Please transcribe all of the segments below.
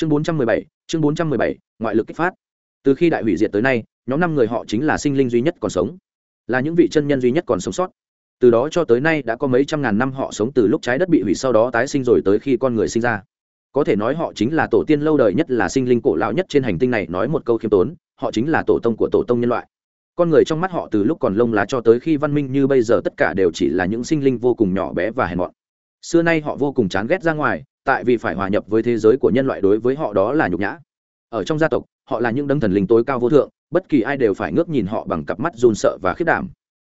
chương bốn trăm mười bảy, chương bốn trăm mười bảy, ngoại lực kích phát. Từ khi đại hủy diệt tới nay, nhóm năm người họ chính là sinh linh duy nhất còn sống, là những vị chân nhân duy nhất còn sống sót. Từ đó cho tới nay đã có mấy trăm ngàn năm họ sống từ lúc trái đất bị hủy sau đó tái sinh rồi tới khi con người sinh ra. Có thể nói họ chính là tổ tiên lâu đời nhất là sinh linh cổ lão nhất trên hành tinh này, nói một câu khiêm tốn, họ chính là tổ tông của tổ tông nhân loại. Con người trong mắt họ từ lúc còn lông lá cho tới khi văn minh như bây giờ tất cả đều chỉ là những sinh linh vô cùng nhỏ bé và hèn mọn. Xưa nay họ vô cùng chán ghét ra ngoài tại vì phải hòa nhập với thế giới của nhân loại đối với họ đó là nhục nhã. Ở trong gia tộc, họ là những đấng thần linh tối cao vô thượng, bất kỳ ai đều phải ngước nhìn họ bằng cặp mắt run sợ và khiết đảm.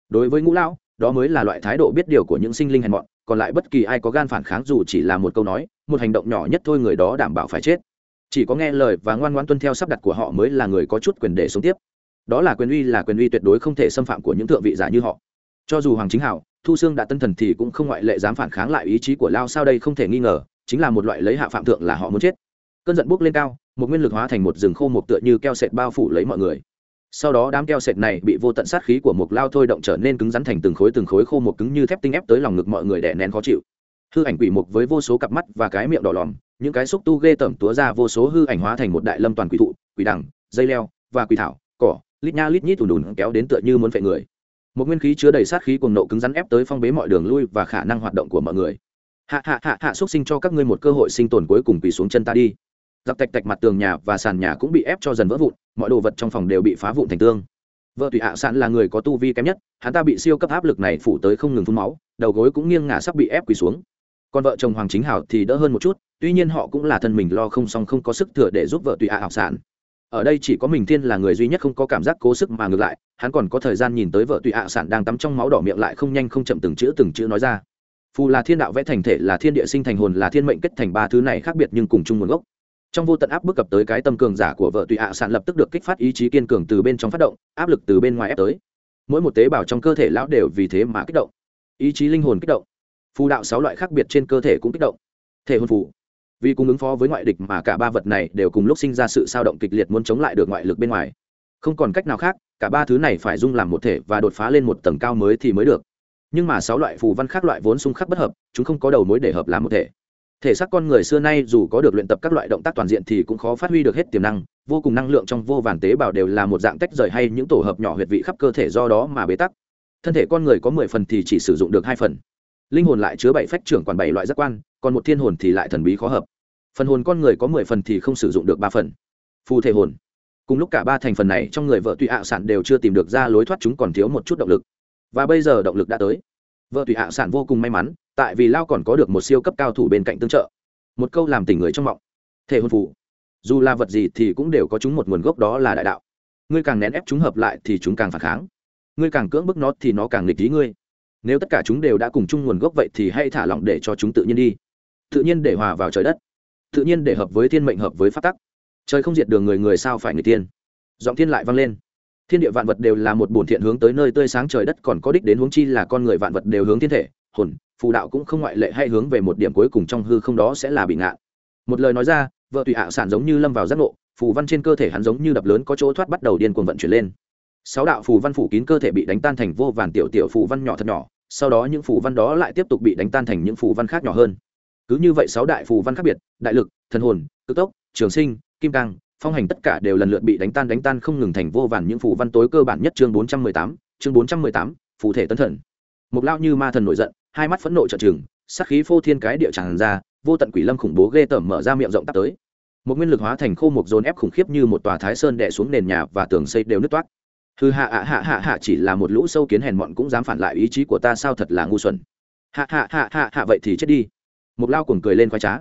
Đối với ngũ lão, đó mới là loại thái độ biết điều của những sinh linh hèn mọn, còn lại bất kỳ ai có gan phản kháng dù chỉ là một câu nói, một hành động nhỏ nhất thôi người đó đảm bảo phải chết. Chỉ có nghe lời và ngoan ngoan tuân theo sắp đặt của họ mới là người có chút quyền để sống tiếp. Đó là quyền uy là quyền uy tuyệt đối không thể xâm phạm của những thượng vị giả như họ. Cho dù hoàng chính hảo, thu xương đã tân thần thì cũng không ngoại lệ dám phản kháng lại ý chí của lao sao đây không thể nghi ngờ chính là một loại lấy hạ phạm thượng là họ muốn chết. Cơn giận bốc lên cao, một nguyên lực hóa thành một rừng khô một tựa như keo sệt bao phủ lấy mọi người. Sau đó đám keo sệt này bị vô tận sát khí của một lao thôi động trở nên cứng rắn thành từng khối từng khối khô một cứng như thép tinh ép tới lòng ngực mọi người đè nén khó chịu. Hư ảnh quỷ mục với vô số cặp mắt và cái miệng đỏ lòm, những cái xúc tu ghê tởm túa ra vô số hư ảnh hóa thành một đại lâm toàn quỷ thụ, quỷ đằng, dây leo và quỷ thảo, cỏ, lít nha lít nhít thủ đùn kéo đến tựa như muốn phệ người. Một nguyên khí chứa đầy sát khí cùng nộ cứng rắn ép tới phong bế mọi đường lui và khả năng hoạt động của mọi người hạ hạ hạ hạ xúc sinh cho các ngươi một cơ hội sinh tồn cuối cùng quỳ xuống chân ta đi. Giặc tạch tạch mặt tường nhà và sàn nhà cũng bị ép cho dần vỡ vụn, mọi đồ vật trong phòng đều bị phá vụn thành tương. Vợ tùy hạ sạn là người có tu vi kém nhất, hắn ta bị siêu cấp áp lực này phủ tới không ngừng phun máu, đầu gối cũng nghiêng ngả sắp bị ép quỳ xuống. Còn vợ chồng hoàng chính hảo thì đỡ hơn một chút, tuy nhiên họ cũng là thân mình lo không xong không có sức thừa để giúp vợ tùy hạ hảo sản ở đây chỉ có mình thiên là người duy nhất không có cảm giác cố sức mà ngược lại, hắn còn có thời gian nhìn tới vợ tùy hạ sản đang tắm trong máu đỏ miệng lại không nhanh không chậm từng chữ từng chữ nói ra phù là thiên đạo vẽ thành thể, là thiên địa sinh thành hồn, là thiên mệnh kết thành ba thứ này khác biệt nhưng cùng chung nguồn gốc. Trong vô tận áp bức cập tới cái tâm cường giả của vợ tùy ạ sản lập tức được kích phát ý chí kiên cường từ bên trong phát động, áp lực từ bên ngoài ép tới. Mỗi một tế bào trong cơ thể lão đều vì thế mà kích động. Ý chí linh hồn kích động. Phù đạo sáu loại khác biệt trên cơ thể cũng kích động. Thể hồn phù. Vì cùng ứng phó với ngoại địch mà cả ba vật này đều cùng lúc sinh ra sự sao động kịch liệt muốn chống lại được ngoại lực bên ngoài. Không còn cách nào khác, cả ba thứ này phải dung làm một thể và đột phá lên một tầng cao mới thì mới được nhưng mà sáu loại phù văn khác loại vốn xung khắc bất hợp, chúng không có đầu mối để hợp làm một thể. Thể xác con người xưa nay dù có được luyện tập các loại động tác toàn diện thì cũng khó phát huy được hết tiềm năng, vô cùng năng lượng trong vô vàn tế bào đều là một dạng tách rời hay những tổ hợp nhỏ huyệt vị khắp cơ thể do đó mà bế tắc. Thân thể con người có mười phần thì chỉ sử dụng được hai phần. Linh hồn lại chứa bảy phách trưởng quản bảy loại giác quan, còn một thiên hồn thì lại thần bí khó hợp. Phần hồn con người có mười phần thì không sử dụng được ba phần. Phù thể hồn. Cùng lúc cả ba thành phần này trong người vợ tùy ạ sản đều chưa tìm được ra lối thoát chúng còn thiếu một chút động lực và bây giờ động lực đã tới. Vợ tùy hạ sản vô cùng may mắn, tại vì lao còn có được một siêu cấp cao thủ bên cạnh tương trợ. Một câu làm tỉnh người trong mộng. Thể hồn phù. Dù là vật gì thì cũng đều có chúng một nguồn gốc đó là đại đạo. Ngươi càng nén ép chúng hợp lại thì chúng càng phản kháng. Ngươi càng cưỡng bức nó thì nó càng nghịch lý ngươi. Nếu tất cả chúng đều đã cùng chung nguồn gốc vậy thì hãy thả lỏng để cho chúng tự nhiên đi. Tự nhiên để hòa vào trời đất. Tự nhiên để hợp với thiên mệnh hợp với pháp tắc. Trời không diệt đường người người sao phải người tiên giọng thiên lại vang lên thiên địa vạn vật đều là một bổn thiện hướng tới nơi tươi sáng trời đất, còn có đích đến hướng chi là con người vạn vật đều hướng thiên thể, hồn, phù đạo cũng không ngoại lệ hay hướng về một điểm cuối cùng trong hư không đó sẽ là bị ngạn. Một lời nói ra, vợ tùy hạ sản giống như lâm vào giác ngộ, phù văn trên cơ thể hắn giống như đập lớn có chỗ thoát bắt đầu điên cuồng vận chuyển lên. Sáu đạo phù văn phủ kín cơ thể bị đánh tan thành vô vàn tiểu tiểu phù văn nhỏ thật nhỏ, sau đó những phù văn đó lại tiếp tục bị đánh tan thành những phù văn khác nhỏ hơn. Cứ như vậy sáu đại phù văn khác biệt, đại lực, thần hồn, cực tốc, trường sinh, kim cang phong hành tất cả đều lần lượt bị đánh tan đánh tan không ngừng thành vô vàn những phù văn tối cơ bản nhất chương bốn trăm mười tám, chương bốn trăm mười tám, phù thể tấn thần. Một lao như ma thần nổi giận, hai mắt phẫn nộ trợn trừng sắc khí phô thiên cái địa tràn ra, vô tận quỷ lâm khủng bố ghê tởm mở ra miệng rộng tắt tới. Một nguyên lực hóa thành khô một dồn ép khủng khiếp như một tòa thái sơn đè xuống nền nhà và tường xây đều nứt toát. Hư hạ hạ hạ hạ hạ, chỉ là một lũ sâu kiến hèn mọn cũng dám phản lại ý chí của ta, sao thật là ngu xuẩn. Hạ hạ hạ hạ hạ, vậy thì chết đi. Một lao cuồng cười lên khoái trá.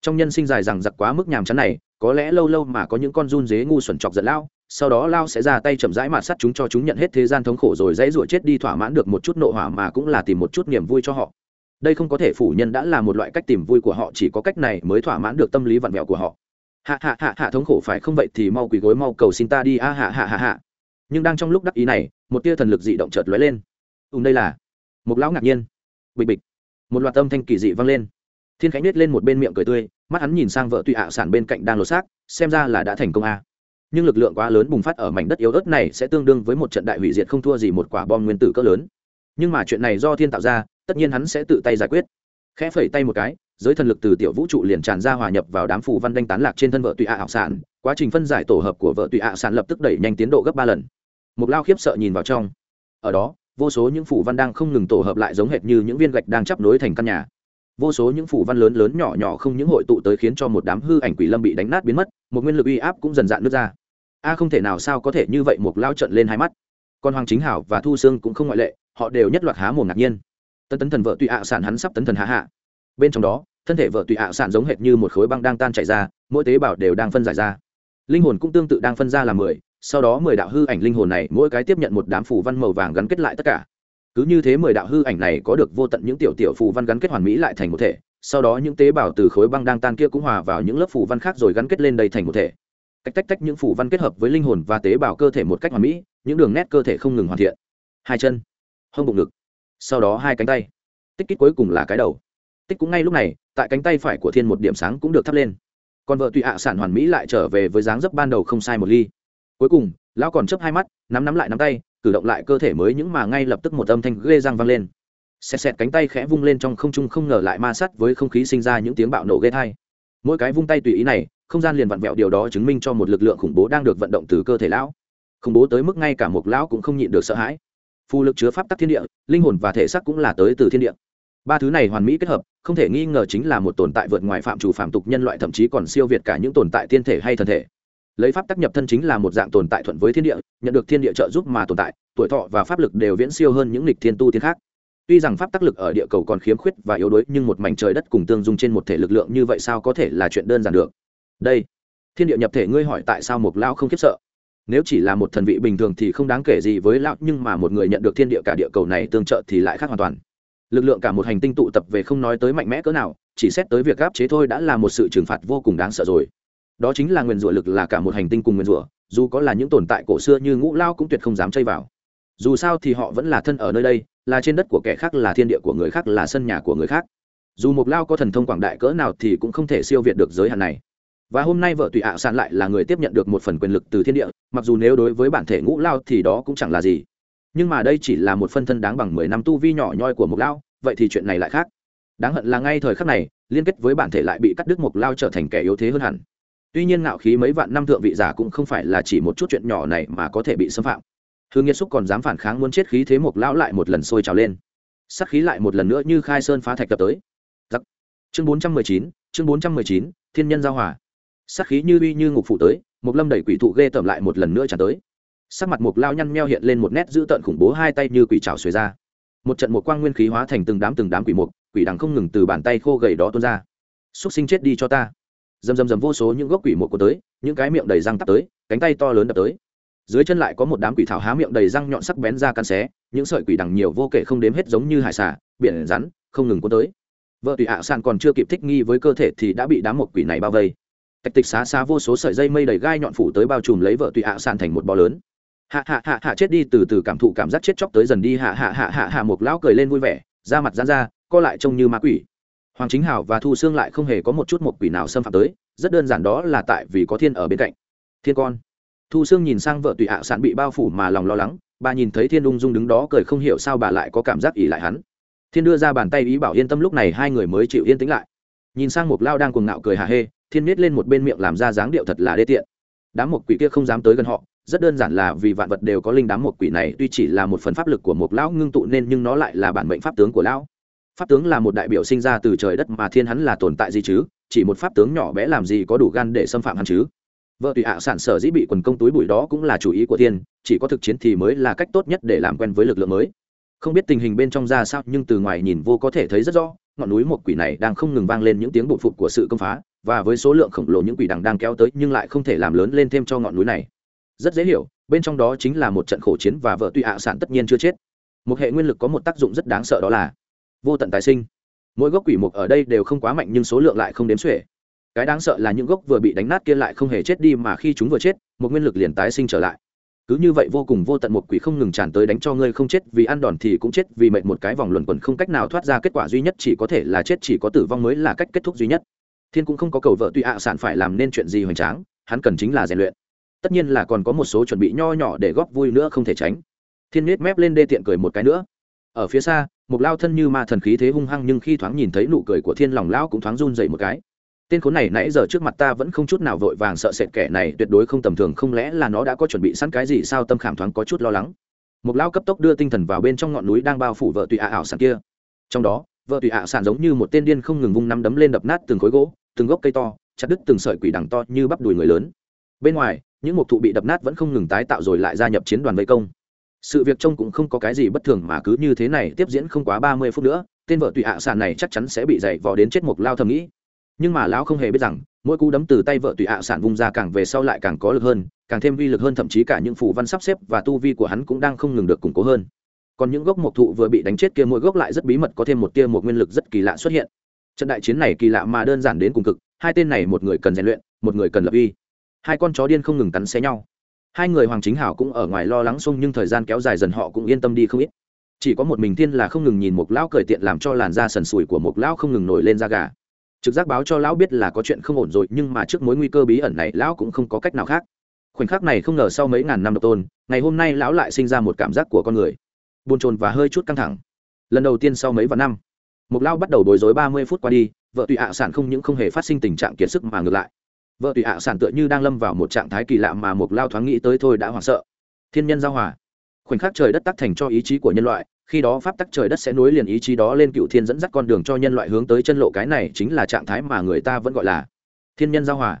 Trong nhân sinh dài rằng giặc quá mức nhàm chán này có lẽ lâu lâu mà có những con run dế ngu xuẩn chọc giận lao, sau đó lao sẽ ra tay chậm rãi mà sắt chúng cho chúng nhận hết thế gian thống khổ rồi dãy ruổi chết đi thỏa mãn được một chút nộ hỏa mà cũng là tìm một chút niềm vui cho họ. Đây không có thể phủ nhân đã là một loại cách tìm vui của họ, chỉ có cách này mới thỏa mãn được tâm lý vặn vẹo của họ. Hạ hạ hạ hạ, thống khổ phải không vậy thì mau quỳ gối, mau cầu xin ta đi, a, hạ hạ hạ hạ. Nhưng đang trong lúc đắc ý này, một tia thần lực dị động chợt lóe lên. Ùm đây là một lão ngạc nhiên. Bịch bịch. Một loạt âm thanh kỳ dị vang lên. Thiên khánh nết lên một bên miệng cười tươi mắt hắn nhìn sang vợ tụy ạ sản bên cạnh đang lột xác, xem ra là đã thành công a. Nhưng lực lượng quá lớn bùng phát ở mảnh đất yếu ớt này sẽ tương đương với một trận đại hủy diệt không thua gì một quả bom nguyên tử cỡ lớn. Nhưng mà chuyện này do thiên tạo ra, tất nhiên hắn sẽ tự tay giải quyết. Khẽ phẩy tay một cái, giới thần lực từ tiểu vũ trụ liền tràn ra hòa nhập vào đám phù văn đanh tán lạc trên thân vợ tụy ạ ảo sản. Quá trình phân giải tổ hợp của vợ tụy ạ sản lập tức đẩy nhanh tiến độ gấp ba lần. Một lao khiếp sợ nhìn vào trong. Ở đó, vô số những phù văn đang không ngừng tổ hợp lại giống hệt như những viên gạch đang chắp nối thành căn nhà vô số những phủ văn lớn lớn nhỏ nhỏ không những hội tụ tới khiến cho một đám hư ảnh quỷ lâm bị đánh nát biến mất, một nguyên lực uy áp cũng dần dạn nước ra. A không thể nào sao có thể như vậy một lao trận lên hai mắt. Còn hoàng chính hảo và thu sương cũng không ngoại lệ, họ đều nhất loạt há mồm ngạc nhiên. Tân tấn thần vợ tùy ạ sản hắn sắp tấn thần hạ hạ. Bên trong đó, thân thể vợ tùy ạ sản giống hệt như một khối băng đang tan chảy ra, mỗi tế bào đều đang phân giải ra. Linh hồn cũng tương tự đang phân ra làm mười, sau đó mười đạo hư ảnh linh hồn này mỗi cái tiếp nhận một đám phủ văn màu vàng gắn kết lại tất cả cứ như thế mười đạo hư ảnh này có được vô tận những tiểu tiểu phù văn gắn kết hoàn mỹ lại thành một thể, sau đó những tế bào từ khối băng đang tan kia cũng hòa vào những lớp phù văn khác rồi gắn kết lên đây thành một thể. Cách tách tách những phù văn kết hợp với linh hồn và tế bào cơ thể một cách hoàn mỹ, những đường nét cơ thể không ngừng hoàn thiện. Hai chân, hông bụng ngực, sau đó hai cánh tay. Tích kích cuối cùng là cái đầu. Tích cũng ngay lúc này, tại cánh tay phải của thiên một điểm sáng cũng được thắp lên. Còn vợ tụy hạ sản hoàn mỹ lại trở về với dáng dấp ban đầu không sai một ly. Cuối cùng, lão còn chấp hai mắt, nắm nắm lại nắm tay cử động lại cơ thể mới những mà ngay lập tức một âm thanh ghê răng vang lên. Xẹt xẹt cánh tay khẽ vung lên trong không trung không ngờ lại ma sát với không khí sinh ra những tiếng bạo nổ ghê thai. Mỗi cái vung tay tùy ý này, không gian liền vặn vẹo điều đó chứng minh cho một lực lượng khủng bố đang được vận động từ cơ thể lão. Khủng bố tới mức ngay cả một lão cũng không nhịn được sợ hãi. Phù lực chứa pháp tắc thiên địa, linh hồn và thể xác cũng là tới từ thiên địa. Ba thứ này hoàn mỹ kết hợp, không thể nghi ngờ chính là một tồn tại vượt ngoài phạm chủ phạm tục nhân loại, thậm chí còn siêu việt cả những tồn tại tiên thể hay thần thể lấy pháp tác nhập thân chính là một dạng tồn tại thuận với thiên địa, nhận được thiên địa trợ giúp mà tồn tại, tuổi thọ và pháp lực đều viễn siêu hơn những lịch thiên tu thiên khác. Tuy rằng pháp tác lực ở địa cầu còn khiếm khuyết và yếu đuối, nhưng một mảnh trời đất cùng tương dung trên một thể lực lượng như vậy sao có thể là chuyện đơn giản được? Đây, thiên địa nhập thể ngươi hỏi tại sao một lao không khiếp sợ? Nếu chỉ là một thần vị bình thường thì không đáng kể gì với lão, nhưng mà một người nhận được thiên địa cả địa cầu này tương trợ thì lại khác hoàn toàn. Lực lượng cả một hành tinh tụ tập về không nói tới mạnh mẽ cỡ nào, chỉ xét tới việc áp chế thôi đã là một sự trừng phạt vô cùng đáng sợ rồi đó chính là nguyền rủa lực là cả một hành tinh cùng nguyền rủa, dù có là những tồn tại cổ xưa như ngũ lao cũng tuyệt không dám chơi vào. Dù sao thì họ vẫn là thân ở nơi đây, là trên đất của kẻ khác, là thiên địa của người khác, là sân nhà của người khác. Dù một lao có thần thông quảng đại cỡ nào thì cũng không thể siêu việt được giới hạn này. Và hôm nay vợ tùy ạ à sàn lại là người tiếp nhận được một phần quyền lực từ thiên địa, mặc dù nếu đối với bản thể ngũ lao thì đó cũng chẳng là gì. Nhưng mà đây chỉ là một phân thân đáng bằng mười năm tu vi nhỏ nhoi của mục lao, vậy thì chuyện này lại khác. Đáng hận là ngay thời khắc này, liên kết với bản thể lại bị cắt đứt mục lao trở thành kẻ yếu thế hơn hẳn tuy nhiên ngạo khí mấy vạn năm thượng vị giả cũng không phải là chỉ một chút chuyện nhỏ này mà có thể bị xâm phạm. Hương nghiệt xúc còn dám phản kháng muốn chết khí thế một lão lại một lần sôi trào lên. Sắc khí lại một lần nữa như khai sơn phá thạch tập tới. Giặc. chương bốn trăm mười chín, chương bốn trăm mười chín, thiên nhân giao hòa. Sắc khí như uy như ngục phụ tới một lâm đẩy quỷ thụ ghê tởm lại một lần nữa tràn tới. Sắc mặt một lao nhăn meo hiện lên một nét dữ tợn khủng bố hai tay như quỷ trào xuề ra. Một trận một quang nguyên khí hóa thành từng đám từng đám quỷ mục, quỷ đằng không ngừng từ bàn tay khô gầy đó tuôn ra. Xúc sinh chết đi cho ta dầm dầm dầm vô số những gốc quỷ mộ của tới, những cái miệng đầy răng tắp tới, cánh tay to lớn đập tới. Dưới chân lại có một đám quỷ thảo há miệng đầy răng nhọn sắc bén ra căn xé, những sợi quỷ đằng nhiều vô kể không đếm hết giống như hải xả biển rắn, không ngừng có tới. Vợ tùy ạ à san còn chưa kịp thích nghi với cơ thể thì đã bị đám một quỷ này bao vây. Tạch tịch xá xá vô số sợi dây mây đầy gai nhọn phủ tới bao trùm lấy vợ tùy ạ à san thành một bò lớn. Hạ hạ hạ hạ chết đi, từ từ cảm thụ cảm giác chết chóc tới dần đi, hạ hạ hạ hạ hạ, một lão cười lên vui vẻ, da mặt dán ra, co lại trông như ma quỷ hoàng chính hảo và thu xương lại không hề có một chút một quỷ nào xâm phạm tới, rất đơn giản đó là tại vì có thiên ở bên cạnh. Thiên con. Thu sương nhìn sang vợ tùy ạ sản bị bao phủ mà lòng lo lắng, bà nhìn thấy thiên ung dung đứng đó cười không hiểu sao bà lại có cảm giác ỉ lại hắn. Thiên đưa ra bàn tay ý bảo yên tâm lúc này hai người mới chịu yên tĩnh lại. Nhìn sang một lao đang cuồng ngạo cười hà hê, thiên miết lên một bên miệng làm ra dáng điệu thật là đê tiện. Đám một quỷ kia không dám tới gần họ, rất đơn giản là vì vạn vật đều có linh đám một quỷ này, tuy chỉ là một phần pháp lực của một lão ngưng tụ nên nhưng nó lại là bản mệnh pháp tướng của lão pháp tướng là một đại biểu sinh ra từ trời đất mà thiên hắn là tồn tại gì chứ? Chỉ một pháp tướng nhỏ bé làm gì có đủ gan để xâm phạm hắn chứ? Vợ tùy ạ sản sở dĩ bị quần công túi bụi đó cũng là chủ ý của thiên, chỉ có thực chiến thì mới là cách tốt nhất để làm quen với lực lượng mới. Không biết tình hình bên trong ra sao, nhưng từ ngoài nhìn vô có thể thấy rất rõ, ngọn núi một quỷ này đang không ngừng vang lên những tiếng bụt phục của sự công phá, và với số lượng khổng lồ những quỷ đằng đang kéo tới, nhưng lại không thể làm lớn lên thêm cho ngọn núi này. Rất dễ hiểu, bên trong đó chính là một trận khổ chiến và vợ tùy ạ sản tất nhiên chưa chết. Một hệ nguyên lực có một tác dụng rất đáng sợ đó là vô tận tái sinh. Mỗi gốc quỷ mục ở đây đều không quá mạnh nhưng số lượng lại không đếm xuể. Cái đáng sợ là những gốc vừa bị đánh nát kia lại không hề chết đi mà khi chúng vừa chết, một nguyên lực liền tái sinh trở lại. Cứ như vậy vô cùng vô tận một quỷ không ngừng tràn tới đánh cho ngươi không chết, vì ăn đòn thì cũng chết, vì mệt một cái vòng luẩn quẩn không cách nào thoát ra kết quả duy nhất chỉ có thể là chết, chỉ có tử vong mới là cách kết thúc duy nhất. Thiên cũng không có cầu vợ tuy ạ, sản phải làm nên chuyện gì hoành tráng, hắn cần chính là rèn luyện. Tất nhiên là còn có một số chuẩn bị nho nhỏ để góp vui nữa không thể tránh. Thiên nết mép lên đê tiện cười một cái nữa. Ở phía xa một lao thân như ma thần khí thế hung hăng nhưng khi thoáng nhìn thấy nụ cười của thiên lòng lão cũng thoáng run dậy một cái. Tên khốn này nãy giờ trước mặt ta vẫn không chút nào vội vàng sợ sệt kẻ này, tuyệt đối không tầm thường, không lẽ là nó đã có chuẩn bị sẵn cái gì sao? Tâm khảm thoáng có chút lo lắng. Một lao cấp tốc đưa tinh thần vào bên trong ngọn núi đang bao phủ vợ tùy ạ ảo sản kia. Trong đó, vợ tùy ạ sản giống như một tên điên không ngừng vung nắm đấm lên đập nát từng khối gỗ, từng gốc cây to, chặt đứt từng sợi quỷ đằng to như bắp đùi người lớn. Bên ngoài, những mục thụ bị đập nát vẫn không ngừng tái tạo rồi lại gia nhập chiến đoàn vây công sự việc trông cũng không có cái gì bất thường mà cứ như thế này tiếp diễn không quá ba mươi phút nữa, tên vợ tùy ạ sản này chắc chắn sẽ bị dày vò đến chết mục lao thầm nghĩ. Nhưng mà lão không hề biết rằng, mỗi cú đấm từ tay vợ tùy ạ sản vung ra càng về sau lại càng có lực hơn, càng thêm vi lực hơn, thậm chí cả những phù văn sắp xếp và tu vi của hắn cũng đang không ngừng được củng cố hơn. Còn những gốc mộc thụ vừa bị đánh chết kia mỗi gốc lại rất bí mật có thêm một tia một nguyên lực rất kỳ lạ xuất hiện. Trận đại chiến này kỳ lạ mà đơn giản đến cùng cực, hai tên này một người cần rèn luyện, một người cần lập uy. Hai con chó điên không ngừng cắn xé nhau hai người hoàng chính hảo cũng ở ngoài lo lắng xung nhưng thời gian kéo dài dần họ cũng yên tâm đi không ít. Chỉ có một mình thiên là không ngừng nhìn một lão cởi tiện làm cho làn da sần sùi của một lão không ngừng nổi lên da gà. Trực giác báo cho lão biết là có chuyện không ổn rồi nhưng mà trước mối nguy cơ bí ẩn này lão cũng không có cách nào khác. Khoảnh khắc này không ngờ sau mấy ngàn năm độc tôn, ngày hôm nay lão lại sinh ra một cảm giác của con người. Buồn chồn và hơi chút căng thẳng. Lần đầu tiên sau mấy vạn năm, mục lão bắt đầu bối rối ba mươi phút qua đi, vợ tùy ạ sản không những không hề phát sinh tình trạng kiệt sức mà ngược lại vợ tùy ạ sản tựa như đang lâm vào một trạng thái kỳ lạ mà mục lao thoáng nghĩ tới thôi đã hoảng sợ. Thiên nhân giao hòa. Khoảnh khắc trời đất tắc thành cho ý chí của nhân loại, khi đó pháp tắc trời đất sẽ nối liền ý chí đó lên cựu thiên dẫn dắt con đường cho nhân loại hướng tới chân lộ cái này chính là trạng thái mà người ta vẫn gọi là thiên nhân giao hòa.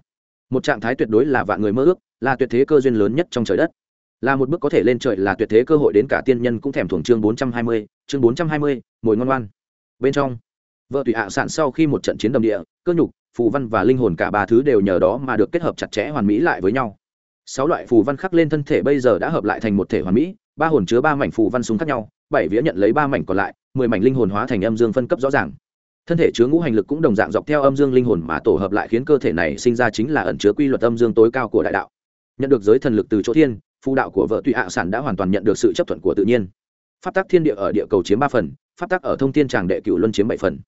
Một trạng thái tuyệt đối là vạn người mơ ước, là tuyệt thế cơ duyên lớn nhất trong trời đất. Là một bước có thể lên trời, là tuyệt thế cơ hội đến cả tiên nhân cũng thèm thuồng chương bốn trăm hai mươi, chương bốn trăm hai mươi mồi ngon ngoan. Bên trong, vợ tùy hạ sạn sau khi một trận chiến đầm địa, cơ nhục phù văn và linh hồn cả ba thứ đều nhờ đó mà được kết hợp chặt chẽ hoàn mỹ lại với nhau. Sáu loại phù văn khắc lên thân thể bây giờ đã hợp lại thành một thể hoàn mỹ, ba hồn chứa ba mảnh phù văn súng khác nhau, bảy vía nhận lấy ba mảnh còn lại, mười mảnh linh hồn hóa thành âm dương phân cấp rõ ràng. Thân thể chứa ngũ hành lực cũng đồng dạng dọc theo âm dương linh hồn mà tổ hợp lại khiến cơ thể này sinh ra chính là ẩn chứa quy luật âm dương tối cao của đại đạo. Nhận được giới thần lực từ chỗ thiên, phù đạo của vợ tùy hạ sản đã hoàn toàn nhận được sự chấp thuận của tự nhiên. Pháp tắc thiên địa ở địa cầu chiếm ba phần, pháp tắc ở thông thiên tràng đệ cửu luân chiếm bảy phần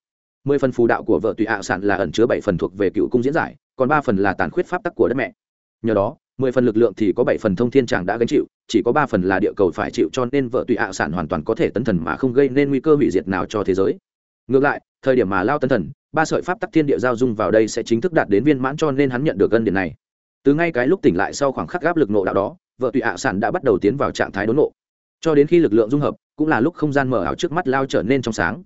mười phần phù đạo của vợ tùy hạ sản là ẩn chứa bảy phần thuộc về cựu cung diễn giải, còn ba phần là tàn khuyết pháp tắc của đất mẹ. Nhờ đó, mười phần lực lượng thì có bảy phần thông thiên tràng đã gánh chịu, chỉ có ba phần là địa cầu phải chịu cho nên vợ tùy hạ sản hoàn toàn có thể tấn thần mà không gây nên nguy cơ hủy diệt nào cho thế giới. Ngược lại, thời điểm mà lao tấn thần, ba sợi pháp tắc thiên địa giao dung vào đây sẽ chính thức đạt đến viên mãn cho nên hắn nhận được gân điện này. Từ ngay cái lúc tỉnh lại sau khoảng khắc gáp lực nộ đạo đó, vợ tùy hạ sản đã bắt đầu tiến vào trạng thái đốn nộ cho đến khi lực lượng dung hợp, cũng là lúc không gian mở ảo trước mắt lao trở nên trong sáng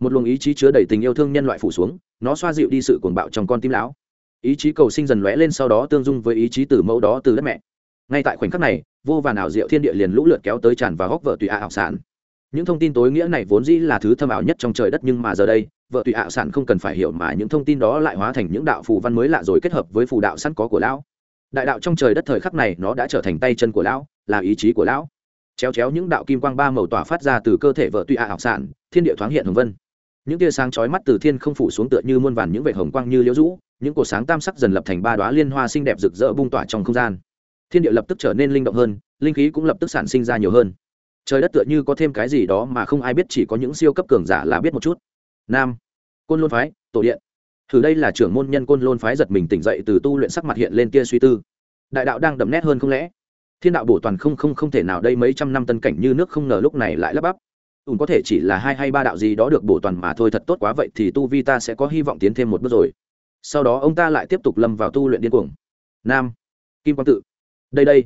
một luồng ý chí chứa đầy tình yêu thương nhân loại phủ xuống, nó xoa dịu đi sự cuồng bạo trong con tim lão. Ý chí cầu sinh dần lóe lên sau đó tương dung với ý chí từ mẫu đó từ đất mẹ. Ngay tại khoảnh khắc này, vô vàn ảo diệu thiên địa liền lũ lượt kéo tới tràn và góc vợ tùy hạ ảo sản. Những thông tin tối nghĩa này vốn dĩ là thứ thâm ảo nhất trong trời đất nhưng mà giờ đây, vợ tùy ảo sản không cần phải hiểu mà những thông tin đó lại hóa thành những đạo phù văn mới lạ rồi kết hợp với phù đạo sẵn có của lão. Đại đạo trong trời đất thời khắc này nó đã trở thành tay chân của lão, là ý chí của lão. Chéo chéo những đạo kim quang ba màu tỏa phát ra từ cơ thể vợ tùy ảo sản, thiên địa thoáng hiện hồng vân những tia sáng chói mắt từ thiên không phủ xuống tựa như muôn vàn những vệt hồng quang như liễu rũ, những cột sáng tam sắc dần lập thành ba đoá liên hoa xinh đẹp rực rỡ bung tỏa trong không gian. Thiên địa lập tức trở nên linh động hơn, linh khí cũng lập tức sản sinh ra nhiều hơn. Trời đất tựa như có thêm cái gì đó mà không ai biết, chỉ có những siêu cấp cường giả là biết một chút. Nam, côn lôn phái, tổ điện. Thử đây là trưởng môn nhân côn lôn phái giật mình tỉnh dậy từ tu luyện sắc mặt hiện lên kia suy tư. Đại đạo đang đậm nét hơn không lẽ? Thiên đạo bổ toàn không không không thể nào đây mấy trăm năm tân cảnh như nước không ngờ lúc này lại lắp bắp ùn có thể chỉ là hai hay ba đạo gì đó được bổ toàn mà thôi, thật tốt quá, vậy thì tu vi ta sẽ có hy vọng tiến thêm một bước rồi. Sau đó ông ta lại tiếp tục lâm vào tu luyện điên cuồng. Nam, kim quang tự. Đây đây.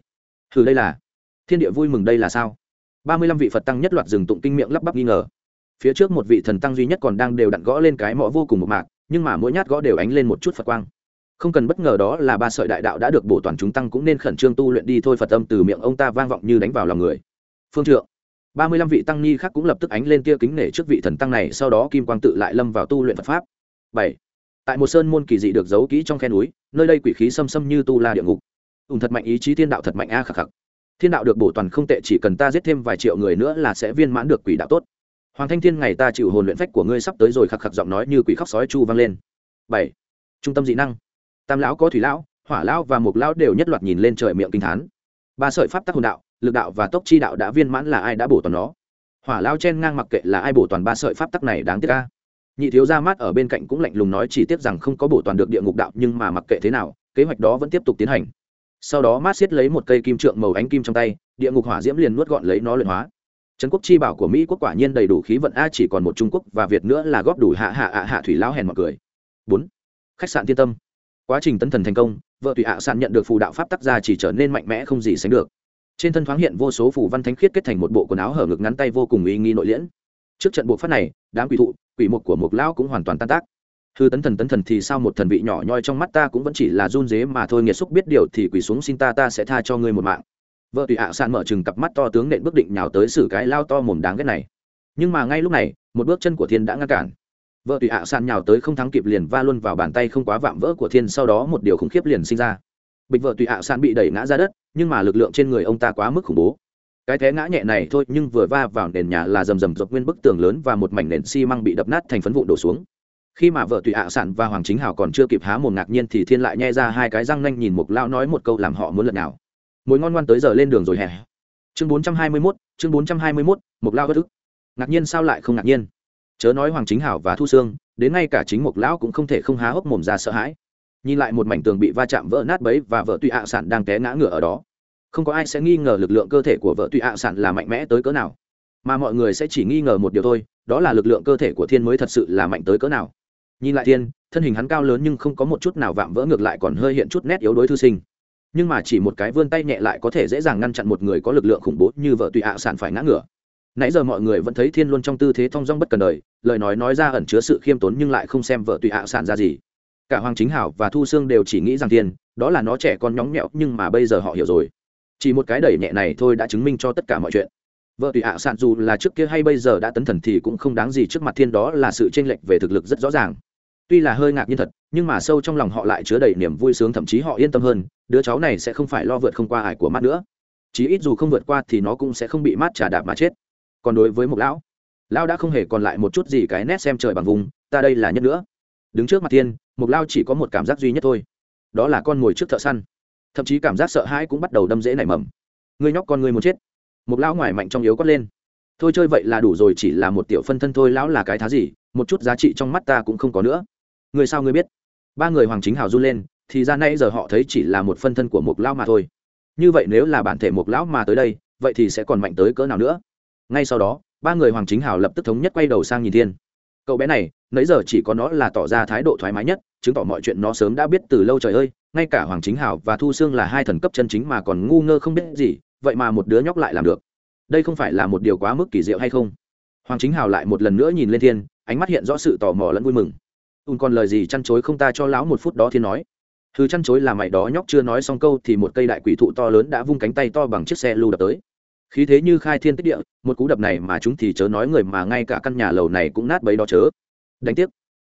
Thử đây là. Thiên địa vui mừng đây là sao? Ba mươi lăm vị phật tăng nhất loạt rừng tụng kinh miệng lắp bắp nghi ngờ. Phía trước một vị thần tăng duy nhất còn đang đều đặn gõ lên cái mõ vô cùng một mạc, nhưng mà mỗi nhát gõ đều ánh lên một chút phật quang. Không cần bất ngờ đó là ba sợi đại đạo đã được bổ toàn chúng tăng cũng nên khẩn trương tu luyện đi thôi, phật âm từ miệng ông ta vang vọng như đánh vào lòng người. Phương trượng ba mươi lăm vị tăng ni khác cũng lập tức ánh lên tia kính nể trước vị thần tăng này, sau đó kim quang tự lại lâm vào tu luyện phật pháp. Bảy. Tại một sơn môn kỳ dị được giấu kỹ trong khe núi, nơi đây quỷ khí xâm xâm như tu la địa ngục. Ùn thật mạnh ý chí thiên đạo thật mạnh a khắc khắc. Thiên đạo được bổ toàn không tệ, chỉ cần ta giết thêm vài triệu người nữa là sẽ viên mãn được quỷ đạo tốt. Hoàng thanh thiên, ngày ta chịu hồn luyện phách của ngươi sắp tới rồi, khắc khắc giọng nói như quỷ khóc sói chu vang lên. Bảy. Trung tâm dị năng. Tam lão có thủy lão, hỏa lão và mục lão đều nhất loạt nhìn lên trời miệng kinh thán ba sợi pháp tắc hồn đạo, lực đạo và tốc chi đạo đã viên mãn là ai đã bổ toàn nó? Hỏa lao chen ngang mặc kệ là ai bổ toàn ba sợi pháp tắc này đáng tiếc ca nhị thiếu gia mát ở bên cạnh cũng lạnh lùng nói chỉ tiếc rằng không có bổ toàn được địa ngục đạo, nhưng mà mặc kệ thế nào, kế hoạch đó vẫn tiếp tục tiến hành. Sau đó mát xiết lấy một cây kim trượng màu ánh kim trong tay, địa ngục hỏa diễm liền nuốt gọn lấy nó luyện hóa. Trấn quốc chi bảo của mỹ quốc quả nhiên đầy đủ khí vận a, chỉ còn một trung quốc và việt nữa là góp đủ hạ hạ hạ hạ thủy lao hèn mọi cười bốn. Khách sạn tiên tâm. Quá trình tấn thần thành công vợ tùy hạ sàn nhận được phù đạo pháp tác ra chỉ trở nên mạnh mẽ không gì sánh được. Trên thân thoáng hiện vô số phù văn thánh khiết kết thành một bộ quần áo hở ngực ngắn tay vô cùng uy nghi nội liễn. Trước trận buộc phát này, đám quỷ thụ, quỷ mục của một lão cũng hoàn toàn tan tác. Hư tấn thần tấn thần thì sao một thần vị nhỏ nhoi trong mắt ta cũng vẫn chỉ là run dế mà thôi, nghiệt xúc biết điều thì quỷ xuống xin ta ta sẽ tha cho ngươi một mạng. Vợ tùy hạ sàn mở chừng cặp mắt to tướng nện bước định nhào tới xử cái lao to mồm đáng ghét này. Nhưng mà ngay lúc này, một bước chân của thiên đã ngăn cản vợ tùy ạ sàn nhào tới không thắng kịp liền va luôn vào bàn tay không quá vạm vỡ của thiên sau đó một điều khủng khiếp liền sinh ra. Bịch vợ tùy ạ sàn bị đẩy ngã ra đất nhưng mà lực lượng trên người ông ta quá mức khủng bố. Cái thế ngã nhẹ này thôi nhưng vừa va vào nền nhà là rầm rầm dọc nguyên bức tường lớn và một mảnh nền xi măng bị đập nát thành phấn vụn đổ xuống. Khi mà vợ tùy ạ sản và hoàng chính hảo còn chưa kịp há mồm ngạc nhiên thì thiên lại nhe ra hai cái răng nanh nhìn mục lão nói một câu làm họ muốn lật nào. Mối ngon ngoan tới giờ lên đường rồi hè chương bốn trăm hai mươi 421, chương bốn trăm hai mươi 421, mục lao bất ức. Ngạc nhiên sao lại không ngạc nhiên? Chớ nói hoàng chính hảo và thu xương đến ngay cả chính mục lão cũng không thể không há hốc mồm ra sợ hãi. Nhìn lại một mảnh tường bị va chạm vỡ nát bấy và vợ tùy ạ sản đang té ngã ngửa ở đó. Không có ai sẽ nghi ngờ lực lượng cơ thể của vợ tùy ạ sản là mạnh mẽ tới cỡ nào. Mà mọi người sẽ chỉ nghi ngờ một điều thôi, đó là lực lượng cơ thể của thiên mới thật sự là mạnh tới cỡ nào. Nhìn lại thiên, thân hình hắn cao lớn nhưng không có một chút nào vạm vỡ ngược lại còn hơi hiện chút nét yếu đuối thư sinh. Nhưng mà chỉ một cái vươn tay nhẹ lại có thể dễ dàng ngăn chặn một người có lực lượng khủng bố như vợ tùy ạ sản phải ngã ngửa nãy giờ mọi người vẫn thấy thiên luôn trong tư thế thong dong bất cần đời, lời nói nói ra ẩn chứa sự khiêm tốn nhưng lại không xem vợ tùy ạ sản ra gì. Cả hoàng chính hảo và thu sương đều chỉ nghĩ rằng thiên, đó là nó trẻ con nhóng nhẽo nhưng mà bây giờ họ hiểu rồi. Chỉ một cái đẩy nhẹ này thôi đã chứng minh cho tất cả mọi chuyện. Vợ tùy ạ sản dù là trước kia hay bây giờ đã tấn thần thì cũng không đáng gì trước mặt thiên đó là sự chênh lệch về thực lực rất rõ ràng. Tuy là hơi ngạc nhiên thật, nhưng mà sâu trong lòng họ lại chứa đầy niềm vui sướng thậm chí họ yên tâm hơn, đứa cháu này sẽ không phải lo vượt không qua ải của mắt nữa. Chí ít dù không vượt qua thì nó cũng sẽ không bị mát trả đạp mà chết còn đối với một lão lão đã không hề còn lại một chút gì cái nét xem trời bằng vùng, ta đây là nhất nữa. Đứng trước mặt thiên một lao chỉ có một cảm giác duy nhất thôi, đó là con ngồi trước thợ săn. Thậm chí cảm giác sợ hãi cũng bắt đầu đâm dễ nảy mầm. Ngươi nhóc con ngươi muốn chết. Một lão ngoài mạnh trong yếu quát lên. Thôi chơi vậy là đủ rồi, chỉ là một tiểu phân thân thôi, lão là cái thá gì, một chút giá trị trong mắt ta cũng không có nữa. Người sao ngươi biết? Ba người hoàng chính hào run lên, thì ra nay giờ họ thấy chỉ là một phân thân của một lão mà thôi. Như vậy nếu là bản thể một lão mà tới đây, vậy thì sẽ còn mạnh tới cỡ nào nữa? Ngay sau đó, ba người hoàng chính hào lập tức thống nhất quay đầu sang nhìn thiên. Cậu bé này, nãy giờ chỉ có nó là tỏ ra thái độ thoải mái nhất, chứng tỏ mọi chuyện nó sớm đã biết từ lâu trời ơi, ngay cả hoàng chính hào và thu sương là hai thần cấp chân chính mà còn ngu ngơ không biết gì, vậy mà một đứa nhóc lại làm được. Đây không phải là một điều quá mức kỳ diệu hay không? Hoàng chính hào lại một lần nữa nhìn lên thiên, ánh mắt hiện rõ sự tò mò lẫn vui mừng. Ùn còn lời gì chăn chối không ta cho lão một phút đó thiên nói? Thứ chăn chối là mày đó nhóc chưa nói xong câu thì một cây đại quỷ thụ to lớn đã vung cánh tay to bằng chiếc xe lưu đập tới khí thế như khai thiên tích địa, một cú đập này mà chúng thì chớ nói người mà ngay cả căn nhà lầu này cũng nát bấy đó chớ. Đánh tiếc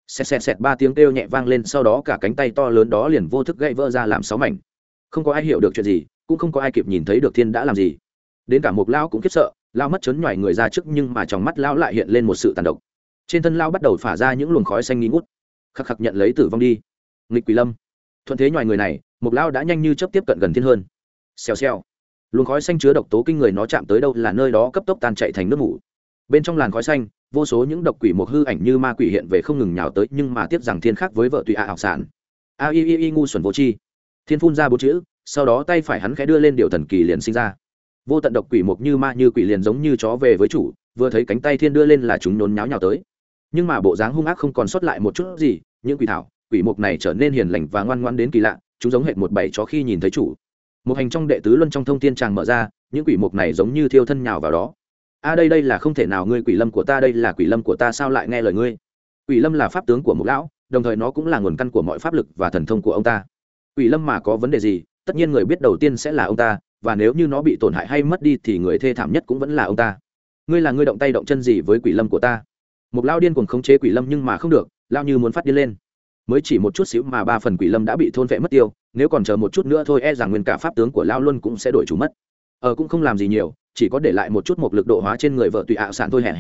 xẹt xẹt xẹt ba tiếng kêu nhẹ vang lên, sau đó cả cánh tay to lớn đó liền vô thức gãy vỡ ra làm sáu mảnh. Không có ai hiểu được chuyện gì, cũng không có ai kịp nhìn thấy được thiên đã làm gì. Đến cả một lão cũng khiếp sợ lao mất chấn nhoài người ra trước nhưng mà trong mắt lão lại hiện lên một sự tàn độc. Trên thân lao bắt đầu phả ra những luồng khói xanh nghi ngút. Khắc khắc nhận lấy tử vong đi. Nghịch quỷ lâm. Thuận thế nhoài người này, một lao đã nhanh như chấp tiếp cận gần thiên hơn. Xèo xèo luồng khói xanh chứa độc tố kinh người nó chạm tới đâu là nơi đó cấp tốc tan chạy thành nước mủ. Bên trong làn khói xanh, vô số những độc quỷ một hư ảnh như ma quỷ hiện về không ngừng nhào tới nhưng mà tiếp rằng thiên khác với vợ tùy ạ à học sản. A y y y ngu xuẩn vô chi thiên phun ra bốn chữ, sau đó tay phải hắn khẽ đưa lên điều thần kỳ liền sinh ra. Vô tận độc quỷ mục như ma như quỷ liền giống như chó về với chủ, vừa thấy cánh tay thiên đưa lên là chúng nhốn nháo nhào tới. Nhưng mà bộ dáng hung ác không còn sót lại một chút gì, những quỷ thảo, quỷ mục này trở nên hiền lành và ngoan ngoan đến kỳ lạ, chúng giống hệt một bầy chó khi nhìn thấy chủ một hành trong đệ tứ luân trong thông thiên tràng mở ra, những quỷ mục này giống như thiêu thân nhào vào đó. A, đây đây là không thể nào, ngươi quỷ lâm của ta, đây là quỷ lâm của ta, sao lại nghe lời ngươi? Quỷ lâm là pháp tướng của một lão, đồng thời nó cũng là nguồn căn của mọi pháp lực và thần thông của ông ta. Quỷ lâm mà có vấn đề gì, tất nhiên người biết đầu tiên sẽ là ông ta, và nếu như nó bị tổn hại hay mất đi thì người thê thảm nhất cũng vẫn là ông ta. Ngươi là ngươi động tay động chân gì với quỷ lâm của ta? Một lao điên cuồng khống chế quỷ lâm nhưng mà không được lao như muốn phát điên lên mới chỉ một chút xíu mà ba phần quỷ lâm đã bị thôn vệ mất tiêu, nếu còn chờ một chút nữa thôi e rằng nguyên cả pháp tướng của lao luân cũng sẽ đổi chủ mất. Ờ cũng không làm gì nhiều, chỉ có để lại một chút một lực độ hóa trên người vợ tùy ạ sản thôi hẹn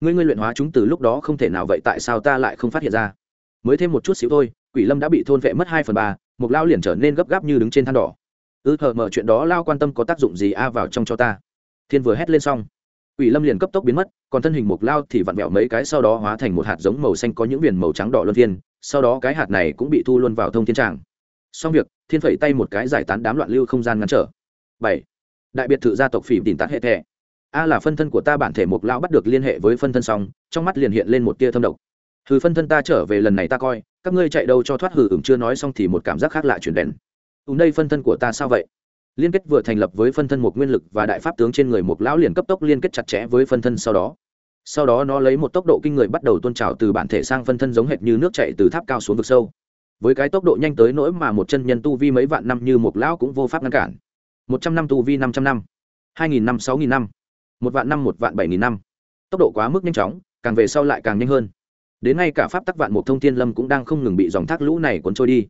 ngươi ngươi luyện hóa chúng từ lúc đó không thể nào vậy, tại sao ta lại không phát hiện ra? Mới thêm một chút xíu thôi, quỷ lâm đã bị thôn vệ mất hai phần ba, một lao liền trở nên gấp gáp như đứng trên than đỏ. Ư, thờ mở chuyện đó lao quan tâm có tác dụng gì a, vào trong cho ta. Thiên vừa hét lên xong, quỷ lâm liền cấp tốc biến mất, còn thân hình mục lao thì vặn vẹo mấy cái sau đó hóa thành một hạt giống màu xanh có những viền màu trắng đỏ luân phiên sau đó cái hạt này cũng bị thu luôn vào thông thiên tràng. Xong việc, thiên phẩy tay một cái giải tán đám loạn lưu không gian ngăn trở. Bảy. Đại biệt thự gia tộc phỉ tìm tạt hệ thẻ. A là phân thân của ta bản thể mục lão bắt được liên hệ với phân thân xong, trong mắt liền hiện lên một tia thâm độc. Hừ, phân thân ta trở về lần này ta coi, các ngươi chạy đâu cho thoát hử? ửng chưa nói xong thì một cảm giác khác lạ chuyển đèn ùm đây phân thân của ta sao vậy? Liên kết vừa thành lập với phân thân một nguyên lực và đại pháp tướng trên người một lão liền cấp tốc liên kết chặt chẽ với phân thân sau đó sau đó nó lấy một tốc độ kinh người bắt đầu tôn trào từ bản thể sang phân thân giống hệt như nước chạy từ tháp cao xuống vực sâu. Với cái tốc độ nhanh tới nỗi mà một chân nhân tu vi mấy vạn năm như một lão cũng vô pháp ngăn cản. Một trăm năm tu vi năm trăm năm. Hai nghìn năm, sáu nghìn năm. Một vạn năm, một vạn bảy nghìn năm. Tốc độ quá mức nhanh chóng, càng về sau lại càng nhanh hơn. Đến ngay cả pháp tắc vạn mục thông thiên lâm cũng đang không ngừng bị dòng thác lũ này cuốn trôi đi.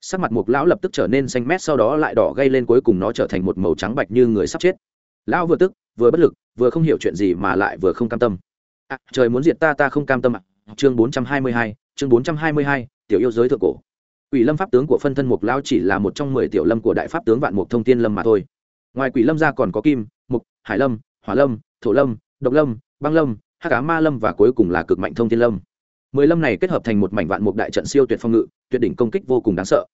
Sắc mặt mục lão lập tức trở nên xanh mét, sau đó lại đỏ gây lên cuối cùng nó trở thành một màu trắng bạch như người sắp chết. Lão vừa tức, vừa bất lực, vừa không hiểu chuyện gì mà lại vừa không cam tâm à, trời muốn diệt ta ta không cam tâm à. chương bốn trăm hai mươi hai chương bốn trăm hai mươi hai tiểu yêu giới thượng cổ. Quỷ lâm pháp tướng của phân thân mục lão chỉ là một trong mười tiểu lâm của đại pháp tướng vạn mục thông thiên lâm mà thôi. Ngoài quỷ lâm ra còn có kim mục hải lâm hỏa lâm thổ lâm độc lâm băng lâm hắc cá ma lâm và cuối cùng là cực mạnh thông thiên lâm. Mười lâm này kết hợp thành một mảnh vạn mục đại trận siêu tuyệt phong ngự tuyệt đỉnh công kích vô cùng đáng sợ.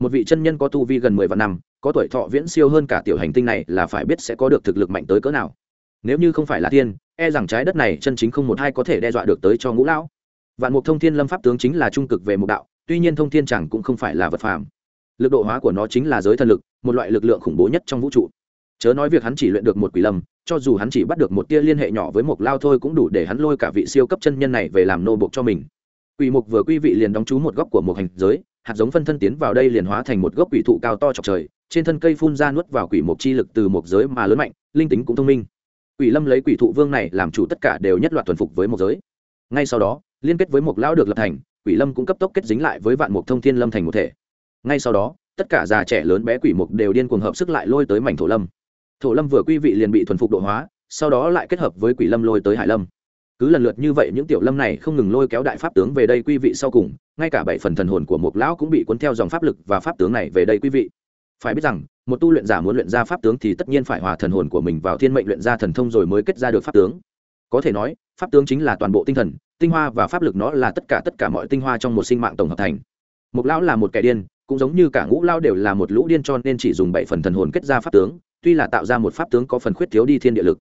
Một vị chân nhân có tu vi gần mười vạn năm có tuổi thọ viễn siêu hơn cả tiểu hành tinh này là phải biết sẽ có được thực lực mạnh tới cỡ nào. Nếu như không phải là tiên e rằng trái đất này chân chính không một hai có thể đe dọa được tới cho ngũ lão. Vạn mục thông thiên lâm pháp tướng chính là trung cực về mục đạo, tuy nhiên thông thiên chẳng cũng không phải là vật phàm. Lực độ hóa của nó chính là giới thần lực, một loại lực lượng khủng bố nhất trong vũ trụ. Chớ nói việc hắn chỉ luyện được một quỷ lâm, cho dù hắn chỉ bắt được một tia liên hệ nhỏ với một lao thôi cũng đủ để hắn lôi cả vị siêu cấp chân nhân này về làm nô bộc cho mình. Quỷ mục vừa quy vị liền đóng trú một góc của một hành giới, hạt giống phân thân tiến vào đây liền hóa thành một gốc quỷ thụ cao to chọc trời, trên thân cây phun ra nuốt vào quỷ mục chi lực từ một giới mà lớn mạnh, linh tính cũng thông minh quỷ lâm lấy quỷ thụ vương này làm chủ tất cả đều nhất loạt thuần phục với một giới. Ngay sau đó, liên kết với một lão được lập thành, quỷ lâm cũng cấp tốc kết dính lại với vạn mục thông thiên lâm thành một thể. Ngay sau đó, tất cả già trẻ lớn bé quỷ mục đều điên cuồng hợp sức lại lôi tới mảnh thổ lâm. Thổ lâm vừa quy vị liền bị thuần phục độ hóa, sau đó lại kết hợp với quỷ lâm lôi tới hải lâm. Cứ lần lượt như vậy những tiểu lâm này không ngừng lôi kéo đại pháp tướng về đây quý vị sau cùng, ngay cả bảy phần thần hồn của Mục lão cũng bị cuốn theo dòng pháp lực và pháp tướng này về đây quý vị phải biết rằng, một tu luyện giả muốn luyện ra pháp tướng thì tất nhiên phải hòa thần hồn của mình vào thiên mệnh luyện ra thần thông rồi mới kết ra được pháp tướng. Có thể nói, pháp tướng chính là toàn bộ tinh thần, tinh hoa và pháp lực nó là tất cả tất cả mọi tinh hoa trong một sinh mạng tổng hợp thành. Mục lão là một kẻ điên, cũng giống như cả ngũ lao đều là một lũ điên cho nên chỉ dùng bảy phần thần hồn kết ra pháp tướng, tuy là tạo ra một pháp tướng có phần khuyết thiếu đi thiên địa lực.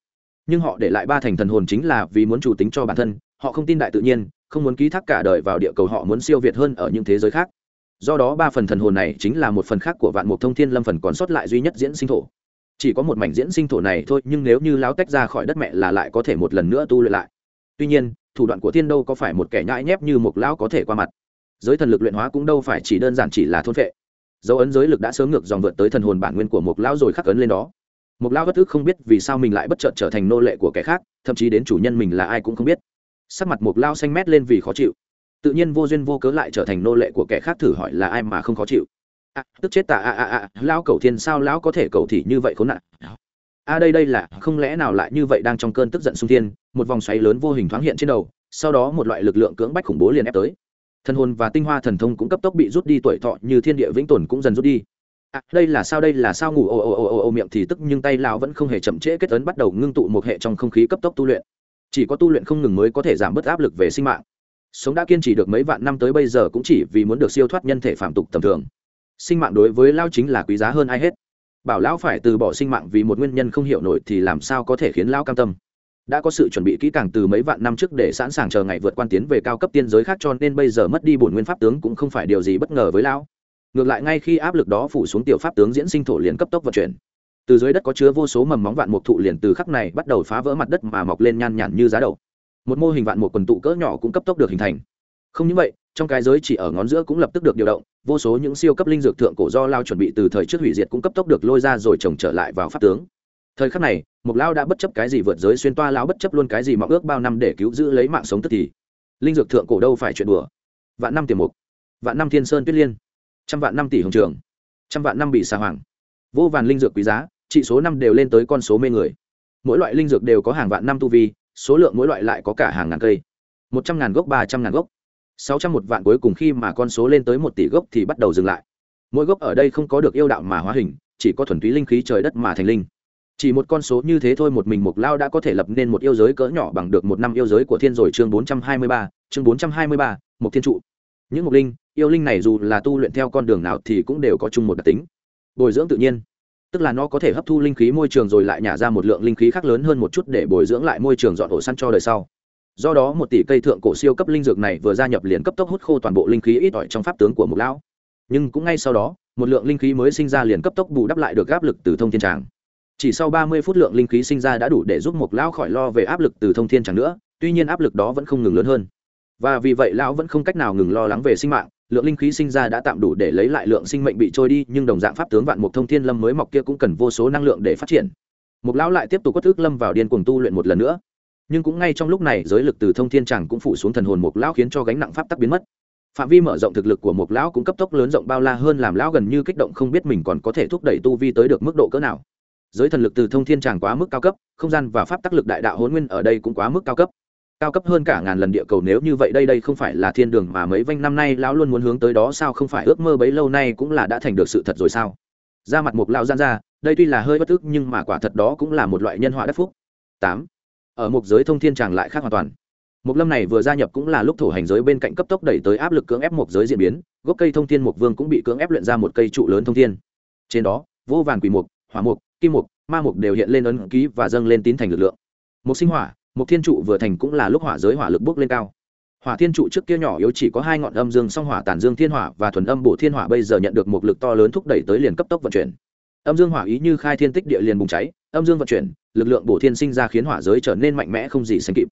Nhưng họ để lại ba thành thần hồn chính là vì muốn chủ tính cho bản thân, họ không tin đại tự nhiên, không muốn ký thác cả đời vào địa cầu họ muốn siêu việt hơn ở những thế giới khác do đó ba phần thần hồn này chính là một phần khác của vạn mục thông thiên lâm phần còn sót lại duy nhất diễn sinh thổ. Chỉ có một mảnh diễn sinh thổ này thôi, nhưng nếu như láo tách ra khỏi đất mẹ là lại có thể một lần nữa tu luyện lại. Tuy nhiên, thủ đoạn của thiên đâu có phải một kẻ nhãi nhép như một lão có thể qua mặt. Giới thần lực luyện hóa cũng đâu phải chỉ đơn giản chỉ là thôn vệ. Dấu ấn giới lực đã sớm ngược dòng vượt tới thần hồn bản nguyên của một lão rồi khắc ấn lên đó. Một lão bất thức không biết vì sao mình lại bất chợt trở thành nô lệ của kẻ khác, thậm chí đến chủ nhân mình là ai cũng không biết. Sắc mặt một lão xanh mét lên vì khó chịu tự nhiên vô duyên vô cớ lại trở thành nô lệ của kẻ khác thử hỏi là ai mà không khó chịu. À, tức chết tà à à à lão cầu thiên sao lão có thể cầu thị như vậy khốn nạn. A đây đây là không lẽ nào lại như vậy đang trong cơn tức giận xung thiên một vòng xoáy lớn vô hình thoáng hiện trên đầu sau đó một loại lực lượng cưỡng bách khủng bố liền ép tới. Thân hồn và tinh hoa thần thông cũng cấp tốc bị rút đi tuổi thọ như thiên địa vĩnh tồn cũng dần rút đi. À, đây là sao đây là sao? Ngủ ồ ồ ồ ồ ồ miệng thì tức nhưng tay lão vẫn không hề chậm trễ kết ấn bắt đầu ngưng tụ một hệ trong không khí cấp tốc tu luyện. Chỉ có tu luyện không ngừng mới có thể giảm bớt áp lực về sinh mạng sống đã kiên trì được mấy vạn năm tới bây giờ cũng chỉ vì muốn được siêu thoát nhân thể phạm tục tầm thường. Sinh mạng đối với lao chính là quý giá hơn ai hết. Bảo lão phải từ bỏ sinh mạng vì một nguyên nhân không hiểu nổi thì làm sao có thể khiến lão cam tâm? Đã có sự chuẩn bị kỹ càng từ mấy vạn năm trước để sẵn sàng chờ ngày vượt quan tiến về cao cấp tiên giới khác cho nên bây giờ mất đi bổn nguyên pháp tướng cũng không phải điều gì bất ngờ với lão. Ngược lại ngay khi áp lực đó phủ xuống tiểu pháp tướng diễn sinh thổ liền cấp tốc vận chuyển. Từ dưới đất có chứa vô số mầm móng vạn mục thụ liền từ khắc này bắt đầu phá vỡ mặt đất mà mọc lên nhan nhản như giá đầu một mô hình vạn mục quần tụ cỡ nhỏ cũng cấp tốc được hình thành. Không những vậy, trong cái giới chỉ ở ngón giữa cũng lập tức được điều động, vô số những siêu cấp linh dược thượng cổ do lao chuẩn bị từ thời trước hủy diệt cũng cấp tốc được lôi ra rồi trồng trở lại vào pháp tướng. Thời khắc này mục lao đã bất chấp cái gì vượt giới xuyên toa lao bất chấp luôn cái gì mong ước bao năm để cứu giữ lấy mạng sống tức thì. Linh dược thượng cổ đâu phải chuyện đùa. Vạn năm tiền mục, vạn năm thiên sơn tuyết liên, trăm vạn năm tỷ hồng trường, trăm vạn năm bị xà hoàng. Vô vàn linh dược quý giá, trị số năm đều lên tới con số mê người. Mỗi loại linh dược đều có hàng vạn năm tu vi số lượng mỗi loại lại có cả hàng ngàn cây. Một trăm ngàn gốc, ba trăm ngàn gốc. Sáu trăm một vạn cuối cùng khi mà con số lên tới một tỷ gốc thì bắt đầu dừng lại. Mỗi gốc ở đây không có được yêu đạo mà hóa hình, chỉ có thuần túy linh khí trời đất mà thành linh. Chỉ một con số như thế thôi một mình mục lao đã có thể lập nên một yêu giới cỡ nhỏ bằng được một năm yêu giới của thiên rồi. Chương bốn trăm hai mươi ba, chương bốn trăm hai mươi ba một thiên trụ. Những mục linh, yêu linh này dù là tu luyện theo con đường nào thì cũng đều có chung một đặc tính. Bồi dưỡng tự nhiên tức là nó có thể hấp thu linh khí môi trường rồi lại nhả ra một lượng linh khí khác lớn hơn một chút để bồi dưỡng lại môi trường dọn ổ săn cho đời sau. Do đó một tỷ cây thượng cổ siêu cấp linh dược này vừa gia nhập liền cấp tốc hút khô toàn bộ linh khí ít ỏi trong pháp tướng của mục lão. Nhưng cũng ngay sau đó, một lượng linh khí mới sinh ra liền cấp tốc bù đắp lại được áp lực từ thông thiên tràng. Chỉ sau ba mươi phút lượng linh khí sinh ra đã đủ để giúp mục lão khỏi lo về áp lực từ thông thiên tràng nữa, tuy nhiên áp lực đó vẫn không ngừng lớn hơn và vì vậy lão vẫn không cách nào ngừng lo lắng về sinh mạng, lượng linh khí sinh ra đã tạm đủ để lấy lại lượng sinh mệnh bị trôi đi, nhưng đồng dạng pháp tướng vạn mục thông thiên lâm mới mọc kia cũng cần vô số năng lượng để phát triển. Mục lão lại tiếp tục quất thức lâm vào điên cuồng tu luyện một lần nữa. Nhưng cũng ngay trong lúc này, giới lực từ thông thiên tràng cũng phủ xuống thần hồn mục lão khiến cho gánh nặng pháp tắc biến mất. Phạm vi mở rộng thực lực của mục lão cũng cấp tốc lớn rộng bao la hơn, làm lão gần như kích động không biết mình còn có thể thúc đẩy tu vi tới được mức độ cỡ nào. Giới thần lực từ thông thiên tràng quá mức cao cấp, không gian và pháp tắc lực đại đạo hôn nguyên ở đây cũng quá mức cao cấp cao cấp hơn cả ngàn lần địa cầu nếu như vậy đây đây không phải là thiên đường mà mấy vanh năm nay lão luôn muốn hướng tới đó sao không phải ước mơ bấy lâu nay cũng là đã thành được sự thật rồi sao? Ra mặt mục lão gian ra, đây tuy là hơi bất ức nhưng mà quả thật đó cũng là một loại nhân họa đất phúc. Tám. Ở một giới thông thiên tràng lại khác hoàn toàn. Một lâm này vừa gia nhập cũng là lúc thổ hành giới bên cạnh cấp tốc đẩy tới áp lực cưỡng ép một giới diễn biến, gốc cây thông thiên mục vương cũng bị cưỡng ép luyện ra một cây trụ lớn thông thiên. Trên đó, vô vàn quỷ mục, hỏa mục, kim mục, ma mục đều hiện lên ấn ký và dâng lên tín thành lực lượng. Mục sinh hỏa một thiên trụ vừa thành cũng là lúc hỏa giới hỏa lực bước lên cao. Hỏa thiên trụ trước kia nhỏ yếu chỉ có hai ngọn âm dương song hỏa tản dương thiên hỏa và thuần âm bổ thiên hỏa bây giờ nhận được một lực to lớn thúc đẩy tới liền cấp tốc vận chuyển. Âm dương hỏa ý như khai thiên tích địa liền bùng cháy, âm dương vận chuyển, lực lượng bổ thiên sinh ra khiến hỏa giới trở nên mạnh mẽ không gì sánh kịp.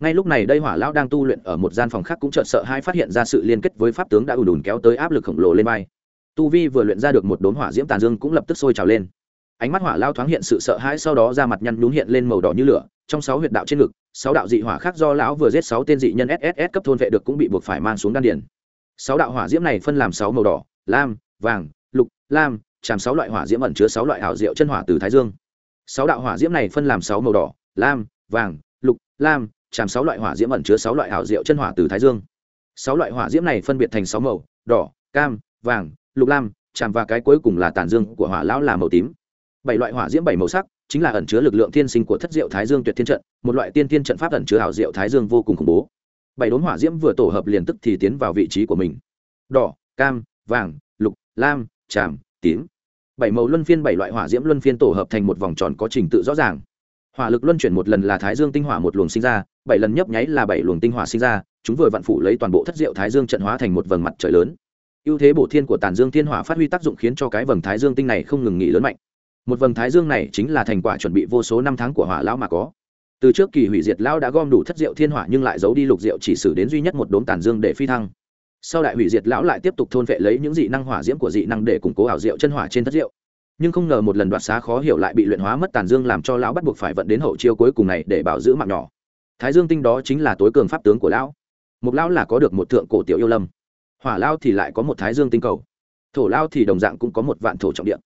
Ngay lúc này đây hỏa lão đang tu luyện ở một gian phòng khác cũng chợt sợ hai phát hiện ra sự liên kết với pháp tướng đã ùn ùn kéo tới áp lực khổng lồ lên vai. Tu vi vừa luyện ra được một đốm hỏa diễm tàn dương cũng lập tức sôi trào lên ánh mắt hỏa lao thoáng hiện sự sợ hãi sau đó ra mặt nhăn nhún hiện lên màu đỏ như lửa, trong sáu huyệt đạo trên ngực, sáu đạo dị hỏa khác do lão vừa giết sáu tên dị nhân sss cấp thôn vệ được cũng bị buộc phải mang xuống đan điền. Sáu đạo hỏa diễm này phân làm sáu màu đỏ, lam, vàng, lục, lam, tràm sáu loại hỏa diễm ẩn chứa sáu loại hảo diệu chân hỏa từ thái dương. Sáu đạo hỏa diễm này phân làm sáu màu đỏ, lam, vàng, lục, lam, tràm sáu loại hỏa diễm ẩn chứa sáu loại hảo diệu chân hỏa từ thái dương. Sáu loại hỏa diễm này phân biệt thành sáu màu, đỏ, cam, vàng, lục, lam, tràm và cái cuối cùng là tàn dương của hỏa lão là màu tím bảy loại hỏa diễm bảy màu sắc, chính là ẩn chứa lực lượng thiên sinh của thất diệu thái dương tuyệt thiên trận, một loại tiên thiên trận pháp ẩn chứa hảo diệu thái dương vô cùng khủng bố. Bảy đốn hỏa diễm vừa tổ hợp liền tức thì tiến vào vị trí của mình. Đỏ, cam, vàng, lục, lam, tràm, tím. Bảy màu luân phiên bảy loại hỏa diễm luân phiên tổ hợp thành một vòng tròn có trình tự rõ ràng. Hỏa lực luân chuyển một lần là thái dương tinh hỏa một luồng sinh ra, bảy lần nhấp nháy là bảy luồng tinh hỏa sinh ra, chúng vừa vặn phủ lấy toàn bộ thất diệu thái dương trận hóa thành một vầng mặt trời lớn. Ưu thế bổ thiên của tàn dương thiên hỏa phát huy tác dụng khiến cho cái vầng thái dương tinh này không ngừng nghỉ lớn mạnh một vầng thái dương này chính là thành quả chuẩn bị vô số năm tháng của hỏa lão mà có. Từ trước kỳ hủy diệt lão đã gom đủ thất diệu thiên hỏa nhưng lại giấu đi lục diệu chỉ xử đến duy nhất một đốm tàn dương để phi thăng. Sau đại hủy diệt lão lại tiếp tục thôn vệ lấy những dị năng hỏa diễm của dị năng để củng cố ảo diệu chân hỏa trên thất diệu. Nhưng không ngờ một lần đoạt xá khó hiểu lại bị luyện hóa mất tàn dương làm cho lão bắt buộc phải vận đến hậu chiêu cuối cùng này để bảo giữ mạng nhỏ. Thái dương tinh đó chính là tối cường pháp tướng của lão. Một lão là có được một thượng cổ tiểu yêu lâm. Hỏa lao thì lại có một thái dương tinh cầu. Thổ lao thì đồng dạng cũng có một vạn thổ trọng điện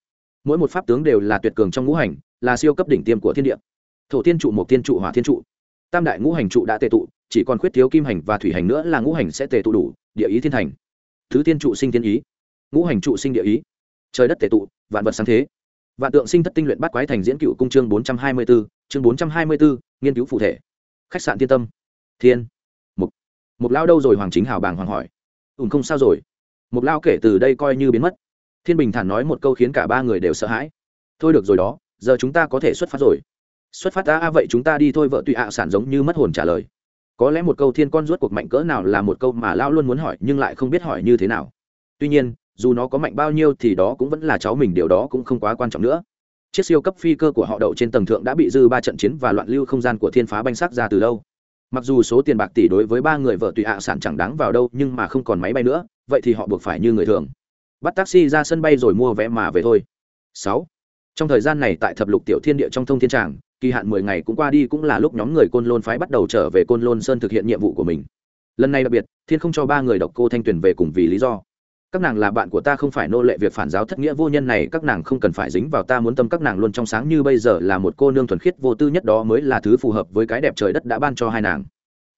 mỗi một pháp tướng đều là tuyệt cường trong ngũ hành, là siêu cấp đỉnh tiêm của thiên địa. Thổ thiên trụ một thiên trụ, hỏa thiên trụ. Tam đại ngũ hành trụ đã tệ tụ, chỉ còn khuyết thiếu kim hành và thủy hành nữa là ngũ hành sẽ tề tụ đủ, địa ý thiên thành. Thứ thiên trụ sinh thiên ý. Ngũ hành trụ sinh địa ý. Trời đất tề tụ, vạn vật sáng thế. Vạn tượng sinh thất tinh luyện bắt quái thành diễn cựu cung chương bốn trăm hai mươi bốn chương bốn trăm hai mươi bốn nghiên cứu phụ thể. Khách sạn thiên tâm. Thiên. Mục. Mục lao đâu rồi? Hoàng chính hào bàng hoàng hỏi. Ùn không sao rồi. Mục lao kể từ đây coi như biến mất thiên bình thản nói một câu khiến cả ba người đều sợ hãi. Thôi được rồi đó giờ chúng ta có thể xuất phát rồi. Xuất phát ta à, vậy chúng ta đi thôi vợ tụy ạ sản giống như mất hồn trả lời. Có lẽ một câu thiên con rút cuộc mạnh cỡ nào là một câu mà lão luôn muốn hỏi nhưng lại không biết hỏi như thế nào. Tuy nhiên dù nó có mạnh bao nhiêu thì đó cũng vẫn là cháu mình điều đó cũng không quá quan trọng nữa. Chiếc siêu cấp phi cơ của họ đậu trên tầng thượng đã bị dư ba trận chiến và loạn lưu không gian của thiên phá banh sắc ra từ lâu. Mặc dù số tiền bạc tỷ đối với ba người vợ tùy ạ sản chẳng đáng vào đâu nhưng mà không còn máy bay nữa vậy thì họ buộc phải như người thường bắt taxi ra sân bay rồi mua vé mà về thôi. Sáu. Trong thời gian này tại thập lục tiểu thiên địa trong thông thiên tràng, kỳ hạn mười ngày cũng qua đi cũng là lúc nhóm người côn lôn phái bắt đầu trở về côn lôn sơn thực hiện nhiệm vụ của mình. Lần này đặc biệt, thiên không cho ba người độc cô thanh tuyền về cùng vì lý do. Các nàng là bạn của ta không phải nô lệ việc phản giáo thất nghĩa vô nhân này, các nàng không cần phải dính vào ta muốn tâm các nàng luôn trong sáng như bây giờ là một cô nương thuần khiết vô tư nhất đó mới là thứ phù hợp với cái đẹp trời đất đã ban cho hai nàng.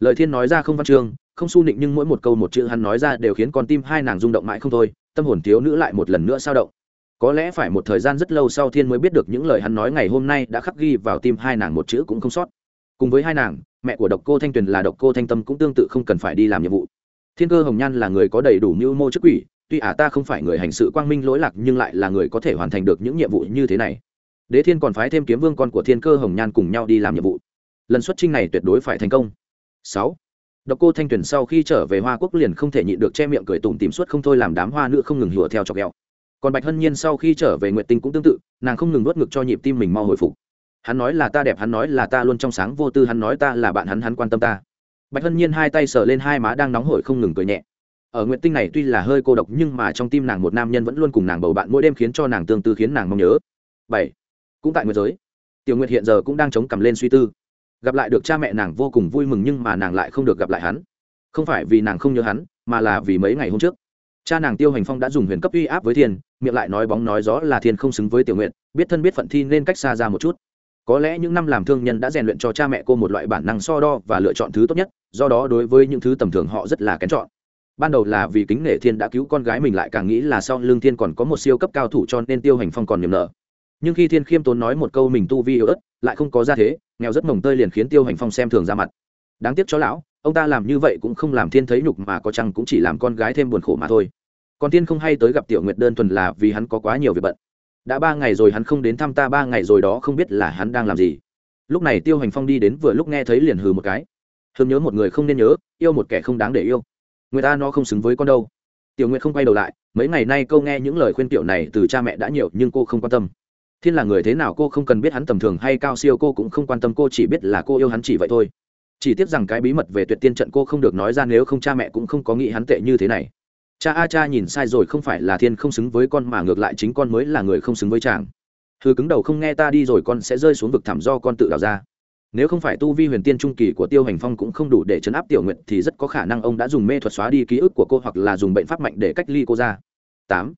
Lời thiên nói ra không văn chương, không su nịnh nhưng mỗi một câu một chữ hắn nói ra đều khiến con tim hai nàng rung động mãi không thôi tâm hồn thiếu nữ lại một lần nữa sao động. Có lẽ phải một thời gian rất lâu sau thiên mới biết được những lời hắn nói ngày hôm nay đã khắc ghi vào tim hai nàng một chữ cũng không sót. Cùng với hai nàng, mẹ của độc cô thanh tuyền là độc cô thanh tâm cũng tương tự không cần phải đi làm nhiệm vụ. Thiên cơ hồng nhan là người có đầy đủ mưu mô chức quỷ, tuy ả ta không phải người hành sự quang minh lỗi lạc nhưng lại là người có thể hoàn thành được những nhiệm vụ như thế này. Đế thiên còn phái thêm kiếm vương con của thiên cơ hồng nhan cùng nhau đi làm nhiệm vụ. Lần xuất trinh này tuyệt đối phải thành công. Sáu độc cô thanh tuyền sau khi trở về hoa quốc liền không thể nhịn được che miệng cười tủm tỉm suốt không thôi làm đám hoa nữ không ngừng hùa theo chọc ghẹo. Còn bạch hân nhiên sau khi trở về nguyệt tinh cũng tương tự, nàng không ngừng nuốt ngực cho nhịp tim mình mau hồi phục. Hắn nói là ta đẹp, hắn nói là ta luôn trong sáng, vô tư hắn nói ta là bạn hắn hắn quan tâm ta. Bạch hân nhiên hai tay sờ lên hai má đang nóng hổi không ngừng cười nhẹ. Ở nguyệt tinh này tuy là hơi cô độc, nhưng mà trong tim nàng một nam nhân vẫn luôn cùng nàng bầu bạn, mỗi đêm khiến cho nàng tương tư, khiến nàng mong nhớ. Bảy, cũng tại nguyệt giới. Tiểu nguyệt hiện giờ cũng đang chống cằm lên suy tư gặp lại được cha mẹ nàng vô cùng vui mừng nhưng mà nàng lại không được gặp lại hắn. Không phải vì nàng không nhớ hắn, mà là vì mấy ngày hôm trước. Cha nàng tiêu hành phong đã dùng huyền cấp uy áp với thiên, miệng lại nói bóng nói gió là thiên không xứng với tiểu nguyện biết thân biết phận thi nên cách xa ra một chút. Có lẽ những năm làm thương nhân đã rèn luyện cho cha mẹ cô một loại bản năng so đo và lựa chọn thứ tốt nhất, do đó đối với những thứ tầm thường họ rất là kén chọn. Ban đầu là vì kính nể thiên đã cứu con gái mình lại càng nghĩ là sau lương thiên còn có một siêu cấp cao thủ cho nên tiêu hành phong còn niềm nở nhưng khi thiên khiêm tốn nói một câu mình tu vi yếu ớt, lại không có ra thế, nghèo rất mồng tơi liền khiến tiêu hành phong xem thường ra mặt. Đáng tiếc cho lão, ông ta làm như vậy cũng không làm thiên thấy nhục mà có chăng cũng chỉ làm con gái thêm buồn khổ mà thôi. Còn thiên không hay tới gặp tiểu nguyệt đơn thuần là vì hắn có quá nhiều việc bận. Đã ba ngày rồi hắn không đến thăm ta, ba ngày rồi đó không biết là hắn đang làm gì. Lúc này tiêu hành phong đi đến vừa lúc nghe thấy liền hừ một cái. Hương nhớ một người không nên nhớ, yêu một kẻ không đáng để yêu. Người ta nó không xứng với con đâu. Tiểu nguyệt không quay đầu lại, mấy ngày nay câu nghe những lời khuyên tiểu này từ cha mẹ đã nhiều, nhưng cô không quan tâm thiên là người thế nào cô không cần biết hắn tầm thường hay cao siêu, cô cũng không quan tâm, cô chỉ biết là cô yêu hắn chỉ vậy thôi. Chỉ tiếc rằng cái bí mật về tuyệt tiên trận cô không được nói ra, nếu không cha mẹ cũng không có nghĩ hắn tệ như thế này. Cha a cha nhìn sai rồi, không phải là thiên không xứng với con mà ngược lại chính con mới là người không xứng với chàng. Thư cứng đầu không nghe ta đi rồi, con sẽ rơi xuống vực thẳm do con tự đào ra. Nếu không phải tu vi huyền tiên trung kỳ của tiêu hành phong cũng không đủ để chấn áp tiểu nguyện thì rất có khả năng ông đã dùng mê thuật xóa đi ký ức của cô hoặc là dùng bệnh pháp mạnh để cách ly cô ra. Tám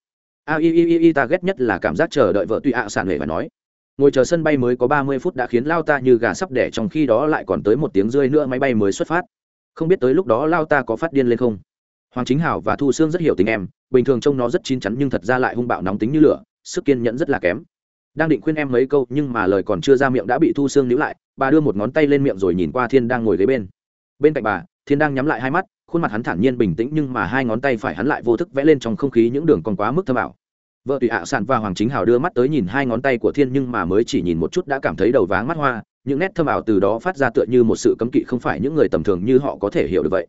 a, i i i ta ghét nhất là cảm giác chờ đợi vợ tùy ạ sản huệ và nói. Ngồi chờ sân bay mới có ba mươi phút đã khiến lao ta như gà sắp đẻ trong khi đó lại còn tới một tiếng rơi nữa máy bay mới xuất phát. Không biết tới lúc đó lao ta có phát điên lên không? Hoàng chính hảo và thu sương rất hiểu tình em, bình thường trông nó rất chín chắn nhưng thật ra lại hung bạo nóng tính như lửa, sức kiên nhẫn rất là kém. Đang định khuyên em mấy câu nhưng mà lời còn chưa ra miệng đã bị thu sương níu lại, bà đưa một ngón tay lên miệng rồi nhìn qua thiên đang ngồi ghế bên. Bên cạnh bà, thiên đang nhắm lại hai mắt, khuôn mặt hắn thản nhiên bình tĩnh nhưng mà hai ngón tay phải hắn lại vô thức vẽ lên trong không khí những đường còn quá mức thâm ảo vợ tùy ạ sản và hoàng chính hào đưa mắt tới nhìn hai ngón tay của thiên nhưng mà mới chỉ nhìn một chút đã cảm thấy đầu váng mắt hoa những nét thâm ảo từ đó phát ra tựa như một sự cấm kỵ không phải những người tầm thường như họ có thể hiểu được vậy.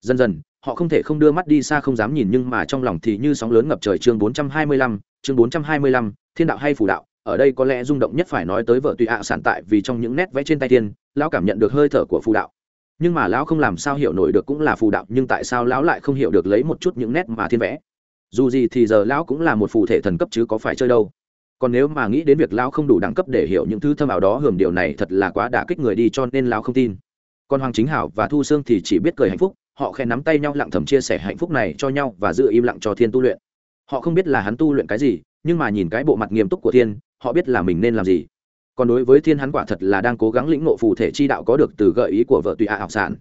Dần dần họ không thể không đưa mắt đi xa không dám nhìn nhưng mà trong lòng thì như sóng lớn ngập trời chương 425, chương 425, thiên đạo hay phù đạo ở đây có lẽ rung động nhất phải nói tới vợ tùy ạ sản tại vì trong những nét vẽ trên tay thiên lão cảm nhận được hơi thở của phù đạo. Nhưng mà lão không làm sao hiểu nổi được cũng là phù đạo nhưng tại sao lão lại không hiểu được lấy một chút những nét mà thiên vẽ? Dù gì thì giờ lão cũng là một phù thể thần cấp chứ có phải chơi đâu. Còn nếu mà nghĩ đến việc lão không đủ đẳng cấp để hiểu những thứ thâm ảo đó, hưởng điều này thật là quá đả kích người đi cho nên lão không tin. Còn hoàng chính hảo và thu sương thì chỉ biết cười hạnh phúc, họ khen nắm tay nhau lặng thầm chia sẻ hạnh phúc này cho nhau và giữ im lặng cho thiên tu luyện. Họ không biết là hắn tu luyện cái gì, nhưng mà nhìn cái bộ mặt nghiêm túc của thiên, họ biết là mình nên làm gì. Còn đối với thiên hắn quả thật là đang cố gắng lĩnh ngộ phù thể chi đạo có được từ gợi ý của vợ tùy ạ học sản.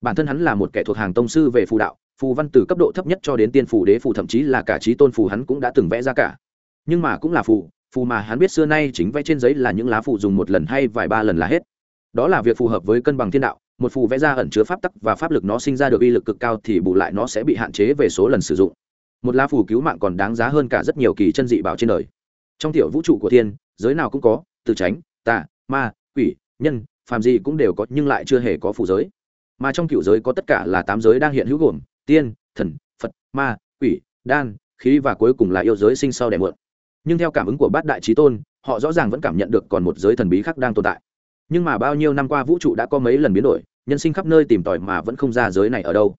Bản thân hắn là một kẻ thuộc hàng tông sư về phù đạo phù văn từ cấp độ thấp nhất cho đến tiên phù đế phù, thậm chí là cả trí tôn phù hắn cũng đã từng vẽ ra cả. Nhưng mà cũng là phù phù mà hắn biết xưa nay chính vẽ trên giấy là những lá phù dùng một lần hay vài ba lần là hết. Đó là việc phù hợp với cân bằng thiên đạo, một phù vẽ ra ẩn chứa pháp tắc và pháp lực nó sinh ra được uy lực cực cao thì bù lại nó sẽ bị hạn chế về số lần sử dụng. Một lá phù cứu mạng còn đáng giá hơn cả rất nhiều kỳ chân dị bảo trên đời. Trong tiểu vũ trụ của thiên, giới nào cũng có, từ tránh tà, ma, quỷ, nhân, phàm gì cũng đều có nhưng lại chưa hề có phù giới. Mà trong cựu giới có tất cả là tám giới đang hiện hữu gồm tiên, thần, phật, ma, quỷ, đan, khí và cuối cùng là yêu giới sinh sau đẻ mượn nhưng theo cảm ứng của bát đại trí tôn, họ rõ ràng vẫn cảm nhận được còn một giới thần bí khác đang tồn tại. Nhưng mà bao nhiêu năm qua vũ trụ đã có mấy lần biến đổi, nhân sinh khắp nơi tìm tòi mà vẫn không ra giới này ở đâu.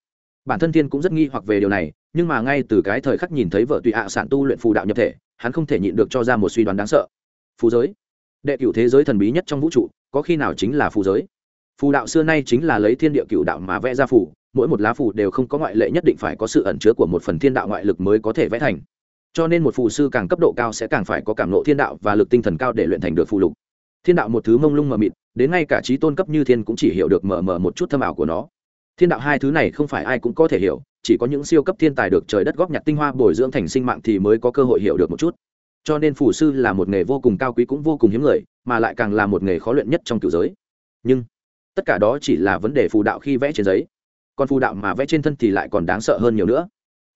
Bản thân thiên cũng rất nghi hoặc về điều này, nhưng mà ngay từ cái thời khắc nhìn thấy vợ tùy ạ sản tu luyện phù đạo nhập thể, hắn không thể nhịn được cho ra một suy đoán đáng sợ. Phù giới. Đệ cửu thế giới thần bí nhất trong vũ trụ, có khi nào chính là phù giới? Phù đạo xưa nay chính là lấy thiên địa cửu đạo mà vẽ ra phù mỗi một lá phù đều không có ngoại lệ nhất định phải có sự ẩn chứa của một phần thiên đạo ngoại lực mới có thể vẽ thành. Cho nên một phù sư càng cấp độ cao sẽ càng phải có cảm nộ thiên đạo và lực tinh thần cao để luyện thành được phù lục. Thiên đạo một thứ mông lung mờ mịt, đến ngay cả trí tôn cấp như thiên cũng chỉ hiểu được mờ mờ một chút thâm ảo của nó. Thiên đạo hai thứ này không phải ai cũng có thể hiểu, chỉ có những siêu cấp thiên tài được trời đất góp nhặt tinh hoa bồi dưỡng thành sinh mạng thì mới có cơ hội hiểu được một chút. Cho nên phù sư là một nghề vô cùng cao quý cũng vô cùng hiếm người, mà lại càng là một nghề khó luyện nhất trong cựu giới. Nhưng, tất cả đó chỉ là vấn đề phù đạo khi vẽ trên giấy còn phù đạo mà vẽ trên thân thì lại còn đáng sợ hơn nhiều nữa.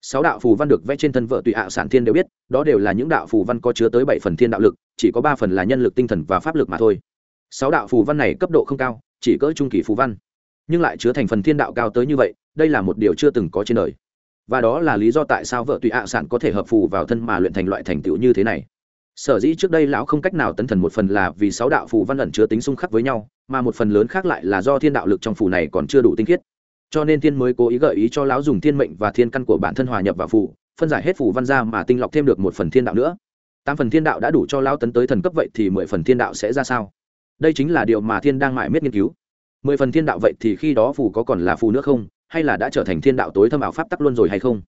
Sáu đạo phù văn được vẽ trên thân vợ tùy ạ sản thiên đều biết, đó đều là những đạo phù văn có chứa tới bảy phần thiên đạo lực, chỉ có ba phần là nhân lực tinh thần và pháp lực mà thôi. Sáu đạo phù văn này cấp độ không cao, chỉ cỡ trung kỳ phù văn, nhưng lại chứa thành phần thiên đạo cao tới như vậy, đây là một điều chưa từng có trên đời. Và đó là lý do tại sao vợ tùy ạ sản có thể hợp phù vào thân mà luyện thành loại thành tựu như thế này. Sở dĩ trước đây lão không cách nào tấn thần một phần là vì sáu đạo phù văn ẩn chứa tính xung khắc với nhau, mà một phần lớn khác lại là do thiên đạo lực trong phù này còn chưa đủ tinh khiết cho nên thiên mới cố ý gợi ý cho lão dùng thiên mệnh và thiên căn của bản thân hòa nhập vào phù phân giải hết phù văn ra mà tinh lọc thêm được một phần thiên đạo nữa. Tám phần thiên đạo đã đủ cho lão tấn tới thần cấp vậy thì mười phần thiên đạo sẽ ra sao? Đây chính là điều mà thiên đang mãi miết nghiên cứu. Mười phần thiên đạo vậy thì khi đó phù có còn là phù nữa không? Hay là đã trở thành thiên đạo tối thâm ảo pháp tắc luôn rồi hay không?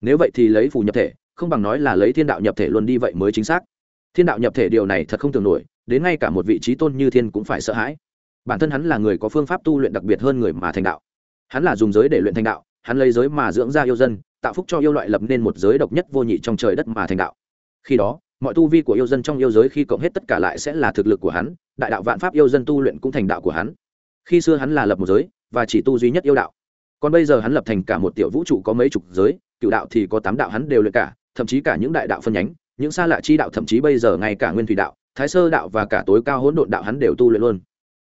Nếu vậy thì lấy phù nhập thể, không bằng nói là lấy thiên đạo nhập thể luôn đi vậy mới chính xác. Thiên đạo nhập thể điều này thật không tưởng nổi, đến ngay cả một vị trí tôn như thiên cũng phải sợ hãi. Bản thân hắn là người có phương pháp tu luyện đặc biệt hơn người mà thành đạo hắn là dùng giới để luyện thành đạo, hắn lấy giới mà dưỡng ra yêu dân, tạo phúc cho yêu loại lập nên một giới độc nhất vô nhị trong trời đất mà thành đạo. Khi đó, mọi tu vi của yêu dân trong yêu giới khi cộng hết tất cả lại sẽ là thực lực của hắn, đại đạo vạn pháp yêu dân tu luyện cũng thành đạo của hắn. Khi xưa hắn là lập một giới, và chỉ tu duy nhất yêu đạo. Còn bây giờ hắn lập thành cả một tiểu vũ trụ có mấy chục giới, cựu đạo thì có tám đạo hắn đều luyện cả, thậm chí cả những đại đạo phân nhánh, những xa lạ chi đạo thậm chí bây giờ ngay cả nguyên thủy đạo, thái sơ đạo và cả tối cao hỗn độn đạo hắn đều tu luyện luôn.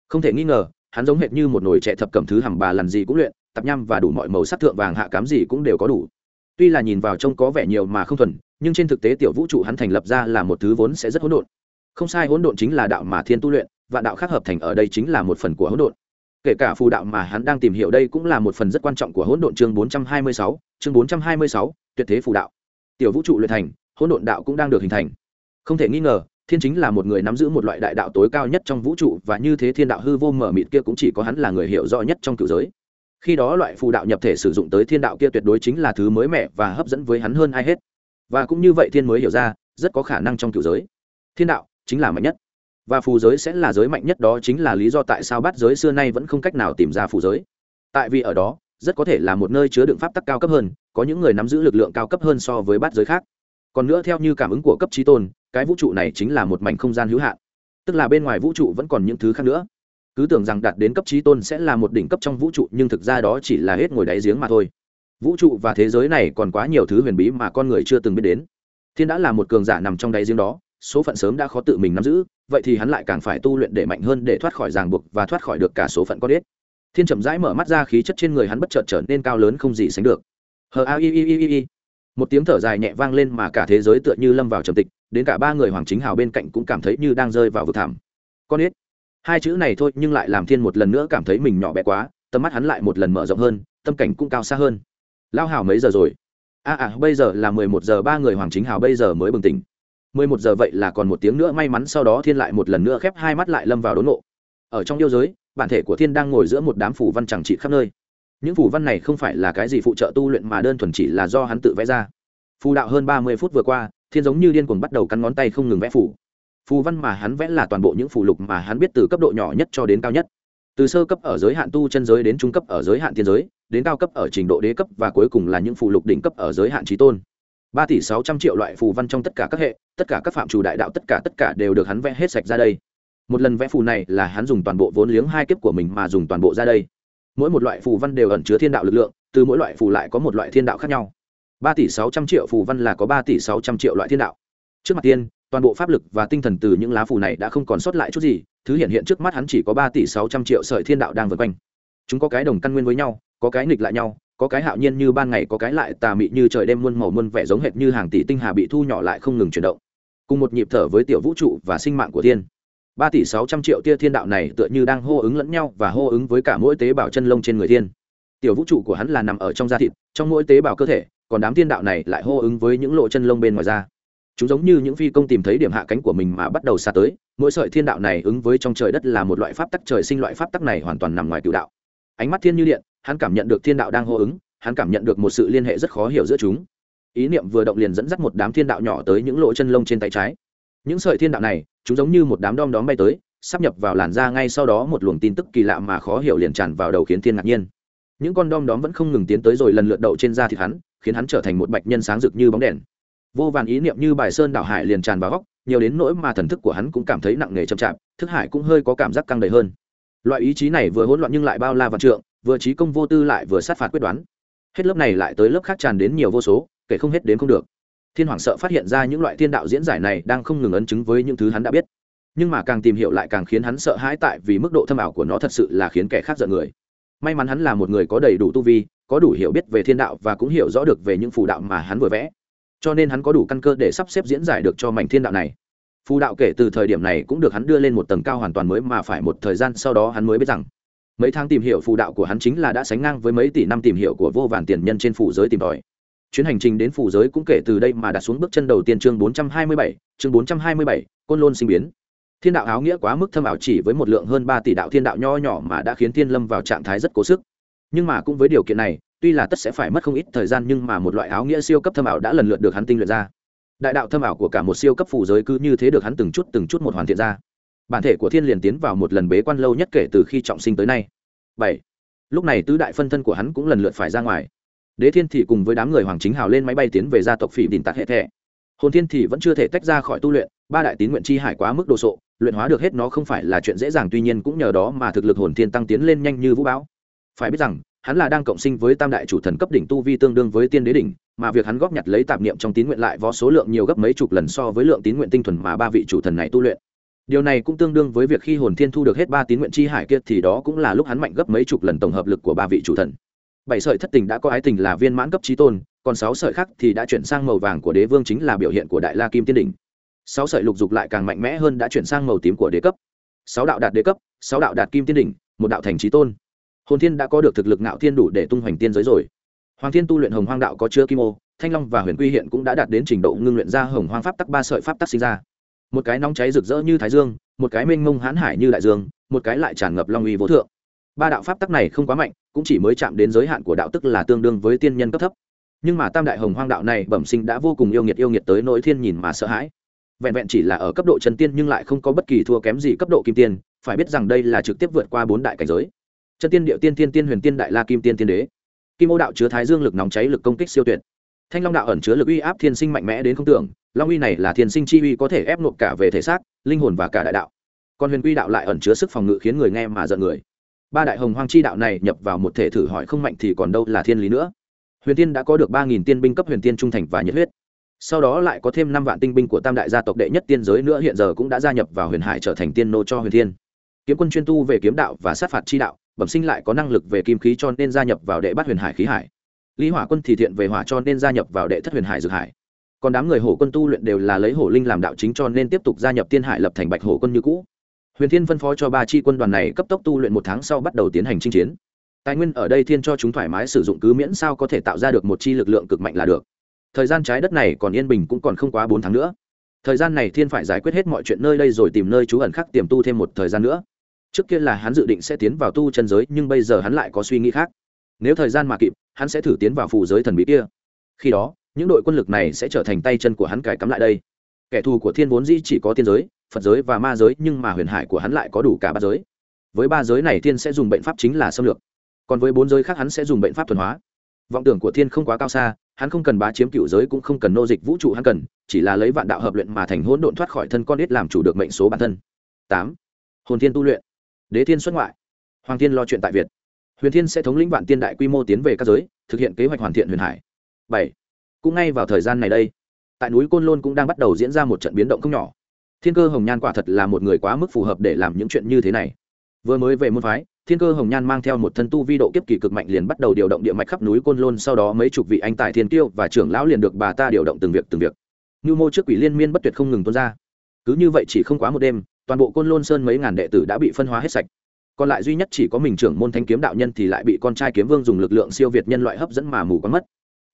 Không thể nghi ngờ hắn giống hệt như một nồi trẻ thập cầm thứ hầm bà lần gì cũng luyện tập nhăm và đủ mọi màu sắc thượng vàng hạ cám gì cũng đều có đủ. Tuy là nhìn vào trông có vẻ nhiều mà không thuần nhưng trên thực tế tiểu vũ trụ hắn thành lập ra là một thứ vốn sẽ rất hỗn độn. Không sai hỗn độn chính là đạo mà thiên tu luyện và đạo khác hợp thành ở đây chính là một phần của hỗn độn. Kể cả phù đạo mà hắn đang tìm hiểu đây cũng là một phần rất quan trọng của hỗn độn chương 426, chương 426, tuyệt thế phù đạo. Tiểu vũ trụ luyện thành hỗn độn đạo cũng đang được hình thành. Không thể nghi ngờ thiên chính là một người nắm giữ một loại đại đạo tối cao nhất trong vũ trụ, và như thế thiên đạo hư vô mở mịt kia cũng chỉ có hắn là người hiểu rõ nhất trong cựu giới. Khi đó loại phù đạo nhập thể sử dụng tới thiên đạo kia tuyệt đối chính là thứ mới mẻ và hấp dẫn với hắn hơn ai hết. Và cũng như vậy thiên mới hiểu ra, rất có khả năng trong cựu giới. Thiên đạo chính là mạnh nhất. Và phù giới sẽ là giới mạnh nhất, đó chính là lý do tại sao bát giới xưa nay vẫn không cách nào tìm ra phù giới. Tại vì ở đó, rất có thể là một nơi chứa đựng pháp tắc cao cấp hơn, có những người nắm giữ lực lượng cao cấp hơn so với bát giới khác. Còn nữa theo như cảm ứng của cấp trí tôn cái vũ trụ này chính là một mảnh không gian hữu hạn. Tức là bên ngoài vũ trụ vẫn còn những thứ khác nữa. Cứ tưởng rằng đạt đến cấp trí tôn sẽ là một đỉnh cấp trong vũ trụ, nhưng thực ra đó chỉ là hết ngồi đáy giếng mà thôi. Vũ trụ và thế giới này còn quá nhiều thứ huyền bí mà con người chưa từng biết đến. Thiên đã là một cường giả nằm trong đáy giếng đó, số phận sớm đã khó tự mình nắm giữ, vậy thì hắn lại càng phải tu luyện để mạnh hơn để thoát khỏi ràng buộc và thoát khỏi được cả số phận con ếch. Thiên chậm rãi mở mắt ra, khí chất trên người hắn bất chợt trở nên cao lớn không gì sánh được. Hờ a i i i i. Một tiếng thở dài nhẹ vang lên mà cả thế giới tựa như lâm vào trầm tịch đến cả ba người hoàng chính hào bên cạnh cũng cảm thấy như đang rơi vào vực thảm. Con ít hai chữ này thôi nhưng lại làm thiên một lần nữa cảm thấy mình nhỏ bé quá, tầm mắt hắn lại một lần mở rộng hơn, tâm cảnh cũng cao xa hơn. Lao hào mấy giờ rồi? À à bây giờ là mười một giờ, ba người hoàng chính hào bây giờ mới bừng tỉnh. Mười một giờ vậy là còn một tiếng nữa, may mắn sau đó thiên lại một lần nữa khép hai mắt lại lâm vào đốn ngộ. Ở trong yêu giới, bản thể của thiên đang ngồi giữa một đám phủ văn chẳng trị khắp nơi. Những phủ văn này không phải là cái gì phụ trợ tu luyện mà đơn thuần chỉ là do hắn tự vẽ ra. Phù đạo hơn ba mươi phút vừa qua thiên giống như điên cuồng bắt đầu cắn ngón tay không ngừng vẽ phủ phù văn mà hắn vẽ là toàn bộ những phù lục mà hắn biết từ cấp độ nhỏ nhất cho đến cao nhất. Từ sơ cấp ở giới hạn tu chân giới đến trung cấp ở giới hạn thiên giới, đến cao cấp ở trình độ đế cấp và cuối cùng là những phù lục đỉnh cấp ở giới hạn trí tôn. Ba tỷ sáu trăm triệu loại phù văn trong tất cả các hệ, tất cả các phạm chủ đại đạo tất cả tất cả đều được hắn vẽ hết sạch ra đây. Một lần vẽ phù này là hắn dùng toàn bộ vốn liếng hai kiếp của mình mà dùng toàn bộ ra đây. Mỗi một loại phù văn đều ẩn chứa thiên đạo lực lượng, từ mỗi loại phù lại có một loại thiên đạo khác nhau ba tỷ sáu trăm triệu phù văn là có ba tỷ sáu trăm triệu loại thiên đạo. Trước mặt tiên, toàn bộ pháp lực và tinh thần từ những lá phù này đã không còn sót lại chút gì, thứ hiện hiện trước mắt hắn chỉ có ba tỷ sáu trăm triệu sợi thiên đạo đang vượt quanh. Chúng có cái đồng căn nguyên với nhau, có cái nghịch lại nhau, có cái hạo nhiên như ban ngày, có cái lại tà mị như trời đêm muôn màu muôn vẻ giống hệt như hàng tỷ tinh hà bị thu nhỏ lại không ngừng chuyển động. Cùng một nhịp thở với tiểu vũ trụ và sinh mạng của thiên ba tỷ sáu trăm triệu tia thiên đạo này tựa như đang hô ứng lẫn nhau và hô ứng với cả mỗi tế bào chân lông trên người thiên tiểu vũ trụ của hắn là nằm ở trong da thịt, trong mỗi tế bào cơ thể còn đám thiên đạo này lại hô ứng với những lộ chân lông bên ngoài da chúng giống như những phi công tìm thấy điểm hạ cánh của mình mà bắt đầu xa tới, mỗi sợi thiên đạo này ứng với trong trời đất là một loại pháp tắc trời sinh, loại pháp tắc này hoàn toàn nằm ngoài cựu đạo. Ánh mắt thiên như điện, hắn cảm nhận được thiên đạo đang hô ứng, hắn cảm nhận được một sự liên hệ rất khó hiểu giữa chúng. Ý niệm vừa động liền dẫn dắt một đám thiên đạo nhỏ tới những lỗ chân lông trên tay trái. Những sợi thiên đạo này, chúng giống như một đám đom đóm bay tới, sắp nhập vào làn da ngay sau đó một luồng tin tức kỳ lạ mà khó hiểu liền tràn vào đầu khiến thiên ngạc nhiên. Những con đom đóm vẫn không ngừng tiến tới rồi lần lượt đậu trên da thịt hắn khiến hắn trở thành một bạch nhân sáng rực như bóng đèn. Vô vàn ý niệm như bài sơn đảo hải liền tràn vào góc, nhiều đến nỗi mà thần thức của hắn cũng cảm thấy nặng nề chậm chạp, thức hải cũng hơi có cảm giác căng đầy hơn. Loại ý chí này vừa hỗn loạn nhưng lại bao la vạn trượng, vừa trí công vô tư lại vừa sát phạt quyết đoán. Hết lớp này lại tới lớp khác tràn đến nhiều vô số, kể không hết đến không được. Thiên hoàng sợ phát hiện ra những loại thiên đạo diễn giải này đang không ngừng ấn chứng với những thứ hắn đã biết. Nhưng mà càng tìm hiểu lại càng khiến hắn sợ hãi tại vì mức độ thâm ảo của nó thật sự là khiến kẻ khác giận người. May mắn hắn là một người có đầy đủ tu vi có đủ hiểu biết về thiên đạo và cũng hiểu rõ được về những phù đạo mà hắn vừa vẽ. Cho nên hắn có đủ căn cơ để sắp xếp diễn giải được cho mảnh thiên đạo này. Phù đạo kể từ thời điểm này cũng được hắn đưa lên một tầng cao hoàn toàn mới mà phải một thời gian sau đó hắn mới biết rằng mấy tháng tìm hiểu phù đạo của hắn chính là đã sánh ngang với mấy tỷ năm tìm hiểu của vô vàn tiền nhân trên phù giới tìm tòi. Chuyến hành trình đến phù giới cũng kể từ đây mà đặt xuống bước chân đầu tiên chương 427, chương 427, côn lôn sinh biến. Thiên đạo áo nghĩa quá mức thâm ảo chỉ với một lượng hơn ba tỷ đạo thiên đạo nho nhỏ mà đã khiến thiên lâm vào trạng thái rất cố sức nhưng mà cũng với điều kiện này, tuy là tất sẽ phải mất không ít thời gian nhưng mà một loại áo nghĩa siêu cấp thâm ảo đã lần lượt được hắn tinh luyện ra. Đại đạo thâm ảo của cả một siêu cấp phù giới cứ như thế được hắn từng chút từng chút một hoàn thiện ra. Bản thể của thiên liền tiến vào một lần bế quan lâu nhất kể từ khi trọng sinh tới nay. Bảy. Lúc này tứ đại phân thân của hắn cũng lần lượt phải ra ngoài. Đế thiên thì cùng với đám người hoàng chính hào lên máy bay tiến về gia tộc phỉ đình tạc hệ thẻ. Hồn thiên thì vẫn chưa thể tách ra khỏi tu luyện, ba đại tín nguyện chi hải quá mức đồ sộ, luyện hóa được hết nó không phải là chuyện dễ dàng, tuy nhiên cũng nhờ đó mà thực lực hồn thiên tăng tiến lên nhanh như vũ bão phải biết rằng, hắn là đang cộng sinh với tam đại chủ thần cấp đỉnh tu vi tương đương với tiên đế đỉnh, mà việc hắn góp nhặt lấy tạp niệm trong tín nguyện lại có số lượng nhiều gấp mấy chục lần so với lượng tín nguyện tinh thuần mà ba vị chủ thần này tu luyện. Điều này cũng tương đương với việc khi hồn thiên thu được hết ba tín nguyện chi hải kia thì đó cũng là lúc hắn mạnh gấp mấy chục lần tổng hợp lực của ba vị chủ thần. Bảy sợi thất tình đã có ái tình là viên mãn cấp trí tôn, còn sáu sợi khác thì đã chuyển sang màu vàng của đế vương chính là biểu hiện của đại la kim tiên đỉnh. Sáu sợi lục dục lại càng mạnh mẽ hơn đã chuyển sang màu tím của đế cấp. Sáu đạo đạt đế cấp, sáu đạo đạt kim tiên đỉnh, một đạo thành trí tôn hồn thiên đã có được thực lực nạo thiên đủ để tung hoành tiên giới rồi. Hoàng thiên tu luyện hồng hoang đạo có chứa kim ô, thanh long và huyền quy hiện cũng đã đạt đến trình độ ngưng luyện ra hồng hoang pháp tắc ba sợi pháp tắc sinh ra. Một cái nóng cháy rực rỡ như thái dương, một cái mênh mông hãn hải như đại dương, một cái lại tràn ngập long uy vô thượng. Ba đạo pháp tắc này không quá mạnh, cũng chỉ mới chạm đến giới hạn của đạo tức là tương đương với tiên nhân cấp thấp. Nhưng mà tam đại hồng hoang đạo này bẩm sinh đã vô cùng yêu nghiệt yêu nghiệt tới nỗi thiên nhìn mà sợ hãi. Vẹn vẹn chỉ là ở cấp độ chân tiên nhưng lại không có bất kỳ thua kém gì cấp độ kim tiên, phải biết rằng đây là trực tiếp vượt qua bốn đại cảnh giới chân tiên điệu tiên tiên tiên huyền tiên đại la kim tiên tiên đế. Kim ô đạo chứa thái dương lực nóng cháy lực công kích siêu tuyệt. Thanh long đạo ẩn chứa lực uy áp thiên sinh mạnh mẽ đến không tưởng, long uy này là thiên sinh chi uy có thể ép nộp cả về thể xác, linh hồn và cả đại đạo. Còn huyền quy đạo lại ẩn chứa sức phòng ngự khiến người nghe mà giận người. Ba đại hồng hoang chi đạo này nhập vào một thể thử hỏi không mạnh thì còn đâu là thiên lý nữa. Huyền tiên đã có được ba nghìn tiên binh cấp huyền tiên trung thành và nhiệt huyết. Sau đó lại có thêm năm vạn tinh binh của tam đại gia tộc đệ nhất tiên giới nữa hiện giờ cũng đã gia nhập vào huyền hải trở thành tiên nô cho huyền thiên kiếm quân chuyên tu về kiếm đạo và sát phạt chi đạo bẩm sinh lại có năng lực về kim khí cho nên gia nhập vào đệ bát huyền hải khí hải. Lý hỏa quân thì thiện về hỏa cho nên gia nhập vào đệ thất huyền hải dược hải. Còn đám người hổ quân tu luyện đều là lấy hổ linh làm đạo chính cho nên tiếp tục gia nhập tiên hải lập thành bạch hổ quân như cũ. Huyền thiên phân phó cho ba chi quân đoàn này cấp tốc tu luyện một tháng sau bắt đầu tiến hành chinh chiến. Tài nguyên ở đây thiên cho chúng thoải mái sử dụng cứ miễn sao có thể tạo ra được một chi lực lượng cực mạnh là được. Thời gian trái đất này còn yên bình cũng còn không quá bốn tháng nữa. Thời gian này thiên phải giải quyết hết mọi chuyện nơi đây rồi tìm nơi trú ẩn khác tiềm tu thêm một thời gian nữa trước kia là hắn dự định sẽ tiến vào tu chân giới, nhưng bây giờ hắn lại có suy nghĩ khác. Nếu thời gian mà kịp, hắn sẽ thử tiến vào phù giới thần bí kia. Khi đó, những đội quân lực này sẽ trở thành tay chân của hắn cài cắm lại đây. Kẻ thù của thiên vốn dĩ chỉ có tiên giới, phật giới và ma giới, nhưng mà huyền hải của hắn lại có đủ cả ba giới. Với ba giới này thiên sẽ dùng bệnh pháp chính là xâm lược. Còn với bốn giới khác hắn sẽ dùng bệnh pháp thuần hóa. Vọng tưởng của thiên không quá cao xa, hắn không cần bá chiếm cựu giới cũng không cần nô dịch vũ trụ hắn cần, chỉ là lấy vạn đạo hợp luyện mà thành hỗn độn thoát khỏi thân con ít làm chủ được mệnh số bản thân. Tám. Hồn thiên tu luyện đế thiên xuất ngoại. Hoàng thiên lo chuyện tại việt. Huyền thiên sẽ thống lĩnh vạn tiên đại quy mô tiến về các giới, thực hiện kế hoạch hoàn thiện huyền hải. Bảy. Cũng ngay vào thời gian này đây, tại núi côn lôn cũng đang bắt đầu diễn ra một trận biến động không nhỏ. Thiên cơ hồng nhan quả thật là một người quá mức phù hợp để làm những chuyện như thế này. Vừa mới về môn phái, thiên cơ hồng nhan mang theo một thân tu vi độ kiếp kỳ cực mạnh liền bắt đầu điều động địa mạch khắp núi côn lôn, sau đó mấy chục vị anh tài thiên tiêu và trưởng lão liền được bà ta điều động từng việc từng việc. Như mô trước quỷ liên miên bất tuyệt không ngừng tuôn ra. Cứ như vậy chỉ không quá một đêm toàn bộ côn lôn sơn mấy ngàn đệ tử đã bị phân hóa hết sạch. Còn lại duy nhất chỉ có mình trưởng môn thanh kiếm đạo nhân thì lại bị con trai kiếm vương dùng lực lượng siêu việt nhân loại hấp dẫn mà mù quáng mất.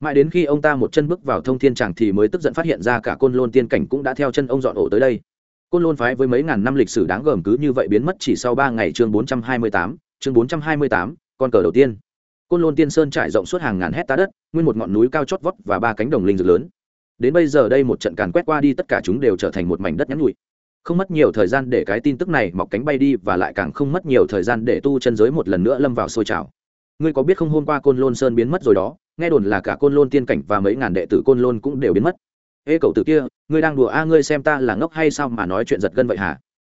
Mãi đến khi ông ta một chân bước vào thông thiên tràng thì mới tức giận phát hiện ra cả côn lôn tiên cảnh cũng đã theo chân ông dọn ổ tới đây. Côn lôn phái với mấy ngàn năm lịch sử đáng gờm cứ như vậy biến mất chỉ sau ba ngày chương bốn trăm hai mươi tám, chương bốn trăm hai mươi tám, con cờ đầu tiên. Côn lôn tiên sơn trải rộng suốt hàng ngàn hecta đất, nguyên một ngọn núi cao chót vót và ba cánh đồng linh rực lớn. Đến bây giờ đây một trận càn quét qua đi tất cả chúng đều trở thành một mảnh đất nhắn nhụi không mất nhiều thời gian để cái tin tức này mọc cánh bay đi và lại càng không mất nhiều thời gian để tu chân giới một lần nữa lâm vào sôi trào. Ngươi có biết không hôm qua côn lôn sơn biến mất rồi đó? Nghe đồn là cả côn lôn tiên cảnh và mấy ngàn đệ tử côn lôn cũng đều biến mất. Ê, cậu tử kia, ngươi đang đùa a, ngươi xem ta là ngốc hay sao mà nói chuyện giật gân vậy hả?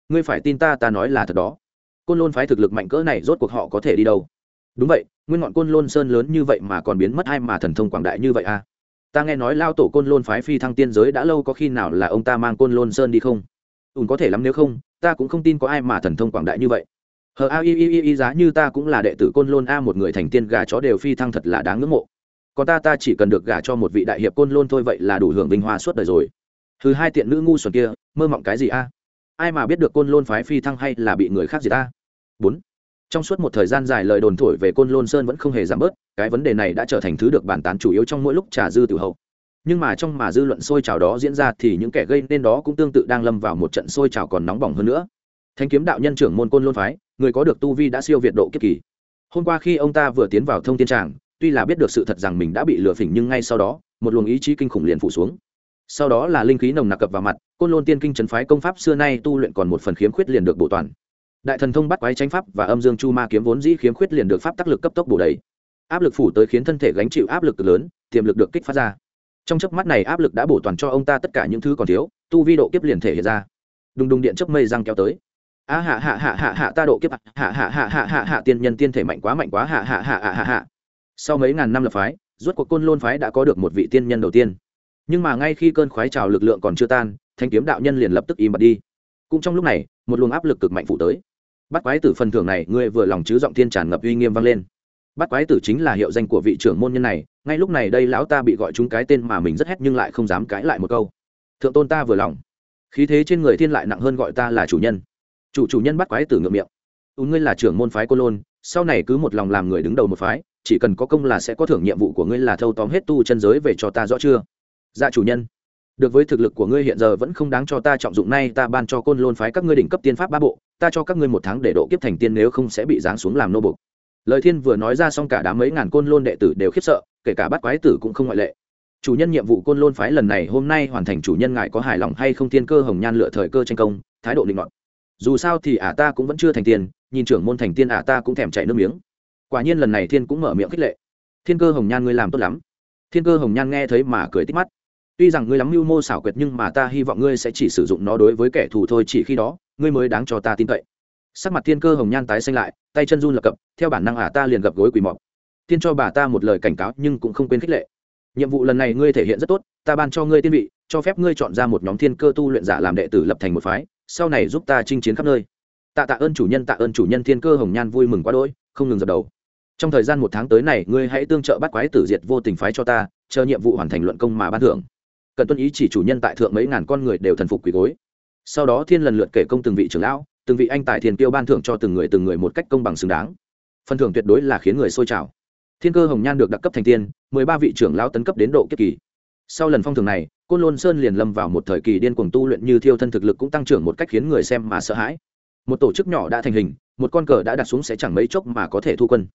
Ngươi phải tin ta ta nói là thật đó. Côn lôn phái thực lực mạnh cỡ này rốt cuộc họ có thể đi đâu? Đúng vậy, nguyên ngọn côn lôn sơn lớn như vậy mà còn biến mất ai mà thần thông quảng đại như vậy a? Ta nghe nói lao tổ côn lôn phái phi thăng tiên giới đã lâu, có khi nào là ông ta mang côn lôn sơn đi không? Ùn có thể lắm nếu không, ta cũng không tin có ai mà thần thông quảng đại như vậy. Hờ a y y y giá như ta cũng là đệ tử côn lôn a, một người thành tiên gà chó đều phi thăng thật là đáng ngưỡng mộ. Còn ta ta chỉ cần được gả cho một vị đại hiệp côn lôn thôi vậy là đủ hưởng vinh hoa suốt đời rồi. Thứ hai tiện nữ ngu xuẩn kia, mơ mộng cái gì a? Ai mà biết được côn lôn phái phi thăng hay là bị người khác gì ta bốn. Trong suốt một thời gian dài lời đồn thổi về côn lôn sơn vẫn không hề giảm bớt, cái vấn đề này đã trở thành thứ được bàn tán chủ yếu trong mỗi lúc trà dư tử hậu nhưng mà trong mà dư luận sôi trào đó diễn ra thì những kẻ gây nên đó cũng tương tự đang lâm vào một trận sôi trào còn nóng bỏng hơn nữa. Thanh kiếm đạo nhân trưởng môn côn lôn phái, người có được tu vi đã siêu việt độ kiếp kỳ. Hôm qua khi ông ta vừa tiến vào thông thiên tràng, tuy là biết được sự thật rằng mình đã bị lừa phỉnh nhưng ngay sau đó, một luồng ý chí kinh khủng liền phủ xuống. Sau đó là linh khí nồng nặc cập vào mặt, côn lôn tiên kinh trấn phái công pháp xưa nay tu luyện còn một phần khiếm khuyết liền được bổ toàn. Đại thần thông bắt quái tranh pháp và âm dương chu ma kiếm vốn dĩ khiếm khuyết liền được pháp tác lực cấp tốc bổ đầy. Áp lực phủ tới khiến thân thể gánh chịu áp lực lớn, tiềm lực được kích phát ra trong chớp mắt này áp lực đã bổ toàn cho ông ta tất cả những thứ còn thiếu tu vi độ kiếp liền thể hiện ra đùng đùng điện chớp mây răng kéo tới a hạ hạ hạ hạ hạ ta độ kiếp hạ hạ hạ hạ hạ hạ tiên nhân tiên thể mạnh quá mạnh quá hạ hạ hạ hạ hạ hạ sau mấy ngàn năm lập phái rốt cuộc côn lôn phái đã có được một vị tiên nhân đầu tiên nhưng mà ngay khi cơn khoái trào lực lượng còn chưa tan thanh kiếm đạo nhân liền lập tức im bặt đi cũng trong lúc này một luồng áp lực cực mạnh phụ tới bắt quái tử phần thưởng này ngươi vừa lòng chứ giọng thiên tràn ngập uy nghiêm vang lên bắt quái tử chính là hiệu danh của vị trưởng môn nhân này ngay lúc này đây lão ta bị gọi chúng cái tên mà mình rất hét nhưng lại không dám cãi lại một câu. Thượng tôn ta vừa lòng. Khí thế trên người thiên lại nặng hơn gọi ta là chủ nhân. Chủ chủ nhân bắt quái tử ngượng miệng. Ú ngươi là trưởng môn phái cô lôn, sau này cứ một lòng làm người đứng đầu một phái, chỉ cần có công là sẽ có thưởng nhiệm vụ của ngươi là thâu tóm hết tu chân giới về cho ta rõ chưa? Dạ chủ nhân. Được với thực lực của ngươi hiện giờ vẫn không đáng cho ta trọng dụng nay ta ban cho côn lôn phái các ngươi đỉnh cấp tiên pháp ba bộ, ta cho các ngươi một tháng để độ kiếp thành tiên nếu không sẽ bị giáng xuống làm nô bục lời thiên vừa nói ra xong cả đám mấy ngàn côn lôn đệ tử đều khiếp sợ kể cả bắt quái tử cũng không ngoại lệ. Chủ nhân nhiệm vụ côn lôn phái lần này hôm nay hoàn thành chủ nhân ngài có hài lòng hay không thiên cơ hồng nhan lựa thời cơ tranh công thái độ định luận dù sao thì ả ta cũng vẫn chưa thành tiền, nhìn trưởng môn thành tiên ả ta cũng thèm chạy nước miếng. Quả nhiên lần này thiên cũng mở miệng khích lệ. Thiên cơ hồng nhan ngươi làm tốt lắm. Thiên cơ hồng nhan nghe thấy mà cười tích mắt. Tuy rằng ngươi lắm mưu mô xảo quyệt nhưng mà ta hy vọng ngươi sẽ chỉ sử dụng nó đối với kẻ thù thôi chỉ khi đó ngươi mới đáng cho ta tin cậy. Sắc mặt thiên cơ hồng nhan tái xanh lại tay chân run lập cập theo bản năng ả ta liền gập gối quỳ mọc thiên cho bà ta một lời cảnh cáo nhưng cũng không quên khích lệ. Nhiệm vụ lần này ngươi thể hiện rất tốt, ta ban cho ngươi tiên vị, cho phép ngươi chọn ra một nhóm thiên cơ tu luyện giả làm đệ tử lập thành một phái, sau này giúp ta chinh chiến khắp nơi. Tạ tạ ơn chủ nhân, tạ ơn chủ nhân, thiên cơ hồng nhan vui mừng quá đỗi, không ngừng dập đầu. Trong thời gian một tháng tới này, ngươi hãy tương trợ bắt quái tử diệt vô tình phái cho ta, chờ nhiệm vụ hoàn thành luận công mà ban thưởng. Cần tuân ý chỉ chủ nhân tại thượng mấy ngàn con người đều thần phục quỳ gối. Sau đó thiên lần lượt kể công từng vị trưởng lão, từng vị anh tài thiên tiêu ban thưởng cho từng người từng người một cách công bằng xứng đáng. Phần thưởng tuyệt đối là khiến người sôi trào thiên cơ hồng nhan được đặc cấp thành tiên, mười ba vị trưởng lão tấn cấp đến độ kiếp kỳ. Sau lần phong thường này, côn lôn sơn liền lâm vào một thời kỳ điên cuồng tu luyện như thiêu thân thực lực cũng tăng trưởng một cách khiến người xem mà sợ hãi. Một tổ chức nhỏ đã thành hình, một con cờ đã đặt xuống sẽ chẳng mấy chốc mà có thể thu quân.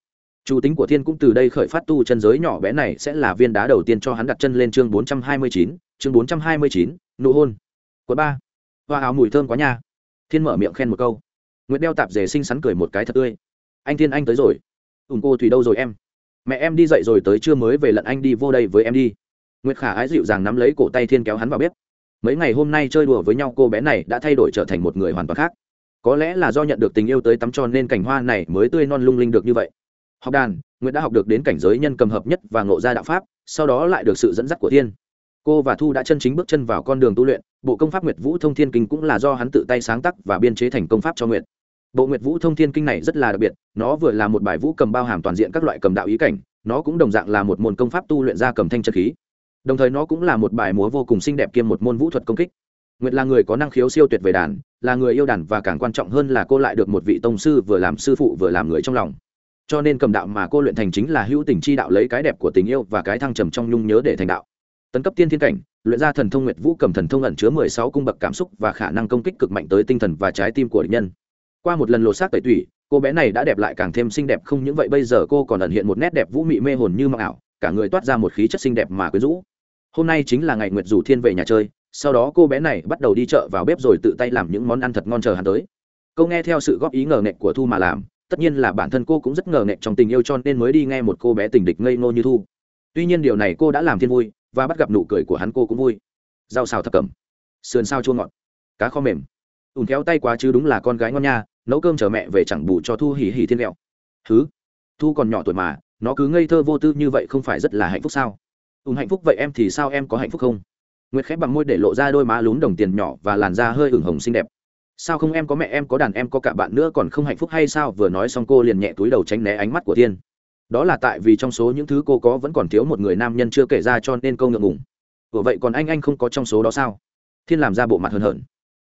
Chủ tính của thiên cũng từ đây khởi phát tu chân giới nhỏ bé này sẽ là viên đá đầu tiên cho hắn đặt chân lên chương bốn trăm hai mươi chín, chương bốn trăm hai mươi chín, nụ hôn. Quận ba. Hoa áo mùi thơm quá nha. Thiên mở miệng khen một câu. Nguyễn đeo tạp dề xinh xắn cười một cái thật tươi. Anh thiên, anh tới rồi. Ủng cô thủy đâu rồi em? Mẹ em đi dậy rồi tới chưa mới về lận anh đi vô đây với em đi. Nguyệt khả ái dịu dàng nắm lấy cổ tay thiên kéo hắn vào bếp. Mấy ngày hôm nay chơi đùa với nhau cô bé này đã thay đổi trở thành một người hoàn toàn khác. Có lẽ là do nhận được tình yêu tới tắm cho nên cảnh hoa này mới tươi non lung linh được như vậy. Học đàn, nguyệt đã học được đến cảnh giới nhân cầm hợp nhất và ngộ ra đạo pháp, sau đó lại được sự dẫn dắt của thiên. Cô và thu đã chân chính bước chân vào con đường tu luyện, bộ công pháp nguyệt vũ thông thiên kinh cũng là do hắn tự tay sáng tác và biên chế thành công pháp cho nguyệt bộ nguyệt vũ thông thiên kinh này rất là đặc biệt, nó vừa là một bài vũ cầm bao hàm toàn diện các loại cầm đạo ý cảnh, nó cũng đồng dạng là một môn công pháp tu luyện ra cầm thanh chân khí. Đồng thời nó cũng là một bài múa vô cùng xinh đẹp kiêm một môn vũ thuật công kích. Nguyệt là người có năng khiếu siêu tuyệt về đàn, là người yêu đàn và càng quan trọng hơn là cô lại được một vị tông sư vừa làm sư phụ vừa làm người trong lòng. Cho nên cầm đạo mà cô luyện thành chính là hữu tình chi đạo lấy cái đẹp của tình yêu và cái thăng trầm trong nhung nhớ để thành đạo. Tấn cấp tiên thiên cảnh, luyện ra thần thông nguyệt vũ cầm thần thông ẩn chứa mười sáu cung bậc cảm xúc và khả năng công kích cực mạnh tới tinh thần và trái tim của địch nhân qua một lần lột xác tẩy tủy, cô bé này đã đẹp lại càng thêm xinh đẹp không những vậy bây giờ cô còn ẩn hiện một nét đẹp vũ mị mê hồn như mộng ảo, cả người toát ra một khí chất xinh đẹp mà quyến rũ. Hôm nay chính là ngày nguyệt rủ thiên về nhà chơi, sau đó cô bé này bắt đầu đi chợ vào bếp rồi tự tay làm những món ăn thật ngon chờ hắn tới. Câu nghe theo sự góp ý ngờ nghệch của thu mà làm, tất nhiên là bản thân cô cũng rất ngờ nghệch trong tình yêu cho nên mới đi nghe một cô bé tình địch ngây ngô như thu. Tuy nhiên điều này cô đã làm thiên vui, và bắt gặp nụ cười của hắn cô cũng vui. Rau xào thập cẩm, sườn sao chua ngọt, cá kho mềm. Ùn kéo tay quá chứ đúng là con gái ngon nha nấu cơm chờ mẹ về chẳng bù cho thu hỉ hỉ thiên mẹo thứ thu còn nhỏ tuổi mà, nó cứ ngây thơ vô tư như vậy không phải rất là hạnh phúc sao? Ùn hạnh phúc vậy em thì sao em có hạnh phúc không? Nguyệt khép bằng môi để lộ ra đôi má lún đồng tiền nhỏ và làn da hơi ửng hồng xinh đẹp. Sao không em có mẹ, em có đàn, em có cả bạn nữa còn không hạnh phúc hay sao? Vừa nói xong cô liền nhẹ túi đầu tránh né ánh mắt của thiên. Đó là tại vì trong số những thứ cô có vẫn còn thiếu một người nam nhân chưa kể ra cho nên câu ngượng ngùng. Ủa vậy còn anh anh không có trong số đó sao? Thiên làm ra bộ mặt hờn hờn.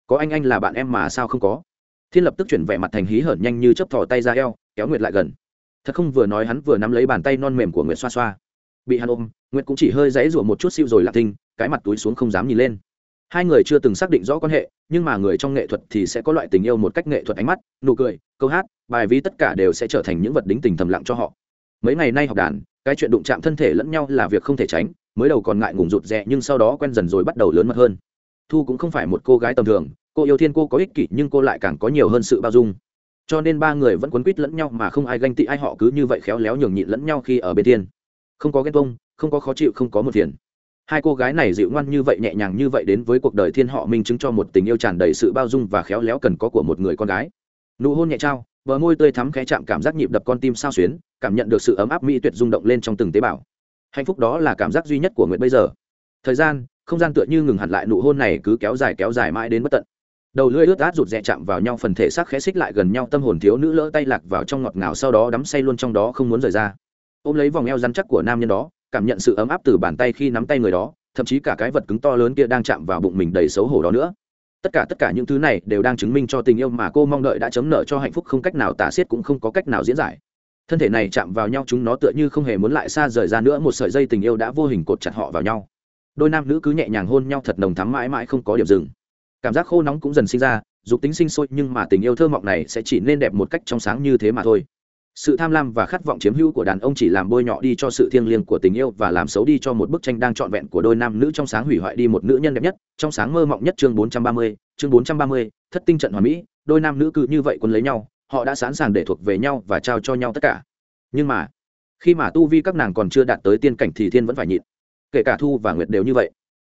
Có anh anh là bạn em mà sao không có? Thiên lập tức chuyển vẻ mặt thành hí hởn nhanh như chấp thò tay ra eo, kéo nguyệt lại gần. Thật không vừa nói hắn vừa nắm lấy bàn tay non mềm của nguyệt xoa xoa. Bị hắn ôm, nguyệt cũng chỉ hơi dãy rủa một chút xịu rồi lạc thinh, cái mặt túi xuống không dám nhìn lên. Hai người chưa từng xác định rõ quan hệ, nhưng mà người trong nghệ thuật thì sẽ có loại tình yêu một cách nghệ thuật ánh mắt, nụ cười, câu hát, bài ví tất cả đều sẽ trở thành những vật đính tình thầm lặng cho họ. Mấy ngày nay học đàn, cái chuyện đụng chạm thân thể lẫn nhau là việc không thể tránh, mới đầu còn ngại ngùng rụt rè nhưng sau đó quen dần rồi bắt đầu lớn mật hơn thu cũng không phải một cô gái tầm thường, cô yêu thiên cô có ích kỷ nhưng cô lại càng có nhiều hơn sự bao dung. Cho nên ba người vẫn quấn quýt lẫn nhau mà không ai ganh tị ai họ cứ như vậy khéo léo nhường nhịn lẫn nhau khi ở bên thiên. Không có ghen tuông, không có khó chịu, không có một phiền. Hai cô gái này dịu ngoan như vậy, nhẹ nhàng như vậy đến với cuộc đời thiên họ minh chứng cho một tình yêu tràn đầy sự bao dung và khéo léo cần có của một người con gái. Nụ hôn nhẹ trao, bờ môi tươi thắm khẽ chạm cảm giác nhịp đập con tim sao xuyến, cảm nhận được sự ấm áp mỹ tuyệt rung động lên trong từng tế bào. Hạnh phúc đó là cảm giác duy nhất của nguyệt bây giờ. Thời gian không gian tựa như ngừng hẳn lại nụ hôn này cứ kéo dài kéo dài mãi đến bất tận. Đầu lưỡi ướt át rụt rè chạm vào nhau, phần thể xác khẽ xích lại gần nhau, tâm hồn thiếu nữ lỡ tay lạc vào trong ngọt ngào, sau đó đắm say luôn trong đó không muốn rời ra. Ôm lấy vòng eo rắn chắc của nam nhân đó, cảm nhận sự ấm áp từ bàn tay khi nắm tay người đó, thậm chí cả cái vật cứng to lớn kia đang chạm vào bụng mình đầy xấu hổ đó nữa. Tất cả tất cả những thứ này đều đang chứng minh cho tình yêu mà cô mong đợi đã chấm nợ cho hạnh phúc không cách nào tả xiết cũng không có cách nào diễn giải. Thân thể này chạm vào nhau, chúng nó tựa như không hề muốn lại xa rời ra nữa, một sợi dây tình yêu đã vô hình cột chặt họ vào nhau đôi nam nữ cứ nhẹ nhàng hôn nhau thật nồng thắm mãi mãi không có điểm dừng. Cảm giác khô nóng cũng dần sinh ra dục tính sinh sôi nhưng mà tình yêu thơ mộng này sẽ chỉ nên đẹp một cách trong sáng như thế mà thôi. Sự tham lam và khát vọng chiếm hữu của đàn ông chỉ làm bôi nhọ đi cho sự thiêng liêng của tình yêu và làm xấu đi cho một bức tranh đang trọn vẹn của đôi nam nữ trong sáng hủy hoại đi một nữ nhân đẹp nhất. Trong sáng mơ mộng nhất chương 430, chương 430, thất tinh trận hoàn mỹ đôi nam nữ cứ như vậy quân lấy nhau họ đã sẵn sàng để thuộc về nhau và trao cho nhau tất cả. Nhưng mà khi mà tu vi các nàng còn chưa đạt tới tiên cảnh thì thiên vẫn phải nhịn kể cả thu và nguyệt đều như vậy.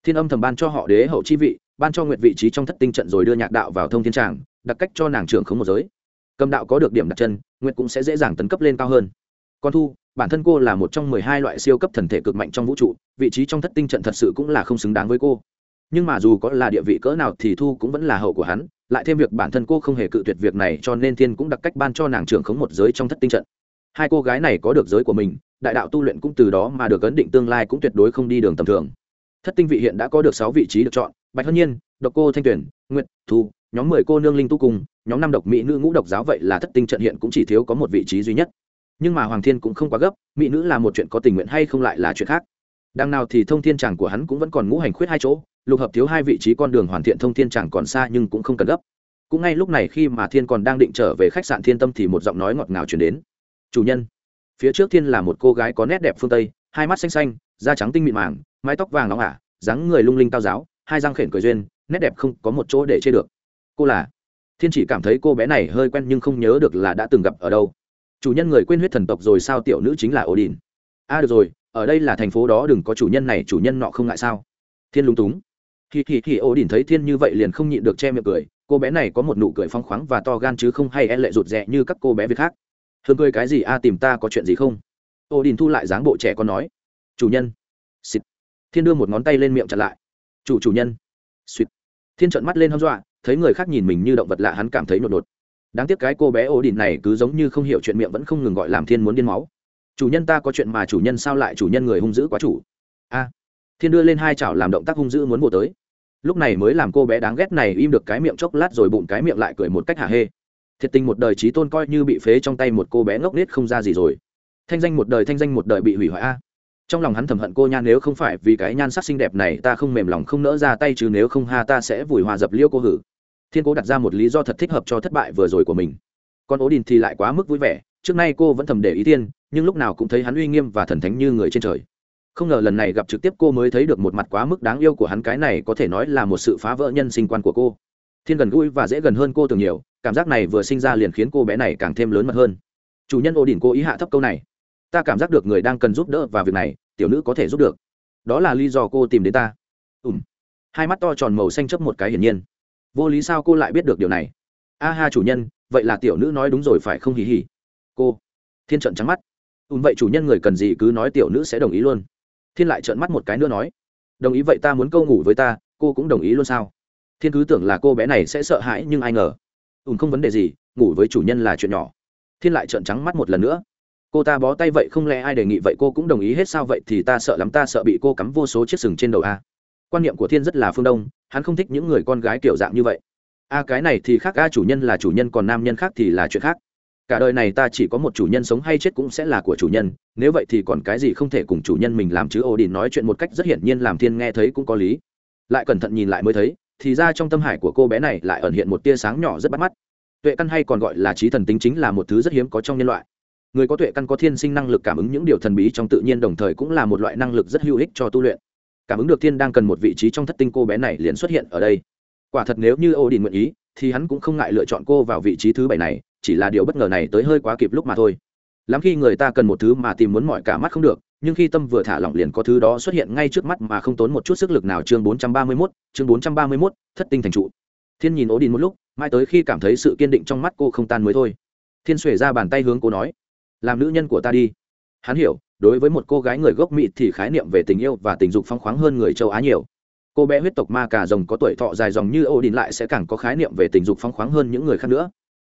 Thiên âm thầm ban cho họ đế hậu chi vị, ban cho nguyệt vị trí trong thất tinh trận rồi đưa nhạc đạo vào thông thiên tràng, đặt cách cho nàng trưởng không một giới. Cầm đạo có được điểm đặt chân, nguyệt cũng sẽ dễ dàng tấn cấp lên cao hơn. Còn thu, bản thân cô là một trong mười hai loại siêu cấp thần thể cực mạnh trong vũ trụ, vị trí trong thất tinh trận thật sự cũng là không xứng đáng với cô. Nhưng mà dù có là địa vị cỡ nào thì thu cũng vẫn là hậu của hắn, lại thêm việc bản thân cô không hề cự tuyệt việc này cho nên thiên cũng đặt cách ban cho nàng trưởng khống một giới trong thất tinh trận. Hai cô gái này có được giới của mình đại đạo tu luyện cũng từ đó mà được ấn định tương lai cũng tuyệt đối không đi đường tầm thường. Thất tinh vị hiện đã có được sáu vị trí được chọn, bạch hân nhiên, độc cô thanh tuyển nguyệt, thu, nhóm mười cô nương linh tu cùng, nhóm năm độc mỹ nữ ngũ độc giáo vậy là thất tinh trận hiện cũng chỉ thiếu có một vị trí duy nhất. Nhưng mà hoàng thiên cũng không quá gấp, mỹ nữ là một chuyện có tình nguyện hay không lại là chuyện khác. Đằng nào thì thông thiên tràng của hắn cũng vẫn còn ngũ hành khuyết hai chỗ, lục hợp thiếu hai vị trí con đường hoàn thiện thông thiên tràng còn xa nhưng cũng không cần gấp. Cũng ngay lúc này khi mà thiên còn đang định trở về khách sạn thiên tâm thì một giọng nói ngọt ngào chuyển đến. Chủ nhân phía trước thiên là một cô gái có nét đẹp phương tây hai mắt xanh xanh da trắng tinh mịn màng mái tóc vàng nóng ả dáng người lung linh cao giáo hai răng khển cười duyên nét đẹp không có một chỗ để chê được. Cô là? Thiên chỉ cảm thấy cô bé này hơi quen nhưng không nhớ được là đã từng gặp ở đâu. Chủ nhân người quên huyết thần tộc rồi sao tiểu nữ chính là ổ đình a à, được rồi ở đây là thành phố đó đừng có chủ nhân này chủ nhân nọ không ngại sao? Thiên lúng túng. Khi khi khi ổ đình thấy thiên như vậy liền không nhịn được che miệng cười. Cô bé này có một nụ cười phong khoáng và to gan chứ không hay e lệ rụt rè như các cô bé việt khác hương cười cái gì? A, tìm ta có chuyện gì không? Ô đình thu lại dáng bộ trẻ con nói. Chủ nhân. Xịt. Thiên đưa một ngón tay lên miệng chặn lại. Chủ chủ nhân. Suýt thiên trợn mắt lên hâm dọa, thấy người khác nhìn mình như động vật lạ, hắn cảm thấy nhột nhột đáng tiếc cái cô bé ô đình này cứ giống như không hiểu chuyện miệng vẫn không ngừng gọi làm thiên muốn điên máu. Chủ nhân ta có chuyện mà chủ nhân sao lại chủ nhân người hung dữ quá chủ? A. Thiên đưa lên hai chảo làm động tác hung dữ muốn bổ tới. Lúc này mới làm cô bé đáng ghét này im được cái miệng chốc lát rồi bụng cái miệng lại cười một cách hả hê thiệt tình một đời trí tôn coi như bị phế trong tay một cô bé ngốc nết không ra gì rồi. Thanh danh một đời, thanh danh một đời bị hủy hoại a. Trong lòng hắn thầm hận cô nhan nếu không phải vì cái nhan sắc xinh đẹp này, ta không mềm lòng không nỡ ra tay chứ, nếu không ha, ta sẽ vùi hòa dập liêu cô hử. Thiên cố đặt ra một lý do thật thích hợp cho thất bại vừa rồi của mình. Còn ố đình thì lại quá mức vui vẻ, trước nay cô vẫn thầm để ý thiên, nhưng lúc nào cũng thấy hắn uy nghiêm và thần thánh như người trên trời. Không ngờ lần này gặp trực tiếp cô mới thấy được một mặt quá mức đáng yêu của hắn, cái này có thể nói là một sự phá vỡ nhân sinh quan của cô thiên gần gũi và dễ gần hơn cô tưởng nhiều, cảm giác này vừa sinh ra liền khiến cô bé này càng thêm lớn mật hơn. Chủ nhân ổ đỉnh cô ý hạ thấp câu này. Ta cảm giác được người đang cần giúp đỡ và việc này, tiểu nữ có thể giúp được. Đó là lý do cô tìm đến ta. Ùm hai mắt to tròn màu xanh chấp một cái hiển nhiên. Vô lý sao cô lại biết được điều này? A ha chủ nhân, vậy là tiểu nữ nói đúng rồi phải không hì hì? Cô. Thiên trận trắng mắt. Ùm vậy chủ nhân người cần gì cứ nói tiểu nữ sẽ đồng ý luôn. Thiên lại trợn mắt một cái nữa nói. Đồng ý vậy ta muốn câu ngủ với ta, cô cũng đồng ý luôn sao? Thiên cứ tưởng là cô bé này sẽ sợ hãi nhưng ai ngờ. Ùn không vấn đề gì, ngủ với chủ nhân là chuyện nhỏ. Thiên lại trợn trắng mắt một lần nữa. Cô ta bó tay vậy không lẽ ai đề nghị vậy cô cũng đồng ý hết sao vậy thì ta sợ lắm, ta sợ bị cô cắm vô số chiếc sừng trên đầu a. Quan niệm của thiên rất là phương đông, hắn không thích những người con gái kiểu dạng như vậy. A, cái này thì khác, a, chủ nhân là chủ nhân, còn nam nhân khác thì là chuyện khác. Cả đời này ta chỉ có một chủ nhân, sống hay chết cũng sẽ là của chủ nhân, nếu vậy thì còn cái gì không thể cùng chủ nhân mình làm chứ? Ô đình nói chuyện một cách rất hiển nhiên, làm thiên nghe thấy cũng có lý. Lại cẩn thận nhìn lại mới thấy thì ra trong tâm hải của cô bé này lại ẩn hiện một tia sáng nhỏ rất bắt mắt. Tuệ căn hay còn gọi là trí thần tính chính là một thứ rất hiếm có trong nhân loại. Người có tuệ căn có thiên sinh năng lực cảm ứng những điều thần bí trong tự nhiên đồng thời cũng là một loại năng lực rất hữu ích cho tu luyện. Cảm ứng được thiên đang cần một vị trí trong thất tinh cô bé này liền xuất hiện ở đây. Quả thật nếu như ô đình nguyện ý, thì hắn cũng không ngại lựa chọn cô vào vị trí thứ bảy này, chỉ là điều bất ngờ này tới hơi quá kịp lúc mà thôi lắm khi người ta cần một thứ mà tìm muốn mọi cả mắt không được nhưng khi tâm vừa thả lỏng liền có thứ đó xuất hiện ngay trước mắt mà không tốn một chút sức lực nào. Chương 431, chương 431, thất tinh thành trụ. Thiên nhìn ố đình một lúc mai tới khi cảm thấy sự kiên định trong mắt cô không tan mới thôi. Thiên xuể ra bàn tay hướng cô nói làm nữ nhân của ta đi. Hắn hiểu đối với một cô gái người gốc mỹ thì khái niệm về tình yêu và tình dục phong khoáng hơn người châu á nhiều. Cô bé huyết tộc ma cà rồng có tuổi thọ dài dòng như ô đình lại sẽ càng có khái niệm về tình dục phong khoáng hơn những người khác nữa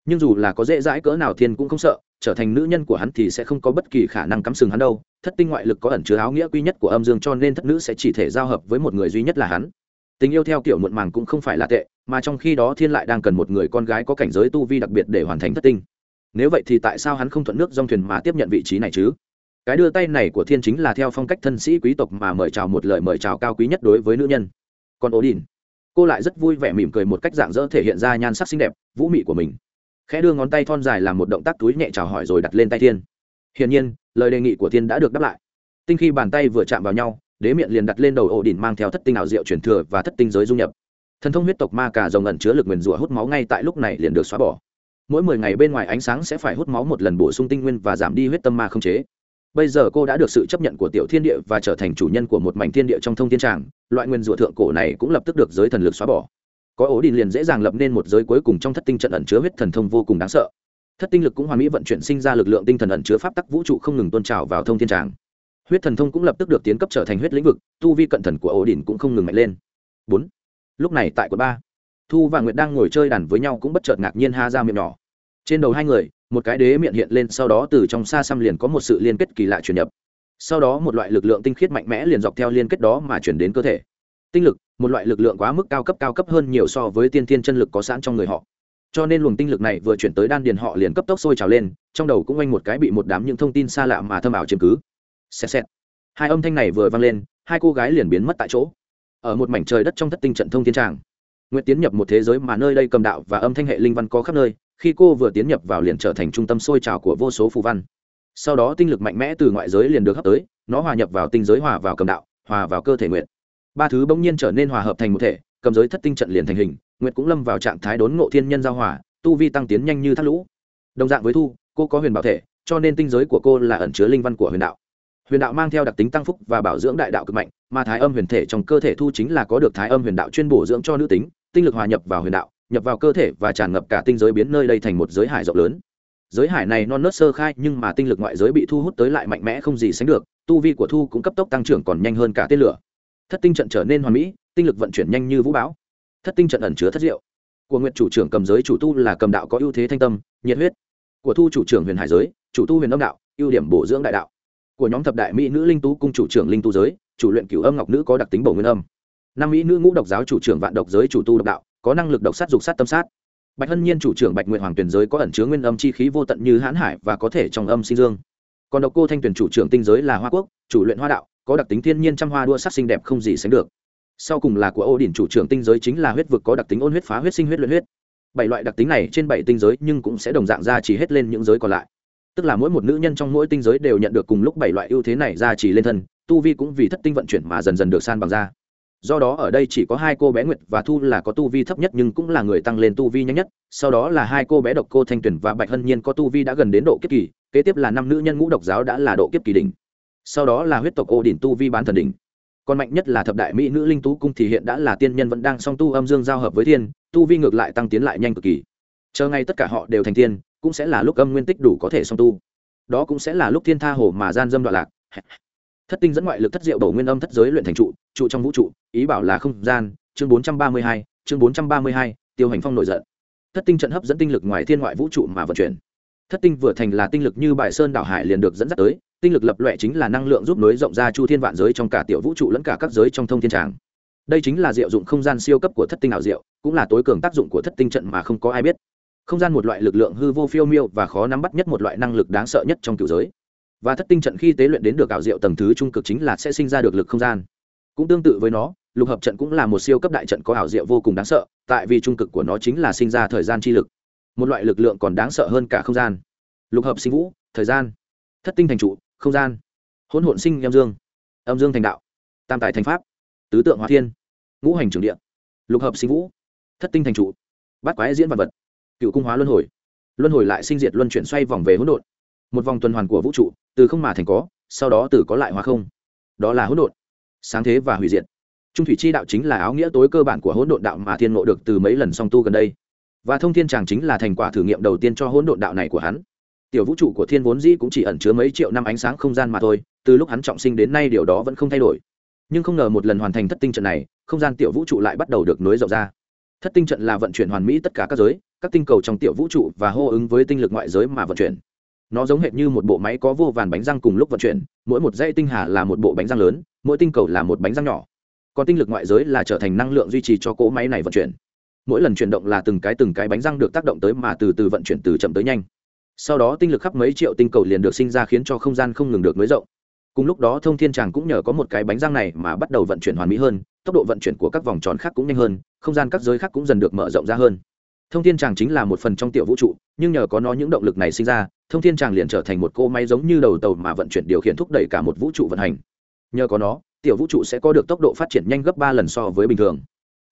nhưng dù là có dễ dãi cỡ nào thiên cũng không sợ, trở thành nữ nhân của hắn thì sẽ không có bất kỳ khả năng cắm sừng hắn đâu. Thất tinh ngoại lực có ẩn chứa áo nghĩa quy nhất của âm dương cho nên thất nữ sẽ chỉ thể giao hợp với một người duy nhất là hắn. Tình yêu theo kiểu muộn màng cũng không phải là tệ, mà trong khi đó thiên lại đang cần một người con gái có cảnh giới tu vi đặc biệt để hoàn thành thất tinh. Nếu vậy thì tại sao hắn không thuận nước dòng thuyền mà tiếp nhận vị trí này chứ? Cái đưa tay này của thiên chính là theo phong cách thân sĩ quý tộc mà mời chào một lời mời chào cao quý nhất đối với nữ nhân. Còn ố đình cô lại rất vui vẻ mỉm cười một cách dạng dỡ thể hiện ra nhan sắc xinh đẹp, vũ mị của mình khẽ đưa ngón tay thon dài làm một động tác túi nhẹ chào hỏi rồi đặt lên tay thiên. Hiển nhiên, lời đề nghị của thiên đã được đáp lại. Tinh khi bàn tay vừa chạm vào nhau, đế miệng liền đặt lên đầu ổ đỉnh mang theo thất tinh ảo diệu truyền thừa và thất tinh giới du nhập. Thần thông huyết tộc ma cả dòng ẩn chứa lực nguyền rủa hút máu ngay tại lúc này liền được xóa bỏ. Mỗi mười ngày bên ngoài ánh sáng sẽ phải hút máu một lần bổ sung tinh nguyên và giảm đi huyết tâm ma không chế. Bây giờ cô đã được sự chấp nhận của tiểu thiên địa và trở thành chủ nhân của một mảnh thiên địa trong thông thiên tràng. Loại nguyên rủa thượng cổ này cũng lập tức được giới thần lực xóa bỏ có ổ đi liền dễ dàng lập nên một giới cuối cùng trong thất tinh trận ẩn chứa huyết thần thông vô cùng đáng sợ. Thất tinh lực cũng hoàn mỹ vận chuyển sinh ra lực lượng tinh thần ẩn chứa pháp tắc vũ trụ không ngừng tôn trào vào thông thiên tràng. Huyết thần thông cũng lập tức được tiến cấp trở thành huyết lĩnh vực, tu vi cận thần của ổ đình cũng không ngừng mạnh lên. Bốn. Lúc này tại quận ba, thu và nguyệt đang ngồi chơi đàn với nhau cũng bất chợt ngạc nhiên ha ra miệng nhỏ. Trên đầu hai người, một cái đế miệng hiện lên, sau đó từ trong xa xăm liền có một sự liên kết kỳ lạ truyền nhập. Sau đó một loại lực lượng tinh khiết mạnh mẽ liền dọc theo liên kết đó mà chuyển đến cơ thể tinh lực, một loại lực lượng quá mức cao cấp cao cấp hơn nhiều so với tiên thiên chân lực có sẵn trong người họ. Cho nên luồng tinh lực này vừa chuyển tới đan điền họ liền cấp tốc sôi trào lên, trong đầu cũng oanh một cái bị một đám những thông tin xa lạ mà thâm ảo chiếm cứ. Xẹt xẹt. Hai âm thanh này vừa vang lên, hai cô gái liền biến mất tại chỗ. Ở một mảnh trời đất trong thất tinh trận thông thiên tràng nguyễn tiến nhập một thế giới mà nơi đây cầm đạo và âm thanh hệ linh văn có khắp nơi, khi cô vừa tiến nhập vào liền trở thành trung tâm sôi trào của vô số phù văn. Sau đó tinh lực mạnh mẽ từ ngoại giới liền được hấp tới, nó hòa nhập vào tinh giới hòa vào cầm đạo, hòa vào cơ thể nguyện ba thứ bỗng nhiên trở nên hòa hợp thành một thể, cầm giới thất tinh trận liền thành hình, nguyệt cũng lâm vào trạng thái đốn ngộ thiên nhân giao hòa, tu vi tăng tiến nhanh như thác lũ. Đồng dạng với thu, cô có huyền bảo thể, cho nên tinh giới của cô là ẩn chứa linh văn của huyền đạo. Huyền đạo mang theo đặc tính tăng phúc và bảo dưỡng đại đạo cực mạnh, mà thái âm huyền thể trong cơ thể thu chính là có được thái âm huyền đạo chuyên bổ dưỡng cho nữ tính, tinh lực hòa nhập vào huyền đạo, nhập vào cơ thể và tràn ngập cả tinh giới biến nơi đây thành một giới hải rộng lớn. Giới hải này non nớt sơ khai, nhưng mà tinh lực ngoại giới bị thu hút tới lại mạnh mẽ không gì sánh được, tu vi của thu cũng cấp tốc tăng trưởng còn nhanh hơn cả tên lửa thất tinh trận trở nên hoàn mỹ, tinh lực vận chuyển nhanh như vũ bão. Thất tinh trận ẩn chứa thất diệu. Của nguyện chủ trưởng cầm giới chủ tu là cầm đạo có ưu thế thanh tâm, nhiệt huyết. Của thu chủ trưởng huyền hải giới, chủ tu huyền âm đạo, ưu điểm bổ dưỡng đại đạo. Của nhóm thập đại mỹ nữ linh tú cung chủ trưởng linh tu giới, chủ luyện cửu âm ngọc nữ có đặc tính bổ nguyên âm. Năm mỹ nữ ngũ độc giáo chủ trưởng vạn độc giới chủ tu độc đạo, có năng lực độc sát dục sát tâm sát. Bạch hân nhiên chủ trưởng bạch nguyện hoàng tuyển giới có ẩn chứa nguyên âm chi khí vô tận như hãn hải và có thể trong âm sinh dương. Còn độc cô thanh tuyển chủ trưởng tinh giới là hoa quốc, chủ luyện hoa đạo có đặc tính thiên nhiên trăm hoa đua sắc xinh đẹp không gì sánh được. Sau cùng là của ô điển chủ trưởng tinh giới chính là huyết vực có đặc tính ôn huyết phá huyết sinh huyết luyện huyết. Bảy loại đặc tính này trên bảy tinh giới nhưng cũng sẽ đồng dạng ra chỉ hết lên những giới còn lại. Tức là mỗi một nữ nhân trong mỗi tinh giới đều nhận được cùng lúc bảy loại ưu thế này ra chỉ lên thân, tu vi cũng vì thất tinh vận chuyển mà dần dần được san bằng ra. Do đó ở đây chỉ có hai cô bé nguyệt và thu là có tu vi thấp nhất nhưng cũng là người tăng lên tu vi nhanh nhất. Sau đó là hai cô bé độc cô thanh tuyển và bạch hân nhiên có tu vi đã gần đến độ kiếp kỳ, kế tiếp là năm nữ nhân ngũ độc giáo đã là độ kiếp kỳ đỉnh sau đó là huyết tộc ô đỉnh tu vi bán thần đỉnh. Còn mạnh nhất là thập đại mỹ nữ linh tú cung thì hiện đã là tiên nhân vẫn đang song tu âm dương giao hợp với thiên, tu vi ngược lại tăng tiến lại nhanh cực kỳ. Chờ ngay tất cả họ đều thành tiên, cũng sẽ là lúc âm nguyên tích đủ có thể song tu. Đó cũng sẽ là lúc thiên tha hồ mà gian dâm đoạn lạc. Thất tinh dẫn ngoại lực thất diệu bổ nguyên âm thất giới luyện thành trụ trụ trong vũ trụ, ý bảo là không gian, chương bốn trăm ba mươi hai, chương bốn trăm ba mươi hai, tiêu hành phong nổi giận. Thất tinh trận hấp dẫn tinh lực ngoài thiên ngoại vũ trụ mà vận chuyển. Thất tinh vừa thành là tinh lực như bài sơn đảo hải liền được dẫn dắt tới tinh lực lập loẹ chính là năng lượng giúp nối rộng ra chu thiên vạn giới trong cả tiểu vũ trụ lẫn cả các giới trong thông thiên tràng. Đây chính là diệu dụng không gian siêu cấp của thất tinh ảo diệu, cũng là tối cường tác dụng của thất tinh trận mà không có ai biết. Không gian một loại lực lượng hư vô phiêu miêu và khó nắm bắt nhất một loại năng lực đáng sợ nhất trong cựu giới. Và thất tinh trận khi tế luyện đến được ảo diệu tầng thứ trung cực chính là sẽ sinh ra được lực không gian. Cũng tương tự với nó, lục hợp trận cũng là một siêu cấp đại trận có ảo diệu vô cùng đáng sợ, tại vì trung cực của nó chính là sinh ra thời gian chi lực. Một loại lực lượng còn đáng sợ hơn cả không gian. Lục hợp sinh vũ, thời gian. Thất tinh thành trụ không gian. Hỗn hộn sinh âm dương. Âm dương thành đạo. Tam tài thành pháp. Tứ tượng hóa thiên. Ngũ hành trưởng địa. Lục hợp sinh vũ. Thất tinh thành trụ. Bát quái diễn vật vật. Cựu cung hóa luân hồi. Luân hồi lại sinh diệt luân chuyển xoay vòng về hỗn độn. Một vòng tuần hoàn của vũ trụ, từ không mà thành có, sau đó từ có lại hóa không. Đó là hỗn độn. Sáng thế và hủy diệt. Trung thủy chi đạo chính là áo nghĩa tối cơ bản của hỗn độn đạo mà thiên ngộ được từ mấy lần song tu gần đây. Và thông thiên tràng chính là thành quả thử nghiệm đầu tiên cho hỗn độn đạo này của hắn tiểu vũ trụ của thiên vốn dĩ cũng chỉ ẩn chứa mấy triệu năm ánh sáng không gian mà thôi, từ lúc hắn trọng sinh đến nay điều đó vẫn không thay đổi. Nhưng không ngờ một lần hoàn thành thất tinh trận này, không gian tiểu vũ trụ lại bắt đầu được nối rộng ra. Thất tinh trận là vận chuyển hoàn mỹ tất cả các giới, các tinh cầu trong tiểu vũ trụ và hô ứng với tinh lực ngoại giới mà vận chuyển. Nó giống hệt như một bộ máy có vô vàn bánh răng cùng lúc vận chuyển, mỗi một dây tinh hà là một bộ bánh răng lớn, mỗi tinh cầu là một bánh răng nhỏ. Còn tinh lực ngoại giới là trở thành năng lượng duy trì cho cỗ máy này vận chuyển. Mỗi lần chuyển động là từng cái từng cái bánh răng được tác động tới mà từ từ vận chuyển từ chậm tới nhanh sau đó tinh lực khắp mấy triệu tinh cầu liền được sinh ra khiến cho không gian không ngừng được nới rộng. Cùng lúc đó thông thiên tràng cũng nhờ có một cái bánh răng này mà bắt đầu vận chuyển hoàn mỹ hơn, tốc độ vận chuyển của các vòng tròn khác cũng nhanh hơn, không gian các giới khác cũng dần được mở rộng ra hơn. Thông thiên tràng chính là một phần trong tiểu vũ trụ, nhưng nhờ có nó những động lực này sinh ra, thông thiên tràng liền trở thành một cỗ máy giống như đầu tàu mà vận chuyển điều khiển thúc đẩy cả một vũ trụ vận hành. Nhờ có nó, tiểu vũ trụ sẽ có được tốc độ phát triển nhanh gấp ba lần so với bình thường.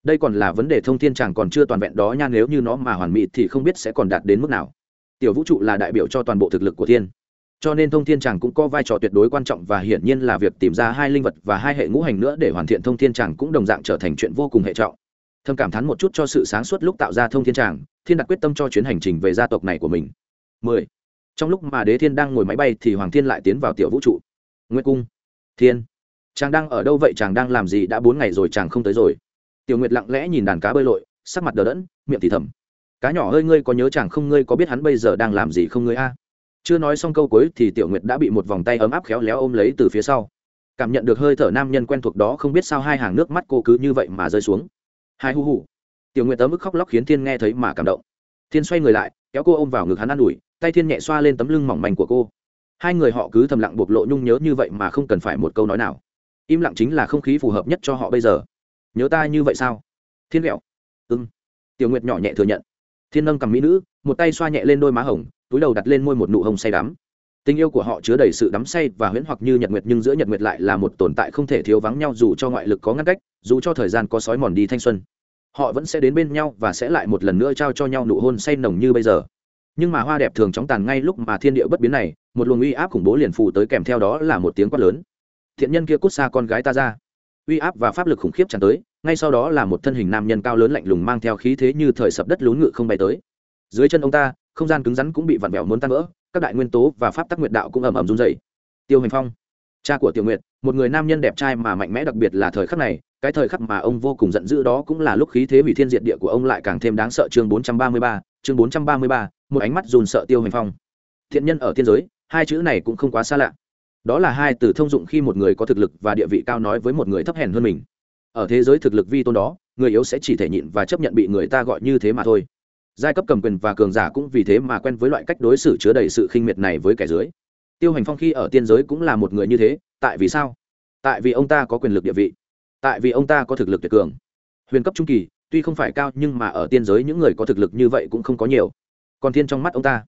Đây còn là vấn đề thông thiên tràng còn chưa toàn vẹn đó nha, nếu như nó mà hoàn mỹ thì không biết sẽ còn đạt đến mức nào tiểu vũ trụ là đại biểu cho toàn bộ thực lực của thiên. Cho nên thông thiên tràng cũng có vai trò tuyệt đối quan trọng và hiển nhiên là việc tìm ra hai linh vật và hai hệ ngũ hành nữa để hoàn thiện thông thiên tràng cũng đồng dạng trở thành chuyện vô cùng hệ trọng. Thâm cảm thán một chút cho sự sáng suốt lúc tạo ra thông thiên tràng thiên đặt quyết tâm cho chuyến hành trình về gia tộc này của mình. 10. trong lúc mà đế thiên đang ngồi máy bay thì hoàng thiên lại tiến vào tiểu vũ trụ. Nguyên cung. Thiên. Chàng đang ở đâu vậy? Chàng đang làm gì? Đã bốn ngày rồi, chàng không tới rồi. Tiểu nguyệt lặng lẽ nhìn đàn cá bơi lội, sắc mặt đờ đẫn, miệng thì thầm cá nhỏ hơi ngươi có nhớ chàng không? Ngươi có biết hắn bây giờ đang làm gì không, ngươi a? Chưa nói xong câu cuối thì tiểu nguyệt đã bị một vòng tay ấm áp khéo léo ôm lấy từ phía sau. Cảm nhận được hơi thở nam nhân quen thuộc đó, không biết sao hai hàng nước mắt cô cứ như vậy mà rơi xuống. Hai hu hu. Tiểu nguyệt ấm ức khóc lóc khiến thiên nghe thấy mà cảm động. Thiên xoay người lại, kéo cô ôm vào ngực hắn ă n ủi, tay thiên nhẹ xoa lên tấm lưng mỏng manh của cô. Hai người họ cứ thầm lặng bộc lộ nhung nhớ như vậy mà không cần phải một câu nói nào. Im lặng chính là không khí phù hợp nhất cho họ bây giờ. Nhớ ta như vậy sao? Thiên ghẹo. Ưng tiểu nguyệt nhỏ nhẹ thừa nhận thiên nâng cầm mỹ nữ, một tay xoa nhẹ lên đôi má hồng, túi đầu đặt lên môi một nụ hồng say đắm. Tình yêu của họ chứa đầy sự đắm say và huyễn hoặc như nhật nguyệt, nhưng giữa nhật nguyệt lại là một tồn tại không thể thiếu vắng nhau dù cho ngoại lực có ngăn cách, dù cho thời gian có sói mòn đi thanh xuân. Họ vẫn sẽ đến bên nhau và sẽ lại một lần nữa trao cho nhau nụ hôn say nồng như bây giờ. Nhưng mà hoa đẹp thường chóng tàn ngay lúc mà thiên địa bất biến này, một luồng uy áp khủng bố liền phù tới kèm theo đó là một tiếng quát lớn. Thiện nhân kia cút xa con gái ta ra uy áp và pháp lực khủng khiếp tràn tới ngay sau đó là một thân hình nam nhân cao lớn lạnh lùng mang theo khí thế như thời sập đất lún ngự không bay tới. Dưới chân ông ta không gian cứng rắn cũng bị vặn vẹo muốn tan vỡ các đại nguyên tố và pháp tắc nguyệt đạo cũng ầm ầm run dày tiêu hành phong cha của tiểu nguyệt một người nam nhân đẹp trai mà mạnh mẽ đặc biệt là thời khắc này cái thời khắc mà ông vô cùng giận dữ đó cũng là lúc khí thế hủy thiên diệt địa của ông lại càng thêm đáng sợ chương 433, chương 433, một ánh mắt dùn sợ tiêu hành phong. Thiện nhân ở thiên giới hai chữ này cũng không quá xa lạ đó là hai từ thông dụng khi một người có thực lực và địa vị cao nói với một người thấp hèn hơn mình. Ở thế giới thực lực vi tôn đó, người yếu sẽ chỉ thể nhịn và chấp nhận bị người ta gọi như thế mà thôi. Giai cấp cầm quyền và cường giả cũng vì thế mà quen với loại cách đối xử chứa đầy sự khinh miệt này với kẻ dưới. Tiêu hành phong khi ở tiên giới cũng là một người như thế, tại vì sao? Tại vì ông ta có quyền lực địa vị. Tại vì ông ta có thực lực tuyệt cường. Huyền cấp trung kỳ, tuy không phải cao nhưng mà ở tiên giới những người có thực lực như vậy cũng không có nhiều. Còn thiên trong mắt ông ta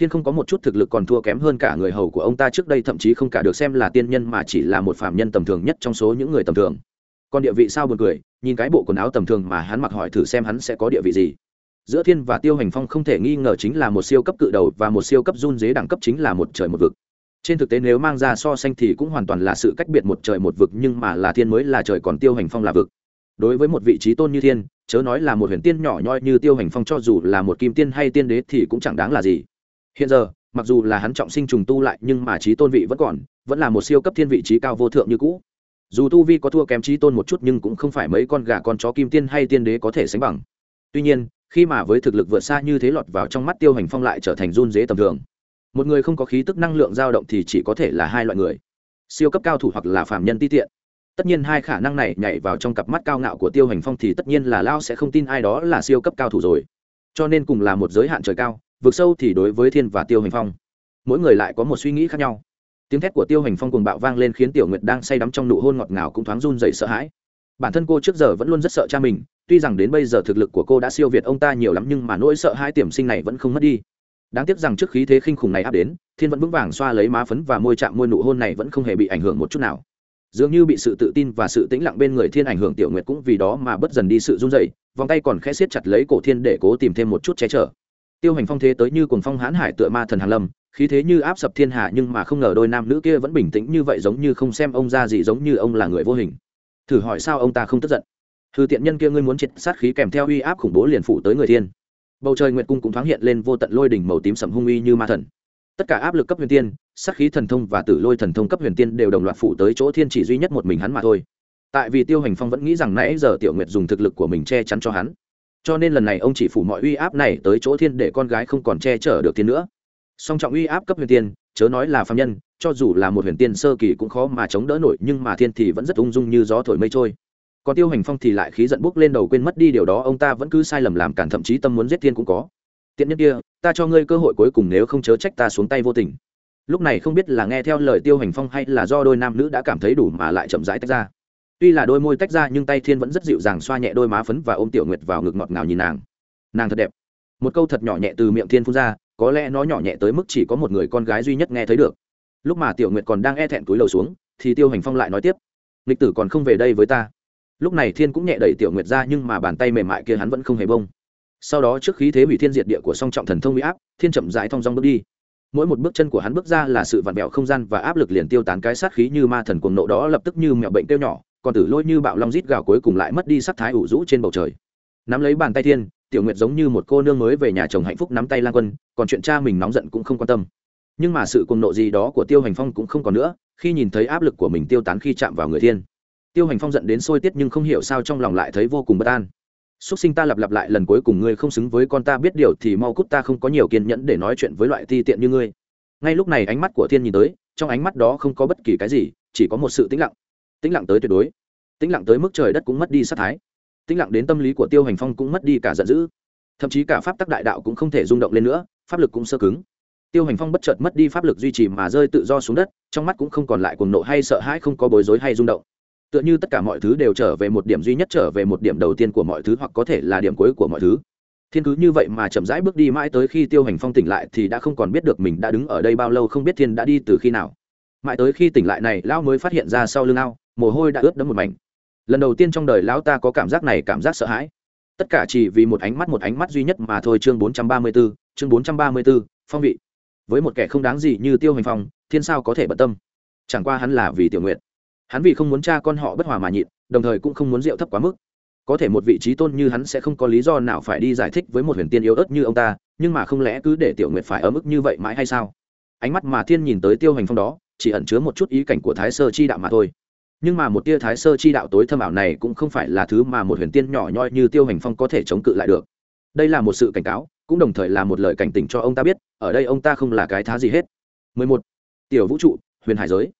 thiên không có một chút thực lực còn thua kém hơn cả người hầu của ông ta trước đây, thậm chí không cả được xem là tiên nhân mà chỉ là một phạm nhân tầm thường nhất trong số những người tầm thường. Còn địa vị sao buồn cười, nhìn cái bộ quần áo tầm thường mà hắn mặc hỏi thử xem hắn sẽ có địa vị gì. Giữa thiên và tiêu hành phong không thể nghi ngờ chính là một siêu cấp cự đầu và một siêu cấp run dế đẳng cấp chính là một trời một vực. Trên thực tế nếu mang ra so sánh thì cũng hoàn toàn là sự cách biệt một trời một vực, nhưng mà là thiên mới là trời còn tiêu hành phong là vực. Đối với một vị trí tôn như thiên, chớ nói là một huyền tiên nhỏ nhoi như tiêu hành phong cho dù là một kim tiên hay tiên đế thì cũng chẳng đáng là gì hiện giờ, mặc dù là hắn trọng sinh trùng tu lại nhưng mà trí tôn vị vẫn còn, vẫn là một siêu cấp thiên vị trí cao vô thượng như cũ. Dù tu vi có thua kém trí tôn một chút nhưng cũng không phải mấy con gà con chó kim tiên hay tiên đế có thể sánh bằng. Tuy nhiên, khi mà với thực lực vượt xa như thế lọt vào trong mắt tiêu hành phong lại trở thành run dế tầm thường. Một người không có khí tức năng lượng dao động thì chỉ có thể là hai loại người. Siêu cấp cao thủ hoặc là phạm nhân ti tiện. Tất nhiên hai khả năng này nhảy vào trong cặp mắt cao ngạo của tiêu hành phong thì tất nhiên là lao sẽ không tin ai đó là siêu cấp cao thủ rồi. Cho nên cùng là một giới hạn trời cao vượt sâu thì đối với thiên và tiêu hành phong. Mỗi người lại có một suy nghĩ khác nhau. Tiếng thét của tiêu hành phong cùng bạo vang lên khiến tiểu nguyệt đang say đắm trong nụ hôn ngọt ngào cũng thoáng run dậy sợ hãi. Bản thân cô trước giờ vẫn luôn rất sợ cha mình, tuy rằng đến bây giờ thực lực của cô đã siêu việt ông ta nhiều lắm nhưng mà nỗi sợ hãi tiềm sinh này vẫn không mất đi. Đáng tiếc rằng trước khí thế khinh khủng này áp đến, thiên vẫn vững vàng xoa lấy má phấn và môi chạm môi nụ hôn này vẫn không hề bị ảnh hưởng một chút nào. Dường như bị sự tự tin và sự tĩnh lặng bên người thiên ảnh hưởng tiểu nguyệt cũng vì đó mà bất dần đi sự run dậy vòng tay còn khẽ siết chặt lấy cổ thiên để cố tìm thêm một chút che chở tiêu hành phong thế tới như cuồng phong hãn hải tựa ma thần hàn lâm, khí thế như áp sập thiên hạ nhưng mà không ngờ đôi nam nữ kia vẫn bình tĩnh như vậy giống như không xem ông ra gì giống như ông là người vô hình. Thử hỏi sao ông ta không tức giận? Hư tiện nhân kia ngươi muốn triệt sát khí kèm theo uy áp khủng bố liền phủ tới người thiên. Bầu trời nguyệt cung cũng thoáng hiện lên vô tận lôi đỉnh màu tím sầm hung uy như ma thần. Tất cả áp lực cấp huyền tiên, sát khí thần thông và tử lôi thần thông cấp huyền tiên đều đồng loạt phủ tới chỗ thiên chỉ duy nhất một mình hắn mà thôi. Tại vì tiêu hành phong vẫn nghĩ rằng nãy giờ tiểu nguyệt dùng thực lực của mình che chắn cho hắn cho nên lần này ông chỉ phủ mọi uy áp này tới chỗ thiên để con gái không còn che chở được thiên nữa. Song trọng uy áp cấp huyền tiên, chớ nói là phạm nhân, cho dù là một huyền tiên sơ kỳ cũng khó mà chống đỡ nổi, nhưng mà thiên thì vẫn rất ung dung như gió thổi mây trôi. Còn tiêu hành phong thì lại khí giận bốc lên đầu quên mất đi điều đó, ông ta vẫn cứ sai lầm làm cản, thậm chí tâm muốn giết thiên cũng có. Tiện nhất kia, ta cho ngươi cơ hội cuối cùng nếu không chớ trách ta xuống tay vô tình. Lúc này không biết là nghe theo lời tiêu hành phong hay là do đôi nam nữ đã cảm thấy đủ mà lại chậm rãi tách ra tuy là đôi môi tách ra nhưng tay thiên vẫn rất dịu dàng xoa nhẹ đôi má phấn và ôm tiểu nguyệt vào ngực ngọt ngào nhìn nàng. Nàng thật đẹp. Một câu thật nhỏ nhẹ từ miệng thiên phun ra, có lẽ nó nhỏ nhẹ tới mức chỉ có một người con gái duy nhất nghe thấy được. Lúc mà tiểu nguyệt còn đang e thẹn túi lầu xuống, thì tiêu hành phong lại nói tiếp. Lịch tử còn không về đây với ta. Lúc này thiên cũng nhẹ đẩy tiểu nguyệt ra nhưng mà bàn tay mềm mại kia hắn vẫn không hề bông sau đó trước khí thế hủy thiên diệt địa của song trọng thần thông bị áp, thiên chậm rãi thong dong bước đi. Mỗi một bước chân của hắn bước ra là sự vặn vẹo không gian và áp lực liền tiêu tán cái sát khí như ma thần cuồng nộ đó lập tức như mẹo bệnh tiêu nhỏ còn tử lôi như bạo long rít gào cuối cùng lại mất đi sắc thái ủ rũ trên bầu trời. Nắm lấy bàn tay thiên, tiểu nguyệt giống như một cô nương mới về nhà chồng hạnh phúc nắm tay lang quân, còn chuyện cha mình nóng giận cũng không quan tâm. Nhưng mà sự cuồng nộ gì đó của tiêu hành phong cũng không còn nữa, khi nhìn thấy áp lực của mình tiêu tán khi chạm vào người thiên. Tiêu hành phong giận đến sôi tiết nhưng không hiểu sao trong lòng lại thấy vô cùng bất an. Xuất sinh ta lặp lặp lại lần cuối cùng ngươi không xứng với con ta biết điều thì mau cút ta không có nhiều kiên nhẫn để nói chuyện với loại ti tiện như ngươi. Ngay lúc này ánh mắt của thiên nhìn tới, trong ánh mắt đó không có bất kỳ cái gì, chỉ có một sự tĩnh lặng tĩnh lặng tới tuyệt đối. Tĩnh lặng tới mức trời đất cũng mất đi sát thái. Tĩnh lặng đến tâm lý của tiêu hành phong cũng mất đi cả giận dữ. Thậm chí cả pháp tắc đại đạo cũng không thể rung động lên nữa, pháp lực cũng sơ cứng. Tiêu hành phong bất chợt mất đi pháp lực duy trì mà rơi tự do xuống đất, trong mắt cũng không còn lại cuồng nộ hay sợ hãi, không có bối rối hay rung động. Tựa như tất cả mọi thứ đều trở về một điểm duy nhất, trở về một điểm đầu tiên của mọi thứ hoặc có thể là điểm cuối của mọi thứ. Thiên cứ như vậy mà chậm rãi bước đi mãi tới khi tiêu hành phong tỉnh lại thì đã không còn biết được mình đã đứng ở đây bao lâu, không biết thiên đã đi từ khi nào. Mãi tới khi tỉnh lại này, lão mới phát hiện ra sau lưng ao mồ hôi đã ướt đẫm một mảnh. Lần đầu tiên trong đời lão ta có cảm giác này cảm giác sợ hãi. Tất cả chỉ vì một ánh mắt một ánh mắt duy nhất mà thôi. Chương 434, chương 434, phong vị. Với một kẻ không đáng gì như tiêu hành phong thiên sao có thể bận tâm? Chẳng qua hắn là vì tiểu nguyện. Hắn vì không muốn cha con họ bất hòa mà nhịn đồng thời cũng không muốn rượu thấp quá mức. Có thể một vị trí tôn như hắn sẽ không có lý do nào phải đi giải thích với một huyền tiên yếu ớt như ông ta nhưng mà không lẽ cứ để tiểu nguyệt phải ở mức như vậy mãi hay sao? Ánh mắt mà thiên nhìn tới tiêu hành phong đó chỉ ẩn chứa một chút ý cảnh của thái sơ chi đạo mà thôi nhưng mà một tia thái sơ chi đạo tối thâm ảo này cũng không phải là thứ mà một huyền tiên nhỏ nhoi như tiêu hành phong có thể chống cự lại được. Đây là một sự cảnh cáo, cũng đồng thời là một lời cảnh tỉnh cho ông ta biết, ở đây ông ta không là cái thá gì hết. 11. tiểu vũ trụ, huyền hải giới.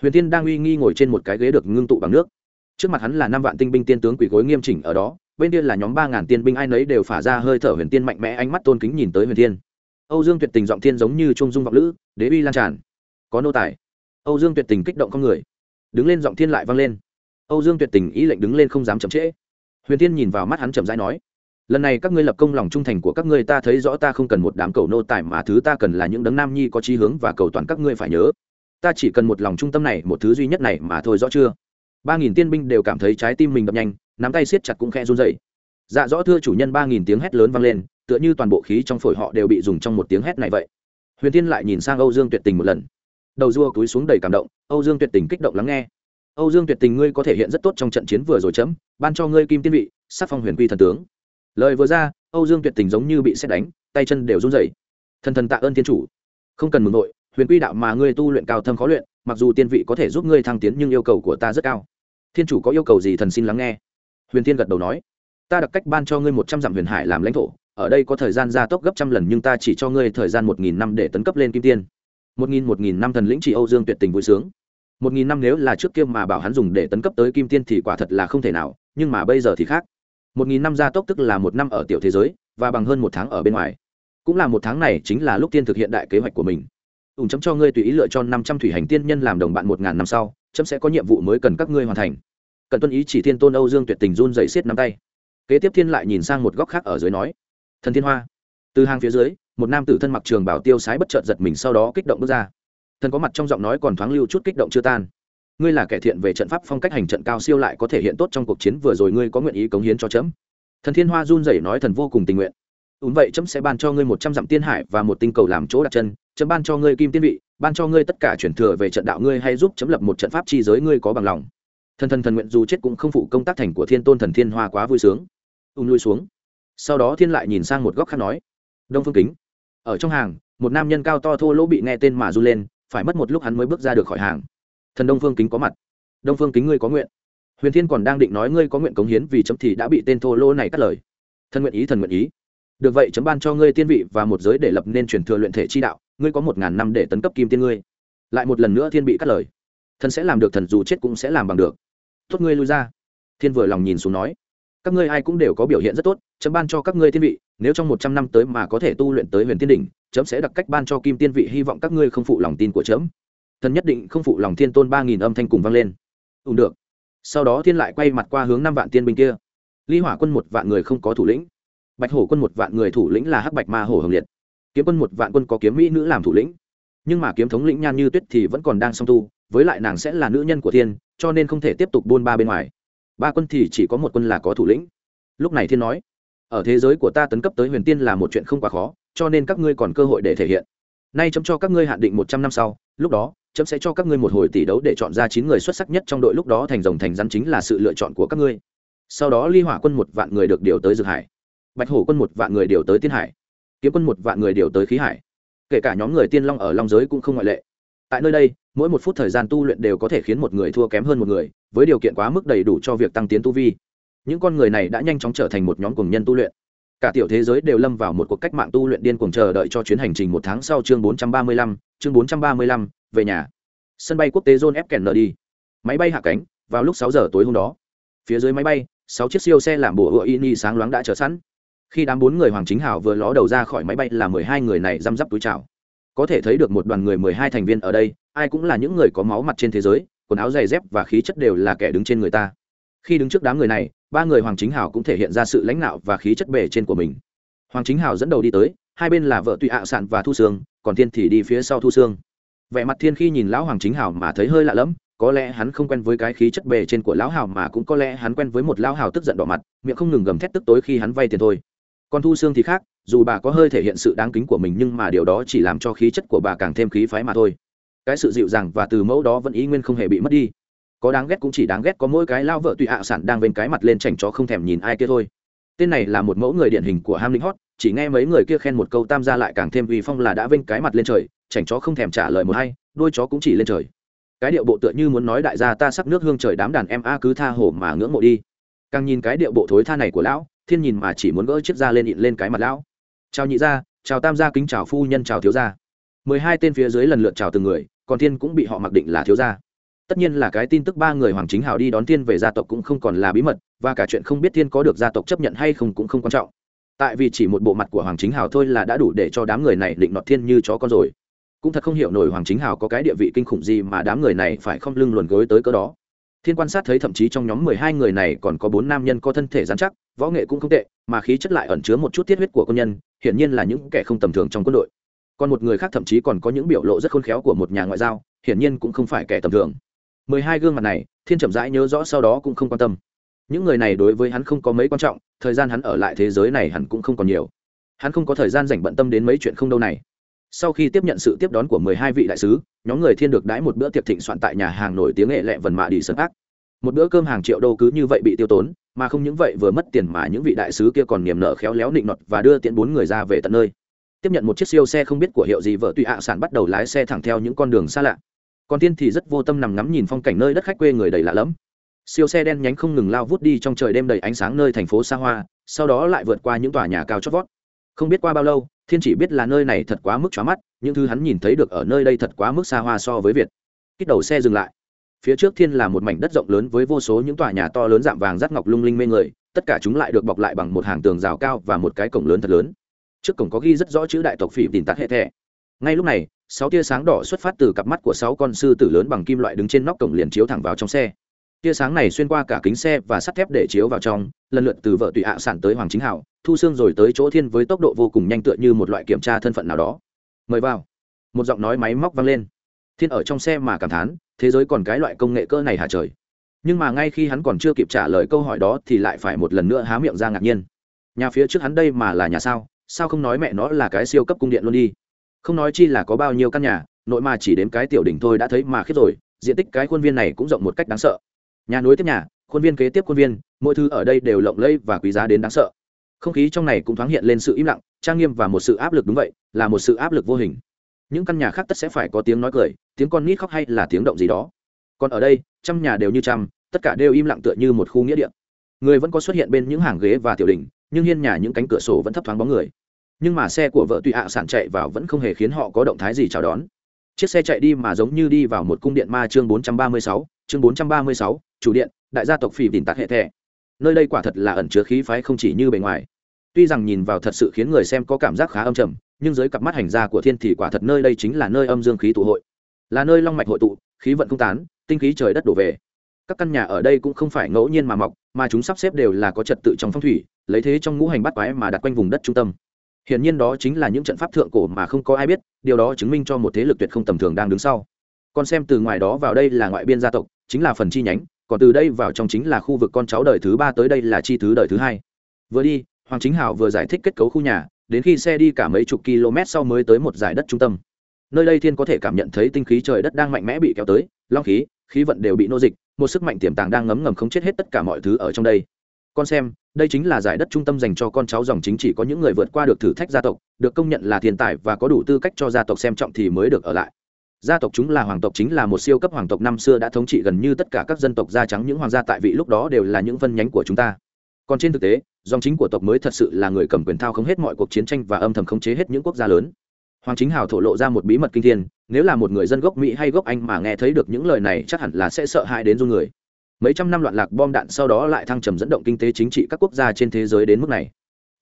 Huyền tiên đang uy nghi ngồi trên một cái ghế được ngưng tụ bằng nước. Trước mặt hắn là năm vạn tinh binh tiên tướng quỷ gối nghiêm chỉnh ở đó, bên kia là nhóm ba ngàn tiên binh ai nấy đều phả ra hơi thở huyền tiên mạnh mẽ ánh mắt tôn kính nhìn tới huyền tiên. Âu dương tuyệt tình giọng thiên giống như trung dung vọng lữ, đế uy lan tràn. Có nô tài. Âu dương tuyệt tình kích động con người đứng lên giọng thiên lại vang lên. Âu dương tuyệt tình ý lệnh đứng lên không dám chậm trễ. Huyền Thiên nhìn vào mắt hắn chậm rãi nói, lần này các ngươi lập công lòng trung thành của các ngươi, ta thấy rõ ta không cần một đám cầu nô tài mà thứ ta cần là những đấng nam nhi có chí hướng và cầu toàn các ngươi phải nhớ. Ta chỉ cần một lòng trung tâm này, một thứ duy nhất này mà thôi, rõ chưa? Ba nghìn tiên binh đều cảm thấy trái tim mình đập nhanh, nắm tay siết chặt cũng khe run dậy dạ rõ thưa chủ nhân, ba nghìn tiếng hét lớn vang lên, tựa như toàn bộ khí trong phổi họ đều bị dùng trong một tiếng hét này vậy. Huyền tiên lại nhìn sang âu dương tuyệt tình một lần. Đầu dua cúi xuống đầy cảm động âu dương tuyệt tình kích động lắng nghe. Âu dương tuyệt tình ngươi có thể hiện rất tốt trong trận chiến vừa rồi chấm, ban cho ngươi kim tiên vị sắc phong huyền quy thần tướng. Lời vừa ra, âu dương tuyệt tình giống như bị sét đánh, tay chân đều run rẩy. Thần thần tạ ơn thiên chủ. Không cần mừng nội huyền quy đạo mà ngươi tu luyện cao thâm khó luyện, mặc dù tiên vị có thể giúp ngươi thăng tiến nhưng yêu cầu của ta rất cao. Thiên chủ có yêu cầu gì thần xin lắng nghe. Huyền tiên gật đầu nói, ta đặc cách ban cho ngươi một trăm dặm huyền hải làm lãnh thổ, ở đây có thời gian gia tốc gấp trăm lần nhưng ta chỉ cho ngươi thời gian một nghìn năm để tấn cấp lên kim tiên một nghìn một nghìn năm thần lĩnh chỉ âu dương tuyệt tình vui sướng. Một nghìn năm nếu là trước kia mà bảo hắn dùng để tấn cấp tới kim tiên thì quả thật là không thể nào, nhưng mà bây giờ thì khác. Một nghìn năm gia tốc tức là một năm ở tiểu thế giới, và bằng hơn một tháng ở bên ngoài. Cũng là một tháng này chính là lúc tiên thực hiện đại kế hoạch của mình. Ủng chấm cho ngươi tùy ý lựa cho năm trăm thủy hành tiên nhân làm đồng bạn một ngàn năm sau, chấm sẽ có nhiệm vụ mới cần các ngươi hoàn thành. Cần tuân ý chỉ thiên tôn âu dương tuyệt tình run dậy xiết nắm tay. Kế tiếp thiên lại nhìn sang một góc khác ở dưới nói, thần thiên hoa, từ hàng phía dưới một nam tử thân mặc trường bảo tiêu sái bất chợt giật mình sau đó kích động bước ra. Thần có mặt trong giọng nói còn thoáng lưu chút kích động chưa tan. Ngươi là kẻ thiện về trận pháp phong cách hành trận cao siêu lại có thể hiện tốt trong cuộc chiến vừa rồi ngươi có nguyện ý cống hiến cho chấm? Thần thiên hoa run rẩy nói thần vô cùng tình nguyện. Ùn vậy chấm sẽ ban cho ngươi một trăm dặm tiên hải và một tinh cầu làm chỗ đặt chân, chấm ban cho ngươi kim tiên vị, ban cho ngươi tất cả chuyển thừa về trận đạo ngươi hay giúp chấm lập một trận pháp chi giới ngươi có bằng lòng. Thần thần thần nguyện dù chết cũng không phụ công tác thành của thiên tôn thần thiên hoa quá vui sướng. Ùn lui xuống. Sau đó thiên lại nhìn sang một góc khác nói. Đông phương kính ở trong hàng, một nam nhân cao to thô lỗ bị nghe tên mà run lên, phải mất một lúc hắn mới bước ra được khỏi hàng. Thần đông phương kính có mặt. Đông phương kính ngươi có nguyện. Huyền thiên còn đang định nói ngươi có nguyện cống hiến vì chấm thì đã bị tên thô lỗ này cắt lời. Thần nguyện ý, thần nguyện ý. Được vậy chấm ban cho ngươi tiên vị và một giới để lập nên truyền thừa luyện thể chi đạo, ngươi có một ngàn năm để tấn cấp kim tiên ngươi. Lại một lần nữa thiên bị cắt lời. Thần sẽ làm được, thần dù chết cũng sẽ làm bằng được. Tốt ngươi lui ra. Thiên vừa lòng nhìn xuống nói các ngươi ai cũng đều có biểu hiện rất tốt, chấm ban cho các ngươi thiên vị, nếu trong một trăm năm tới mà có thể tu luyện tới huyền tiên đỉnh, chấm sẽ đặc cách ban cho kim tiên vị, hy vọng các ngươi không phụ lòng tin của chấm. Thần nhất định không phụ lòng thiên tôn ba nghìn âm thanh cùng vang lên. Ùn được. Sau đó thiên lại quay mặt qua hướng năm vạn tiên binh kia. Ly hỏa quân một vạn người không có thủ lĩnh. Bạch hổ quân một vạn người thủ lĩnh là hắc bạch ma hổ hồng liệt. Kiếm quân một vạn quân có kiếm mỹ nữ làm thủ lĩnh. Nhưng mà kiếm thống lĩnh nhan như tuyết thì vẫn còn đang song tu, với lại nàng sẽ là nữ nhân của thiên, cho nên không thể tiếp tục buôn ba bên ngoài ba quân thì chỉ có một quân là có thủ lĩnh. Lúc này thiên nói, ở thế giới của ta tấn cấp tới huyền tiên là một chuyện không quá khó, cho nên các ngươi còn cơ hội để thể hiện. Nay chấm cho các ngươi hạn định một trăm năm sau, lúc đó, chấm sẽ cho các ngươi một hồi tỷ đấu để chọn ra chín người xuất sắc nhất trong đội lúc đó thành rồng thành rắn chính là sự lựa chọn của các ngươi. Sau đó ly hỏa quân một vạn người được điều tới dược hải. Bạch hổ quân một vạn người điều tới tiên hải. Kiếm quân một vạn người điều tới khí hải. Kể cả nhóm người tiên long ở long giới cũng không ngoại lệ tại nơi đây mỗi một phút thời gian tu luyện đều có thể khiến một người thua kém hơn một người với điều kiện quá mức đầy đủ cho việc tăng tiến tu vi. Những con người này đã nhanh chóng trở thành một nhóm cùng nhân tu luyện. Cả tiểu thế giới đều lâm vào một cuộc cách mạng tu luyện điên cuồng chờ đợi cho chuyến hành trình một tháng sau chương 435, chương 435, về nhà. Sân bay quốc tế john f. Kennedy. máy bay hạ cánh vào lúc 6 giờ tối hôm đó. Phía dưới máy bay sáu chiếc siêu xe làm bùa ựa ini sáng loáng đã chờ sẵn. Khi đám bốn người hoàng chính hào vừa ló đầu ra khỏi máy bay là mười hai người này răm rắp túi chào có thể thấy được một đoàn người mười hai thành viên ở đây, ai cũng là những người có máu mặt trên thế giới, quần áo dày dép và khí chất đều là kẻ đứng trên người ta. Khi đứng trước đám người này, ba người hoàng chính hào cũng thể hiện ra sự lãnh đạo và khí chất bề trên của mình. Hoàng chính hào dẫn đầu đi tới, hai bên là vợ tụy ạ sạn và thu sương, còn thiên thì đi phía sau thu sương. Vẻ mặt thiên khi nhìn lão hoàng chính hào mà thấy hơi lạ lẫm, có lẽ hắn không quen với cái khí chất bề trên của lão hào mà cũng có lẽ hắn quen với một lão hào tức giận đỏ mặt, miệng không ngừng gầm thét tức tối khi hắn vay tiền thôi. Còn thu sương thì khác dù bà có hơi thể hiện sự đáng kính của mình nhưng mà điều đó chỉ làm cho khí chất của bà càng thêm khí phái mà thôi. Cái sự dịu dàng và từ mẫu đó vẫn ý nguyên không hề bị mất đi. Có đáng ghét cũng chỉ đáng ghét có mỗi cái lao vợ tụy hạ sản đang bên cái mặt lên chảnh chó không thèm nhìn ai kia thôi. Tên này là một mẫu người điển hình của ham linh hot. chỉ nghe mấy người kia khen một câu tam gia lại càng thêm uy phong là đã vênh cái mặt lên trời, chảnh chó không thèm trả lời một hay đôi chó cũng chỉ lên trời. Cái điệu bộ tựa như muốn nói đại gia ta sắc nước hương trời đám đàn em a cứ tha hồ mà ngưỡng mộ đi. Càng nhìn cái điệu bộ thối tha này của lão, thiên nhìn mà chỉ muốn gỡ chiếc da lên ịn lên cái mặt lão chào nhị gia, chào tam gia kính chào phu nhân, chào thiếu gia. Mười hai tên phía dưới lần lượt chào từng người, còn thiên cũng bị họ mặc định là thiếu gia. Tất nhiên là cái tin tức ba người hoàng chính hào đi đón thiên về gia tộc cũng không còn là bí mật, và cả chuyện không biết thiên có được gia tộc chấp nhận hay không cũng không quan trọng. Tại vì chỉ một bộ mặt của hoàng chính hào thôi là đã đủ để cho đám người này định nọt thiên như chó con rồi. Cũng thật không hiểu nổi hoàng chính hào có cái địa vị kinh khủng gì mà đám người này phải không lưng luồn gối tới cỡ đó. Thiên quan sát thấy thậm chí trong nhóm mười hai người này còn có bốn nam nhân có thân thể dán chắc, võ nghệ cũng không tệ, mà khí chất lại ẩn chứa một chút tiết huyết của công nhân hiển nhiên là những kẻ không tầm thường trong quân đội. Còn một người khác thậm chí còn có những biểu lộ rất khôn khéo của một nhà ngoại giao, hiển nhiên cũng không phải kẻ tầm thường. Mười hai gương mặt này, thiên chậm rãi nhớ rõ sau đó cũng không quan tâm. Những người này đối với hắn không có mấy quan trọng, thời gian hắn ở lại thế giới này hẳn cũng không còn nhiều. Hắn không có thời gian dành bận tâm đến mấy chuyện không đâu này. Sau khi tiếp nhận sự tiếp đón của mười hai vị đại sứ, nhóm người thiên được đãi một bữa tiệc thịnh soạn tại nhà hàng nổi tiếng nghệ lệ vần mạ đi sơn ác một bữa cơm hàng triệu đô cứ như vậy bị tiêu tốn, mà không những vậy vừa mất tiền mà những vị đại sứ kia còn niềm nở khéo léo nịnh nọt và đưa tiễn bốn người ra về tận nơi. Tiếp nhận một chiếc siêu xe không biết của hiệu gì vợ tùy ạ sản bắt đầu lái xe thẳng theo những con đường xa lạ. Còn tiên thì rất vô tâm nằm ngắm nhìn phong cảnh nơi đất khách quê người đầy lạ lẫm. Siêu xe đen nhánh không ngừng lao vút đi trong trời đêm đầy ánh sáng nơi thành phố xa hoa, sau đó lại vượt qua những tòa nhà cao chót vót. Không biết qua bao lâu, thiên chỉ biết là nơi này thật quá mức chóa mắt, những thứ hắn nhìn thấy được ở nơi đây thật quá mức xa hoa so với việt. Kích đầu xe dừng lại phía trước thiên là một mảnh đất rộng lớn với vô số những tòa nhà to lớn dạng vàng rắt ngọc lung linh mê người, tất cả chúng lại được bọc lại bằng một hàng tường rào cao và một cái cổng lớn thật lớn. Trước cổng có ghi rất rõ chữ đại tộc phỉ tìm tắt hệ thẻ. Ngay lúc này, sáu tia sáng đỏ xuất phát từ cặp mắt của sáu con sư tử lớn bằng kim loại đứng trên nóc cổng liền chiếu thẳng vào trong xe. Tia sáng này xuyên qua cả kính xe và sắt thép để chiếu vào trong, lần lượt từ vợ tùy ạ sản tới hoàng chính hảo, thu xương rồi tới chỗ thiên với tốc độ vô cùng nhanh tựa như một loại kiểm tra thân phận nào đó. Mời vào. Một giọng nói máy móc vang lên thiên ở trong xe mà cảm thán, thế giới còn cái loại công nghệ cơ này hả trời? Nhưng mà ngay khi hắn còn chưa kịp trả lời câu hỏi đó thì lại phải một lần nữa há miệng ra ngạc nhiên. Nhà phía trước hắn đây mà là nhà sao? Sao không nói mẹ nó là cái siêu cấp cung điện luôn đi? Không nói chi là có bao nhiêu căn nhà, nội mà chỉ đến cái tiểu đỉnh thôi đã thấy mà khiết rồi, diện tích cái khuôn viên này cũng rộng một cách đáng sợ. Nhà nối tiếp nhà, khuôn viên kế tiếp khuôn viên, mỗi thứ ở đây đều lộng lẫy và quý giá đến đáng sợ. Không khí trong này cũng thoáng hiện lên sự im lặng, trang nghiêm và một sự áp lực đúng vậy, là một sự áp lực vô hình. Những căn nhà khác tất sẽ phải có tiếng nói cười tiếng con nít khóc hay là tiếng động gì đó. Còn ở đây trăm nhà đều như trăm tất cả đều im lặng tựa như một khu nghĩa địa. Người vẫn có xuất hiện bên những hàng ghế và tiểu đình nhưng hiên nhà những cánh cửa sổ vẫn thấp thoáng bóng người. Nhưng mà xe của vợ tụy ạ sản chạy vào vẫn không hề khiến họ có động thái gì chào đón. Chiếc xe chạy đi mà giống như đi vào một cung điện ma chương 436, chương 436, chủ điện đại gia tộc phỉ tìm tạt hệ thẻ. Nơi đây quả thật là ẩn chứa khí phái không chỉ như bề ngoài. Tuy rằng nhìn vào thật sự khiến người xem có cảm giác khá âm trầm nhưng dưới cặp mắt hành gia của thiên thì quả thật nơi đây chính là nơi âm dương khí tụ hội là nơi long mạch hội tụ, khí vận không tán, tinh khí trời đất đổ về. Các căn nhà ở đây cũng không phải ngẫu nhiên mà mọc, mà chúng sắp xếp đều là có trật tự trong phong thủy, lấy thế trong ngũ hành bắt quái mà đặt quanh vùng đất trung tâm. Hiển nhiên đó chính là những trận pháp thượng cổ mà không có ai biết, điều đó chứng minh cho một thế lực tuyệt không tầm thường đang đứng sau. Còn xem từ ngoài đó vào đây là ngoại biên gia tộc, chính là phần chi nhánh, còn từ đây vào trong chính là khu vực con cháu đời thứ ba tới đây là chi thứ đời thứ hai. Vừa đi, hoàng chính hào vừa giải thích kết cấu khu nhà, đến khi xe đi cả mấy chục km sau mới tới một giải đất trung tâm nơi đây thiên có thể cảm nhận thấy tinh khí trời đất đang mạnh mẽ bị kéo tới, long khí khí vận đều bị nô dịch, một sức mạnh tiềm tàng đang ngấm ngầm không chết hết tất cả mọi thứ ở trong đây. Con xem, đây chính là giải đất trung tâm dành cho con cháu dòng chính chỉ có những người vượt qua được thử thách gia tộc, được công nhận là thiên tài và có đủ tư cách cho gia tộc xem trọng thì mới được ở lại. Gia tộc chúng là hoàng tộc chính là một siêu cấp hoàng tộc năm xưa đã thống trị gần như tất cả các dân tộc da trắng, những hoàng gia tại vị lúc đó đều là những phân nhánh của chúng ta. Còn trên thực tế, dòng chính của tộc mới thật sự là người cầm quyền thao không hết mọi cuộc chiến tranh và âm thầm khống chế hết những quốc gia lớn hoàng chính hào thổ lộ ra một bí mật kinh thiên, nếu là một người dân gốc mỹ hay gốc anh mà nghe thấy được những lời này chắc hẳn là sẽ sợ hãi đến run người. Mấy trăm năm loạn lạc bom đạn sau đó lại thăng trầm dẫn động kinh tế chính trị các quốc gia trên thế giới đến mức này.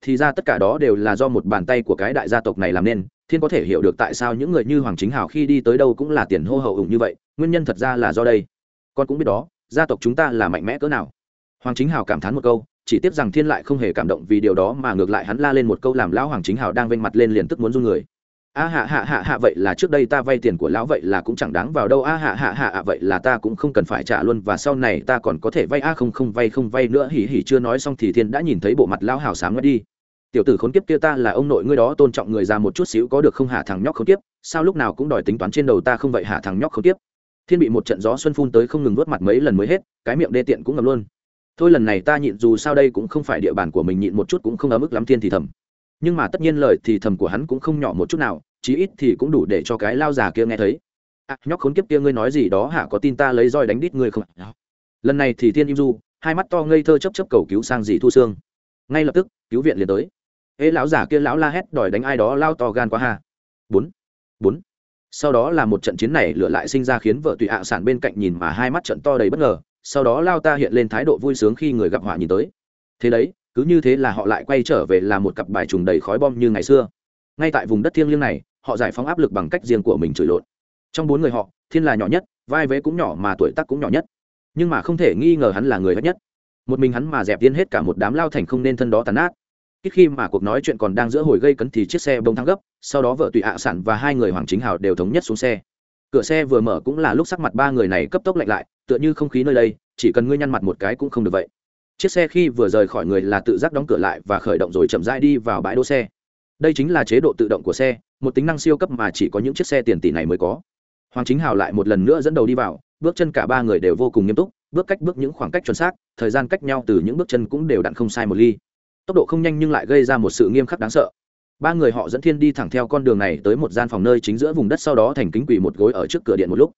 Thì ra tất cả đó đều là do một bàn tay của cái đại gia tộc này làm nên, thiên có thể hiểu được tại sao những người như hoàng chính hào khi đi tới đâu cũng là tiền hô hậu ủng như vậy, nguyên nhân thật ra là do đây. Con cũng biết đó, gia tộc chúng ta là mạnh mẽ cỡ nào. Hoàng chính hào cảm thán một câu, chỉ tiếc rằng thiên lại không hề cảm động vì điều đó mà ngược lại hắn la lên một câu làm lão hoàng chính hào đang vênh mặt lên liền tức muốn run người a hạ hạ hạ hạ vậy là trước đây ta vay tiền của lão vậy là cũng chẳng đáng vào đâu. A hạ hạ hạ hạ vậy là ta cũng không cần phải trả luôn và sau này ta còn có thể vay. A không không vay không vay nữa. Hỉ hỉ chưa nói xong thì thiên đã nhìn thấy bộ mặt lão hào sáng ngất đi. Tiểu tử khốn kiếp kia ta là ông nội ngươi đó, tôn trọng người già một chút xíu có được không? Hạ thằng nhóc khốn kiếp, sao lúc nào cũng đòi tính toán trên đầu ta không vậy? Hạ thằng nhóc khốn kiếp. Thiên bị một trận gió xuân phun tới không ngừng nuốt mặt mấy lần mới hết, cái miệng đê tiện cũng ngầm luôn. Thôi lần này ta nhịn dù sao đây cũng không phải địa bàn của mình, nhịn một chút cũng không ấm ức lắm. Thiên thì thầm nhưng mà tất nhiên lời thì thầm của hắn cũng không nhỏ một chút nào chí ít thì cũng đủ để cho cái lao già kia nghe thấy. À, nhóc khốn kiếp kia ngươi nói gì đó hả có tin ta lấy roi đánh đít ngươi không? Lần này thì thiên im du hai mắt to ngây thơ chấp chấp cầu cứu sang dì thu xương ngay lập tức cứu viện liền tới. Ế lão già kia lão la hét đòi đánh ai đó lao to gan quá ha. Bốn bốn. Sau đó là một trận chiến này lửa lại sinh ra khiến vợ tùy ạ sản bên cạnh nhìn mà hai mắt trận to đầy bất ngờ. Sau đó lao ta hiện lên thái độ vui sướng khi người gặp họa nhìn tới. Thế đấy cứ như thế là họ lại quay trở về là một cặp bài trùng đầy khói bom như ngày xưa. Ngay tại vùng đất thiêng liêng này, họ giải phóng áp lực bằng cách riêng của mình chửi lộn. Trong bốn người họ, thiên là nhỏ nhất, vai vế cũng nhỏ mà tuổi tác cũng nhỏ nhất. Nhưng mà không thể nghi ngờ hắn là người hết nhất. Một mình hắn mà dẹp tiên hết cả một đám lao thành không nên thân đó tàn ác. Ít khi mà cuộc nói chuyện còn đang giữa hồi gây cấn thì chiếc xe bông thăng gấp, sau đó vợ tùy ạ sản và hai người hoàng chính hào đều thống nhất xuống xe. Cửa xe vừa mở cũng là lúc sắc mặt ba người này cấp tốc lạnh lại, tựa như không khí nơi đây, chỉ cần ngươi nhăn mặt một cái cũng không được vậy chiếc xe khi vừa rời khỏi người là tự giác đóng cửa lại và khởi động rồi chậm rãi đi vào bãi đỗ xe. Đây chính là chế độ tự động của xe, một tính năng siêu cấp mà chỉ có những chiếc xe tiền tỷ này mới có. Hoàng chính hào lại một lần nữa dẫn đầu đi vào, bước chân cả ba người đều vô cùng nghiêm túc, bước cách bước những khoảng cách chuẩn xác, thời gian cách nhau từ những bước chân cũng đều đặn không sai một ly. Tốc độ không nhanh nhưng lại gây ra một sự nghiêm khắc đáng sợ. Ba người họ dẫn thiên đi thẳng theo con đường này tới một gian phòng nơi chính giữa vùng đất sau đó thành kính quỳ một gối ở trước cửa điện một lúc.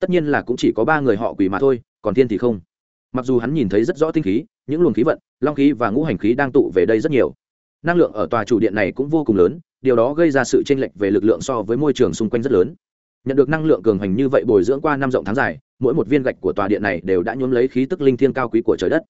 Tất nhiên là cũng chỉ có ba người họ quỳ mà thôi, còn thiên thì không mặc dù hắn nhìn thấy rất rõ tinh khí, những luồng khí vận, long khí và ngũ hành khí đang tụ về đây rất nhiều. Năng lượng ở tòa chủ điện này cũng vô cùng lớn, điều đó gây ra sự chênh lệch về lực lượng so với môi trường xung quanh rất lớn. Nhận được năng lượng cường hành như vậy bồi dưỡng qua năm rộng tháng dài, mỗi một viên gạch của tòa điện này đều đã nhuốm lấy khí tức linh thiêng cao quý của trời đất.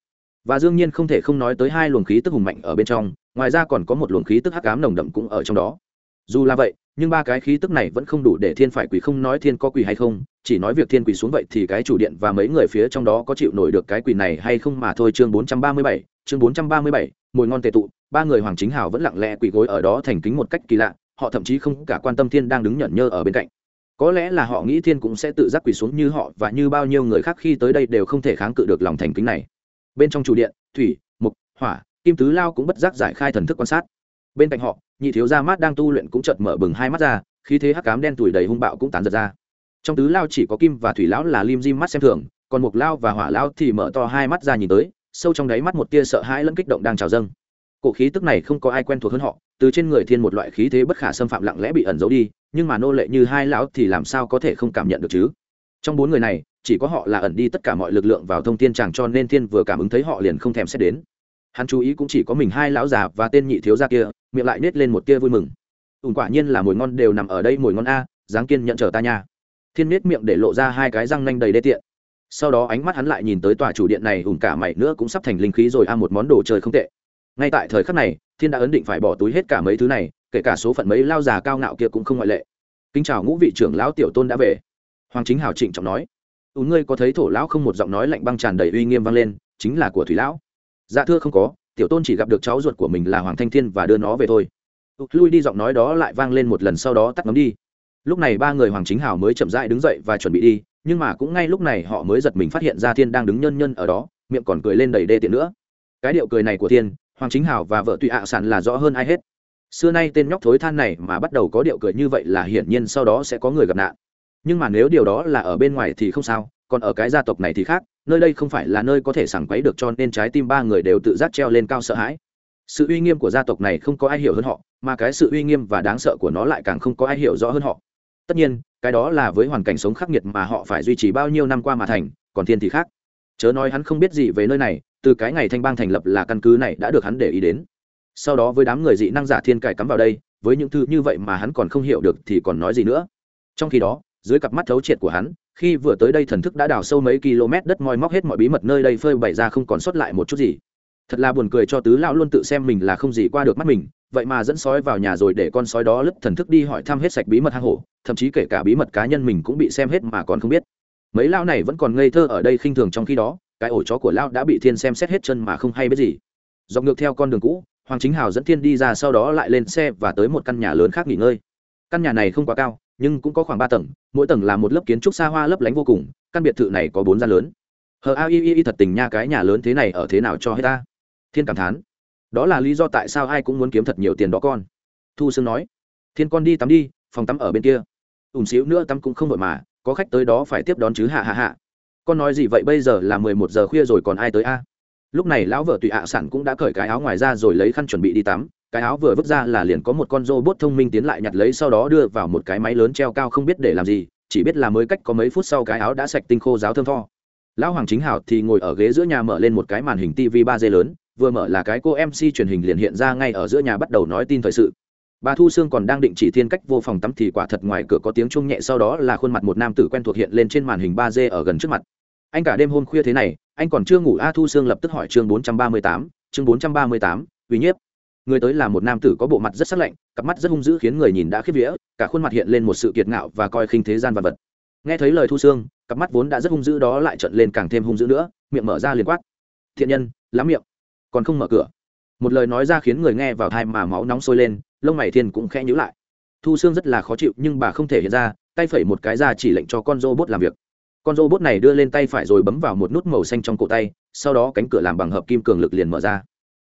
Và đương nhiên không thể không nói tới hai luồng khí tức hùng mạnh ở bên trong, ngoài ra còn có một luồng khí tức hắc ám nồng đậm cũng ở trong đó. Dù là vậy, nhưng ba cái khí tức này vẫn không đủ để thiên phải quỷ không nói thiên có quỷ hay không chỉ nói việc thiên quỷ xuống vậy thì cái chủ điện và mấy người phía trong đó có chịu nổi được cái quỷ này hay không mà thôi, chương bốn trăm ba mươi bảy, chương bốn trăm ba mươi bảy mùi ngon tệ tụ, ba người hoàng chính hào vẫn lặng lẽ quỷ gối ở đó thành kính một cách kỳ lạ, họ thậm chí không cả quan tâm thiên đang đứng nhẫn nhơ ở bên cạnh. Có lẽ là họ nghĩ thiên cũng sẽ tự giác quỳ xuống như họ và như bao nhiêu người khác khi tới đây đều không thể kháng cự được lòng thành kính này. Bên trong chủ điện, thủy, mục, hỏa, kim tứ lao cũng bất giác giải khai thần thức quan sát. Bên cạnh họ, nhị thiếu gia mát đang tu luyện cũng chợt mở bừng hai mắt ra, khí thế hắc cám đen tuổi đầy hung bạo cũng tán giật ra trong tứ lao chỉ có kim và thủy lão là lim dim mắt xem thường, còn mục lao và hỏa lao thì mở to hai mắt ra nhìn tới, sâu trong đáy mắt một tia sợ hãi lẫn kích động đang trào dâng. Cổ khí tức này không có ai quen thuộc hơn họ, từ trên người thiên một loại khí thế bất khả xâm phạm lặng lẽ bị ẩn giấu đi, nhưng mà nô lệ như hai lão thì làm sao có thể không cảm nhận được chứ? Trong bốn người này, chỉ có họ là ẩn đi tất cả mọi lực lượng vào thông tin chàng cho nên thiên vừa cảm ứng thấy họ liền không thèm xét đến. Hắn chú ý cũng chỉ có mình hai lão già và tên nhị thiếu gia kia, miệng lại nết lên một tia vui mừng. Ùn quả nhiên là mùi ngon đều nằm ở đây mùi ngon a, dáng kiên nhận chờ ta nha thiên nết miệng để lộ ra hai cái răng nanh đầy đê tiện. Sau đó ánh mắt hắn lại nhìn tới tòa chủ điện này ùn cả mày nữa cũng sắp thành linh khí rồi a một món đồ chơi không tệ. Ngay tại thời khắc này, thiên đã ấn định phải bỏ túi hết cả mấy thứ này, kể cả số phận mấy lao già cao ngạo kia cũng không ngoại lệ. Kính chào ngũ vị trưởng lão tiểu tôn đã về. Hoàng chính hào trịnh trọng nói. Ùn ngươi có thấy thổ lão không? Một giọng nói lạnh băng tràn đầy uy nghiêm vang lên. Chính là của thủy lão. Dạ thưa không có, tiểu tôn chỉ gặp được cháu ruột của mình là hoàng thanh thiên và đưa nó về thôi. Tụt lui đi, giọng nói đó lại vang lên một lần, sau đó tắt ngấm đi lúc này ba người hoàng chính hào mới chậm rãi đứng dậy và chuẩn bị đi, nhưng mà cũng ngay lúc này họ mới giật mình phát hiện ra thiên đang đứng nhân nhân ở đó, miệng còn cười lên đầy đê tiện nữa. Cái điệu cười này của thiên, hoàng chính hào và vợ tụy ạ sản là rõ hơn ai hết. Xưa nay tên nhóc thối than này mà bắt đầu có điệu cười như vậy là hiển nhiên sau đó sẽ có người gặp nạn. Nhưng mà nếu điều đó là ở bên ngoài thì không sao, còn ở cái gia tộc này thì khác, nơi đây không phải là nơi có thể sảng quấy được cho nên trái tim ba người đều tự giác treo lên cao sợ hãi. Sự uy nghiêm của gia tộc này không có ai hiểu hơn họ, mà cái sự uy nghiêm và đáng sợ của nó lại càng không có ai hiểu rõ hơn họ tất nhiên, cái đó là với hoàn cảnh sống khắc nghiệt mà họ phải duy trì bao nhiêu năm qua mà thành, còn thiên thì khác. Chớ nói hắn không biết gì về nơi này, từ cái ngày thanh bang thành lập là căn cứ này đã được hắn để ý đến. Sau đó với đám người dị năng giả thiên cải cắm vào đây, với những thứ như vậy mà hắn còn không hiểu được thì còn nói gì nữa. Trong khi đó, dưới cặp mắt thấu triệt của hắn, khi vừa tới đây thần thức đã đào sâu mấy km đất moi móc hết mọi bí mật nơi đây phơi bày ra không còn sót lại một chút gì. Thật là buồn cười cho tứ lão luôn tự xem mình là không gì qua được mắt mình vậy mà dẫn sói vào nhà rồi để con sói đó lấp thần thức đi hỏi thăm hết sạch bí mật hang hổ, thậm chí kể cả bí mật cá nhân mình cũng bị xem hết mà còn không biết. Mấy lão này vẫn còn ngây thơ ở đây khinh thường trong khi đó, cái ổ chó của lão đã bị thiên xem xét hết chân mà không hay biết gì. Dọc ngược theo con đường cũ, hoàng chính hào dẫn thiên đi ra sau đó lại lên xe và tới một căn nhà lớn khác nghỉ ngơi. Căn nhà này không quá cao, nhưng cũng có khoảng ba tầng, mỗi tầng là một lớp kiến trúc xa hoa lấp lánh vô cùng, căn biệt thự này có bốn gian lớn. Hờ a i i thật tình nha, cái nhà lớn thế này ở thế nào cho hết ta? Thiên cảm thán đó là lý do tại sao ai cũng muốn kiếm thật nhiều tiền đó con. Thu sương nói, thiên con đi tắm đi, phòng tắm ở bên kia. Ùn xíu nữa tắm cũng không vội mà, có khách tới đó phải tiếp đón chứ hạ hạ hạ. Con nói gì vậy bây giờ là mười một giờ khuya rồi còn ai tới a? Lúc này lão vợ tụy ạ sản cũng đã cởi cái áo ngoài ra rồi lấy khăn chuẩn bị đi tắm. Cái áo vừa vứt ra là liền có một con robot thông minh tiến lại nhặt lấy sau đó đưa vào một cái máy lớn treo cao không biết để làm gì, chỉ biết là mới cách có mấy phút sau cái áo đã sạch tinh khô giáo thơm tho. Lão hoàng chính hảo thì ngồi ở ghế giữa nhà mở lên một cái màn hình tv ba d lớn vừa mở là cái cô mc truyền hình liền hiện ra ngay ở giữa nhà bắt đầu nói tin thời sự. Bà thu sương còn đang định chỉ thiên cách vô phòng tắm thì quả thật ngoài cửa có tiếng chuông nhẹ sau đó là khuôn mặt một nam tử quen thuộc hiện lên trên màn hình ba d ở gần trước mặt. Anh cả đêm hôm khuya thế này, anh còn chưa ngủ, a thu sương lập tức hỏi chương bốn trăm ba mươi tám, chương bốn trăm ba mươi tám, uy nhiếp. Người tới là một nam tử có bộ mặt rất sắc lạnh, cặp mắt rất hung dữ khiến người nhìn đã khiếp vía, cả khuôn mặt hiện lên một sự kiệt ngạo và coi khinh thế gian vật vật. Nghe thấy lời thu sương, cặp mắt vốn đã rất hung dữ đó lại trận lên càng thêm hung dữ nữa, miệng mở ra liền quát. Thiện nhân, lắm miệng còn không mở cửa. Một lời nói ra khiến người nghe vào thai mà máu nóng sôi lên, lông mày thiên cũng khẽ nhữ lại. Thu sương rất là khó chịu, nhưng bà không thể hiện ra, tay phẩy một cái ra chỉ lệnh cho con robot làm việc. Con robot này đưa lên tay phải rồi bấm vào một nút màu xanh trong cổ tay, sau đó cánh cửa làm bằng hợp kim cường lực liền mở ra.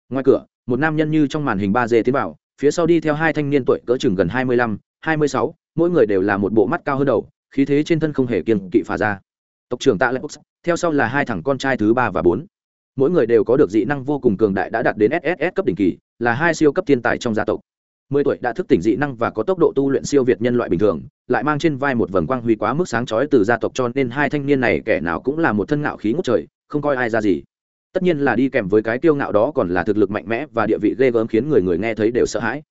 Ngoài cửa, một nam nhân như trong màn hình ba d tiến vào, phía sau đi theo hai thanh niên tuổi cỡ chừng gần hai mươi lăm, hai mươi sáu, mỗi người đều là một bộ mắt cao hơn đầu, khí thế trên thân không hề kiên kỵ phà ra. Tộc trưởng tạ lệ theo sau là hai thằng con trai thứ ba và bốn mỗi người đều có được dị năng vô cùng cường đại đã đạt đến sss cấp đỉnh kỳ, là hai siêu cấp thiên tài trong gia tộc. Mười tuổi đã thức tỉnh dị năng và có tốc độ tu luyện siêu việt nhân loại bình thường, lại mang trên vai một vầng quang huy quá mức sáng chói từ gia tộc cho nên hai thanh niên này kẻ nào cũng là một thân ngạo khí ngút trời, không coi ai ra gì. Tất nhiên là đi kèm với cái kiêu ngạo đó còn là thực lực mạnh mẽ và địa vị ghê gớm khiến người người nghe thấy đều sợ hãi.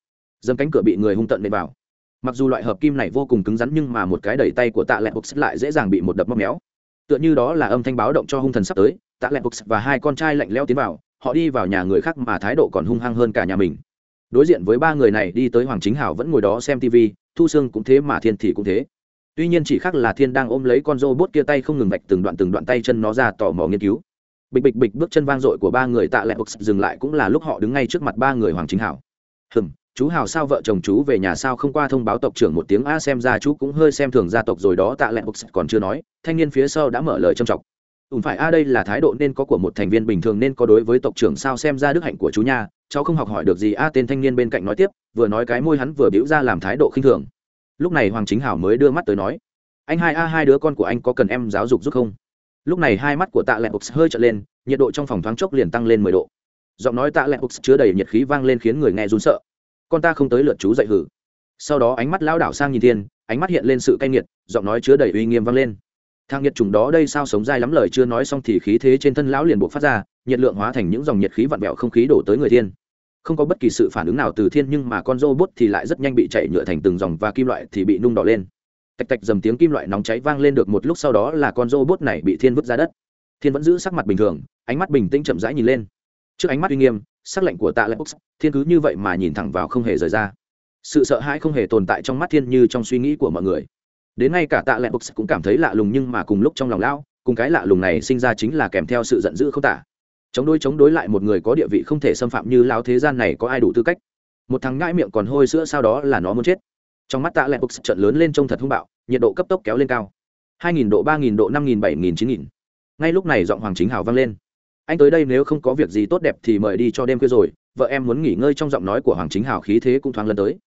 Dâm cánh cửa bị người hung tận lên vào. Mặc dù loại hợp kim này vô cùng cứng rắn nhưng mà một cái đẩy tay của tạ lẹt bục lại dễ dàng bị một đập móc méo. Tựa như đó là âm thanh báo động cho hung thần sắp tới tạ lẹt bục và hai con trai lạnh leo tiến vào, họ đi vào nhà người khác mà thái độ còn hung hăng hơn cả nhà mình. Đối diện với ba người này đi tới hoàng chính hảo vẫn ngồi đó xem tv thu sương cũng thế mà thiên thì cũng thế. Tuy nhiên chỉ khác là thiên đang ôm lấy con rô bốt kia tay không ngừng vạch từng đoạn từng đoạn tay chân nó ra tò mò nghiên cứu. Bịch bịch bịch bước chân vang dội của ba người tạ lẹ bục dừng lại cũng là lúc họ đứng ngay trước mặt ba người hoàng chính hảo. Hừm, chú hào sao vợ chồng chú về nhà sao không qua thông báo tộc trưởng một tiếng a xem ra chú cũng hơi xem thường gia tộc rồi đó, tạ lẹ bục còn chưa nói, thanh niên phía sau đã mở lời trầm trọng ùm phải a đây là thái độ nên có của một thành viên bình thường nên có đối với tộc trưởng sao xem ra đức hạnh của chú nha. Cháu không học hỏi được gì. A tên thanh niên bên cạnh nói tiếp, vừa nói cái môi hắn vừa biểu ra làm thái độ khinh thường. Lúc này hoàng chính hảo mới đưa mắt tới nói, anh hai a, hai đứa con của anh có cần em giáo dục giúp không? Lúc này hai mắt của tạ lẹ bục hơi trở lên, nhiệt độ trong phòng thoáng chốc liền tăng lên mười độ. Giọng nói tạ lẹ bục chứa đầy nhiệt khí vang lên khiến người nghe run sợ. Con ta không tới lượt chú dạy hử. Sau đó ánh mắt lão đảo sang nhìn thiên, ánh mắt hiện lên sự cay nghiệt, giọng nói chứa đầy uy nghiêm vang lên thang nhiệt trùng đó đây sao sống dai lắm lời chưa nói xong thì khí thế trên thân lão liền buộc phát ra, nhiệt lượng hóa thành những dòng nhiệt khí vặn vẹo không khí đổ tới người thiên. Không có bất kỳ sự phản ứng nào từ thiên nhưng mà con rô bút thì lại rất nhanh bị chạy nhựa thành từng dòng và kim loại thì bị nung đỏ lên. Tạch tạch dầm tiếng kim loại nóng cháy vang lên được một lúc sau đó là con rô bút này bị thiên vứt ra đất. Thiên vẫn giữ sắc mặt bình thường, ánh mắt bình tĩnh chậm rãi nhìn lên. Trước ánh mắt uy nghiêm, sắc lệnh của tạ lệ bốc thiên cứ như vậy mà nhìn thẳng vào không hề rời ra. Sự sợ hãi không hề tồn tại trong mắt thiên như trong suy nghĩ của mọi người đến ngay cả tạ lệ bục cũng cảm thấy lạ lùng nhưng mà cùng lúc trong lòng lão, cùng cái lạ lùng này sinh ra chính là kèm theo sự giận dữ không tả. Chống đối chống đối lại một người có địa vị không thể xâm phạm như lão thế gian này có ai đủ tư cách. Một thằng ngãi miệng còn hôi sữa sau đó là nó muốn chết. Trong mắt tạ lệ bục trận lớn lên trông thật hung bạo, nhiệt độ cấp tốc kéo lên cao. Hai nghìn độ, ba nghìn độ, năm nghìn bảy nghìn, chín nghìn. Ngay lúc này giọng hoàng chính hào vang lên. Anh tới đây nếu không có việc gì tốt đẹp thì mời đi cho đêm khuya rồi, vợ em muốn nghỉ ngơi trong giọng nói của hoàng chính hào khí thế cũng thoáng lần tới.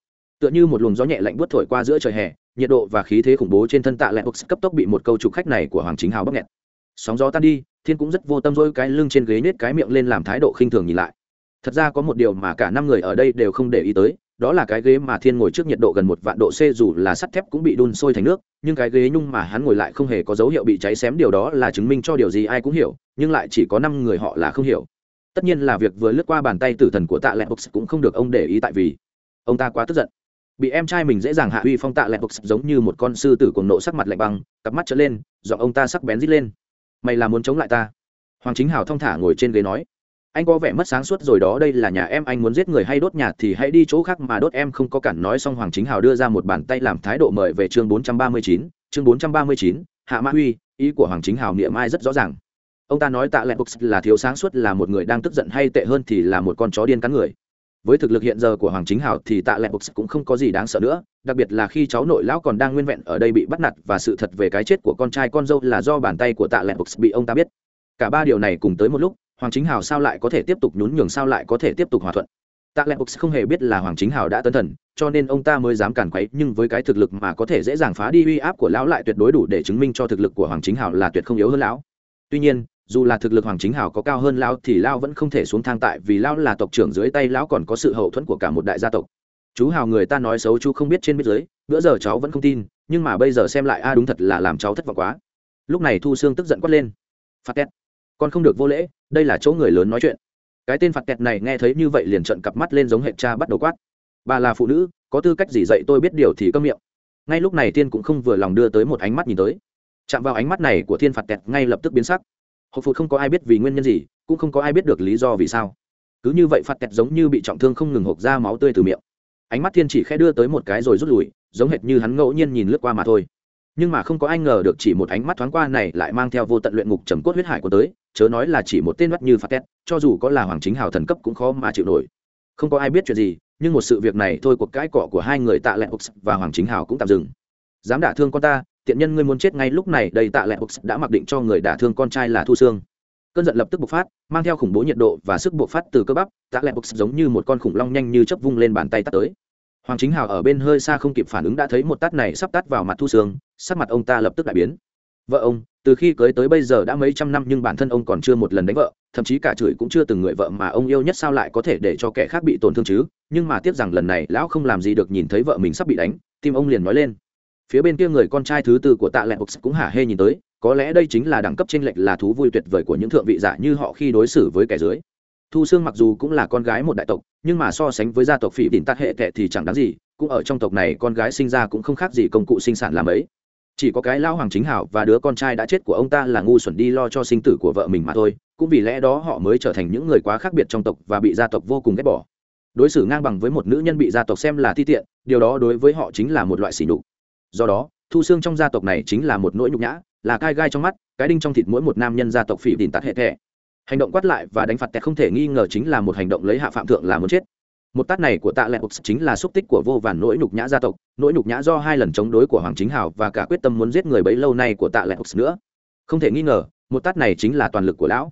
Tựa như một luồng gió nhẹ lạnh buốt thổi qua giữa trời hè nhiệt độ và khí thế khủng bố trên thân tạ lẹ bốc cấp tốc bị một câu trục khách này của hoàng chính hào bóc nghẹt. Sóng gió tan đi, thiên cũng rất vô tâm dỗi cái lưng trên ghế nết cái miệng lên làm thái độ khinh thường nhìn lại. Thật ra có một điều mà cả năm người ở đây đều không để ý tới, đó là cái ghế mà thiên ngồi trước nhiệt độ gần một vạn độ c dù là sắt thép cũng bị đun sôi thành nước, nhưng cái ghế nhung mà hắn ngồi lại không hề có dấu hiệu bị cháy xém, điều đó là chứng minh cho điều gì ai cũng hiểu, nhưng lại chỉ có năm người họ là không hiểu. Tất nhiên là việc vừa lướt qua bàn tay tử thần của tạ lẹ bốc cũng không được ông để ý tại vì ông ta quá tức giận bị em trai mình dễ dàng hạ uy phong tạ lẹt bục giống như một con sư tử cuồng nộ sắc mặt lạnh băng cặp mắt trở lên giọng ông ta sắc bén rít lên. Mày là muốn chống lại ta? Hoàng chính hào thong thả ngồi trên ghế nói. Anh có vẻ mất sáng suốt rồi đó đây là nhà em anh muốn giết người hay đốt nhà thì hãy đi chỗ khác mà đốt. Em không có cản nói xong hoàng chính hào đưa ra một bàn tay làm thái độ mời về chương 439, chương 439, hạ mã huy ý của hoàng chính hào niệm ai rất rõ ràng. Ông ta nói tạ lẹt bục là thiếu sáng suốt là một người đang tức giận hay tệ hơn thì là một con chó điên cắn người với thực lực hiện giờ của hoàng chính hào thì tạ lẹ bục cũng không có gì đáng sợ nữa, đặc biệt là khi cháu nội lão còn đang nguyên vẹn ở đây bị bắt nạt và sự thật về cái chết của con trai con dâu là do bàn tay của tạ lẹ bục bị ông ta biết. Cả ba điều này cùng tới một lúc, hoàng chính hào sao lại có thể tiếp tục nhún nhường, sao lại có thể tiếp tục hòa thuận? Tạ lẹ bục không hề biết là hoàng chính hào đã tấn thần, cho nên ông ta mới dám cản quấy, nhưng với cái thực lực mà có thể dễ dàng phá đi uy áp của lão lại tuyệt đối đủ để chứng minh cho thực lực của hoàng chính hào là tuyệt không yếu hơn lão. Tuy nhiên dù là thực lực hoàng chính hào có cao hơn lão thì lão vẫn không thể xuống thang tại vì lão là tộc trưởng dưới tay lão còn có sự hậu thuẫn của cả một đại gia tộc. Chú hào người ta nói xấu chú không biết trên biết dưới bữa giờ cháu vẫn không tin, nhưng mà bây giờ xem lại, a, đúng thật là làm cháu thất vọng quá. Lúc này thu sương tức giận quát lên. Phát tét con không được vô lễ, đây là chỗ người lớn nói chuyện. Cái tên phạt kẹt này nghe thấy như vậy liền trận cặp mắt lên giống hệ cha bắt đầu quát. Bà là phụ nữ, có tư cách gì dạy tôi biết điều thì câm miệng. Ngay lúc này tiên cũng không vừa lòng đưa tới một ánh mắt nhìn tới. Chạm vào ánh mắt này của thiên phạt kẹt ngay lập tức biến sắc hộp phụt không có ai biết vì nguyên nhân gì cũng không có ai biết được lý do vì sao. Cứ như vậy phạt kẹt giống như bị trọng thương không ngừng hộp ra máu tươi từ miệng. Ánh mắt thiên chỉ khẽ đưa tới một cái rồi rút lùi giống hệt như hắn ngẫu nhiên nhìn lướt qua mà thôi. Nhưng mà không có ai ngờ được chỉ một ánh mắt thoáng qua này lại mang theo vô tận luyện ngục trầm cốt huyết hải của tới chớ nói là chỉ một tên mắt như phạt kẹt, cho dù có là hoàng chính hào thần cấp cũng khó mà chịu nổi. Không có ai biết chuyện gì nhưng một sự việc này thôi cuộc cãi cọ của hai người tạ lẹ và hoàng chính hào cũng tạm dừng. Dám đả thương con ta tiện nhân ngươi muốn chết ngay lúc này đầy tạ lẹ đã mặc định cho người đả thương con trai là thu xương cơn giận lập tức bộc phát, mang theo khủng bố nhiệt độ và sức bộc phát từ cơ bắp, tạ lẹ giống như một con khủng long nhanh như chớp vung lên bàn tay tắt tới. Hoàng chính hào ở bên hơi xa không kịp phản ứng đã thấy một tát này sắp tát vào mặt thu xương sắc mặt ông ta lập tức đại biến. Vợ ông, từ khi cưới tới bây giờ đã mấy trăm năm nhưng bản thân ông còn chưa một lần đánh vợ, thậm chí cả chửi cũng chưa từng người vợ mà ông yêu nhất sao lại có thể để cho kẻ khác bị tổn thương chứ? Nhưng mà tiếc rằng lần này lão không làm gì được nhìn thấy vợ mình sắp bị đánh, tim ông liền nói lên phía bên kia người con trai thứ tư của tạ lệ cũng hả hê nhìn tới, có lẽ đây chính là đẳng cấp tranh lệch là thú vui tuyệt vời của những thượng vị giả như họ khi đối xử với kẻ dưới. Thu sương mặc dù cũng là con gái một đại tộc, nhưng mà so sánh với gia tộc phỉ đỉnh tắc hệ tệ thì chẳng đáng gì, cũng ở trong tộc này con gái sinh ra cũng không khác gì công cụ sinh sản làm ấy. Chỉ có cái lao hoàng chính hảo và đứa con trai đã chết của ông ta là ngu xuẩn đi lo cho sinh tử của vợ mình mà thôi, cũng vì lẽ đó họ mới trở thành những người quá khác biệt trong tộc và bị gia tộc vô cùng ghét bỏ. Đối xử ngang bằng với một nữ nhân bị gia tộc xem là thi tiện, điều đó đối với họ chính là một loại sỉ nhục do đó, thu xương trong gia tộc này chính là một nỗi nhục nhã, là cai gai trong mắt, cái đinh trong thịt mỗi một nam nhân gia tộc phỉ tìm tạt hệ thẻ. Hành động quát lại và đánh phạt tẹt không thể nghi ngờ chính là một hành động lấy hạ phạm thượng là muốn chết. Một tát này của tạ lệ chính là xúc tích của vô vàn nỗi nhục nhã gia tộc, nỗi nhục nhã do hai lần chống đối của hoàng chính hào và cả quyết tâm muốn giết người bấy lâu nay của tạ lệ nữa. Không thể nghi ngờ, một tát này chính là toàn lực của lão.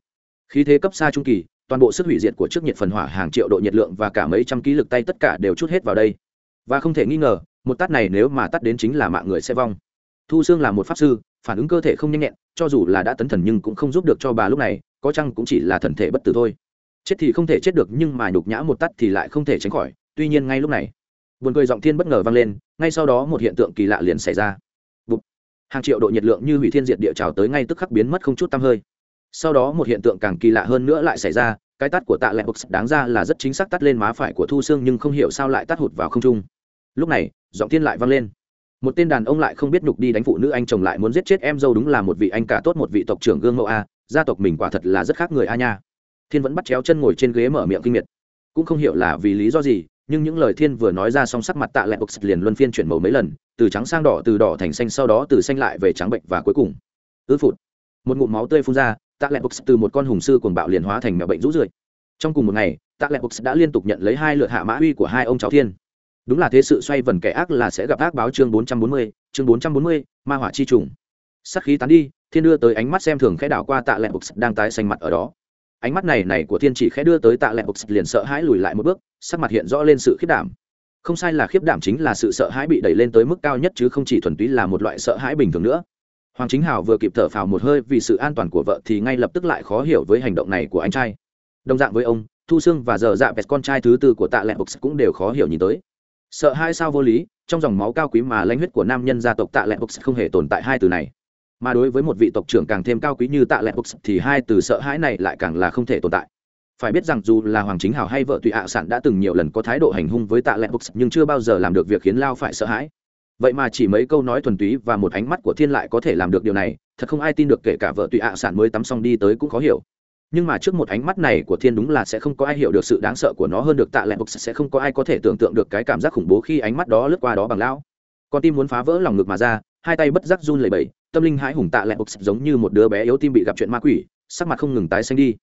Khí thế cấp xa trung kỳ, toàn bộ sức hủy diệt của trước nhiệt phần hỏa hàng triệu độ nhiệt lượng và cả mấy trăm ký lực tay tất cả đều chút hết vào đây. Và không thể nghi ngờ một tát này nếu mà tát đến chính là mạng người sẽ vong. Thu xương là một pháp sư, phản ứng cơ thể không nhanh nhẹn, cho dù là đã tấn thần nhưng cũng không giúp được cho bà lúc này, có chăng cũng chỉ là thần thể bất tử thôi. Chết thì không thể chết được nhưng mà nhục nhã một tắt thì lại không thể tránh khỏi, tuy nhiên ngay lúc này, buồn cười giọng thiên bất ngờ vang lên, ngay sau đó một hiện tượng kỳ lạ liền xảy ra. Bụt. hàng triệu độ nhiệt lượng như hủy thiên diệt địa trào tới ngay tức khắc biến mất không chút tăm hơi. Sau đó một hiện tượng càng kỳ lạ hơn nữa lại xảy ra, cái tắt của tạ lệ bực đáng ra là rất chính xác tắt lên má phải của thu xương nhưng không hiểu sao lại tắt hụt vào không trung lúc này, giọng thiên lại vang lên. Một tên đàn ông lại không biết nhục đi đánh phụ nữ anh chồng lại muốn giết chết em dâu đúng là một vị anh cả tốt một vị tộc trưởng gương mẫu a, gia tộc mình quả thật là rất khác người a nha. Thiên vẫn bắt chéo chân ngồi trên ghế mở miệng kinh miệt. Cũng không hiểu là vì lý do gì, nhưng những lời thiên vừa nói ra xong sắc mặt tạ lẹ bục liền luân phiên chuyển màu mấy lần, từ trắng sang đỏ, từ đỏ thành xanh, sau đó từ xanh lại về trắng bệnh và cuối cùng. Ư phụt. Một ngụm máu tươi phun ra, tạ lẹ bục từ một con hùng sư cuồng bạo liền hóa thành mẹo bệnh rũ rượi. Trong cùng một ngày, tạ lẹ bục đã liên tục nhận lấy hai lượt hạ mã uy của hai ông cháu thiên đúng là thế sự xoay vần kẻ ác là sẽ gặp ác báo chương bốn trăm bốn mươi, chương bốn trăm bốn mươi, ma hỏa chi trùng. Sắc khí tán đi, thiên đưa tới ánh mắt xem thường khẽ đảo qua tạ lẹ bục đang tái xanh mặt ở đó. Ánh mắt này này của thiên chỉ khẽ đưa tới tạ lẹ bục liền sợ hãi lùi lại một bước, sắc mặt hiện rõ lên sự khiết đảm. Không sai là khiếp đảm chính là sự sợ hãi bị đẩy lên tới mức cao nhất chứ không chỉ thuần túy là một loại sợ hãi bình thường nữa. Hoàng chính hào vừa kịp thở phào một hơi vì sự an toàn của vợ thì ngay lập tức lại khó hiểu với hành động này của anh trai. Đồng dạng với ông, thu sương và giờ dạ vẹt con trai thứ tư của tạ lẹ bục cũng đều khó hiểu nhìn tới sợ hai sao vô lý, trong dòng máu cao quý mà lãnh huyết của nam nhân gia tộc tạ lẹ bốc không hề tồn tại hai từ này. Mà đối với một vị tộc trưởng càng thêm cao quý như tạ lẹ bốc thì hai từ sợ hãi này lại càng là không thể tồn tại. Phải biết rằng dù là hoàng chính hào hay vợ tụy ạ sản đã từng nhiều lần có thái độ hành hung với tạ lẹ bốc nhưng chưa bao giờ làm được việc khiến lao phải sợ hãi. Vậy mà chỉ mấy câu nói thuần túy và một ánh mắt của thiên lại có thể làm được điều này, thật không ai tin được kể cả vợ tụy ạ sản mới tắm xong đi tới cũng khó hiểu nhưng mà trước một ánh mắt này của thiên đúng là sẽ không có ai hiểu được sự đáng sợ của nó hơn được tạ lẹ bục sẽ không có ai có thể tưởng tượng được cái cảm giác khủng bố khi ánh mắt đó lướt qua đó bằng lão. Con tim muốn phá vỡ lòng ngực mà ra, hai tay bất giác run lẩy bẩy, tâm linh hãi hùng tạ lẹ bục giống như một đứa bé yếu tim bị gặp chuyện ma quỷ, sắc mặt không ngừng tái xanh đi.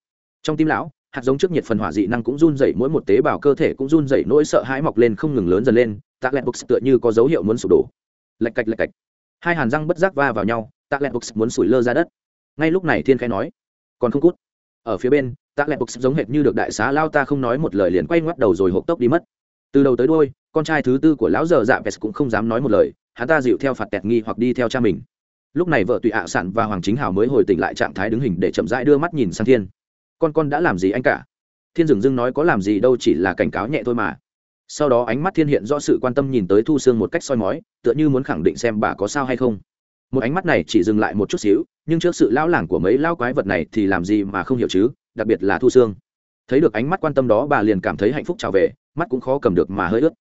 Trong tim lão, hạt giống trước nhiệt phần hỏa dị năng cũng run dậy mỗi một tế bào cơ thể cũng run dậy nỗi sợ hãi mọc lên không ngừng lớn dần lên, tạ lẹ bục tựa như có dấu hiệu muốn sụp đổ. Lạch cạch lạch cạch. Hai hàn răng bất giác va vào nhau, tạ lẹ bục muốn sủi lơ ra đất. Ngay lúc này thiên khai nói, còn không cút ở phía bên, tạ lẹp bục giống hệt như được đại xá lao ta không nói một lời liền quay ngoắt đầu rồi hộp tốc đi mất. Từ đầu tới đôi con trai thứ tư của lão giờ dạ vest cũng không dám nói một lời, hắn ta dịu theo phạt tẹt nghi hoặc đi theo cha mình. Lúc này vợ tụy ạ sản và hoàng chính hào mới hồi tỉnh lại trạng thái đứng hình để chậm rãi đưa mắt nhìn sang thiên. Con con đã làm gì anh cả? Thiên dừng dưng nói có làm gì đâu chỉ là cảnh cáo nhẹ thôi mà. Sau đó ánh mắt thiên hiện rõ sự quan tâm nhìn tới thu sương một cách soi mói, tựa như muốn khẳng định xem bà có sao hay không một ánh mắt này chỉ dừng lại một chút xíu, nhưng trước sự lão lảng của mấy lao quái vật này thì làm gì mà không hiểu chứ, đặc biệt là thu xương thấy được ánh mắt quan tâm đó bà liền cảm thấy hạnh phúc trào về, mắt cũng khó cầm được mà hơi ướt.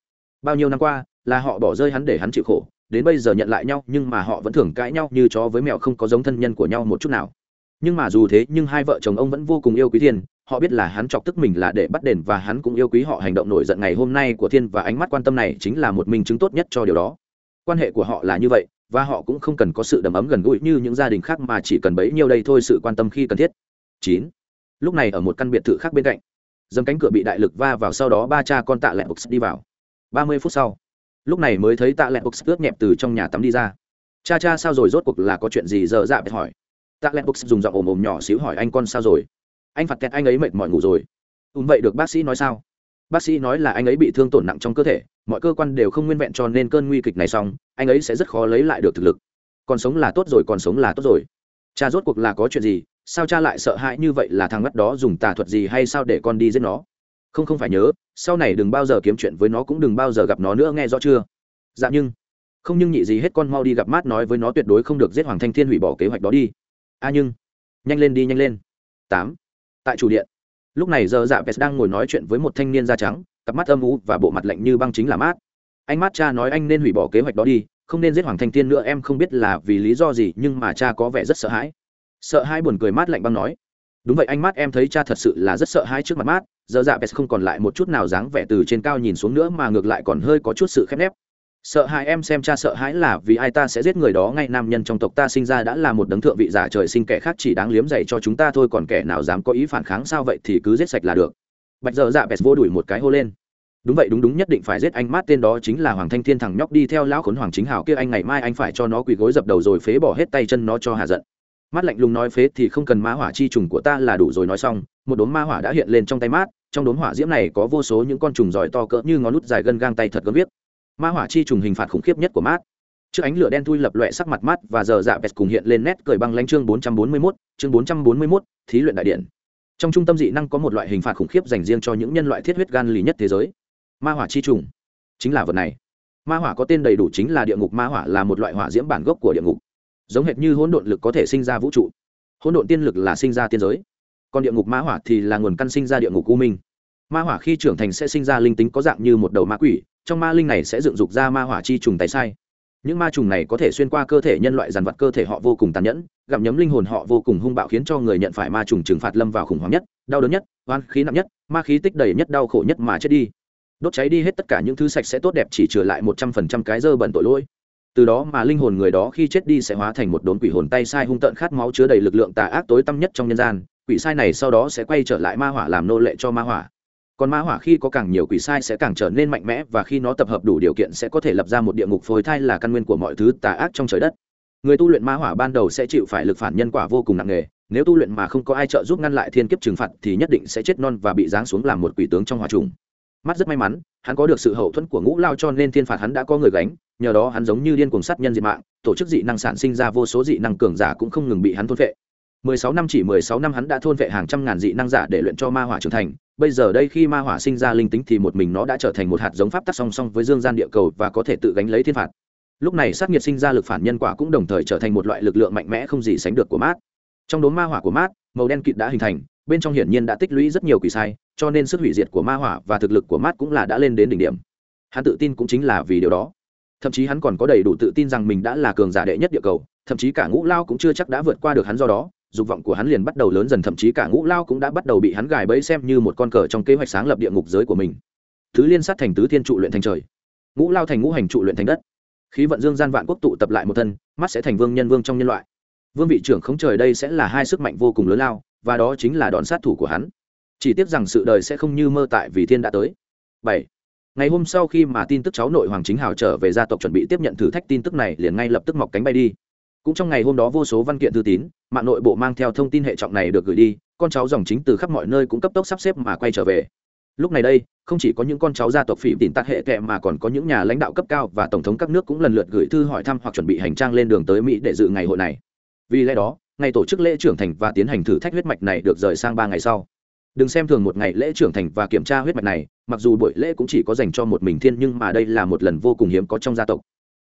Bao nhiêu năm qua, là họ bỏ rơi hắn để hắn chịu khổ, đến bây giờ nhận lại nhau, nhưng mà họ vẫn thường cãi nhau như chó với mèo không có giống thân nhân của nhau một chút nào. Nhưng mà dù thế, nhưng hai vợ chồng ông vẫn vô cùng yêu quý thiên, họ biết là hắn chọc tức mình là để bắt đền và hắn cũng yêu quý họ. Hành động nổi giận ngày hôm nay của thiên và ánh mắt quan tâm này chính là một minh chứng tốt nhất cho điều đó. Quan hệ của họ là như vậy và họ cũng không cần có sự đầm ấm gần gũi như những gia đình khác mà chỉ cần bấy nhiêu đây thôi sự quan tâm khi cần thiết. Chín. Lúc này ở một căn biệt thự khác bên cạnh dầm cánh cửa bị đại lực va vào sau đó ba cha con tạ lẹn bục đi vào. Ba mươi phút sau, lúc này mới thấy tạ lẹn bục ướt nhẹp từ trong nhà tắm đi ra. Cha cha sao rồi, rốt cuộc là có chuyện gì? Giờ dạ bẹt hỏi. Tạ lẹn bục dùng giọng ồm ồm nhỏ xíu hỏi, anh con sao rồi? Anh phạt kẹt, anh ấy mệt mỏi ngủ rồi. Ùn vậy được, bác sĩ nói sao? Bác sĩ nói là anh ấy bị thương tổn nặng trong cơ thể, mọi cơ quan đều không nguyên vẹn cho nên cơn nguy kịch này xong, anh ấy sẽ rất khó lấy lại được thực lực. Còn sống là tốt rồi, còn sống là tốt rồi. Cha rốt cuộc là có chuyện gì? Sao cha lại sợ hãi như vậy là thằng mắt đó dùng tà thuật gì hay sao để con đi giết nó? Không không phải nhớ, sau này đừng bao giờ kiếm chuyện với nó cũng đừng bao giờ gặp nó nữa, nghe rõ chưa? Dạ nhưng, không nhưng nhị gì hết con mau đi gặp mát nói với nó tuyệt đối không được giết hoàng thanh thiên hủy bỏ kế hoạch đó đi. A nhưng, nhanh lên đi, nhanh lên. Tám. Tại chủ điện lúc này giờ dạ pes đang ngồi nói chuyện với một thanh niên da trắng, cặp mắt âm u và bộ mặt lạnh như băng chính là mát anh mát cha nói anh nên hủy bỏ kế hoạch đó đi, không nên giết hoàng thanh thiên nữa, em không biết là vì lý do gì, nhưng mà cha có vẻ rất sợ hãi. Sợ hãi buồn cười mát lạnh băng nói. Đúng vậy anh mát em thấy cha thật sự là rất sợ hãi trước mặt mát giờ dạ pes không còn lại một chút nào dáng vẻ từ trên cao nhìn xuống nữa mà ngược lại còn hơi có chút sự khép nép sợ hãi, em xem cha sợ hãi là vì ai ta sẽ giết người đó. Ngay nam nhân trong tộc ta sinh ra đã là một đấng thượng vị giả trời, sinh kẻ khác chỉ đáng liếm dày cho chúng ta thôi, còn kẻ nào dám có ý phản kháng sao vậy thì cứ giết sạch là được. Bạch giờ dạ bẹt vô đuổi một cái hô lên. Đúng vậy, đúng đúng, nhất định phải giết anh. Mát tên đó chính là hoàng thanh thiên, thằng nhóc đi theo lão khốn hoàng chính hào kia, anh ngày mai anh phải cho nó quỳ gối dập đầu rồi phế bỏ hết tay chân nó cho hà giận. Mắt lạnh lùng nói phế thì không cần ma hỏa chi trùng của ta là đủ rồi, nói xong, một đốm ma hỏa đã hiện lên trong tay mát. Trong đốm hỏa diễm này có vô số những con trùng giỏi to cỡ như ngón nút dài gân gang tay thật gớm viết ma hỏa chi trùng hình phạt khủng khiếp nhất của mát. Trước ánh lửa đen thui lập loẹ sắc mặt mát và giờ dạ vẹt cùng hiện lên nét cười băng lanh chương 441, chương 441, thí luyện đại điện. Trong trung tâm dị năng có một loại hình phạt khủng khiếp dành riêng cho những nhân loại thiết huyết gan lì nhất thế giới. Ma hỏa chi trùng. Chính là vật này. Ma hỏa có tên đầy đủ chính là địa ngục. Ma hỏa là một loại hỏa diễm bản gốc của địa ngục. Giống hệt như hỗn độn lực có thể sinh ra vũ trụ. Hỗn độn tiên lực là sinh ra tiên giới. Còn địa ngục ma hỏa thì là nguồn căn sinh ra địa ngục u minh. Ma hỏa khi trưởng thành sẽ sinh ra linh tính có dạng như một đầu ma quỷ trong ma linh này sẽ dựng dục ra ma hỏa chi trùng tay sai. Những ma trùng này có thể xuyên qua cơ thể nhân loại dàn vật cơ thể họ vô cùng tàn nhẫn, gặm nhấm linh hồn họ vô cùng hung bạo khiến cho người nhận phải ma trùng trừng phạt lâm vào khủng hoảng nhất, đau đớn nhất, oan khí nặng nhất, ma khí tích đầy nhất, đau khổ nhất mà chết đi. Đốt cháy đi hết tất cả những thứ sạch sẽ tốt đẹp chỉ trừ lại một trăm phần trăm cái dơ bẩn tội lỗi. Từ đó mà linh hồn người đó khi chết đi sẽ hóa thành một đốn quỷ hồn tay sai hung tợn khát máu chứa đầy lực lượng tà ác tối tăm nhất trong nhân gian, quỷ sai này sau đó sẽ quay trở lại ma hỏa làm nô lệ cho ma hỏa còn ma hỏa khi có càng nhiều quỷ sai sẽ càng trở nên mạnh mẽ và khi nó tập hợp đủ điều kiện sẽ có thể lập ra một địa ngục phôi thai là căn nguyên của mọi thứ tà ác trong trời đất. Người tu luyện ma hỏa ban đầu sẽ chịu phải lực phản nhân quả vô cùng nặng nề, nếu tu luyện mà không có ai trợ giúp ngăn lại thiên kiếp trừng phạt thì nhất định sẽ chết non và bị giáng xuống làm một quỷ tướng trong hỏa trùng. Mắt rất may mắn, hắn có được sự hậu thuẫn của ngũ lao cho nên thiên phạt hắn đã có người gánh, nhờ đó hắn giống như điên cuồng sát nhân diệt mạng, tổ chức dị năng sản sinh ra vô số dị năng cường giả cũng không ngừng bị hắn thôn vệ 16 năm chỉ 16 năm hắn đã thôn vệ hàng trăm ngàn dị năng giả để luyện cho ma hỏa trưởng thành. Bây giờ đây khi ma hỏa sinh ra linh tính thì một mình nó đã trở thành một hạt giống pháp tắc song song với dương gian địa cầu và có thể tự gánh lấy thiên phạt. Lúc này sát nhiệt sinh ra lực phản nhân quả cũng đồng thời trở thành một loại lực lượng mạnh mẽ không gì sánh được của mát. Trong đốm ma hỏa của mát, màu đen kịt đã hình thành, bên trong hiển nhiên đã tích lũy rất nhiều quỷ sai, cho nên sức hủy diệt của ma hỏa và thực lực của mát cũng là đã lên đến đỉnh điểm. Hắn tự tin cũng chính là vì điều đó. Thậm chí hắn còn có đầy đủ tự tin rằng mình đã là cường giả đệ nhất địa cầu, thậm chí cả ngũ lao cũng chưa chắc đã vượt qua được hắn do đó dục vọng của hắn liền bắt đầu lớn dần, thậm chí cả ngũ lao cũng đã bắt đầu bị hắn gài bẫy xem như một con cờ trong kế hoạch sáng lập địa ngục giới của mình. Thứ liên sát thành tứ thiên trụ luyện thành trời. Ngũ lao thành ngũ hành trụ luyện thành đất. Khí vận dương gian vạn quốc tụ tập lại một thân, mắt sẽ thành vương nhân vương trong nhân loại. Vương vị trưởng không trời đây sẽ là hai sức mạnh vô cùng lớn lao, và đó chính là đòn sát thủ của hắn. Chỉ tiếc rằng sự đời sẽ không như mơ tại vì thiên đã tới. Bảy. Ngày hôm sau khi mà tin tức cháu nội hoàng chính hào trở về gia tộc chuẩn bị tiếp nhận thử thách tin tức này, liền ngay lập tức mọc cánh bay đi cũng trong ngày hôm đó vô số văn kiện thư tín, mạng nội bộ mang theo thông tin hệ trọng này được gửi đi, con cháu dòng chính từ khắp mọi nơi cũng cấp tốc sắp xếp mà quay trở về. Lúc này đây, không chỉ có những con cháu gia tộc phỉ tìm tạc hệ kệ mà còn có những nhà lãnh đạo cấp cao và tổng thống các nước cũng lần lượt gửi thư hỏi thăm hoặc chuẩn bị hành trang lên đường tới mỹ để dự ngày hội này. Vì lẽ đó, ngày tổ chức lễ trưởng thành và tiến hành thử thách huyết mạch này được rời sang ba ngày sau. Đừng xem thường một ngày lễ trưởng thành và kiểm tra huyết mạch này, mặc dù buổi lễ cũng chỉ có dành cho một mình thiên nhưng mà đây là một lần vô cùng hiếm có trong gia tộc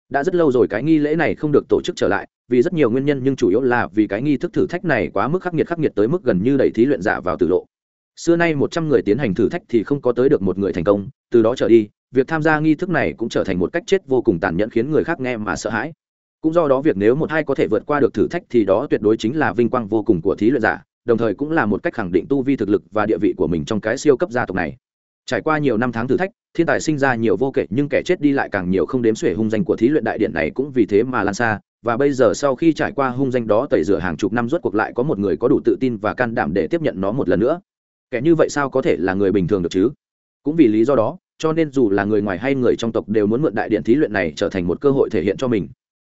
đã rất lâu rồi cái nghi lễ này không được tổ chức trở lại, vì rất nhiều nguyên nhân nhưng chủ yếu là vì cái nghi thức thử thách này quá mức khắc nghiệt khắc nghiệt tới mức gần như đẩy thí luyện giả vào tử lộ. Xưa nay một trăm người tiến hành thử thách thì không có tới được một người thành công, từ đó trở đi, việc tham gia nghi thức này cũng trở thành một cách chết vô cùng tàn nhẫn khiến người khác nghe mà sợ hãi. Cũng do đó việc nếu một hai có thể vượt qua được thử thách thì đó tuyệt đối chính là vinh quang vô cùng của thí luyện giả, đồng thời cũng là một cách khẳng định tu vi thực lực và địa vị của mình trong cái siêu cấp gia tộc này. Trải qua nhiều năm tháng thử thách thiên tài sinh ra nhiều vô kể, nhưng kẻ chết đi lại càng nhiều không đếm xuể. Hung danh của thí luyện đại điện này cũng vì thế mà lan xa. Và bây giờ sau khi trải qua hung danh đó, tẩy rửa hàng chục năm, rốt cuộc lại có một người có đủ tự tin và can đảm để tiếp nhận nó một lần nữa. Kẻ như vậy sao có thể là người bình thường được chứ? Cũng vì lý do đó, cho nên dù là người ngoài hay người trong tộc đều muốn mượn đại điện thí luyện này trở thành một cơ hội thể hiện cho mình.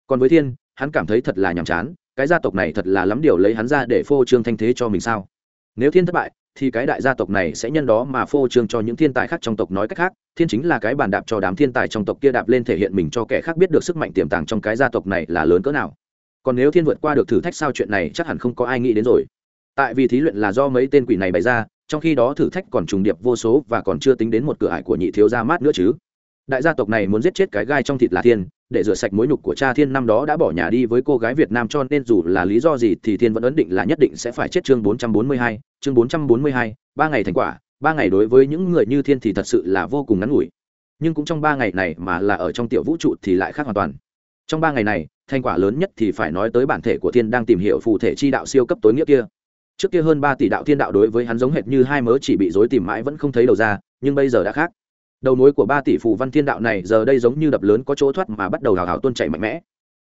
Còn với thiên, hắn cảm thấy thật là nhàm chán. Cái gia tộc này thật là lắm điều lấy hắn ra để phô trương thanh thế cho mình sao? Nếu thiên thất bại thì cái đại gia tộc này sẽ nhân đó mà phô trương cho những thiên tài khác trong tộc nói cách khác, thiên chính là cái bàn đạp cho đám thiên tài trong tộc kia đạp lên thể hiện mình cho kẻ khác biết được sức mạnh tiềm tàng trong cái gia tộc này là lớn cỡ nào. Còn nếu thiên vượt qua được thử thách sao chuyện này chắc hẳn không có ai nghĩ đến rồi. Tại vì thí luyện là do mấy tên quỷ này bày ra, trong khi đó thử thách còn trùng điệp vô số và còn chưa tính đến một cửa ải của nhị thiếu gia mát nữa chứ đại gia tộc này muốn giết chết cái gai trong thịt là thiên để rửa sạch mối nhục của cha thiên năm đó đã bỏ nhà đi với cô gái việt nam cho nên dù là lý do gì thì thiên vẫn ấn định là nhất định sẽ phải chết chương 442, chương 442, ba ngày thành quả ba ngày đối với những người như thiên thì thật sự là vô cùng ngắn ngủi. Nhưng cũng trong ba ngày này mà là ở trong tiểu vũ trụ thì lại khác hoàn toàn. Trong ba ngày này thành quả lớn nhất thì phải nói tới bản thể của thiên đang tìm hiểu phù thể chi đạo siêu cấp tối nghĩa kia. Trước kia hơn ba tỷ đạo thiên đạo đối với hắn giống hệt như hai mớ chỉ bị dối tìm mãi vẫn không thấy đầu ra nhưng bây giờ đã khác đầu nối của ba tỷ phù văn thiên đạo này giờ đây giống như đập lớn có chỗ thoát mà bắt đầu hào hào tuôn chảy mạnh mẽ.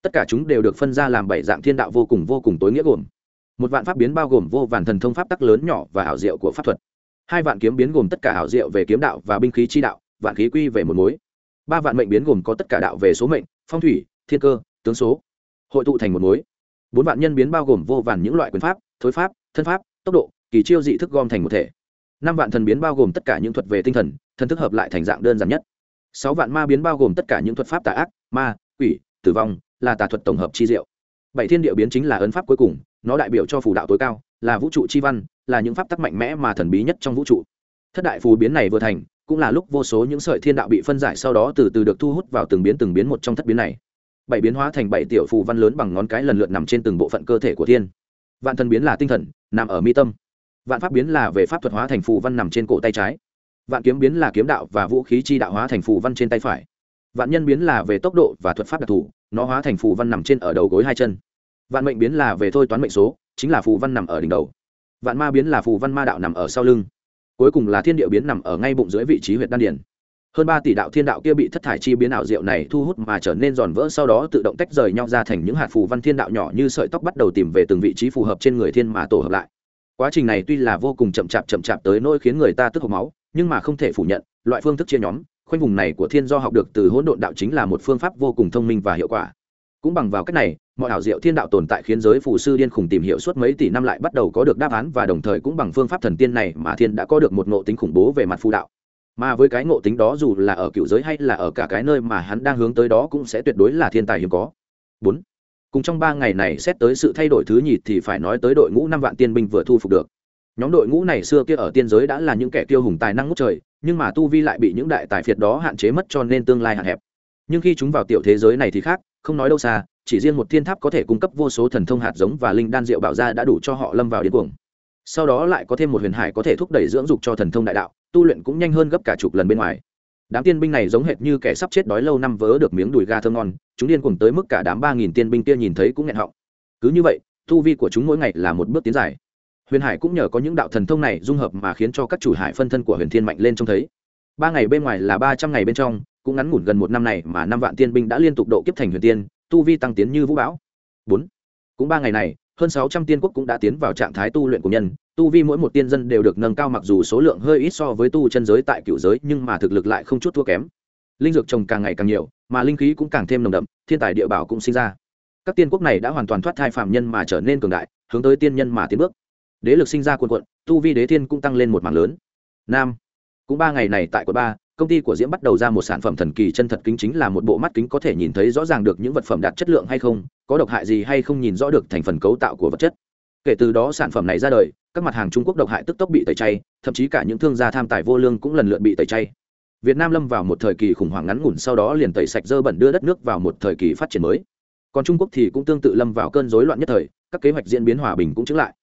Tất cả chúng đều được phân ra làm bảy dạng thiên đạo vô cùng vô cùng tối nghĩa gồm một vạn pháp biến bao gồm vô vàn thần thông pháp tắc lớn nhỏ và ảo diệu của pháp thuật. Hai vạn kiếm biến gồm tất cả ảo diệu về kiếm đạo và binh khí chi đạo, vạn khí quy về một mối. Ba vạn mệnh biến gồm có tất cả đạo về số mệnh, phong thủy, thiên cơ, tướng số. Hội tụ thành một mối. Bốn vạn nhân biến bao gồm vô vàn những loại quyền pháp, thối pháp, thân pháp, tốc độ, kỳ chiêu dị thức gom thành một thể. Năm vạn thần biến bao gồm tất cả những thuật về tinh thần thần thức hợp lại thành dạng đơn giản nhất. Sáu vạn ma biến bao gồm tất cả những thuật pháp tà ác, ma, quỷ, tử vong, là tà thuật tổng hợp chi diệu. Bảy thiên địa biến chính là ấn pháp cuối cùng, nó đại biểu cho phù đạo tối cao, là vũ trụ chi văn, là những pháp tắc mạnh mẽ mà thần bí nhất trong vũ trụ. Thất đại phù biến này vừa thành, cũng là lúc vô số những sợi thiên đạo bị phân giải sau đó từ từ được thu hút vào từng biến từng biến một trong thất biến này. Bảy biến hóa thành bảy tiểu phù văn lớn bằng ngón cái lần lượt nằm trên từng bộ phận cơ thể của thiên. Vạn thần biến là tinh thần, nằm ở mi tâm. Vạn pháp biến là về pháp thuật hóa thành phù văn nằm trên cổ tay trái vạn kiếm biến là kiếm đạo và vũ khí chi đạo hóa thành phù văn trên tay phải. Vạn nhân biến là về tốc độ và thuật pháp đặc thù, nó hóa thành phù văn nằm trên ở đầu gối hai chân. Vạn mệnh biến là về thôi toán mệnh số, chính là phù văn nằm ở đỉnh đầu. Vạn ma biến là phù văn ma đạo nằm ở sau lưng. Cuối cùng là thiên địa biến nằm ở ngay bụng dưới vị trí huyện đan điển hơn ba tỷ đạo thiên đạo kia bị thất thải chi biến ảo diệu này thu hút mà trở nên giòn vỡ sau đó tự động tách rời nhau ra thành những hạt phù văn thiên đạo nhỏ như sợi tóc bắt đầu tìm về từng vị trí phù hợp trên người thiên mà tổ hợp lại quá trình này tuy là vô cùng chậm chạp chậm chạp tới nỗi khiến người ta tức hộc máu, nhưng mà không thể phủ nhận, loại phương thức chia nhóm, khoanh vùng này của thiên do học được từ hỗn độn đạo chính là một phương pháp vô cùng thông minh và hiệu quả. Cũng bằng vào cách này, mọi ảo diệu thiên đạo tồn tại khiến giới phù sư điên khùng tìm hiểu suốt mấy tỷ năm lại bắt đầu có được đáp án và đồng thời cũng bằng phương pháp thần tiên này mà thiên đã có được một ngộ tính khủng bố về mặt phù đạo. Mà với cái ngộ tính đó dù là ở cựu giới hay là ở cả cái nơi mà hắn đang hướng tới đó cũng sẽ tuyệt đối là thiên tài hiếm có. Bốn cùng trong ba ngày này xét tới sự thay đổi thứ nhì thì phải nói tới đội ngũ năm vạn tiên binh vừa thu phục được. Nhóm đội ngũ này xưa kia ở tiên giới đã là những kẻ tiêu hùng tài năng ngút trời, nhưng mà tu vi lại bị những đại tài phiệt đó hạn chế mất cho nên tương lai hạn hẹp. Nhưng khi chúng vào tiểu thế giới này thì khác, không nói đâu xa, chỉ riêng một thiên tháp có thể cung cấp vô số thần thông hạt giống và linh đan rượu bảo ra đã đủ cho họ lâm vào điên cuồng. Sau đó lại có thêm một huyền hải có thể thúc đẩy dưỡng dục cho thần thông đại đạo, tu luyện cũng nhanh hơn gấp cả chục lần bên ngoài đám tiên binh này giống hệt như kẻ sắp chết đói lâu năm vớ được miếng đùi ga thơm ngon, chúng điên cuồng tới mức cả đám ba nghìn tiên binh kia nhìn thấy cũng nghẹn họng. Cứ như vậy thu vi của chúng mỗi ngày là một bước tiến dài. Huyền hải cũng nhờ có những đạo thần thông này dung hợp mà khiến cho các chủ hải phân thân của huyền thiên mạnh lên trông thấy. Ba ngày bên ngoài là ba trăm ngày bên trong, cũng ngắn ngủn gần một năm này mà năm vạn tiên binh đã liên tục độ kiếp thành huyền tiên, tu vi tăng tiến như vũ bão. Bốn. Cũng ba ngày này hơn sáu trăm tiên quốc cũng đã tiến vào trạng thái tu luyện của nhân, tu vi mỗi một tiên dân đều được nâng cao mặc dù số lượng hơi ít so với tu chân giới tại cựu giới, nhưng mà thực lực lại không chút thua kém. Linh dược trồng càng ngày càng nhiều, mà linh khí cũng càng thêm nồng đậm, thiên tài địa bảo cũng sinh ra. Các tiên quốc này đã hoàn toàn thoát thai phạm nhân mà trở nên cường đại, hướng tới tiên nhân mà tiến bước. Đế lực sinh ra quần quận tu vi đế thiên cũng tăng lên một mảng lớn. Nam, cũng ba ngày này tại quận ba công ty của diễm bắt đầu ra một sản phẩm thần kỳ chân thật kính chính là một bộ mắt kính có thể nhìn thấy rõ ràng được những vật phẩm đạt chất lượng hay không, có độc hại gì hay không nhìn rõ được thành phần cấu tạo của vật chất. Kể từ đó sản phẩm này ra đời, các mặt hàng trung quốc độc hại tức tốc bị tẩy chay, thậm chí cả những thương gia tham tài vô lương cũng lần lượt bị tẩy chay. Việt nam lâm vào một thời kỳ khủng hoảng ngắn ngủn sau đó liền tẩy sạch dơ bẩn đưa đất nước vào một thời kỳ phát triển mới. Còn trung quốc thì cũng tương tự lâm vào cơn rối loạn nhất thời, các kế hoạch diễn biến hòa bình cũng chứng lại.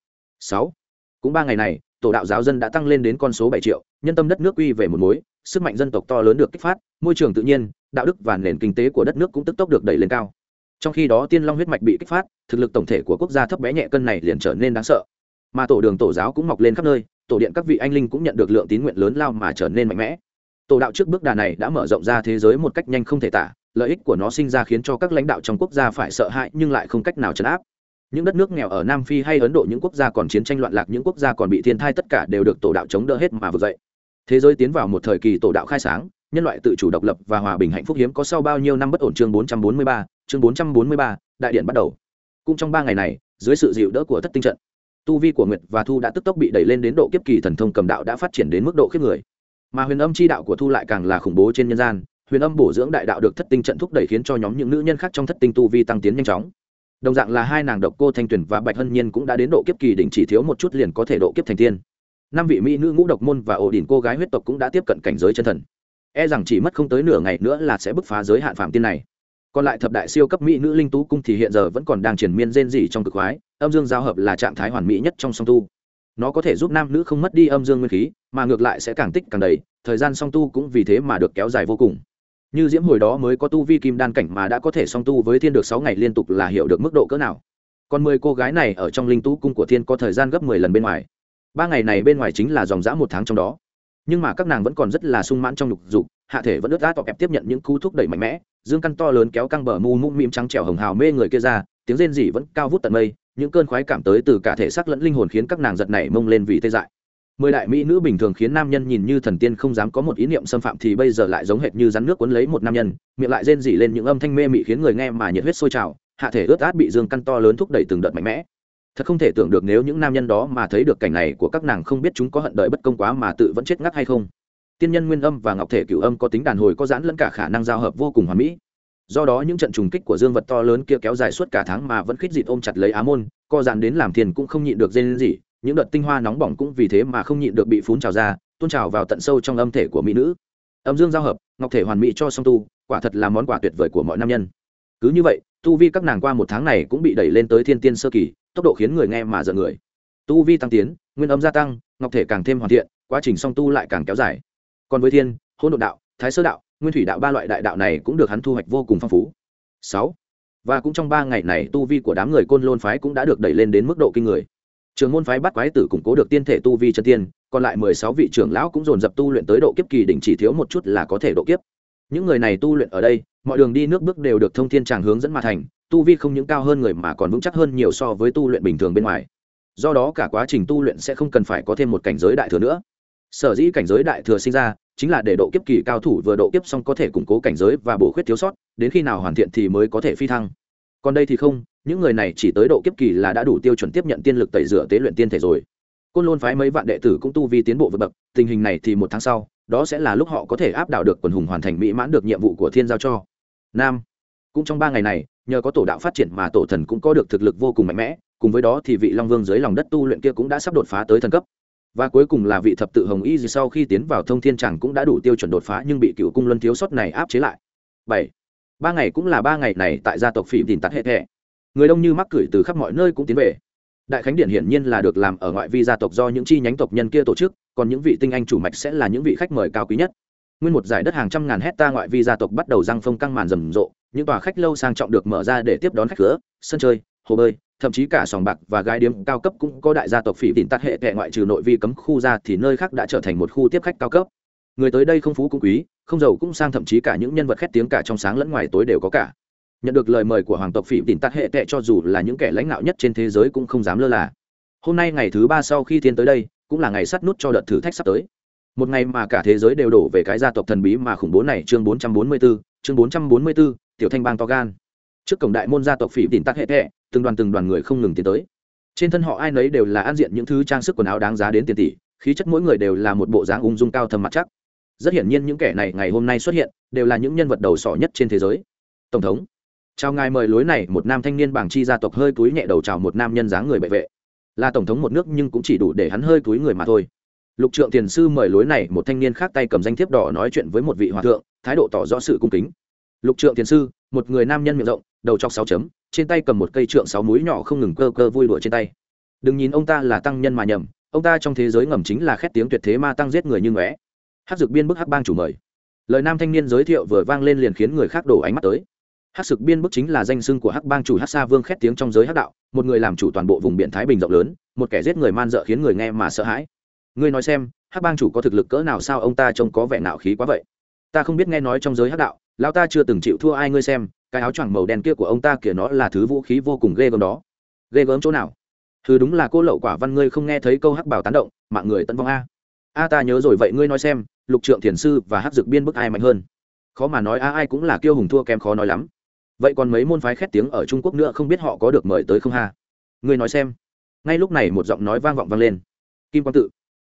Sáu, cũng ba ngày này, tổ đạo giáo dân đã tăng lên đến con số bảy triệu, nhân tâm đất nước quy về một mối sức mạnh dân tộc to lớn được kích phát, môi trường tự nhiên, đạo đức và nền kinh tế của đất nước cũng tức tốc được đẩy lên cao. Trong khi đó tiên long huyết mạch bị kích phát, thực lực tổng thể của quốc gia thấp bé nhẹ cân này liền trở nên đáng sợ. Mà tổ đường tổ giáo cũng mọc lên khắp nơi, tổ điện các vị anh linh cũng nhận được lượng tín nguyện lớn lao mà trở nên mạnh mẽ. Tổ đạo trước bước đà này đã mở rộng ra thế giới một cách nhanh không thể tả, lợi ích của nó sinh ra khiến cho các lãnh đạo trong quốc gia phải sợ hãi nhưng lại không cách nào chấn áp. Những đất nước nghèo ở nam phi hay ấn độ, những quốc gia còn chiến tranh loạn lạc, những quốc gia còn bị thiên thai tất cả đều được tổ đạo chống đỡ hết mà vực dậy thế giới tiến vào một thời kỳ tổ đạo khai sáng nhân loại tự chủ độc lập và hòa bình hạnh phúc hiếm có sau bao nhiêu năm bất ổn chương 443, chương 443, đại điện bắt đầu. Cũng trong ba ngày này dưới sự dịu đỡ của thất tinh trận tu vi của nguyệt và thu đã tức tốc bị đẩy lên đến độ kiếp kỳ thần thông cầm đạo đã phát triển đến mức độ khiếp người. Mà huyền âm chi đạo của thu lại càng là khủng bố trên nhân gian huyền âm bổ dưỡng đại đạo được thất tinh trận thúc đẩy khiến cho nhóm những nữ nhân khác trong thất tinh tu vi tăng tiến nhanh chóng. Đồng dạng là hai nàng độc cô thanh tuyển và bạch hân nhiên cũng đã đến độ kiếp kỳ đỉnh chỉ thiếu một chút liền có thể độ kiếp thành tiên năm vị mỹ nữ ngũ độc môn và ổ đỉnh cô gái huyết tộc cũng đã tiếp cận cảnh giới chân thần. E rằng chỉ mất không tới nửa ngày nữa là sẽ bứt phá giới hạn phạm tiên này. Còn lại thập đại siêu cấp mỹ nữ linh tú cung thì hiện giờ vẫn còn đang triển miên rên rỉ trong cực khoái, âm dương giao hợp là trạng thái hoàn mỹ nhất trong song tu. Nó có thể giúp nam nữ không mất đi âm dương nguyên khí, mà ngược lại sẽ càng tích càng đầy, thời gian song tu cũng vì thế mà được kéo dài vô cùng. Như diễm hồi đó mới có tu vi kim đan cảnh mà đã có thể song tu với thiên được sáu ngày liên tục là hiểu được mức độ cỡ nào. Còn mười cô gái này ở trong linh tú cung của thiên có thời gian gấp mười lần bên ngoài ba ngày này bên ngoài chính là dòng dã một tháng trong đó. Nhưng mà các nàng vẫn còn rất là sung mãn trong lục dục, hạ thể vẫn ướt át, tọp ép tiếp nhận những cú thúc đẩy mạnh mẽ, dương căn to lớn kéo căng bờ mu mũm mĩm trắng trẻo hồng hào mê người kia ra, tiếng rên rỉ vẫn cao vút tận mây, những cơn khoái cảm tới từ cả thể xác lẫn linh hồn khiến các nàng giật nảy mông lên vì tê dại. Mười đại mỹ nữ bình thường khiến nam nhân nhìn như thần tiên không dám có một ý niệm xâm phạm thì bây giờ lại giống hệt như rắn nước cuốn lấy một nam nhân, miệng lại rên rỉ lên những âm thanh mê mị khiến người nghe mà nhiệt huyết sôi trào, hạ thể ướt át bị dương căn to lớn thúc đẩy từng đợt mạnh mẽ thật không thể tưởng được nếu những nam nhân đó mà thấy được cảnh này của các nàng không biết chúng có hận đợi bất công quá mà tự vẫn chết ngắt hay không. Tiên nhân nguyên âm và ngọc thể cựu âm có tính đàn hồi có giãn lẫn cả khả năng giao hợp vô cùng hoàn mỹ. Do đó những trận trùng kích của dương vật to lớn kia kéo dài suốt cả tháng mà vẫn khít dịt ôm chặt lấy á môn, co dàn đến làm thiền cũng không nhịn được dên gì những đợt tinh hoa nóng bỏng cũng vì thế mà không nhịn được bị phún trào ra tôn trào vào tận sâu trong âm thể của mỹ nữ. Âm dương giao hợp, ngọc thể hoàn mỹ cho song tu, quả thật là món quà tuyệt vời của mọi nam nhân. Cứ như vậy, tu vi các nàng qua một tháng này cũng bị đẩy lên tới thiên tiên sơ kỳ tốc độ khiến người nghe mà giận người. Tu vi tăng tiến, nguyên âm gia tăng, ngọc thể càng thêm hoàn thiện, quá trình song tu lại càng kéo dài. Còn với thiên hôn độn đạo, thái sơ đạo, nguyên thủy đạo ba loại đại đạo này cũng được hắn thu hoạch vô cùng phong phú. Sáu, và cũng trong ba ngày này tu vi của đám người côn lôn phái cũng đã được đẩy lên đến mức độ kinh người. Trường môn phái bắt quái tử củng cố được tiên thể tu vi chân tiên, còn lại mười sáu vị trưởng lão cũng dồn dập tu luyện tới độ kiếp kỳ đỉnh chỉ thiếu một chút là có thể độ kiếp. Những người này tu luyện ở đây, mọi đường đi nước bước đều được thông thiên tràng hướng dẫn mà thành tu vi không những cao hơn người mà còn vững chắc hơn nhiều so với tu luyện bình thường bên ngoài. Do đó cả quá trình tu luyện sẽ không cần phải có thêm một cảnh giới đại thừa nữa. Sở dĩ cảnh giới đại thừa sinh ra, chính là để độ kiếp kỳ cao thủ vừa độ kiếp xong có thể củng cố cảnh giới và bổ khuyết thiếu sót, đến khi nào hoàn thiện thì mới có thể phi thăng. Còn đây thì không, những người này chỉ tới độ kiếp kỳ là đã đủ tiêu chuẩn tiếp nhận tiên lực tẩy rửa tế luyện tiên thể rồi. Côn lôn phái mấy vạn đệ tử cũng tu vi tiến bộ vượt bậc, tình hình này thì một tháng sau, đó sẽ là lúc họ có thể áp đảo được quần hùng hoàn thành mỹ mãn được nhiệm vụ của thiên giao cho. Nam cũng trong ba ngày này, nhờ có tổ đạo phát triển mà tổ thần cũng có được thực lực vô cùng mạnh mẽ, cùng với đó thì vị long vương dưới lòng đất tu luyện kia cũng đã sắp đột phá tới thần cấp. Và cuối cùng là vị thập tự hồng y gì sau khi tiến vào thông thiên chẳng cũng đã đủ tiêu chuẩn đột phá nhưng bị cựu cung luân thiếu sót này áp chế lại. Bảy, ba ngày cũng là ba ngày này tại gia tộc phỉ tìm tắt hệ thẻ người đông như mắc cửi từ khắp mọi nơi cũng tiến về. Đại khánh điện hiển nhiên là được làm ở ngoại vi gia tộc do những chi nhánh tộc nhân kia tổ chức, còn những vị tinh anh chủ mạch sẽ là những vị khách mời cao quý nhất nguyên một giải đất hàng trăm ngàn hecta ngoại vi gia tộc bắt đầu răng phong căng màn rầm rộ, những tòa khách lâu sang trọng được mở ra để tiếp đón khách cửa, sân chơi, hồ bơi, thậm chí cả sòng bạc và gái điếm cao cấp cũng có đại gia tộc phỉ tìm tắt hệ tệ ngoại trừ nội vi cấm khu ra thì nơi khác đã trở thành một khu tiếp khách cao cấp. Người tới đây không phú cũng quý, không giàu cũng sang thậm chí cả những nhân vật khét tiếng cả trong sáng lẫn ngoài tối đều có cả. Nhận được lời mời của hoàng tộc phỉ tìm tắt hệ tệ cho dù là những kẻ lãnh đạo nhất trên thế giới cũng không dám lơ là. Hôm nay ngày thứ ba sau khi tiến tới đây, cũng là ngày sắt nút cho đợt thử thách sắp tới một ngày mà cả thế giới đều đổ về cái gia tộc thần bí mà khủng bố này chương 444, chương 444, tiểu thanh bang to gan. Trước cổng đại môn gia tộc phỉ tìm tắc hệ thẹ từng đoàn từng đoàn người không ngừng tiến tới. Trên thân họ ai nấy đều là an diện những thứ trang sức quần áo đáng giá đến tiền tỷ khí chất mỗi người đều là một bộ dáng ung dung cao thầm mặt chắc. Rất hiển nhiên những kẻ này ngày hôm nay xuất hiện đều là những nhân vật đầu sỏ nhất trên thế giới. Tổng thống chào ngài mời lối này một nam thanh niên bảng chi gia tộc hơi túi nhẹ đầu chào một nam nhân dáng người bệ vệ. Là tổng thống một nước nhưng cũng chỉ đủ để hắn hơi túi người mà thôi lục trượng tiền sư mời lối này một thanh niên khác tay cầm danh thiếp đỏ nói chuyện với một vị hòa thượng, thái độ tỏ rõ sự cung kính. Lục trượng tiền sư, một người nam nhân miệng rộng, đầu chọc sáu chấm, trên tay cầm một cây trượng sáu múi nhỏ không ngừng cơ cơ vui đùa trên tay. Đừng nhìn ông ta là tăng nhân mà nhầm, ông ta trong thế giới ngầm chính là khét tiếng tuyệt thế ma tăng giết người như ngóe. Hát dược biên bức hắc bang chủ mời. Lời nam thanh niên giới thiệu vừa vang lên liền khiến người khác đổ ánh mắt tới. Hát sực biên bức chính là danh xưng của hắc bang chủ hát sa vương khét tiếng trong giới hắc đạo, một người làm chủ toàn bộ vùng biển thái bình rộng lớn, một kẻ giết người man dợ khiến người nghe mà sợ hãi ngươi nói xem, hắc bang chủ có thực lực cỡ nào sao ông ta trông có vẻ nạo khí quá vậy? Ta không biết nghe nói trong giới hắc đạo, lão ta chưa từng chịu thua ai ngươi xem, cái áo choàng màu đen kia của ông ta kìa nó là thứ vũ khí vô cùng ghê gớm đó. Ghê gớm chỗ nào? Thứ đúng là cô lậu quả văn ngươi không nghe thấy câu hắc bảo tán động, mạng người tấn vong a. A ta nhớ rồi vậy ngươi nói xem, lục trượng thiền sư và hắc dược biên bức ai mạnh hơn? Khó mà nói a ai cũng là kiêu hùng thua kém khó nói lắm. Vậy còn mấy môn phái khét tiếng ở trung quốc nữa không biết họ có được mời tới không ha? Ngươi nói xem. Ngay lúc này một giọng nói vang vọng vang lên. Kim quang tự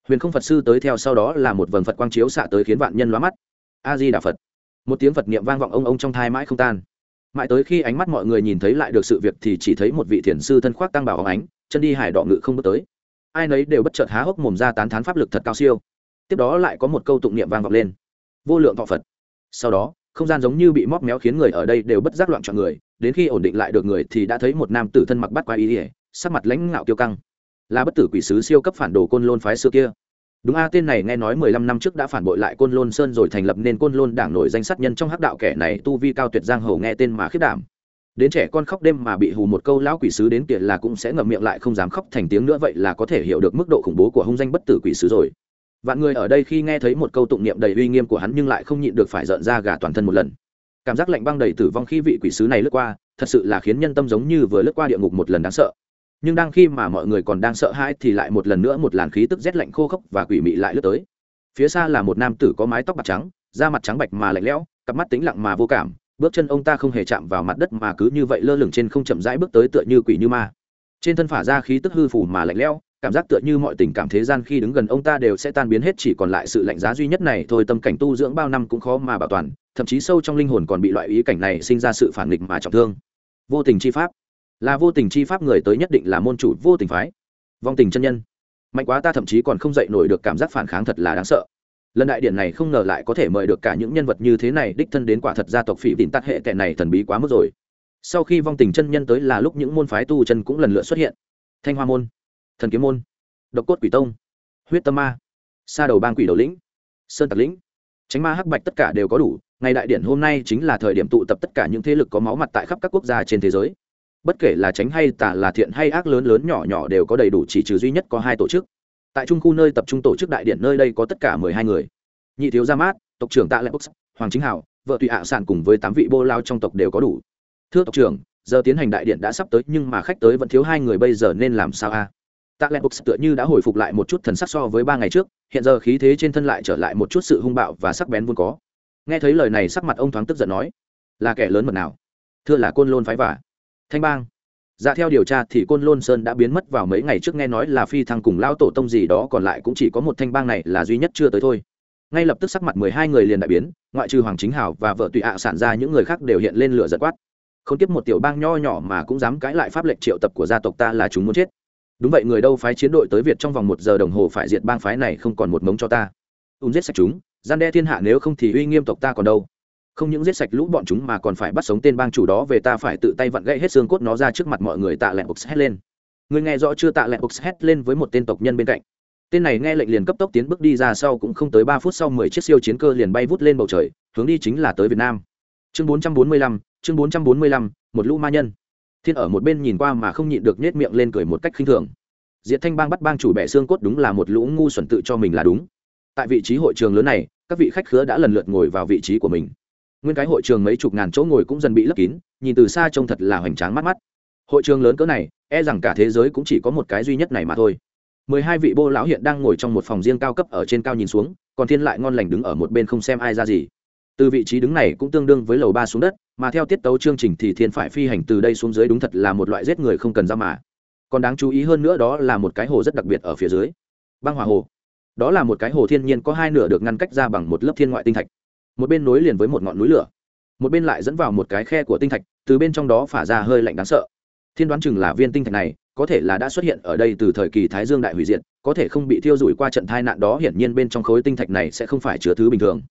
huyền không phật sư tới theo sau đó là một vần phật quang chiếu xạ tới khiến vạn nhân lóa mắt. A di đà phật. Một tiếng phật niệm vang vọng ông ông trong thai mãi không tan. Mãi tới khi ánh mắt mọi người nhìn thấy lại được sự việc thì chỉ thấy một vị thiền sư thân khoác tăng bảo hóng ánh, chân đi hải đọ ngự không bước tới. Ai nấy đều bất chợt há hốc mồm ra tán thán pháp lực thật cao siêu. Tiếp đó lại có một câu tụng niệm vang vọng lên. Vô lượng thọ phật. Sau đó, không gian giống như bị móc méo khiến người ở đây đều bất giác loạn chọn người, đến khi ổn định lại được người thì đã thấy một nam tử thân mặc bắt quái ý ỉa sắc mặt lãnh ngạo kiêu căng là bất tử quỷ sứ siêu cấp phản đồ côn lôn phái xưa kia. Đúng a, tên này nghe nói mười lăm năm trước đã phản bội lại côn lôn sơn rồi thành lập nên côn lôn đảng nổi danh sát nhân trong hắc đạo kẻ này tu vi cao tuyệt giang hầu nghe tên mà khiết đảm. Đến trẻ con khóc đêm mà bị hù một câu lão quỷ sứ đến kia là cũng sẽ ngậm miệng lại không dám khóc thành tiếng nữa, vậy là có thể hiểu được mức độ khủng bố của hung danh bất tử quỷ sứ rồi. Vạn người ở đây khi nghe thấy một câu tụng niệm đầy uy nghiêm của hắn nhưng lại không nhịn được phải rợn ra gà toàn thân một lần. Cảm giác lạnh băng đầy tử vong khi vị quỷ sứ này lướt qua, thật sự là khiến nhân tâm giống như vừa lướt qua địa ngục một lần đáng sợ nhưng đang khi mà mọi người còn đang sợ hãi thì lại một lần nữa một làn khí tức rét lạnh khô khốc và quỷ mị lại lướt tới. Phía xa là một nam tử có mái tóc bạc trắng, da mặt trắng bạch mà lạnh lẽo, cặp mắt tính lặng mà vô cảm, bước chân ông ta không hề chạm vào mặt đất mà cứ như vậy lơ lửng trên không chậm rãi bước tới tựa như quỷ như ma. Trên thân phả ra khí tức hư phủ mà lạnh lẽo, cảm giác tựa như mọi tình cảm thế gian khi đứng gần ông ta đều sẽ tan biến hết chỉ còn lại sự lạnh giá duy nhất này thôi, tâm cảnh tu dưỡng bao năm cũng khó mà bảo toàn, thậm chí sâu trong linh hồn còn bị loại ý cảnh này sinh ra sự phản nghịch mà trọng thương. Vô tình chi pháp là vô tình chi pháp người tới nhất định là môn chủ vô tình phái. Vong tình chân nhân. Mạnh quá ta thậm chí còn không dậy nổi được cảm giác phản kháng thật là đáng sợ. Lần đại điển này không ngờ lại có thể mời được cả những nhân vật như thế này, đích thân đến quả thật gia tộc phỉ tìm tắt hệ tệ này thần bí quá mức rồi. Sau khi vong tình chân nhân tới là lúc những môn phái tu chân cũng lần lượt xuất hiện. Thanh hoa môn, thần kiếm môn, độc cốt quỷ tông, huyết tâm ma, sa đầu bang quỷ đầu lĩnh, sơn tạc lĩnh tránh ma hắc bạch tất cả đều có đủ. Ngày đại điển hôm nay chính là thời điểm tụ tập tất cả những thế lực có máu mặt tại khắp các quốc gia trên thế giới bất kể là tránh hay tà là thiện hay ác lớn lớn nhỏ nhỏ đều có đầy đủ chỉ trừ duy nhất có hai tổ chức. Tại trung khu nơi tập trung tổ chức đại điện nơi đây có tất cả mười hai người. Nhị thiếu gia mát, tộc trưởng tạ lệ bốc, hoàng chính hảo, vợ tùy ạ sản cùng với tám vị bô lao trong tộc đều có đủ. Thưa tộc trưởng, giờ tiến hành đại điện đã sắp tới nhưng mà khách tới vẫn thiếu hai người bây giờ nên làm sao a? Tạ lệ bốc tựa như đã hồi phục lại một chút thần sắc so với ba ngày trước, hiện giờ khí thế trên thân lại trở lại một chút sự hung bạo và sắc bén vốn có. Nghe thấy lời này sắc mặt ông thoáng tức giận nói, là kẻ lớn mật nào? Thưa là côn lôn phái vả thanh bang. Dạ theo điều tra thì côn lôn sơn đã biến mất vào mấy ngày trước nghe nói là phi thăng cùng lao tổ tông gì đó, còn lại cũng chỉ có một thanh bang này là duy nhất chưa tới thôi. Ngay lập tức sắc mặt mười hai người liền đại biến, ngoại trừ hoàng chính hảo và vợ tùy ạ sản ra, những người khác đều hiện lên lửa giật quát. Không tiếp một tiểu bang nho nhỏ mà cũng dám cãi lại pháp lệnh triệu tập của gia tộc ta là chúng muốn chết. Đúng vậy, người đâu phái chiến đội tới việt trong vòng một giờ đồng hồ phải diệt bang phái này không còn một mống cho ta. Ùn giết sạch chúng, gian đe thiên hạ, nếu không thì uy nghiêm tộc ta còn đâu không những giết sạch lũ bọn chúng mà còn phải bắt sống tên bang chủ đó, về ta phải tự tay vặn gãy hết xương cốt nó ra trước mặt mọi người tạ lẹn bục hét lên. Người nghe rõ chưa? Tạ lẹn bục hét lên với một tên tộc nhân bên cạnh. Tên này nghe lệnh liền cấp tốc tiến bước đi ra sau cũng không tới ba phút sau mười chiếc siêu chiến cơ liền bay vút lên bầu trời, hướng đi chính là tới việt nam. Chương bốn trăm bốn mươi lăm, chương bốn trăm bốn mươi lăm, một lũ ma nhân. Thiên ở một bên nhìn qua mà không nhịn được nhét miệng lên cười một cách khinh thường. Diệt thanh bang bắt bang chủ bẻ xương cốt đúng là một lũ ngu xuẩn tự cho mình là đúng. Tại vị trí hội trường lớn này, các vị khách khứa đã lần lượt ngồi vào vị trí của mình nguyên cái hội trường mấy chục ngàn chỗ ngồi cũng dần bị lấp kín, nhìn từ xa trông thật là hoành tráng mắt mắt. Hội trường lớn cỡ này e rằng cả thế giới cũng chỉ có một cái duy nhất này mà thôi. Mười hai vị bô lão hiện đang ngồi trong một phòng riêng cao cấp ở trên cao nhìn xuống, còn thiên lại ngon lành đứng ở một bên không xem ai ra gì. Từ vị trí đứng này cũng tương đương với lầu ba xuống đất, mà theo tiết tấu chương trình thì thiên phải phi hành từ đây xuống dưới đúng thật là một loại giết người không cần ra mà. Còn đáng chú ý hơn nữa đó là một cái hồ rất đặc biệt ở phía dưới. Băng hòa hồ. Đó là một cái hồ thiên nhiên có hai nửa được ngăn cách ra bằng một lớp thiên ngoại tinh thạch một bên nối liền với một ngọn núi lửa, một bên lại dẫn vào một cái khe của tinh thạch, từ bên trong đó phả ra hơi lạnh đáng sợ. Thiên đoán chừng là viên tinh thạch này, có thể là đã xuất hiện ở đây từ thời kỳ thái dương đại hủy diệt, có thể không bị thiêu rủi qua trận tai nạn đó, hiển nhiên bên trong khối tinh thạch này sẽ không phải chứa thứ bình thường.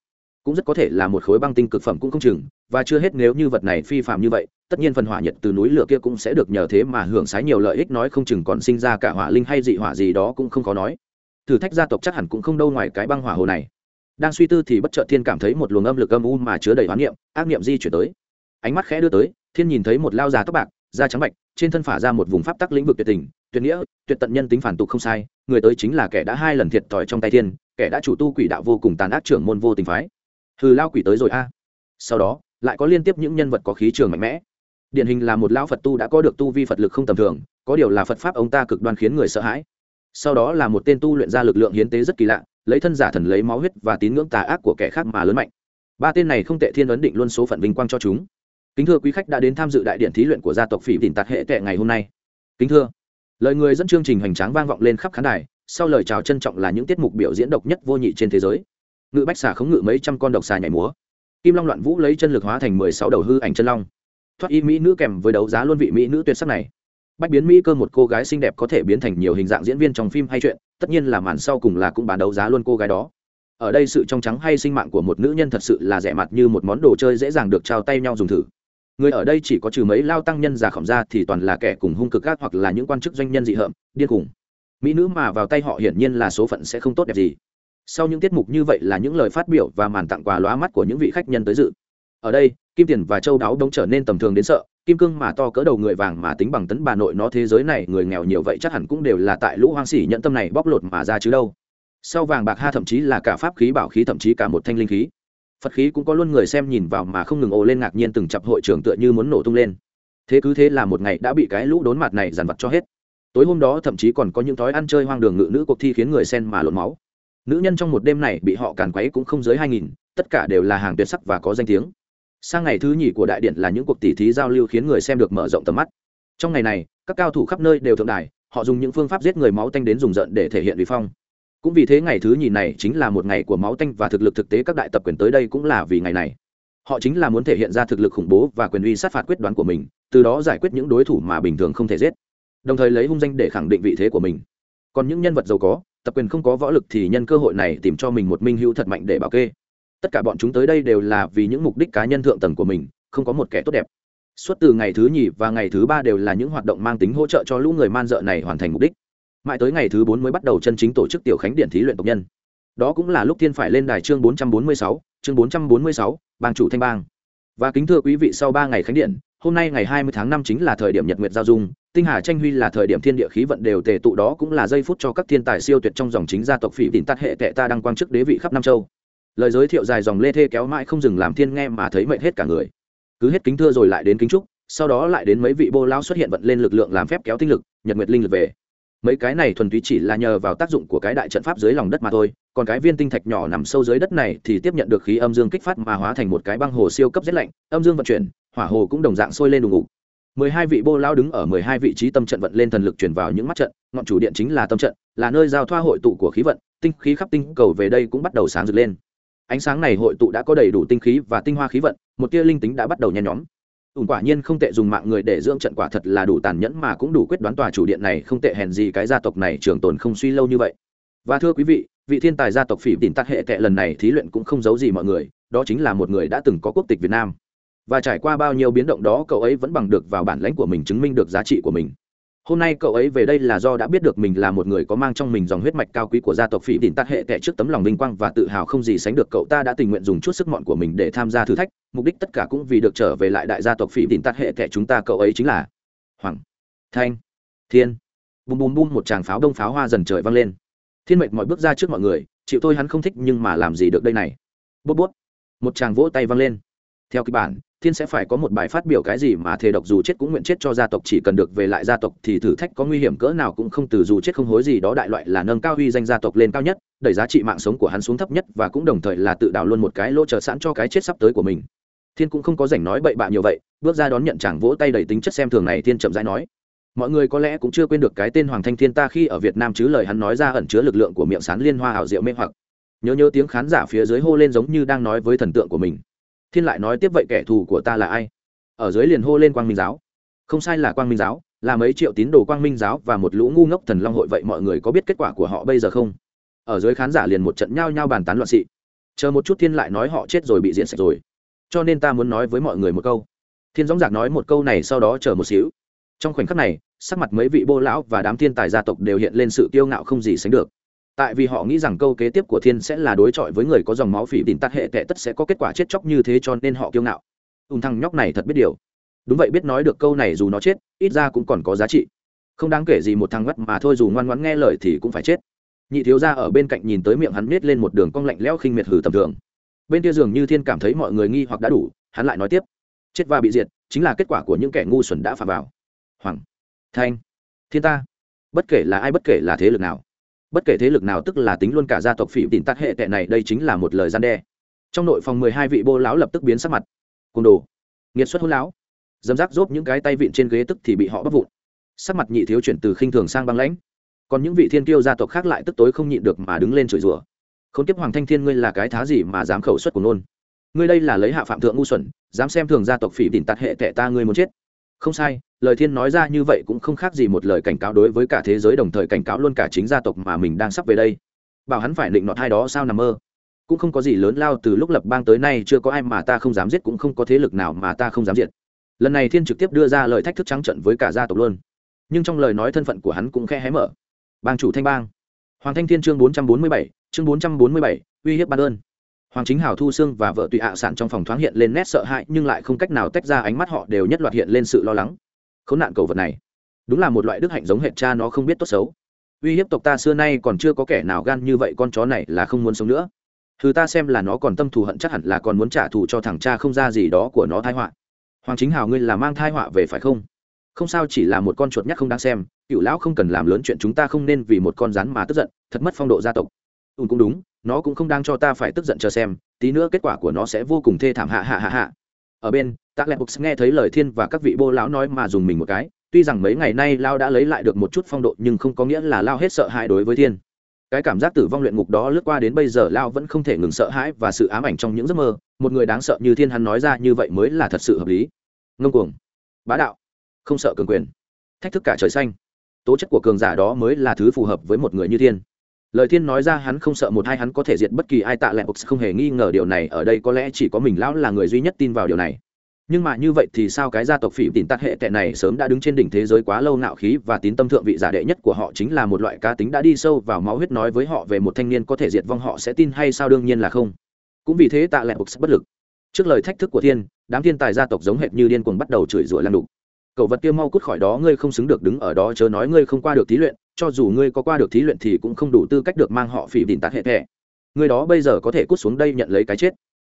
Cũng rất có thể là một khối băng tinh cực phẩm cũng không chừng, và chưa hết nếu như vật này phi phạm như vậy, tất nhiên phần hỏa nhiệt từ núi lửa kia cũng sẽ được nhờ thế mà hưởng sái nhiều lợi ích nói không chừng còn sinh ra cả hỏa linh hay dị hỏa gì đó cũng không có nói. Thử thách gia tộc chắc hẳn cũng không đâu ngoài cái băng hỏa hồ này đang suy tư thì bất chợt thiên cảm thấy một luồng âm lực âm u mà chứa đầy hoán niệm, ác niệm di chuyển tới. Ánh mắt khẽ đưa tới, thiên nhìn thấy một lao già tóc bạc, da trắng bạch, trên thân phả ra một vùng pháp tắc lĩnh vực tuyệt tình, tuyệt nghĩa, tuyệt tận nhân tính phản tục không sai, người tới chính là kẻ đã hai lần thiệt thòi trong tay thiên, kẻ đã chủ tu quỷ đạo vô cùng tàn ác trưởng môn vô tình phái. Hừ, lao quỷ tới rồi a. Sau đó, lại có liên tiếp những nhân vật có khí trường mạnh mẽ. Điển hình là một lão phật tu đã có được tu vi phật lực không tầm thường, có điều là phật pháp ông ta cực đoan khiến người sợ hãi sau đó là một tên tu luyện ra lực lượng hiến tế rất kỳ lạ, lấy thân giả thần lấy máu huyết và tín ngưỡng tà ác của kẻ khác mà lớn mạnh. Ba tên này không tệ thiên ấn định luôn số phận vinh quang cho chúng. Kính thưa quý khách đã đến tham dự đại điện thí luyện của gia tộc phỉ tìm tạt hệ tệ ngày hôm nay. Kính thưa. Lời người dẫn chương trình hoành tráng vang vọng lên khắp khán đài, sau lời chào trân trọng là những tiết mục biểu diễn độc nhất vô nhị trên thế giới. Ngự bách xà khống ngự mấy trăm con độc xà nhảy múa. Kim long loạn vũ lấy chân lực hóa thành mười sáu đầu hư ảnh chân long. Thoát y mỹ nữ kèm với đấu giá luôn vị mỹ nữ tuyệt sắc này bách biến mỹ cơ một cô gái xinh đẹp có thể biến thành nhiều hình dạng diễn viên trong phim hay chuyện, tất nhiên là màn sau cùng là cũng bán đấu giá luôn cô gái đó. Ở đây sự trong trắng hay sinh mạng của một nữ nhân thật sự là rẻ mặt như một món đồ chơi dễ dàng được trao tay nhau dùng thử. Người ở đây chỉ có trừ mấy lao tăng nhân già khổng ra thì toàn là kẻ cùng hung cực gác hoặc là những quan chức doanh nhân dị hợm, điên cùng mỹ nữ mà vào tay họ hiển nhiên là số phận sẽ không tốt đẹp gì. Sau những tiết mục như vậy là những lời phát biểu và màn tặng quà lóa mắt của những vị khách nhân tới dự. Ở đây, kim tiền và châu đáo đông trở nên tầm thường đến sợ kim cương mà to cỡ đầu người vàng mà tính bằng tấn bà nội nó thế giới này, người nghèo nhiều vậy chắc hẳn cũng đều là tại lũ hoang sỉ nhận tâm này bóc lột mà ra chứ đâu. Sau vàng bạc ha thậm chí là cả pháp khí bảo khí thậm chí cả một thanh linh khí. Phật khí cũng có luôn người xem nhìn vào mà không ngừng ồ lên ngạc nhiên từng chập hội trưởng tựa như muốn nổ tung lên. Thế cứ thế là một ngày đã bị cái lũ đốn mặt này dằn vặt cho hết. Tối hôm đó thậm chí còn có những thói ăn chơi hoang đường ngự nữ cuộc thi khiến người xem mà lộn máu. Nữ nhân trong một đêm này bị họ càn quấy cũng không dưới hai nghìn, tất cả đều là hàng tuyệt sắc và có danh tiếng sang ngày thứ nhì của đại điện là những cuộc tỉ thí giao lưu khiến người xem được mở rộng tầm mắt. Trong ngày này, các cao thủ khắp nơi đều thượng đài, họ dùng những phương pháp giết người máu tanh đến dùng giận để thể hiện uy phong. Cũng vì thế ngày thứ nhì này chính là một ngày của máu tanh và thực lực thực tế các đại tập quyền tới đây cũng là vì ngày này. Họ chính là muốn thể hiện ra thực lực khủng bố và quyền uy sát phạt quyết đoán của mình, từ đó giải quyết những đối thủ mà bình thường không thể giết. Đồng thời lấy hung danh để khẳng định vị thế của mình. Còn những nhân vật giàu có, tập quyền không có võ lực thì nhân cơ hội này tìm cho mình một minh hữu thật mạnh để bảo kê tất cả bọn chúng tới đây đều là vì những mục đích cá nhân thượng tầng của mình, không có một kẻ tốt đẹp. Suốt từ ngày thứ nhì và ngày thứ ba đều là những hoạt động mang tính hỗ trợ cho lũ người man dợ này hoàn thành mục đích. Mãi tới ngày thứ bốn mới bắt đầu chân chính tổ chức tiểu khánh điện thí luyện tộc nhân. Đó cũng là lúc thiên phải lên đài chương bốn trăm bốn mươi sáu, chương bốn trăm bốn mươi sáu, bang chủ thanh bang. Và kính thưa quý vị, sau ba ngày khánh điện, hôm nay ngày hai mươi tháng năm chính là thời điểm nhật nguyệt giao dung, tinh hà tranh huy là thời điểm thiên địa khí vận đều tề tụ đó cũng là giây phút cho các thiên tài siêu tuyệt trong dòng chính gia tộc phỉ tín tắt hệ tệ ta đang quang chức đế vị khắp nam châu lời giới thiệu dài dòng lê thê kéo mãi không dừng làm thiên nghe mà thấy mệt hết cả người. Cứ hết kính thưa rồi lại đến kính trúc sau đó lại đến mấy vị bô lao xuất hiện vận lên lực lượng làm phép kéo tinh lực, nhật nguyệt linh lực về. Mấy cái này thuần túy chỉ là nhờ vào tác dụng của cái đại trận pháp dưới lòng đất mà thôi, còn cái viên tinh thạch nhỏ nằm sâu dưới đất này thì tiếp nhận được khí âm dương kích phát mà hóa thành một cái băng hồ siêu cấp rét lạnh, âm dương vận chuyển, hỏa hồ cũng đồng dạng sôi lên đùng ngục mười hai vị bô lao đứng ở mười hai vị trí tâm trận vận lên thần lực chuyển vào những mắt trận, ngọn chủ điện chính là tâm trận, là nơi giao thoa hội tụ của khí vận, tinh khí khắp tinh cầu về đây cũng bắt đầu sáng rực lên ánh sáng này hội tụ đã có đầy đủ tinh khí và tinh hoa khí vận, một tia linh tính đã bắt đầu nhen nhóm. Ủng quả nhiên không tệ dùng mạng người để dưỡng trận quả thật là đủ tàn nhẫn mà cũng đủ quyết đoán tòa chủ điện này không tệ hèn gì cái gia tộc này trường tồn không suy lâu như vậy. Và thưa quý vị vị thiên tài gia tộc phỉ tìm tắc hệ tệ lần này thí luyện cũng không giấu gì mọi người, đó chính là một người đã từng có quốc tịch việt nam. Và trải qua bao nhiêu biến động đó, cậu ấy vẫn bằng được vào bản lãnh của mình chứng minh được giá trị của mình hôm nay cậu ấy về đây là do đã biết được mình là một người có mang trong mình dòng huyết mạch cao quý của gia tộc phỉ đỉnh tắc hệ tệ trước tấm lòng vinh quang và tự hào không gì sánh được cậu ta đã tình nguyện dùng chút sức mọn của mình để tham gia thử thách. Mục đích tất cả cũng vì được trở về lại đại gia tộc phỉ đỉnh tắc hệ tệ chúng ta cậu ấy chính là hoàng, thanh, thiên. Bùm bùm bùm, một tràng pháo đông pháo hoa dần trời vang lên. Thiên mệnh mọi bước ra trước mọi người, chịu tôi hắn không thích nhưng mà làm gì được đây này. Bút bút một tràng vỗ tay vang lên. Theo kịch bản thiên sẽ phải có một bài phát biểu cái gì mà thề độc dù chết cũng nguyện chết cho gia tộc, chỉ cần được về lại gia tộc thì thử thách có nguy hiểm cỡ nào cũng không từ dù chết không hối gì đó, đại loại là nâng cao uy danh gia tộc lên cao nhất, đẩy giá trị mạng sống của hắn xuống thấp nhất và cũng đồng thời là tự đào luôn một cái lỗ chờ sẵn cho cái chết sắp tới của mình. Thiên cũng không có rảnh nói bậy bạ nhiều vậy, bước ra đón nhận chàng vỗ tay đầy tính chất xem thường này, thiên chậm rãi nói, mọi người có lẽ cũng chưa quên được cái tên hoàng thanh thiên ta khi ở việt nam chứ, lời hắn nói ra ẩn chứa lực lượng của miệng sán liên hoa hảo diệu mê hoặc. Nhớ nhớ tiếng khán giả phía dưới hô lên giống như đang nói với thần tượng của mình thiên lại nói tiếp vậy kẻ thù của ta là ai? Ở dưới liền hô lên quang minh giáo. Không sai là quang minh giáo, là mấy triệu tín đồ quang minh giáo và một lũ ngu ngốc thần long hội vậy mọi người có biết kết quả của họ bây giờ không? Ở dưới khán giả liền một trận nhao nhao bàn tán loạn xị. Chờ một chút thiên lại nói họ chết rồi bị diện sạch rồi. Cho nên ta muốn nói với mọi người một câu. Thiên dõng dạc nói một câu này sau đó chờ một xíu. Trong khoảnh khắc này, sắc mặt mấy vị bô lão và đám thiên tài gia tộc đều hiện lên sự kiêu ngạo không gì sánh được tại vì họ nghĩ rằng câu kế tiếp của thiên sẽ là đối chọi với người có dòng máu phỉ tìm tắt hệ tệ tất sẽ có kết quả chết chóc như thế cho nên họ kiêu ngạo. Ùn thằng nhóc này thật biết điều. Đúng vậy biết nói được câu này dù nó chết, ít ra cũng còn có giá trị. Không đáng kể gì một thằng ngắt mà thôi dù ngoan ngoãn nghe lời thì cũng phải chết. Nhị thiếu ra ở bên cạnh nhìn tới miệng hắn nết lên một đường cong lạnh lẽo khinh miệt hử tầm thường. Bên kia dường như thiên cảm thấy mọi người nghi hoặc đã đủ, hắn lại nói tiếp. Chết và bị diệt, chính là kết quả của những kẻ ngu xuẩn đã phạm vào. Hoàng. Thanh. Thiên ta. Bất kể là ai bất kể là thế lực nào bất kể thế lực nào tức là tính luôn cả gia tộc phỉ tìm tắt hệ tệ này, đây chính là một lời gian đe. Trong nội phòng mười hai vị bô lão lập tức biến sắc mặt. Côn đồ. Nghiệt xuất hôn lão. Dấm rác rốp những cái tay vịn trên ghế tức thì bị họ bắt vụn. Sắc mặt nhị thiếu chuyển từ khinh thường sang băng lãnh. Còn những vị thiên kiêu gia tộc khác lại tức tối không nhịn được mà đứng lên chửi rủa. Không tiếp hoàng thanh thiên ngươi là cái thá gì mà dám khẩu xuất của nôn? Ngươi đây là lấy hạ phạm thượng ngu xuẩn, dám xem thường gia tộc phỉ tìm tạt hệ tệ ta ngươi muốn chết. Không sai lời thiên nói ra như vậy cũng không khác gì một lời cảnh cáo đối với cả thế giới đồng thời cảnh cáo luôn cả chính gia tộc mà mình đang sắp về đây. Bảo hắn phải định nọt hai đó sao nằm mơ. Cũng không có gì lớn lao từ lúc lập bang tới nay chưa có ai mà ta không dám giết cũng không có thế lực nào mà ta không dám diệt. Lần này thiên trực tiếp đưa ra lời thách thức trắng trận với cả gia tộc luôn. Nhưng trong lời nói thân phận của hắn cũng khe hé mở. Bang chủ thanh bang. Hoàng thanh thiên chương bốn trăm bốn mươi bảy, chương bốn trăm bốn mươi bảy, uy hiếp ban ơn hoàng chính hào thu xương và vợ tụy ạ sản trong phòng thoáng hiện lên nét sợ hãi nhưng lại không cách nào tách ra ánh mắt họ đều nhất loạt hiện lên sự lo lắng khốn nạn cầu vật này. Đúng là một loại đức hạnh giống hệt cha nó không biết tốt xấu. Uy hiếp tộc ta xưa nay còn chưa có kẻ nào gan như vậy, con chó này là không muốn sống nữa. Thứ ta xem là nó còn tâm thù hận chắc hẳn là còn muốn trả thù cho thằng cha không ra gì đó của nó thai họa. Hoàng chính hào, ngươi là mang thai họa về phải không? Không sao, chỉ là một con chuột nhắc không đáng xem. Cựu lão không cần làm lớn chuyện chúng ta không nên vì một con rắn mà tức giận, thật mất phong độ gia tộc. Ừ cũng đúng, nó cũng không đang cho ta phải tức giận chờ xem, tí nữa kết quả của nó sẽ vô cùng thê thảm hạ hạ hạ hạ ở bên Tạ lệ books nghe thấy lời thiên và các vị bô lão nói mà dùng mình một cái, tuy rằng mấy ngày nay lao đã lấy lại được một chút phong độ nhưng không có nghĩa là lao hết sợ hãi đối với thiên. Cái cảm giác tử vong luyện ngục đó lướt qua đến bây giờ lao vẫn không thể ngừng sợ hãi và sự ám ảnh trong những giấc mơ, một người đáng sợ như thiên hắn nói ra như vậy mới là thật sự hợp lý. Ngông cuồng. Bá đạo. Không sợ cường quyền. Thách thức cả trời xanh. Tố chất của cường giả đó mới là thứ phù hợp với một người như thiên lời thiên nói ra hắn không sợ một hai, hắn có thể diệt bất kỳ ai, tạ lẹ không hề nghi ngờ điều này, ở đây có lẽ chỉ có mình lão là người duy nhất tin vào điều này. Nhưng mà như vậy thì sao cái gia tộc phỉ tín tắc hệ tệ này sớm đã đứng trên đỉnh thế giới quá lâu nạo khí và tín tâm thượng vị giả đệ nhất của họ chính là một loại cá tính đã đi sâu vào máu huyết nói với họ về một thanh niên có thể diệt vong họ sẽ tin hay sao đương nhiên là không. Cũng vì thế tạ lẹ bất lực. Trước lời thách thức của thiên, đám thiên tài gia tộc giống hệt như điên cuồng bắt đầu chửi rủa lăng đục cậu vật kia mau cút khỏi đó, ngươi không xứng được đứng ở đó, chớ nói ngươi không qua được thí luyện cho dù ngươi có qua được thí luyện thì cũng không đủ tư cách được mang họ phỉ đỉnh tạt hệ thẻ. Ngươi đó bây giờ có thể cút xuống đây nhận lấy cái chết.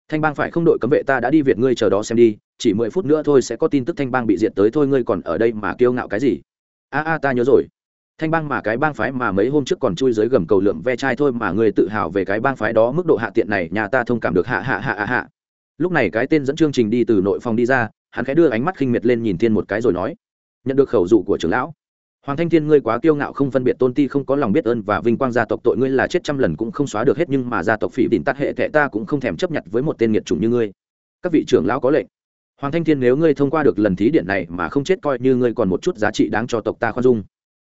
Thanh bang phải không đội cấm vệ ta đã đi việt ngươi chờ đó xem đi, chỉ mười phút nữa thôi sẽ có tin tức thanh bang bị diệt tới thôi, ngươi còn ở đây mà kiêu ngạo cái gì? A a, ta nhớ rồi. Thanh bang mà cái bang phái mà mấy hôm trước còn chui dưới gầm cầu lượng ve chai thôi mà ngươi tự hào về cái bang phái đó, mức độ hạ tiện này nhà ta thông cảm được hạ hạ hạ hạ hạ. Lúc này cái tên dẫn chương trình đi từ nội phòng đi ra, hắn khẽ đưa ánh mắt khinh miệt lên nhìn thiên một cái rồi nói, nhận được khẩu dụ của trưởng lão hoàng thanh thiên, ngươi quá kiêu ngạo, không phân biệt tôn ti, không có lòng biết ơn và vinh quang gia tộc tội, ngươi là chết trăm lần cũng không xóa được hết, nhưng mà gia tộc phỉ đỉnh tắt hệ tệ ta cũng không thèm chấp nhận với một tên nghiệt chủng như ngươi. Các vị trưởng lão có lệnh. Hoàng thanh thiên, nếu ngươi thông qua được lần thí điện này mà không chết, coi như ngươi còn một chút giá trị đáng cho tộc ta khoan dung.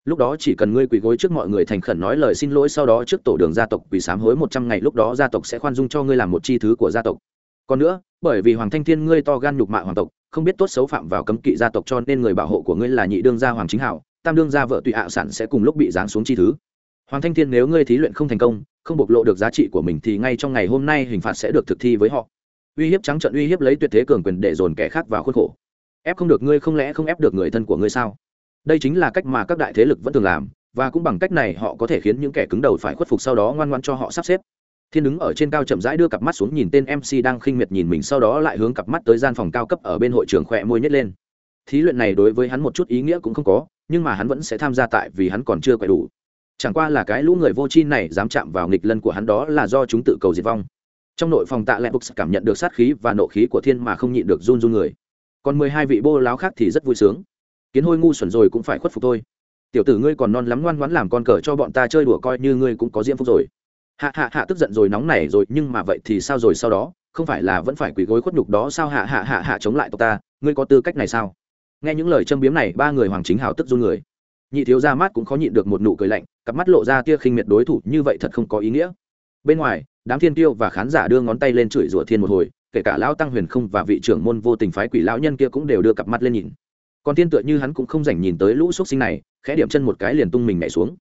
Lúc đó chỉ cần ngươi quỳ gối trước mọi người thành khẩn nói lời xin lỗi, sau đó trước tổ đường gia tộc quỳ sám hối một trăm ngày, lúc đó gia tộc sẽ khoan dung cho ngươi làm một chi thứ của gia tộc. Còn nữa, bởi vì hoàng thanh thiên, ngươi to gan nhục mạ hoàng tộc, không biết tốt xấu phạm vào cấm kỵ gia tộc cho nên người bảo hộ của ngươi là nhị đương gia hoàng chính hảo tam đương gia vợ tùy ạ sản sẽ cùng lúc bị giáng xuống chi thứ. Hoàng thanh thiên nếu ngươi thí luyện không thành công, không bộc lộ được giá trị của mình thì ngay trong ngày hôm nay hình phạt sẽ được thực thi với họ. Uy hiếp trắng trận uy hiếp lấy tuyệt thế cường quyền để dồn kẻ khác vào khuôn khổ. Ép không được ngươi không lẽ không ép được người thân của ngươi sao? Đây chính là cách mà các đại thế lực vẫn thường làm, và cũng bằng cách này họ có thể khiến những kẻ cứng đầu phải khuất phục sau đó ngoan ngoan cho họ sắp xếp. Thiên đứng ở trên cao chậm rãi đưa cặp mắt xuống nhìn tên mc đang khinh miệt nhìn mình sau đó lại hướng cặp mắt tới gian phòng cao cấp ở bên hội trường khỏe môi nhét lên thí luyện này đối với hắn một chút ý nghĩa cũng không có, nhưng mà hắn vẫn sẽ tham gia tại vì hắn còn chưa quậy đủ. Chẳng qua là cái lũ người vô tri này dám chạm vào nghịch lân của hắn đó là do chúng tự cầu diệt vong. Trong nội phòng tạ lẹ bục cảm nhận được sát khí và nộ khí của thiên mà không nhịn được run run người. Còn mười hai vị bô láo khác thì rất vui sướng. Kiến hôi ngu xuẩn rồi cũng phải khuất phục thôi. Tiểu tử ngươi còn non lắm ngoan ngoãn làm con cờ cho bọn ta chơi đùa coi như ngươi cũng có diễm phúc rồi. Hạ hạ hạ tức giận rồi nóng nảy rồi, nhưng mà vậy thì sao rồi sau đó? Không phải là vẫn phải quỳ gối khuất nhục đó sao? Hạ hạ hạ hạ chống lại tộc ta, ngươi có tư cách này sao? Nghe những lời châm biếm này, ba người hoàng chính hào tức run người. Nhị thiếu ra mắt cũng khó nhịn được một nụ cười lạnh, cặp mắt lộ ra tia khinh miệt đối thủ, như vậy thật không có ý nghĩa. Bên ngoài, đám thiên tiêu và khán giả đưa ngón tay lên chửi rủa thiên một hồi, kể cả lão tăng huyền không và vị trưởng môn vô tình phái quỷ lão nhân kia cũng đều đưa cặp mắt lên nhìn. Còn thiên tựa như hắn cũng không dành nhìn tới lũ xúc sinh này, khẽ điểm chân một cái liền tung mình nhảy xuống.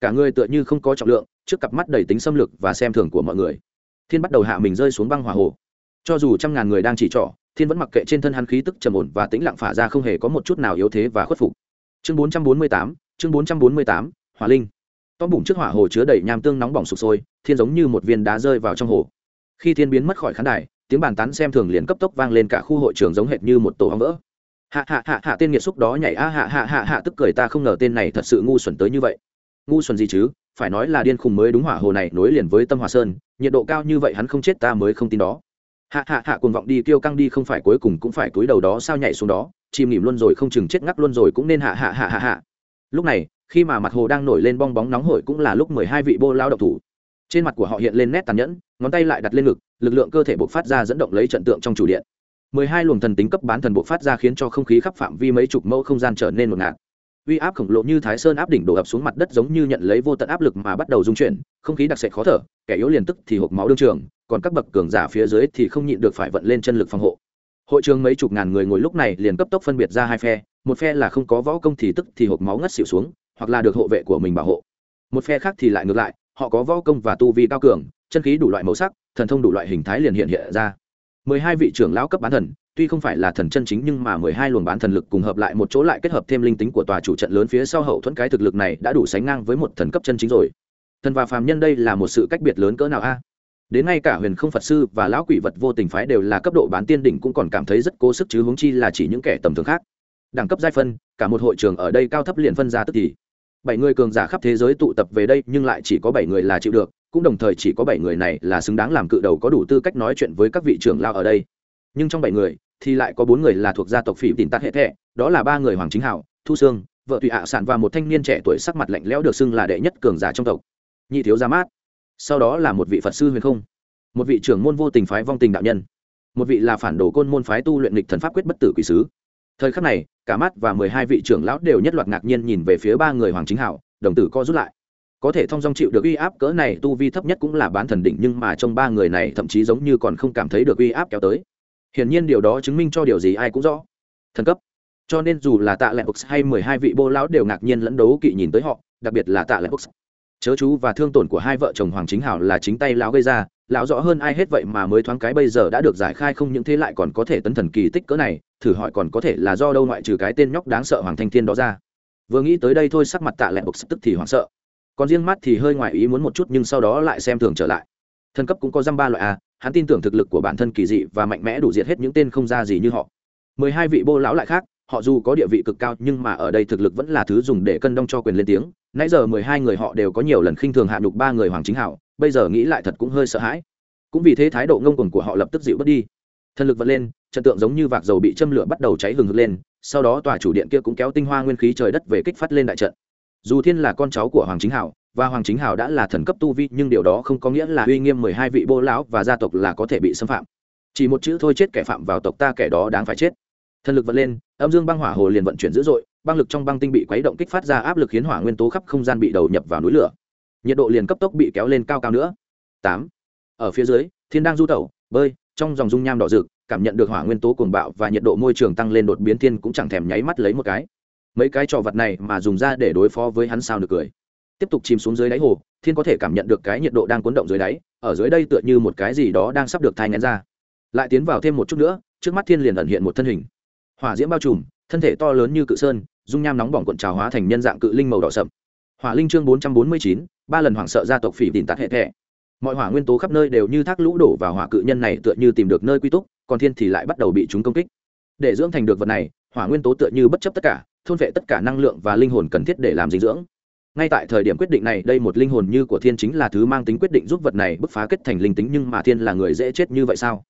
Cả người tựa như không có trọng lượng, trước cặp mắt đầy tính xâm lược và xem thường của mọi người. Thiên bắt đầu hạ mình rơi xuống băng hỏa hồ. Cho dù trăm ngàn người đang chỉ trỏ thiên vẫn mặc kệ trên thân hắn khí tức trầm ổn và tĩnh lặng phả ra không hề có một chút nào yếu thế và khuất phục. Chương 448, chương 448, hỏa linh. Tom bụng trước hỏa hồ chứa đầy nham tương nóng bỏng sụp sôi thiên giống như một viên đá rơi vào trong hồ. Khi thiên biến mất khỏi khán đài tiếng bàn tán xem thường liền cấp tốc vang lên cả khu hội trường giống hệt như một tổ ong vỡ. Hạ hạ hạ hạ tên nghiệt xúc đó nhảy a hạ hạ hạ hạ tức cười ta không ngờ tên này thật sự ngu xuẩn tới như vậy. Ngu xuẩn gì chứ phải nói là điên khùng mới đúng hỏa hồ này nối liền với tâm hòa sơn nhiệt độ cao như vậy hắn không chết ta mới không tin đó hạ hạ hạ cuồng vọng đi kêu căng đi, không phải cuối cùng cũng phải túi đầu đó, sao nhảy xuống đó? Chìm nghỉm luôn rồi, không chừng chết ngắc luôn rồi, cũng nên hạ hạ hạ hạ hạ. Lúc này, khi mà mặt hồ đang nổi lên bong bóng nóng hổi cũng là lúc mười hai vị bô lao độc thủ. Trên mặt của họ hiện lên nét tàn nhẫn, ngón tay lại đặt lên ngực, lực lượng cơ thể bộc phát ra dẫn động lấy trận tượng trong chủ điện. Mười hai luồng thần tính cấp bán thần bộc phát ra khiến cho không khí khắp phạm vi mấy chục mẫu không gian trở nên một ngạt uy áp khổng lồ như thái sơn áp đỉnh đổ ập xuống mặt đất giống như nhận lấy vô tận áp lực mà bắt đầu dung chuyển, không khí đặc sệt khó thở, kẻ yếu liền tức thì hộp máu đương trường, còn các bậc cường giả phía dưới thì không nhịn được phải vận lên chân lực phòng hộ. Hội trường mấy chục ngàn người ngồi lúc này liền cấp tốc phân biệt ra hai phe, một phe là không có võ công thì tức thì hộp máu ngất xỉu xuống, hoặc là được hộ vệ của mình bảo hộ. Một phe khác thì lại ngược lại, họ có võ công và tu vi cao cường, chân khí đủ loại màu sắc, thần thông đủ loại hình thái liền hiện hiện ra mười hai vị trưởng lão cấp bán thần, tuy không phải là thần chân chính nhưng mà mười hai luồng bán thần lực cùng hợp lại một chỗ lại kết hợp thêm linh tính của tòa chủ trận lớn phía sau hậu thuẫn cái thực lực này đã đủ sánh ngang với một thần cấp chân chính rồi. Thần và phàm nhân đây là một sự cách biệt lớn cỡ nào a? Đến ngay cả huyền không phật sư và lão quỷ vật vô tình phái đều là cấp độ bán tiên đỉnh cũng còn cảm thấy rất cố sức chứ huống chi là chỉ những kẻ tầm thường khác. Đẳng cấp giai phân, cả một hội trường ở đây cao thấp liền phân ra tức thì. Bảy người cường giả khắp thế giới tụ tập về đây nhưng lại chỉ có bảy người là chịu được cũng đồng thời chỉ có bảy người này là xứng đáng làm cự đầu có đủ tư cách nói chuyện với các vị trưởng lao ở đây. Nhưng trong bảy người thì lại có bốn người là thuộc gia tộc phỉ tín tát hệ hệ, đó là ba người hoàng chính hảo thu sương vợ tùy ạ sản và một thanh niên trẻ tuổi sắc mặt lạnh lẽo được xưng là đệ nhất cường giả trong tộc. Nhị thiếu gia mát. Sau đó là một vị phật sư huyền không một vị trưởng môn vô tình phái vong tình đạo nhân một vị là phản đồ côn môn phái tu luyện lịch thần pháp quyết bất tử quỷ sứ. Thời khắc này cả mắt và mười hai vị trưởng lão đều nhất loạt ngạc nhiên nhìn về phía ba người hoàng chính hảo đồng tử co rút lại có thể thông dong chịu được uy áp cỡ này, tu vi thấp nhất cũng là bán thần đỉnh, nhưng mà trong ba người này thậm chí giống như còn không cảm thấy được uy áp kéo tới. Hiển nhiên điều đó chứng minh cho điều gì ai cũng rõ. Thần cấp. Cho nên dù là tạ lệ box hay mười hai vị bô lão đều ngạc nhiên lẫn đấu kỵ nhìn tới họ, đặc biệt là tạ lệ box chớ chú và thương tổn của hai vợ chồng hoàng chính hảo là chính tay lão gây ra, lão rõ hơn ai hết vậy mà mới thoáng cái bây giờ đã được giải khai không những thế lại còn có thể tấn thần kỳ tích cỡ này, thử hỏi còn có thể là do đâu ngoại trừ cái tên nhóc đáng sợ hoàng thanh thiên đó ra. Vừa nghĩ tới đây thôi sắc mặt tạ lệ bộc tức thì hoảng sợ còn riêng mắt thì hơi ngoài ý muốn một chút nhưng sau đó lại xem thường trở lại. Thần cấp cũng có dăm ba loại a hắn tin tưởng thực lực của bản thân kỳ dị và mạnh mẽ đủ diệt hết những tên không ra gì như họ. Mười hai vị bô lão lại khác, họ dù có địa vị cực cao nhưng mà ở đây thực lực vẫn là thứ dùng để cân đong cho quyền lên tiếng. Nãy giờ mười hai người họ đều có nhiều lần khinh thường hạ nhục ba người hoàng chính hảo, bây giờ nghĩ lại thật cũng hơi sợ hãi. Cũng vì thế thái độ ngông cuồng của họ lập tức dịu bớt đi. Thần lực vẫn lên, trận tượng giống như vạc dầu bị châm lửa bắt đầu cháy hừng hực lên, sau đó tòa chủ điện kia cũng kéo tinh hoa nguyên khí trời đất về kích phát lên đại trận dù thiên là con cháu của hoàng chính hảo, và hoàng chính hảo đã là thần cấp tu vi, nhưng điều đó không có nghĩa là uy nghiêm mười hai vị bô lão và gia tộc là có thể bị xâm phạm. Chỉ một chữ thôi chết kẻ phạm vào tộc ta kẻ đó đáng phải chết. Thần lực vận lên, âm dương băng hỏa hồ liền vận chuyển dữ dội, băng lực trong băng tinh bị quấy động kích phát ra áp lực khiến hỏa nguyên tố khắp không gian bị đầu nhập vào núi lửa. Nhiệt độ liền cấp tốc bị kéo lên cao cao nữa. Tám. Ở phía dưới, thiên đang du tẩu, bơi, trong dòng dung nham đỏ rực, cảm nhận được hỏa nguyên tố cuồng bạo và nhiệt độ môi trường tăng lên đột biến, thiên cũng chẳng thèm nháy mắt lấy một cái mấy cái trò vật này mà dùng ra để đối phó với hắn sao được cười. Tiếp tục chìm xuống dưới đáy hồ, thiên có thể cảm nhận được cái nhiệt độ đang cuốn động dưới đáy, ở dưới đây tựa như một cái gì đó đang sắp được thai ngén ra. Lại tiến vào thêm một chút nữa, trước mắt thiên liền ẩn hiện một thân hình. Hỏa diễm bao trùm, thân thể to lớn như cự sơn, dung nham nóng bỏng cuộn trào hóa thành nhân dạng cự linh màu đỏ sậm. Hỏa linh chương bốn trăm bốn mươi chín, ba lần hoảng sợ gia tộc phỉ tìm tạt hệ thẻ. Mọi hỏa nguyên tố khắp nơi đều như thác lũ đổ vào hỏa cự nhân này tựa như tìm được nơi quy túc, còn thiên thì lại bắt đầu bị chúng công kích. Để dưỡng thành được vật này, hỏa nguyên tố tựa như bất chấp tất cả thôn vệ tất cả năng lượng và linh hồn cần thiết để làm dinh dưỡng. Ngay tại thời điểm quyết định này, đây một linh hồn như của thiên chính là thứ mang tính quyết định giúp vật này bứt phá kết thành linh tính, nhưng mà thiên là người dễ chết như vậy sao?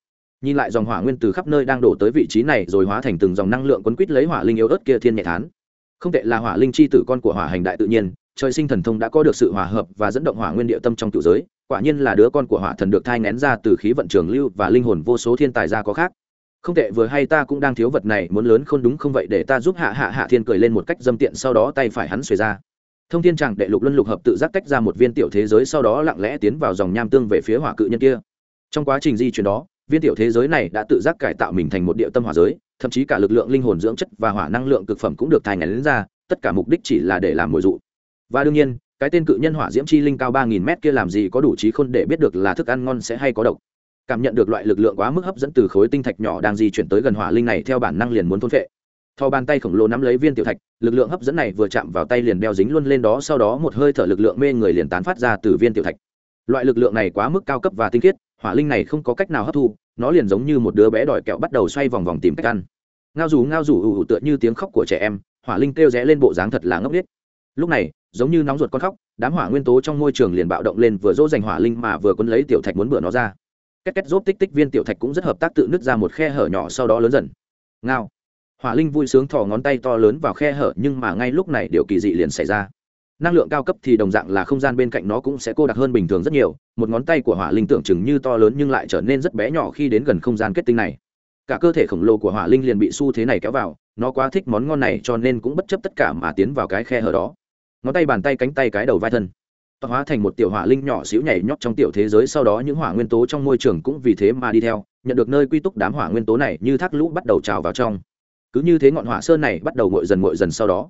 Nhìn lại dòng hỏa nguyên từ khắp nơi đang đổ tới vị trí này rồi hóa thành từng dòng năng lượng quấn quýt lấy hỏa linh yếu ớt kia thiên nhẹ thán. Không tệ là hỏa linh chi tử con của hỏa hành đại tự nhiên, trời sinh thần thông đã có được sự hòa hợp và dẫn động hỏa nguyên địa tâm trong cựu giới, quả nhiên là đứa con của hỏa thần được thai ngén ra từ khí vận trường lưu và linh hồn vô số thiên tài ra có khác không tệ, vừa hay ta cũng đang thiếu vật này, muốn lớn không đúng không vậy? Để ta giúp hạ hạ hạ thiên cười lên một cách dâm tiện, sau đó tay phải hắn xuề ra. Thông thiên tràng đệ lục luân lục hợp tự giác tách ra một viên tiểu thế giới, sau đó lặng lẽ tiến vào dòng nham tương về phía hỏa cự nhân kia. Trong quá trình di chuyển đó, viên tiểu thế giới này đã tự giác cải tạo mình thành một địa tâm hỏa giới, thậm chí cả lực lượng linh hồn dưỡng chất và hỏa năng lượng cực phẩm cũng được thai ngén ra, tất cả mục đích chỉ là để làm mồi dụ. Và đương nhiên, cái tên cự nhân hỏa diễm chi linh cao ba nghìn mét kia làm gì có đủ trí khôn để biết được là thức ăn ngon sẽ hay có độc cảm nhận được loại lực lượng quá mức hấp dẫn từ khối tinh thạch nhỏ đang di chuyển tới gần hỏa linh này theo bản năng liền muốn thôn phệ. Thò bàn tay khổng lồ nắm lấy viên tiểu thạch, lực lượng hấp dẫn này vừa chạm vào tay liền đeo dính luôn lên đó, sau đó một hơi thở lực lượng mê người liền tán phát ra từ viên tiểu thạch. Loại lực lượng này quá mức cao cấp và tinh khiết, hỏa linh này không có cách nào hấp thu, nó liền giống như một đứa bé đòi kẹo bắt đầu xoay vòng vòng tìm cách ăn. Ngao rủ ngao rủ ủ ủ tựa như tiếng khóc của trẻ em, hỏa linh kêu rẽ lên bộ dáng thật là ngốc nghếch. Lúc này, giống như nóng ruột con khóc, đám hỏa nguyên tố trong môi trường liền bạo động lên vừa dỗ dành hỏa linh mà vừa quấn lấy tiểu thạch muốn bửa nó ra két két rốt tích tích viên tiểu thạch cũng rất hợp tác tự nứt ra một khe hở nhỏ sau đó lớn dần. Ngao. Hỏa linh vui sướng thò ngón tay to lớn vào khe hở, nhưng mà ngay lúc này điều kỳ dị liền xảy ra. Năng lượng cao cấp thì đồng dạng là không gian bên cạnh nó cũng sẽ cô đặc hơn bình thường rất nhiều, một ngón tay của hỏa linh tưởng chừng như to lớn nhưng lại trở nên rất bé nhỏ khi đến gần không gian kết tinh này. Cả cơ thể khổng lồ của hỏa linh liền bị xu thế này kéo vào, nó quá thích món ngon này cho nên cũng bất chấp tất cả mà tiến vào cái khe hở đó. Ngón tay bàn tay cánh tay cái đầu vai thân toạc hóa thành một tiểu hỏa linh nhỏ xíu nhảy nhót trong tiểu thế giới, sau đó những hỏa nguyên tố trong môi trường cũng vì thế mà đi theo, nhận được nơi quy túc đám hỏa nguyên tố này như thác lũ bắt đầu trào vào trong. Cứ như thế ngọn hỏa sơn này bắt đầu ngội dần ngội dần sau đó,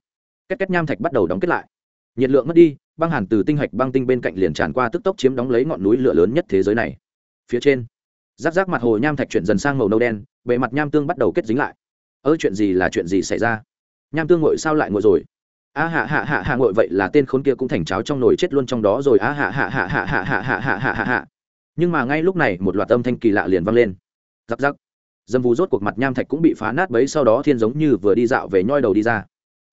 két két nham thạch bắt đầu đóng kết lại. Nhiệt lượng mất đi, băng hàn từ tinh hạch băng tinh bên cạnh liền tràn qua tức tốc chiếm đóng lấy ngọn núi lửa lớn nhất thế giới này. Phía trên giáp giáp mặt hồ nham thạch chuyển dần sang màu nâu đen, bề mặt nham tương bắt đầu kết dính lại. Ơ, chuyện gì là chuyện gì xảy ra? Nham tương ngội sao lại ngội rồi? A hạ hạ hạ hạ ngội vậy là tên khốn kia cũng thành cháo trong nồi chết luôn trong đó rồi a hạ hạ hạ hạ hạ hạ hạ hạ hạ hạ hạ nhưng mà ngay lúc này một loạt âm thanh kỳ lạ liền vang lên giặc giặc dâm vù rốt cuộc mặt nham thạch cũng bị phá nát bấy sau đó thiên giống như vừa đi dạo về nhoi đầu đi ra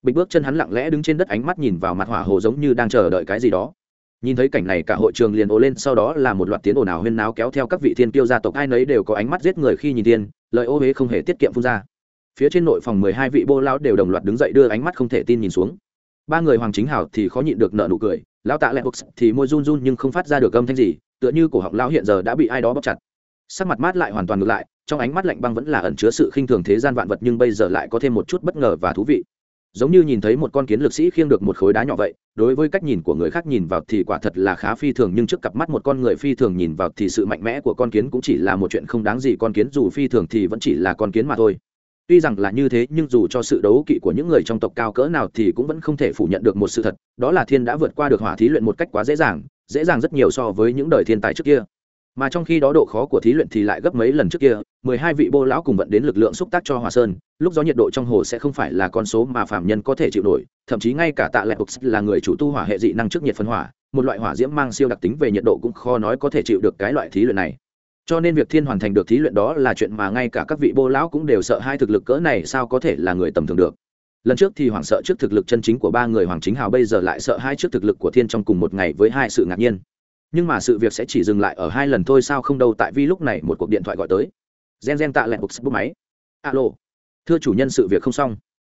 bịch bước chân hắn lặng lẽ đứng trên đất ánh mắt nhìn vào mặt hỏa hồ giống như đang chờ đợi cái gì đó nhìn thấy cảnh này cả hội trường liền ồ lên sau đó là một loạt tiếng ồn ào huyên náo kéo theo các vị thiên tiêu gia tộc ai nấy đều có ánh mắt giết người khi nhìn tiên lời ô huế không hề tiết kiệm phun ra phía trên nội phòng mười hai vị bô lão đều đồng loạt đứng dậy đưa ánh mắt không thể tin nhìn xuống ba người hoàng chính hảo thì khó nhịn được nợ nụ cười, lão tạ lẹ thì môi run run nhưng không phát ra được âm thanh gì, tựa như cổ họng lão hiện giờ đã bị ai đó bóc chặt. Sắc mặt mát lại hoàn toàn ngược lại, trong ánh mắt lạnh băng vẫn là ẩn chứa sự khinh thường thế gian vạn vật nhưng bây giờ lại có thêm một chút bất ngờ và thú vị. Giống như nhìn thấy một con kiến lực sĩ khiêng được một khối đá nhỏ vậy, đối với cách nhìn của người khác nhìn vào thì quả thật là khá phi thường nhưng trước cặp mắt một con người phi thường nhìn vào thì sự mạnh mẽ của con kiến cũng chỉ là một chuyện không đáng gì, con kiến dù phi thường thì vẫn chỉ là con kiến mà thôi tuy rằng là như thế, nhưng dù cho sự đấu kỵ của những người trong tộc cao cỡ nào thì cũng vẫn không thể phủ nhận được một sự thật, đó là thiên đã vượt qua được hỏa thí luyện một cách quá dễ dàng dễ dàng rất nhiều so với những đời thiên tài trước kia. Mà trong khi đó độ khó của thí luyện thì lại gấp mấy lần trước kia, mười hai vị bô lão cùng vận đến lực lượng xúc tác cho hòa sơn, lúc gió nhiệt độ trong hồ sẽ không phải là con số mà phạm nhân có thể chịu nổi, thậm chí ngay cả tạ lệ bục là người chủ tu hỏa hệ dị năng trước nhiệt phân hỏa, một loại hỏa diễm mang siêu đặc tính về nhiệt độ cũng khó nói có thể chịu được cái loại thí luyện này cho nên việc thiên hoàn thành được thí luyện đó là chuyện mà ngay cả các vị bô lão cũng đều sợ hai thực lực cỡ này sao có thể là người tầm thường được. Lần trước thì hoàng sợ trước thực lực chân chính của ba người hoàng chính hào, bây giờ lại sợ hai trước thực lực của thiên trong cùng một ngày với hai sự ngạc nhiên. Nhưng mà sự việc sẽ chỉ dừng lại ở hai lần thôi sao không đâu, tại vì lúc này một cuộc điện thoại gọi tới. Gen gen tạ lẹn bục bút máy. Alo. Thưa chủ nhân, sự việc không xong.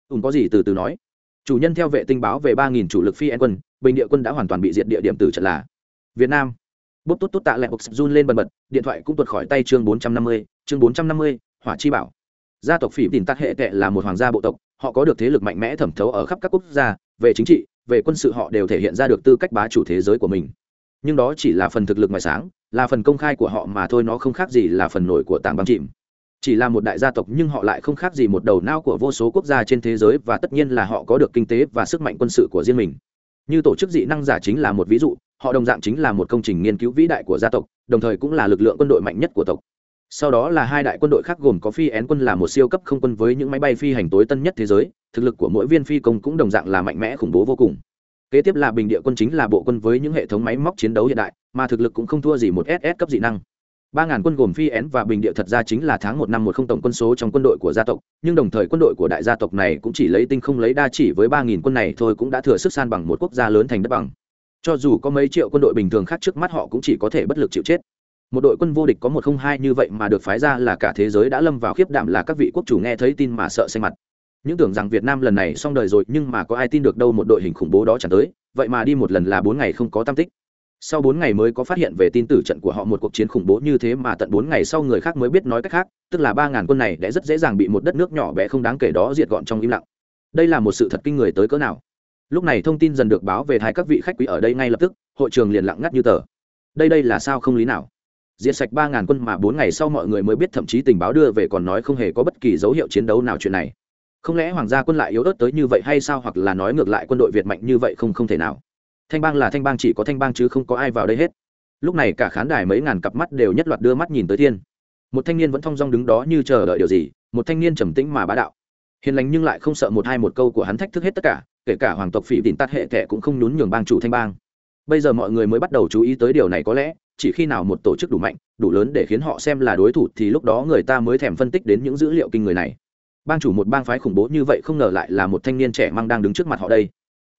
Ùn có gì từ từ nói. Chủ nhân theo vệ tinh báo về ba nghìn chủ lực phi en quân, bình địa quân đã hoàn toàn bị diệt địa điểm từ trận là việt nam bút tốt tốt tạ lẹ bục run lên bần bật, điện thoại cũng tuột khỏi tay chương bốn trăm năm mươi, chương bốn trăm năm mươi, hỏa chi bảo. Gia tộc phỉ tìm tắc hệ tệ là một hoàng gia bộ tộc, họ có được thế lực mạnh mẽ thẩm thấu ở khắp các quốc gia, về chính trị, về quân sự họ đều thể hiện ra được tư cách bá chủ thế giới của mình. Nhưng đó chỉ là phần thực lực ngoài sáng, là phần công khai của họ mà thôi, nó không khác gì là phần nổi của tảng băng chìm. Chỉ là một đại gia tộc nhưng họ lại không khác gì một đầu não của vô số quốc gia trên thế giới và tất nhiên là họ có được kinh tế và sức mạnh quân sự của riêng mình như tổ chức dị năng giả chính là một ví dụ, họ đồng dạng chính là một công trình nghiên cứu vĩ đại của gia tộc, đồng thời cũng là lực lượng quân đội mạnh nhất của tộc. Sau đó là hai đại quân đội khác gồm có phi én quân là một siêu cấp không quân với những máy bay phi hành tối tân nhất thế giới, thực lực của mỗi viên phi công cũng đồng dạng là mạnh mẽ khủng bố vô cùng. Kế tiếp là bình địa quân chính là bộ quân với những hệ thống máy móc chiến đấu hiện đại, mà thực lực cũng không thua gì một ss cấp dị năng ba ngàn quân gồm phi én và bình địa thật ra chính là tháng một năm một không tổng quân số trong quân đội của gia tộc, nhưng đồng thời quân đội của đại gia tộc này cũng chỉ lấy tinh không lấy đa chỉ với ba nghìn quân này thôi cũng đã thừa sức san bằng một quốc gia lớn thành đất bằng. Cho dù có mấy triệu quân đội bình thường khác trước mắt họ cũng chỉ có thể bất lực chịu chết. Một đội quân vô địch có một không hai như vậy mà được phái ra là cả thế giới đã lâm vào khiếp đảm là các vị quốc chủ nghe thấy tin mà sợ xanh mặt. Những tưởng rằng việt nam lần này xong đời rồi nhưng mà có ai tin được đâu một đội hình khủng bố đó chẳng tới, vậy mà đi một lần là bốn ngày không có tam tích sau bốn ngày mới có phát hiện về tin tử trận của họ một cuộc chiến khủng bố như thế mà tận bốn ngày sau người khác mới biết nói cách khác, tức là ba ngàn quân này đã rất dễ dàng bị một đất nước nhỏ bé không đáng kể đó diệt gọn trong im lặng. Đây là một sự thật kinh người tới cỡ nào? Lúc này thông tin dần được báo về hai các vị khách quý ở đây ngay lập tức, hội trường liền lặng ngắt như tờ. Đây đây là sao không lý nào? Diệt sạch ba ngàn quân mà bốn ngày sau mọi người mới biết thậm chí tình báo đưa về còn nói không hề có bất kỳ dấu hiệu chiến đấu nào chuyện này. Không lẽ hoàng gia quân lại yếu ớt tới như vậy hay sao hoặc là nói ngược lại quân đội việt mạnh như vậy không không thể nào? Thanh bang là thanh bang chỉ có thanh bang chứ không có ai vào đây hết. Lúc này cả khán đài mấy ngàn cặp mắt đều nhất loạt đưa mắt nhìn tới thiên. Một thanh niên vẫn thong dong đứng đó như chờ đợi điều gì, một thanh niên trầm tĩnh mà bá đạo. Hiền lành nhưng lại không sợ một hai một câu của hắn thách thức hết tất cả, kể cả hoàng tộc phỉ tìm tắt hệ thẻ cũng không nhún nhường bang chủ thanh bang. Bây giờ mọi người mới bắt đầu chú ý tới điều này có lẽ, chỉ khi nào một tổ chức đủ mạnh, đủ lớn để khiến họ xem là đối thủ thì lúc đó người ta mới thèm phân tích đến những dữ liệu kinh người này. Bang chủ một bang phái khủng bố như vậy không ngờ lại là một thanh niên trẻ mang đang đứng trước mặt họ đây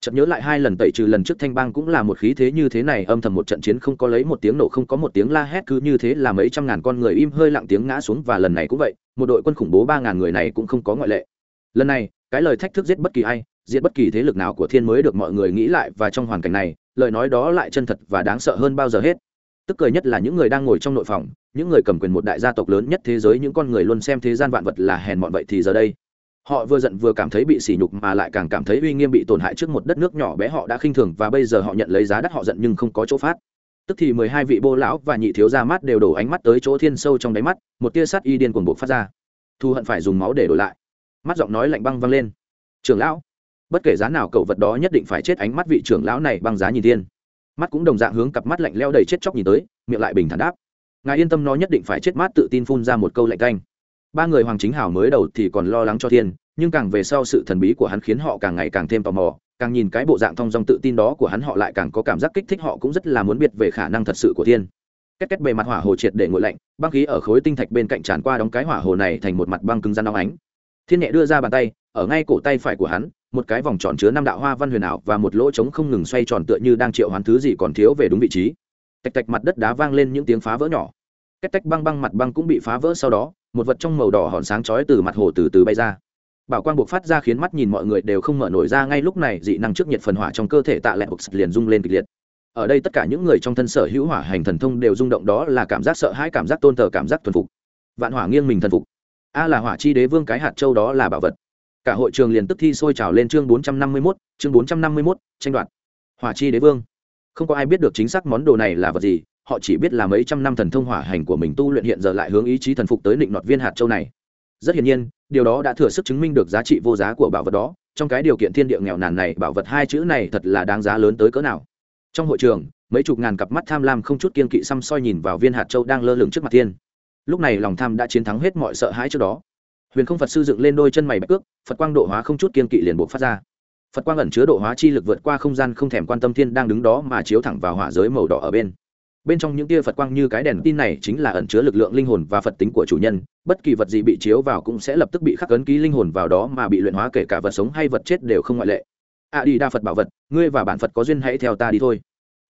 chợt nhớ lại hai lần tẩy trừ lần trước thanh bang cũng là một khí thế như thế này, âm thầm một trận chiến không có lấy một tiếng nổ, không có một tiếng la hét, cứ như thế là mấy trăm ngàn con người im hơi lặng tiếng ngã xuống, và lần này cũng vậy, một đội quân khủng bố ba ngàn người này cũng không có ngoại lệ. Lần này, cái lời thách thức giết bất kỳ ai, giết bất kỳ thế lực nào của thiên mới được mọi người nghĩ lại, và trong hoàn cảnh này, lời nói đó lại chân thật và đáng sợ hơn bao giờ hết. Tức cười nhất là những người đang ngồi trong nội phòng, những người cầm quyền một đại gia tộc lớn nhất thế giới, những con người luôn xem thế gian vạn vật là hèn mọn vậy thì giờ đây họ vừa giận vừa cảm thấy bị sỉ nhục mà lại càng cảm thấy uy nghiêm bị tổn hại trước một đất nước nhỏ bé họ đã khinh thường và bây giờ họ nhận lấy giá đắt họ giận nhưng không có chỗ phát. Tức thì mười hai vị bô lão và nhị thiếu gia mắt đều đổ ánh mắt tới chỗ thiên sâu trong đáy mắt, một tia sắt y điên cuồng buộc phát ra. Thu hận phải dùng máu để đổi lại. Mắt giọng nói lạnh băng văng lên. Trưởng lão, bất kể giá nào cậu vật đó nhất định phải chết. Ánh mắt vị trưởng lão này băng giá nhìn thiên. Mắt cũng đồng dạng hướng cặp mắt lạnh leo đầy chết chóc nhìn tới, miệng lại bình thản đáp. Ngài yên tâm, nó nhất định phải chết. Mát tự tin phun ra một câu lạnh canh ba người hoàng chính hào mới đầu thì còn lo lắng cho thiên, nhưng càng về sau sự thần bí của hắn khiến họ càng ngày càng thêm tò mò, càng nhìn cái bộ dạng thong dong tự tin đó của hắn họ lại càng có cảm giác kích thích họ cũng rất là muốn biết về khả năng thật sự của thiên. Két két bề mặt hỏa hồ triệt để nguội lạnh, băng khí ở khối tinh thạch bên cạnh tràn qua đóng cái hỏa hồ này thành một mặt băng cứng rắn nóng ánh. Thiên nhẹ đưa ra bàn tay, ở ngay cổ tay phải của hắn, một cái vòng tròn chứa năm đạo hoa văn huyền ảo và một lỗ trống không ngừng xoay tròn tựa như đang triệu hoán thứ gì còn thiếu về đúng vị trí. Tạch tạch mặt đất đá vang lên những tiếng phá vỡ nhỏ. Cách tách băng băng mặt băng cũng bị phá vỡ sau đó một vật trong màu đỏ hòn sáng chói từ mặt hồ từ từ bay ra. Bảo quang buộc phát ra khiến mắt nhìn mọi người đều không mở nổi ra ngay lúc này dị năng trước nhiệt phần hỏa trong cơ thể tạ lẹ liền rung lên kịch liệt. Ở đây tất cả những người trong thân sở hữu hỏa hành thần thông đều rung động đó là cảm giác sợ hãi cảm giác tôn thờ cảm giác thuần phục. Vạn hỏa nghiêng mình thần phục. A là hỏa chi đế vương cái hạt châu đó là bảo vật. Cả hội trường liền tức thi sôi trào lên chương bốn trăm năm mươi 451, chương bốn trăm năm mươi 451, tranh đoạt. Hỏa chi đế vương không có ai biết được chính xác món đồ này là vật gì, họ chỉ biết là mấy trăm năm thần thông hỏa hành của mình tu luyện hiện giờ lại hướng ý chí thần phục tới định nọt viên hạt châu này. Rất hiển nhiên, điều đó đã thừa sức chứng minh được giá trị vô giá của bảo vật đó, trong cái điều kiện thiên địa nghèo nàn này, bảo vật hai chữ này thật là đáng giá lớn tới cỡ nào. Trong hội trường, mấy chục ngàn cặp mắt tham lam không chút kiên kỵ xăm soi nhìn vào viên hạt châu đang lơ lửng trước mặt thiên. Lúc này lòng tham đã chiến thắng hết mọi sợ hãi trước đó. Huyền không phật sư dựng lên đôi chân mày bạch cước, phật quang độ hóa không chút kiên kỵ liền buộc phát ra phật quang ẩn chứa độ hóa chi lực vượt qua không gian không thèm quan tâm thiên đang đứng đó mà chiếu thẳng vào hỏa giới màu đỏ ở bên. Bên trong những tia phật quang như cái đèn tin này chính là ẩn chứa lực lượng linh hồn và phật tính của chủ nhân, bất kỳ vật gì bị chiếu vào cũng sẽ lập tức bị khắc ấn ký linh hồn vào đó mà bị luyện hóa kể cả vật sống hay vật chết đều không ngoại lệ. A à đi đa phật bảo vật, ngươi và bản phật có duyên hãy theo ta đi thôi.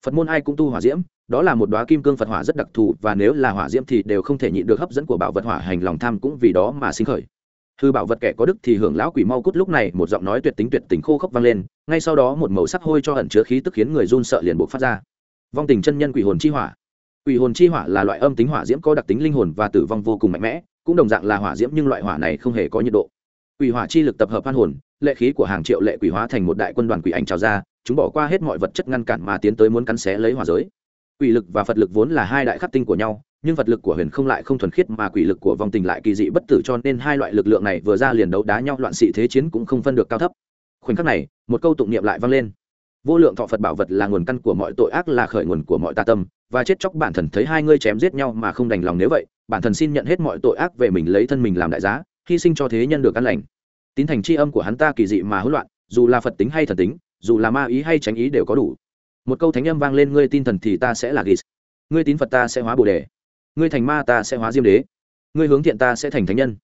Phật môn ai cũng tu hỏa diễm, đó là một đoá kim cương phật hỏa rất đặc thù và nếu là hỏa diễm thì đều không thể nhịn được hấp dẫn của bảo vật hỏa hành lòng tham cũng vì đó mà sinh khởi hư bảo vật kẻ có đức thì hưởng lão quỷ mau cút. Lúc này một giọng nói tuyệt tính tuyệt tình khô khốc vang lên, ngay sau đó một màu sắc hôi cho ẩn chứa khí tức khiến người run sợ liền buộc phát ra. Vong tình chân nhân quỷ hồn chi hỏa. Quỷ hồn chi hỏa là loại âm tính hỏa diễm có đặc tính linh hồn và tử vong vô cùng mạnh mẽ, cũng đồng dạng là hỏa diễm nhưng loại hỏa này không hề có nhiệt độ. Quỷ hỏa chi lực tập hợp hoan hồn, lệ khí của hàng triệu lệ quỷ hóa thành một đại quân đoàn quỷ ảnh trào ra, chúng bỏ qua hết mọi vật chất ngăn cản mà tiến tới muốn cắn xé lấy hỏa giới. Quỷ lực và phật lực vốn là hai đại khắc tinh của nhau nhưng vật lực của huyền không lại không thuần khiết mà quỷ lực của vong tình lại kỳ dị bất tử cho nên hai loại lực lượng này vừa ra liền đấu đá nhau, loạn sĩ thế chiến cũng không phân được cao thấp. Khoảnh khắc này, một câu tụng niệm lại vang lên. Vô lượng thọ phật bảo vật là nguồn căn của mọi tội ác, là khởi nguồn của mọi tà tâm, và chết chóc bản thần thấy hai ngươi chém giết nhau mà không đành lòng nếu vậy, bản thần xin nhận hết mọi tội ác về mình lấy thân mình làm đại giá, hy sinh cho thế nhân được an lành. Tín thành tri âm của hắn ta kỳ dị mà hỗn loạn, dù là phật tính hay thần tính, dù là ma ý hay tránh ý đều có đủ. Một câu thánh âm vang lên, ngươi tin thần thì ta sẽ là ghis ngươi tín phật ta sẽ hóa bồ đề ngươi thành ma ta sẽ hóa diêm đế. Ngươi hướng thiện ta sẽ thành thánh nhân.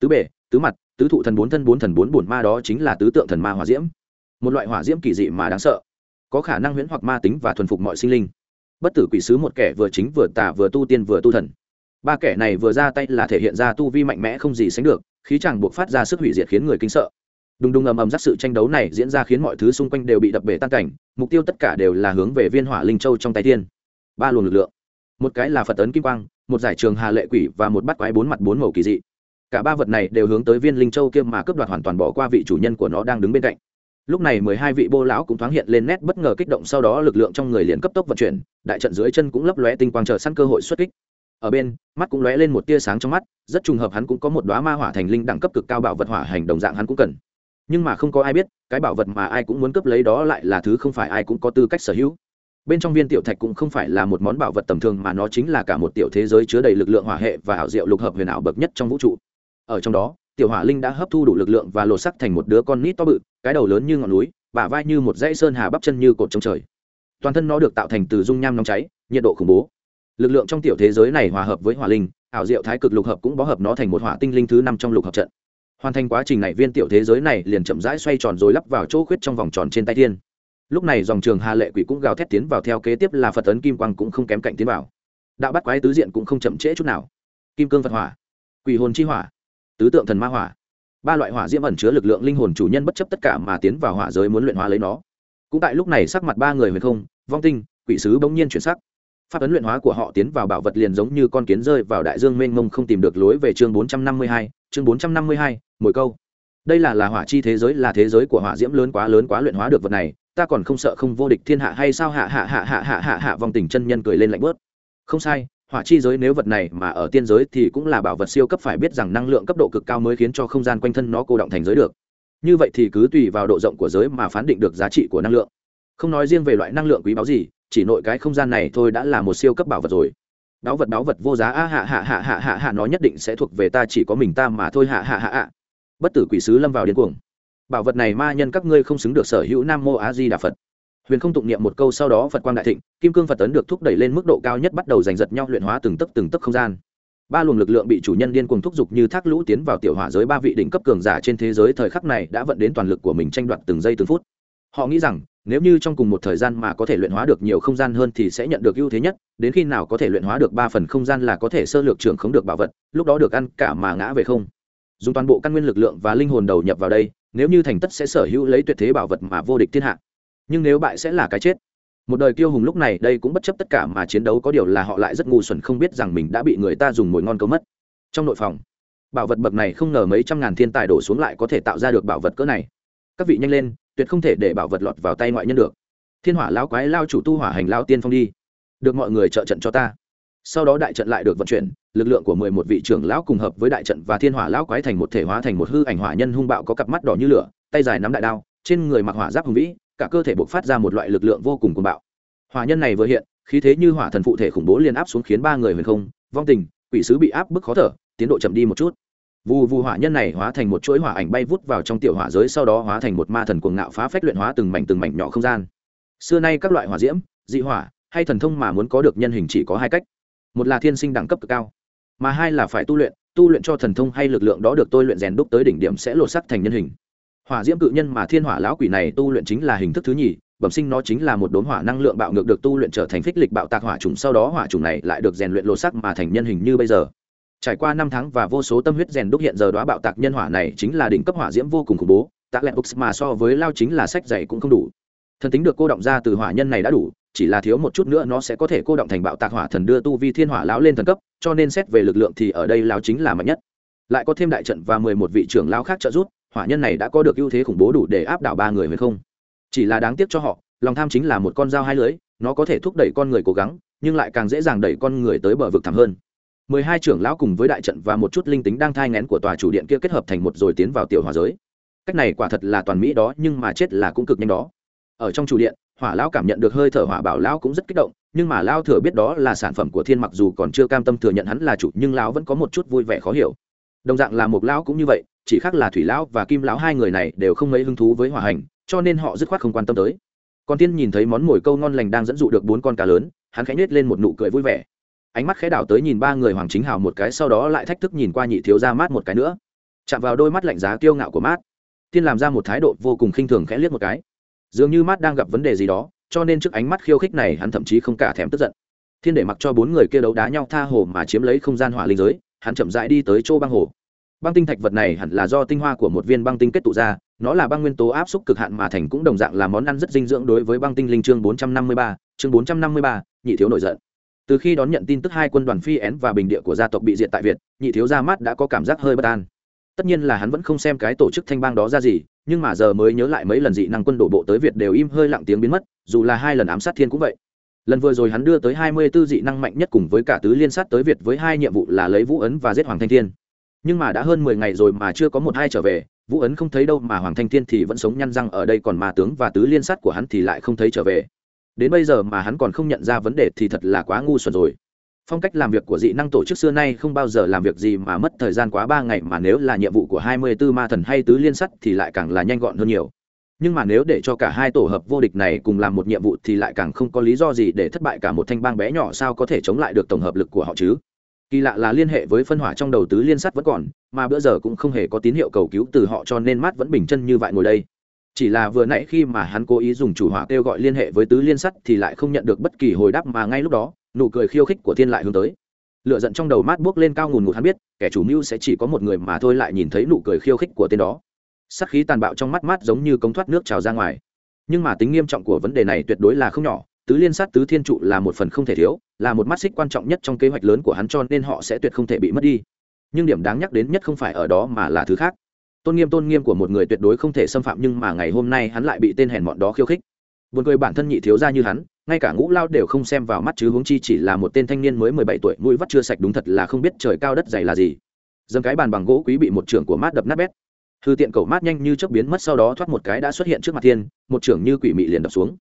Tứ bể, tứ mặt, tứ thụ thần bốn thân bốn thần bốn bổn ma đó chính là tứ tượng thần ma hỏa diễm. Một loại hỏa diễm kỳ dị mà đáng sợ. Có khả năng huyễn hoặc ma tính và thuần phục mọi sinh linh. Bất tử quỷ sứ một kẻ vừa chính vừa tà vừa tu tiên vừa tu thần. Ba kẻ này vừa ra tay là thể hiện ra tu vi mạnh mẽ không gì sánh được, khí chàng buộc phát ra sức hủy diệt khiến người kinh sợ. Đùng đùng ầm ầm rắc sự tranh đấu này diễn ra khiến mọi thứ xung quanh đều bị đập bể tan cảnh, mục tiêu tất cả đều là hướng về viên hỏa linh châu trong tay tiên. Ba luồng lực lượng. Một cái là phật tấn kim quang một giải trường hà lệ quỷ và một bát quái bốn mặt bốn màu kỳ dị. Cả ba vật này đều hướng tới viên linh châu kia mà cướp đoạt hoàn toàn bỏ qua vị chủ nhân của nó đang đứng bên cạnh. Lúc này mười hai vị bô lão cũng thoáng hiện lên nét bất ngờ kích động, sau đó lực lượng trong người liền cấp tốc vận chuyển, đại trận dưới chân cũng lấp lóe tinh quang chờ săn cơ hội xuất kích. Ở bên, mắt cũng lóe lên một tia sáng trong mắt, rất trùng hợp hắn cũng có một đoá ma hỏa thành linh đẳng cấp cực cao bảo vật hỏa hành đồng dạng hắn cũng cần. Nhưng mà không có ai biết, cái bảo vật mà ai cũng muốn cướp lấy đó lại là thứ không phải ai cũng có tư cách sở hữu bên trong viên tiểu thạch cũng không phải là một món bảo vật tầm thường mà nó chính là cả một tiểu thế giới chứa đầy lực lượng hỏa hệ và ảo diệu lục hợp huyền ảo bậc nhất trong vũ trụ. Ở trong đó, tiểu hỏa linh đã hấp thu đủ lực lượng và lột sắc thành một đứa con nít to bự, cái đầu lớn như ngọn núi, bả vai như một dãy sơn hà bắp chân như cột trống trời. Toàn thân nó được tạo thành từ dung nham nóng cháy, nhiệt độ khủng bố. Lực lượng trong tiểu thế giới này hòa hợp với hỏa linh, ảo diệu thái cực lục hợp cũng bó hợp nó thành một hỏa tinh linh thứ năm trong lục hợp trận. Hoàn thành quá trình này, viên tiểu thế giới này liền chậm rãi xoay tròn rồi lắp vào chỗ khuyết trong vòng tròn trên tay thiên lúc này dòng trường hà lệ quỷ cũng gào thét tiến vào theo kế tiếp là phật tấn kim quang cũng không kém cạnh tiến vào. Đạo bắt quái tứ diện cũng không chậm trễ chút nào. Kim cương phật hỏa quỷ hồn chi hỏa tứ tượng thần ma hỏa. Ba loại hỏa diễm ẩn chứa lực lượng linh hồn chủ nhân bất chấp tất cả mà tiến vào hỏa giới muốn luyện hóa lấy nó. Cũng tại lúc này sắc mặt ba người huyền không vong tinh quỷ sứ bỗng nhiên chuyển sắc. Pháp ấn luyện hóa của họ tiến vào bảo vật liền giống như con kiến rơi vào đại dương mênh mông không tìm được lối về chương 452, chương 452, mỗi câu. Đây là là hỏa chi thế giới là thế giới của hỏa diễm lớn quá lớn quá luyện hóa được vật này ta còn không sợ không vô địch thiên hạ hay sao hạ hạ hạ hạ hạ hạ hạ vong tình chân nhân cười lên lạnh bớt không sai hỏa chi giới nếu vật này mà ở tiên giới thì cũng là bảo vật siêu cấp phải biết rằng năng lượng cấp độ cực cao mới khiến cho không gian quanh thân nó cô động thành giới được như vậy thì cứ tùy vào độ rộng của giới mà phán định được giá trị của năng lượng không nói riêng về loại năng lượng quý báu gì chỉ nội cái không gian này thôi đã là một siêu cấp bảo vật rồi báu vật báu vật vô giá a hạ hạ hạ hạ hạ hạ nó nhất định sẽ thuộc về ta chỉ có mình ta mà thôi hạ hạ hạ hạ bất tử quỷ sứ lâm vào điên cuồng bảo vật này ma nhân các ngươi không xứng được sở hữu nam mô a di đà phật. Huyền không tụng niệm một câu sau đó phật quang đại thịnh, kim cương phật tấn được thúc đẩy lên mức độ cao nhất bắt đầu giành giật nhau luyện hóa từng tấc từng tấc không gian. Ba luồng lực lượng bị chủ nhân điên cuồng thúc giục như thác lũ tiến vào tiểu hỏa giới ba vị đỉnh cấp cường giả trên thế giới thời khắc này đã vận đến toàn lực của mình tranh đoạt từng giây từng phút. Họ nghĩ rằng, nếu như trong cùng một thời gian mà có thể luyện hóa được nhiều không gian hơn thì sẽ nhận được ưu thế nhất, đến khi nào có thể luyện hóa được ba phần không gian là có thể sơ lược trưởng không được bảo vật, lúc đó được ăn cả mà ngã về không. Dùng toàn bộ căn nguyên lực lượng và linh hồn đầu nhập vào đây nếu như thành tất sẽ sở hữu lấy tuyệt thế bảo vật mà vô địch thiên hạ. Nhưng nếu bại sẽ là cái chết. Một đời kiêu hùng lúc này đây cũng bất chấp tất cả mà chiến đấu, có điều là họ lại rất ngu xuẩn không biết rằng mình đã bị người ta dùng mồi ngon câu mất. Trong nội phòng, bảo vật bậc này không ngờ mấy trăm ngàn thiên tài đổ xuống lại có thể tạo ra được bảo vật cỡ này. Các vị nhanh lên, tuyệt không thể để bảo vật lọt vào tay ngoại nhân được. Thiên hỏa lao quái lao chủ tu hỏa hành lao tiên phong đi. Được mọi người trợ trận cho ta sau đó đại trận lại được vận chuyển, lực lượng của mười một vị trưởng lão cùng hợp với đại trận và thiên hỏa lão quái thành một thể hóa thành một hư ảnh hỏa nhân hung bạo có cặp mắt đỏ như lửa, tay dài nắm đại đao, trên người mặc hỏa giáp hùng vĩ, cả cơ thể bộc phát ra một loại lực lượng vô cùng cuồng bạo. Hỏa nhân này vừa hiện, khí thế như hỏa thần phụ thể khủng bố liên áp xuống khiến ba người huyền không, vong tình, quỷ sứ bị áp bức khó thở, tiến độ chậm đi một chút. Vù vù hỏa nhân này hóa thành một chuỗi hỏa ảnh bay vút vào trong tiểu hỏa giới, sau đó hóa thành một ma thần cuồng ngạo phá phách luyện hóa từng mảnh từng mảnh nhỏ không gian. Xưa nay các loại hỏa diễm, dị hỏa, hay thần thông mà muốn có được nhân hình chỉ có hai cách một là thiên sinh đẳng cấp cực cao, mà hai là phải tu luyện tu luyện cho thần thông hay lực lượng đó được tôi luyện rèn đúc tới đỉnh điểm sẽ lột sắc thành nhân hình. Hỏa diễm cự nhân mà thiên hỏa lão quỷ này tu luyện chính là hình thức thứ nhì, bẩm sinh nó chính là một đốn hỏa năng lượng bạo ngược được tu luyện trở thành phích lịch bạo tạc hỏa trùng sau đó hỏa trùng này lại được rèn luyện lột sắc mà thành nhân hình như bây giờ. Trải qua năm tháng và vô số tâm huyết rèn đúc hiện giờ đóa bạo tạc nhân hỏa này chính là đỉnh cấp hỏa diễm vô cùng khủng bố tạ lẹt books mà so với lao chính là sách dạy cũng không đủ thần tính được cô động ra từ hỏa nhân này đã đủ, chỉ là thiếu một chút nữa nó sẽ có thể cô động thành bạo tạc hỏa thần đưa tu vi thiên hỏa lão lên thần cấp, cho nên xét về lực lượng thì ở đây lão chính là mạnh nhất. Lại có thêm đại trận và mười một vị trưởng lão khác trợ giúp, hỏa nhân này đã có được ưu thế khủng bố đủ để áp đảo ba người hay không? Chỉ là đáng tiếc cho họ, lòng tham chính là một con dao hai lưới nó có thể thúc đẩy con người cố gắng, nhưng lại càng dễ dàng đẩy con người tới bờ vực thẳm hơn. mười hai trưởng lão cùng với đại trận và một chút linh tính đang thai ngén của tòa chủ điện kia kết hợp thành một rồi tiến vào tiểu hòa giới. Cách này quả thật là toàn mỹ đó, nhưng mà chết là cũng cực nhanh đó ở trong chủ điện, hỏa lão cảm nhận được hơi thở hỏa bảo lão cũng rất kích động, nhưng mà lao thừa biết đó là sản phẩm của thiên mặc dù còn chưa cam tâm thừa nhận hắn là chủ, nhưng lão vẫn có một chút vui vẻ khó hiểu. Đồng dạng là một lão cũng như vậy, chỉ khác là thủy lão và kim lão hai người này đều không mấy hứng thú với hỏa hành, cho nên họ dứt khoát không quan tâm tới. Còn tiên nhìn thấy món mồi câu ngon lành đang dẫn dụ được bốn con cá lớn, hắn khẽ nhếch lên một nụ cười vui vẻ. Ánh mắt khẽ đảo tới nhìn ba người hoàng chính hào một cái, sau đó lại thách thức nhìn qua nhị thiếu ra mát một cái nữa. Chạm vào đôi mắt lạnh giá kiêu ngạo của mát. Tiên làm ra một thái độ vô cùng khinh thường khẽ liếc một cái dường như mát đang gặp vấn đề gì đó cho nên trước ánh mắt khiêu khích này hắn thậm chí không cả thèm tức giận. Thiên để mặc cho bốn người kia đấu đá nhau tha hồ mà chiếm lấy không gian hỏa linh giới hắn chậm rãi đi tới chỗ băng hồ. Băng tinh thạch vật này hẳn là do tinh hoa của một viên băng tinh kết tụ ra nó là băng nguyên tố áp suất cực hạn mà thành cũng đồng dạng là món ăn rất dinh dưỡng đối với băng tinh linh chương 453, chương 453, nhị thiếu nổi giận. Từ khi đón nhận tin tức hai quân đoàn phi én và bình địa của gia tộc bị diệt tại việt nhị thiếu ra mắt đã có cảm giác hơi bất an tất nhiên là hắn vẫn không xem cái tổ chức thanh bang đó ra gì, nhưng mà giờ mới nhớ lại mấy lần dị năng quân đổ bộ tới việt đều im hơi lặng tiếng biến mất, dù là hai lần ám sát thiên cũng vậy. Lần vừa rồi hắn đưa tới hai mươi 24 dị năng mạnh nhất cùng với cả tứ liên sát tới việt với hai nhiệm vụ là lấy vũ ấn và giết hoàng thanh thiên. Nhưng mà đã hơn mười ngày rồi mà chưa có một hai trở về, vũ ấn không thấy đâu mà hoàng thanh thiên thì vẫn sống nhăn răng ở đây còn mà tướng và tứ liên sát của hắn thì lại không thấy trở về. Đến bây giờ mà hắn còn không nhận ra vấn đề thì thật là quá ngu xuẩn rồi phong cách làm việc của dị năng tổ chức xưa nay không bao giờ làm việc gì mà mất thời gian quá ba ngày mà nếu là nhiệm vụ của hai mươi 24 ma thần hay tứ liên sắt thì lại càng là nhanh gọn hơn nhiều. Nhưng mà nếu để cho cả hai tổ hợp vô địch này cùng làm một nhiệm vụ thì lại càng không có lý do gì để thất bại cả một thanh bang bé nhỏ sao có thể chống lại được tổng hợp lực của họ chứ? Kỳ lạ là liên hệ với phân hỏa trong đầu tứ liên sắt vẫn còn, mà bữa giờ cũng không hề có tín hiệu cầu cứu từ họ cho nên mát vẫn bình chân như vậy ngồi đây chỉ là vừa nãy khi mà hắn cố ý dùng chủ hỏa kêu gọi liên hệ với tứ liên sắt thì lại không nhận được bất kỳ hồi đáp mà ngay lúc đó, nụ cười khiêu khích của thiên lại hướng tới. Lựa giận trong đầu mát buốc lên cao ngùn ngụt hắn biết, kẻ chủ mưu sẽ chỉ có một người mà thôi lại nhìn thấy nụ cười khiêu khích của tên đó. Sắc khí tàn bạo trong mắt mát giống như cống thoát nước trào ra ngoài. Nhưng mà tính nghiêm trọng của vấn đề này tuyệt đối là không nhỏ, tứ liên sát tứ thiên trụ là một phần không thể thiếu, là một mắt xích quan trọng nhất trong kế hoạch lớn của hắn cho nên họ sẽ tuyệt không thể bị mất đi. Nhưng điểm đáng nhắc đến nhất không phải ở đó mà là thứ khác tôn nghiêm tôn nghiêm của một người tuyệt đối không thể xâm phạm nhưng mà ngày hôm nay hắn lại bị tên hèn mọn đó khiêu khích. Buồn cười bản thân nhị thiếu ra như hắn, ngay cả ngũ lao đều không xem vào mắt chứ huống chi chỉ là một tên thanh niên mới mười bảy tuổi, mũi vắt chưa sạch đúng thật là không biết trời cao đất dày là gì. Dầm cái bàn bằng gỗ quý bị một trưởng của mát đập nát bét. Hư tiện cầu mát nhanh như chớp biến mất sau đó thoát một cái đã xuất hiện trước mặt thiên, một trưởng như quỷ mị liền đập xuống.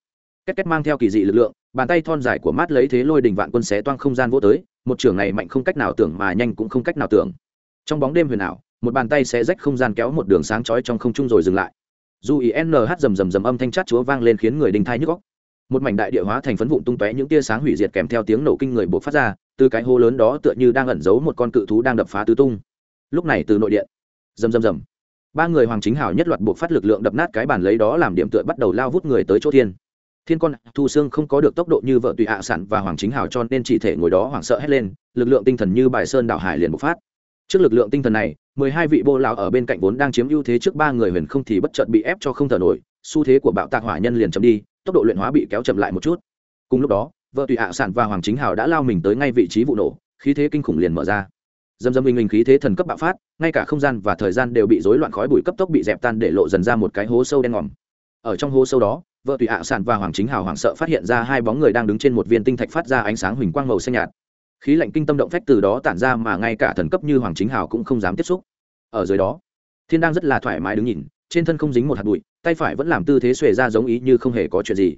Két két mang theo kỳ dị lực lượng, bàn tay thon dài của mát lấy thế lôi đình vạn quân xé toang không gian vô tới, một trưởng này mạnh không cách nào tưởng mà nhanh cũng không cách nào tưởng. Trong bóng đêm huyền ảo một bàn tay sẽ rách không gian kéo một đường sáng chói trong không trung rồi dừng lại. Dù ý nh rầm rầm rầm âm thanh chát chúa vang lên khiến người đình thai nhức góc một mảnh đại địa hóa thành phấn vụn tung tóe những tia sáng hủy diệt kèm theo tiếng nổ kinh người buộc phát ra, từ cái hô lớn đó tựa như đang ẩn giấu một con cự thú đang đập phá tứ tung. Lúc này từ nội điện, rầm rầm rầm. Ba người hoàng chính hảo nhất loạt buộc phát lực lượng đập nát cái bàn lấy đó làm điểm tựa bắt đầu lao vút người tới chỗ thiên. Thiên con, thu xương không có được tốc độ như vợ tùy ạ sản và hoàng chính hảo cho nên chỉ thể ngồi đó hoảng sợ hét lên, lực lượng tinh thần như bài sơn đảo hải liền bộc phát trước lực lượng tinh thần này, mười hai vị bô lão ở bên cạnh vốn đang chiếm ưu thế trước ba người huyền không thì bất chợt bị ép cho không thở nổi, xu thế của bạo tạc hỏa nhân liền chậm đi, tốc độ luyện hóa bị kéo chậm lại một chút. Cùng lúc đó, vợ tùy ạ sản và hoàng chính hào đã lao mình tới ngay vị trí vụ nổ, khí thế kinh khủng liền mở ra. Dầm dầm minh hình khí thế thần cấp bạo phát, ngay cả không gian và thời gian đều bị rối loạn khói bụi cấp tốc bị dẹp tan để lộ dần ra một cái hố sâu đen ngòm. Ở trong hố sâu đó, vợ tùy ạ sản và hoàng chính hào hoảng sợ phát hiện ra hai bóng người đang đứng trên một viên tinh thạch phát ra ánh sáng huỳnh quang màu xanh nhạt khí lạnh kinh tâm động phách từ đó tản ra mà ngay cả thần cấp như hoàng chính hào cũng không dám tiếp xúc. Ở dưới đó, thiên đang rất là thoải mái đứng nhìn, trên thân không dính một hạt bụi, tay phải vẫn làm tư thế xuề ra giống ý như không hề có chuyện gì.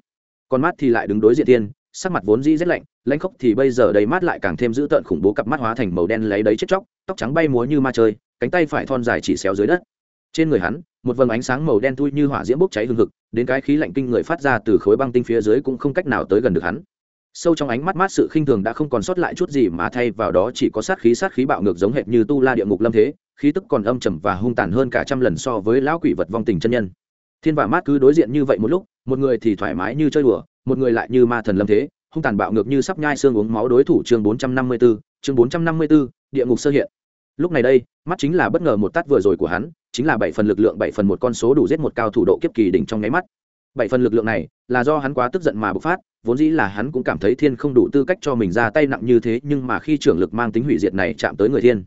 Con mắt thì lại đứng đối diện thiên, sắc mặt vốn dĩ rét lạnh, lãnh khốc thì bây giờ đầy mắt lại càng thêm dữ tợn khủng bố cặp mắt hóa thành màu đen lấy đấy chết chóc, tóc trắng bay múa như ma chơi, cánh tay phải thon dài chỉ xéo dưới đất. Trên người hắn, một vầng ánh sáng màu đen thui như hỏa diễm bốc cháy hừng hực, đến cái khí lạnh kinh người phát ra từ khối băng tinh phía dưới cũng không cách nào tới gần được hắn sâu trong ánh mắt mát sự khinh thường đã không còn sót lại chút gì mà thay vào đó chỉ có sát khí sát khí bạo ngược giống hệt như tu la địa ngục lâm thế khí tức còn âm trầm và hung tàn hơn cả trăm lần so với lão quỷ vật vong tình chân nhân. Thiên và mát cứ đối diện như vậy một lúc một người thì thoải mái như chơi đùa một người lại như ma thần lâm thế hung tàn bạo ngược như sắp nhai xương uống máu đối thủ chương bốn trăm năm mươi 454, chương bốn trăm năm mươi 454, địa ngục sơ hiện. Lúc này đây mắt chính là bất ngờ một tát vừa rồi của hắn chính là bảy phần lực lượng bảy phần một con số đủ giết một cao thủ độ kiếp kỳ đỉnh trong nháy mắt. Bảy phần lực lượng này là do hắn quá tức giận mà bộc phát vốn dĩ là hắn cũng cảm thấy thiên không đủ tư cách cho mình ra tay nặng như thế, nhưng mà khi trưởng lực mang tính hủy diệt này chạm tới người thiên,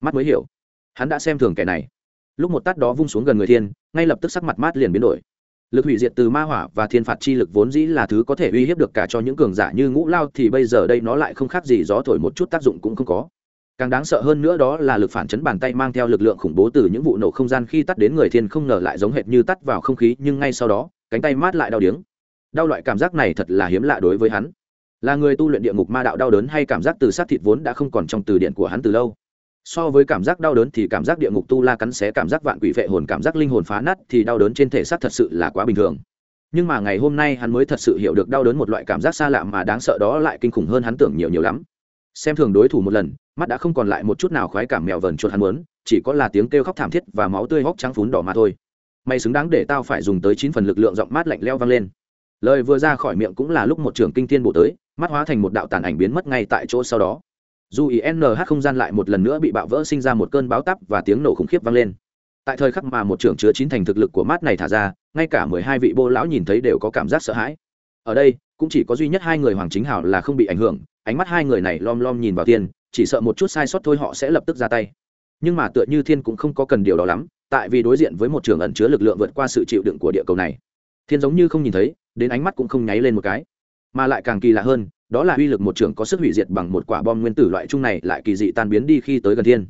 mắt mới hiểu. Hắn đã xem thường kẻ này. Lúc một tát đó vung xuống gần người thiên, ngay lập tức sắc mặt mát liền biến đổi. Lực hủy diệt từ ma hỏa và thiên phạt chi lực vốn dĩ là thứ có thể uy hiếp được cả cho những cường giả như ngũ lao thì bây giờ đây nó lại không khác gì gió thổi một chút tác dụng cũng không có. Càng đáng sợ hơn nữa đó là lực phản chấn bàn tay mang theo lực lượng khủng bố từ những vụ nổ không gian khi tắt đến người thiên không ngờ lại giống hệt như tắt vào không khí, nhưng ngay sau đó, cánh tay mát lại đau điếng đau loại cảm giác này thật là hiếm lạ đối với hắn. Là người tu luyện địa ngục ma đạo đau đớn hay cảm giác từ sát thịt vốn đã không còn trong từ điển của hắn từ lâu. So với cảm giác đau đớn thì cảm giác địa ngục tu la cắn xé cảm giác vạn quỷ vệ hồn, cảm giác linh hồn phá nát thì đau đớn trên thể xác thật sự là quá bình thường. Nhưng mà ngày hôm nay hắn mới thật sự hiểu được đau đớn một loại cảm giác xa lạ mà đáng sợ đó lại kinh khủng hơn hắn tưởng nhiều nhiều lắm. Xem thường đối thủ một lần, mắt đã không còn lại một chút nào khoái cảm mèo vờn chuột hắn muốn, chỉ có là tiếng kêu khóc thảm thiết và máu tươi hốc trắng phún đỏ mà thôi. Mày xứng đáng để tao phải dùng tới chín phần lực lượng giọng mát lạnh leo vang lên lời vừa ra khỏi miệng cũng là lúc một trường kinh thiên bộ tới, mắt hóa thành một đạo tàn ảnh biến mất ngay tại chỗ sau đó. Dù ý nh không gian lại một lần nữa bị bạo vỡ sinh ra một cơn báo tắp và tiếng nổ khủng khiếp vang lên. Tại thời khắc mà một trưởng chứa chín thành thực lực của mát này thả ra, ngay cả mười hai vị bô lão nhìn thấy đều có cảm giác sợ hãi. Ở đây, cũng chỉ có duy nhất hai người hoàng chính hảo là không bị ảnh hưởng, ánh mắt hai người này lom lom nhìn vào tiên, chỉ sợ một chút sai sót thôi họ sẽ lập tức ra tay. Nhưng mà tựa như thiên cũng không có cần điều đó lắm, tại vì đối diện với một trường ẩn chứa lực lượng vượt qua sự chịu đựng của địa cầu này. Thiên giống như không nhìn thấy đến ánh mắt cũng không nháy lên một cái. Mà lại càng kỳ lạ hơn, đó là uy lực một trưởng có sức hủy diệt bằng một quả bom nguyên tử loại chung này lại kỳ dị tan biến đi khi tới gần thiên.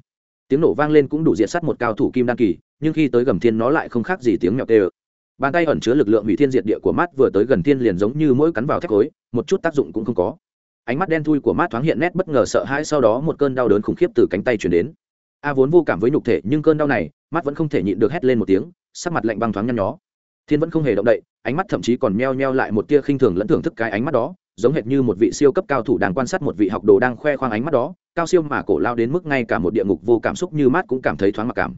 Tiếng nổ vang lên cũng đủ diệt sát một cao thủ kim đan kỳ, nhưng khi tới gần thiên nó lại không khác gì tiếng nhọc tê ơ. Bàn tay ẩn chứa lực lượng hủy thiên diệt địa của mắt vừa tới gần thiên liền giống như mỗi cắn vào thép khối một chút tác dụng cũng không có. Ánh mắt đen thui của mát thoáng hiện nét bất ngờ sợ hãi sau đó một cơn đau đớn khủng khiếp từ cánh tay chuyển đến. A vốn vô cảm với nhục thể, nhưng cơn đau này mắt vẫn không thể nhịn được hét lên một tiếng, sắc mặt lạnh băng thoáng nhăn nhó thiên vẫn không hề động đậy, ánh mắt thậm chí còn meo meo lại một tia khinh thường lẫn thưởng thức cái ánh mắt đó, giống hệt như một vị siêu cấp cao thủ đang quan sát một vị học đồ đang khoe khoang ánh mắt đó, cao siêu mà cổ lao đến mức ngay cả một địa ngục vô cảm xúc như mát cũng cảm thấy thoáng mặc cảm.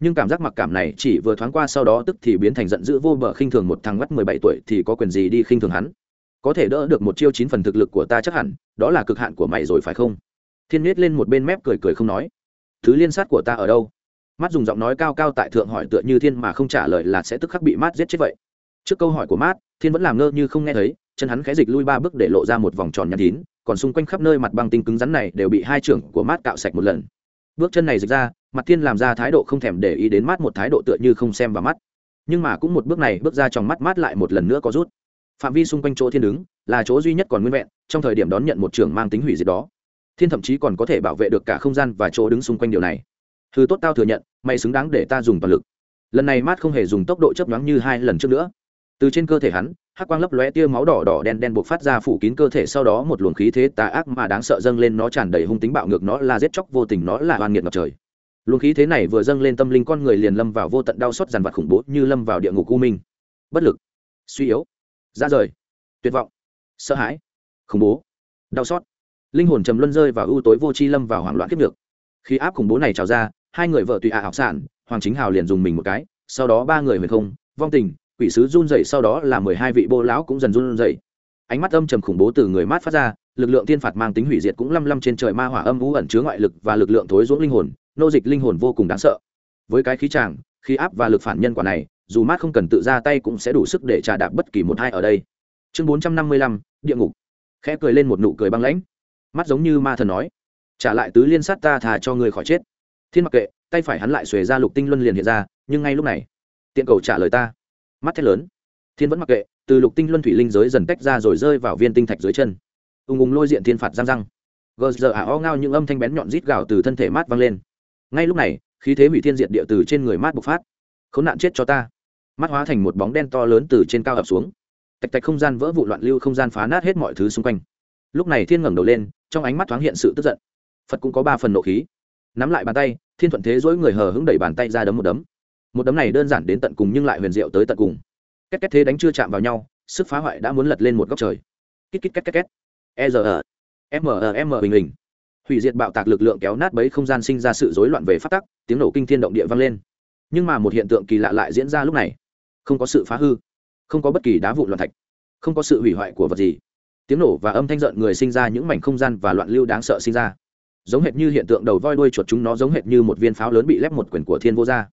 Nhưng cảm giác mặc cảm này chỉ vừa thoáng qua sau đó tức thì biến thành giận dữ vô bờ khinh thường một thằng mắt mười bảy tuổi thì có quyền gì đi khinh thường hắn? Có thể đỡ được một chiêu chín phần thực lực của ta chắc hẳn, đó là cực hạn của mày rồi phải không? Thiên miết lên một bên mép cười cười không nói. Thứ liên sát của ta ở đâu? Mắt dùng giọng nói cao cao tại thượng hỏi tựa như thiên mà không trả lời là sẽ tức khắc bị mát giết chết vậy. Trước câu hỏi của mát, thiên vẫn làm ngơ như không nghe thấy, chân hắn khẽ dịch lui ba bước để lộ ra một vòng tròn nhăn tín còn xung quanh khắp nơi mặt băng tinh cứng rắn này đều bị hai trưởng của mát cạo sạch một lần. Bước chân này dịch ra, mặt thiên làm ra thái độ không thèm để ý đến mát một thái độ tựa như không xem vào mắt. Nhưng mà cũng một bước này bước ra trong mắt mát lại một lần nữa có rút. Phạm vi xung quanh chỗ thiên đứng, là chỗ duy nhất còn nguyên vẹn, trong thời điểm đón nhận một trường mang tính hủy diệt đó. Thiên thậm chí còn có thể bảo vệ được cả không gian và chỗ đứng xung quanh điều này. Thứ tốt tao thừa nhận mày xứng đáng để ta dùng toàn lực. Lần này mát không hề dùng tốc độ chấp nhoáng như hai lần trước nữa. Từ trên cơ thể hắn, hắc quang lấp lóe tia máu đỏ đỏ đen đen buộc phát ra phủ kín cơ thể, sau đó một luồng khí thế tà ác mà đáng sợ dâng lên, nó tràn đầy hung tính bạo ngược, nó là giết chóc vô tình, nó là oan nghiệt ngập trời. Luồng khí thế này vừa dâng lên, tâm linh con người liền lâm vào vô tận đau xót dằn vặt khủng bố, như lâm vào địa ngục u minh. Bất lực, suy yếu, ra rời, tuyệt vọng, sợ hãi, khủng bố, đau xót. Linh hồn trầm luân rơi vào ưu tối vô tri, lâm vào hoảng loạn kiếp được khi áp khủng bố này trào ra hai người vợ tùy ạ học sản, hoàng chính hào liền dùng mình một cái, sau đó ba người huyền không, vong tình, quỷ sứ run dậy sau đó là mười hai vị bô lão cũng dần run dậy ánh mắt âm trầm khủng bố từ người mát phát ra, lực lượng tiên phạt mang tính hủy diệt cũng lăm lăm trên trời ma hỏa âm vũ ẩn chứa ngoại lực và lực lượng thối dũng linh hồn, nô dịch linh hồn vô cùng đáng sợ. Với cái khí tràng khí áp và lực phản nhân quả này, dù mát không cần tự ra tay cũng sẽ đủ sức để trả đạp bất kỳ một hai ở đây. Chương bốn trăm năm mươi lăm, địa ngục. Khẽ cười lên một nụ cười băng lãnh. Mắt giống như ma thần nói, trả lại tứ liên sát ta thà cho người khỏi chết thiên mặc kệ, tay phải hắn lại xuề ra lục tinh luân liền hiện ra, nhưng ngay lúc này, tiện cầu trả lời ta. Mắt thét lớn. Thiên vẫn mặc kệ, từ lục tinh luân thủy linh giới dần tách ra rồi rơi vào viên tinh thạch dưới chân. Ùng ùng lôi diện thiên phạt giang răng. Gờ giờ ả o ngao những âm thanh bén nhọn rít gào từ thân thể mát vang lên. Ngay lúc này, khí thế hủy thiên diệt địa từ trên người mát bộc phát. Khốn nạn chết cho ta. Mắt hóa thành một bóng đen to lớn từ trên cao ập xuống. Tạch tạch không gian vỡ vụ loạn lưu không gian phá nát hết mọi thứ xung quanh. Lúc này thiên ngẩng đầu lên, trong ánh mắt thoáng hiện sự tức giận. Phật cũng có ba phần nộ khí nắm lại bàn tay, thiên thuận thế dỗi người hờ hững đẩy bàn tay ra đấm một đấm. Một đấm này đơn giản đến tận cùng nhưng lại huyền diệu tới tận cùng. Két két thế đánh chưa chạm vào nhau, sức phá hoại đã muốn lật lên một góc trời. Kít kít két két két. E r m m bình hình. Hủy diệt bạo tạc lực lượng kéo nát bấy không gian sinh ra sự rối loạn về phát tắc, tiếng nổ kinh thiên động địa vang lên. Nhưng mà một hiện tượng kỳ lạ lại diễn ra lúc này. Không có sự phá hư, không có bất kỳ đá vụn loạn thạch, không có sự hủy hoại của vật gì. Tiếng nổ và âm thanh giận người sinh ra những mảnh không gian và loạn lưu đáng sợ sinh ra giống hệt như hiện tượng đầu voi đuôi chuột chúng nó giống hệt như một viên pháo lớn bị lép một quyển của thiên vô gia.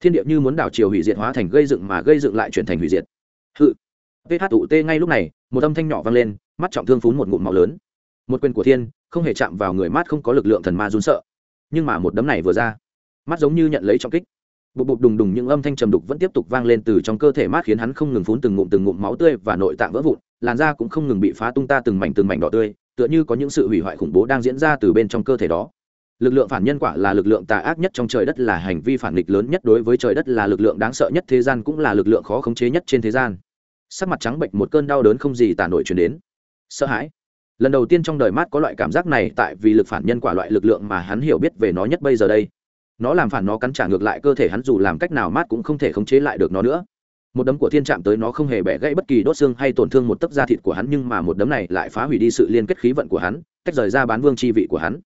Thiên địa như muốn đảo chiều hủy diệt hóa thành gây dựng mà gây dựng lại chuyển thành hủy diệt. Hự. Ph tụ tê ngay lúc này, một âm thanh nhỏ vang lên, mắt trọng thương phún một ngụm máu lớn. Một quyền của thiên, không hề chạm vào người mát không có lực lượng thần ma run sợ. Nhưng mà một đấm này vừa ra, mắt giống như nhận lấy trọng kích. Bụp bụp đùng đùng những âm thanh trầm đục vẫn tiếp tục vang lên từ trong cơ thể mát khiến hắn không ngừng phún từng ngụm từng ngụm máu tươi và nội tạng vỡ vụn, làn da cũng không ngừng bị phá tung ta từng mảnh từng mảnh đỏ tươi tựa như có những sự hủy hoại khủng bố đang diễn ra từ bên trong cơ thể đó. Lực lượng phản nhân quả là lực lượng tà ác nhất trong trời đất, là hành vi phản nghịch lớn nhất đối với trời đất, là lực lượng đáng sợ nhất thế gian, cũng là lực lượng khó khống chế nhất trên thế gian. Sắc mặt trắng bệnh một cơn đau đớn không gì tả nổi chuyển đến. Sợ hãi. Lần đầu tiên trong đời mát có loại cảm giác này, tại vì lực phản nhân quả loại lực lượng mà hắn hiểu biết về nó nhất bây giờ đây. Nó làm phản nó cắn trả ngược lại cơ thể hắn, dù làm cách nào mát cũng không thể khống chế lại được nó nữa một đấm của thiên chạm tới nó không hề bẻ gãy bất kỳ đốt xương hay tổn thương một tấc da thịt của hắn, nhưng mà một đấm này lại phá hủy đi sự liên kết khí vận của hắn, tách rời ra bán vương chi vị của hắn.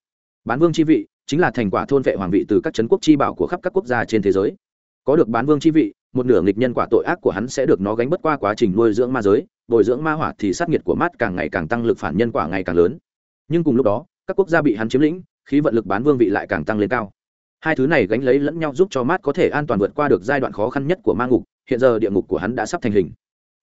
Bán vương chi vị chính là thành quả thôn vệ hoàng vị từ các trấn quốc chi bảo của khắp các quốc gia trên thế giới. Có được bán vương chi vị, một nửa nghịch nhân quả tội ác của hắn sẽ được nó gánh bất qua quá trình nuôi dưỡng ma giới, bồi dưỡng ma hỏa thì sát nhiệt của mát càng ngày càng tăng lực phản nhân quả ngày càng lớn. Nhưng cùng lúc đó, các quốc gia bị hắn chiếm lĩnh, khí vận lực bán vương vị lại càng tăng lên cao. Hai thứ này gánh lấy lẫn nhau giúp cho mát có thể an toàn vượt qua được giai đoạn khó khăn nhất của ma ngục hiện giờ địa ngục của hắn đã sắp thành hình.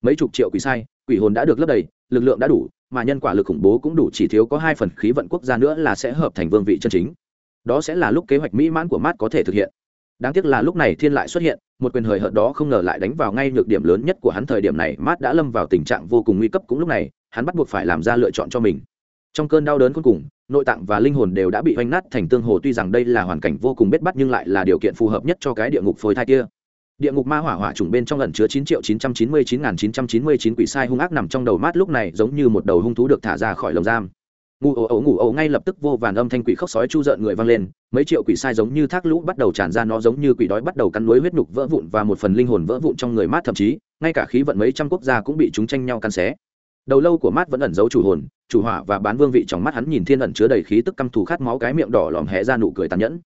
Mấy chục triệu quỷ sai, quỷ hồn đã được lấp đầy, lực lượng đã đủ, mà nhân quả lực khủng bố cũng đủ, chỉ thiếu có hai phần khí vận quốc gia nữa là sẽ hợp thành vương vị chân chính. Đó sẽ là lúc kế hoạch mỹ mãn của mát có thể thực hiện. Đáng tiếc là lúc này thiên lại xuất hiện, một quyền hời hợt đó không ngờ lại đánh vào ngay nhược điểm lớn nhất của hắn thời điểm này, mát đã lâm vào tình trạng vô cùng nguy cấp cũng lúc này, hắn bắt buộc phải làm ra lựa chọn cho mình. Trong cơn đau đớn cuối cùng, nội tạng và linh hồn đều đã bị hoành nát thành tương hồ, tuy rằng đây là hoàn cảnh vô cùng bết bắt nhưng lại là điều kiện phù hợp nhất cho cái địa ngục phôi thai kia địa ngục ma hỏa hỏa trùng bên trong lần chứa chín triệu chín trăm chín mươi chín nghìn chín trăm chín mươi chín quỷ sai hung ác nằm trong đầu mát lúc này giống như một đầu hung thú được thả ra khỏi lồng giam. Ngủ ổ ổ ngủ ổ ngay lập tức vô vàn âm thanh quỷ khóc sói chu rợn người vang lên, mấy triệu quỷ sai giống như thác lũ bắt đầu tràn ra nó giống như quỷ đói bắt đầu cắn nuối huyết nhục vỡ vụn và một phần linh hồn vỡ vụn trong người mát thậm chí, ngay cả khí vận mấy trăm quốc gia cũng bị chúng tranh nhau cắn xé. Đầu lâu của mát vẫn ẩn giấu chủ hồn, chủ hỏa và bán vương vị trong mắt hắn nhìn thiên ẩn chứa đầy khí tức căm thù khát máu cái miệng đỏ lòm hé ra nụ cười tàn nhẫn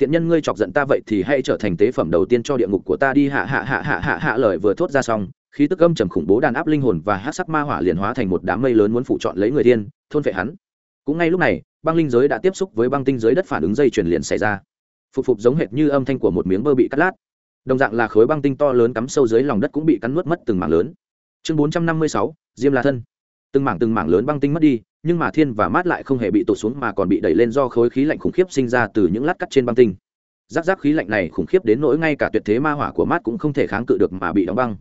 tiện nhân ngươi chọc giận ta vậy thì hãy trở thành tế phẩm đầu tiên cho địa ngục của ta đi, hạ hạ hạ hạ hạ hạ, lời vừa thốt ra xong, khí tức âm trầm khủng bố đàn áp linh hồn và hát sắc ma hỏa liền hóa thành một đám mây lớn muốn phụ chọn lấy người tiên thôn vệ hắn. Cũng ngay lúc này, băng linh giới đã tiếp xúc với băng tinh giới đất phản ứng dây chuyển liền xảy ra. Phục phục giống hệt như âm thanh của một miếng bơ bị cắt lát. Đồng dạng là khối băng tinh to lớn cắm sâu dưới lòng đất cũng bị cắn nuốt mất từng mảng lớn. Chương bốn trăm năm mươi sáu, diêm la thân từng mảng từng mảng lớn băng tinh mất đi, nhưng mà thiên và mát lại không hề bị tụt xuống mà còn bị đẩy lên do khối khí lạnh khủng khiếp sinh ra từ những lát cắt trên băng tinh. Giáp giáp khí lạnh này khủng khiếp đến nỗi ngay cả tuyệt thế ma hỏa của mát cũng không thể kháng cự được mà bị đóng băng.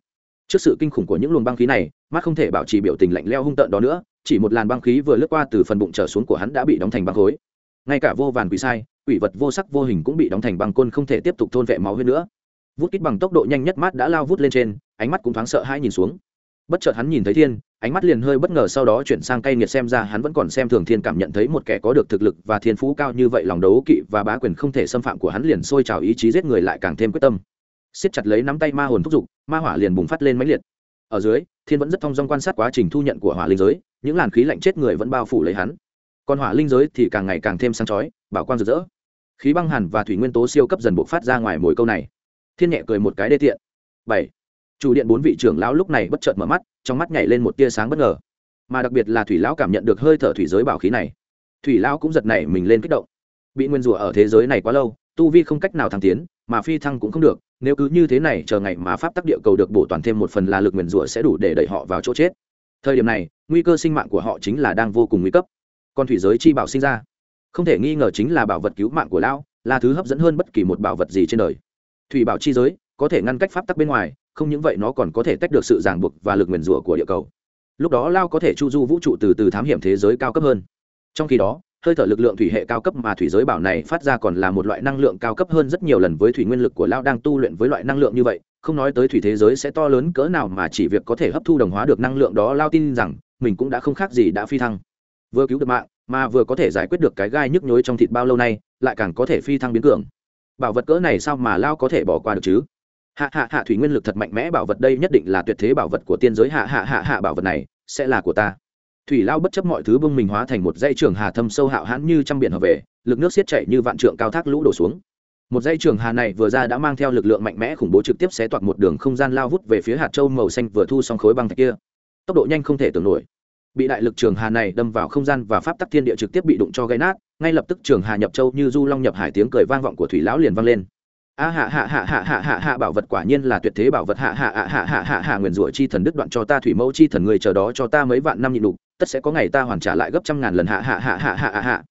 Trước sự kinh khủng của những luồng băng khí này, mát không thể bảo trì biểu tình lạnh leo hung tợn đó nữa, chỉ một làn băng khí vừa lướt qua từ phần bụng trở xuống của hắn đã bị đóng thành băng khối. Ngay cả vô vàn quỷ sai, quỷ vật vô sắc vô hình cũng bị đóng thành băng côn không thể tiếp tục thôn vệ máu huyết nữa. Vút kích bằng tốc độ nhanh nhất mát đã lao vút lên trên, ánh mắt cũng thoáng sợ hai nhìn xuống bất chợt hắn nhìn thấy thiên, ánh mắt liền hơi bất ngờ sau đó chuyển sang cay nghiệt xem ra hắn vẫn còn xem thường thiên cảm nhận thấy một kẻ có được thực lực và thiên phú cao như vậy lòng đấu kỵ và bá quyền không thể xâm phạm của hắn liền sôi trào ý chí giết người lại càng thêm quyết tâm. Siết chặt lấy nắm tay ma hồn thúc giục, ma hỏa liền bùng phát lên mãnh liệt. Ở dưới, thiên vẫn rất thong dong quan sát quá trình thu nhận của hỏa linh giới, những làn khí lạnh chết người vẫn bao phủ lấy hắn. Còn hỏa linh giới thì càng ngày càng thêm sáng chói, bảo quang rực rỡ. Khí băng hàn và thủy nguyên tố siêu cấp dần bộc phát ra ngoài mồi câu này. Thiên nhẹ cười một cái đê tiện. Bảy chủ điện bốn vị trưởng lão lúc này bất chợt mở mắt, trong mắt nhảy lên một tia sáng bất ngờ. Mà đặc biệt là thủy lão cảm nhận được hơi thở thủy giới bảo khí này. Thủy lão cũng giật nảy mình lên kích động. Bị nguyên rủa ở thế giới này quá lâu, tu vi không cách nào thăng tiến, mà phi thăng cũng không được, nếu cứ như thế này chờ ngày mà pháp tắc địa cầu được bổ toàn thêm một phần là lực nguyền rủa sẽ đủ để đẩy họ vào chỗ chết. Thời điểm này, nguy cơ sinh mạng của họ chính là đang vô cùng nguy cấp. Còn thủy giới chi bảo sinh ra. Không thể nghi ngờ chính là bảo vật cứu mạng của lão, là thứ hấp dẫn hơn bất kỳ một bảo vật gì trên đời. Thủy bảo chi giới, có thể ngăn cách pháp tắc bên ngoài không những vậy nó còn có thể tách được sự ràng buộc và lực nguyền rủa của địa cầu. Lúc đó lao có thể chu du vũ trụ từ từ thám hiểm thế giới cao cấp hơn. Trong khi đó, hơi thở lực lượng thủy hệ cao cấp mà thủy giới bảo này phát ra còn là một loại năng lượng cao cấp hơn rất nhiều lần với thủy nguyên lực của lao đang tu luyện với loại năng lượng như vậy. Không nói tới thủy thế giới sẽ to lớn cỡ nào mà chỉ việc có thể hấp thu đồng hóa được năng lượng đó, lao tin rằng, mình cũng đã không khác gì đã phi thăng. Vừa cứu được mạng, mà vừa có thể giải quyết được cái gai nhức nhối trong thịt bao lâu nay, lại càng có thể phi thăng biến cường. Bảo vật cỡ này sao mà lao có thể bỏ qua được chứ? Hạ hạ hạ thủy nguyên lực thật mạnh mẽ bảo vật đây nhất định là tuyệt thế bảo vật của tiên giới. Hạ hạ hạ hạ bảo vật này sẽ là của ta. Thủy lao bất chấp mọi thứ bưng mình hóa thành một dây trường hà thâm sâu hạo hãn như trăm biển hợp về, lực nước xiết chảy như vạn trượng cao thác lũ đổ xuống. Một dây trường hà này vừa ra đã mang theo lực lượng mạnh mẽ khủng bố trực tiếp xé toạc một đường không gian lao vút về phía hạt châu màu xanh vừa thu xong khối băng thạch kia. Tốc độ nhanh không thể tưởng nổi. Bị đại lực trường hà này đâm vào không gian và pháp tắc thiên địa trực tiếp bị đụng cho gây nát, ngay lập tức trường hà nhập châu như du long nhập hải tiếng cười vang vọng của thủy lão liền vang lên a hạ hạ hạ hạ hạ hạ hạ bảo vật quả nhiên là tuyệt thế bảo vật hạ hạ hạ hạ hạ hạ hạ nguyền rủa chi thần đức đoạn cho ta thủy mẫu chi thần người chờ đó cho ta mấy vạn năm nhịn đục tất sẽ có ngày ta hoàn trả lại gấp trăm ngàn lần hạ hạ hạ hạ hạ hạ hạ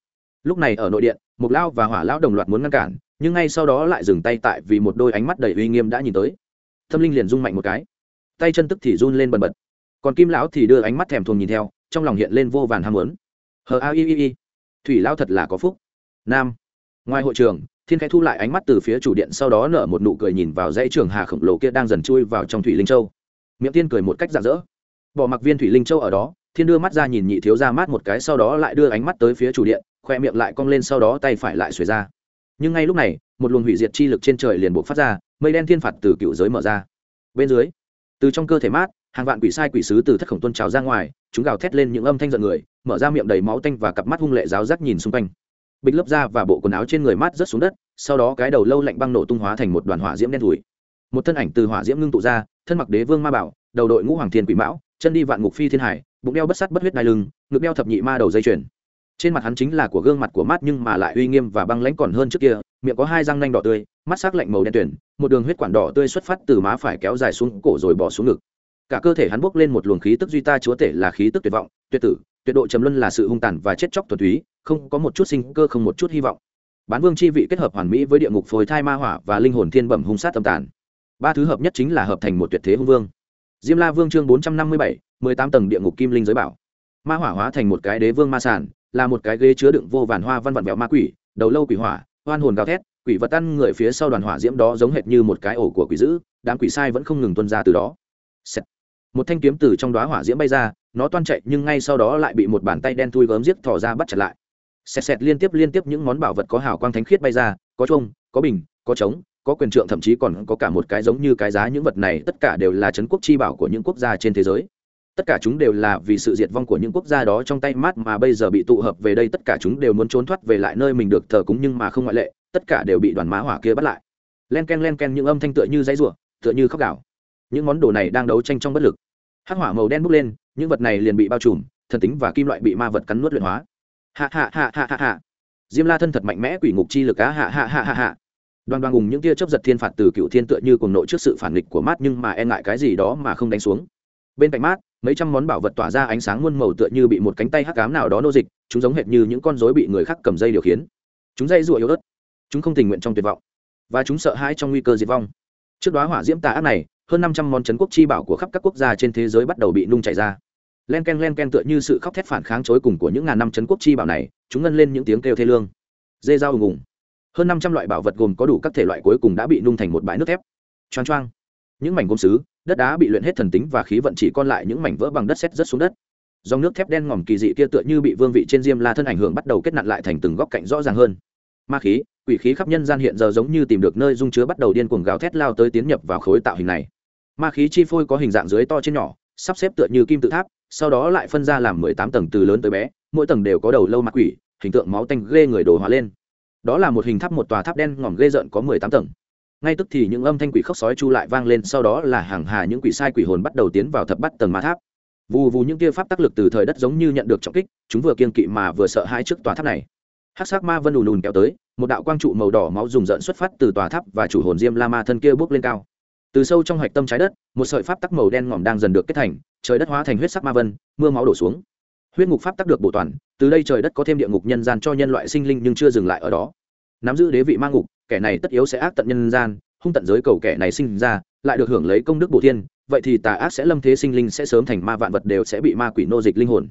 lúc này ở nội điện mục lao và hỏa lão đồng loạt muốn ngăn cản nhưng ngay sau đó lại dừng tay tại vì một đôi ánh mắt đầy uy nghiêm đã nhìn tới tâm linh liền rung mạnh một cái tay chân tức thì run lên bần bật còn kim lão thì đưa ánh mắt thèm thuồng nhìn theo trong lòng hiện lên vô vàn ham muốn hờ a i i i thủy lão thật là có phúc nam ngoài hội trường thiên khai thu lại ánh mắt từ phía chủ điện, sau đó nở một nụ cười nhìn vào dãy trường hà khổng lồ kia đang dần chui vào trong thủy linh châu. Miệng tiên cười một cách rạng rỡ. Bỏ mặc viên thủy linh châu ở đó, thiên đưa mắt ra nhìn nhị thiếu ra mát một cái, sau đó lại đưa ánh mắt tới phía chủ điện, khoe miệng lại cong lên, sau đó tay phải lại xuề ra. Nhưng ngay lúc này, một luồng hủy diệt chi lực trên trời liền buộc phát ra, mây đen thiên phạt từ cựu giới mở ra. Bên dưới, từ trong cơ thể mát, hàng vạn quỷ sai quỷ sứ từ thất khổng tuân trào ra ngoài, chúng gào thét lên những âm thanh giận người, mở ra miệng đầy máu tanh và cặp mắt hung lệ giáo giác nhìn xung quanh bịch lớp da và bộ quần áo trên người mát rớt xuống đất, sau đó cái đầu lâu lạnh băng nổ tung hóa thành một đoàn hỏa diễm đen thùi một thân ảnh từ hỏa diễm ngưng tụ ra, thân mặc đế vương ma bảo, đầu đội ngũ hoàng thiên quỷ mão, chân đi vạn ngục phi thiên hải, bụng đeo bất sắt bất huyết đai lưng, ngực đeo thập nhị ma đầu dây chuyền. Trên mặt hắn chính là của gương mặt của mát nhưng mà lại uy nghiêm và băng lãnh còn hơn trước kia, miệng có hai răng nanh đỏ tươi, mắt sắc lạnh màu đen tuyển một đường huyết quản đỏ tươi xuất phát từ má phải kéo dài xuống cổ rồi bỏ xuống ngực. Cả cơ thể hắn bốc lên một luồng khí tức duy ta chúa tể là khí tức tuyệt vọng, tuyệt tử, tuyệt độ trầm luân là sự hung tàn và chết chóc thuần túy không có một chút sinh cơ, không một chút hy vọng. Bán vương chi vị kết hợp hoàn mỹ với địa ngục phôi thai ma hỏa và linh hồn thiên bẩm hung sát tâm tàn. Ba thứ hợp nhất chính là hợp thành một tuyệt thế hung vương. Diêm la vương chương bốn trăm năm mươi bảy, mười tám tầng địa ngục kim linh giới bảo. Ma hỏa hóa thành một cái đế vương ma sản là một cái ghế chứa đựng vô vàn hoa văn vặn vẹo ma quỷ, đầu lâu quỷ hỏa, hoan hồn gào thét, quỷ vật ăn người phía sau đoàn hỏa diễm đó giống hệt như một cái ổ của quỷ dữ, đám quỷ sai vẫn không ngừng tuân ra từ đó. Một thanh kiếm từ trong đó hỏa diễm bay ra, nó toan chạy nhưng ngay sau đó lại bị một bàn tay đen thui gớm giết thò ra bắt chặt lại xẹt xẹt liên tiếp liên tiếp những món bảo vật có hào quang thánh khiết bay ra, có chuông, có bình, có trống, có quyền trượng, thậm chí còn có cả một cái giống như cái giá những vật này, tất cả đều là trấn quốc chi bảo của những quốc gia trên thế giới. Tất cả chúng đều là vì sự diệt vong của những quốc gia đó trong tay mát mà bây giờ bị tụ hợp về đây, tất cả chúng đều muốn trốn thoát về lại nơi mình được thờ cúng nhưng mà không ngoại lệ, tất cả đều bị đoàn má hỏa kia bắt lại. Len ken len ken, những âm thanh tựa như dãy rụa tựa như khóc gạo những món đồ này đang đấu tranh trong bất lực. Hắc hỏa màu đen bốc lên, những vật này liền bị bao trùm, thần tính và kim loại bị ma vật cắn nuốt luyện hóa hạ hạ hạ hạ hạ hạ. Diêm la thân thật mạnh mẽ quỷ ngục chi lực á, hạ hạ hạ hạ hạ. Đoàn đoàn cùng những tia chấp giật thiên phạt từ cựu thiên tựa như cùng nội trước sự phản nghịch của mát nhưng mà e ngại cái gì đó mà không đánh xuống. Bên cạnh mát, mấy trăm món bảo vật tỏa ra ánh sáng muôn màu tựa như bị một cánh tay hắc cám nào đó nô dịch, chúng giống hệt như những con rối bị người khác cầm dây điều khiển. Chúng dây rụa yếu ớt. Chúng không tình nguyện trong tuyệt vọng. Và chúng sợ hãi trong nguy cơ diệt vong. Trước đó hỏa diễm tà ác này, hơn năm trăm món trấn quốc chi bảo của khắp các quốc gia trên thế giới bắt đầu bị nung chảy ra len ken len ken tựa như sự khóc thét phản kháng chối cùng của những ngàn năm trấn quốc chi bảo này, chúng ngân lên những tiếng kêu thê lương. Dê dao ùng ùng. Hơn năm trăm loại bảo vật gồm có đủ các thể loại cuối cùng đã bị nung thành một bãi nước thép. Choang choang. Những mảnh gốm xứ, đất đá bị luyện hết thần tính và khí vận chỉ còn lại những mảnh vỡ bằng đất xét rất xuống đất. Dòng nước thép đen ngòm kỳ dị kia tựa như bị vương vị trên diêm la thân ảnh hưởng bắt đầu kết nặn lại thành từng góc cạnh rõ ràng hơn. Ma khí, quỷ khí khắp nhân gian hiện giờ giống như tìm được nơi dung chứa bắt đầu điên cuồng gào thét lao tới tiến nhập vào khối tạo hình này. Ma khí chi phôi có hình dạng dưới to trên nhỏ, sắp xếp tựa như kim tự tháp sau đó lại phân ra làm mười tám tầng từ lớn tới bé, mỗi tầng đều có đầu lâu mặt quỷ, hình tượng máu tanh ghê người đồ hóa lên. Đó là một hình tháp một tòa tháp đen ngòm ghê rợn có mười tám tầng. Ngay tức thì những âm thanh quỷ khóc sói chu lại vang lên, sau đó là hàng hà những quỷ sai quỷ hồn bắt đầu tiến vào thập bắt tầng ma tháp. Vù vù những tia pháp tác lực từ thời đất giống như nhận được trọng kích, chúng vừa kiên kỵ mà vừa sợ hai trước tòa tháp này. Hát sắc ma vân ùn ùn kéo tới, một đạo quang trụ màu đỏ máu dùng rợn xuất phát từ tòa tháp và chủ hồn diêm la ma thân kia bước lên cao từ sâu trong hạch tâm trái đất, một sợi pháp tắc màu đen ngòm đang dần được kết thành, trời đất hóa thành huyết sắc ma vân, mưa máu đổ xuống. Huyết ngục pháp tắc được bổ toàn, từ đây trời đất có thêm địa ngục nhân gian cho nhân loại sinh linh nhưng chưa dừng lại ở đó. Nắm giữ đế vị ma ngục, kẻ này tất yếu sẽ ác tận nhân gian, hung tận giới cầu kẻ này sinh ra, lại được hưởng lấy công đức bổ thiên, vậy thì tà ác sẽ lâm thế sinh linh sẽ sớm thành ma vạn vật đều sẽ bị ma quỷ nô dịch linh hồn.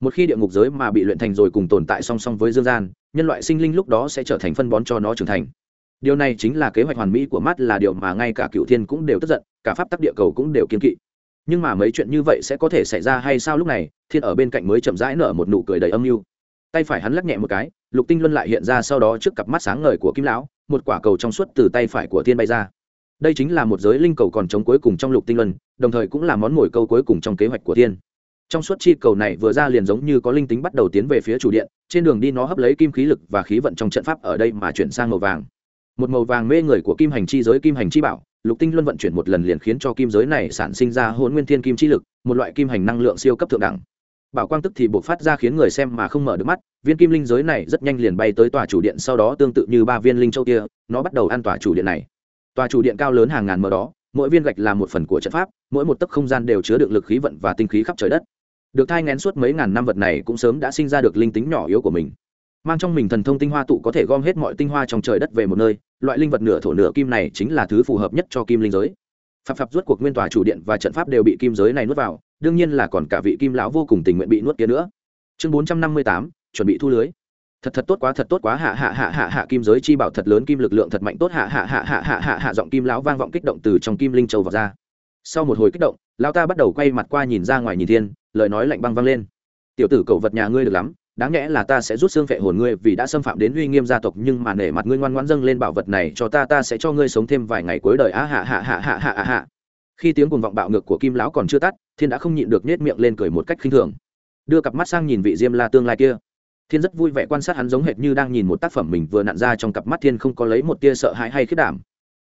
Một khi địa ngục giới mà bị luyện thành rồi cùng tồn tại song song với dương gian, nhân loại sinh linh lúc đó sẽ trở thành phân bón cho nó trưởng thành điều này chính là kế hoạch hoàn mỹ của mắt là điều mà ngay cả cựu thiên cũng đều tức giận, cả pháp tắc địa cầu cũng đều kiên kỵ. Nhưng mà mấy chuyện như vậy sẽ có thể xảy ra hay sao lúc này, thiên ở bên cạnh mới chậm rãi nở một nụ cười đầy âm mưu. Tay phải hắn lắc nhẹ một cái, lục tinh luân lại hiện ra sau đó trước cặp mắt sáng ngời của kim lão, một quả cầu trong suốt từ tay phải của thiên bay ra. Đây chính là một giới linh cầu còn chống cuối cùng trong lục tinh luân, đồng thời cũng là món mồi câu cuối cùng trong kế hoạch của thiên. Trong suốt chi cầu này vừa ra liền giống như có linh tính bắt đầu tiến về phía chủ điện, trên đường đi nó hấp lấy kim khí lực và khí vận trong trận pháp ở đây mà chuyển sang màu vàng một màu vàng mê người của kim hành chi giới kim hành chi bảo, lục tinh luân vận chuyển một lần liền khiến cho kim giới này sản sinh ra hôn nguyên thiên kim chi lực, một loại kim hành năng lượng siêu cấp thượng đẳng. Bảo quang tức thì buộc phát ra khiến người xem mà không mở được mắt, viên kim linh giới này rất nhanh liền bay tới tòa chủ điện sau đó tương tự như ba viên linh châu kia, nó bắt đầu ăn tòa chủ điện này. Tòa chủ điện cao lớn hàng ngàn mờ đó, mỗi viên gạch là một phần của trận pháp, mỗi một tấc không gian đều chứa được lực khí vận và tinh khí khắp trời đất. Được thai ngén suốt mấy ngàn năm vật này cũng sớm đã sinh ra được linh tính nhỏ yếu của mình. Mang trong mình thần thông tinh hoa tụ có thể gom hết mọi tinh hoa trong trời đất về một nơi loại linh vật nửa thổ nửa kim này chính là thứ phù hợp nhất cho kim linh giới. Phạp phạp rút cuộc nguyên tòa chủ điện và trận pháp đều bị kim giới này nuốt vào, đương nhiên là còn cả vị kim lão vô cùng tình nguyện bị nuốt kia nữa. Chương bốn trăm năm mươi tám, chuẩn bị thu lưới. Thật thật tốt quá, thật tốt quá, hạ hạ hạ hạ hạ, kim giới chi bảo thật lớn, kim lực lượng thật mạnh tốt, hạ hạ hạ hạ hạ hạ hạ, giọng kim lão vang vọng kích động từ trong kim linh châu vào ra. Sau một hồi kích động, lão ta bắt đầu quay mặt qua nhìn ra ngoài nhìn thiên, lời nói lạnh băng vang lên. Tiểu tử cậu vật nhà ngươi được lắm đáng nhẽ là ta sẽ rút xương phệ hồn ngươi vì đã xâm phạm đến uy nghiêm gia tộc, nhưng mà nể mặt ngươi ngoan ngoãn dâng lên bảo vật này cho ta ta sẽ cho ngươi sống thêm vài ngày cuối đời. Á hạ hạ hạ hạ hạ hạ hạ khi tiếng cuồng vọng bạo ngược của kim lão còn chưa tắt, thiên đã không nhịn được nết miệng lên cười một cách khinh thường. Đưa cặp mắt sang nhìn vị diêm la tương lai kia. Thiên rất vui vẻ quan sát hắn giống hệt như đang nhìn một tác phẩm mình vừa nặn ra trong cặp mắt thiên không có lấy một tia sợ hãi hay khiết đảm.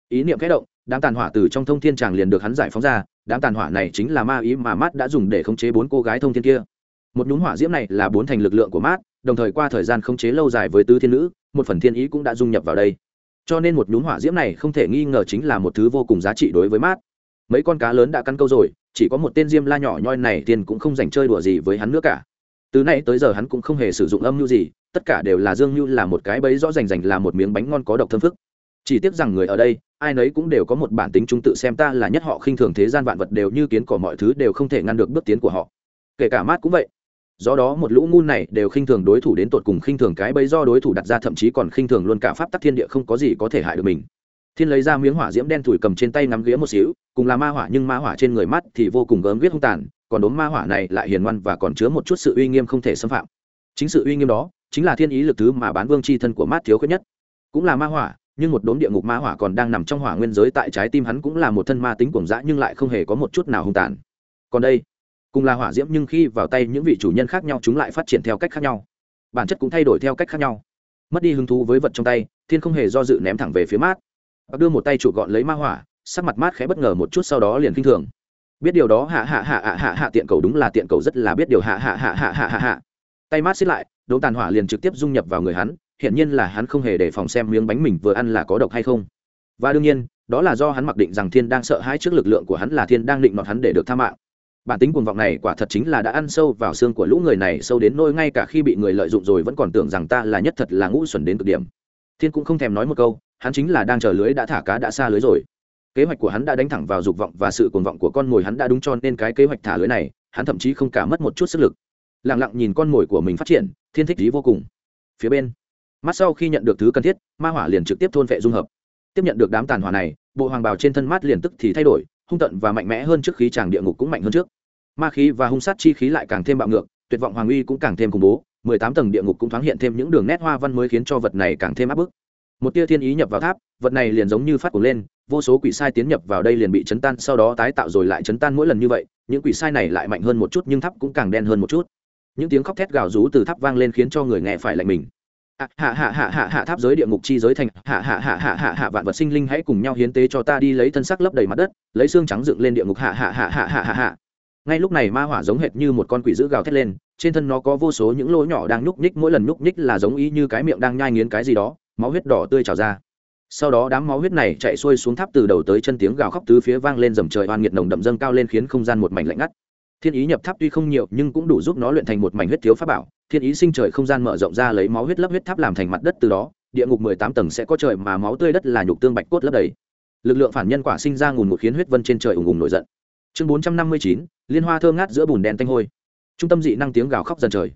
Ý niệm kẽ động, đám tàn hỏa từ trong thông thiên tràng liền được hắn giải phóng ra. Đám tàn hỏa này chính là ma ý mà mát đã dùng để khống chế bốn cô gái thông thiên kia một nhúm hỏa diễm này là bốn thành lực lượng của mát, đồng thời qua thời gian khống chế lâu dài với tứ thiên nữ, một phần thiên ý cũng đã dung nhập vào đây. Cho nên một nhúm hỏa diễm này không thể nghi ngờ chính là một thứ vô cùng giá trị đối với mát. Mấy con cá lớn đã căn câu rồi, chỉ có một tên diêm la nhỏ nhoi này tiền cũng không dành chơi đùa gì với hắn nữa cả. Từ nay tới giờ hắn cũng không hề sử dụng âm mưu gì, tất cả đều là dương mưu là một cái bẫy rõ rành rành là một miếng bánh ngon có độc thơm phức. Chỉ tiếc rằng người ở đây, ai nấy cũng đều có một bản tính trung tự xem ta là nhất họ khinh thường thế gian vạn vật đều như kiến cỏ mọi thứ đều không thể ngăn được bước tiến của họ. Kể cả mát cũng vậy do đó một lũ ngu này đều khinh thường đối thủ đến tột cùng khinh thường cái bẫy do đối thủ đặt ra, thậm chí còn khinh thường luôn cả pháp tắc thiên địa không có gì có thể hại được mình. Thiên lấy ra miếng hỏa diễm đen thủi cầm trên tay ngắm ghía một xíu, cùng là ma hỏa nhưng ma hỏa trên người mắt thì vô cùng gớm viết hung tàn, còn đốm ma hỏa này lại hiền ngoan và còn chứa một chút sự uy nghiêm không thể xâm phạm. Chính sự uy nghiêm đó chính là thiên ý lực thứ mà bán vương c h i thân của mát thiếu khuyết nhất. Cũng là ma hỏa, nhưng một đốm địa ngục ma hỏa còn đang nằm trong hỏa nguyên giới tại trái tim hắn cũng là một thân ma tính cuồng dã nhưng lại không hề có một chút nào hung tàn. Còn đây cùng là hỏa diễm nhưng khi vào tay những vị chủ nhân khác nhau chúng lại phát triển theo cách khác nhau. Bản chất cũng thay đổi theo cách khác nhau. Mất đi hứng thú với vật trong tay, thiên không hề do dự ném thẳng về phía mát. Bác đưa một tay chủ gọn lấy ma hỏa, sắc mặt mát khẽ bất ngờ một chút sau đó liền k i n h thường. Biết điều đó, hạ hạ hạ hạ hạ hạ, tiện cầu đúng là tiện cầu rất là biết điều, hạ hạ hạ hạ hạ hạ hạ. Tay mát xích lại, đống tàn hỏa liền trực tiếp dung nhập vào người hắn hiện nhiên là hắn không hề để phòng xem miếng bánh mình vừa ăn là có độc hay không. Và đương nhiên, đó là do hắn mặc định rằng thiên đang sợ hãi trước lực lượng của hắn là thiên đang định nọt hắn để được tha mạng bản tính cuồng vọng này quả thật chính là đã ăn sâu vào xương của lũ người này, sâu đến nôi ngay cả khi bị người lợi dụng rồi vẫn còn tưởng rằng ta là nhất thật là ngũ xuẩn đến cực điểm. Thiên cũng không thèm nói một câu, hắn chính là đang chờ lưới đã thả cá đã xa lưới rồi. Kế hoạch của hắn đã đánh thẳng vào dục vọng và sự cuồng vọng của con mồi hắn đã đúng cho nên cái kế hoạch thả lưới này, hắn thậm chí không cả mất một chút sức lực. Lẳng lặng nhìn con mồi của mình phát triển, thiên thích lý vô cùng. Phía bên, mắt sau khi nhận được thứ cần thiết, ma hỏa liền trực tiếp thôn vệ dung hợp. Tiếp nhận được đám tàn hỏa này, bộ hoàng bào trên thân mát liền tức thì thay đổi, hung tận và mạnh mẽ hơn trước khí tràng địa ngục cũng mạnh hơn trước ma khí và hung sát chi khí lại càng thêm bạo ngược tuyệt vọng hoàng uy cũng càng thêm khủng bố mười tám tầng địa ngục cũng thoáng hiện thêm những đường nét hoa văn mới khiến cho vật này càng thêm áp bức một tia thiên ý nhập vào tháp vật này liền giống như phát cuồng lên vô số quỷ sai tiến nhập vào đây liền bị chấn tan sau đó tái tạo rồi lại chấn tan mỗi lần như vậy những quỷ sai này lại mạnh hơn một chút nhưng tháp cũng càng đen hơn một chút những tiếng khóc thét gào rú từ tháp vang lên khiến cho người nghe phải lạnh mình hạ hạ hạ hạ hạ tháp giới địa ngục chi giới thành hạ hạ hạ hạ hạ hạ vạn vật sinh linh hãy cùng nhau hiến tế cho ta đi lấy thân sắc lấp đầy mặt đất lấy xương trắng dựng lên địa ngục hạ hạ hạ hạ hạ hạ hạ ngay lúc này ma hỏa giống hệt như một con quỷ dữ gào thét lên, trên thân nó có vô số những lỗ nhỏ đang nhúc nhích, mỗi lần nhúc nhích là giống y như cái miệng đang nhai nghiến cái gì đó, máu huyết đỏ tươi trào ra. Sau đó đám máu huyết này chạy xuôi xuống tháp từ đầu tới chân tiếng gào khóc tứ phía vang lên dầm trời oan nghiệt nồng đậm dâng cao lên khiến không gian một mảnh lạnh ngắt. Thiên ý nhập tháp tuy không nhiều, nhưng cũng đủ giúp nó luyện thành một mảnh huyết thiếu pháp bảo. Thiên ý sinh trời không gian mở rộng ra lấy máu huyết lấp huyết tháp làm thành mặt đất từ đó, địa ngục mười tám tầng sẽ có trời mà máu tươi đất là nhục tương bạch cốt lấp đầy. Lực lượng phản nhân quả sinh ra ngùn một khiến huyết vân trên trời ùng ùng nổi giận. Chương bốn trăm năm mươi chín liên hoa thơ ngát giữa bùn đen tanh hôi. Trung tâm dị năng tiếng gào khóc dần trời.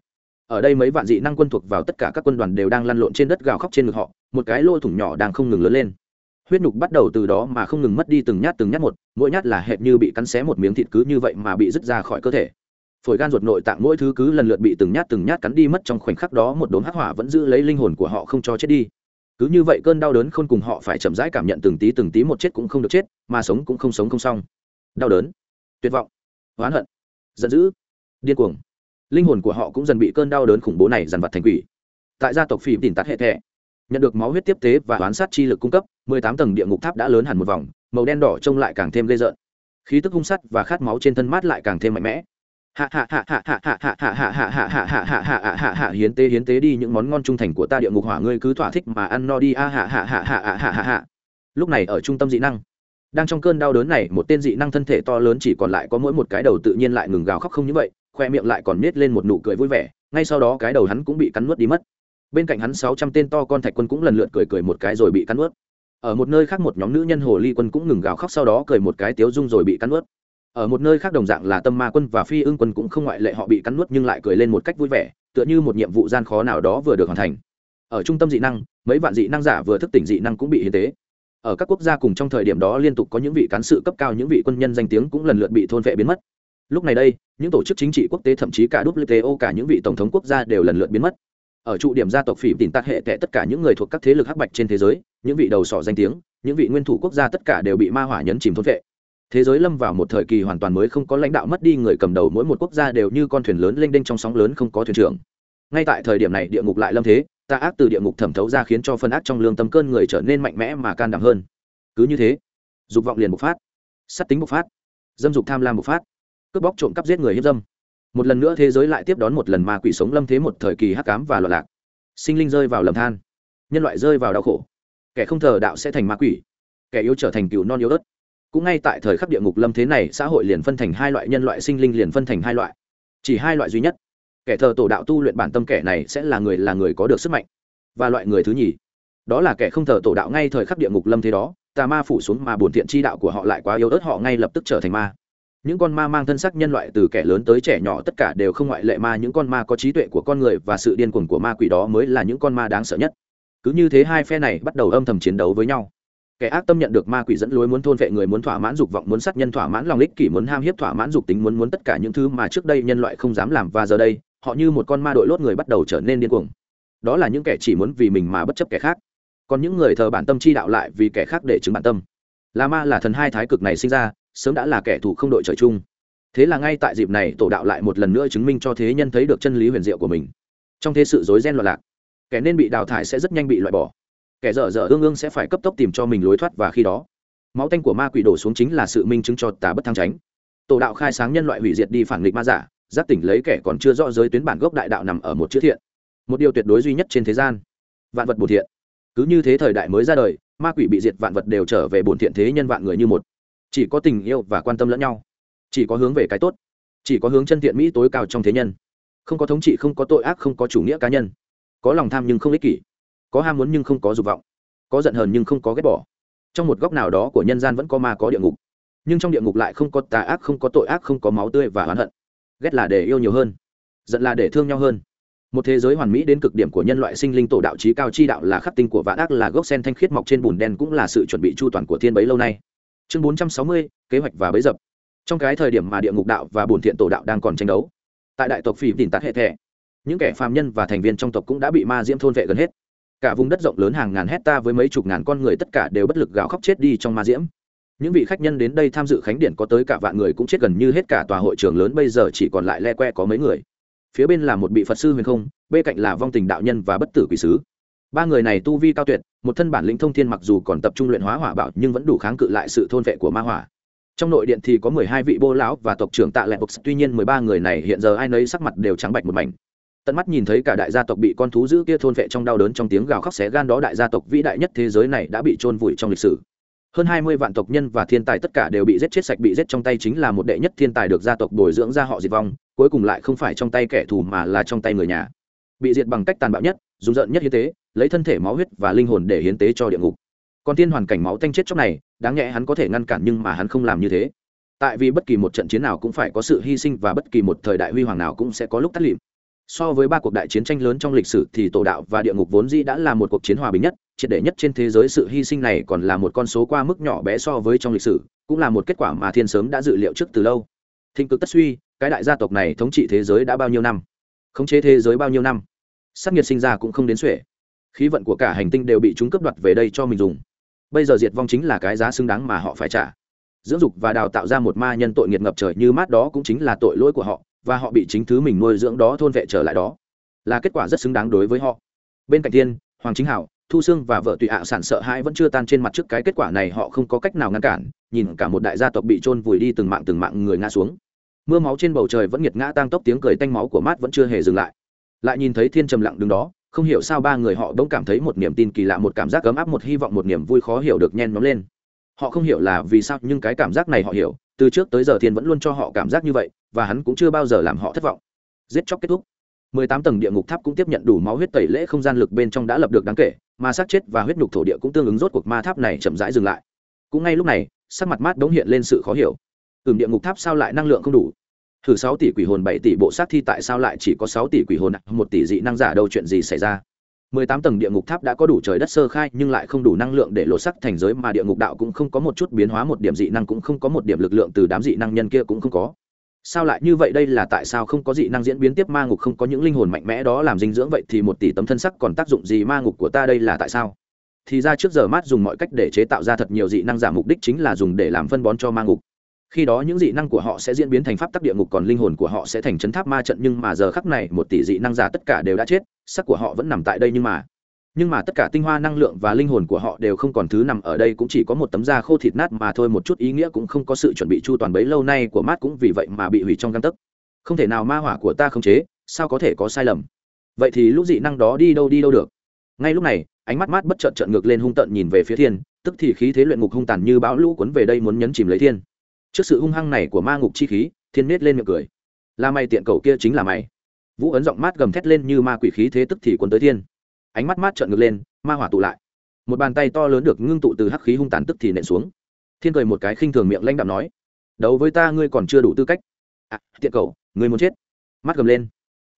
Ở đây mấy vạn dị năng quân thuộc vào tất cả các quân đoàn đều đang lăn lộn trên đất gào khóc trên ngực họ, một cái lô thủng nhỏ đang không ngừng lớn lên. Huyết nhục bắt đầu từ đó mà không ngừng mất đi từng nhát từng nhát một, mỗi nhát là hệt như bị cắn xé một miếng thịt cứ như vậy mà bị rứt ra khỏi cơ thể. Phổi gan ruột nội tạng mỗi thứ cứ lần lượt bị từng nhát từng nhát cắn đi mất trong khoảnh khắc đó một đốm hắc hỏa vẫn giữ lấy linh hồn của họ không cho chết đi. Cứ như vậy cơn đau đớn không cùng họ phải chậm rãi cảm nhận từng tí từng tí một chết cũng không được chết, mà sống cũng không sống không xong. Đau đớn, tuyệt vọng oán hận giận dữ điên cuồng linh hồn của họ cũng dần bị cơn đau đớn khủng bố này dằn vặt thành quỷ tại gia tộc phỉ tìm tắt hệ thẹ nhận được máu huyết tiếp tế và oán sát chi lực cung cấp mười tám tầng địa ngục tháp đã lớn hẳn một vòng màu đen đỏ trông lại càng thêm gây rợn khí tức hung sắt và khát máu trên thân mát lại càng thêm mạnh mẽ hạ hạ hạ hạ hạ hạ hạ hạ hạ hạ hạ hạ hạ hạ hạ hạ hạ hiến tế hiến tế đi những món ngon trung thành của ta địa ngục hỏa ngươi cứ thỏa thích mà ăn no đi a hạ hạ hạ hạ hạ hạ hạ lúc này ở trung tâm dị năng đang trong cơn đau đớn này, một tên dị năng thân thể to lớn chỉ còn lại có mỗi một cái đầu tự nhiên lại ngừng gào khóc không như vậy, khoe miệng lại còn nết lên một nụ cười vui vẻ, ngay sau đó cái đầu hắn cũng bị cắn nuốt đi mất. Bên cạnh hắn sáu trăm tên to con thạch quân cũng lần lượt cười cười một cái rồi bị cắn nuốt. Ở một nơi khác một nhóm nữ nhân hồ ly quân cũng ngừng gào khóc sau đó cười một cái tiếu dung rồi bị cắn nuốt. Ở một nơi khác đồng dạng là tâm ma quân và phi ưng quân cũng không ngoại lệ họ bị cắn nuốt nhưng lại cười lên một cách vui vẻ, tựa như một nhiệm vụ gian khó nào đó vừa được hoàn thành. Ở trung tâm dị năng, mấy vạn dị năng giả vừa thức tỉnh dị năng cũng bị hiến tế ở các quốc gia cùng trong thời điểm đó liên tục có những vị cán sự cấp cao, những vị quân nhân danh tiếng cũng lần lượt bị thôn vệ biến mất. Lúc này đây, những tổ chức chính trị quốc tế, thậm chí cả wto cả những vị tổng thống quốc gia đều lần lượt biến mất. Ở trụ điểm gia tộc phỉ tìm tạc hệ tệ tất cả những người thuộc các thế lực hắc bạch trên thế giới, những vị đầu sỏ danh tiếng, những vị nguyên thủ quốc gia tất cả đều bị ma hỏa nhấn chìm thôn vệ. Thế giới lâm vào một thời kỳ hoàn toàn mới, không có lãnh đạo mất đi, người cầm đầu mỗi một quốc gia đều như con thuyền lớn lênh đênh trong sóng lớn không có thuyền trưởng. Ngay tại thời điểm này, địa ngục lại lâm thế ta ác từ địa ngục thẩm thấu ra khiến cho phân ác trong lương tâm cơn người trở nên mạnh mẽ mà can đảm hơn. Cứ như thế, dục vọng liền bộc phát sắt tính bộc phát, dâm dục tham lam bộc phát, cướp bóc trộm cắp giết người hiếp dâm. Một lần nữa thế giới lại tiếp đón một lần ma quỷ sống lâm thế một thời kỳ hắc cám và loạn lạc. Sinh linh rơi vào lầm than, nhân loại rơi vào đau khổ. Kẻ không thờ đạo sẽ thành ma quỷ, kẻ yếu trở thành cựu non yếu ớt. Cũng ngay tại thời khắc địa ngục lâm thế này, xã hội liền phân thành hai loại, nhân loại sinh linh liền phân thành hai loại. Chỉ hai loại duy nhất kẻ thờ tổ đạo tu luyện bản tâm kẻ này sẽ là người là người có được sức mạnh và loại người thứ nhì. Đó là kẻ không thờ tổ đạo ngay thời khắc địa ngục lâm thế đó, tà ma phủ xuống mà bổn thiện chi đạo của họ lại quá yếu ớt họ ngay lập tức trở thành ma. Những con ma mang thân sắc nhân loại từ kẻ lớn tới trẻ nhỏ tất cả đều không ngoại lệ ma, những con ma có trí tuệ của con người và sự điên cuồng của ma quỷ đó mới là những con ma đáng sợ nhất. Cứ như thế hai phe này bắt đầu âm thầm chiến đấu với nhau. Kẻ ác tâm nhận được ma quỷ dẫn lối muốn thôn vệ người, muốn thỏa mãn dục vọng, muốn sát nhân thỏa mãn lòng ích kỷ, muốn ham hiếp thỏa mãn dục tính, muốn muốn tất cả những thứ mà trước đây nhân loại không dám làm và giờ đây họ như một con ma đội lốt người bắt đầu trở nên điên cuồng. Đó là những kẻ chỉ muốn vì mình mà bất chấp kẻ khác. Còn những người thờ bản tâm chi đạo lại vì kẻ khác để chứng bản tâm. Là ma là thần hai thái cực này sinh ra, sớm đã là kẻ thù không đội trời chung. Thế là ngay tại dịp này, tổ đạo lại một lần nữa chứng minh cho thế nhân thấy được chân lý huyền diệu của mình. Trong thế sự rối ren loạn lạc, kẻ nên bị đào thải sẽ rất nhanh bị loại bỏ. Kẻ dở dở ương ương sẽ phải cấp tốc tìm cho mình lối thoát và khi đó, máu tanh của ma quỷ đổ xuống chính là sự minh chứng cho tà bất thăng tránh. Tổ đạo khai sáng nhân loại hủy diệt đi phản nghịch ma giả giác tỉnh lấy kẻ còn chưa rõ giới tuyến bản gốc đại đạo nằm ở một chữ thiện, một điều tuyệt đối duy nhất trên thế gian. Vạn vật bổ thiện. Cứ như thế thời đại mới ra đời, ma quỷ bị diệt vạn vật đều trở về bổn thiện thế nhân vạn người như một. Chỉ có tình yêu và quan tâm lẫn nhau. Chỉ có hướng về cái tốt. Chỉ có hướng chân thiện mỹ tối cao trong thế nhân. Không có thống trị, không có tội ác, không có chủ nghĩa cá nhân. Có lòng tham nhưng không ích kỷ. Có ham muốn nhưng không có dục vọng. Có giận hờn nhưng không có ghét bỏ. Trong một góc nào đó của nhân gian vẫn có ma có địa ngục. Nhưng trong địa ngục lại không có tà ác, không có tội ác, không có máu tươi và oán hận ghét là để yêu nhiều hơn, giận là để thương nhau hơn. Một thế giới hoàn mỹ đến cực điểm của nhân loại sinh linh tổ đạo trí cao chi đạo là khắc tinh của vạn ác, là gốc sen thanh khiết mọc trên bùn đen cũng là sự chuẩn bị chu toàn của thiên bấy lâu nay. Chương bốn trăm sáu mươi, kế hoạch và bấy dập. Trong cái thời điểm mà địa ngục đạo và bùn thiện tổ đạo đang còn tranh đấu, tại đại tộc phỉ tìm tạt hệ thẻ, những kẻ phàm nhân và thành viên trong tộc cũng đã bị ma diễm thôn vệ gần hết. Cả vùng đất rộng lớn hàng ngàn hecta với mấy chục ngàn con người tất cả đều bất lực gào khóc chết đi trong ma diễm những vị khách nhân đến đây tham dự khánh điện có tới cả vạn người cũng chết gần như hết cả tòa hội trường lớn, bây giờ chỉ còn lại le que có mấy người. Phía bên là một vị phật sư huyền không, bên cạnh là vong tình đạo nhân và bất tử quỷ sứ. Ba người này tu vi cao tuyệt, một thân bản lĩnh thông thiên mặc dù còn tập trung luyện hóa hỏa bảo nhưng vẫn đủ kháng cự lại sự thôn vệ của ma hỏa. Trong nội điện thì có mười hai vị bô lão và tộc trưởng tạ lệ bục tuy nhiên mười ba người này hiện giờ ai nấy sắc mặt đều trắng bạch một mảnh. Tận mắt nhìn thấy cả đại gia tộc bị con thú giữ kia thôn vệ trong đau đớn trong tiếng gào khóc xé gan đó, đại gia tộc vĩ đại nhất thế giới này đã bị chôn vùi trong lịch sử hơn hai mươi vạn tộc nhân và thiên tài tất cả đều bị giết chết sạch bị giết trong tay chính là một đệ nhất thiên tài được gia tộc bồi dưỡng ra họ diệt vong, cuối cùng lại không phải trong tay kẻ thù mà là trong tay người nhà. Bị diệt bằng cách tàn bạo nhất, dùng giận nhất hiến tế, lấy thân thể máu huyết và linh hồn để hiến tế cho địa ngục. Còn thiên hoàn cảnh máu tanh chết chóc này, đáng nhẽ hắn có thể ngăn cản nhưng mà hắn không làm như thế. Tại vì bất kỳ một trận chiến nào cũng phải có sự hy sinh và bất kỳ một thời đại huy hoàng nào cũng sẽ có lúc tắt lịm. So với ba cuộc đại chiến tranh lớn trong lịch sử thì tổ đạo và địa ngục vốn dĩ đã là một cuộc chiến hòa bình nhất triệt để nhất trên thế giới sự hy sinh này còn là một con số qua mức nhỏ bé so với trong lịch sử, cũng là một kết quả mà thiên sớm đã dự liệu trước từ lâu. Thịnh cực tất suy, cái đại gia tộc này thống trị thế giới đã bao nhiêu năm? Khống chế thế giới bao nhiêu năm? Sắc nhiệt sinh ra cũng không đến xuể. Khí vận của cả hành tinh đều bị chúng cướp đoạt về đây cho mình dùng. Bây giờ diệt vong chính là cái giá xứng đáng mà họ phải trả. Dưỡng dục và đào tạo ra một ma nhân tội nghiệt ngập trời như mát đó cũng chính là tội lỗi của họ, và họ bị chính thứ mình nuôi dưỡng đó thôn vệ trở lại đó. Là kết quả rất xứng đáng đối với họ. Bên cạnh thiên, hoàng chính hảo thu xương và vợ tùy ạ sản sợ hãi vẫn chưa tan trên mặt trước cái kết quả này, họ không có cách nào ngăn cản, nhìn cả một đại gia tộc bị trôn vùi đi từng mạng từng mạng người ngã xuống. Mưa máu trên bầu trời vẫn nghiệt ngã tăng tốc tiếng cười tanh máu của mát vẫn chưa hề dừng lại. Lại nhìn thấy thiên trầm lặng đứng đó, không hiểu sao ba người họ bỗng cảm thấy một niềm tin kỳ lạ, một cảm giác ấm áp, một hy vọng, một niềm vui khó hiểu được nhen nhóm lên. Họ không hiểu là vì sao, nhưng cái cảm giác này họ hiểu, từ trước tới giờ thiên vẫn luôn cho họ cảm giác như vậy, và hắn cũng chưa bao giờ làm họ thất vọng. Giết chóc kết thúc mười tám tầng địa ngục tháp cũng tiếp nhận đủ máu huyết tẩy lễ không gian lực bên trong đã lập được đáng kể, mà xác chết và huyết nhục thổ địa cũng tương ứng rốt cuộc ma tháp này chậm rãi dừng lại. Cũng ngay lúc này, sắc mặt mát đống hiện lên sự khó hiểu. Ừm, địa ngục tháp sao lại năng lượng không đủ? Thử sáu tỷ quỷ hồn, bảy tỷ bộ xác thi tại sao lại chỉ có sáu tỷ quỷ hồn, một tỷ dị năng giả, đâu chuyện gì xảy ra? Mười tám tầng địa ngục tháp đã có đủ trời đất sơ khai, nhưng lại không đủ năng lượng để lột sắc thành giới, mà địa ngục đạo cũng không có một chút biến hóa, một điểm dị năng cũng không có, một điểm lực lượng từ đám dị năng nhân kia cũng không có sao lại như vậy đây là tại sao không có dị năng diễn biến tiếp ma ngục không có những linh hồn mạnh mẽ đó làm dinh dưỡng vậy thì một tỷ tấm thân sắc còn tác dụng gì ma ngục của ta đây là tại sao? Thì ra trước giờ mát dùng mọi cách để chế tạo ra thật nhiều dị năng giả mục đích chính là dùng để làm phân bón cho ma ngục. Khi đó những dị năng của họ sẽ diễn biến thành pháp tắc địa ngục còn linh hồn của họ sẽ thành chấn tháp ma trận nhưng mà giờ khắc này một tỷ dị năng giả tất cả đều đã chết, sắc của họ vẫn nằm tại đây nhưng mà nhưng mà tất cả tinh hoa năng lượng và linh hồn của họ đều không còn thứ nằm ở đây, cũng chỉ có một tấm da khô thịt nát mà thôi, một chút ý nghĩa cũng không có sự chuẩn bị chu toàn bấy lâu nay của mát cũng vì vậy mà bị hủy trong găng tấc. Không thể nào ma hỏa của ta không chế, sao có thể có sai lầm? Vậy thì lúc dị năng đó đi đâu đi đâu được? Ngay lúc này, ánh mắt mát bất chợt trợn ngược lên hung tận nhìn về phía thiên, tức thì khí thế luyện ngục hung tàn như bão lũ cuốn về đây muốn nhấn chìm lấy thiên. Trước sự hung hăng này của ma ngục chi khí, thiên nết lên miệng cười. Là mày tiện cầu kia chính là mày. Vũ ấn giọng mát gầm thét lên như ma quỷ khí thế tức thì cuốn tới thiên ánh mắt mát trợn ngược lên ma hỏa tụ lại. Một bàn tay to lớn được ngưng tụ từ hắc khí hung tàn tức thì nện xuống. Thiên cười một cái khinh thường miệng lanh đạm nói đấu với ta ngươi còn chưa đủ tư cách. À, tiện cầu ngươi muốn chết. Mắt gầm lên.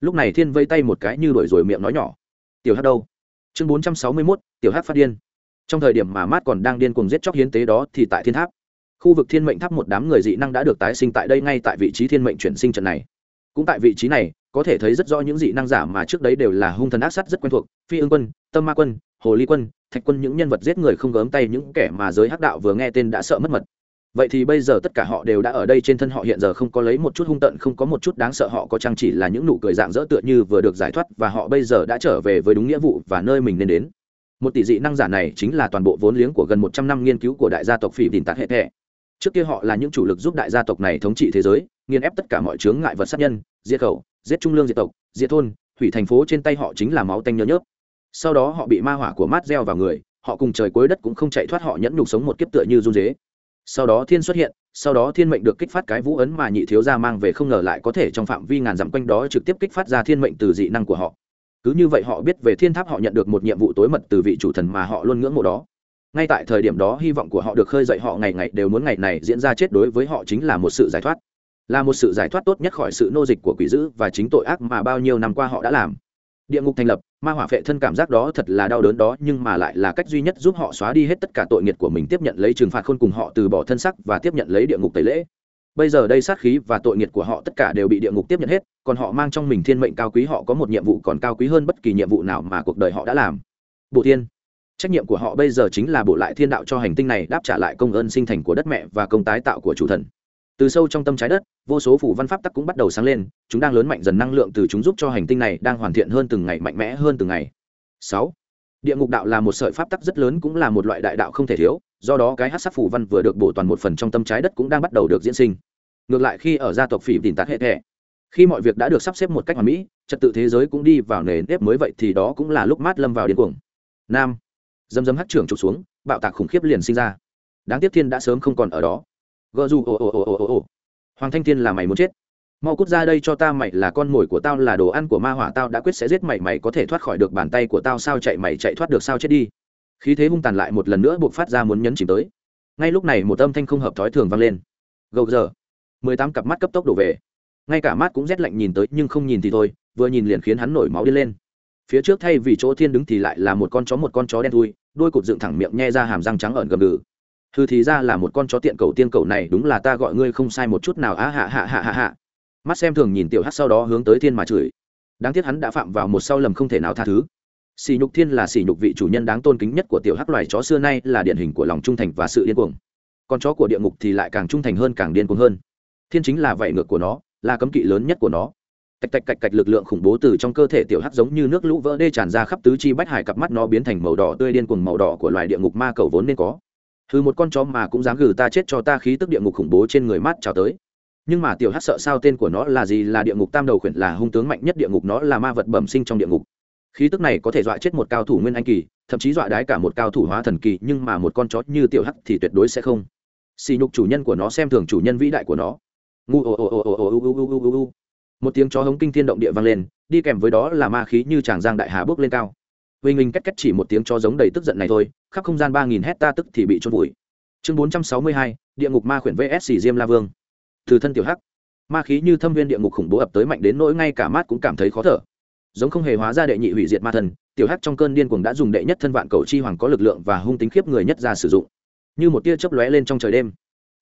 Lúc này thiên vây tay một cái như đuổi rồi miệng nói nhỏ. Tiểu hát đâu? Chương bốn trăm sáu mươi mốt tiểu hát phát điên. Trong thời điểm mà mát còn đang điên cuồng giết chóc hiến tế đó thì tại thiên tháp khu vực thiên mệnh tháp một đám người dị năng đã được tái sinh tại đây ngay tại vị trí thiên mệnh chuyển sinh trận này cũng tại vị trí này, có thể thấy rất rõ những dị năng giả mà trước đấy đều là hung thần ác sát rất quen thuộc, phi ương quân, tâm ma quân, hồ ly quân, thạch quân những nhân vật giết người không gớm tay những kẻ mà giới hắc đạo vừa nghe tên đã sợ mất mật. Vậy thì bây giờ tất cả họ đều đã ở đây trên thân họ hiện giờ không có lấy một chút hung tận, không có một chút đáng sợ họ có chăng chỉ là những nụ cười dạng dỡ tựa như vừa được giải thoát và họ bây giờ đã trở về với đúng nghĩa vụ và nơi mình nên đến. Một tỷ dị năng giả này chính là toàn bộ vốn liếng của gần một trăm năm nghiên cứu của đại gia tộc phỉ đình tạc hệ thẻ. Trước kia họ là những chủ lực giúp đại gia tộc này thống trị thế giới nghiền ép tất cả mọi chướng ngại vật sát nhân, diệt khẩu, giết trung lương diệt tộc, diệt thôn, hủy thành phố trên tay họ chính là máu tanh nhớ nhớp. Sau đó họ bị ma hỏa của mát gieo vào người, họ cùng trời cuối đất cũng không chạy thoát họ nhẫn nhục sống một kiếp tựa như run dế. Sau đó thiên xuất hiện, sau đó thiên mệnh được kích phát cái vũ ấn mà nhị thiếu gia mang về không ngờ lại có thể trong phạm vi ngàn dặm quanh đó trực tiếp kích phát ra thiên mệnh từ dị năng của họ. Cứ như vậy họ biết về thiên tháp họ nhận được một nhiệm vụ tối mật từ vị chủ thần mà họ luôn ngưỡng mộ đó. Ngay tại thời điểm đó, hy vọng của họ được khơi dậy, họ ngày ngày đều muốn ngày này diễn ra chết đối với họ chính là một sự giải thoát là một sự giải thoát tốt nhất khỏi sự nô dịch của quỷ dữ và chính tội ác mà bao nhiêu năm qua họ đã làm. Địa ngục thành lập, ma hỏa phệ thân cảm giác đó thật là đau đớn đó, nhưng mà lại là cách duy nhất giúp họ xóa đi hết tất cả tội nghiệt của mình, tiếp nhận lấy trừng phạt khôn cùng họ từ bỏ thân sắc và tiếp nhận lấy địa ngục tẩy lễ. Bây giờ đây sát khí và tội nghiệt của họ tất cả đều bị địa ngục tiếp nhận hết, còn họ mang trong mình thiên mệnh cao quý họ có một nhiệm vụ còn cao quý hơn bất kỳ nhiệm vụ nào mà cuộc đời họ đã làm. Bộ thiên. Trách nhiệm của họ bây giờ chính là bổ lại thiên đạo cho hành tinh này, đáp trả lại công ơn sinh thành của đất mẹ và công tái tạo của chủ thần từ sâu trong tâm trái đất, vô số phủ văn pháp tắc cũng bắt đầu sáng lên, chúng đang lớn mạnh dần năng lượng từ chúng giúp cho hành tinh này đang hoàn thiện hơn từng ngày, mạnh mẽ hơn từng ngày. Sáu. Địa ngục đạo là một sợi pháp tắc rất lớn cũng là một loại đại đạo không thể thiếu, do đó cái hát sắc phủ văn vừa được bổ toàn một phần trong tâm trái đất cũng đang bắt đầu được diễn sinh. Ngược lại khi ở gia tộc phỉ tìm tạc hệ thẻ, khi mọi việc đã được sắp xếp một cách hoàn mỹ, trật tự thế giới cũng đi vào nền nếp mới vậy thì đó cũng là lúc mát lâm vào điên cuồng. Nam. Dâm dâm hát trưởng trục xuống, bạo tạc khủng khiếp liền sinh ra. Đáng tiếc thiên đã sớm không còn ở đó gờ dù, ồ ồ ồ ồ ồ hoàng thanh thiên là mày muốn chết. Mau cút ra đây cho ta mày là con mồi của tao, là đồ ăn của ma hỏa tao, đã quyết sẽ giết mày mày có thể thoát khỏi được bàn tay của tao, sao chạy, mày chạy thoát được, sao chết đi. Khí thế hung tàn lại một lần nữa buộc phát ra muốn nhấn chìm tới. Ngay lúc này một âm thanh không hợp thói thường vang lên. Gầu giờ mười tám cặp mắt cấp tốc đổ về. Ngay cả mắt cũng rét lạnh nhìn tới, nhưng không nhìn thì thôi, vừa nhìn liền khiến hắn nổi máu đi lên. Phía trước thay vì chỗ thiên đứng thì lại là một con chó, một con chó đen thui, đôi cụt dựng thẳng miệng, nhe ra hàm răng trắng ẩn gầm gừ hư thì ra là một con chó tiện cầu tiên cầu này đúng là ta gọi ngươi không sai một chút nào, á, hạ hạ hạ hạ hạ. Mắt xem thường nhìn tiểu hát sau đó hướng tới thiên mà chửi. Đáng tiếc hắn đã phạm vào một sau lầm không thể nào tha thứ. Sỉ nhục thiên là sỉ nhục vị chủ nhân đáng tôn kính nhất của tiểu hắc loài chó xưa nay là điển hình của lòng trung thành và sự điên cuồng. Con chó của địa ngục thì lại càng trung thành hơn, càng điên cuồng hơn. Thiên chính là vảy ngược của nó, là cấm kỵ lớn nhất của nó. Tạch tạch cạch cạch lực lượng khủng bố từ trong cơ thể tiểu hắc giống như nước lũ vỡ đê tràn ra khắp tứ chi bách hải cặp mắt nó biến thành màu đỏ tươi điên cuồng màu đỏ của loài địa ngục ma cầu vốn nên có thứ một con chó mà cũng dám gừ ta chết cho ta khí tức địa ngục khủng bố trên người mát chào tới nhưng mà tiểu hắc sợ sao tên của nó là gì là địa ngục tam đầu khuyển là hung tướng mạnh nhất địa ngục nó là ma vật bẩm sinh trong địa ngục khí tức này có thể dọa chết một cao thủ nguyên anh kỳ thậm chí dọa đái cả một cao thủ hóa thần kỳ nhưng mà một con chó như tiểu hắc thì tuyệt đối sẽ không xì nhục chủ nhân của nó xem thường chủ nhân vĩ đại của nó ngu ồ ồ ồ ồ ồ ồ ồ ồ ồ một tiếng chó hống kinh thiên động địa vang lên đi kèm với đó là ma khí như tràng giang đại hà bước lên cao vinh minh cách cách chỉ một tiếng cho giống đầy tức giận này thôi, khắp không gian ba nghìn hecta tức thì bị trôn vùi. Chương bốn trăm sáu mươi hai, địa ngục ma khuyển vs diêm la vương. Từ thân tiểu hắc, ma khí như thâm viên địa ngục khủng bố ập tới mạnh đến nỗi ngay cả mát cũng cảm thấy khó thở. Giống không hề hóa ra đệ nhị hủy diệt ma thần, tiểu hắc trong cơn điên cuồng đã dùng đệ nhất thân vạn cầu chi hoàng có lực lượng và hung tính khiếp người nhất ra sử dụng. Như một tia chớp lóe lên trong trời đêm,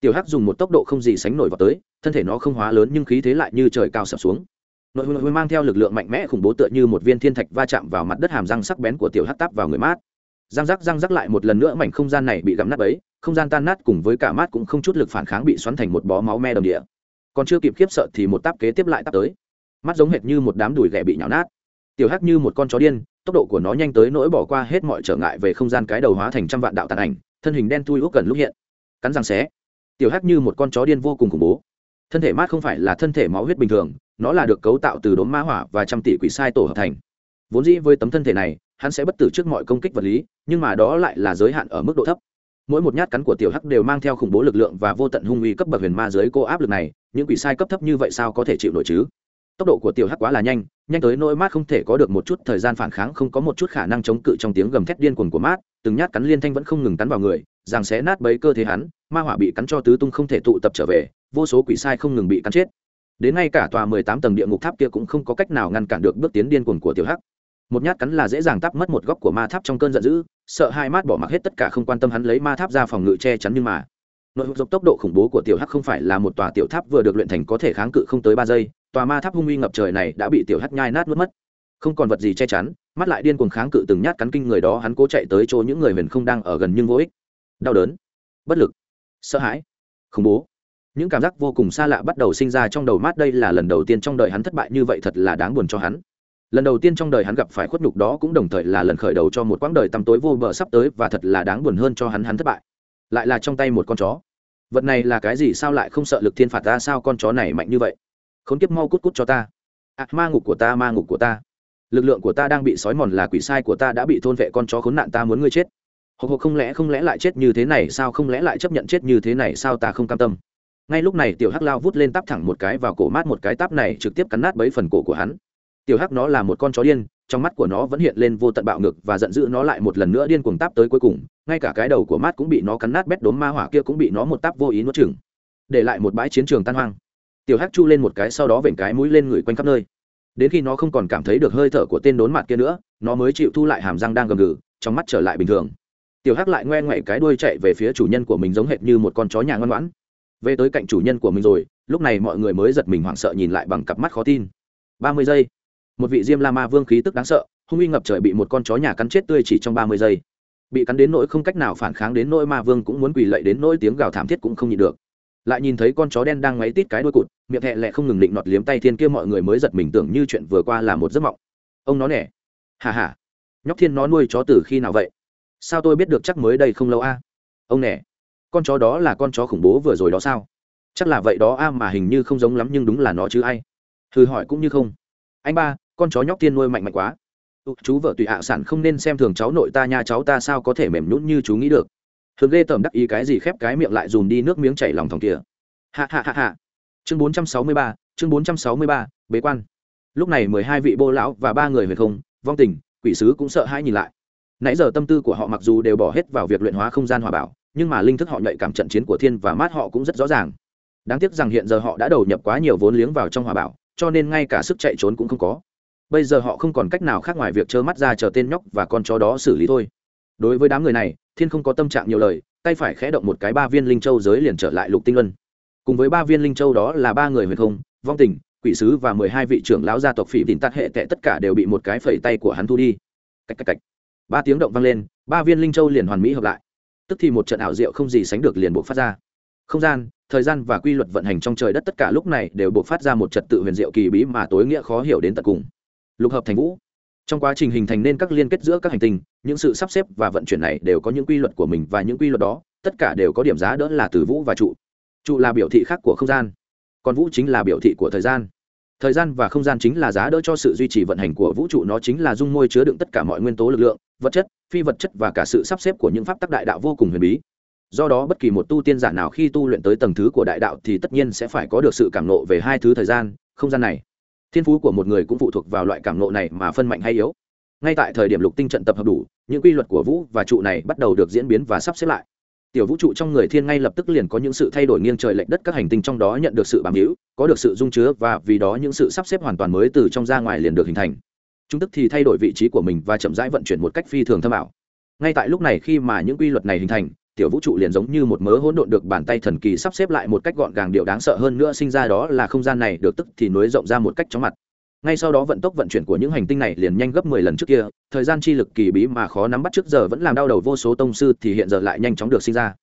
tiểu hắc dùng một tốc độ không gì sánh nổi vào tới, thân thể nó không hóa lớn nhưng khí thế lại như trời cao sập xuống nội hôi nội hôi mang theo lực lượng mạnh mẽ khủng bố tựa như một viên thiên thạch va chạm vào mặt đất hàm răng sắc bén của tiểu hắc táp vào người mát. Răng rắc răng rắc lại một lần nữa mảnh không gian này bị gắm nát ấy không gian tan nát cùng với cả mát cũng không chút lực phản kháng bị xoắn thành một bó máu me đồng địa. Còn chưa kịp khiếp sợ thì một táp kế tiếp lại táp tới. Mắt giống hệt như một đám đùi ghẻ bị nhào nát. Tiểu hắc như một con chó điên, tốc độ của nó nhanh tới nỗi bỏ qua hết mọi trở ngại về không gian cái đầu hóa thành trăm vạn đạo tàn ảnh, thân hình đen thui úc gần lúc hiện. Cắn răng xé. Tiểu hắc như một con chó điên vô cùng khủng bố thân thể mát không phải là thân thể máu huyết bình thường, nó là được cấu tạo từ đốm ma hỏa và trăm tỷ quỷ sai tổ hợp thành. Vốn dĩ với tấm thân thể này, hắn sẽ bất tử trước mọi công kích vật lý, nhưng mà đó lại là giới hạn ở mức độ thấp. Mỗi một nhát cắn của tiểu hắc đều mang theo khủng bố lực lượng và vô tận hung uy cấp bậc huyền ma dưới cô áp lực này, những quỷ sai cấp thấp như vậy sao có thể chịu nổi chứ? Tốc độ của tiểu hắc quá là nhanh nhanh tới nỗi mát không thể có được một chút thời gian phản kháng không có một chút khả năng chống cự trong tiếng gầm thét điên cuồng của mát, từng nhát cắn liên thanh vẫn không ngừng cắn vào người rằng sẽ nát bấy cơ thể hắn, ma hỏa bị cắn cho tứ tung không thể tụ tập trở về vô số quỷ sai không ngừng bị cắn chết. Đến ngay cả tòa mười tám tầng địa ngục tháp kia cũng không có cách nào ngăn cản được bước tiến điên cuồng của tiểu hắc. Một nhát cắn là dễ dàng tắp mất một góc của ma tháp trong cơn giận dữ, sợ hai mát bỏ mặc hết tất cả không quan tâm hắn lấy ma tháp ra phòng ngự che chắn nhưng mà, nội dục tốc độ khủng bố của tiểu hắc không phải là một tòa tiểu tháp vừa được luyện thành có thể kháng cự không tới ba giây, tòa ma tháp hung uy ngập trời này đã bị tiểu hắc nhai nát mất mất. Không còn vật gì che chắn, mắt lại điên cuồng kháng cự từng nhát cắn kinh người đó hắn cố chạy tới chỗ những người huyền không đang ở gần nhưng vô ích. Đau đớn, bất lực, sợ hãi, khủng bố những cảm giác vô cùng xa lạ bắt đầu sinh ra trong đầu mát đây là lần đầu tiên trong đời hắn thất bại như vậy, thật là đáng buồn cho hắn. Lần đầu tiên trong đời hắn gặp phải khuất nhục đó cũng đồng thời là lần khởi đầu cho một quãng đời tăm tối vô bờ sắp tới và thật là đáng buồn hơn cho hắn hắn thất bại. Lại là trong tay một con chó. Vật này là cái gì, sao lại không sợ lực thiên phạt ta sao con chó này mạnh như vậy? Khốn kiếp mau cút cút cho ta. Ạ ma ngục của ta, ma ngục của ta. Lực lượng của ta đang bị sói mòn là quỷ sai của ta đã bị thôn vệ, con chó khốn nạn ta muốn ngươi chết. Hộc hộc không lẽ không lẽ lại chết như thế này, sao không lẽ lại chấp nhận chết như thế này, sao ta không cam tâm? Ngay lúc này tiểu hắc lao vút lên tắp thẳng một cái vào cổ mát một cái tắp này, trực tiếp cắn nát bấy phần cổ của hắn. Tiểu hắc nó là một con chó điên, trong mắt của nó vẫn hiện lên vô tận bạo ngực và giận dữ, nó lại một lần nữa điên cuồng táp tới cuối cùng, ngay cả cái đầu của mát cũng bị nó cắn nát, bét đốm ma hỏa kia cũng bị nó một táp vô ý nuốt chừng để lại một bãi chiến trường tan hoang. Tiểu hắc chu lên một cái, sau đó vểnh cái mũi lên người quanh khắp nơi. Đến khi nó không còn cảm thấy được hơi thở của tên đốn mặt kia nữa, nó mới chịu thu lại hàm răng đang gầm gừ, trong mắt trở lại bình thường. Tiểu hắc lại ngoe ngoại cái đuôi chạy về phía chủ nhân của mình giống hệt như một con chó nhà ngoan ngoãn về tới cạnh chủ nhân của mình rồi, lúc này mọi người mới giật mình hoảng sợ nhìn lại bằng cặp mắt khó tin. Ba mươi giây. Một vị diêm la ma vương khí tức đáng sợ, hung uy ngập trời bị một con chó nhà cắn chết tươi chỉ trong ba mươi giây. Bị cắn đến nỗi không cách nào phản kháng đến nỗi ma vương cũng muốn quỳ lạy đến nỗi tiếng gào thảm thiết cũng không nhịn được. Lại nhìn thấy con chó đen đang ngoáy tít cái đuôi cụt, miệng hẹ lẹ không ngừng định nọt liếm tay thiên kia mọi người mới giật mình tưởng như chuyện vừa qua là một giấc mộng. Ông nó nẻ hà hà. Nhóc thiên nó nuôi chó từ khi nào vậy? Sao tôi biết được chắc mới đây không lâu a? Ông nẻ con chó đó là con chó khủng bố vừa rồi đó sao? Chắc là vậy đó a mà hình như không giống lắm nhưng đúng là nó chứ ai? Thử hỏi cũng như không. Anh ba con chó nhóc tiên nuôi mạnh mạnh quá. Ừ, chú vợ tùy ạ sản không nên xem thường cháu nội ta nha cháu ta sao có thể mềm nhũn như chú nghĩ được? Thường ghê tởm đắc ý cái gì khép cái miệng lại dùm đi nước miếng chảy lòng thòng kia. hạ hạ hạ hạ chương bốn trăm sáu mươi ba chương bốn trăm sáu mươi ba bế quan. Lúc này mười hai vị bô lão và ba người về không vong tình quỷ sứ cũng sợ hãi nhìn lại. Nãy giờ tâm tư của họ mặc dù đều bỏ hết vào việc luyện hóa không gian hòa bảo nhưng mà linh thức họ nhạy cảm trận chiến của thiên và mát họ cũng rất rõ ràng. Đáng tiếc rằng hiện giờ họ đã đầu nhập quá nhiều vốn liếng vào trong hòa bảo, cho nên ngay cả sức chạy trốn cũng không có. Bây giờ họ không còn cách nào khác ngoài việc trơ mắt ra chờ tên nhóc và con chó đó xử lý thôi. Đối với đám người này, thiên không có tâm trạng nhiều lời, tay phải khẽ động một cái ba viên linh châu giới liền trở lại lục tinh luân. Cùng với ba viên linh châu đó là ba người huyền không, vong tình, quỷ sứ và mười hai vị trưởng lão gia tộc phỉ tìm tắt hệ tệ tất cả đều bị một cái phẩy tay của hắn thu đi. Cách cách cách. Ba tiếng động vang lên, ba viên linh châu liền hoàn mỹ hợp lại tức thì một trận ảo diệu không gì sánh được liền buộc phát ra. Không gian, thời gian và quy luật vận hành trong trời đất tất cả lúc này đều buộc phát ra một trật tự huyền diệu kỳ bí mà tối nghĩa khó hiểu đến tận cùng. Lục hợp thành vũ. Trong quá trình hình thành nên các liên kết giữa các hành tinh, những sự sắp xếp và vận chuyển này đều có những quy luật của mình và những quy luật đó, tất cả đều có điểm giá đỡ là từ vũ và trụ. Trụ là biểu thị khác của không gian, còn vũ chính là biểu thị của thời gian thời gian và không gian chính là giá đỡ cho sự duy trì vận hành của vũ trụ, nó chính là dung môi chứa đựng tất cả mọi nguyên tố lực lượng, vật chất, phi vật chất và cả sự sắp xếp của những pháp tắc đại đạo vô cùng huyền bí. Do đó, bất kỳ một tu tiên giả nào khi tu luyện tới tầng thứ của đại đạo thì tất nhiên sẽ phải có được sự cảm nộ về hai thứ thời gian, không gian này. Thiên phú của một người cũng phụ thuộc vào loại cảm nộ này mà phân mạnh hay yếu. Ngay tại thời điểm lục tinh trận tập hợp đủ, những quy luật của vũ và trụ này bắt đầu được diễn biến và sắp xếp lại tiểu vũ trụ trong người thiên ngay lập tức liền có những sự thay đổi nghiêng trời lệch đất các hành tinh trong đó nhận được sự bám hữu có được sự dung chứa và vì đó những sự sắp xếp hoàn toàn mới từ trong ra ngoài liền được hình thành. Chúng tức thì thay đổi vị trí của mình và chậm rãi vận chuyển một cách phi thường thâm ảo. Ngay tại lúc này khi mà những quy luật này hình thành, tiểu vũ trụ liền giống như một mớ hỗn độn được bàn tay thần kỳ sắp xếp lại một cách gọn gàng điều đáng sợ hơn nữa, sinh ra đó là không gian này, được tức thì nối rộng ra một cách chóng mặt ngay sau đó vận tốc vận chuyển của những hành tinh này liền nhanh gấp mười lần trước kia, thời gian chi lực kỳ bí mà khó nắm bắt trước giờ vẫn làm đau đầu vô số tông sư thì hiện giờ lại nhanh chóng được sinh ra.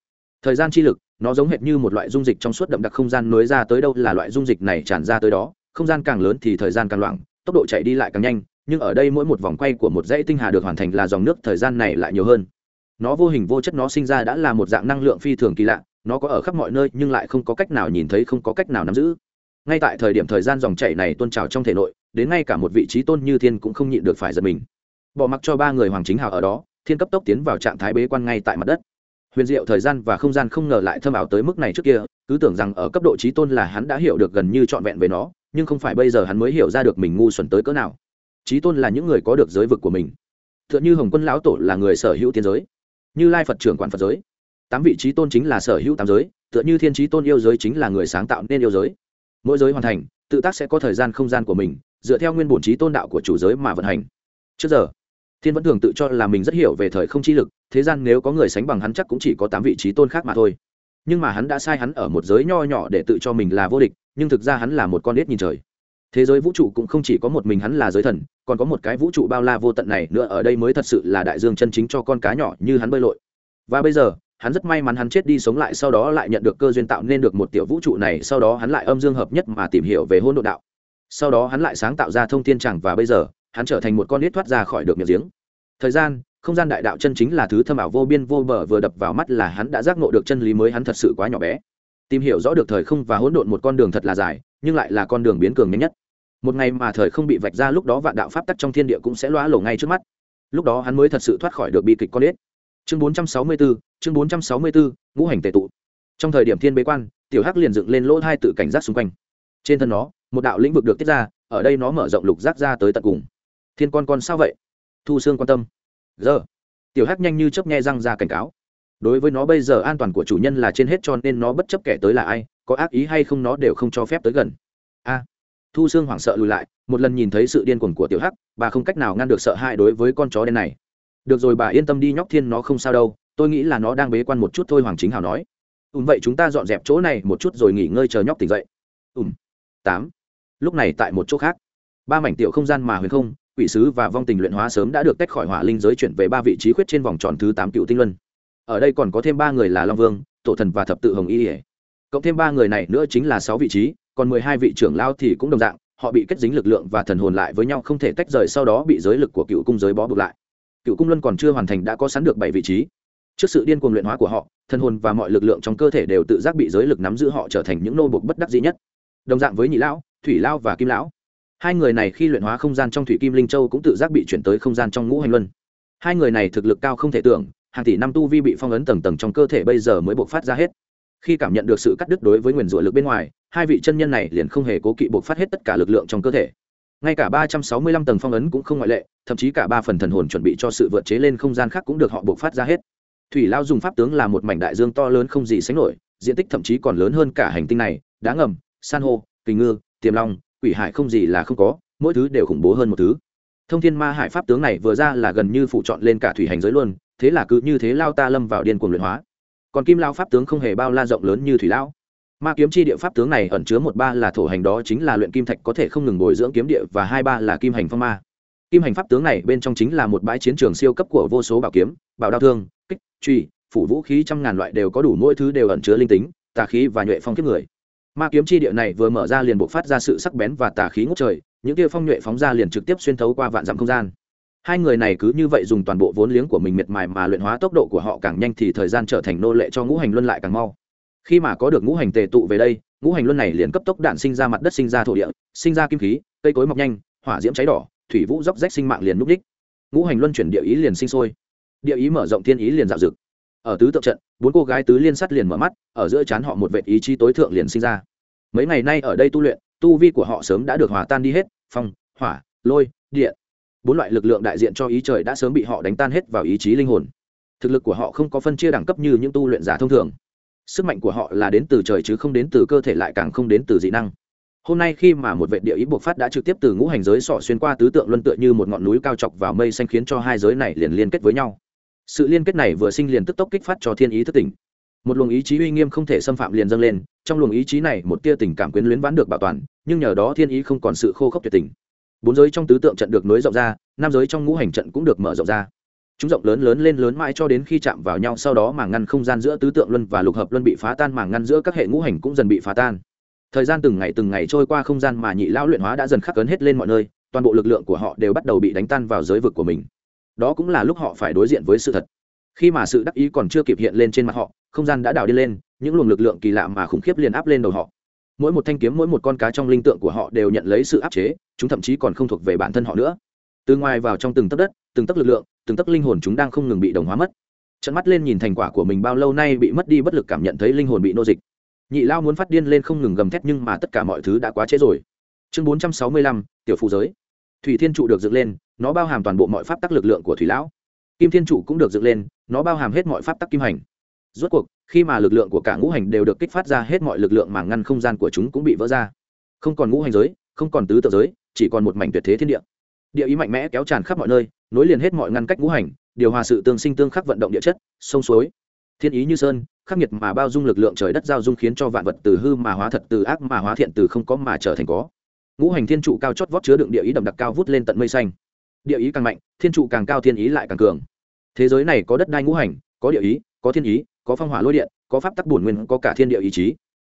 Thời gian chi lực, nó giống hệt như một loại dung dịch trong suốt đậm đặc không gian nối ra tới đâu là loại dung dịch này tràn ra tới đó, không gian càng lớn thì thời gian càng loãng tốc độ chạy đi lại càng nhanh, nhưng ở đây mỗi một vòng quay của một dãy tinh hà được hoàn thành là dòng nước thời gian này lại nhiều hơn. Nó vô hình vô chất nó sinh ra đã là một dạng năng lượng phi thường kỳ lạ, nó có ở khắp mọi nơi nhưng lại không có cách nào nhìn thấy không có cách nào nắm giữ. Ngay tại thời điểm thời gian dòng chảy này tuôn trào trong thể nội đến ngay cả một vị trí tôn như thiên cũng không nhịn được phải giật mình. Bỏ mặc cho ba người hoàng chính hào ở đó, thiên cấp tốc tiến vào trạng thái bế quan ngay tại mặt đất. Huyền diệu thời gian và không gian không ngờ lại thâm ảo tới mức này trước kia, cứ tưởng rằng ở cấp độ trí tôn là hắn đã hiểu được gần như trọn vẹn về nó, nhưng không phải bây giờ hắn mới hiểu ra được mình ngu xuẩn tới cỡ nào. Trí tôn là những người có được giới vực của mình. T h ư ợ n h ư hồng quân lão tổ là người sở hữu tiên giới, như lai phật trưởng quản phật giới. Tám vị trí tôn chính là sở hữu tám giới, tựa như thiên trí tôn yêu giới chính là người sáng tạo nên yêu giới. Mỗi giới hoàn thành, tự tác sẽ có thời gian không gian của mình dựa theo nguyên bổn trí tôn đạo của chủ giới mà vận hành. Trước giờ, thiên vẫn thường tự cho là mình rất hiểu về thời không chi lực, thế gian nếu có người sánh bằng hắn chắc cũng chỉ có tám vị trí tôn khác mà thôi. Nhưng mà hắn đã sai hắn ở một giới nho nhỏ để tự cho mình là vô địch, nhưng thực ra hắn là một con ếch nhìn trời. Thế giới vũ trụ cũng không chỉ có một mình hắn là giới thần, còn có một cái vũ trụ bao la vô tận này nữa ở đây mới thật sự là đại dương chân chính cho con cá nhỏ như hắn bơi lội. Và bây giờ, hắn rất may mắn hắn chết đi sống lại sau đó lại nhận được cơ duyên tạo nên được một tiểu vũ trụ này, sau đó hắn lại âm dương hợp nhất mà tìm hiểu về hôn độ đạo sau đó hắn lại sáng tạo ra thông thiên chẳng và bây giờ hắn trở thành một con nít thoát ra khỏi được miệng giếng. Thời gian không gian đại đạo chân chính là thứ thâm ảo vô biên vô bờ vừa đập vào mắt là hắn đã giác ngộ được chân lý mới hắn thật sự quá nhỏ bé. Tìm hiểu rõ được thời không và hỗn độn một con đường thật là dài nhưng lại là con đường biến cường nhanh nhất. Một ngày mà thời không bị vạch ra lúc đó vạn đạo pháp tắc trong thiên địa cũng sẽ loã lổ ngay trước mắt. Lúc đó hắn mới thật sự thoát khỏi được bi kịch con ếch chương 464, chương 464, ngũ hành tề tụ. Trong thời điểm thiên bế quan tiểu hắc liền dựng lên lỗ hai tự cảnh giác xung quanh. Trên thân nó một đạo lĩnh vực được tiết ra, ở đây nó mở rộng lục giác ra tới tận cùng. Thiên con con sao vậy? Thu xương quan tâm. Giờ, tiểu hắc nhanh như chớp nghe răng ra cảnh cáo. Đối với nó bây giờ an toàn của chủ nhân là trên hết cho nên nó bất chấp kẻ tới là ai, có ác ý hay không nó đều không cho phép tới gần. A, thu xương hoảng sợ lùi lại, một lần nhìn thấy sự điên cuồng của tiểu hắc, bà không cách nào ngăn được sợ hãi đối với con chó đen này. Được rồi bà yên tâm đi nhóc thiên nó không sao đâu, tôi nghĩ là nó đang bế quan một chút thôi hoàng chính hào nói. Ùm vậy chúng ta dọn dẹp chỗ này một chút rồi nghỉ ngơi chờ nhóc tỉnh dậy. Ùm tám lúc này tại một chỗ khác, ba mảnh tiểu không gian mà huyền không, quỷ sứ và vong tình luyện hóa sớm đã được tách khỏi hỏa linh giới chuyển về ba vị trí khuyết trên vòng tròn thứ tám cựu tinh luân. Ở đây còn có thêm ba người là long vương, tổ thần và thập tự hồng y ỉa cộng thêm ba người này nữa chính là sáu vị trí, còn mười hai vị trưởng lao thì cũng đồng dạng, họ bị kết dính lực lượng và thần hồn lại với nhau không thể tách rời sau đó bị giới lực của cựu cung giới bó buộc lại. Cựu cung luân còn chưa hoàn thành đã có sẵn được bảy vị trí. Trước sự điên cuồng luyện hóa của họ, thần hồn và mọi lực lượng trong cơ thể đều tự giác bị giới lực nắm giữ họ trở thành những nô buộc bất đắc dĩ nhất. Đồng dạng với nhị lão thủy lao và kim lão. Hai người này khi luyện hóa không gian trong thủy kim linh châu cũng tự giác bị chuyển tới không gian trong ngũ hành luân. Hai người này thực lực cao không thể tưởng, hàng tỷ năm tu vi bị phong ấn tầng tầng trong cơ thể bây giờ mới buộc phát ra hết. Khi cảm nhận được sự cắt đứt đối với nguyền rủa lực bên ngoài, hai vị chân nhân này liền không hề cố kỵ buộc phát hết tất cả lực lượng trong cơ thể. Ngay cả ba trăm sáu mươi lăm tầng phong ấn cũng không ngoại lệ, thậm chí cả ba phần thần hồn chuẩn bị cho sự vượt chế lên không gian khác cũng được họ buộc phát ra hết. Thủy lao dùng pháp tướng là một mảnh đại dương to lớn không gì sánh nổi, diện tích thậm chí còn lớn hơn cả hành tinh này, đá ngầm, san hô, kình ngư tiềm long, quỷ hải không gì là không có, mỗi thứ đều khủng bố hơn một thứ. Thông thiên ma hải pháp tướng này vừa ra là gần như phụ chọn lên cả thủy hành giới luôn, thế là cứ như thế lao ta lâm vào điên cuồng luyện hóa. Còn kim lao pháp tướng không hề bao la rộng lớn như thủy lao ma kiếm chi địa pháp tướng này ẩn chứa một ba là thổ hành đó chính là luyện kim thạch có thể không ngừng bồi dưỡng kiếm địa và hai ba là kim hành phong ma. Kim hành pháp tướng này bên trong chính là một bãi chiến trường siêu cấp của vô số bảo kiếm, bảo đao thương, kích, truy, phủ vũ khí trăm ngàn loại đều có đủ, mỗi thứ đều ẩn chứa linh tính, tà khí và nhuệ phong kiếp người ma kiếm chi địa này vừa mở ra liền buộc phát ra sự sắc bén và tà khí ngút trời, những tia phong nhuệ phóng ra liền trực tiếp xuyên thấu qua vạn dặm không gian. Hai người này cứ như vậy dùng toàn bộ vốn liếng của mình miệt mài mà luyện hóa tốc độ của họ càng nhanh thì thời gian trở thành nô lệ cho ngũ hành luân lại càng mau. Khi mà có được ngũ hành tề tụ về đây, ngũ hành luân này liền cấp tốc đạn sinh ra mặt đất sinh ra thổ địa, sinh ra kim khí, cây cối mọc nhanh, hỏa diễm cháy đỏ, thủy vũ dốc rách sinh mạng liền núp đích. Ngũ hành luân chuyển địa ý liền sinh sôi. Địa ý mở rộng thiên ý liền dạo dực ở tứ tượng trận, bốn cô gái tứ liên sắt liền mở mắt, ở giữa chán họ một vệ ý chí tối thượng liền sinh ra. Mấy ngày nay ở đây tu luyện, tu vi của họ sớm đã được hòa tan đi hết, phong, hỏa, lôi, điện. Bốn loại lực lượng đại diện cho ý trời đã sớm bị họ đánh tan hết vào ý chí linh hồn. Thực lực của họ không có phân chia đẳng cấp như những tu luyện giả thông thường. Sức mạnh của họ là đến từ trời chứ không đến từ cơ thể lại càng không đến từ dị năng. Hôm nay khi mà một vệ địa ý buộc phát đã trực tiếp từ ngũ hành giới sỏ xuyên qua tứ tượng luân tựa như một ngọn núi cao chọc vào mây xanh khiến cho hai giới này liền liên kết với nhau sự liên kết này vừa sinh liền tức tốc kích phát cho thiên ý thức tỉnh. Một luồng ý chí uy nghiêm không thể xâm phạm liền dâng lên, trong luồng ý chí này một tia tình cảm quyến luyến vãn được bảo toàn, nhưng nhờ đó thiên ý không còn sự khô khốc tuyệt tình. Bốn giới trong tứ tượng trận được nối rộng ra, năm giới trong ngũ hành trận cũng được mở rộng ra. Chúng rộng lớn lớn lên lớn mãi cho đến khi chạm vào nhau, sau đó màng ngăn không gian giữa tứ tượng luân và lục hợp luân bị phá tan màng ngăn giữa các hệ ngũ hành cũng dần bị phá tan. Thời gian từng ngày từng ngày trôi qua không gian mà nhị lão luyện hóa đã dần khắc cấn hết lên mọi nơi, toàn bộ lực lượng của họ đều bắt đầu bị đánh tan vào giới vực của mình đó cũng là lúc họ phải đối diện với sự thật. Khi mà sự đắc ý còn chưa kịp hiện lên trên mặt họ, không gian đã đào đi lên, những luồng lực lượng kỳ lạ mà khủng khiếp liền áp lên đầu họ. Mỗi một thanh kiếm, mỗi một con cá trong linh tượng của họ đều nhận lấy sự áp chế, chúng thậm chí còn không thuộc về bản thân họ nữa. Từ ngoài vào trong từng tấc đất, từng tấc lực lượng, từng tấc linh hồn chúng đang không ngừng bị đồng hóa mất. Trận mắt lên nhìn thành quả của mình bao lâu nay bị mất đi bất lực cảm nhận thấy linh hồn bị nô dịch. Nhị lao muốn phát điên lên không ngừng gầm thét nhưng mà tất cả mọi thứ đã quá trễ rồi. Chương bốn trăm sáu mươi lăm, tiểu phụ giới thủy thiên trụ được dựng lên, nó bao hàm toàn bộ mọi pháp tắc lực lượng của thủy lão. Kim thiên trụ cũng được dựng lên, nó bao hàm hết mọi pháp tắc kim hành. Rốt cuộc, khi mà lực lượng của cả ngũ hành đều được kích phát ra, hết mọi lực lượng mà ngăn không gian của chúng cũng bị vỡ ra. Không còn ngũ hành giới, không còn tứ tự giới, chỉ còn một mảnh tuyệt thế thiên địa. Địa ý mạnh mẽ kéo tràn khắp mọi nơi, nối liền hết mọi ngăn cách ngũ hành, điều hòa sự tương sinh tương khắc vận động địa chất, sông suối. Thiên ý như sơn, khắc nghiệt mà bao dung lực lượng trời đất giao dung khiến cho vạn vật từ hư mà hóa thật, từ ác mà hóa thiện, từ không có mà trở thành có ngũ hành thiên trụ cao chót vót chứa đựng địa ý đậm đặc cao vút lên tận mây xanh. Địa ý càng mạnh, thiên trụ càng cao thiên ý lại càng cường. Thế giới này có đất đai ngũ hành, có địa ý, có thiên ý, có phong hỏa lôi điện, có pháp tắc bổn nguyên, có cả thiên địa ý chí.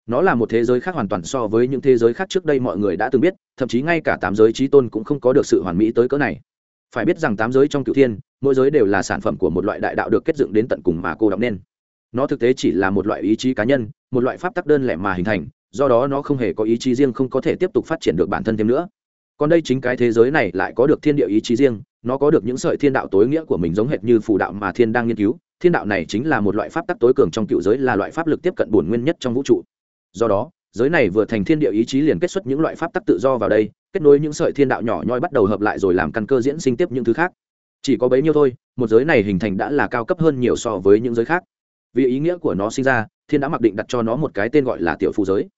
Nó là một thế giới khác hoàn toàn so với những thế giới khác trước đây mọi người đã từng biết, thậm chí ngay cả tám giới trí tôn cũng không có được sự hoàn mỹ tới cỡ này. Phải biết rằng tám giới trong cựu thiên, mỗi giới đều là sản phẩm của một loại đại đạo được kết dựng đến tận cùng mà cô đọc nên. Nó thực tế chỉ là một loại ý chí cá nhân, một loại pháp tắc đơn lẻ mà hình thành do đó nó không hề có ý chí riêng không có thể tiếp tục phát triển được bản thân thêm nữa. Còn đây chính cái thế giới này lại có được thiên địa ý chí riêng, nó có được những sợi thiên đạo tối nghĩa của mình giống hệt như phù đạo mà thiên đang nghiên cứu. Thiên đạo này chính là một loại pháp tắc tối cường trong cựu giới là loại pháp lực tiếp cận bổn nguyên nhất trong vũ trụ. Do đó, giới này vừa thành thiên địa ý chí liền kết xuất những loại pháp tắc tự do vào đây, kết nối những sợi thiên đạo nhỏ nhoi bắt đầu hợp lại rồi làm căn cơ diễn sinh tiếp những thứ khác. Chỉ có bấy nhiêu thôi, một giới này hình thành đã là cao cấp hơn nhiều so với những giới khác. Vì ý nghĩa của nó sinh ra, thiên đã mặc định đặt cho nó một cái tên gọi là tiểu phù giới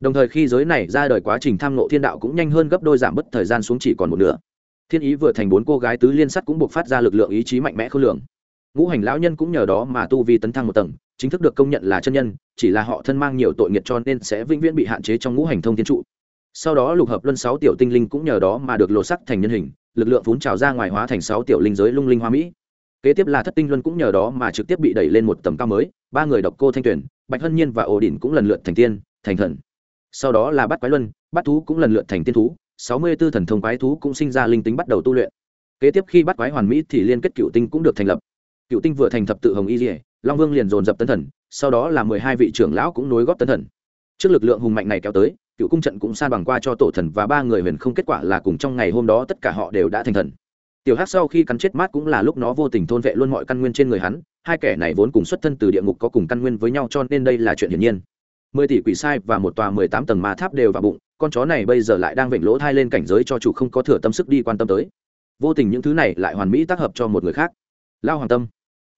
đồng thời khi giới này ra đời quá trình tham nộ thiên đạo cũng nhanh hơn gấp đôi giảm bớt thời gian xuống chỉ còn một nửa. Thiên ý vừa thành bốn cô gái tứ liên sắt cũng buộc phát ra lực lượng ý chí mạnh mẽ khôn lường. Ngũ hành lão nhân cũng nhờ đó mà tu vi tấn thăng một tầng, chính thức được công nhận là chân nhân, chỉ là họ thân mang nhiều tội nghiệt cho nên sẽ vĩnh viễn bị hạn chế trong ngũ hành thông thiên trụ. Sau đó lục hợp luân sáu tiểu tinh linh cũng nhờ đó mà được lộ sắc thành nhân hình, lực lượng vốn trào ra ngoài hóa thành sáu tiểu linh giới lung linh hoa mỹ. Kế tiếp là thất tinh luân cũng nhờ đó mà trực tiếp bị đẩy lên một tầm cao mới, ba người độc cô thanh tuyển bạch hân nhiên và ổ đỉnh cũng lần lượt thành tiên, thành thần sau đó là bắt quái luân, bắt thú cũng lần lượt thành tiên thú, sáu mươi b ố thần thông quái thú cũng sinh ra linh tính bắt đầu tu luyện. Kế tiếp khi bắt quái hoàn mỹ thì liên kết cựu tinh cũng được thành lập. Cựu tinh vừa thành thập tự hồng y dỉa long vương liền dồn dập tấn thần, sau đó là mười hai vị trưởng lão cũng nối góp tấn thần. Trước lực lượng hùng mạnh này kéo tới, cựu cung trận cũng san bằng qua cho tổ thần và ba người huyền không kết quả là cùng trong ngày hôm đó tất cả họ đều đã thành thần. Tiểu hát sau khi cắn chết mát cũng là lúc nó vô tình thôn vệ luôn mọi căn nguyên trên người hắn, hai kẻ này vốn cùng xuất thân từ địa ngục có cùng căn nguyên với nhau cho nên đây là chuyện hiển nhiên mười tỷ quỷ sai và một tòa mười tám tầng ma tháp đều vào bụng, con chó này bây giờ lại đang vểnh lỗ thai lên cảnh giới cho chủ không có thừa tâm sức đi quan tâm tới. Vô tình những thứ này lại hoàn mỹ tác hợp cho một người khác. Lao hoàng tâm.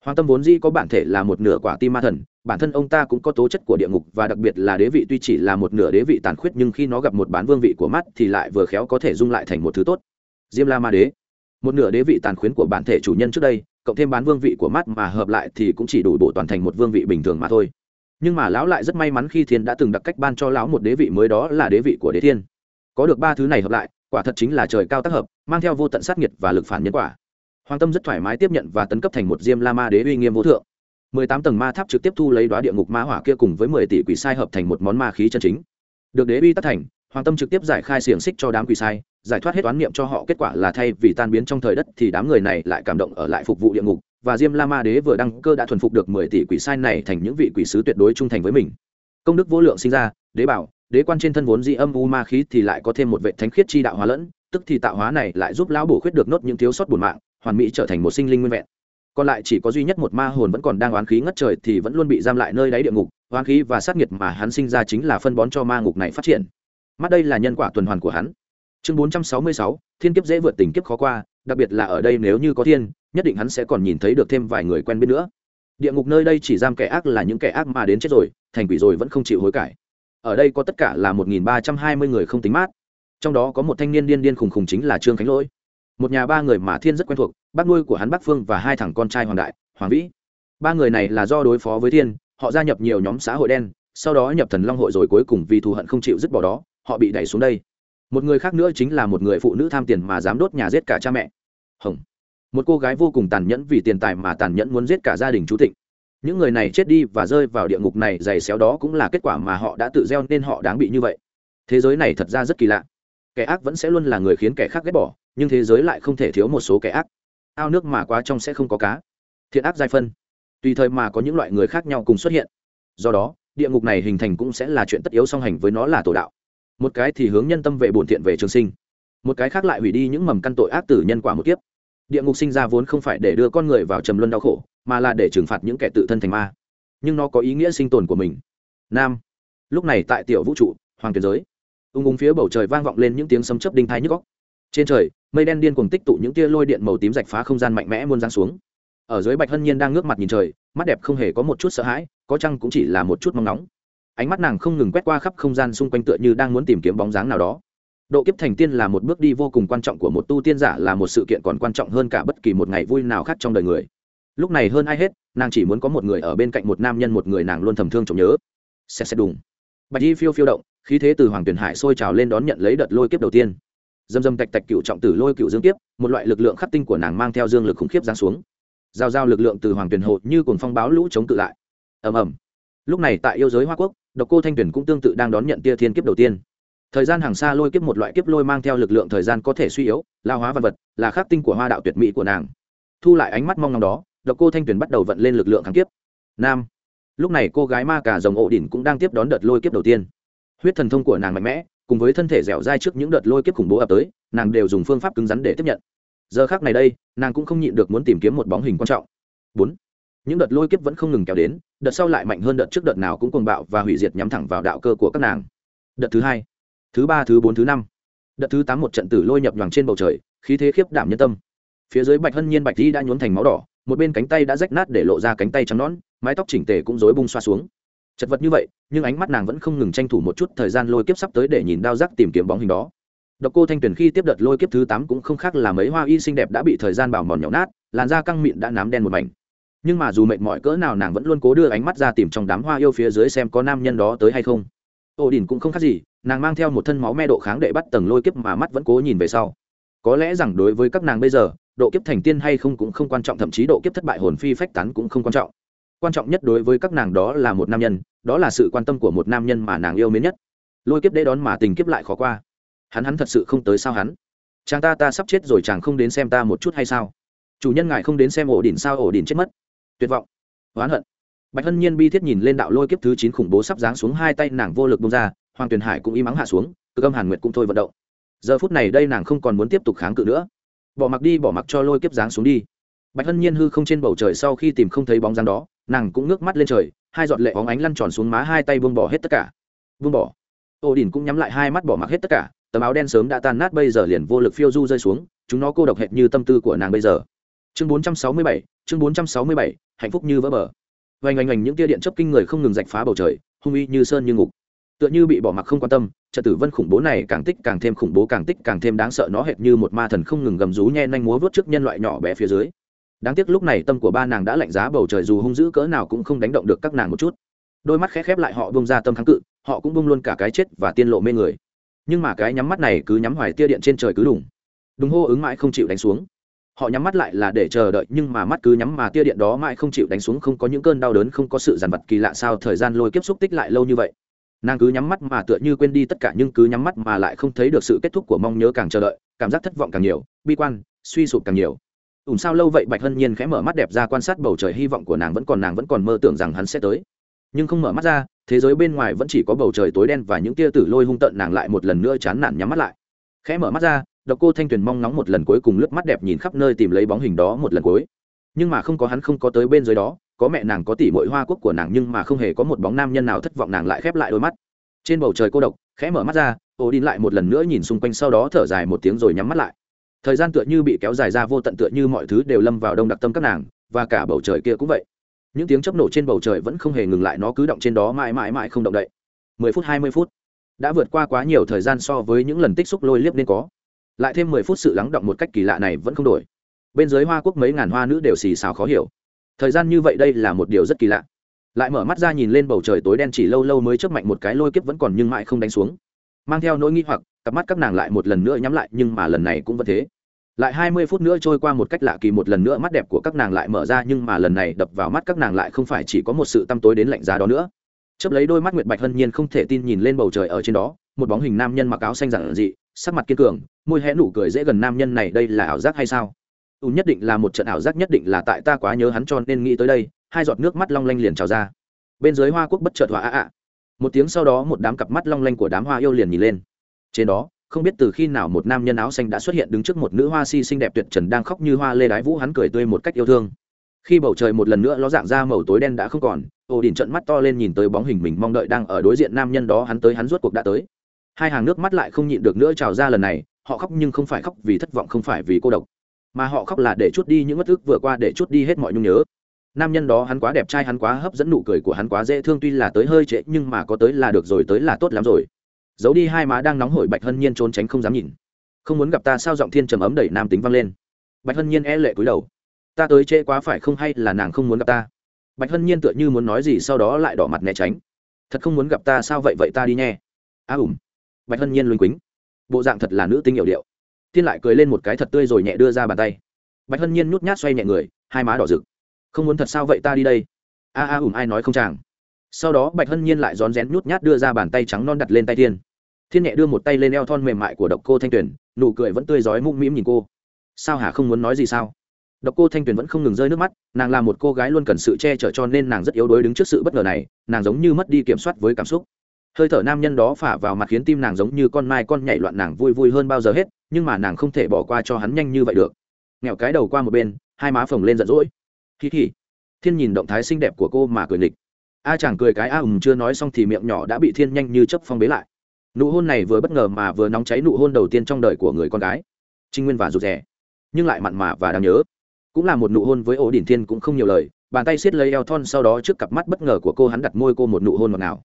Hoàng tâm vốn dĩ có bản thể là một nửa quả tim ma thần, bản thân ông ta cũng có tố chất của địa ngục và đặc biệt là đế vị tuy chỉ là một nửa đế vị tàn khuyết nhưng khi nó gặp một bán vương vị của mắt thì lại vừa khéo có thể dung lại thành một thứ tốt. Diêm la ma đế. Một nửa đế vị tàn khuyến của bản thể chủ nhân trước đây, cộng thêm bán vương vị của mắt mà hợp lại thì cũng chỉ đủ bộ toàn thành một vương vị bình thường mà thôi nhưng mà lão lại rất may mắn khi thiên đã từng đặt cách ban cho lão một đế vị mới đó là đế vị của đế thiên. Có được ba thứ này hợp lại, quả thật chính là trời cao tác hợp, mang theo vô tận sát nhiệt và lực phản nhân quả. Hoàng tâm rất thoải mái tiếp nhận và tấn cấp thành một diêm la ma đế uy nghiêm vô thượng. Mười tám tầng ma tháp trực tiếp thu lấy đoá địa ngục ma hỏa kia cùng với mười tỷ quỷ sai hợp thành một món ma khí chân chính. Được đế uy tất thành, hoàng tâm trực tiếp giải khai xiềng xích cho đám quỷ sai, giải thoát hết oán niệm cho họ, kết quả là thay vì tan biến trong thời đất thì đám người này lại cảm động ở lại phục vụ địa ngục và diêm la ma đế vừa đăng cơ đã thuần phục được mười tỷ quỷ sai này thành những vị quỷ sứ tuyệt đối trung thành với mình. Công đức vô lượng sinh ra, đế bảo, đế quan trên thân vốn di âm u ma khí thì lại có thêm một vệ thánh khiết chi đạo hóa lẫn, tức thì tạo hóa này lại giúp lão bổ khuyết được nốt những thiếu sót bùn mạng, hoàn mỹ trở thành một sinh linh nguyên vẹn. Còn lại chỉ có duy nhất một ma hồn vẫn còn đang oán khí ngất trời thì vẫn luôn bị giam lại nơi đáy địa ngục, oán khí và sát nhiệt mà hắn sinh ra chính là phân bón cho ma ngục này phát triển. Mắt đây là nhân quả tuần hoàn của hắn. Chương bốn trăm sáu mươi sáu, thiên kiếp dễ vượt tình kiếp khó qua, đặc biệt là ở đây nếu như có thiên nhất định hắn sẽ còn nhìn thấy được thêm vài người quen biết nữa. Địa ngục nơi đây chỉ giam kẻ ác là những kẻ ác mà đến chết rồi, thành quỷ rồi vẫn không chịu hối cải. Ở đây có tất cả là một nghìn ba trăm hai mươi người không tính mát. Trong đó có một thanh niên điên điên khùng khùng chính là trương khánh lỗi. Một nhà ba người mà thiên rất quen thuộc, bác nuôi của hắn bắc phương và hai thằng con trai hoàng đại, hoàng vĩ. Ba người này là do đối phó với thiên, họ gia nhập nhiều nhóm xã hội đen, sau đó nhập thần long hội rồi cuối cùng vì thù hận không chịu dứt bỏ đó, họ bị đẩy xuống đây. Một người khác nữa chính là một người phụ nữ tham tiền mà dám đốt nhà giết cả cha mẹ. Hồng một cô gái vô cùng tàn nhẫn vì tiền tài mà tàn nhẫn muốn giết cả gia đình chú thịnh những người này chết đi và rơi vào địa ngục này dày xéo đó cũng là kết quả mà họ đã tự gieo nên họ đáng bị như vậy. Thế giới này thật ra rất kỳ lạ. Kẻ ác vẫn sẽ luôn là người khiến kẻ khác ghét bỏ, nhưng thế giới lại không thể thiếu một số kẻ ác. Ao nước mà quá trong sẽ không có cá. Thiện ác giai phân. Tùy thời mà có những loại người khác nhau cùng xuất hiện. Do đó, địa ngục này hình thành cũng sẽ là chuyện tất yếu song hành với nó là tổ đạo. Một cái thì hướng nhân tâm về bổn thiện về trường sinh. Một cái khác lại hủy đi những mầm căn tội ác tử nhân quả một kiếp địa ngục sinh ra vốn không phải để đưa con người vào trầm luân đau khổ, mà là để trừng phạt những kẻ tự thân thành ma. Nhưng nó có ý nghĩa sinh tồn của mình. Nam. Lúc này tại tiểu vũ trụ, hoàng tuyến giới, ung ung phía bầu trời vang vọng lên những tiếng sấm chớp đinh thái nhức góc trên trời, mây đen điên cuồng tích tụ những tia lôi điện màu tím rạch phá không gian mạnh mẽ muôn giáng xuống. Ở dưới bạch hân nhiên đang ngước mặt nhìn trời, mắt đẹp không hề có một chút sợ hãi, có chăng cũng chỉ là một chút mong nóng ánh mắt nàng không ngừng quét qua khắp không gian xung quanh tựa như đang muốn tìm kiếm bóng dáng nào đó độ kiếp thành tiên là một bước đi vô cùng quan trọng của một tu tiên giả, là một sự kiện còn quan trọng hơn cả bất kỳ một ngày vui nào khác trong đời người. Lúc này hơn ai hết, nàng chỉ muốn có một người ở bên cạnh một nam nhân, một người nàng luôn thầm thương trọng nhớ. Xe xe đùng. Bạch y phiêu phiêu động, khí thế từ hoàng tuyền hải sôi trào lên đón nhận lấy đợt lôi kiếp đầu tiên. Dâm dâm tạch tạch cựu trọng tử lôi cựu dương kiếp, một loại lực lượng khắc tinh của nàng mang theo dương lực khủng khiếp giáng xuống. Giao giao lực lượng từ hoàng tuyền hộ như cùng phong báo lũ chống cự lại. Ầm ầm. Lúc này tại yêu giới hoa quốc, độc cô thanh tuyển cũng tương tự đang đón nhận tia thiên kiếp đầu tiên thời gian hàng xa lôi kiếp một loại kiếp lôi mang theo lực lượng thời gian có thể suy yếu, lao hóa văn vật, là khắc tinh của hoa đạo tuyệt mỹ của nàng. Thu lại ánh mắt mong ngóng đó, độc cô thanh tuyển bắt đầu vận lên lực lượng kháng kiếp. Nam. Lúc này cô gái ma cả rồng ổ đỉnh cũng đang tiếp đón đợt lôi kiếp đầu tiên. Huyết thần thông của nàng mạnh mẽ, cùng với thân thể dẻo dai trước những đợt lôi kiếp khủng bố ập tới, nàng đều dùng phương pháp cứng rắn để tiếp nhận. Giờ khác này đây, nàng cũng không nhịn được muốn tìm kiếm một bóng hình quan trọng. Bốn. Những đợt lôi kiếp vẫn không ngừng kéo đến, đợt sau lại mạnh hơn đợt trước đợt nào cũng cuồng bạo và hủy diệt nhắm thẳng vào đạo cơ của các nàng. Đợt thứ hai thứ ba, thứ bốn, thứ năm. Đợt thứ tám một trận tử lôi nhập nhoàng trên bầu trời, khí thế khiếp đảm nhân tâm. Phía dưới bạch hân nhiên bạch di đã nhuốm thành máu đỏ, một bên cánh tay đã rách nát để lộ ra cánh tay trắng nõn, mái tóc chỉnh tề cũng rối bung xoa xuống. Chật vật như vậy, nhưng ánh mắt nàng vẫn không ngừng tranh thủ một chút thời gian lôi kiếp sắp tới để nhìn đao giác tìm kiếm bóng hình đó. Độc cô thanh tuyền khi tiếp đợt lôi kiếp thứ tám cũng không khác là mấy hoa y xinh đẹp đã bị thời gian bảo mòn nhỏ nát, làn da căng mịn đã nám đen một mảnh. Nhưng mà dù mệt mỏi cỡ nào nàng vẫn luôn cố đưa ánh mắt ra tìm trong đám hoa yêu phía dưới xem có nam nhân đó tới hay không. Ổ đỉnh cũng không khác gì nàng mang theo một thân máu me độ kháng đệ bắt tầng lôi kiếp mà mắt vẫn cố nhìn về sau. Có lẽ rằng đối với các nàng bây giờ, độ kiếp thành tiên hay không cũng không quan trọng, thậm chí độ kiếp thất bại hồn phi phách tán cũng không quan trọng. Quan trọng nhất đối với các nàng đó là một nam nhân, đó là sự quan tâm của một nam nhân mà nàng yêu mến nhất. Lôi kiếp đế đón mà tình kiếp lại khó qua. Hắn hắn thật sự không tới sao hắn? Chàng ta ta sắp chết rồi, chàng không đến xem ta một chút hay sao? Chủ nhân ngài không đến xem ổ đỉnh sao ổ đỉnh chết mất. Tuyệt vọng, oán hận. Bạch hân nhiên bi thiết nhìn lên đạo lôi kiếp thứ chín khủng bố sắp giáng xuống hai tay nàng vô lực bông ra hoàng tuyền hải cũng im ắng hạ xuống cực âm hàn nguyệt cũng thôi vận động. Giờ phút này đây nàng không còn muốn tiếp tục kháng cự nữa. Bỏ mặc đi bỏ mặc cho lôi kiếp dáng xuống đi. Bạch hân nhiên hư không trên bầu trời sau khi tìm không thấy bóng dáng đó nàng cũng ngước mắt lên trời hai giọt lệ bóng ánh lăn tròn xuống má hai tay buông bỏ hết tất cả. Buông bỏ. Ô đình cũng nhắm lại hai mắt bỏ mặc hết tất cả tấm áo đen sớm đã tan nát bây giờ liền vô lực phiêu du rơi xuống chúng nó cô độc hệt như tâm tư của nàng bây giờ. Chương 467, chương 467, hạnh phúc như vỡ bờ. Vành oanh oanh những tia điện chấp kinh người không ngừng rạch phá bầu trời hung uy như sơn như ngục tựa như bị bỏ mặc không quan tâm trật tử vân khủng bố này càng tích càng thêm khủng bố càng tích càng thêm đáng sợ nó hệt như một ma thần không ngừng gầm rú nhe nhanh múa vớt trước nhân loại nhỏ bé phía dưới. Đáng tiếc lúc này tâm của ba nàng đã lạnh giá bầu trời dù hung dữ cỡ nào cũng không đánh động được các nàng một chút. Đôi mắt khẽ khép lại họ bông ra tâm kháng cự, họ cũng bông luôn cả cái chết và tiên lộ mê người. Nhưng mà cái nhắm mắt này cứ nhắm hoài tia điện trên trời cứ đủng đúng hô ứng mãi không chịu đánh xuống. Họ nhắm mắt lại là để chờ đợi, nhưng mà mắt cứ nhắm mà tia điện đó mãi không chịu đánh xuống, không có những cơn đau đớn, không có sự giàn vật kỳ lạ sao thời gian lôi kiếp xúc tích lại lâu như vậy nàng cứ nhắm mắt mà tựa như quên đi tất cả nhưng cứ nhắm mắt mà lại không thấy được sự kết thúc của mong nhớ càng chờ đợi, cảm giác thất vọng càng nhiều, bi quan, suy sụp càng nhiều. Ủn sao lâu vậy? Bạch hân nhiên khẽ mở mắt đẹp ra quan sát bầu trời, hy vọng của nàng vẫn còn, nàng vẫn còn mơ tưởng rằng hắn sẽ tới. Nhưng không mở mắt ra, thế giới bên ngoài vẫn chỉ có bầu trời tối đen và những tia tử lôi hung tợn, nàng lại một lần nữa chán nản nhắm mắt lại. Khẽ mở mắt ra, độc cô thanh tuyền mong nóng một lần cuối cùng lướt mắt đẹp nhìn khắp nơi tìm lấy bóng hình đó một lần cuối. Nhưng mà không có hắn, không có tới bên dưới đó có mẹ nàng có tỷ mỗi hoa quốc của nàng nhưng mà không hề có một bóng nam nhân nào thất vọng nàng lại khép lại đôi mắt. Trên bầu trời cô độc, khẽ mở mắt ra ô đi lại một lần nữa nhìn xung quanh sau đó thở dài một tiếng rồi nhắm mắt lại. Thời gian tựa như bị kéo dài ra vô tận tựa như mọi thứ đều lâm vào đông đặc tâm các nàng, và cả bầu trời kia cũng vậy. Những tiếng chấp nổ trên bầu trời vẫn không hề ngừng lại, nó cứ động trên đó mãi mãi mãi không động đậy. Mười phút, hai mươi phút. Đã vượt qua quá nhiều thời gian so với những lần tích xúc lôi liếp nên có. Lại thêm mười phút sự lắng động một cách kỳ lạ này vẫn không đổi. Bên dưới hoa quốc mấy ngàn hoa nữ đều xì xào khó hiểu thời gian như vậy đây là một điều rất kỳ lạ. Lại mở mắt ra nhìn lên bầu trời tối đen chỉ lâu lâu mới chớp mạnh một cái lôi kiếp vẫn còn nhưng mãi không đánh xuống. Mang theo nỗi nghi hoặc, cặp mắt các nàng lại một lần nữa nhắm lại, nhưng mà lần này cũng vẫn thế. Lại hai mươi phút nữa trôi qua một cách lạ kỳ một lần nữa mắt đẹp của các nàng lại mở ra, nhưng mà lần này đập vào mắt các nàng lại không phải chỉ có một sự tăm tối đến lạnh giá đó nữa. Chấp lấy đôi mắt nguyệt bạch hân nhiên không thể tin nhìn lên bầu trời ở trên đó, một bóng hình nam nhân mặc áo xanh giản dị, sắc mặt kiên cường, môi hé nụ cười dễ gần nam nhân này, đây là ảo giác hay sao? U nhất định là một trận ảo giác nhất định là tại ta quá nhớ hắn cho nên nghĩ tới đây, hai giọt nước mắt long lanh liền trào ra. Bên dưới hoa quốc bất chợt hòa ạ ạ. Một tiếng sau đó một đám cặp mắt long lanh của đám hoa yêu liền nhìn lên. Trên đó, không biết từ khi nào một nam nhân áo xanh đã xuất hiện đứng trước một nữ hoa si xinh đẹp tuyệt trần đang khóc như hoa lê đái vũ hắn cười tươi một cách yêu thương. Khi bầu trời một lần nữa ló dạng ra màu tối đen đã không còn, ổ đỉnh trận mắt to lên nhìn tới bóng hình mình mong đợi đang ở đối diện nam nhân đó hắn tới hắn rốt cuộc đã tới. Hai hàng nước mắt lại không nhịn được nữa trào ra lần này, họ khóc nhưng không phải khóc vì thất vọng không phải vì cô độc mà họ khóc là để chút đi những mất ức vừa qua để chút đi hết mọi nhung nhớ. Nam nhân đó hắn quá đẹp trai hắn quá hấp dẫn nụ cười của hắn quá dễ thương tuy là tới hơi trễ nhưng mà có tới là được rồi tới là tốt lắm rồi. Giấu đi hai má đang nóng hổi bạch hân nhiên trốn tránh không dám nhìn. Không muốn gặp ta sao giọng thiên trầm ấm đẩy nam tính vang lên. Bạch hân nhiên e lệ cúi đầu. Ta tới trễ quá phải không hay là nàng không muốn gặp ta? Bạch hân nhiên tựa như muốn nói gì sau đó lại đỏ mặt né tránh. Thật không muốn gặp ta sao vậy vậy ta đi nhé. Á à, ủm. Bạch hân nhiên luân quýnh bộ dạng thật là nữ tinh hiệu điệu thiên lại cười lên một cái thật tươi rồi nhẹ đưa ra bàn tay. Bạch hân nhiên nhút nhát xoay nhẹ người, hai má đỏ rực. Không muốn thật sao vậy ta đi đây? A a ủm ai nói không chàng. Sau đó bạch hân nhiên lại rón rén nhút nhát đưa ra bàn tay trắng non đặt lên tay thiên. Thiên nhẹ đưa một tay lên eo thon mềm mại của độc cô thanh tuyền, nụ cười vẫn tươi rói mũm mĩm nhìn cô. Sao hả, không muốn nói gì sao? Độc cô thanh tuyền vẫn không ngừng rơi nước mắt, nàng là một cô gái luôn cần sự che chở cho nên nàng rất yếu đuối đứng trước sự bất ngờ này, nàng giống như mất đi kiểm soát với cảm xúc. Hơi thở nam nhân đó phả vào mặt khiến tim nàng giống như con mai con nhảy loạn nàng vui vui hơn bao giờ hết nhưng mà nàng không thể bỏ qua cho hắn nhanh như vậy được. Nghẹo cái đầu qua một bên, hai má phồng lên giận dỗi. Hì hì. Thiên nhìn động thái xinh đẹp của cô mà cười nghịch. A chàng cười cái a ùm chưa nói xong thì miệng nhỏ đã bị thiên nhanh như chấp phong bế lại. Nụ hôn này vừa bất ngờ mà vừa nóng cháy nụ hôn đầu tiên trong đời của người con gái. Trinh nguyên và rụt rè. Nhưng lại mặn mà và đáng nhớ. Cũng là một nụ hôn với ổ đỉnh thiên cũng không nhiều lời, bàn tay siết lấy eo thon sau đó trước cặp mắt bất ngờ của cô hắn đặt môi cô một nụ hôn ngọt nào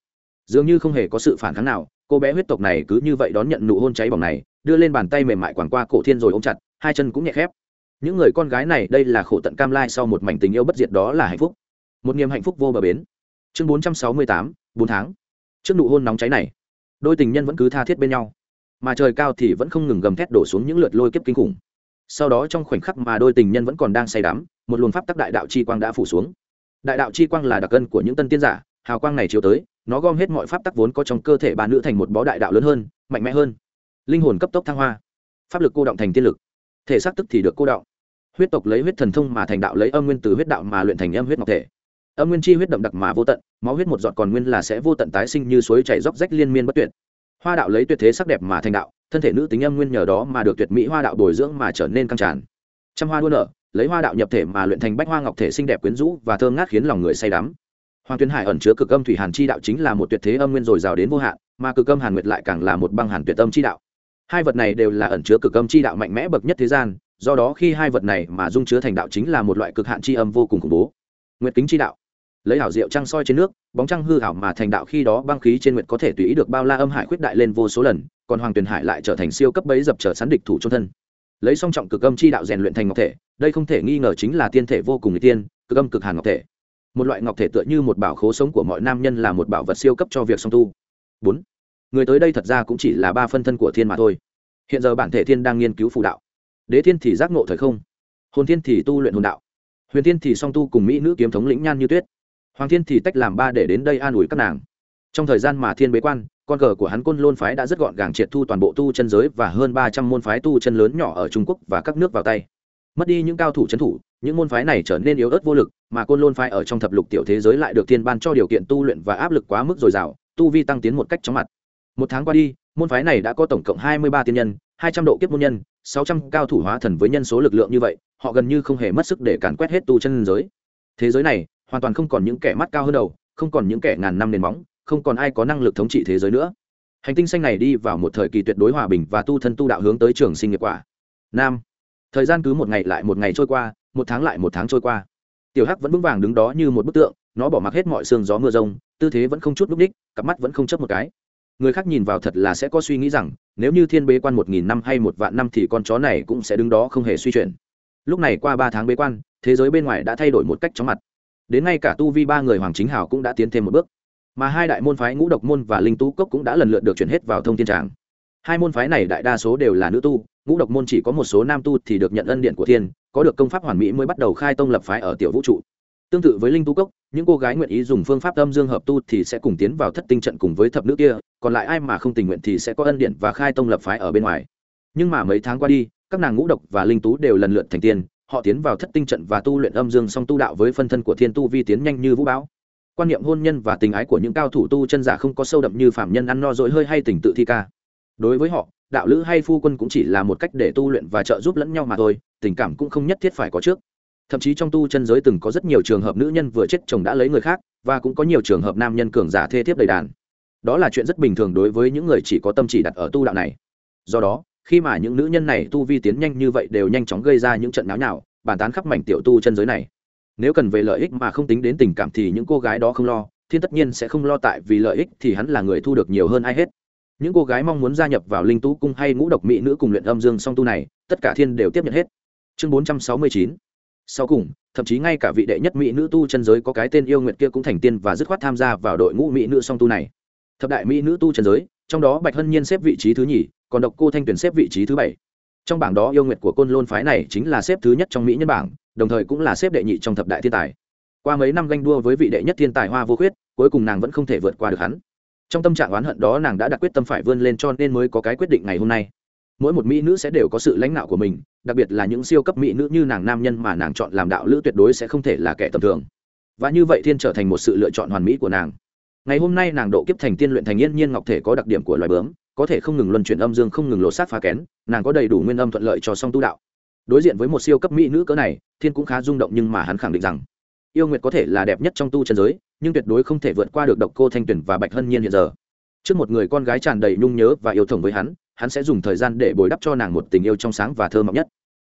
dường như không hề có sự phản kháng nào, cô bé huyết tộc này cứ như vậy đón nhận nụ hôn cháy bỏng này đưa lên bàn tay mềm mại quàng qua cổ thiên rồi ôm chặt, hai chân cũng nhẹ khép. Những người con gái này, đây là khổ tận cam lai sau một mảnh tình yêu bất diệt đó là hạnh phúc. Một niềm hạnh phúc vô bờ bến. Chương bốn trăm sáu mươi tám, bốn tháng. Trước nụ hôn nóng cháy này, đôi tình nhân vẫn cứ tha thiết bên nhau. Mà trời cao thì vẫn không ngừng gầm thét đổ xuống những lượt lôi kiếp kinh khủng. Sau đó trong khoảnh khắc mà đôi tình nhân vẫn còn đang say đắm, một luồng pháp tắc đại đạo chi quang đã phủ xuống. Đại đạo chi quang là đặc cân của những tân tiên giả, hào quang này chiếu tới, nó gom hết mọi pháp tắc vốn có trong cơ thể bà nữ thành một bó đại đạo lớn hơn, mạnh mẽ hơn linh hồn cấp tốc thăng hoa. Pháp lực cô động thành tiên lực. Thể xác tức thì được cô động. Huyết tộc lấy huyết thần thông mà thành đạo lấy âm nguyên từ huyết đạo mà luyện thành âm huyết ngọc thể. Âm nguyên chi huyết đậm đặc mà vô tận, máu huyết một giọt còn nguyên là sẽ vô tận tái sinh như suối chảy róc rách liên miên bất tuyệt. Hoa đạo lấy tuyệt thế sắc đẹp mà thành đạo, thân thể nữ tính âm nguyên nhờ đó mà được tuyệt mỹ hoa đạo bồi dưỡng mà trở nên căng tràn. Trăm hoa đua nở, lấy hoa đạo nhập thể mà luyện thành bách hoa ngọc thể xinh đẹp quyến rũ và thơm ngát khiến lòng người say đắm. Hoàng tuyến hải ẩn chứa cực âm thủy hàn chi đạo chính là một tuyệt thế âm nguyên dồi dào đến vô hạn, mà cực âm hàn nguyệt lại càng là một băng hàn tuyệt âm chi đạo hai vật này đều là ẩn chứa cực âm chi đạo mạnh mẽ bậc nhất thế gian, do đó khi hai vật này mà dung chứa thành đạo chính là một loại cực hạn chi âm vô cùng khủng bố. Nguyệt kính chi đạo. Lấy hảo diệu trăng soi trên nước, bóng trăng hư hảo mà thành đạo khi đó băng khí trên nguyệt có thể tùy ý được bao la âm hải khuyết đại lên vô số lần, còn hoàng tuyền hải lại trở thành siêu cấp bấy dập trở sắn địch thủ trong thân. Lấy song trọng cực âm chi đạo rèn luyện thành ngọc thể, đây không thể nghi ngờ chính là tiên thể vô cùng người tiên, cực âm cực hàn ngọc thể. Một loại ngọc thể tựa như một bảo khố sống của mọi nam nhân là một bảo vật siêu cấp cho việc song tu. Bốn người tới đây thật ra cũng chỉ là ba phân thân của thiên mà thôi. Hiện giờ bản thể thiên đang nghiên cứu phù đạo. Đế thiên thì giác ngộ thời không, hồn thiên thì tu luyện hồn đạo. Huyền thiên thì song tu cùng mỹ nữ kiếm thống lĩnh nhan như tuyết. Hoàng thiên thì tách làm ba để đến đây an ủi các nàng. Trong thời gian mà thiên bế quan, con cờ của hắn côn lôn phái đã rất gọn gàng triệt thu toàn bộ tu chân giới và hơn ba trăm môn phái tu chân lớn nhỏ ở trung quốc và các nước vào tay. Mất đi những cao thủ trấn thủ, những môn phái này trở nên yếu ớt vô lực, mà côn lôn phái ở trong thập lục tiểu thế giới lại được thiên ban cho điều kiện tu luyện và áp lực quá mức dồi dào, tu vi tăng tiến một cách chóng mặt một tháng qua đi, môn phái này đã có tổng cộng hai mươi ba tiên nhân, hai trăm độ kiếp môn nhân, sáu trăm cao thủ hóa thần với nhân số lực lượng như vậy, họ gần như không hề mất sức để càn quét hết tu chân giới. Thế giới này, hoàn toàn không còn những kẻ mắt cao hơn đầu, không còn những kẻ ngàn năm nền móng, không còn ai có năng lực thống trị thế giới nữa. Hành tinh xanh này đi vào một thời kỳ tuyệt đối hòa bình và tu thân tu đạo hướng tới trường sinh nghiệp quả. Nam, thời gian cứ một ngày lại một ngày trôi qua, một tháng lại một tháng trôi qua. Tiểu hắc vẫn vững vàng đứng đó như một bức tượng, nó bỏ mặc hết mọi sương gió mưa rông, tư thế vẫn không chút núp ních, cặp mắt vẫn không chấp một cái người khác nhìn vào thật là sẽ có suy nghĩ rằng, nếu như thiên bế quan một nghìn năm hay một vạn năm thì con chó này cũng sẽ đứng đó không hề suy chuyển lúc này qua ba tháng bế quan, thế giới bên ngoài đã thay đổi một cách chóng mặt. Đến ngay cả tu vi ba người hoàng chính hào cũng đã tiến thêm một bước. Mà hai đại môn phái ngũ độc môn và linh tú cốc cũng đã lần lượt được chuyển hết vào thông thiên tràng. Hai môn phái này đại đa số đều là nữ tu, ngũ độc môn chỉ có một số nam tu thì được nhận ân điện của thiên, có được công pháp hoàn mỹ mới bắt đầu khai tông lập phái ở tiểu vũ trụ tương tự với linh tú cốc, những cô gái nguyện ý dùng phương pháp âm dương hợp tu thì sẽ cùng tiến vào thất tinh trận cùng với thập nữ kia, còn lại ai mà không tình nguyện thì sẽ có ân điện và khai tông lập phái ở bên ngoài. Nhưng mà mấy tháng qua đi, các nàng ngũ độc và linh tú đều lần lượt thành tiên, họ tiến vào thất tinh trận và tu luyện âm dương song tu đạo với phân thân của thiên tu vi tiến nhanh như vũ bão. Quan niệm hôn nhân và tình ái của những cao thủ tu chân giả không có sâu đậm như phạm nhân ăn no dỗi hơi hay tình tự thi ca. Đối với họ, đạo lữ hay phu quân cũng chỉ là một cách để tu luyện và trợ giúp lẫn nhau mà thôi, tình cảm cũng không nhất thiết phải có trước thậm chí trong tu chân giới từng có rất nhiều trường hợp nữ nhân vừa chết chồng đã lấy người khác, và cũng có nhiều trường hợp nam nhân cường giả thê thiếp đầy đàn. Đó là chuyện rất bình thường đối với những người chỉ có tâm chỉ đặt ở tu đạo này. Do đó, khi mà những nữ nhân này tu vi tiến nhanh như vậy đều nhanh chóng gây ra những trận náo nhào, bàn tán khắp mảnh tiểu tu chân giới này. Nếu cần về lợi ích mà không tính đến tình cảm thì những cô gái đó không lo, thiên tất nhiên sẽ không lo tại vì lợi ích thì hắn là người thu được nhiều hơn ai hết. Những cô gái mong muốn gia nhập vào linh tú cung hay ngũ độc mỹ nữ cùng luyện âm dương song tu này, tất cả thiên đều tiếp nhận hết. Chương 469 sau cùng, thậm chí ngay cả vị đệ nhất mỹ nữ tu chân giới có cái tên yêu nguyện kia cũng thành tiên và dứt khoát tham gia vào đội ngũ mỹ nữ song tu này. Thập đại mỹ nữ tu chân giới, trong đó bạch hân nhiên xếp vị trí thứ nhì, còn độc cô thanh tuyền xếp vị trí thứ bảy. Trong bảng đó yêu nguyệt của côn lôn phái này chính là xếp thứ nhất trong mỹ nhân bảng, đồng thời cũng là xếp đệ nhị trong thập đại thiên tài. Qua mấy năm ganh đua với vị đệ nhất thiên tài hoa vô khuyết, cuối cùng nàng vẫn không thể vượt qua được hắn. Trong tâm trạng oán hận đó nàng đã đặt quyết tâm phải vươn lên cho nên mới có cái quyết định ngày hôm nay mỗi một mỹ nữ sẽ đều có sự lãnh đạo của mình, đặc biệt là những siêu cấp mỹ nữ như nàng nam nhân mà nàng chọn làm đạo lữ tuyệt đối sẽ không thể là kẻ tầm thường. Và như vậy thiên trở thành một sự lựa chọn hoàn mỹ của nàng. Ngày hôm nay nàng độ kiếp thành tiên luyện thành yên nhiên ngọc thể có đặc điểm của loài bướm, có thể không ngừng luân chuyển âm dương, không ngừng lột xác phá kén, nàng có đầy đủ nguyên âm thuận lợi cho song tu đạo. Đối diện với một siêu cấp mỹ nữ cỡ này, thiên cũng khá rung động nhưng mà hắn khẳng định rằng, yêu nguyệt có thể là đẹp nhất trong tu trần giới, nhưng tuyệt đối không thể vượt qua được độc cô thanh tuyển và bạch hân nhiên hiện giờ. Trước một người con gái tràn đầy nhung nhớ và yêu thương với hắn hắn sẽ dùng thời gian để bồi đắp cho nàng một tình yêu trong sáng và thơ mộng nhất.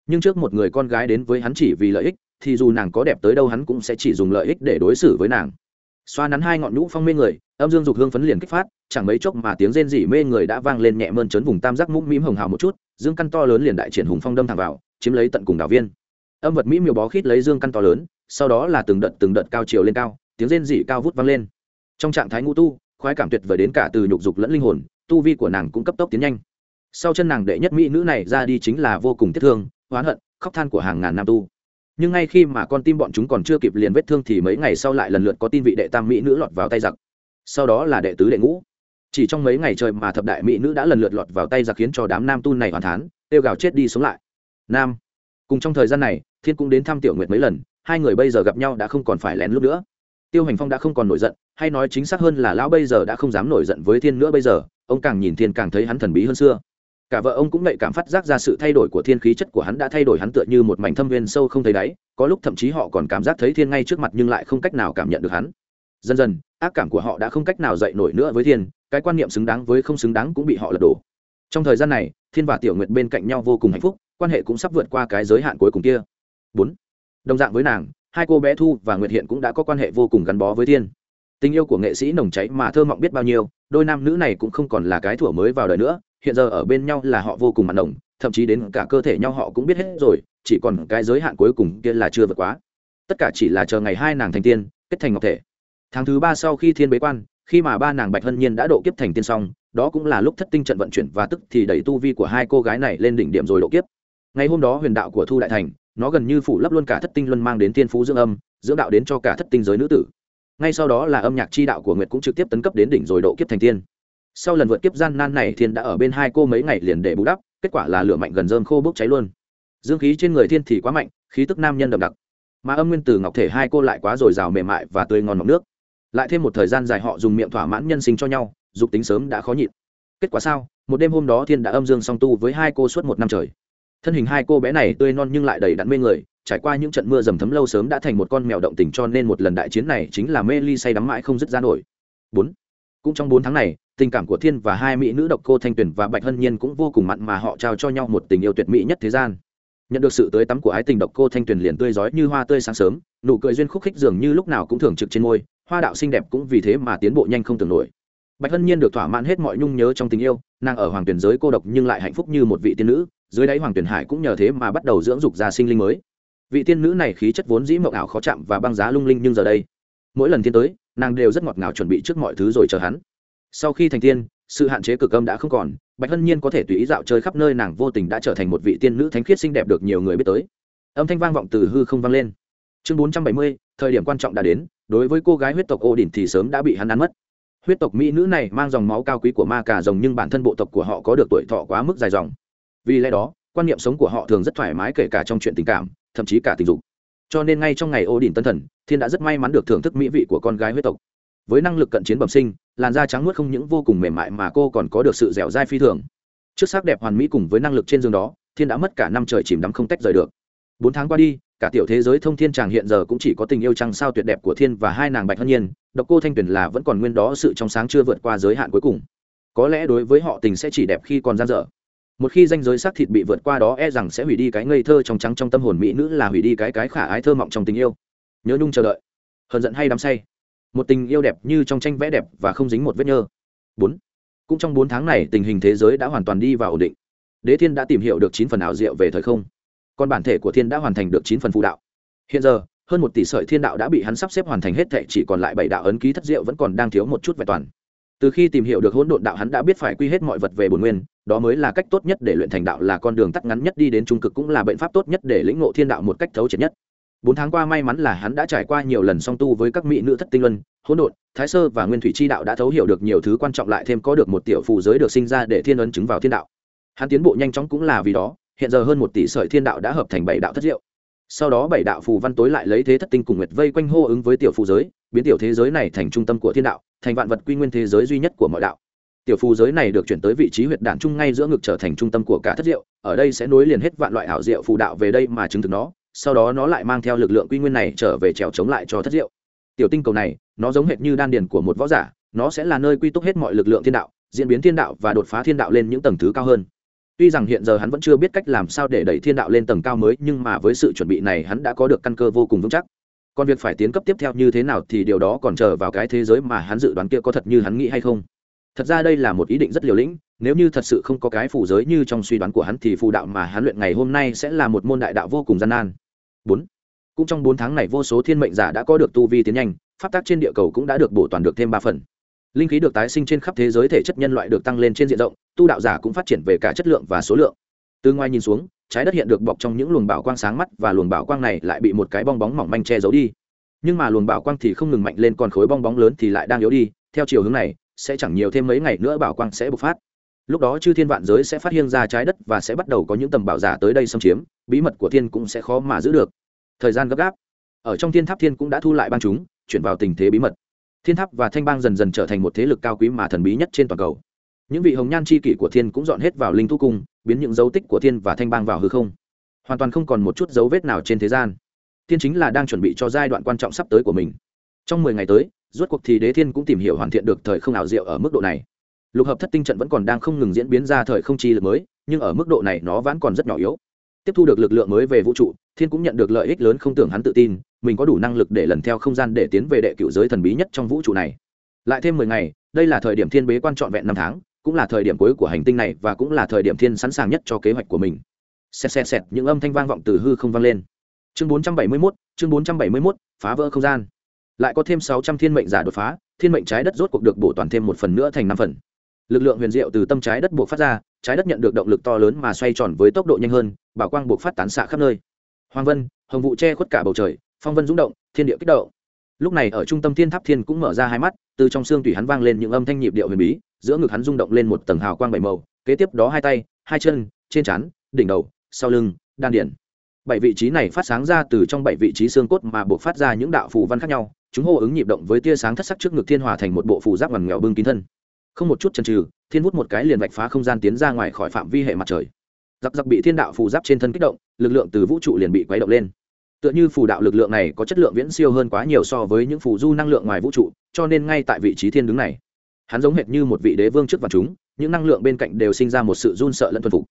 Nhưng trước một người con gái đến với hắn chỉ vì lợi ích, thì dù nàng có đẹp tới đâu hắn cũng sẽ chỉ dùng lợi ích để đối xử với nàng. Xoa nắn hai ngọn nhũ phong mê người, âm dương dục hương phấn liền kích phát, chẳng mấy chốc mà tiếng rên rỉ mê người đã vang lên nhẹ mơn trấn vùng tam giác mũm mĩm hồng hào một chút, dương căn to lớn liền đại triển hùng phong đâm thẳng vào, chiếm lấy tận cùng đảo viên. Âm vật mỹ miều bó khít lấy dương căn to lớn, sau đó là từng đợt từng đợt cao chiều lên cao, tiếng rên rỉ cao vút vang lên. Trong trạng thái ngũ tu, khoái cảm tuyệt vời đến cả từ nhục dục lẫn linh hồn, tu vi của nàng cũng cấp tốc tiến nhanh sau chân nàng đệ nhất mỹ nữ này ra đi chính là vô cùng tiếc thương, oán hận, khóc than của hàng ngàn nam tu. Nhưng ngay khi mà con tim bọn chúng còn chưa kịp liền vết thương thì mấy ngày sau lại lần lượt có tin vị đệ tam mỹ nữ lọt vào tay giặc. Sau đó là đệ tứ đệ ngũ. Chỉ trong mấy ngày trời mà thập đại mỹ nữ đã lần lượt lọt vào tay giặc khiến cho đám nam tu này hoàn thán tiêu gào chết đi sống lại. Nam. Cùng trong thời gian này, thiên cũng đến thăm tiểu nguyệt mấy lần, hai người bây giờ gặp nhau đã không còn phải lén lúc nữa. Tiêu hành phong đã không còn nổi giận, hay nói chính xác hơn là lão bây giờ đã không dám nổi giận với thiên nữa bây giờ, ông càng nhìn thiên càng thấy hắn thần bí hơn xưa cả vợ ông cũng nhạy cảm phát giác ra sự thay đổi của thiên khí chất của hắn đã thay đổi hắn tựa như một mảnh thâm viên sâu không thấy đáy, có lúc thậm chí họ còn cảm giác thấy thiên ngay trước mặt nhưng lại không cách nào cảm nhận được hắn. Dần dần, ác cảm của họ đã không cách nào dậy nổi nữa với thiên, cái quan niệm xứng đáng với không xứng đáng cũng bị họ lật đổ. Trong thời gian này, thiên và tiểu nguyệt bên cạnh nhau vô cùng hạnh phúc, quan hệ cũng sắp vượt qua cái giới hạn cuối cùng kia. Bốn. Đồng dạng với nàng, hai cô bé thu và nguyệt hiện cũng đã có quan hệ vô cùng gắn bó với thiên tình yêu của nghệ sĩ nồng cháy mà thơ mộng biết bao nhiêu, đôi nam nữ này cũng không còn là cái thủa mới vào đời nữa, hiện giờ ở bên nhau là họ vô cùng mặn nồng, thậm chí đến cả cơ thể nhau họ cũng biết hết rồi, chỉ còn cái giới hạn cuối cùng kia là chưa vượt quá. Tất cả chỉ là chờ ngày hai nàng thành tiên, kết thành ngọc thể. Tháng thứ ba sau khi thiên bế quan, khi mà ba nàng bạch hân nhiên đã độ kiếp thành tiên xong, đó cũng là lúc thất tinh trận vận chuyển và tức thì đẩy tu vi của hai cô gái này lên đỉnh điểm rồi độ kiếp. Ngày hôm đó huyền đạo của thu đại thành, nó gần như phủ lấp luôn cả thất tinh luân mang đến tiên phú dưỡng âm, dưỡng đạo đến cho cả thất tinh giới nữ tử ngay sau đó là âm nhạc chi đạo của nguyệt cũng trực tiếp tấn cấp đến đỉnh rồi độ kiếp thành tiên. Sau lần vượt kiếp gian nan này, thiên đã ở bên hai cô mấy ngày liền để bù đắp, kết quả là lửa mạnh gần dơm khô bốc cháy luôn. Dương khí trên người thiên thì quá mạnh, khí tức nam nhân đậm đặc. Mà âm nguyên từ ngọc thể hai cô lại quá dồi dào mềm mại và tươi ngon mọc nước. Lại thêm một thời gian dài họ dùng miệng thỏa mãn nhân sinh cho nhau, dục tính sớm đã khó nhịn. Kết quả sao? Một đêm hôm đó thiên đã âm dương song tu với hai cô suốt một năm trời. Thân hình hai cô bé này tươi non nhưng lại đầy đặn mê người trải qua những trận mưa dầm thấm lâu sớm đã thành một con mèo động tình cho nên một lần đại chiến này chính là mê ly say đắm mãi không dứt ra nổi. Bốn, cũng trong bốn tháng này, tình cảm của thiên và hai mỹ nữ độc cô thanh tuyền và bạch hân nhiên cũng vô cùng mặn mà họ trao cho nhau một tình yêu tuyệt mỹ nhất thế gian. Nhận được sự tới tắm của ái tình độc cô thanh tuyền liền tươi rói như hoa tươi sáng sớm, nụ cười duyên khúc khích dường như lúc nào cũng thường trực trên môi, hoa đạo xinh đẹp cũng vì thế mà tiến bộ nhanh không tưởng nổi. Bạch hân nhiên được thỏa mãn hết mọi nhung nhớ trong tình yêu, nàng ở hoàng tuyển giới cô độc nhưng lại hạnh phúc như một vị tiên nữ, dưới đáy hoàng tuyển hải cũng nhờ thế mà bắt đầu dưỡng dục ra sinh linh mới vị tiên nữ này khí chất vốn dĩ mộng ảo khó chạm và băng giá lung linh nhưng giờ đây, mỗi lần thiên tới, nàng đều rất ngọt ngào chuẩn bị trước mọi thứ rồi chờ hắn. Sau khi thành tiên, sự hạn chế cực âm đã không còn, bạch hân nhiên có thể tùy ý dạo chơi khắp nơi nàng vô tình đã trở thành một vị tiên nữ thánh khiết xinh đẹp được nhiều người biết tới. Âm thanh vang vọng từ hư không vang lên. Chương bốn trăm bảy mươi, thời điểm quan trọng đã đến, đối với cô gái huyết tộc ô đỉnh thì sớm đã bị hắn ăn mất. Huyết tộc mỹ nữ này mang dòng máu cao quý của ma cà rồng nhưng bản thân bộ tộc của họ có được tuổi thọ quá mức dài dòng. Vì lẽ đó quan niệm sống của họ thường rất thoải mái kể cả trong chuyện tình cảm, thậm chí cả tình dục. Cho nên ngay trong ngày ô đỉnh tân thần, thiên đã rất may mắn được thưởng thức mỹ vị của con gái huyết tộc. Với năng lực cận chiến bẩm sinh, làn da trắng nuốt không những vô cùng mềm mại mà cô còn có được sự dẻo dai phi thường. Trước sắc đẹp hoàn mỹ cùng với năng lực trên giường đó, thiên đã mất cả năm trời chìm đắm không tách rời được. Bốn tháng qua đi, cả tiểu thế giới thông thiên tràng hiện giờ cũng chỉ có tình yêu trăng sao tuyệt đẹp của thiên và hai nàng bạch hân nhiên, độc cô thanh tuyền là vẫn còn nguyên đó sự trong sáng chưa vượt qua giới hạn cuối cùng. Có lẽ đối với họ tình sẽ chỉ đẹp khi còn gian dở một khi danh giới xác thịt bị vượt qua đó e rằng sẽ hủy đi cái ngây thơ trong trắng trong tâm hồn mỹ nữ là hủy đi cái cái khả ái thơ mộng trong tình yêu. Nhớ nhung chờ đợi. Hờn giận hay đắm say. Một tình yêu đẹp như trong tranh vẽ đẹp và không dính một vết nhơ. Bốn. Cũng trong bốn tháng này, tình hình thế giới đã hoàn toàn đi vào ổn định. Đế thiên đã tìm hiểu được chín phần ảo diệu về thời không. Còn bản thể của thiên đã hoàn thành được chín phần phụ đạo. Hiện giờ, hơn một tỷ sợi thiên đạo đã bị hắn sắp xếp hoàn thành hết thệ chỉ còn lại bảy đạo ấn ký thất diệu vẫn còn đang thiếu một chút vẹn toàn. Từ khi tìm hiểu được hỗn độn đạo, hắn đã biết phải quy hết mọi vật về bổn nguyên đó mới là cách tốt nhất để luyện thành đạo là con đường tắt ngắn nhất đi đến trung cực cũng là biện pháp tốt nhất để lĩnh ngộ thiên đạo một cách thấu triệt nhất. Bốn tháng qua may mắn là hắn đã trải qua nhiều lần song tu với các mỹ nữ thất tinh luân, hỗn độn, thái sơ và nguyên thủy chi đạo đã thấu hiểu được nhiều thứ quan trọng lại thêm có được một tiểu phù giới được sinh ra để thiên ấn chứng vào thiên đạo. Hắn tiến bộ nhanh chóng cũng là vì đó, hiện giờ hơn một tỷ sợi thiên đạo đã hợp thành bảy đạo thất diệu. Sau đó bảy đạo phù văn tối lại lấy thế thất tinh cùng nguyệt vây quanh hô ứng với tiểu phù giới, biến tiểu thế giới này thành trung tâm của thiên đạo, thành vạn vật quy nguyên thế giới duy nhất của mọi đạo tiểu phù giới này được chuyển tới vị trí huyệt đản trung ngay giữa ngực trở thành trung tâm của cả thất diệu, ở đây sẽ nối liền hết vạn loại ảo diệu phù đạo về đây mà chứng thực nó, sau đó nó lại mang theo lực lượng quy nguyên này trở về trèo chống lại cho thất diệu. Tiểu tinh cầu này, nó giống hệt như đan điền của một võ giả, nó sẽ là nơi quy túc hết mọi lực lượng thiên đạo, diễn biến thiên đạo và đột phá thiên đạo lên những tầng thứ cao hơn. Tuy rằng hiện giờ hắn vẫn chưa biết cách làm sao để đẩy thiên đạo lên tầng cao mới, nhưng mà với sự chuẩn bị này hắn đã có được căn cơ vô cùng vững chắc. Còn việc phải tiến cấp tiếp theo như thế nào thì điều đó còn chờ vào cái thế giới mà hắn dự đoán kia có thật như hắn nghĩ hay không thật ra đây là một ý định rất liều lĩnh, nếu như thật sự không có cái phù giới như trong suy đoán của hắn thì phù đạo mà hắn luyện ngày hôm nay sẽ là một môn đại đạo vô cùng gian nan. Bốn. Cũng trong bốn tháng này vô số thiên mệnh giả đã có được tu vi tiến nhanh, pháp tác trên địa cầu cũng đã được bổ toàn được thêm ba phần. Linh khí được tái sinh trên khắp thế giới thể chất nhân loại được tăng lên trên diện rộng, tu đạo giả cũng phát triển về cả chất lượng và số lượng. Từ ngoài nhìn xuống, trái đất hiện được bọc trong những luồng bảo quang sáng mắt và luồng bảo quang này lại bị một cái bong bóng mỏng manh che giấu đi. Nhưng mà luồng bảo quang thì không ngừng mạnh lên, còn khối bong bóng lớn thì lại đang yếu đi. Theo chiều hướng này sẽ chẳng nhiều thêm mấy ngày nữa bảo quang sẽ bộc phát. Lúc đó chư thiên vạn giới sẽ phát hiện ra trái đất và sẽ bắt đầu có những tầm bảo giả tới đây xâm chiếm, bí mật của thiên cũng sẽ khó mà giữ được. Thời gian gấp gáp. Ở trong thiên tháp thiên cũng đã thu lại bang chúng, chuyển vào tình thế bí mật. Thiên tháp và thanh bang dần dần trở thành một thế lực cao quý mà thần bí nhất trên toàn cầu. Những vị hồng nhan c h i kỷ của thiên cũng dọn hết vào linh thu cung, biến những dấu tích của thiên và thanh bang vào hư không. Hoàn toàn không còn một chút dấu vết nào trên thế gian. Thiên chính là đang chuẩn bị cho giai đoạn quan trọng sắp tới của mình trong mười ngày tới rốt cuộc thì đế thiên cũng tìm hiểu hoàn thiện được thời không ảo diệu ở mức độ này. Lục hợp thất tinh trận vẫn còn đang không ngừng diễn biến ra thời không chi lực mới nhưng ở mức độ này nó vẫn còn rất nhỏ yếu. Tiếp thu được lực lượng mới về vũ trụ thiên cũng nhận được lợi ích lớn không tưởng hắn tự tin mình có đủ năng lực để lần theo không gian để tiến về đệ cựu giới thần bí nhất trong vũ trụ này. Lại thêm mười ngày đây là thời điểm thiên bế quan trọn vẹn năm tháng cũng là thời điểm cuối của hành tinh này và cũng là thời điểm thiên sẵn sàng nhất cho kế hoạch của mình. Xẹt xẹt xẹt những âm thanh vang vọng từ hư không vang lên. Chương bốn trăm bảy mươi 471, chương bốn trăm bảy mươi 471, phá vỡ không gian lại có thêm sáu trăm thiên mệnh giả đột phá, thiên mệnh trái đất rốt cuộc được bổ toàn thêm một phần nữa thành năm phần. Lực lượng huyền diệu từ tâm trái đất buộc phát ra, trái đất nhận được động lực to lớn mà xoay tròn với tốc độ nhanh hơn, bảo quang buộc phát tán xạ khắp nơi. Hoàng vân, hồng vụ che khuất cả bầu trời, phong vân rung động, thiên địa kích động. Lúc này ở trung tâm thiên tháp thiên cũng mở ra hai mắt, từ trong xương tủy hắn vang lên những âm thanh nhịp điệu huyền bí, giữa ngực hắn rung động lên một tầng hào quang bảy màu, kế tiếp đó hai tay, hai chân, trên trán, đỉnh đầu, sau lưng, đan điển bảy vị trí này phát sáng ra từ trong bảy vị trí xương cốt mà buộc phát ra những đạo phù văn khác nhau, chúng hô ứng nhịp động với tia sáng thất sắc trước ngực thiên hòa thành một bộ phù giáp ngoằn nghèo bưng kín thân. Không một chút chần chừ, thiên vút một cái liền vạch phá không gian tiến ra ngoài khỏi phạm vi hệ mặt trời. Giặc giặc bị thiên đạo phù giáp trên thân kích động, lực lượng từ vũ trụ liền bị quấy động lên. Tựa như phù đạo lực lượng này có chất lượng viễn siêu hơn quá nhiều so với những phù du năng lượng ngoài vũ trụ, cho nên ngay tại vị trí thiên đứng này, hắn giống hệt như một vị đế vương trước và chúng, những năng lượng bên cạnh đều sinh ra một sự run sợ lẫn thuần phục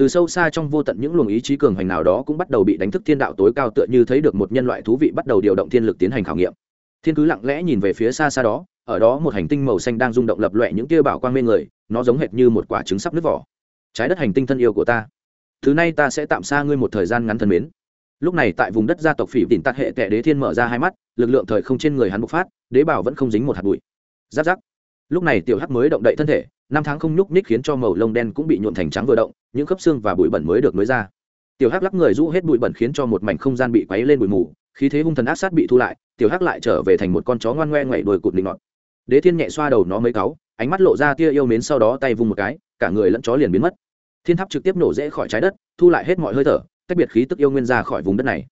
từ sâu xa trong vô tận những luồng ý chí cường hành nào đó cũng bắt đầu bị đánh thức thiên đạo tối cao tựa như thấy được một nhân loại thú vị bắt đầu điều động thiên lực tiến hành khảo nghiệm. Thiên cứ lặng lẽ nhìn về phía xa xa đó, ở đó một hành tinh màu xanh đang rung động lập loẹ những tia bảo quang mê người, nó giống hệt như một quả trứng sắp nứt vỏ. Trái đất hành tinh thân yêu của ta. Thứ này ta sẽ tạm xa ngươi một thời gian ngắn thân mến. Lúc này tại vùng đất gia tộc phỉ tìm tạc hệ tệ đế thiên mở ra hai mắt, lực lượng thời không trên người hắn bộc phát, đế bảo vẫn không dính một hạt bụi. Giáp giáp. Lúc này tiểu hắc mới động đậy thân thể năm tháng không nhúc nhích khiến cho màu lông đen cũng bị nhuộn thành trắng vừa động, những khớp xương và bụi bẩn mới được nối ra. Tiểu hắc lắc người rũ hết bụi bẩn khiến cho một mảnh không gian bị quấy lên bụi mù, khí thế hung thần ác sát bị thu lại, tiểu hắc lại trở về thành một con chó ngoan ngoe ngoảy đồi cụt định ngọt đế thiên nhẹ xoa đầu nó mấy cáu, ánh mắt lộ ra tia yêu mến sau đó tay vung một cái, cả người lẫn chó liền biến mất. Thiên tháp trực tiếp nổ rễ khỏi trái đất, thu lại hết mọi hơi thở, tách biệt khí tức yêu nguyên ra khỏi vùng đất này.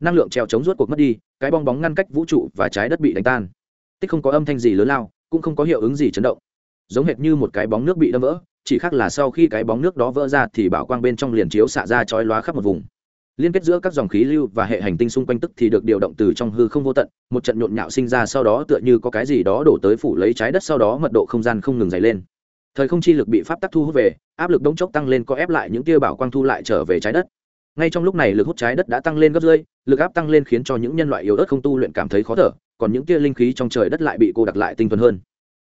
Năng lượng treo chống rốt cuộc mất đi, cái bong bóng ngăn cách vũ trụ và trái đất bị đánh tan. Tích không có âm thanh gì lớn lao, cũng không có hiệu ứng gì chấn động giống hệt như một cái bóng nước bị đâm vỡ, chỉ khác là sau khi cái bóng nước đó vỡ ra thì bảo quang bên trong liền chiếu xạ ra chói lóa khắp một vùng. Liên kết giữa các dòng khí lưu và hệ hành tinh xung quanh tức thì được điều động từ trong hư không vô tận, một trận nhộn nhạo sinh ra sau đó tựa như có cái gì đó đổ tới phủ lấy trái đất sau đó mật độ không gian không ngừng dày lên. Thời không chi lực bị pháp tắc thu hút về, áp lực đống chốc tăng lên có ép lại những tia bảo quang thu lại trở về trái đất. Ngay trong lúc này lực hút trái đất đã tăng lên gấp rơi lực áp tăng lên khiến cho những nhân loại yếu ớt không tu luyện cảm thấy khó thở, còn những tia linh khí trong trời đất lại bị cô đặc lại tinh thuần hơn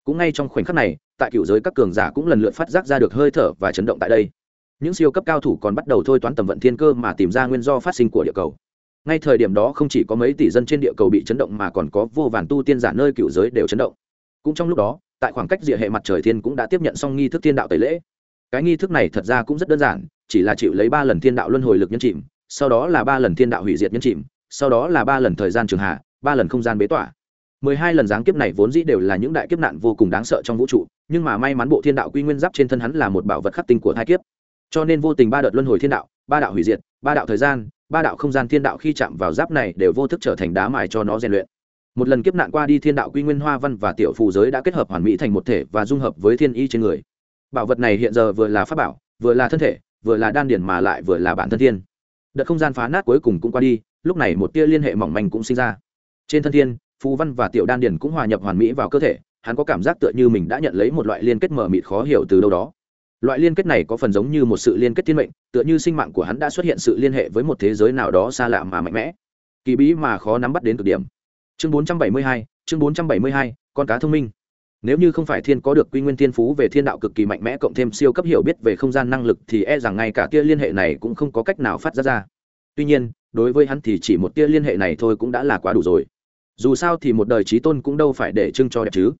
cũng ngay trong khoảnh khắc này, tại cựu giới các cường giả cũng lần lượt phát giác ra được hơi thở và chấn động tại đây. Những siêu cấp cao thủ còn bắt đầu thôi toán tầm vận thiên cơ mà tìm ra nguyên do phát sinh của địa cầu. Ngay thời điểm đó không chỉ có mấy tỷ dân trên địa cầu bị chấn động mà còn có vô vàn tu tiên giả nơi cựu giới đều chấn động. Cũng trong lúc đó, tại khoảng cách địa hệ mặt trời thiên cũng đã tiếp nhận xong nghi thức thiên đạo tẩy lễ. Cái nghi thức này thật ra cũng rất đơn giản, chỉ là chịu lấy ba lần thiên đạo luân hồi lực nhân chìm, sau đó là ba lần thiên đạo hủy diệt nhân chìm, sau đó là ba lần thời gian trường hạ, ba lần không gian bế tỏa mười hai lần giáng kiếp này vốn dĩ đều là những đại kiếp nạn vô cùng đáng sợ trong vũ trụ, nhưng mà may mắn bộ thiên đạo quy nguyên giáp trên thân hắn là một bảo vật khắc tinh của hai kiếp. Cho nên vô tình ba đợt luân hồi thiên đạo, ba đạo hủy diệt, ba đạo thời gian, ba đạo không gian thiên đạo khi chạm vào giáp này đều vô thức trở thành đá mài cho nó rèn luyện. Một lần kiếp nạn qua đi thiên đạo quy nguyên hoa văn và tiểu phù giới đã kết hợp hoàn mỹ thành một thể và dung hợp với thiên y trên người. Bảo vật này hiện giờ vừa là pháp bảo, vừa là thân thể, vừa là đan điển mà lại vừa là bản thân thiên. Đợt không gian phá nát cuối cùng cũng qua đi, lúc này một tia liên hệ mỏng manh cũng sinh ra. Trên thân thiên phù văn và tiểu đan Điền cũng hòa nhập hoàn mỹ vào cơ thể hắn có cảm giác tựa như mình đã nhận lấy một loại liên kết mờ mịt khó hiểu từ đâu đó. Loại liên kết này có phần giống như một sự liên kết thiên mệnh tựa như sinh mạng của hắn đã xuất hiện sự liên hệ với một thế giới nào đó xa lạ mà mạnh mẽ. Kỳ bí mà khó nắm bắt đến cực điểm. Chương 472, chương 472, con cá thông minh. Nếu như không phải thiên có được quy nguyên thiên phú về thiên đạo cực kỳ mạnh mẽ cộng thêm siêu cấp hiểu biết về không gian năng lực thì e rằng ngay cả tia liên hệ này cũng không có cách nào phát ra ra. Tuy nhiên đối với hắn thì chỉ một tia liên hệ này thôi cũng đã là quá đủ rồi dù sao thì một đời trí tôn cũng đâu phải để trưng cho đẹp chứ.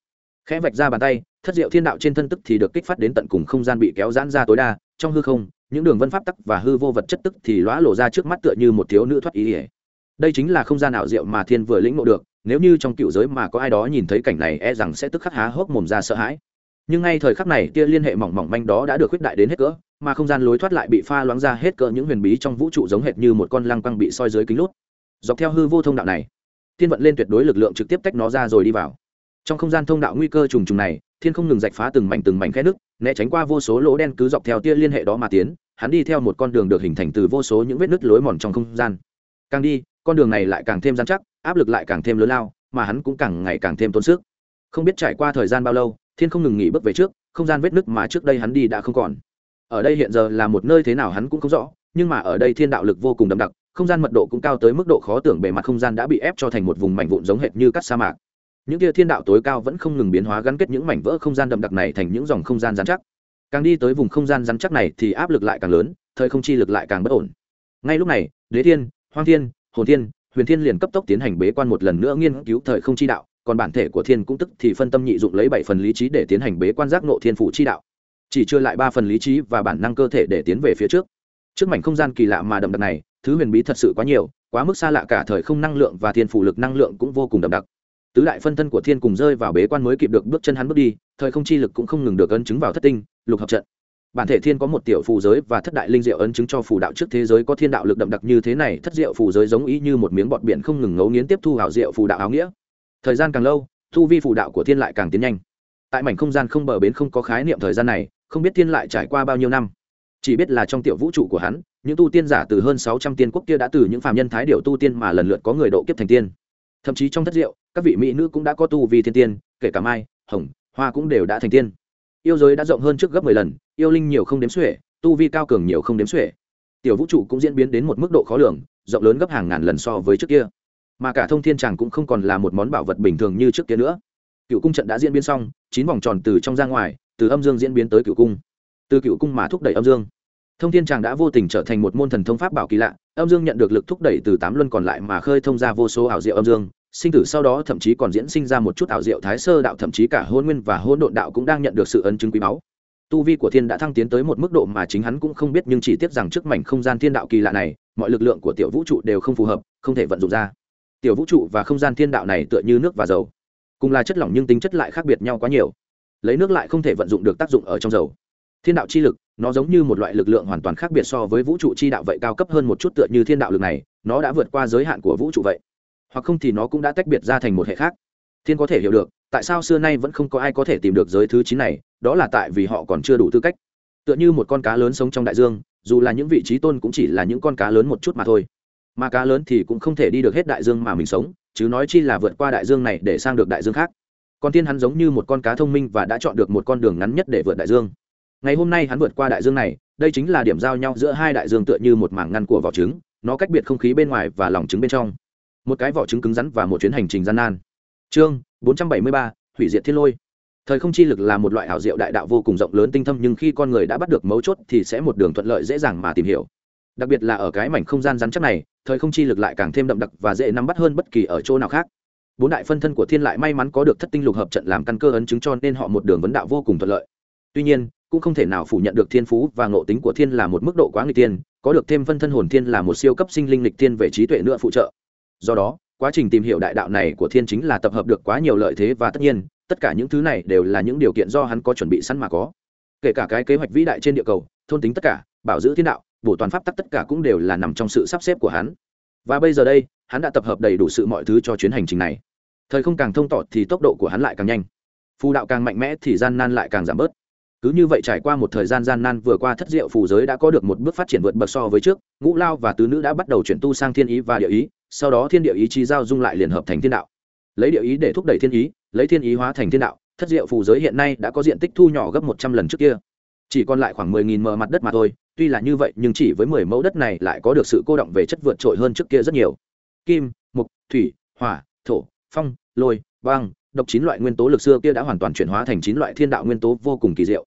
Khẽ vạch ra bàn tay, thất diệu thiên đạo trên thân tức thì được kích phát đến tận cùng không gian bị kéo giãn ra tối đa, trong hư không, những đường vân pháp tắc và hư vô vật chất tức thì lóa lộ ra trước mắt tựa như một thiếu nữ thoát ý ỉa đây chính là không gian ảo diệu mà thiên vừa lĩnh ngộ được, nếu như trong cựu giới mà có ai đó nhìn thấy cảnh này e rằng sẽ tức khắc há hốc mồm ra sợ hãi. Nhưng ngay thời khắc này, tia liên hệ mỏng mỏng manh đó đã được khuyết đại đến hết cỡ, mà không gian lối thoát lại bị pha loáng ra hết cỡ những huyền bí trong vũ trụ giống hệt như một con lăng quăng bị soi dưới kính lút. Dọc theo hư vô thông đạo này thiên vận lên tuyệt đối lực lượng trực tiếp tách nó ra rồi đi vào. Trong không gian thông đạo nguy cơ trùng trùng này, thiên không ngừng rạch phá từng mảnh từng mảnh khe nước né tránh qua vô số lỗ đen cứ dọc theo tia liên hệ đó mà tiến, hắn đi theo một con đường được hình thành từ vô số những vết nứt lối mòn trong không gian. Càng đi, con đường này lại càng thêm gian chắc, áp lực lại càng thêm lớn lao, mà hắn cũng càng ngày càng thêm tốn sức. Không biết trải qua thời gian bao lâu, thiên không ngừng nghỉ bước về trước, không gian vết nứt mà trước đây hắn đi đã không còn. Ở đây hiện giờ là một nơi thế nào hắn cũng không rõ, nhưng mà ở đây thiên đạo lực vô cùng đậm đặc không gian mật độ cũng cao tới mức độ khó tưởng bề mặt không gian đã bị ép cho thành một vùng mảnh vụn giống hệt như các sa mạc. Những kia thiên đạo tối cao vẫn không ngừng biến hóa gắn kết những mảnh vỡ không gian đậm đặc này thành những dòng không gian rắn chắc. Càng đi tới vùng không gian rắn chắc này thì áp lực lại càng lớn, thời không chi lực lại càng bất ổn. Ngay lúc này, đế thiên, hoang thiên, hồn thiên, huyền thiên liền cấp tốc tiến hành bế quan một lần nữa nghiên cứu thời không chi đạo, còn bản thể của thiên cũng tức thì phân tâm nhị dụng lấy bảy phần lý trí để tiến hành bế quan giác nộ thiên phủ chi đạo. Chỉ chưa lại ba phần lý trí và bản năng cơ thể để tiến về phía trước. Trước mảnh không gian kỳ lạ mà đậm đặc này thứ huyền bí thật sự quá nhiều, quá mức xa lạ cả thời không năng lượng và thiên phủ lực năng lượng cũng vô cùng đậm đặc. Tứ đại phân thân của thiên cùng rơi vào bế quan mới kịp được bước chân hắn bước đi, thời không chi lực cũng không ngừng được ấn chứng vào thất tinh, lục hợp trận. Bản thể thiên có một tiểu phù giới và thất đại linh diệu ấn chứng cho phù đạo trước thế giới có thiên đạo lực đậm đặc như thế này, thất diệu phù giới giống ý như một miếng bọt biển không ngừng ngấu nghiến tiếp thu hảo diệu phù đạo áo nghĩa. Thời gian càng lâu thu vi phù đạo của thiên lại càng tiến nhanh. Tại mảnh không gian không bờ bến không có khái niệm thời gian này, không biết thiên lại trải qua bao nhiêu năm chỉ biết là trong tiểu vũ trụ của hắn, những tu tiên giả từ hơn sáu trăm tiên quốc kia đã từ những phàm nhân thái điều tu tiên mà lần lượt có người độ kiếp thành tiên. Thậm chí trong thất diệu, các vị mỹ nữ cũng đã có tu vi thiên tiên, kể cả mai, hồng, hoa cũng đều đã thành tiên. Yêu giới đã rộng hơn trước gấp mười lần, yêu linh nhiều không đếm xuể, tu vi cao cường nhiều không đếm xuể. Tiểu vũ trụ cũng diễn biến đến một mức độ khó lường, rộng lớn gấp hàng ngàn lần so với trước kia. Mà cả thông thiên tràng cũng không còn là một món bảo vật bình thường như trước kia nữa. Cựu cung trận đã diễn biến xong, chín vòng tròn từ trong ra ngoài, từ âm dương diễn biến tới cựu cung từ cựu cung mà thúc đẩy âm dương. Thông thiên tràng đã vô tình trở thành một môn thần thông pháp bảo kỳ lạ, âm dương nhận được lực thúc đẩy từ tám luân còn lại mà khơi thông ra vô số ảo diệu âm dương, sinh tử sau đó thậm chí còn diễn sinh ra một chút ảo diệu thái sơ đạo, thậm chí cả hôn nguyên và hôn độn đạo cũng đang nhận được sự ấn chứng quý báu. Tu vi của thiên đã thăng tiến tới một mức độ mà chính hắn cũng không biết, nhưng chỉ tiếc rằng trước mảnh không gian thiên đạo kỳ lạ này, mọi lực lượng của tiểu vũ trụ đều không phù hợp, không thể vận dụng ra. Tiểu vũ trụ và không gian thiên đạo này tựa như nước và dầu, cùng là chất lỏng nhưng tính chất lại khác biệt nhau quá nhiều. Lấy nước lại không thể vận dụng được tác dụng ở trong dầu thiên đạo chi lực, nó giống như một loại lực lượng hoàn toàn khác biệt so với vũ trụ chi đạo vậy cao cấp hơn một chút tựa như thiên đạo lực này, nó đã vượt qua giới hạn của vũ trụ vậy. Hoặc không thì nó cũng đã tách biệt ra thành một hệ khác. Thiên có thể hiểu được, tại sao xưa nay vẫn không có ai có thể tìm được giới thứ chín này, đó là tại vì họ còn chưa đủ tư cách. Tựa như một con cá lớn sống trong đại dương, dù là những vị trí tôn cũng chỉ là những con cá lớn một chút mà thôi. Mà cá lớn thì cũng không thể đi được hết đại dương mà mình sống, chứ nói chi là vượt qua đại dương này để sang được đại dương khác. Còn tiên hắn giống như một con cá thông minh và đã chọn được một con đường ngắn nhất để vượt đại dương ngày hôm nay hắn vượt qua đại dương này, đây chính là điểm giao nhau giữa hai đại dương tựa như một mảng ngăn của vỏ trứng, nó cách biệt không khí bên ngoài và lòng trứng bên trong. Một cái vỏ trứng cứng rắn và một chuyến hành trình gian nan. Chương bốn trăm bảy mươi ba, hủy diệt thiên lôi. Thời không chi lực là một loại ảo diệu đại đạo vô cùng rộng lớn tinh thâm, nhưng khi con người đã bắt được mấu chốt thì sẽ một đường thuận lợi dễ dàng mà tìm hiểu. Đặc biệt là ở cái mảnh không gian rắn chắc này, thời không chi lực lại càng thêm đậm đặc và dễ nắm bắt hơn bất kỳ ở chỗ nào khác. Bốn đại phân thân của thiên lại may mắn có được thất tinh lục hợp trận làm căn cơ ấn chứng cho nên họ một đường vấn đạo vô cùng thuận lợi. Tuy nhiên cũng không thể nào phủ nhận được thiên phú và ngộ tính của thiên là một mức độ quá nguy tiên có được thêm phân thân hồn thiên là một siêu cấp sinh linh lịch tiên về trí tuệ nữa phụ trợ. Do đó, quá trình tìm hiểu đại đạo này của thiên chính là tập hợp được quá nhiều lợi thế và tất nhiên, tất cả những thứ này đều là những điều kiện do hắn có chuẩn bị sẵn mà có. Kể cả cái kế hoạch vĩ đại trên địa cầu, thôn tính tất cả, bảo giữ thiên đạo, bổ toàn pháp tắc tất cả cũng đều là nằm trong sự sắp xếp của hắn. Và bây giờ đây, hắn đã tập hợp đầy đủ sự mọi thứ cho chuyến hành trình này. Thời không càng thông tỏ thì tốc độ của hắn lại càng nhanh. Phù đạo càng mạnh mẽ thì gian nan lại càng giảm bớt cứ như vậy trải qua một thời gian gian nan vừa qua thất diệu phù giới đã có được một bước phát triển vượt bậc so với trước, ngũ lao và tứ nữ đã bắt đầu chuyển tu sang thiên ý và địa ý, sau đó thiên địa ý chí giao dung lại liền hợp thành thiên đạo. Lấy địa ý để thúc đẩy thiên ý, lấy thiên ý hóa thành thiên đạo, thất diệu phù giới hiện nay đã có diện tích thu nhỏ gấp một trăm lần trước kia. Chỉ còn lại khoảng mười nghìn mờ mặt đất mà thôi, tuy là như vậy nhưng chỉ với mười mẫu đất này lại có được sự cô động về chất vượt trội hơn trước kia rất nhiều. Kim, mục, thủy, hỏa, thổ, phong, lôi băng độc chín loại nguyên tố lực xưa kia đã hoàn toàn chuyển hóa thành chín loại thiên đạo nguyên tố vô cùng kỳ diệu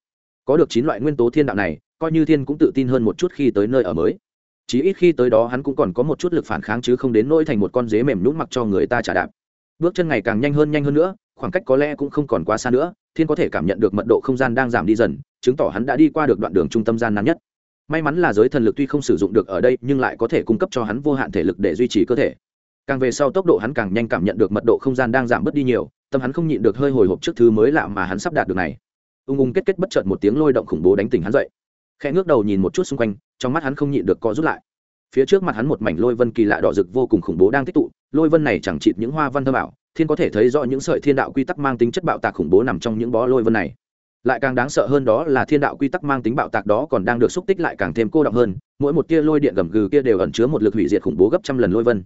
có được chín loại nguyên tố thiên đạo này, coi như thiên cũng tự tin hơn một chút khi tới nơi ở mới. Chí ít khi tới đó hắn cũng còn có một chút lực phản kháng chứ không đến nỗi thành một con dế mềm nhũn mặc cho người ta trả đạp. Bước chân ngày càng nhanh hơn nhanh hơn nữa, khoảng cách có lẽ cũng không còn quá xa nữa, thiên có thể cảm nhận được mật độ không gian đang giảm đi dần, chứng tỏ hắn đã đi qua được đoạn đường trung tâm gian nan nhất. May mắn là giới thần lực tuy không sử dụng được ở đây, nhưng lại có thể cung cấp cho hắn vô hạn thể lực để duy trì cơ thể. Càng về sau tốc độ hắn càng nhanh cảm nhận được mật độ không gian đang giảm bớt đi nhiều, tâm hắn không nhịn được hơi hồi hộp trước thứ mới lạ mà hắn sắp đạt được này ung ung kết kết bất chợt một tiếng lôi động khủng bố đánh tỉnh hắn dậy. Khẽ ngước đầu nhìn một chút xung quanh, trong mắt hắn không nhịn được co rút lại. Phía trước mặt hắn một mảnh lôi vân kỳ lạ đỏ rực vô cùng khủng bố đang tích tụ, lôi vân này chẳng chịt những hoa văn thơ bảo, thiên có thể thấy rõ những sợi thiên đạo quy tắc mang tính chất bạo tạc khủng bố nằm trong những bó lôi vân này. Lại càng đáng sợ hơn đó là thiên đạo quy tắc mang tính bạo tạc đó còn đang được xúc tích lại càng thêm cô động hơn, mỗi một tia lôi điện gầm gừ kia đều ẩn chứa một lực hủy diệt khủng bố gấp trăm lần lôi vân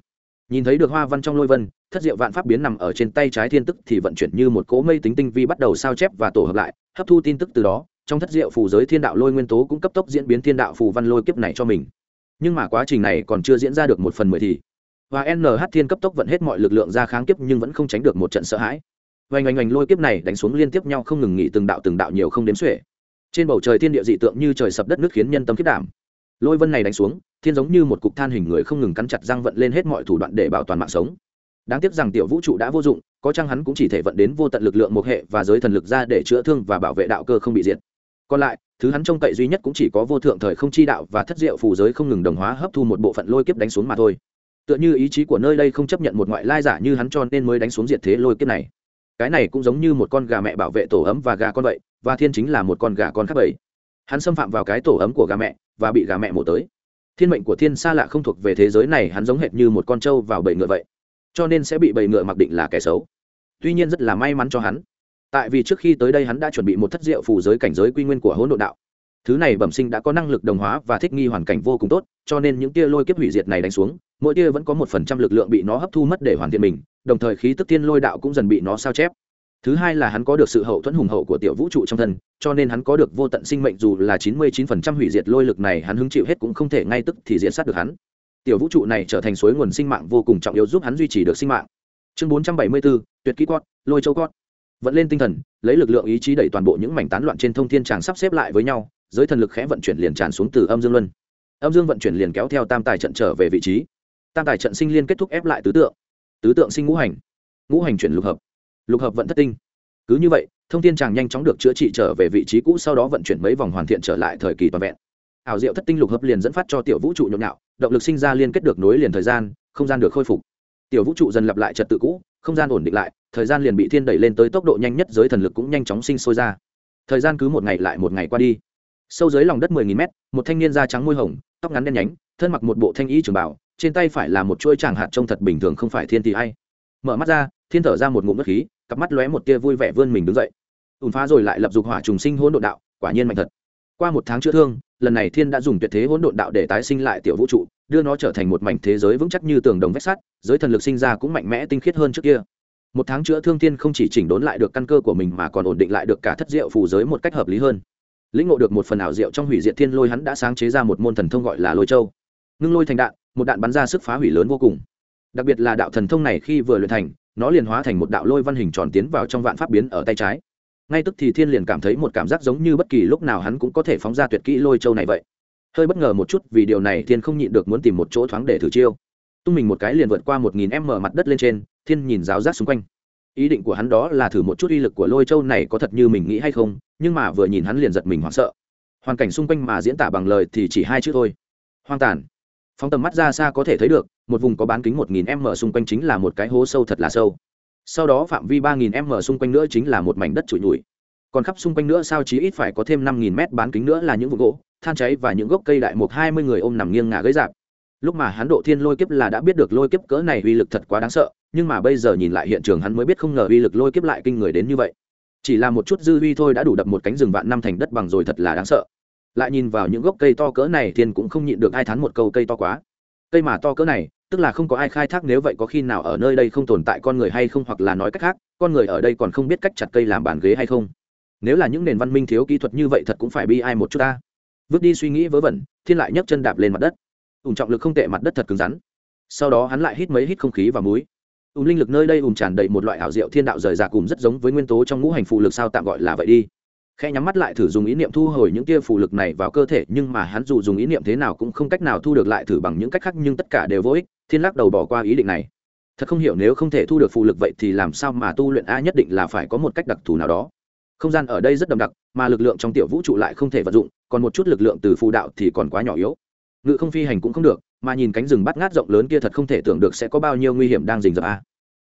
nhìn thấy được hoa văn trong lôi vân, thất diệu vạn pháp biến nằm ở trên tay trái thiên tức thì vận chuyển như một cỗ mây tính tinh vi bắt đầu sao chép và tổ hợp lại, hấp thu tin tức từ đó, trong thất diệu phù giới thiên đạo lôi nguyên tố cũng cấp tốc diễn biến thiên đạo phù văn lôi kiếp này cho mình. Nhưng mà quá trình này còn chưa diễn ra được một phần mười thì, và nh thiên cấp tốc vận hết mọi lực lượng ra kháng kiếp nhưng vẫn không tránh được một trận sợ hãi. Vành oanh oanh lôi kiếp này đánh xuống liên tiếp nhau không ngừng nghỉ từng đạo từng đạo nhiều không đếm xuể. Trên bầu trời thiên địa dị tượng như trời sập đất nước khiến nhân tâm kiếp đảm. Lôi vân này đánh xuống thiên giống như một cục than hình người không ngừng cắn chặt răng vận lên hết mọi thủ đoạn để bảo toàn mạng sống. Đáng tiếc rằng tiểu vũ trụ đã vô dụng, có chăng hắn cũng chỉ thể vận đến vô tận lực lượng một hệ và giới thần lực ra để chữa thương và bảo vệ đạo cơ không bị diệt. Còn lại, thứ hắn trông cậy duy nhất cũng chỉ có vô thượng thời không chi đạo và thất diệu phù giới không ngừng đồng hóa hấp thu một bộ phận lôi kiếp đánh xuống mà thôi. Tựa như ý chí của nơi đây không chấp nhận một ngoại lai giả như hắn cho nên mới đánh xuống diệt thế lôi kiếp này. Cái này cũng giống như một con gà mẹ bảo vệ tổ ấm và gà con vậy, và thiên chính là một con gà con khác vậy. hắn xâm phạm vào cái tổ ấm của gà mẹ và bị gà mẹ mổ tới thiên mệnh của thiên xa lạ không thuộc về thế giới này, hắn giống hệt như một con trâu vào bầy ngựa vậy. Cho nên sẽ bị bầy ngựa mặc định là kẻ xấu. Tuy nhiên rất là may mắn cho hắn. Tại vì trước khi tới đây hắn đã chuẩn bị một thất diệu phù giới cảnh giới quy nguyên của hỗn Độ đạo. Thứ này bẩm sinh đã có năng lực đồng hóa và thích nghi hoàn cảnh vô cùng tốt, cho nên những tia lôi kiếp hủy diệt này đánh xuống, mỗi tia vẫn có một phần trăm lực lượng bị nó hấp thu mất để hoàn thiện mình, đồng thời khí tức tiên lôi đạo cũng dần bị nó sao chép thứ hai là hắn có được sự hậu thuẫn hùng hậu của tiểu vũ trụ trong thân, cho nên hắn có được vô tận sinh mệnh dù là chín mươi chín phần trăm hủy diệt lôi lực này, hắn hứng chịu hết cũng không thể ngay tức thì diễn sát được hắn. Tiểu vũ trụ này trở thành suối nguồn sinh mạng vô cùng trọng yếu giúp hắn duy trì được sinh mạng. Chương bốn trăm bảy mươi bốn tuyệt kỹ cót, lôi châu cót. Vẫn lên tinh thần, lấy lực lượng ý chí đẩy toàn bộ những mảnh tán loạn trên thông thiên tràng sắp xếp lại với nhau, giới thần lực khẽ vận chuyển liền tràn xuống từ âm dương luân. Âm dương vận chuyển liền kéo theo tam tài trận trở về vị trí. Tam tài trận sinh liên kết thúc ép lại tứ tượng. Tứ tượng sinh ngũ hành. Ngũ hành chuyển lục hợp lục hợp vận thất tinh. Cứ như vậy, thông tin chàng nhanh chóng được chữa trị trở về vị trí cũ, sau đó vận chuyển mấy vòng hoàn thiện trở lại thời kỳ toàn vẹn. Ảo diệu thất tinh lục hợp liền dẫn phát cho tiểu vũ trụ nhộn nhạo, động lực sinh ra liên kết được nối liền thời gian, không gian được khôi phục. Tiểu vũ trụ dần lặp lại trật tự cũ, không gian ổn định lại, thời gian liền bị thiên đẩy lên tới tốc độ nhanh nhất, giới thần lực cũng nhanh chóng sinh sôi ra. Thời gian cứ một ngày lại một ngày qua đi. Sâu dưới lòng đất mười nghìn mét, một thanh niên da trắng môi hồng, tóc ngắn đen nhánh, thân mặc một bộ thanh y trường bảo, trên tay phải là một chuỗi tràng hạt trông thật bình thường không phải thiên thì hay mở mắt ra, thiên thở ra một ngụm nước khí cặp mắt lóe một tia vui vẻ vươn mình đứng dậy. Ùn phá rồi lại lập dục hỏa trùng sinh hỗn độn đạo, quả nhiên mạnh thật. Qua một tháng chữa thương, lần này thiên đã dùng tuyệt thế hỗn độn đạo để tái sinh lại tiểu vũ trụ, đưa nó trở thành một mảnh thế giới vững chắc như tường đồng vách sắt, giới thần lực sinh ra cũng mạnh mẽ tinh khiết hơn trước kia. Một tháng chữa thương thiên không chỉ chỉnh đốn lại được căn cơ của mình mà còn ổn định lại được cả thất diệu phù giới một cách hợp lý hơn. Lĩnh ngộ được một phần ảo diệu trong hủy diệt thiên lôi hắn đã sáng chế ra một môn thần thông gọi là lôi châu. Ngưng lôi thành đạn, một đạn bắn ra sức phá hủy lớn vô cùng. Đặc biệt là đạo thần thông này khi vừa luyện thành nó liền hóa thành một đạo lôi văn hình tròn tiến vào trong vạn pháp biến ở tay trái. Ngay tức thì thiên liền cảm thấy một cảm giác giống như bất kỳ lúc nào hắn cũng có thể phóng ra tuyệt kỹ lôi châu này vậy. Hơi bất ngờ một chút vì điều này thiên không nhịn được muốn tìm một chỗ thoáng để thử chiêu. Tung mình một cái liền vượt qua một nghìn m mặt đất lên trên, thiên nhìn giáo giác xung quanh. Ý định của hắn đó là thử một chút uy lực của lôi châu này có thật như mình nghĩ hay không, nhưng mà vừa nhìn hắn liền giật mình hoảng sợ. Hoàn cảnh xung quanh mà diễn tả bằng lời thì chỉ hai chữ thôi. Hoang tàn phóng tầm mắt ra xa có thể thấy được, một vùng có bán kính một nghìn m xung quanh chính là một cái hố sâu thật là sâu. Sau đó phạm vi ba nghìn m xung quanh nữa chính là một mảnh đất trụi nhủi. Còn khắp xung quanh nữa sao chí ít phải có thêm năm nghìn mét bán kính nữa là những vụ gỗ, than cháy và những gốc cây đại mục hai mươi người ôm nằm nghiêng ngả gãy dạp lúc mà hắn độ thiên lôi kiếp là đã biết được lôi kiếp cỡ này uy lực thật quá đáng sợ, nhưng mà bây giờ nhìn lại hiện trường hắn mới biết không ngờ uy lực lôi kiếp lại kinh người đến như vậy. Chỉ là một chút dư uy thôi đã đủ đập một cánh rừng vạn năm thành đất bằng rồi thật là đáng sợ lại nhìn vào những gốc cây to cỡ này, thiên cũng không nhịn được ai thán một câu, cây to quá. Cây mà to cỡ này, tức là không có ai khai thác, nếu vậy có khi nào ở nơi đây không tồn tại con người hay không, hoặc là nói cách khác, con người ở đây còn không biết cách chặt cây làm bàn ghế hay không. Nếu là những nền văn minh thiếu kỹ thuật như vậy thật cũng phải bi ai một chút ta. Vứt đi suy nghĩ vớ vẩn, thiên lại nhấc chân đạp lên mặt đất. Ủng trọng lực không tệ, mặt đất thật cứng rắn. Sau đó hắn lại hít mấy hít không khí và múi ùm linh lực nơi đây ùm tràn đầy một loại ảo diệu thiên đạo rời rạc cùng rất giống với nguyên tố trong ngũ hành phụ lực sao tạm gọi là vậy đi khẽ nhắm mắt lại thử dùng ý niệm thu hồi những tia phụ lực này vào cơ thể, nhưng mà hắn dù dùng ý niệm thế nào cũng không cách nào thu được lại thử bằng những cách khác, nhưng tất cả đều vô ích, thiên lắc đầu bỏ qua ý định này. Thật không hiểu nếu không thể thu được phụ lực vậy thì làm sao mà tu luyện a nhất định là phải có một cách đặc thù nào đó. Không gian ở đây rất đậm đặc, mà lực lượng trong tiểu vũ trụ lại không thể vận dụng, còn một chút lực lượng từ phù đạo thì còn quá nhỏ yếu. Ngự không phi hành cũng không được, mà nhìn cánh rừng bắt ngát rộng lớn kia thật không thể tưởng được sẽ có bao nhiêu nguy hiểm đang rình rập a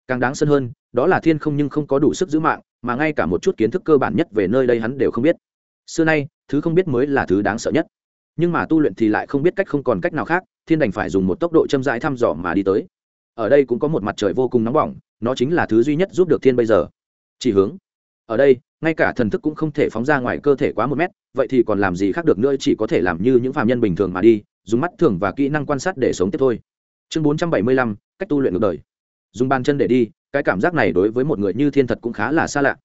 càng đáng sân hơn, đó là thiên không nhưng không có đủ sức giữ mạng, mà ngay cả một chút kiến thức cơ bản nhất về nơi đây hắn đều không biết. Xưa nay, thứ không biết mới là thứ đáng sợ nhất. Nhưng mà tu luyện thì lại không biết cách không còn cách nào khác, thiên đành phải dùng một tốc độ châm rãi thăm dò mà đi tới. Ở đây cũng có một mặt trời vô cùng nóng bỏng, nó chính là thứ duy nhất giúp được thiên bây giờ. Chỉ hướng. Ở đây, ngay cả thần thức cũng không thể phóng ra ngoài cơ thể quá một mét, vậy thì còn làm gì khác được nữa chỉ có thể làm như những phạm nhân bình thường mà đi, dùng mắt thường và kỹ năng quan sát để sống tiếp thôi. Chương bốn trăm bảy mươi lăm, cách tu luyện ngược đời dùng bàn chân để đi, cái cảm giác này đối với một người như thiên thật cũng khá là xa lạ.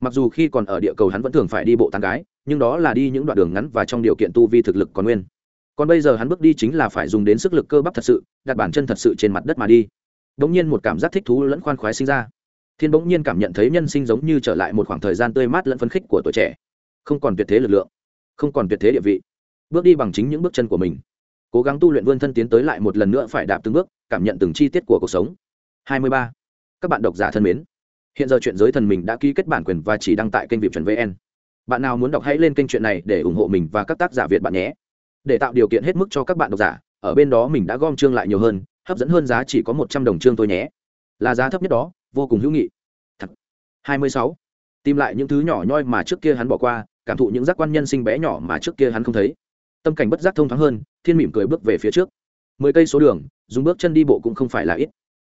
Mặc dù khi còn ở địa cầu hắn vẫn thường phải đi bộ tán gái, nhưng đó là đi những đoạn đường ngắn và trong điều kiện tu vi thực lực còn nguyên. Còn bây giờ hắn bước đi chính là phải dùng đến sức lực cơ bắp thật sự, đặt bản chân thật sự trên mặt đất mà đi. Đ ỗ n g nhiên một cảm giác thích thú lẫn khoan khoái sinh ra. Thiên bỗng nhiên cảm nhận thấy nhân sinh giống như trở lại một khoảng thời gian tươi mát lẫn phấn khích của tuổi trẻ. Không còn tuyệt thế lực lượng, không còn tuyệt thế địa vị. Bước đi bằng chính những bước chân của mình. Cố gắng tu luyện vươn thân tiến tới lại một lần nữa phải đạp từng bước, cảm nhận từng chi tiết của cuộc sống. 23. các bạn độc giả thân mến, hiện giờ chuyện giới thần mình đã ký kết bản quyền và chỉ đăng tại kênh việt chuẩn vn bạn nào muốn đọc hãy lên kênh chuyện này để ủng hộ mình và các tác giả việt bạn nhé. Để tạo điều kiện hết mức cho các bạn độc giả, ở bên đó mình đã gom chương lại nhiều hơn, hấp dẫn hơn giá chỉ có một trăm đồng chương thôi nhé. Là giá thấp nhất đó, vô cùng hữu nghị. Thật. Hai mươi sáu. Tìm lại những thứ nhỏ nhoi mà trước kia hắn bỏ qua, cảm thụ những giác quan nhân sinh bé nhỏ mà trước kia hắn không thấy. Tâm cảnh bất giác thông thoáng hơn, thiên mỉm cười bước về phía trước. Mười cây số đường, dùng bước chân đi bộ cũng không phải là ít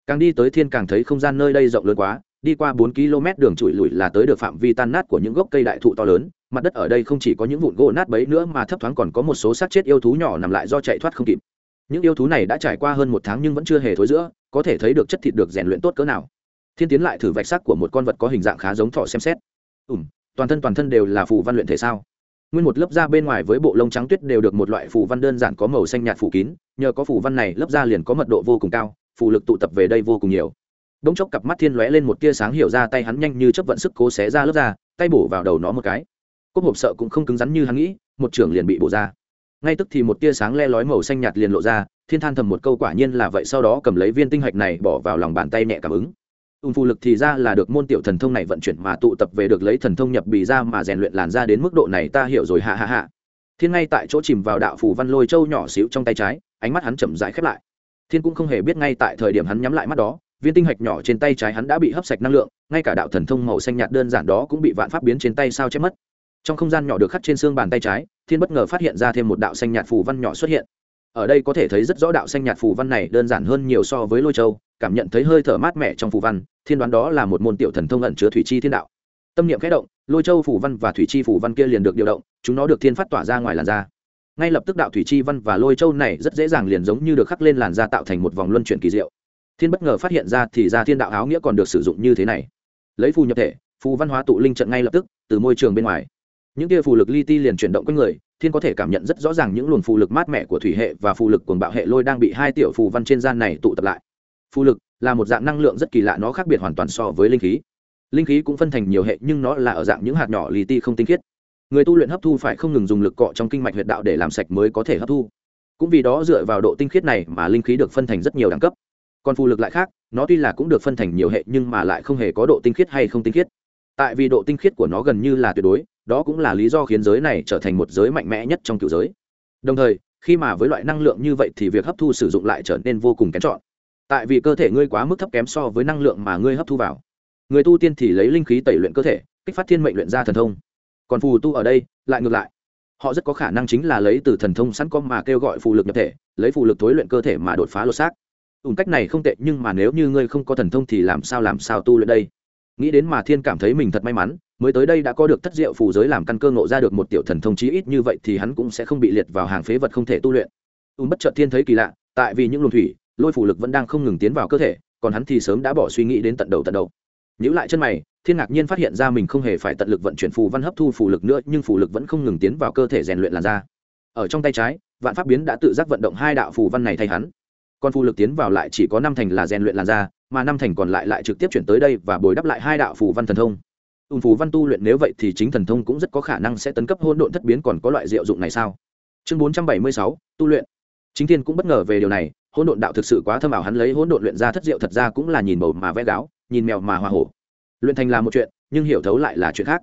càng đi tới thiên càng thấy không gian nơi đây rộng lớn quá, đi qua bốn km đường trụi lùi là tới được phạm vi tan nát của những gốc cây đại thụ to lớn, mặt đất ở đây không chỉ có những vụn gỗ nát bấy nữa mà thấp thoáng còn có một số xác chết yêu thú nhỏ nằm lại do chạy thoát không kịp. Những yêu thú này đã trải qua hơn một tháng nhưng vẫn chưa hề thối giữa, có thể thấy được chất thịt được rèn luyện tốt cỡ nào. Thiên tiến lại thử vạch sắc của một con vật có hình dạng khá giống thỏ xem xét. Ùm toàn thân toàn thân đều là phù văn luyện thể sao? Nguyên một lớp da bên ngoài với bộ lông trắng tuyết đều được một loại phù văn đơn giản có màu xanh nhạt phủ kín, nhờ có phù văn này lớp da liền có mật độ vô cùng cao phù lực tụ tập về đây vô cùng nhiều. Đống chốc cặp mắt thiên lóe lên một tia sáng hiểu ra tay hắn nhanh như chấp vận sức cố xé ra lớp da, tay bổ vào đầu nó một cái. Cốc hộp sợ cũng không cứng rắn như hắn nghĩ, một trưởng liền bị bổ ra. Ngay tức thì một tia sáng le lói màu xanh nhạt liền lộ ra, thiên than thầm một câu quả nhiên là vậy sau đó cầm lấy viên tinh hạch này bỏ vào lòng bàn tay nhẹ cảm ứng. Ung phù lực thì ra là được môn tiểu thần thông này vận chuyển mà tụ tập về được lấy thần thông nhập bì ra mà rèn luyện làn ra đến mức độ này ta hiểu rồi hạ hạ hạ thiên ngay tại chỗ chìm vào đạo phù văn lôi châu nhỏ xíu trong tay trái, ánh mắt hắn chậm rãi khép lại thiên cũng không hề biết ngay tại thời điểm hắn nhắm lại mắt đó, viên tinh hạch nhỏ trên tay trái hắn đã bị hấp sạch năng lượng, ngay cả đạo thần thông màu xanh nhạt đơn giản đó cũng bị vạn pháp biến trên tay sao chép mất. Trong không gian nhỏ được khắc trên xương bàn tay trái, thiên bất ngờ phát hiện ra thêm một đạo xanh nhạt phù văn nhỏ xuất hiện. Ở đây có thể thấy rất rõ đạo xanh nhạt phù văn này đơn giản hơn nhiều so với lôi châu, cảm nhận thấy hơi thở mát mẻ trong phù văn, thiên đoán đó là một môn tiểu thần thông ẩn chứa thủy chi thiên đạo. Tâm niệm khẽ động, lôi châu phù văn và thủy chi phù văn kia liền được điều động, chúng nó được thiên phát tỏa ra ngoài làn da ngay lập tức đạo thủy chi văn và lôi châu này rất dễ dàng liền giống như được khắc lên làn da tạo thành một vòng luân chuyển kỳ diệu. Thiên bất ngờ phát hiện ra thì ra thiên đạo áo nghĩa còn được sử dụng như thế này. Lấy phù nhập thể, phù văn hóa tụ linh trận ngay lập tức, từ môi trường bên ngoài. Những kia phù lực li ti liền chuyển động quanh người, thiên có thể cảm nhận rất rõ ràng những luồng phù lực mát mẻ của thủy hệ và phù lực cuồng bạo hệ lôi đang bị hai tiểu phù văn trên gian này tụ tập lại. Phù lực là một dạng năng lượng rất kỳ lạ, nó khác biệt hoàn toàn so với linh khí. Linh khí cũng phân thành nhiều hệ, nhưng nó là ở dạng những hạt nhỏ li ti không tinh khiết người tu luyện hấp thu phải không ngừng dùng lực cọ trong kinh mạch huyệt đạo để làm sạch mới có thể hấp thu. Cũng vì đó dựa vào độ tinh khiết này mà linh khí được phân thành rất nhiều đẳng cấp. Còn phù lực lại khác, nó tuy là cũng được phân thành nhiều hệ nhưng mà lại không hề có độ tinh khiết hay không tinh khiết. Tại vì độ tinh khiết của nó gần như là tuyệt đối, đó cũng là lý do khiến giới này trở thành một giới mạnh mẽ nhất trong cựu giới. Đồng thời, khi mà với loại năng lượng như vậy thì việc hấp thu sử dụng lại trở nên vô cùng kén chọn. Tại vì cơ thể ngươi quá mức thấp kém so với năng lượng mà ngươi hấp thu vào. Người tu tiên thì lấy linh khí tẩy luyện cơ thể, kích phát thiên mệnh luyện ra thần thông còn phù tu ở đây, lại ngược lại. Họ rất có khả năng chính là lấy từ thần thông sẵn có mà kêu gọi phù lực nhập thể, lấy phù lực thối luyện cơ thể mà đột phá lột xác. Ủng cách này không tệ, nhưng mà nếu như ngươi không có thần thông thì làm sao làm sao tu luyện đây? Nghĩ đến mà thiên cảm thấy mình thật may mắn, mới tới đây đã có được thất diệu phù giới làm căn cơ ngộ ra được một tiểu thần thông chí ít như vậy thì hắn cũng sẽ không bị liệt vào hàng phế vật không thể tu luyện. Ủng bất chợt thiên thấy kỳ lạ, tại vì những luồng thủy, lôi phù lực vẫn đang không ngừng tiến vào cơ thể, còn hắn thì sớm đã bỏ suy nghĩ đến tận đầu tận đầu. Nhữ lại chân mày thiên ngạc nhiên phát hiện ra mình không hề phải tận lực vận chuyển phù văn hấp thu phù lực nữa, nhưng phù lực vẫn không ngừng tiến vào cơ thể rèn luyện làn da. Ở trong tay trái, vạn pháp biến đã tự giác vận động hai đạo phù văn này thay hắn. Còn phù lực tiến vào lại chỉ có năm thành là rèn luyện làn da, mà năm thành còn lại lại trực tiếp chuyển tới đây và bồi đắp lại hai đạo phù văn thần thông. Ùn phù văn tu luyện nếu vậy thì chính thần thông cũng rất có khả năng sẽ tấn cấp hôn độn thất biến còn có loại diệu dụng này sao? Chương bốn trăm bảy mươi sáu, tu luyện. Chính thiên cũng bất ngờ về điều này hôn độn đạo thực sự quá thâm ảo, hắn lấy hôn độn luyện ra thất diệu thật ra cũng là nhìn bầu mà vẽ gáo, nhìn mèo mà hoa hổ luyện thành là một chuyện, nhưng hiểu thấu lại là chuyện khác.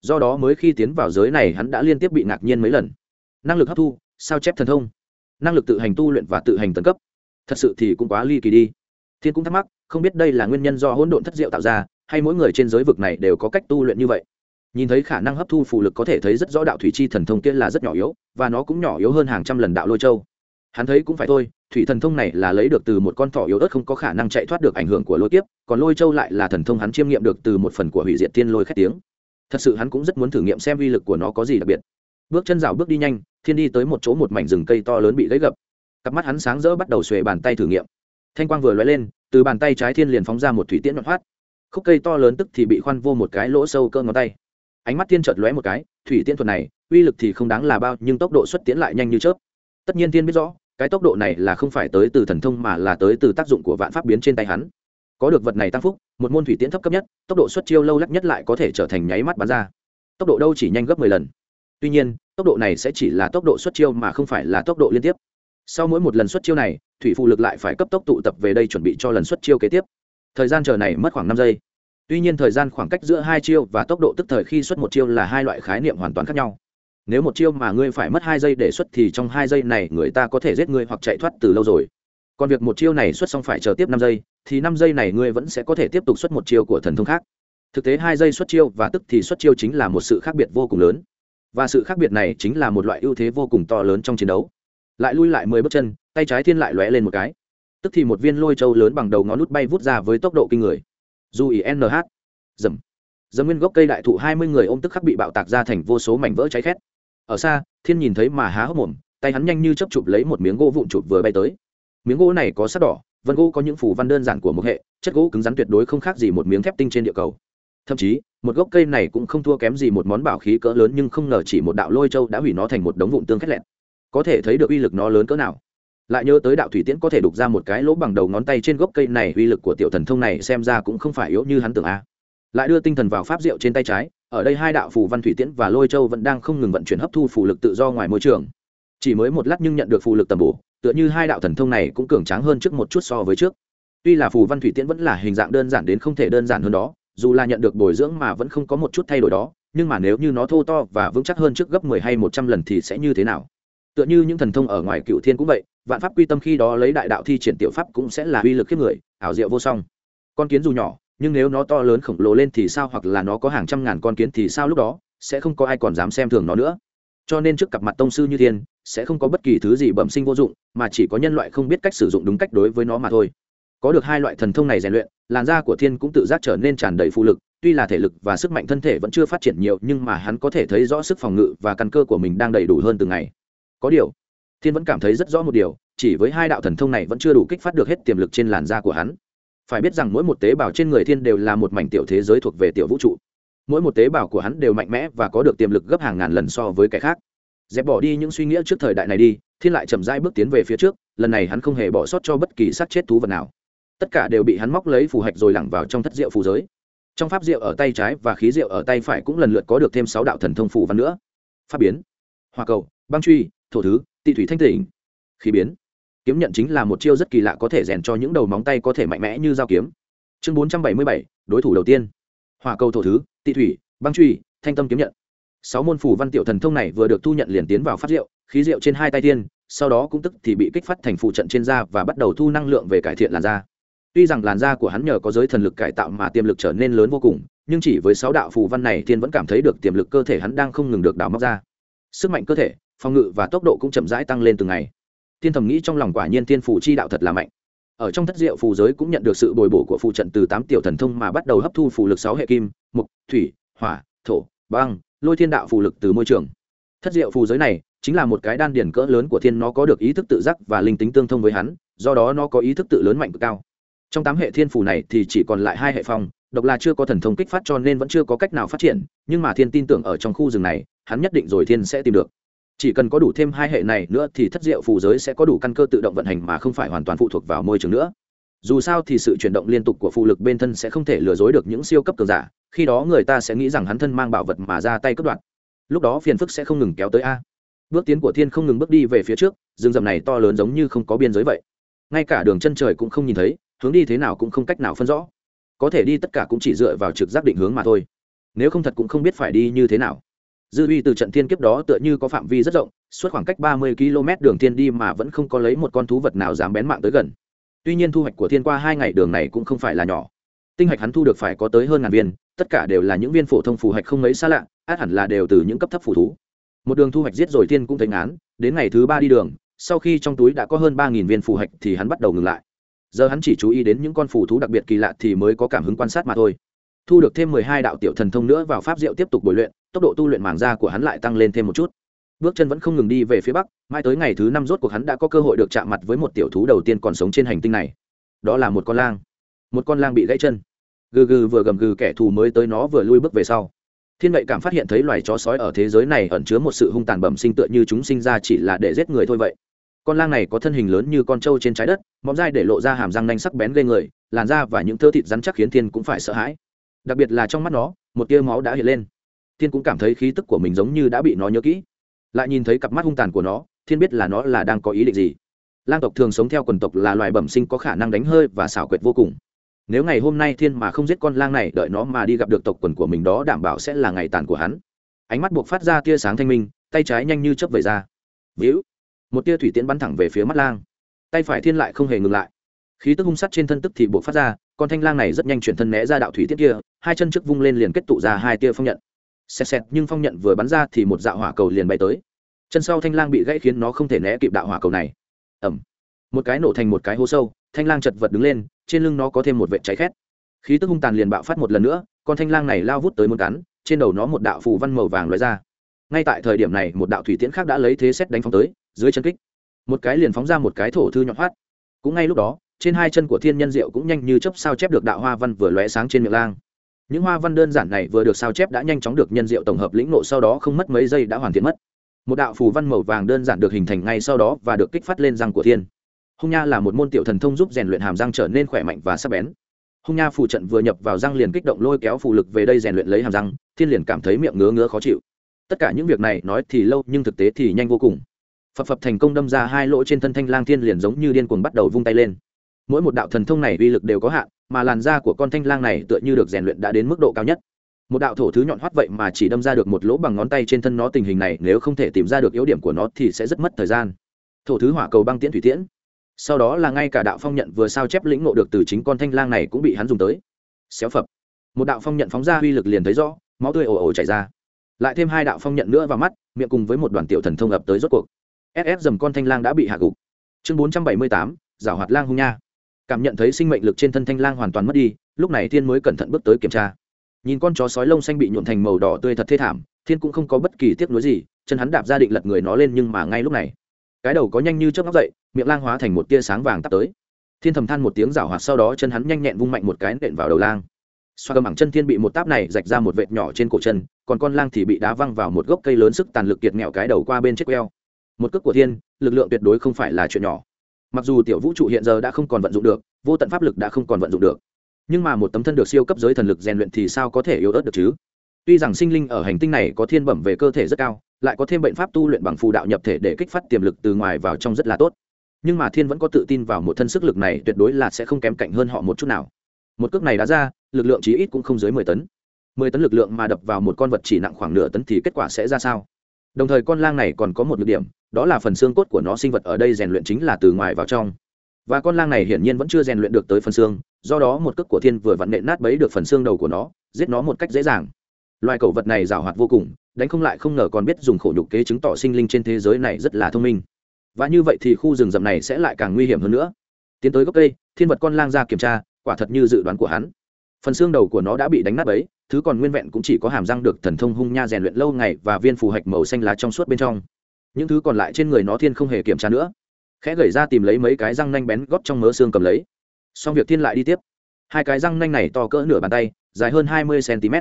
Do đó mới khi tiến vào giới này hắn đã liên tiếp bị ngạc nhiên mấy lần. Năng lực hấp thu, sao chép thần thông? Năng lực tự hành tu luyện và tự hành tấn cấp. Thật sự thì cũng quá ly kỳ đi. Thiên cũng thắc mắc, không biết đây là nguyên nhân do hỗn độn thất diệu tạo ra, hay mỗi người trên giới vực này đều có cách tu luyện như vậy? Nhìn thấy khả năng hấp thu phù lực có thể thấy rất rõ đạo thủy chi thần thông kia là rất nhỏ yếu, và nó cũng nhỏ yếu hơn hàng trăm lần đạo lôi châu hắn thấy cũng phải thôi, thủy thần thông này là lấy được từ một con thỏ yếu ớt không có khả năng chạy thoát được ảnh hưởng của lôi kiếp, còn lôi châu lại là thần thông hắn chiêm nghiệm được từ một phần của hủy diệt tiên lôi khét tiếng. Thật sự hắn cũng rất muốn thử nghiệm xem uy lực của nó có gì đặc biệt. Bước chân rào bước đi nhanh, thiên đi tới một chỗ một mảnh rừng cây to lớn bị gãy gập. Cặp mắt hắn sáng rỡ bắt đầu xuề bàn tay thử nghiệm. Thanh quang vừa lóe lên, từ bàn tay trái thiên liền phóng ra một thủy tiễn đoạn thoát khúc cây to lớn tức thì bị khoan vô một cái lỗ sâu cơ ngón tay. Ánh mắt thiên chợt lóe một cái, thủy tiễn thuật này, uy lực thì không đáng là bao, nhưng tốc độ xuất tiễn lại nhanh như chớp tất nhiên thiên biết rõ, cái tốc độ này là không phải tới từ thần thông mà là tới từ tác dụng của vạn pháp biến trên tay hắn. Có được vật này tăng phúc, một môn thủy tiễn thấp cấp nhất, tốc độ xuất chiêu lâu lắc nhất lại có thể trở thành nháy mắt bắn ra. Tốc độ đâu chỉ nhanh gấp mười lần. Tuy nhiên, tốc độ này sẽ chỉ là tốc độ xuất chiêu mà không phải là tốc độ liên tiếp. Sau mỗi một lần xuất chiêu này, thủy phụ lực lại phải cấp tốc tụ tập về đây chuẩn bị cho lần xuất chiêu kế tiếp. Thời gian chờ này mất khoảng năm giây. Tuy nhiên thời gian khoảng cách giữa hai chiêu và tốc độ tức thời khi xuất một chiêu là hai loại khái niệm hoàn toàn khác nhau nếu một chiêu mà ngươi phải mất hai giây để xuất thì trong hai giây này người ta có thể giết ngươi hoặc chạy thoát từ lâu rồi. Còn việc một chiêu này xuất xong phải chờ tiếp năm giây, thì năm giây này ngươi vẫn sẽ có thể tiếp tục xuất một chiêu của thần thông khác. Thực tế hai giây xuất chiêu và tức thì xuất chiêu chính là một sự khác biệt vô cùng lớn. Và sự khác biệt này chính là một loại ưu thế vô cùng to lớn trong chiến đấu. Lại lui lại mười bước chân, tay trái thiên lại lóe lên một cái. Tức thì một viên lôi châu lớn bằng đầu ngón nút bay vút ra với tốc độ kinh người. Dù ý nh dầm. Dầm nguyên gốc cây đại thụ hai mươi người ôm tức khắc bị bạo tạc ra thành vô số mảnh vỡ cháy khét ở xa, thiên nhìn thấy mà há hốc mồm, tay hắn nhanh như chấp chụp lấy một miếng gỗ vụn chụp vừa bay tới. Miếng gỗ này có sắc đỏ, vân gỗ có những phủ văn đơn giản của một hệ, chất gỗ cứng rắn tuyệt đối không khác gì một miếng thép tinh trên địa cầu. Thậm chí, một gốc cây này cũng không thua kém gì một món bảo khí cỡ lớn nhưng không ngờ chỉ một đạo lôi châu đã hủy nó thành một đống vụn tương khét lẹt. Có thể thấy được uy lực nó lớn cỡ nào. Lại nhớ tới đạo thủy tiễn có thể đục ra một cái lỗ bằng đầu ngón tay trên gốc cây này, uy lực của tiểu thần thông này xem ra cũng không phải yếu như hắn tưởng a. Lại đưa tinh thần vào pháp rượu trên tay trái ở đây hai đạo phù văn thủy tiễn và lôi châu vẫn đang không ngừng vận chuyển hấp thu phù lực tự do ngoài môi trường. Chỉ mới một lát nhưng nhận được phù lực tầm bổ, tựa như hai đạo thần thông này cũng cường tráng hơn trước một chút so với trước. Tuy là phù văn thủy tiễn vẫn là hình dạng đơn giản đến không thể đơn giản hơn đó, dù là nhận được bồi dưỡng mà vẫn không có một chút thay đổi đó, nhưng mà nếu như nó thô to và vững chắc hơn trước gấp mười hay một trăm lần thì sẽ như thế nào? Tựa như những thần thông ở ngoài cựu thiên cũng vậy, vạn pháp quy tâm khi đó lấy đại đạo thi triển tiểu pháp cũng sẽ là uy lực khiếp người, ảo diệu vô song. Con kiến dù nhỏ nhưng nếu nó to lớn khổng lồ lên thì sao hoặc là nó có hàng trăm ngàn con kiến thì sao lúc đó, sẽ không có ai còn dám xem thường nó nữa. Cho nên trước cặp mặt tông sư như thiên, sẽ không có bất kỳ thứ gì bẩm sinh vô dụng, mà chỉ có nhân loại không biết cách sử dụng đúng cách đối với nó mà thôi. Có được hai loại thần thông này rèn luyện, làn da của thiên cũng tự giác trở nên tràn đầy phụ lực, tuy là thể lực và sức mạnh thân thể vẫn chưa phát triển nhiều, nhưng mà hắn có thể thấy rõ sức phòng ngự và căn cơ của mình đang đầy đủ hơn từng ngày. Có điều, thiên vẫn cảm thấy rất rõ một điều, chỉ với hai đạo thần thông này vẫn chưa đủ kích phát được hết tiềm lực trên làn da của hắn phải biết rằng mỗi một tế bào trên người thiên đều là một mảnh tiểu thế giới thuộc về tiểu vũ trụ. Mỗi một tế bào của hắn đều mạnh mẽ và có được tiềm lực gấp hàng ngàn lần so với cái khác. Dẹp bỏ đi những suy nghĩ trước thời đại này đi, thiên lại chậm rãi bước tiến về phía trước, lần này hắn không hề bỏ sót cho bất kỳ sát chết thú vật nào. Tất cả đều bị hắn móc lấy phù hạch rồi lẳng vào trong thất rượu phù giới. Trong pháp rượu ở tay trái và khí rượu ở tay phải cũng lần lượt có được thêm sáu đạo thần thông phù văn nữa. Pháp biến hoa cầu, băng truy, thổ thứ, tị thủy thanh tỉnh khí biến kiếm nhận chính là một chiêu rất kỳ lạ có thể rèn cho những đầu móng tay có thể mạnh mẽ như dao kiếm. Chương bốn trăm bảy mươi bảy, đối thủ đầu tiên. Hỏa cầu thổ thứ, tị thủy, băng truy, thanh tâm kiếm nhận. Sáu môn phủ văn tiểu thần thông này vừa được thu nhận liền tiến vào phát rượu, khí rượu trên hai tay tiên, sau đó cũng tức thì bị kích phát thành phụ trận trên da và bắt đầu thu năng lượng về cải thiện làn da. Tuy rằng làn da của hắn nhờ có giới thần lực cải tạo mà tiềm lực trở nên lớn vô cùng, nhưng chỉ với sáu đạo phù văn này thiên vẫn cảm thấy được tiềm lực cơ thể hắn đang không ngừng được đào móc ra. Sức mạnh cơ thể, phòng ngự và tốc độ cũng chậm rãi tăng lên từng ngày thiên thầm nghĩ trong lòng quả nhiên thiên phủ chi đạo thật là mạnh. Ở trong thất diệu phù giới cũng nhận được sự bồi bổ của phù trận từ tám tiểu thần thông mà bắt đầu hấp thu phù lực sáu hệ kim, mục, thủy, hỏa, thổ, băng, lôi thiên đạo phù lực từ môi trường. Thất diệu phù giới này chính là một cái đan điển cỡ lớn của thiên, nó có được ý thức tự giác và linh tính tương thông với hắn, do đó nó có ý thức tự lớn mạnh cực cao. Trong tám hệ thiên phù này thì chỉ còn lại hai hệ phong, độc là chưa có thần thông kích phát cho nên vẫn chưa có cách nào phát triển, nhưng mà thiên tin tưởng ở trong khu rừng này, hắn nhất định rồi thiên sẽ tìm được chỉ cần có đủ thêm hai hệ này nữa thì thất diệu phù giới sẽ có đủ căn cơ tự động vận hành mà không phải hoàn toàn phụ thuộc vào môi trường nữa. Dù sao thì sự chuyển động liên tục của phụ lực bên thân sẽ không thể lừa dối được những siêu cấp cường giả, khi đó người ta sẽ nghĩ rằng hắn thân mang bảo vật mà ra tay cướp đoạt. Lúc đó phiền phức sẽ không ngừng kéo tới a. Bước tiến của thiên không ngừng bước đi về phía trước, rừng rậm này to lớn giống như không có biên giới vậy. Ngay cả đường chân trời cũng không nhìn thấy, hướng đi thế nào cũng không cách nào phân rõ. Có thể đi tất cả cũng chỉ dựa vào trực giác định hướng mà thôi. Nếu không thật cũng không biết phải đi như thế nào dư uy từ trận thiên kiếp đó tựa như có phạm vi rất rộng, suốt khoảng cách ba mươi km đường thiên đi mà vẫn không có lấy một con thú vật nào dám bén mạng tới gần. Tuy nhiên thu hoạch của thiên qua hai ngày đường này cũng không phải là nhỏ. Tinh hạch hắn thu được phải có tới hơn ngàn viên, tất cả đều là những viên phổ thông phù hạch không mấy xa lạ, át hẳn là đều từ những cấp thấp phù thú. Một đường thu hoạch giết rồi thiên cũng thấy ngán, đến ngày thứ ba đi đường, sau khi trong túi đã có hơn ba nghìn viên phù hạch thì hắn bắt đầu ngừng lại. Giờ hắn chỉ chú ý đến những con phù thú đặc biệt kỳ lạ thì mới có cảm hứng quan sát mà thôi thu được thêm mười hai đạo tiểu thần thông nữa vào pháp diệu tiếp tục bồi luyện, tốc độ tu luyện màng da của hắn lại tăng lên thêm một chút. Bước chân vẫn không ngừng đi về phía bắc mai tới ngày thứ năm rốt cuộc hắn đã có cơ hội được chạm mặt với một tiểu thú đầu tiên còn sống trên hành tinh này. Đó là một con lang. Một con lang bị gãy chân. Gừ gừ vừa gầm gừ kẻ thù mới tới nó vừa lui bước về sau. Thiên vậy cảm phát hiện thấy loài chó sói ở thế giới này ẩn chứa một sự hung tàn bẩm sinh tựa như chúng sinh ra chỉ là để giết người thôi vậy. Con lang này có thân hình lớn như con trâu trên trái đất, móng dai để lộ ra hàm răng nanh sắc bén gây người, làn da và những thơ thịt rắn chắc khiến thiên cũng phải sợ hãi đặc biệt là trong mắt nó, một tia máu đã hiện lên. Thiên cũng cảm thấy khí tức của mình giống như đã bị nó nhớ kỹ. Lại nhìn thấy cặp mắt hung tàn của nó, thiên biết là nó là đang có ý định gì. Lang tộc thường sống theo quần tộc là loài bẩm sinh có khả năng đánh hơi và xảo quyệt vô cùng. Nếu ngày hôm nay thiên mà không giết con lang này, đợi nó mà đi gặp được tộc quần của mình đó đảm bảo sẽ là ngày tàn của hắn. Ánh mắt buộc phát ra tia sáng thanh minh, tay trái nhanh như chớp về ra. Víu! Một tia thủy tiễn bắn thẳng về phía mắt lang. Tay phải thiên lại không hề ngừng lại. Khí tức hung sắt trên thân tức thì buộc phát ra con thanh lang này rất nhanh chuyển thân né ra đạo thủy tiết kia, hai chân trước vung lên liền kết tụ ra hai tia phong nhận. Xẹt xẹt, nhưng phong nhận vừa bắn ra thì một dạo hỏa cầu liền bay tới. Chân sau thanh lang bị gãy khiến nó không thể né kịp đạo hỏa cầu này. Ẩm một cái nổ thành một cái hố sâu, thanh lang chật vật đứng lên, trên lưng nó có thêm một vệt cháy khét. Khí tức hung tàn liền bạo phát một lần nữa, con thanh lang này lao vút tới muốn cắn, trên đầu nó một đạo phù văn màu vàng loại ra. Ngay tại thời điểm này, một đạo thủy tiễn khác đã lấy thế xét đánh phóng tới, dưới chân kích. Một cái liền phóng ra một cái thổ thư nhọn hoắt. Cũng ngay lúc đó trên hai chân của thiên nhân diệu cũng nhanh như chớp sao chép được đạo hoa văn vừa lóe sáng trên miệng lang. Những hoa văn đơn giản này vừa được sao chép đã nhanh chóng được nhân diệu tổng hợp lĩnh nộ sau đó không mất mấy giây đã hoàn thiện mất. Một đạo phù văn màu vàng đơn giản được hình thành ngay sau đó và được kích phát lên răng của thiên. Hung nha là một môn tiểu thần thông giúp rèn luyện hàm răng trở nên khỏe mạnh và sắc bén. Hung nha phù trận vừa nhập vào răng liền kích động lôi kéo phù lực về đây rèn luyện lấy hàm răng, thiên liền cảm thấy miệng ngứa ngứa khó chịu. Tất cả những việc này nói thì lâu nhưng thực tế thì nhanh vô cùng. Phập phập thành công đâm ra hai lỗ trên thân thanh lang thiên liền giống như điên cuồng bắt đầu vung tay lên mỗi một đạo thần thông này uy lực đều có hạn, mà làn da của con thanh lang này tựa như được rèn luyện đã đến mức độ cao nhất. Một đạo thổ thứ nhọn hoắt vậy mà chỉ đâm ra được một lỗ bằng ngón tay trên thân nó, tình hình này nếu không thể tìm ra được yếu điểm của nó thì sẽ rất mất thời gian. Thổ thứ hỏa cầu băng tiễn thủy tiễn. Sau đó là ngay cả đạo phong nhận vừa sao chép lĩnh ngộ được từ chính con thanh lang này cũng bị hắn dùng tới. Xéo phập. Một đạo phong nhận phóng ra uy lực liền thấy rõ, máu tươi ồ ồ chảy ra. Lại thêm hai đạo phong nhận nữa vào mắt, miệng cùng với một đoàn tiểu thần thông ập tới rốt cuộc. Ss dầm con thanh lang đã bị hạ gục. Chương bốn trăm bảy mươi tám, giảo hoạt lang hung nha cảm nhận thấy sinh mệnh lực trên thân thanh lang hoàn toàn mất đi, lúc này thiên mới cẩn thận bước tới kiểm tra. Nhìn con chó sói lông xanh bị nhuộn thành màu đỏ tươi thật thê thảm, thiên cũng không có bất kỳ tiếc nuối gì, chân hắn đạp ra định lật người nó lên nhưng mà ngay lúc này, cái đầu có nhanh như chớp ngóc dậy, miệng lang hóa thành một tia sáng vàng tắt tới. Thiên thầm than một tiếng rảo hoạt sau đó chân hắn nhanh nhẹn vung mạnh một cái nện vào đầu lang. Xoa cầm ẳng chân thiên bị một táp này rạch ra một vệt nhỏ trên cổ chân, còn con lang thì bị đá văng vào một gốc cây lớn sức tàn lực kiệt nghẹo cái đầu qua bên chiếc queo. Một cước của thiên, lực lượng tuyệt đối không phải là chuyện nhỏ mặc dù tiểu vũ trụ hiện giờ đã không còn vận dụng được, vô tận pháp lực đã không còn vận dụng được. Nhưng mà một tấm thân được siêu cấp giới thần lực rèn luyện thì sao có thể yếu ớt được chứ? Tuy rằng sinh linh ở hành tinh này có thiên bẩm về cơ thể rất cao, lại có thêm bệnh pháp tu luyện bằng phù đạo nhập thể để kích phát tiềm lực từ ngoài vào trong rất là tốt. Nhưng mà thiên vẫn có tự tin vào một thân sức lực này, tuyệt đối là sẽ không kém cạnh hơn họ một chút nào. Một cước này đã ra, lực lượng chí ít cũng không dưới mười tấn. Mười tấn lực lượng mà đập vào một con vật chỉ nặng khoảng nửa tấn thì kết quả sẽ ra sao? Đồng thời con lang này còn có một nhược điểm đó là phần xương cốt của nó sinh vật ở đây rèn luyện chính là từ ngoài vào trong. Và con lang này hiển nhiên vẫn chưa rèn luyện được tới phần xương, do đó một cước của thiên vừa vặn nện nát bấy được phần xương đầu của nó, giết nó một cách dễ dàng. Loài cẩu vật này giảo hoạt vô cùng, đánh không lại không ngờ còn biết dùng khổ nhục kế chứng tỏ sinh linh trên thế giới này rất là thông minh. Và như vậy thì khu rừng rậm này sẽ lại càng nguy hiểm hơn nữa. Tiến tới gốc cây, thiên vật con lang ra kiểm tra, quả thật như dự đoán của hắn. Phần xương đầu của nó đã bị đánh nát ấy thứ còn nguyên vẹn cũng chỉ có hàm răng được thần thông hung nha rèn luyện lâu ngày và viên phù hạch màu xanh lá trong suốt bên trong những thứ còn lại trên người nó thiên không hề kiểm tra nữa. Khẽ gẩy ra tìm lấy mấy cái răng nanh bén góp trong mớ xương cầm lấy. Xong việc thiên lại đi tiếp. Hai cái răng nanh này to cỡ nửa bàn tay, dài hơn hai mươi cm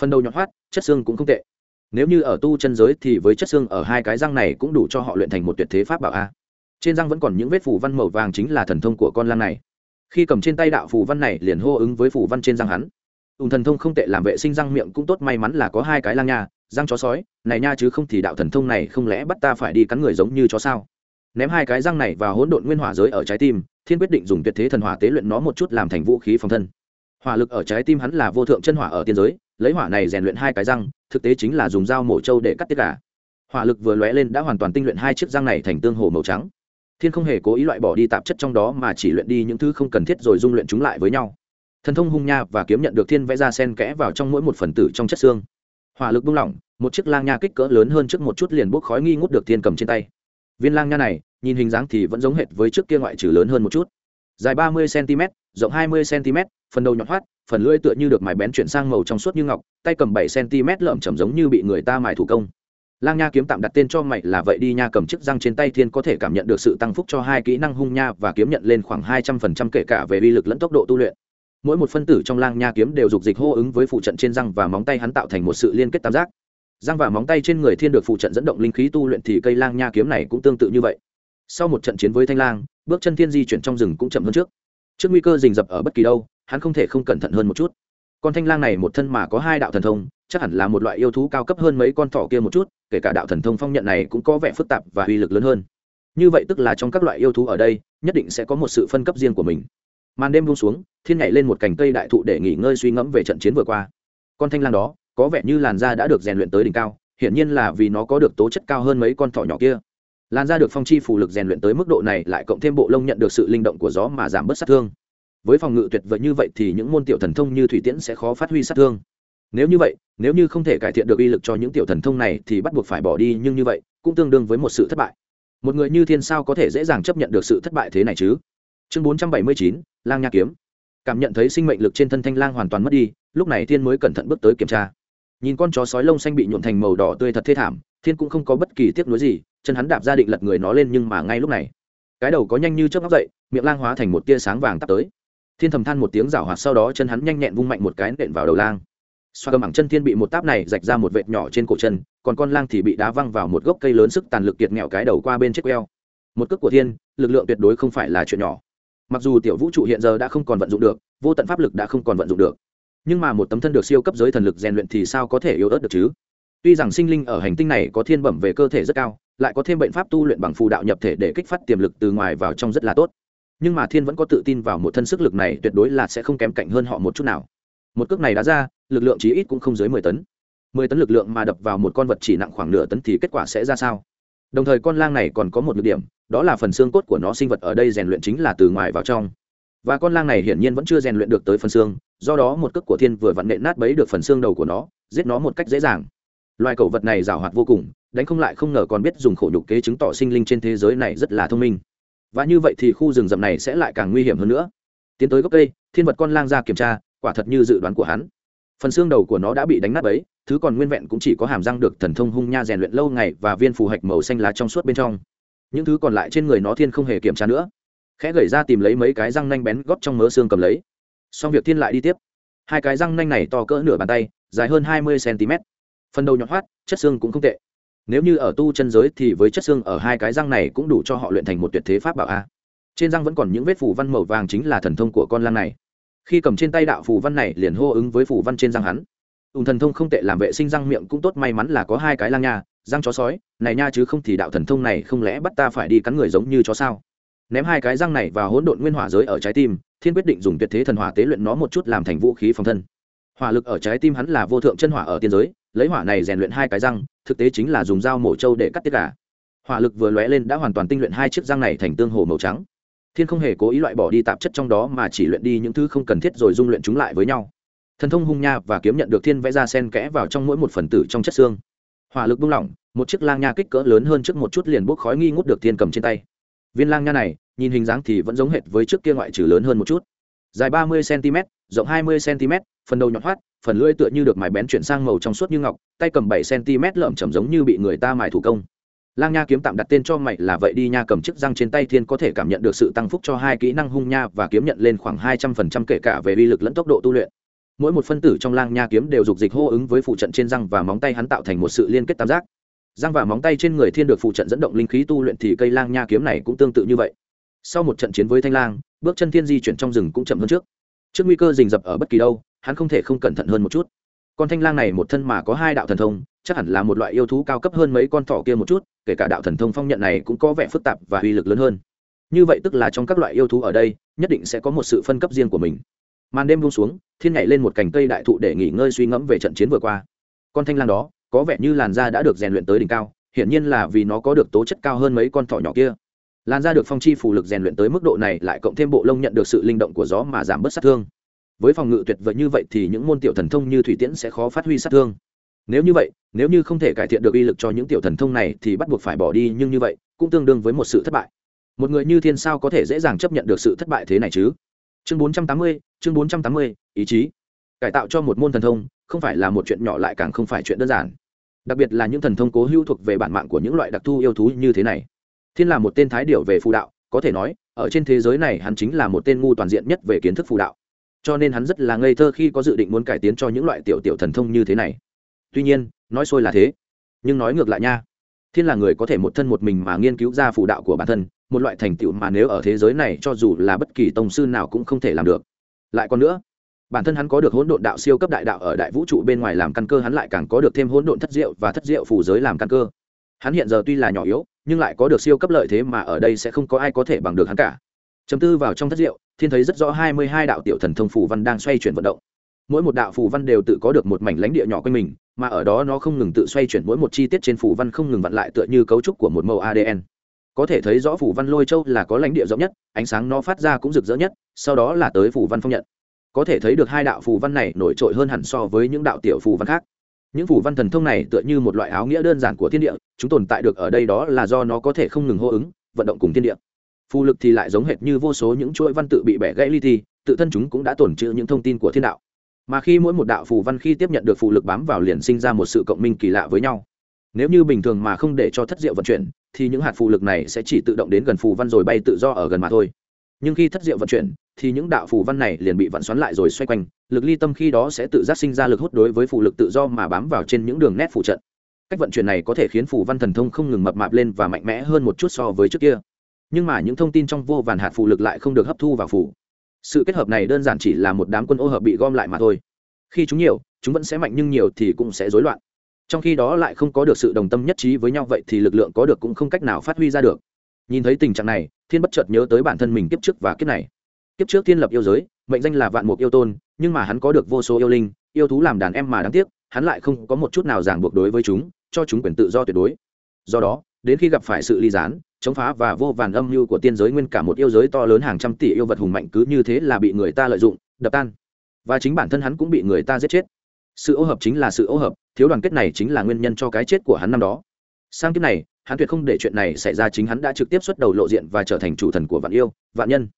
phần đầu nhọn hoắt, chất xương cũng không tệ. Nếu như ở tu chân giới thì với chất xương ở hai cái răng này cũng đủ cho họ luyện thành một tuyệt thế pháp bảo a. Trên răng vẫn còn những vết phù văn màu vàng chính là thần thông của con lang này. Khi cầm trên tay đạo phù văn này liền hô ứng với phù văn trên răng hắn. Ùn thần thông không tệ làm vệ sinh răng miệng cũng tốt, may mắn là có hai cái lang nha răng chó sói, này nha chứ không thì đạo thần thông này không lẽ bắt ta phải đi cắn người giống như chó sao? Ném hai cái răng này vào hỗn độn nguyên hỏa giới ở trái tim, thiên quyết định dùng tuyệt thế thần hỏa tế luyện nó một chút làm thành vũ khí phòng thân. Hỏa lực ở trái tim hắn là vô thượng chân hỏa ở tiên giới, lấy hỏa này rèn luyện hai cái răng, thực tế chính là dùng dao mổ trâu để cắt tiết gà. Hỏa lực vừa lóe lên đã hoàn toàn tinh luyện hai chiếc răng này thành tương hồ màu trắng. Thiên không hề cố ý loại bỏ đi tạp chất trong đó mà chỉ luyện đi những thứ không cần thiết rồi dung luyện chúng lại với nhau. Thần thông hung nha và kiếm nhận được thiên vẽ ra sen kẽ vào trong mỗi một phần tử trong chất xương hỏa lực buông lỏng, một chiếc lang nha kích cỡ lớn hơn trước một chút liền bốc khói nghi ngút được thiên cầm trên tay. Viên lang nha này, nhìn hình dáng thì vẫn giống hệt với trước kia ngoại trừ lớn hơn một chút. Dài ba mươi cm rộng hai mươi cm phần đầu nhọn hoắt, phần lưỡi tựa như được mài bén chuyển sang màu trong suốt như ngọc, tay cầm bảy cm lợm chầm giống như bị người ta mài thủ công. Lang nha kiếm tạm đặt tên cho mày là vậy đi nha, cầm chiếc răng trên tay thiên có thể cảm nhận được sự tăng phúc cho hai kỹ năng hung nha và kiếm nhận lên khoảng hai trăm phần trăm kể cả về uy lực lẫn tốc độ tu luyện mỗi một phân tử trong lang nha kiếm đều dục dịch hô ứng với phụ trận trên răng và móng tay hắn tạo thành một sự liên kết tam giác. Răng và móng tay trên người thiên được phụ trận dẫn động linh khí tu luyện thì cây lang nha kiếm này cũng tương tự như vậy. Sau một trận chiến với thanh lang, bước chân thiên di chuyển trong rừng cũng chậm hơn trước. Trước nguy cơ rình rập ở bất kỳ đâu, hắn không thể không cẩn thận hơn một chút. Con thanh lang này một thân mà có hai đạo thần thông, chắc hẳn là một loại yêu thú cao cấp hơn mấy con thỏ kia một chút, kể cả đạo thần thông phong nhận này cũng có vẻ phức tạp và uy lực lớn hơn. Như vậy tức là trong các loại yêu thú ở đây, nhất định sẽ có một sự phân cấp riêng của mình màn đêm buông xuống thiên nhảy lên một cành cây đại thụ để nghỉ ngơi suy ngẫm về trận chiến vừa qua. Con thanh lang đó có vẻ như làn da đã được rèn luyện tới đỉnh cao hiển nhiên là vì nó có được tố chất cao hơn mấy con thỏ nhỏ kia. Làn da được phong chi phù lực rèn luyện tới mức độ này lại cộng thêm bộ lông nhận được sự linh động của gió mà giảm bớt sát thương. Với phòng ngự tuyệt vời như vậy thì những môn tiểu thần thông như thủy tiễn sẽ khó phát huy sát thương. Nếu như vậy nếu như không thể cải thiện được uy lực cho những tiểu thần thông này thì bắt buộc phải bỏ đi nhưng như vậy cũng tương đương với một sự thất bại. Một người như thiên sao có thể dễ dàng chấp nhận được sự thất bại thế này chứ? Chương 479, lang nha kiếm. Cảm nhận thấy sinh mệnh lực trên thân thanh lang hoàn toàn mất đi, lúc này thiên mới cẩn thận bước tới kiểm tra. Nhìn con chó sói lông xanh bị nhuộn thành màu đỏ tươi thật thê thảm, thiên cũng không có bất kỳ tiếc nuối gì, chân hắn đạp ra định lật người nó lên nhưng mà ngay lúc này, cái đầu có nhanh như chớp ngóc dậy, miệng lang hóa thành một tia sáng vàng tắt tới. Thiên thầm than một tiếng rảo hoạt sau đó chân hắn nhanh nhẹn vung mạnh một cái nện vào đầu lang. Xoa cầm ẳng chân thiên bị một táp này rạch ra một vệt nhỏ trên cổ chân, còn con lang thì bị đá văng vào một gốc cây lớn sức tàn lực kiệt nghẹo cái đầu qua bên chiếc queo một cước của thiên, lực lượng tuyệt đối không phải là chuyện nhỏ mặc dù tiểu vũ trụ hiện giờ đã không còn vận dụng được, vô tận pháp lực đã không còn vận dụng được. Nhưng mà một tấm thân được siêu cấp giới thần lực rèn luyện thì sao có thể yếu ớt được chứ? Tuy rằng sinh linh ở hành tinh này có thiên bẩm về cơ thể rất cao, lại có thêm bệnh pháp tu luyện bằng phù đạo nhập thể để kích phát tiềm lực từ ngoài vào trong rất là tốt. Nhưng mà thiên vẫn có tự tin vào một thân sức lực này, tuyệt đối là sẽ không kém cạnh hơn họ một chút nào. Một cước này đã ra, lực lượng chí ít cũng không dưới mười tấn. Mười tấn lực lượng mà đập vào một con vật chỉ nặng khoảng nửa tấn thì kết quả sẽ ra sao? Đồng thời con lang này còn có một nhược điểm đó là phần xương cốt của nó sinh vật ở đây rèn luyện chính là từ ngoài vào trong. Và con lang này hiển nhiên vẫn chưa rèn luyện được tới phần xương, do đó một cước của thiên vừa vặn nện nát bấy được phần xương đầu của nó, giết nó một cách dễ dàng. Loài cẩu vật này giảo hoạt vô cùng, đánh không lại không ngờ còn biết dùng khổ nhục kế chứng tỏ sinh linh trên thế giới này rất là thông minh. Và như vậy thì khu rừng rậm này sẽ lại càng nguy hiểm hơn nữa. Tiến tới gốc cây, thiên vật con lang ra kiểm tra, quả thật như dự đoán của hắn. Phần xương đầu của nó đã bị đánh nát ấy thứ còn nguyên vẹn cũng chỉ có hàm răng được thần thông hung nha rèn luyện lâu ngày và viên phù hạch màu xanh lá trong suốt bên trong những thứ còn lại trên người nó thiên không hề kiểm tra nữa. Khẽ gẩy ra tìm lấy mấy cái răng nanh bén góp trong mớ xương cầm lấy. Xong việc thiên lại đi tiếp. Hai cái răng nanh này to cỡ nửa bàn tay, dài hơn hai mươi cm phần đầu nhọn hoắt, chất xương cũng không tệ. Nếu như ở tu chân giới thì với chất xương ở hai cái răng này cũng đủ cho họ luyện thành một tuyệt thế pháp bảo a. Trên răng vẫn còn những vết phù văn màu vàng chính là thần thông của con lang này. Khi cầm trên tay đạo phù văn này liền hô ứng với phù văn trên răng hắn ủng thần thông không tệ, làm vệ sinh răng miệng cũng tốt, may mắn là có hai cái lang nha, răng chó sói. Này nha chứ không thì đạo thần thông này không lẽ bắt ta phải đi cắn người giống như chó sao? Ném hai cái răng này vào hỗn độn nguyên hỏa giới ở trái tim, thiên quyết định dùng tuyệt thế thần hỏa tế luyện nó một chút làm thành vũ khí phòng thân. Hỏa lực ở trái tim hắn là vô thượng chân hỏa ở tiên giới, lấy hỏa này rèn luyện hai cái răng, thực tế chính là dùng dao mổ trâu để cắt tiết gà. Hỏa lực vừa lóe lên đã hoàn toàn tinh luyện hai chiếc răng này thành tương hồ màu trắng. Thiên không hề cố ý loại bỏ đi tạp chất trong đó mà chỉ luyện đi những thứ không cần thiết rồi dung luyện chúng lại với nhau thần thông hung nha và kiếm nhận được thiên vẽ ra sen kẽ vào trong mỗi một phần tử trong chất xương. Hỏa lực buông lỏng, một chiếc lang nha kích cỡ lớn hơn trước một chút liền bốc khói nghi ngút được thiên cầm trên tay. Viên lang nha này, nhìn hình dáng thì vẫn giống hệt với trước kia ngoại trừ lớn hơn một chút. Dài ba mươi cm, rộng hai mươi cm, phần đầu nhọn hoắt, phần lưỡi tựa như được mài bén chuyển sang màu trong suốt như ngọc, tay cầm bảy cm lợm chầm giống như bị người ta mài thủ công. Lang nha kiếm tạm đặt tên cho mày là vậy đi nha, cầm chiếc răng trên tay thiên có thể cảm nhận được sự tăng phúc cho hai kỹ năng hung nha và kiếm nhận lên khoảng hai trăm phần trăm kể cả về uy lực lẫn tốc độ tu luyện mỗi một phân tử trong lang nha kiếm đều dục dịch hô ứng với phụ trận trên răng và móng tay hắn tạo thành một sự liên kết tam giác. Răng và móng tay trên người thiên được phụ trận dẫn động linh khí tu luyện thì cây lang nha kiếm này cũng tương tự như vậy. Sau một trận chiến với thanh lang, bước chân thiên di chuyển trong rừng cũng chậm hơn trước. Trước nguy cơ rình rập ở bất kỳ đâu, hắn không thể không cẩn thận hơn một chút. Con thanh lang này một thân mà có hai đạo thần thông, chắc hẳn là một loại yêu thú cao cấp hơn mấy con thỏ kia một chút, kể cả đạo thần thông phong nhận này cũng có vẻ phức tạp và uy lực lớn hơn. Như vậy tức là trong các loại yêu thú ở đây, nhất định sẽ có một sự phân cấp riêng của mình màn đêm buông xuống, thiên nhảy lên một cành cây đại thụ để nghỉ ngơi suy ngẫm về trận chiến vừa qua. Con thanh lang đó, có vẻ như làn da đã được rèn luyện tới đỉnh cao, hiển nhiên là vì nó có được tố chất cao hơn mấy con thỏ nhỏ kia. Làn da được phong chi phù lực rèn luyện tới mức độ này lại cộng thêm bộ lông nhận được sự linh động của gió mà giảm bớt sát thương. Với phòng ngự tuyệt vời như vậy thì những môn tiểu thần thông như thủy tiễn sẽ khó phát huy sát thương. Nếu như vậy, nếu như không thể cải thiện được uy lực cho những tiểu thần thông này thì bắt buộc phải bỏ đi, nhưng như vậy cũng tương đương với một sự thất bại. Một người như thiên sao có thể dễ dàng chấp nhận được sự thất bại thế này chứ? Chương 480, chương 480, ý chí. Cải tạo cho một môn thần thông không phải là một chuyện nhỏ lại càng không phải chuyện đơn giản. Đặc biệt là những thần thông cố hữu thuộc về bản mạng của những loại đặc thu yêu thú như thế này. Thiên là một tên thái điểu về phù đạo có thể nói ở trên thế giới này hắn chính là một tên ngu toàn diện nhất về kiến thức phù đạo. Cho nên hắn rất là ngây thơ khi có dự định muốn cải tiến cho những loại tiểu tiểu thần thông như thế này. Tuy nhiên nói xôi là thế. Nhưng nói ngược lại nha. Thiên là người có thể một thân một mình mà nghiên cứu ra phù đạo của bản thân một loại thành tựu mà nếu ở thế giới này cho dù là bất kỳ tông sư nào cũng không thể làm được. Lại còn nữa, bản thân hắn có được hỗn độn đạo siêu cấp đại đạo ở đại vũ trụ bên ngoài làm căn cơ, hắn lại càng có được thêm hỗn độn thất diệu và thất diệu phù giới làm căn cơ. Hắn hiện giờ tuy là nhỏ yếu, nhưng lại có được siêu cấp lợi thế mà ở đây sẽ không có ai có thể bằng được hắn cả. Chấm tư vào trong thất diệu, thiên thấy rất rõ hai mươi hai đạo tiểu thần thông phù văn đang xoay chuyển vận động. Mỗi một đạo phù văn đều tự có được một mảnh lãnh địa nhỏ quanh mình, mà ở đó nó không ngừng tự xoay chuyển, mỗi một chi tiết trên phù văn không ngừng vặn lại tựa như cấu trúc của một mẫu adn có thể thấy rõ phù văn lôi châu là có lãnh địa rộng nhất, ánh sáng nó phát ra cũng rực rỡ nhất, sau đó là tới phù văn phong nhận. Có thể thấy được hai đạo phù văn này nổi trội hơn hẳn so với những đạo tiểu phù văn khác. Những phù văn thần thông này tựa như một loại áo nghĩa đơn giản của thiên địa, chúng tồn tại được ở đây đó là do nó có thể không ngừng hô ứng, vận động cùng thiên địa. Phù lực thì lại giống hệt như vô số những chuỗi văn tự bị bẻ gãy li thi, tự thân chúng cũng đã tổn trữ những thông tin của thiên đạo. Mà khi mỗi một đạo phù văn khi tiếp nhận được phù lực bám vào liền sinh ra một sự cộng minh kỳ lạ với nhau. Nếu như bình thường mà không để cho thất diệu vận chuyển thì những hạt phù lực này sẽ chỉ tự động đến gần phù văn rồi bay tự do ở gần mà thôi. Nhưng khi thất diệu vận chuyển, thì những đạo phù văn này liền bị vặn xoắn lại rồi xoay quanh, lực ly tâm khi đó sẽ tự giác sinh ra lực hút đối với phù lực tự do mà bám vào trên những đường nét phù trận. Cách vận chuyển này có thể khiến phù văn thần thông không ngừng mập mạp lên và mạnh mẽ hơn một chút so với trước kia. Nhưng mà những thông tin trong vô vàn hạt phù lực lại không được hấp thu vào phù. Sự kết hợp này đơn giản chỉ là một đám quân ô hợp bị gom lại mà thôi. Khi chúng nhiều, chúng vẫn sẽ mạnh nhưng nhiều thì cũng sẽ rối loạn trong khi đó lại không có được sự đồng tâm nhất trí với nhau vậy thì lực lượng có được cũng không cách nào phát huy ra được. Nhìn thấy tình trạng này, thiên bất chợt nhớ tới bản thân mình kiếp trước và kiếp này. Kiếp trước thiên lập yêu giới, mệnh danh là vạn mục yêu tôn, nhưng mà hắn có được vô số yêu linh, yêu thú làm đàn em mà đáng tiếc, hắn lại không có một chút nào ràng buộc đối với chúng, cho chúng quyền tự do tuyệt đối. Do đó, đến khi gặp phải sự ly gián, chống phá và vô vàn âm mưu của tiên giới nguyên cả một yêu giới to lớn hàng trăm tỷ yêu vật hùng mạnh cứ như thế là bị người ta lợi dụng, đập tan. Và chính bản thân hắn cũng bị người ta giết chết sự ô hợp chính là sự ô hợp, thiếu đoàn kết này chính là nguyên nhân cho cái chết của hắn năm đó. Sang kiếp này, hắn tuyệt không để chuyện này xảy ra chính hắn đã trực tiếp xuất đầu lộ diện và trở thành chủ thần của vạn yêu, vạn nhân.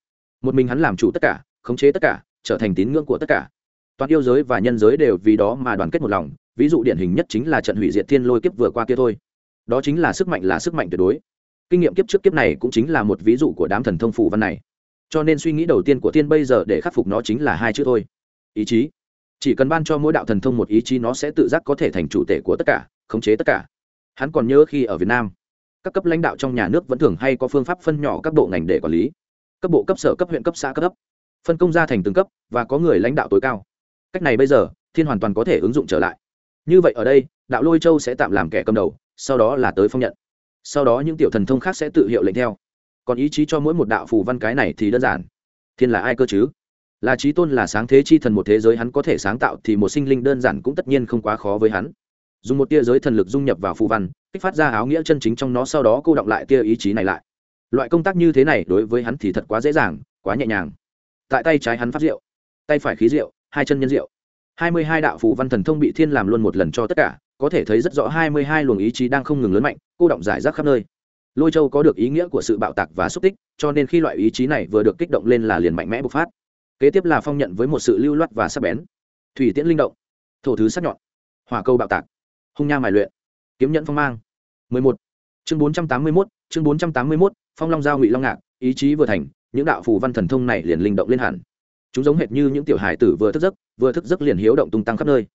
Một mình hắn làm chủ tất cả, khống chế tất cả, trở thành tín ngưỡng của tất cả. Toàn yêu giới và nhân giới đều vì đó mà đoàn kết một lòng, ví dụ điển hình nhất chính là trận hủy diệt thiên lôi kiếp vừa qua kia thôi. Đó chính là sức mạnh là sức mạnh tuyệt đối. Kinh nghiệm kiếp trước kiếp này cũng chính là một ví dụ của đám thần thông phủ văn này. Cho nên suy nghĩ đầu tiên của tiên bây giờ để khắc phục nó chính là hai chữ thôi. Ý chí chỉ cần ban cho mỗi đạo thần thông một ý chí nó sẽ tự giác có thể thành chủ tể của tất cả, khống chế tất cả. Hắn còn nhớ khi ở việt nam, các cấp lãnh đạo trong nhà nước vẫn thường hay có phương pháp phân nhỏ các bộ ngành để quản lý. Cấp bộ, cấp sở, cấp huyện, cấp xã, cấp ấp. Phân công ra thành từng cấp và có người lãnh đạo tối cao. Cách này bây giờ, thiên hoàn toàn có thể ứng dụng trở lại. Như vậy ở đây, đạo lôi châu sẽ tạm làm kẻ cầm đầu, sau đó là tới phong nhận. Sau đó những tiểu thần thông khác sẽ tự hiệu lệnh theo. Còn ý chí cho mỗi một đạo phù văn cái này thì đơn giản. Thiên là ai cơ chứ? Là trí tôn là sáng thế chi thần một thế giới hắn có thể sáng tạo thì một sinh linh đơn giản cũng tất nhiên không quá khó với hắn. Dùng một tia giới thần lực dung nhập vào phù văn, kích phát ra áo nghĩa chân chính trong nó sau đó cô đọng lại tia ý chí này lại. Loại công tác như thế này đối với hắn thì thật quá dễ dàng, quá nhẹ nhàng. Tại tay trái hắn phát rượu, tay phải khí rượu, hai chân nhân rượu. Hai mươi hai đạo phù văn thần thông bị thiên làm luôn một lần cho tất cả, có thể thấy rất rõ hai mươi hai luồng ý chí đang không ngừng lớn mạnh, cô động giải rác khắp nơi. Lôi châu có được ý nghĩa của sự bạo tạc và xúc tích, cho nên khi loại ý chí này vừa được kích động lên là liền mạnh mẽ bộc phát kế tiếp là phong nhận với một sự lưu loát và sắc bén. Thủy tiễn linh động thổ thứ sắc nhọn hỏa câu bạo tạc hung nha mài luyện kiếm nhận phong mang. 11. chương 481, chương 481, phong long giao ngụy long ngạc ý chí vừa thành những đạo phù văn thần thông này liền linh động lên hẳn. Chúng giống hệt như những tiểu hài tử vừa thức giấc vừa thức giấc liền hiếu động tung tăng khắp nơi.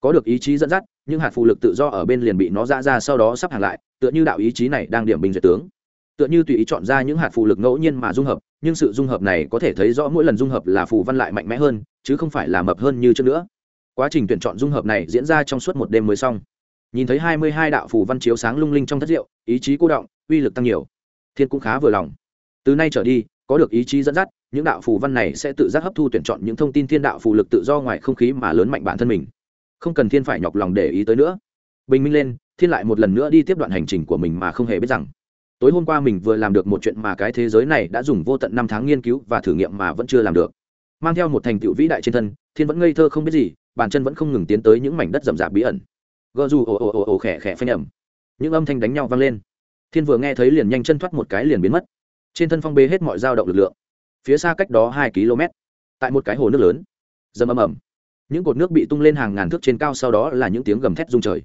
Có được ý chí dẫn dắt nhưng hạt phù lực tự do ở bên liền bị nó ra ra sau đó sắp hàng lại tựa như đạo ý chí này đang điểm bình duyệt tướng tựa như tùy ý chọn ra những hạt phù lực ngẫu nhiên mà dung hợp, nhưng sự dung hợp này có thể thấy rõ mỗi lần dung hợp là phù văn lại mạnh mẽ hơn, chứ không phải là mập hơn như trước nữa. Quá trình tuyển chọn dung hợp này diễn ra trong suốt một đêm mới xong. Nhìn thấy hai mươi hai đạo phù văn chiếu sáng lung linh trong thất diệu, ý chí cô động, uy lực tăng nhiều. Thiên cũng khá vừa lòng. Từ nay trở đi, có được ý chí dẫn dắt, những đạo phù văn này sẽ tự giác hấp thu tuyển chọn những thông tin thiên đạo phù lực tự do ngoài không khí mà lớn mạnh bản thân mình. Không cần thiên phải nhọc lòng để ý tới nữa. Bình minh lên, thiên lại một lần nữa đi tiếp đoạn hành trình của mình mà không hề biết rằng tối hôm qua mình vừa làm được một chuyện mà cái thế giới này đã dùng vô tận năm tháng nghiên cứu và thử nghiệm mà vẫn chưa làm được. Mang theo một thành tựu vĩ đại trên thân, thiên vẫn ngây thơ không biết gì, bàn chân vẫn không ngừng tiến tới những mảnh đất rậm rạp bí ẩn. Gờ dù ồ ồ ồ ồ khẽ khẽ phanh ẩm. Những âm thanh đánh nhau vang lên. Thiên vừa nghe thấy liền nhanh chân thoát một cái liền biến mất. Trên thân phong bê hết mọi dao động lực lượng. Phía xa cách đó hai km, tại một cái hồ nước lớn. Dầm ầm ầm. Những cột nước bị tung lên hàng ngàn thước trên cao sau đó là những tiếng gầm thét rung trời.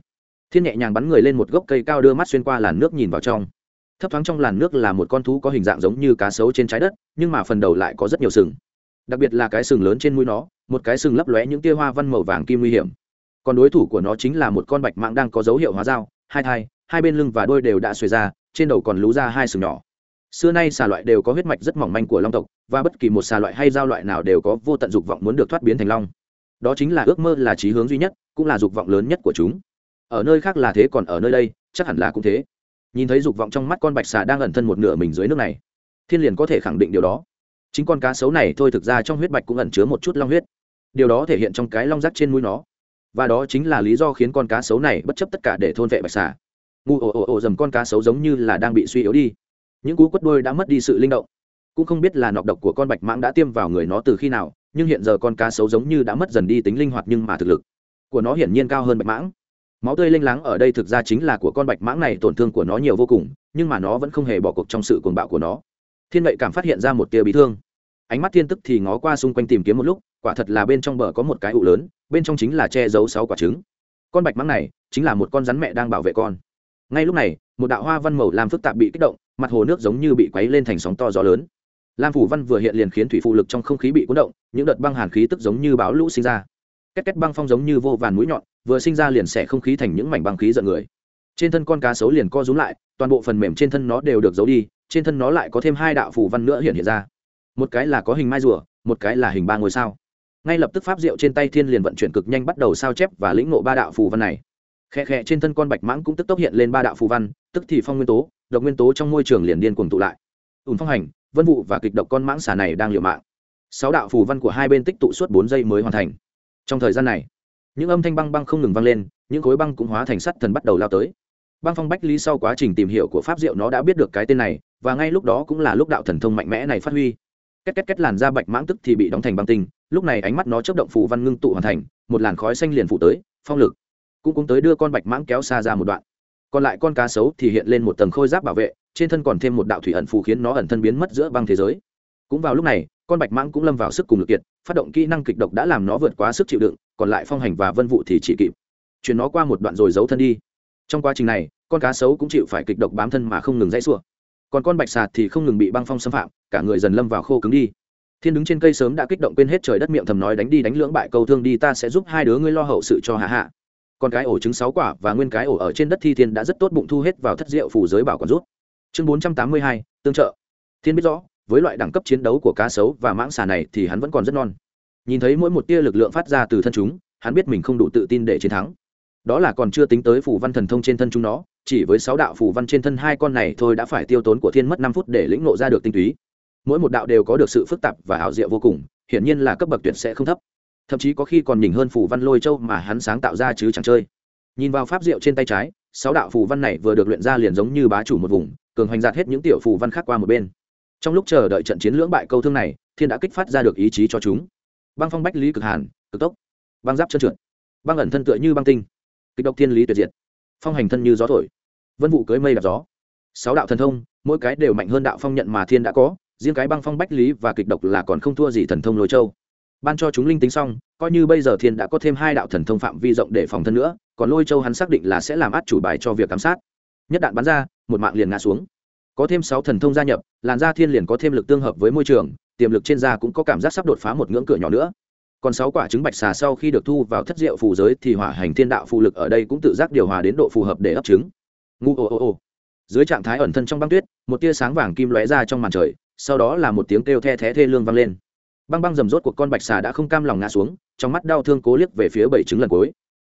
Thiên nhẹ nhàng bắn người lên một gốc cây cao đưa mắt xuyên qua làn nước nhìn vào trong thấp thoáng trong làn nước là một con thú có hình dạng giống như cá sấu trên trái đất, nhưng mà phần đầu lại có rất nhiều sừng. Đặc biệt là cái sừng lớn trên mũi nó, một cái sừng lấp lóe những tia hoa văn màu vàng kim nguy hiểm. Còn đối thủ của nó chính là một con bạch mạng đang có dấu hiệu hóa dao, hai thai, hai bên lưng và đôi đều đã xuề ra, trên đầu còn lú ra hai sừng nhỏ. Xưa nay xà loại đều có huyết mạch rất mỏng manh của long tộc, và bất kỳ một xà loại hay dao loại nào đều có vô tận dục vọng muốn được thoát biến thành long. Đó chính là ước mơ, là trí hướng duy nhất, cũng là dục vọng lớn nhất của chúng. Ở nơi khác là thế còn ở nơi đây, chắc hẳn là cũng thế nhìn thấy dục vọng trong mắt con bạch xà đang ẩn thân một nửa mình dưới nước này, thiên liền có thể khẳng định điều đó. Chính con cá sấu này thôi thực ra trong huyết bạch cũng ẩn chứa một chút long huyết. Điều đó thể hiện trong cái long rắc trên mũi nó. Và đó chính là lý do khiến con cá sấu này bất chấp tất cả để thôn vệ bạch xà. Ngu ồ ồ ồ dầm con cá sấu giống như là đang bị suy yếu đi. Những cú quất đôi đã mất đi sự linh động. Cũng không biết là nọc độc của con bạch mãng đã tiêm vào người nó từ khi nào, nhưng hiện giờ con cá sấu giống như đã mất dần đi tính linh hoạt nhưng mà thực lực của nó hiển nhiên cao hơn bạch mãng máu tươi lênh láng ở đây thực ra chính là của con bạch mãng này, tổn thương của nó nhiều vô cùng, nhưng mà nó vẫn không hề bỏ cuộc trong sự cuồng bạo của nó. Thiên Lệ cảm phát hiện ra một tia bị thương. Ánh mắt thiên tức thì ngó qua xung quanh tìm kiếm một lúc, quả thật là bên trong bờ có một cái ụ lớn, bên trong chính là che giấu sáu quả trứng. Con bạch mãng này chính là một con rắn mẹ đang bảo vệ con. Ngay lúc này, một đạo hoa văn màu làm phức tạp bị kích động, mặt hồ nước giống như bị quấy lên thành sóng to gió lớn. Lam phủ văn vừa hiện liền khiến thủy phụ lực trong không khí bị cuốn động, những đợt băng hàn khí tức giống như báo lũ sinh ra két két băng phong giống như vô vàn mũi nhọn, vừa sinh ra liền xẻ không khí thành những mảnh băng khí giận người. Trên thân con cá sấu liền co rúm lại, toàn bộ phần mềm trên thân nó đều được giấu đi, trên thân nó lại có thêm hai đạo phù văn nữa hiện hiện ra. Một cái là có hình mai rùa, một cái là hình ba ngôi sao. Ngay lập tức pháp diệu trên tay thiên liền vận chuyển cực nhanh bắt đầu sao chép và lĩnh ngộ ba đạo phù văn này. Khe khe trên thân con bạch mãng cũng tức tốc hiện lên ba đạo phù văn, tức thì phong nguyên tố, độc nguyên tố trong môi trường liền điên cuồng tụ lại. Ùn phong hành, vân vụ và kịch độc con mãng xà này đang liều mạng. Sáu đạo phù văn của hai bên tích tụ suốt bốn giây mới hoàn thành trong thời gian này, những âm thanh băng băng không ngừng vang lên, những khối băng cũng hóa thành sắt thần bắt đầu lao tới. Băng phong bách lý sau quá trình tìm hiểu của pháp diệu nó đã biết được cái tên này, và ngay lúc đó cũng là lúc đạo thần thông mạnh mẽ này phát huy. Két két két làn da bạch mãng tức thì bị đóng thành băng tinh, lúc này ánh mắt nó chấp động phù văn ngưng tụ hoàn thành, một làn khói xanh liền phụ tới, phong lực cũng cũng tới đưa con bạch mãng kéo xa ra một đoạn. Còn lại con cá sấu thì hiện lên một tầng khôi giáp bảo vệ, trên thân còn thêm một đạo thủy ẩn phù khiến nó ẩn thân biến mất giữa băng thế giới. Cũng vào lúc này con bạch mãng cũng lâm vào sức cùng lực kiệt, phát động kỹ năng kịch độc đã làm nó vượt quá sức chịu đựng, còn lại phong hành và vân vụ thì chỉ kịp. Chuyển nó qua một đoạn rồi giấu thân đi. Trong quá trình này, con cá sấu cũng chịu phải kịch độc bám thân mà không ngừng dãy sủa còn con bạch sạt thì không ngừng bị băng phong xâm phạm, cả người dần lâm vào khô cứng đi. Thiên đứng trên cây sớm đã kích động quên hết trời đất miệng thầm nói đánh đi đánh lưỡng bại câu thương đi ta sẽ giúp hai đứa ngươi lo hậu sự cho hạ hạ. Con cái ổ trứng sáu quả và nguyên cái ổ ở trên đất thi thiên đã rất tốt bụng thu hết vào thất diệu phủ giới bảo còn rút. Chương bốn trăm tám mươi hai, tương trợ. Thiên biết rõ với loại đẳng cấp chiến đấu của cá sấu và mãng xà này thì hắn vẫn còn rất non. Nhìn thấy mỗi một tia lực lượng phát ra từ thân chúng, hắn biết mình không đủ tự tin để chiến thắng. Đó là còn chưa tính tới phủ văn thần thông trên thân chúng nó, chỉ với sáu đạo phủ văn trên thân hai con này thôi đã phải tiêu tốn của thiên mất năm phút để lĩnh nộ ra được tinh túy. Mỗi một đạo đều có được sự phức tạp và hảo diệu vô cùng, hiển nhiên là cấp bậc tuyệt sẽ không thấp. Thậm chí có khi còn nhỉnh hơn phủ văn lôi châu mà hắn sáng tạo ra chứ chẳng chơi. Nhìn vào pháp diệu trên tay trái, sáu đạo phù văn này vừa được luyện ra liền giống như bá chủ một vùng, cường hoành giạt hết những tiểu phù văn khác qua một bên trong lúc chờ đợi trận chiến lưỡng bại câu thương này, thiên đã kích phát ra được ý chí cho chúng. Băng phong bách lý cực hàn, cực tốc. Băng giáp trơn trượt. Băng ẩn thân tựa như băng tinh. Kịch độc thiên lý tuyệt diệt. Phong hành thân như gió thổi. Vân vụ cưới mây đạp gió. Sáu đạo thần thông, mỗi cái đều mạnh hơn đạo phong nhận mà thiên đã có, riêng cái băng phong bách lý và kịch độc là còn không thua gì thần thông lôi châu. Ban cho chúng linh tính xong, coi như bây giờ thiên đã có thêm hai đạo thần thông phạm vi rộng để phòng thân nữa, còn lôi châu hắn xác định là sẽ làm át chủ bài cho việc giám sát. Nhất đạn bắn ra, một mạng liền ngã xuống có thêm sáu thần thông gia nhập, làn da thiên liền có thêm lực tương hợp với môi trường, tiềm lực trên da cũng có cảm giác sắp đột phá một ngưỡng cửa nhỏ nữa. Còn sáu quả trứng bạch xà sau khi được thu vào thất diệu phù giới thì hỏa hành thiên đạo phù lực ở đây cũng tự giác điều hòa đến độ phù hợp để ấp trứng. Ngu ồ ồ ồ dưới trạng thái ẩn thân trong băng tuyết, một tia sáng vàng kim lóe ra trong màn trời, sau đó là một tiếng kêu the thé thê lương vang lên. Băng băng rầm rốt của con bạch xà đã không cam lòng ngã xuống, trong mắt đau thương cố liếc về phía bảy trứng lần cuối.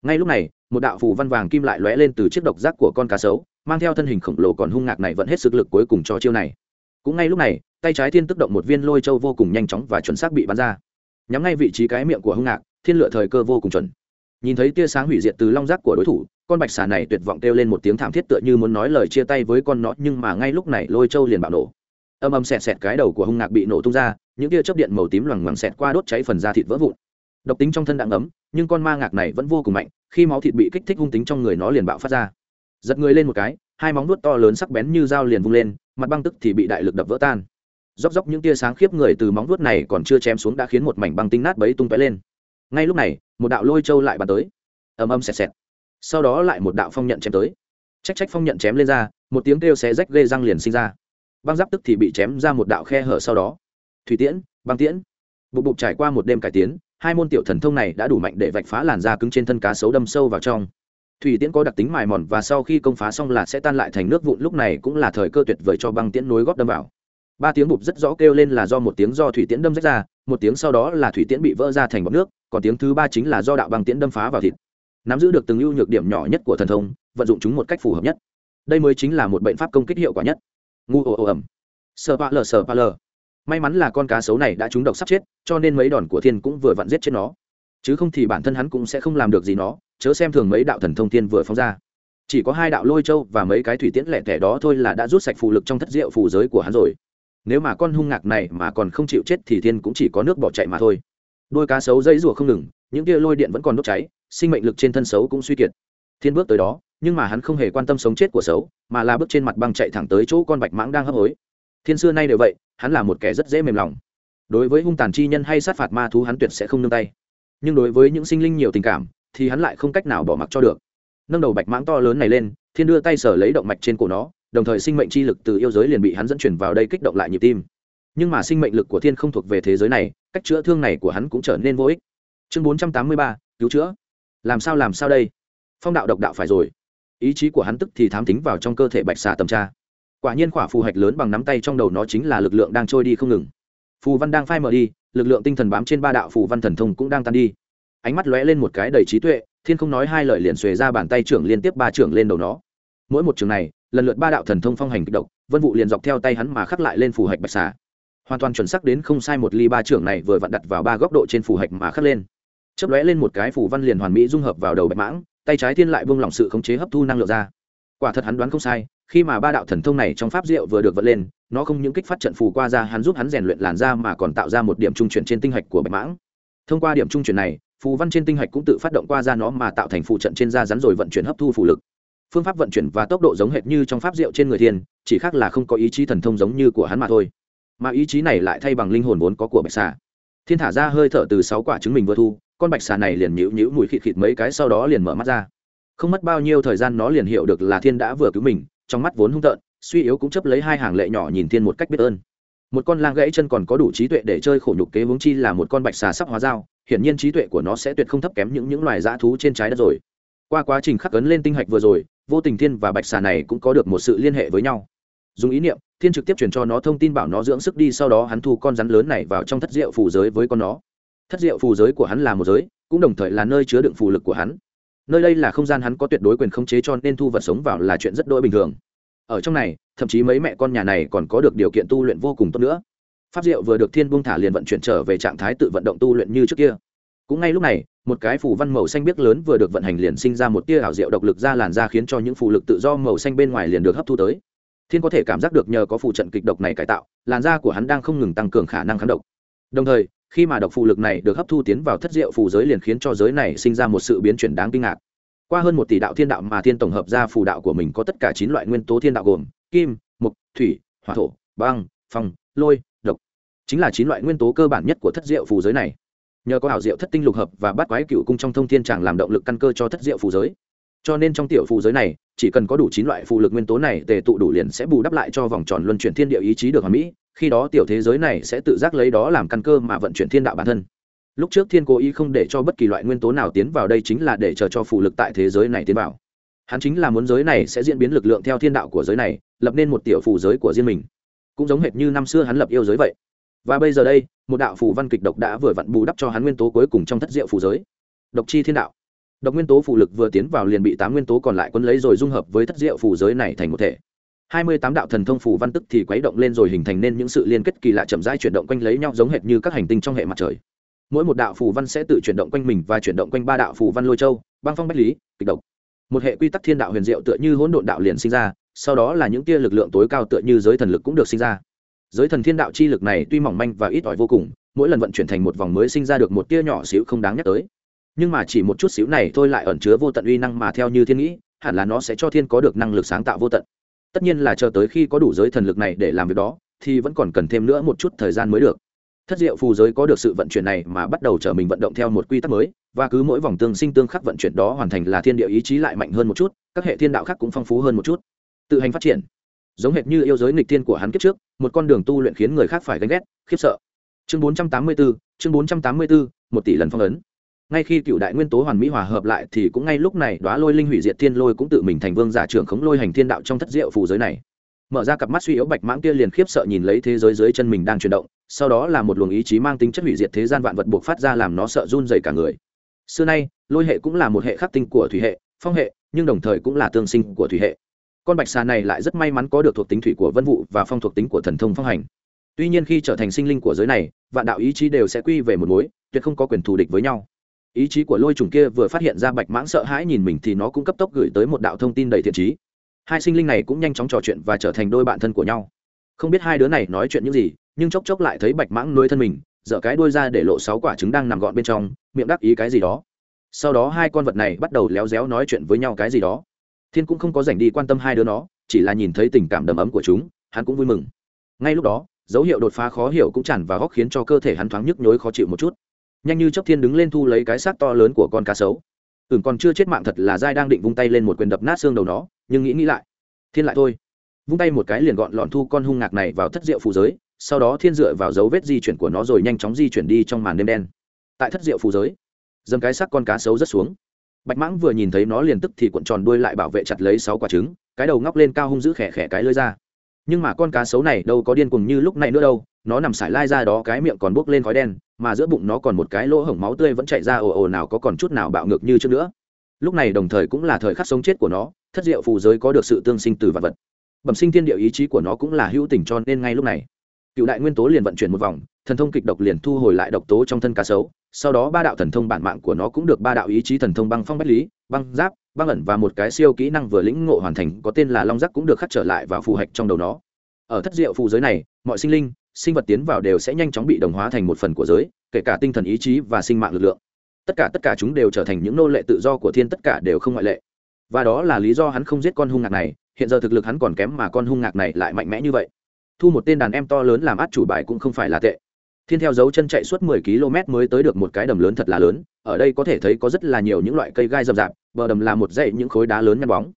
Ngay lúc này, một đạo phù văn vàng kim lại lóe lên từ chiếc độc giác của con cá sấu mang theo thân hình khổng lồ còn hung ngạc này vẫn hết sức lực cuối cùng cho chiêu này. Cũng ngay lúc này, tay trái thiên tức động một viên lôi châu vô cùng nhanh chóng và chuẩn xác bị bắn ra. Nhắm ngay vị trí cái miệng của hung ngạc, thiên lựa thời cơ vô cùng chuẩn. Nhìn thấy tia sáng hủy diệt từ long giác của đối thủ, con bạch xà này tuyệt vọng kêu lên một tiếng thảm thiết tựa như muốn nói lời chia tay với con nó, nhưng mà ngay lúc này lôi châu liền bạo nổ. Âm âm xẹt xẹt cái đầu của hung ngạc bị nổ tung ra, những tia chớp điện màu tím loằng ngoằng xẹt qua đốt cháy phần da thịt vỡ vụn. Độc tính trong thân đang ấm nhưng con ma ngạc này vẫn vô cùng mạnh, khi máu thịt bị kích thích hung tính trong người nó liền bạo phát ra giật người lên một cái, hai móng nuốt to lớn sắc bén như dao liền vung lên, mặt băng tức thì bị đại lực đập vỡ tan. Róc róc những tia sáng khiếp người từ móng nuốt này còn chưa chém xuống đã khiến một mảnh băng tinh nát bấy tung tóe lên. Ngay lúc này, một đạo lôi châu lại bắn tới. Ầm ầm xẹt xẹt. Sau đó lại một đạo phong nhận chém tới. Trách trách phong nhận chém lên ra, một tiếng kêu xé rách ghê răng liền sinh ra. Băng giáp tức thì bị chém ra một đạo khe hở sau đó. Thủy tiễn, băng tiễn. Bụng bụng trải qua một đêm cải tiến, hai môn tiểu thần thông này đã đủ mạnh để vạch phá làn da cứng trên thân cá sấu đâm sâu vào trong thủy tiễn có đặc tính mài mòn và sau khi công phá xong là sẽ tan lại thành nước vụn, lúc này cũng là thời cơ tuyệt vời cho băng tiễn nối góp đâm vào. Ba tiếng bụp rất rõ kêu lên là do một tiếng do thủy tiễn đâm rách ra, một tiếng sau đó là thủy tiễn bị vỡ ra thành bọc nước, còn tiếng thứ ba chính là do đạo băng tiễn đâm phá vào thịt. Nắm giữ được từng ưu nhược điểm nhỏ nhất của thần thông, vận dụng chúng một cách phù hợp nhất. Đây mới chính là một bệnh pháp công kích hiệu quả nhất. Ngu ồ ồ ẩm. Sờ pa lờ sờ pa lờ may mắn là con cá sấu này đã trúng độc sắp chết, cho nên mấy đòn của thiên cũng vừa vặn giết chết nó chứ không thì bản thân hắn cũng sẽ không làm được gì nó, chớ xem thường mấy đạo thần thông thiên vừa phóng ra. Chỉ có hai đạo lôi châu và mấy cái thủy tiễn lẻ tẻ đó thôi là đã rút sạch phù lực trong thất diệu phù giới của hắn rồi. Nếu mà con hung ngạc này mà còn không chịu chết thì thiên cũng chỉ có nước bỏ chạy mà thôi. Đôi cá sấu dây rùa không ngừng, những tia lôi điện vẫn còn đốt cháy, sinh mệnh lực trên thân xấu cũng suy kiệt. Thiên bước tới đó, nhưng mà hắn không hề quan tâm sống chết của xấu mà là bước trên mặt băng chạy thẳng tới chỗ con bạch mãng đang hấp hối. Thiên xưa nay đều vậy, hắn là một kẻ rất dễ mềm lòng. Đối với hung tàn chi nhân hay sát phạt ma thú hắn tuyệt sẽ không nương tay nhưng đối với những sinh linh nhiều tình cảm, thì hắn lại không cách nào bỏ mặc cho được. Nâng đầu bạch mãng to lớn này lên, thiên đưa tay sở lấy động mạch trên cổ nó, đồng thời sinh mệnh chi lực từ yêu giới liền bị hắn dẫn chuyển vào đây kích động lại nhịp tim. Nhưng mà sinh mệnh lực của thiên không thuộc về thế giới này, cách chữa thương này của hắn cũng trở nên vô ích. Chương bốn trăm tám mươi ba, cứu chữa. Làm sao làm sao đây? Phong đạo độc đạo phải rồi. Ý chí của hắn tức thì thám tính vào trong cơ thể bạch xà tầm tra. Quả nhiên khỏa phù hạch lớn bằng nắm tay trong đầu nó chính là lực lượng đang trôi đi không ngừng. Phù văn đang phai mờ đi lực lượng tinh thần bám trên ba đạo phù văn thần thông cũng đang tan đi. Ánh mắt lóe lên một cái đầy trí tuệ, thiên không nói hai lời liền xuề ra bàn tay trưởng liên tiếp ba trưởng lên đầu nó. Mỗi một trường này, lần lượt ba đạo thần thông phong hành kích động vân vụ liền dọc theo tay hắn mà khắc lại lên phù hạch bạch xà. Hoàn toàn chuẩn xác đến không sai một ly ba trưởng này vừa vặn đặt vào ba góc độ trên phù hạch mà khắc lên. Chớp lóe lên một cái phù văn liền hoàn mỹ dung hợp vào đầu bạch mãng, tay trái thiên lại buông lỏng sự khống chế hấp thu năng lượng ra. Quả thật hắn đoán không sai, khi mà ba đạo thần thông này trong pháp diệu vừa được vận lên nó không những kích phát trận phù qua ra, hắn giúp hắn rèn luyện làn da mà còn tạo ra một điểm trung chuyển trên tinh hạch của bạch mãng. Thông qua điểm trung chuyển này, phù văn trên tinh hạch cũng tự phát động qua ra nó mà tạo thành phù trận trên da rắn rồi vận chuyển hấp thu phù lực. Phương pháp vận chuyển và tốc độ giống hệt như trong pháp diệu trên người thiên, chỉ khác là không có ý chí thần thông giống như của hắn mà thôi. Mà ý chí này lại thay bằng linh hồn vốn có của bạch xà. Thiên thả ra hơi thở từ sáu quả trứng mình vừa thu, con bạch xà này liền nhũ nhũ mùi khịt khịt mấy cái sau đó liền mở mắt ra. Không mất bao nhiêu thời gian nó liền hiểu được là thiên đã vừa cứu mình, trong mắt vốn hung tợn suy yếu cũng chấp lấy hai hàng lệ nhỏ nhìn thiên một cách biết ơn. Một con lang gãy chân còn có đủ trí tuệ để chơi khổ nhục kế hướng chi là một con bạch xà sắp hóa dao, hiển nhiên trí tuệ của nó sẽ tuyệt không thấp kém những những loài dã thú trên trái đất rồi. Qua quá trình khắc ấn lên tinh hạch vừa rồi, vô tình thiên và bạch xà này cũng có được một sự liên hệ với nhau. Dùng ý niệm, thiên trực tiếp truyền cho nó thông tin bảo nó dưỡng sức đi, sau đó hắn thu con rắn lớn này vào trong thất diệu phù giới với con nó. Thất diệu phù giới của hắn là một giới, cũng đồng thời là nơi chứa đựng phù lực của hắn. Nơi đây là không gian hắn có tuyệt đối quyền khống chế cho nên thu vật sống vào là chuyện rất đôi bình thường ở trong này, thậm chí mấy mẹ con nhà này còn có được điều kiện tu luyện vô cùng tốt nữa. Pháp diệu vừa được thiên buông thả liền vận chuyển trở về trạng thái tự vận động tu luyện như trước kia. Cũng ngay lúc này, một cái phù văn màu xanh biếc lớn vừa được vận hành liền sinh ra một tia ảo diệu độc lực ra làn da khiến cho những phù lực tự do màu xanh bên ngoài liền được hấp thu tới. Thiên có thể cảm giác được nhờ có phù trận kịch độc này cải tạo, làn da của hắn đang không ngừng tăng cường khả năng kháng độc. Đồng thời, khi mà độc phù lực này được hấp thu tiến vào thất diệu phù giới liền khiến cho giới này sinh ra một sự biến chuyển đáng kinh ngạc qua hơn một tỷ đạo thiên đạo mà thiên tổng hợp ra phù đạo của mình có tất cả chín loại nguyên tố thiên đạo gồm kim mục thủy, hỏa thổ, băng, phong, lôi, độc. Chính là chín loại nguyên tố cơ bản nhất của thất diệu phù giới này. Nhờ có ảo diệu thất tinh lục hợp và bắt quái cựu cung trong thông thiên tràng làm động lực căn cơ cho thất diệu phù giới. Cho nên trong tiểu phù giới này, chỉ cần có đủ chín loại phù lực nguyên tố này, tề tụ đủ liền sẽ bù đắp lại cho vòng tròn luân chuyển thiên địa ý chí được hoàn mỹ. Khi đó tiểu thế giới này sẽ tự giác lấy đó làm căn cơ mà vận chuyển thiên đạo bản thân lúc trước thiên cố ý không để cho bất kỳ loại nguyên tố nào tiến vào đây chính là để chờ cho phù lực tại thế giới này tiến vào. Hắn chính là muốn giới này sẽ diễn biến lực lượng theo thiên đạo của giới này, lập nên một tiểu phù giới của riêng mình. Cũng giống hệt như năm xưa hắn lập yêu giới vậy. Và bây giờ đây, một đạo phù văn kịch độc đã vừa vặn bù đắp cho hắn nguyên tố cuối cùng trong thất diệu phù giới. Độc chi thiên đạo. Độc nguyên tố phù lực vừa tiến vào liền bị tám nguyên tố còn lại quân lấy rồi dung hợp với thất diệu phù giới này thành một thể. Hai mươi tám đạo thần thông phù văn tức thì quấy động lên rồi hình thành nên những sự liên kết kỳ lạ chậm rãi chuyển động quanh lấy nhau giống hệt như các hành tinh trong hệ mặt trời mỗi một đạo phù văn sẽ tự chuyển động quanh mình và chuyển động quanh ba đạo phù văn lôi châu, băng phong bách lý, kịch độc. Một hệ quy tắc thiên đạo huyền diệu tựa như hỗn độn đạo liền sinh ra, sau đó là những tia lực lượng tối cao tựa như giới thần lực cũng được sinh ra. Giới thần thiên đạo chi lực này tuy mỏng manh và ít ỏi vô cùng, mỗi lần vận chuyển thành một vòng mới sinh ra được một tia nhỏ xíu không đáng nhắc tới. Nhưng mà chỉ một chút xíu này thôi lại ẩn chứa vô tận uy năng mà theo như thiên nghĩ, hẳn là nó sẽ cho thiên có được năng lực sáng tạo vô tận. Tất nhiên là chờ tới khi có đủ giới thần lực này để làm việc đó, thì vẫn còn cần thêm nữa một chút thời gian mới được thất diệu phù giới có được sự vận chuyển này mà bắt đầu trở mình vận động theo một quy tắc mới và cứ mỗi vòng tương sinh tương khắc vận chuyển đó hoàn thành là thiên địa ý chí lại mạnh hơn một chút các hệ thiên đạo khác cũng phong phú hơn một chút. Tự hành phát triển. Giống hệt như yêu giới nghịch thiên của hắn kiếp trước một con đường tu luyện khiến người khác phải ganh ghét khiếp sợ. Chương 484, chương 484, một tỷ lần phong ấn. Ngay khi cựu đại nguyên tố hoàn mỹ hòa hợp lại thì cũng ngay lúc này đoá lôi linh hủy diệt thiên lôi cũng tự mình thành vương giả trưởng khống lôi hành thiên đạo trong thất diệu phù giới này. Mở ra cặp mắt suy yếu bạch mãng kia liền khiếp sợ nhìn lấy thế giới dưới chân mình đang chuyển động sau đó là một luồng ý chí mang tính chất hủy diệt thế gian vạn vật buộc phát ra làm nó sợ run dày cả người. Xưa nay, lôi hệ cũng là một hệ khắc tinh của thủy hệ, phong hệ, nhưng đồng thời cũng là tương sinh của thủy hệ. Con bạch xà này lại rất may mắn có được thuộc tính thủy của vân vụ và phong thuộc tính của thần thông phong hành. Tuy nhiên khi trở thành sinh linh của giới này, vạn đạo ý chí đều sẽ quy về một mối, tuyệt không có quyền thù địch với nhau. Ý chí của lôi trùng kia vừa phát hiện ra bạch mãng sợ hãi nhìn mình thì nó cũng cấp tốc gửi tới một đạo thông tin đầy thiện trí. Hai sinh linh này cũng nhanh chóng trò chuyện và trở thành đôi bạn thân của nhau. Không biết hai đứa này nói chuyện những gì nhưng chốc chốc lại thấy bạch mãng nuôi thân mình, dở cái đuôi ra để lộ sáu quả trứng đang nằm gọn bên trong, miệng đắc ý cái gì đó. Sau đó hai con vật này bắt đầu léo réo nói chuyện với nhau cái gì đó. Thiên cũng không có dành đi quan tâm hai đứa nó, chỉ là nhìn thấy tình cảm đầm ấm của chúng, hắn cũng vui mừng. Ngay lúc đó, dấu hiệu đột phá khó hiểu cũng tràn vào góc khiến cho cơ thể hắn thoáng nhức nhối khó chịu một chút. Nhanh như chấp thiên đứng lên thu lấy cái xác to lớn của con cá sấu. Ừm còn chưa chết mạng thật là dai đang định vung tay lên một quyền đập nát xương đầu nó, nhưng nghĩ nghĩ lại. Thiên lại thôi. Vung tay một cái liền gọn lọn thu con hung ngạc này vào thất rượu phù giới sau đó thiên dựa vào dấu vết di chuyển của nó rồi nhanh chóng di chuyển đi trong màn đêm đen. Tại thất diệu phù giới dầm cái xác con cá sấu rất xuống. Bạch mãng vừa nhìn thấy nó liền tức thì cuộn tròn đuôi lại bảo vệ chặt lấy sáu quả trứng, cái đầu ngóc lên cao hung giữ khẽ khẽ cái lưới ra. Nhưng mà con cá sấu này đâu có điên cuồng như lúc này nữa đâu, nó nằm sải lai ra đó cái miệng còn bốc lên khói đen, mà giữa bụng nó còn một cái lỗ hổng máu tươi vẫn chạy ra ồ ồ nào có còn chút nào bạo ngược như trước nữa. Lúc này đồng thời cũng là thời khắc sống chết của nó, thất diệu phù giới có được sự tương sinh từ vật vật. Bẩm sinh thiên địa ý chí của nó cũng là hữu tình cho nên ngay lúc này cựu đại nguyên tố liền vận chuyển một vòng, thần thông kịch độc liền thu hồi lại độc tố trong thân cá sấu, sau đó ba đạo thần thông bản mạng của nó cũng được ba đạo ý chí thần thông băng phong bách lý, băng giáp, băng ẩn và một cái siêu kỹ năng vừa lĩnh ngộ hoàn thành, có tên là long giác cũng được khắc trở lại vào phù hạch trong đầu nó. Ở thất diệu phù giới này, mọi sinh linh, sinh vật tiến vào đều sẽ nhanh chóng bị đồng hóa thành một phần của giới, kể cả tinh thần ý chí và sinh mạng lực lượng. Tất cả tất cả chúng đều trở thành những nô lệ tự do của thiên tất cả đều không ngoại lệ. Và đó là lý do hắn không giết con hung ngạc này, hiện giờ thực lực hắn còn kém mà con hung ngạc này lại mạnh mẽ như vậy thu một tên đàn em to lớn làm át chủ bài cũng không phải là tệ. Thiên theo dấu chân chạy suốt mười km mới tới được một cái đầm lớn thật là lớn, ở đây có thể thấy có rất là nhiều những loại cây gai rậm rạp, bờ đầm là một dãy những khối đá lớn nhăn bóng.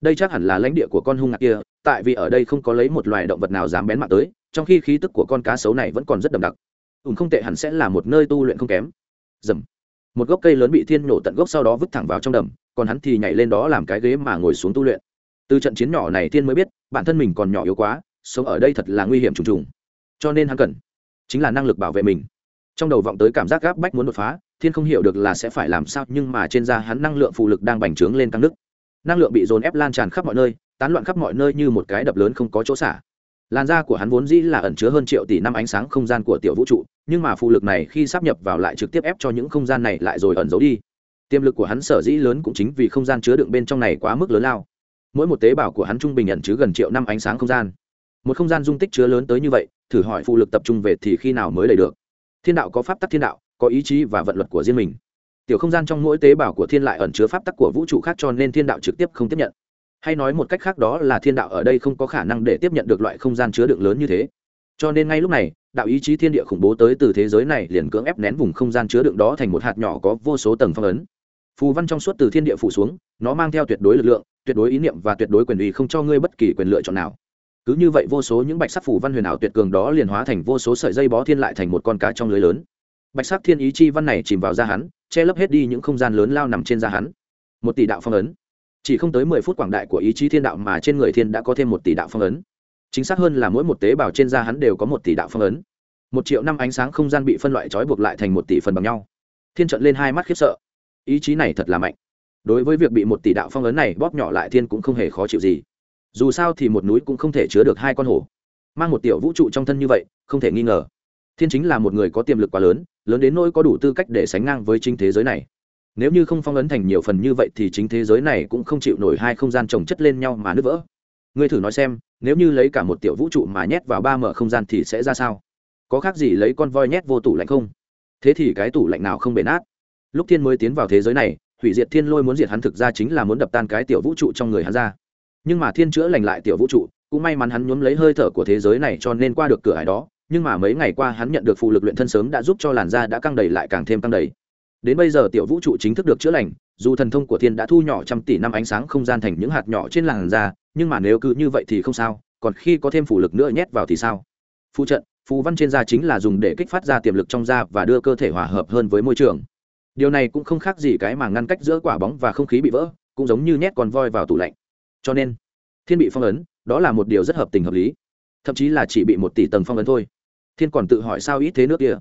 Đây chắc hẳn là lãnh địa của con hung ngạc kia, tại vì ở đây không có lấy một loài động vật nào dám bén mạng tới, trong khi khí tức của con cá sấu này vẫn còn rất đậm đặc. Ùn không tệ hẳn sẽ là một nơi tu luyện không kém. Dầm một gốc cây lớn bị thiên nổ tận gốc sau đó vứt thẳng vào trong đầm, còn hắn thì nhảy lên đó làm cái ghế mà ngồi xuống tu luyện. Từ trận chiến nhỏ này thiên mới biết, bản thân mình còn nhỏ yếu quá sống ở đây thật là nguy hiểm trùng trùng. Cho nên hắn cần chính là năng lực bảo vệ mình. Trong đầu vọng tới cảm giác gáp bách muốn đột phá, thiên không hiểu được là sẽ phải làm sao, nhưng mà trên da hắn năng lượng phụ lực đang bành trướng lên tăng nức năng lượng bị dồn ép lan tràn khắp mọi nơi, tán loạn khắp mọi nơi như một cái đập lớn không có chỗ xả. Làn da của hắn vốn dĩ là ẩn chứa hơn triệu tỷ năm ánh sáng không gian của tiểu vũ trụ, nhưng mà phụ lực này khi sắp nhập vào lại trực tiếp ép cho những không gian này lại rồi ẩn giấu đi. Tiềm lực của hắn sở dĩ lớn cũng chính vì không gian chứa đựng bên trong này quá mức lớn lao. Mỗi một tế bào của hắn trung bình ẩn chứa gần triệu năm ánh sáng không gian một không gian dung tích chứa lớn tới như vậy, thử hỏi phụ lực tập trung về thì khi nào mới lấy được? Thiên đạo có pháp tắc thiên đạo, có ý chí và vận luật của riêng mình. Tiểu không gian trong mỗi tế bào của thiên lại ẩn chứa pháp tắc của vũ trụ khác cho nên thiên đạo trực tiếp không tiếp nhận. Hay nói một cách khác đó là thiên đạo ở đây không có khả năng để tiếp nhận được loại không gian chứa đựng lớn như thế. Cho nên ngay lúc này, đạo ý chí thiên địa khủng bố tới từ thế giới này liền cưỡng ép nén vùng không gian chứa đựng đó thành một hạt nhỏ có vô số tầng phong ấn. Phù văn trong suốt từ thiên địa phủ xuống, nó mang theo tuyệt đối lực lượng, tuyệt đối ý niệm và tuyệt đối quyền uy không cho ngươi bất kỳ quyền lựa chọn nào cứ như vậy vô số những bạch sắc phù văn huyền ảo tuyệt cường đó liền hóa thành vô số sợi dây bó thiên lại thành một con cá trong lưới lớn. Bạch sắc thiên ý chi văn này chìm vào da hắn, che lấp hết đi những không gian lớn lao nằm trên da hắn. Một tỷ đạo phong ấn. Chỉ không tới mười phút quảng đại của ý chí thiên đạo mà trên người thiên đã có thêm một tỷ đạo phong ấn. Chính xác hơn là mỗi một tế bào trên da hắn đều có một tỷ đạo phong ấn. Một triệu năm ánh sáng không gian bị phân loại trói buộc lại thành một tỷ phần bằng nhau. Thiên trận lên hai mắt khiếp sợ. Ý chí này thật là mạnh. Đối với việc bị một tỷ đạo phong ấn này bóp nhỏ lại thiên cũng không hề khó chịu gì dù sao thì một núi cũng không thể chứa được hai con hổ mang một tiểu vũ trụ trong thân như vậy, không thể nghi ngờ. Thiên chính là một người có tiềm lực quá lớn lớn đến nỗi có đủ tư cách để sánh ngang với chính thế giới này. Nếu như không phong ấn thành nhiều phần như vậy thì chính thế giới này cũng không chịu nổi hai không gian chồng chất lên nhau mà nứt vỡ. Ngươi thử nói xem, nếu như lấy cả một tiểu vũ trụ mà nhét vào ba mở không gian thì sẽ ra sao? Có khác gì lấy con voi nhét vô tủ lạnh không? Thế thì cái tủ lạnh nào không bể nát? Lúc thiên mới tiến vào thế giới này, hủy diệt thiên lôi muốn diệt hắn thực ra chính là muốn đập tan cái tiểu vũ trụ trong người hắn ra nhưng mà thiên chữa lành lại tiểu vũ trụ, cũng may mắn hắn nhuốm lấy hơi thở của thế giới này cho nên qua được cửa hải đó, nhưng mà mấy ngày qua hắn nhận được phụ lực luyện thân sớm đã giúp cho làn da đã căng đầy lại càng thêm căng đầy. Đến bây giờ tiểu vũ trụ chính thức được chữa lành, dù thần thông của thiên đã thu nhỏ trăm tỷ năm ánh sáng không gian thành những hạt nhỏ trên làn da, nhưng mà nếu cứ như vậy thì không sao, còn khi có thêm phụ lực nữa nhét vào thì sao? Phụ trận, phù văn trên da chính là dùng để kích phát ra tiềm lực trong da và đưa cơ thể hòa hợp hơn với môi trường. Điều này cũng không khác gì cái mà ngăn cách giữa quả bóng và không khí bị vỡ, cũng giống như nhét con voi vào tủ lạnh cho nên, thiên bị phong ấn, đó là một điều rất hợp tình hợp lý. Thậm chí là chỉ bị một tỷ tầng phong ấn thôi. Thiên còn tự hỏi sao ít thế nước kia?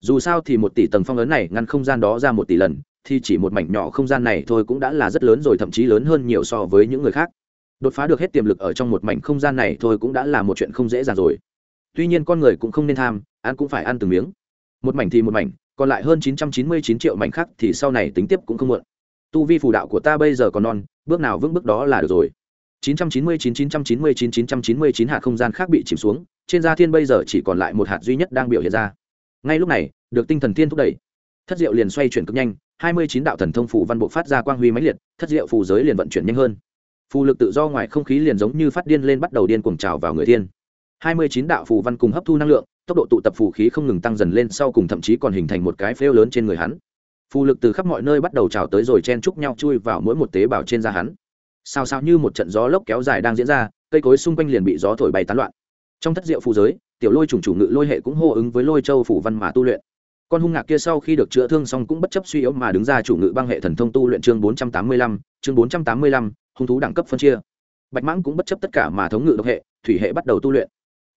Dù sao thì một tỷ tầng phong ấn này ngăn không gian đó ra một tỷ lần, thì chỉ một mảnh nhỏ không gian này thôi cũng đã là rất lớn rồi, thậm chí lớn hơn nhiều so với những người khác. Đột phá được hết tiềm lực ở trong một mảnh không gian này thôi cũng đã là một chuyện không dễ dàng rồi. Tuy nhiên con người cũng không nên tham, ăn cũng phải ăn từng miếng. Một mảnh thì một mảnh, còn lại hơn chín trăm chín mươi chín triệu mảnh khác thì sau này tính tiếp cũng không muộn. Tu vi phù đạo của ta bây giờ còn non, bước nào vững bước đó là được rồi. 999 999 999 hạt không gian khác bị chìm xuống, trên da thiên bây giờ chỉ còn lại một hạt duy nhất đang biểu hiện ra. Ngay lúc này, được tinh thần thiên thúc đẩy, thất diệu liền xoay chuyển cực nhanh, 29 đạo thần thông phù văn bộ phát ra quang huy mãnh liệt, thất diệu phù giới liền vận chuyển nhanh hơn. Phù lực tự do ngoài không khí liền giống như phát điên lên bắt đầu điên cuồng trào vào người thiên. 29 đạo phù văn cùng hấp thu năng lượng, tốc độ tụ tập phù khí không ngừng tăng dần lên sau cùng thậm chí còn hình thành một cái phêu lớn trên người hắn. Phù lực từ khắp mọi nơi bắt đầu trào tới rồi chen chúc nhau chui vào mỗi một tế bào trên da hắn sao sao như một trận gió lốc kéo dài đang diễn ra, cây cối xung quanh liền bị gió thổi bay tán loạn. Trong thất diệu phù giới, tiểu lôi trùng chủ ngự lôi hệ cũng hô ứng với lôi châu phủ văn mà tu luyện. Con hung ngạc kia sau khi được chữa thương xong cũng bất chấp suy yếu mà đứng ra chủ ngự băng hệ thần thông tu luyện chương bốn trăm tám mươi lăm, chương bốn trăm tám mươi lăm, hung thú đẳng cấp phân chia. Bạch mãng cũng bất chấp tất cả mà thống ngự độc hệ, thủy hệ bắt đầu tu luyện.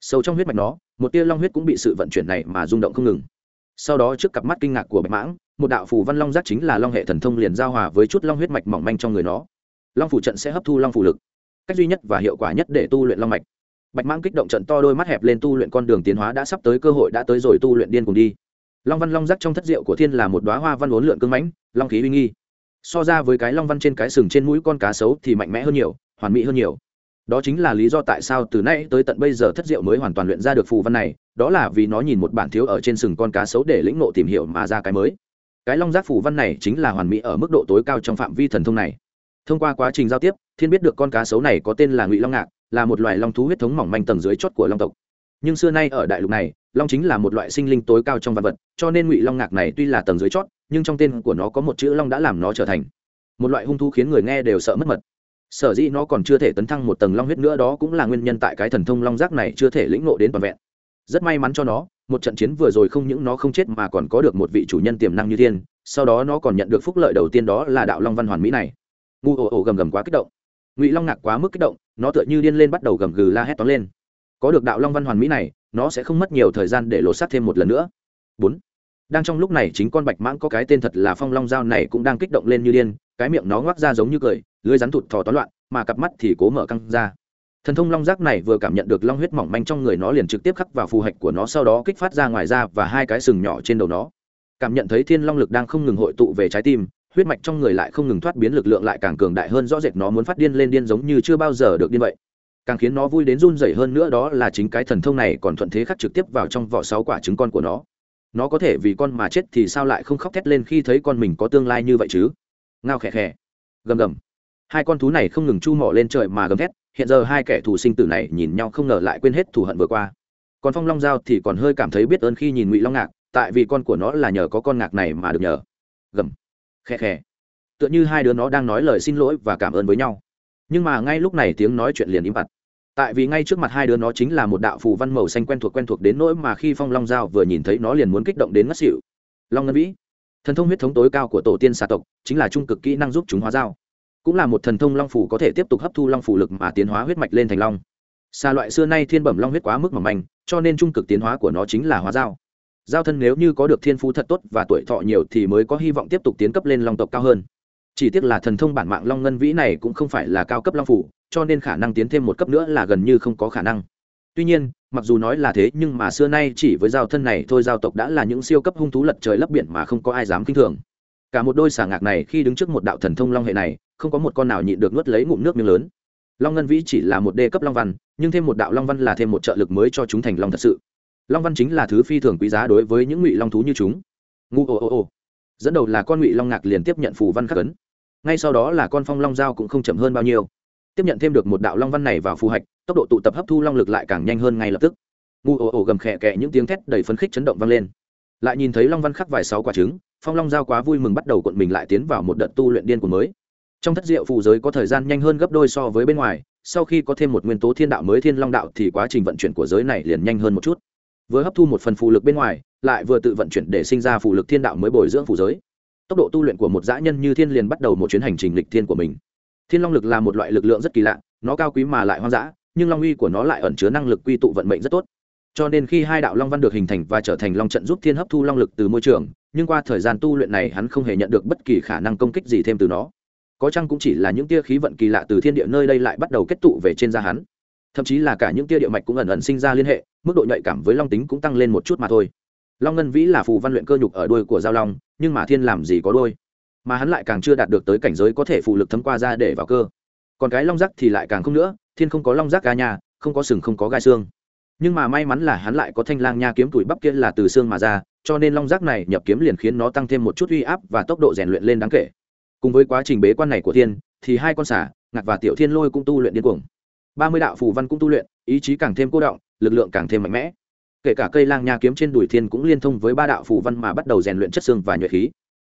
Sâu trong huyết mạch nó, một tia long huyết cũng bị sự vận chuyển này mà rung động không ngừng. Sau đó trước cặp mắt kinh ngạc của bạch mãng, một đạo phù văn long giác chính là long hệ thần thông liền giao hòa với chút long huyết mạch mỏng manh trong người nó long phủ trận sẽ hấp thu long phủ lực. Cách duy nhất và hiệu quả nhất để tu luyện long mạch. Bạch mãng kích động trận to đôi mắt hẹp lên tu luyện con đường tiến hóa đã sắp tới, cơ hội đã tới rồi, tu luyện điên cùng đi. Long văn long giác trong thất diệu của thiên là một đoá hoa văn uốn lượn cưng mãnh, long khí uy nghi. So ra với cái long văn trên cái sừng trên mũi con cá sấu thì mạnh mẽ hơn nhiều, hoàn mỹ hơn nhiều. Đó chính là lý do tại sao từ nay tới tận bây giờ thất diệu mới hoàn toàn luyện ra được phù văn này, đó là vì nó nhìn một bản thiếu ở trên sừng con cá sấu để lĩnh nộ tìm hiểu mà ra cái mới. Cái long giác phù văn này chính là hoàn mỹ ở mức độ tối cao trong phạm vi thần thông này thông qua quá trình giao tiếp, thiên biết được con cá sấu này có tên là ngụy long ngạc, là một loài long thú huyết thống mỏng manh tầng dưới chót của long tộc. Nhưng xưa nay ở đại lục này, long chính là một loại sinh linh tối cao trong vật vật, cho nên ngụy long ngạc này tuy là tầng dưới chót, nhưng trong tên của nó có một chữ long đã làm nó trở thành. Một loại hung thú khiến người nghe đều sợ mất mật. Sở dĩ nó còn chưa thể tấn thăng một tầng long huyết nữa đó cũng là nguyên nhân tại cái thần thông long giác này chưa thể lĩnh ngộ đến toàn vẹn. Rất may mắn cho nó, một trận chiến vừa rồi không những nó không chết mà còn có được một vị chủ nhân tiềm năng như thiên, sau đó nó còn nhận được phúc lợi đầu tiên đó là đạo long văn hoàn mỹ này ngu ồ ồ gầm gầm quá kích động. Ngụy long ngạc quá mức kích động, nó tựa như điên lên bắt đầu gầm gừ la hét toán lên. Có được đạo long văn hoàn mỹ này, nó sẽ không mất nhiều thời gian để lột xác thêm một lần nữa. Bốn. Đang trong lúc này chính con bạch mãng có cái tên thật là phong long dao này cũng đang kích động lên như điên, cái miệng nó ngoác ra giống như cười lưới rắn thụt thò toán loạn, mà cặp mắt thì cố mở căng ra. Thần thông long giác này vừa cảm nhận được long huyết mỏng manh trong người nó liền trực tiếp khắc vào phù hạch của nó, sau đó kích phát ra ngoài ra và hai cái sừng nhỏ trên đầu nó. Cảm nhận thấy thiên long lực đang không ngừng hội tụ về trái tim huyết mạch trong người lại không ngừng thoát biến lực lượng lại càng cường đại hơn, rõ rệt nó muốn phát điên lên điên giống như chưa bao giờ được điên vậy. Càng khiến nó vui đến run rẩy hơn nữa đó là chính cái thần thông này còn thuận thế khắc trực tiếp vào trong vỏ sáu quả trứng con của nó. Nó có thể vì con mà chết thì sao lại không khóc thét lên khi thấy con mình có tương lai như vậy chứ? Ngao khẽ khẽ gầm gầm. Hai con thú này không ngừng chu mỏ lên trời mà gầm thét, hiện giờ hai kẻ thù sinh tử này nhìn nhau không ngờ lại quên hết thù hận vừa qua. Còn phong long giao thì còn hơi cảm thấy biết ơn khi nhìn ngụy long ngạc, tại vì con của nó là nhờ có con ngạc này mà được nhờ. Gầm khe khe, tựa như hai đứa nó đang nói lời xin lỗi và cảm ơn với nhau. Nhưng mà ngay lúc này tiếng nói chuyện liền im bặt. Tại vì ngay trước mặt hai đứa nó chính là một đạo phù văn màu xanh quen thuộc quen thuộc đến nỗi mà khi phong long giao vừa nhìn thấy nó liền muốn kích động đến ngất xỉu. Long ngân vĩ thần thông huyết thống tối cao của tổ tiên xà tộc chính là trung cực kỹ năng giúp chúng hóa dao cũng là một thần thông long phủ có thể tiếp tục hấp thu long phủ lực mà tiến hóa huyết mạch lên thành long. Xà loại xưa nay thiên bẩm long huyết quá mức mỏng manh cho nên trung cực tiến hóa của nó chính là hóa dao giao thân nếu như có được thiên phú thật tốt và tuổi thọ nhiều thì mới có hy vọng tiếp tục tiến cấp lên long tộc cao hơn. Chỉ tiếc là thần thông bản mạng long ngân vĩ này cũng không phải là cao cấp long phủ, cho nên khả năng tiến thêm một cấp nữa là gần như không có khả năng. Tuy nhiên, mặc dù nói là thế nhưng mà xưa nay chỉ với giao thân này thôi giao tộc đã là những siêu cấp hung thú lật trời lấp biển mà không có ai dám kinh thường. Cả một đôi xả ngạc này khi đứng trước một đạo thần thông long hệ này, không có một con nào nhịn được nuốt lấy ngụm nước miếng lớn. Long ngân vĩ chỉ là một đê cấp long văn, nhưng thêm một đạo long văn là thêm một trợ lực mới cho chúng thành long thật sự long văn chính là thứ phi thường quý giá đối với những ngụy long thú như chúng. Ngu ồ ồ ồ dẫn đầu là con ngụy long ngạc liền tiếp nhận phù văn khắc ấn. Ngay sau đó là con phong long giao cũng không chậm hơn bao nhiêu. Tiếp nhận thêm được một đạo long văn này vào phù hạch, tốc độ tụ tập hấp thu long lực lại càng nhanh hơn ngay lập tức. Ngu ồ ồ gầm khẽ kẹ những tiếng thét đầy phấn khích chấn động vang lên. Lại nhìn thấy long văn khắc vài sáu quả trứng, phong long giao quá vui mừng bắt đầu cuộn mình lại tiến vào một đợt tu luyện điên của mới. Trong thất diệu phù giới có thời gian nhanh hơn gấp đôi so với bên ngoài, sau khi có thêm một nguyên tố thiên đạo mới thiên long đạo thì quá trình vận chuyển của giới này liền nhanh hơn một chút vừa hấp thu một phần phù lực bên ngoài, lại vừa tự vận chuyển để sinh ra phù lực thiên đạo mới bồi dưỡng phù giới. Tốc độ tu luyện của một dã nhân như thiên liền bắt đầu một chuyến hành trình lịch thiên của mình. Thiên long lực là một loại lực lượng rất kỳ lạ, nó cao quý mà lại hoang dã, nhưng long uy của nó lại ẩn chứa năng lực quy tụ vận mệnh rất tốt. Cho nên khi hai đạo long văn được hình thành và trở thành long trận giúp thiên hấp thu long lực từ môi trường, nhưng qua thời gian tu luyện này hắn không hề nhận được bất kỳ khả năng công kích gì thêm từ nó. Có chăng cũng chỉ là những tia khí vận kỳ lạ từ thiên địa nơi đây lại bắt đầu kết tụ về trên da hắn? Thậm chí là cả những tia địa mạch cũng ẩn ẩn sinh ra liên hệ, mức độ nhạy cảm với long tính cũng tăng lên một chút mà thôi. Long ngân vĩ là phù văn luyện cơ nhục ở đuôi của giao long, nhưng mà thiên làm gì có đuôi. Mà hắn lại càng chưa đạt được tới cảnh giới có thể phụ lực thấm qua ra để vào cơ. Còn cái long giác thì lại càng không nữa, thiên không có long giác ga nhà không có sừng không có gai xương. Nhưng mà may mắn là hắn lại có thanh lang nha kiếm tuổi bắp kia là từ xương mà ra, cho nên long giác này nhập kiếm liền khiến nó tăng thêm một chút uy áp và tốc độ rèn luyện lên đáng kể. Cùng với quá trình bế quan này của thiên, thì hai con xả ngạc và tiểu thiên lôi cũng tu luyện điên cuồng ba mươi đạo phù văn cũng tu luyện, ý chí càng thêm cô động, lực lượng càng thêm mạnh mẽ. Kể cả cây lang nha kiếm trên đùi thiên cũng liên thông với ba đạo phù văn mà bắt đầu rèn luyện chất xương và nhuệ khí.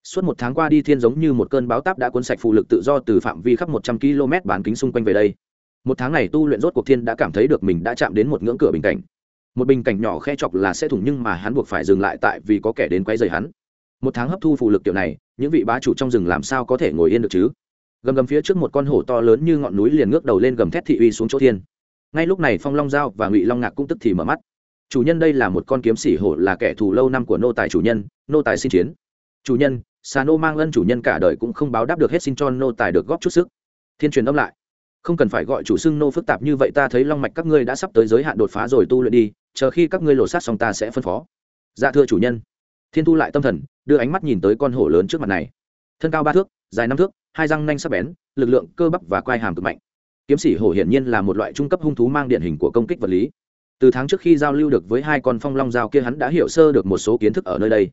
Suốt một tháng qua đi thiên giống như một cơn báo táp đã cuốn sạch phù lực tự do từ phạm vi khắp một trăm km bán kính xung quanh về đây. Một tháng này tu luyện rốt cuộc thiên đã cảm thấy được mình đã chạm đến một ngưỡng cửa bình cảnh. Một bình cảnh nhỏ khe chọc là sẽ thủng nhưng mà hắn buộc phải dừng lại tại vì có kẻ đến quay dày hắn. Một tháng hấp thu phù lực kiểu này, những vị bá chủ trong rừng làm sao có thể ngồi yên được chứ? Gầm gầm phía trước một con hổ to lớn như ngọn núi liền ngước đầu lên gầm thét thị uy xuống chỗ thiên. Ngay lúc này phong long giao và ngụy long ngạc cũng tức thì mở mắt. Chủ nhân đây là một con kiếm sĩ hổ, là kẻ thù lâu năm của nô tài chủ nhân, nô tài xin chiến. Chủ nhân, xà nô mang ân chủ nhân cả đời cũng không báo đáp được hết xin cho nô tài được góp chút sức. Thiên truyền âm lại. Không cần phải gọi chủ xưng nô phức tạp như vậy, ta thấy long mạch các ngươi đã sắp tới giới hạn đột phá rồi, tu luyện đi, chờ khi các ngươi lột sát xong ta sẽ phân phó. Dạ thưa chủ nhân. Thiên thu lại tâm thần, đưa ánh mắt nhìn tới con hổ lớn trước mặt này. Thân cao ba thước, dài năm thước hai răng nanh sắc bén, lực lượng cơ bắp và quai hàm cực mạnh. Kiếm sĩ hổ hiển nhiên là một loại trung cấp hung thú mang điển hình của công kích vật lý. Từ tháng trước khi giao lưu được với hai con phong long dao kia, hắn đã hiểu sơ được một số kiến thức ở nơi đây.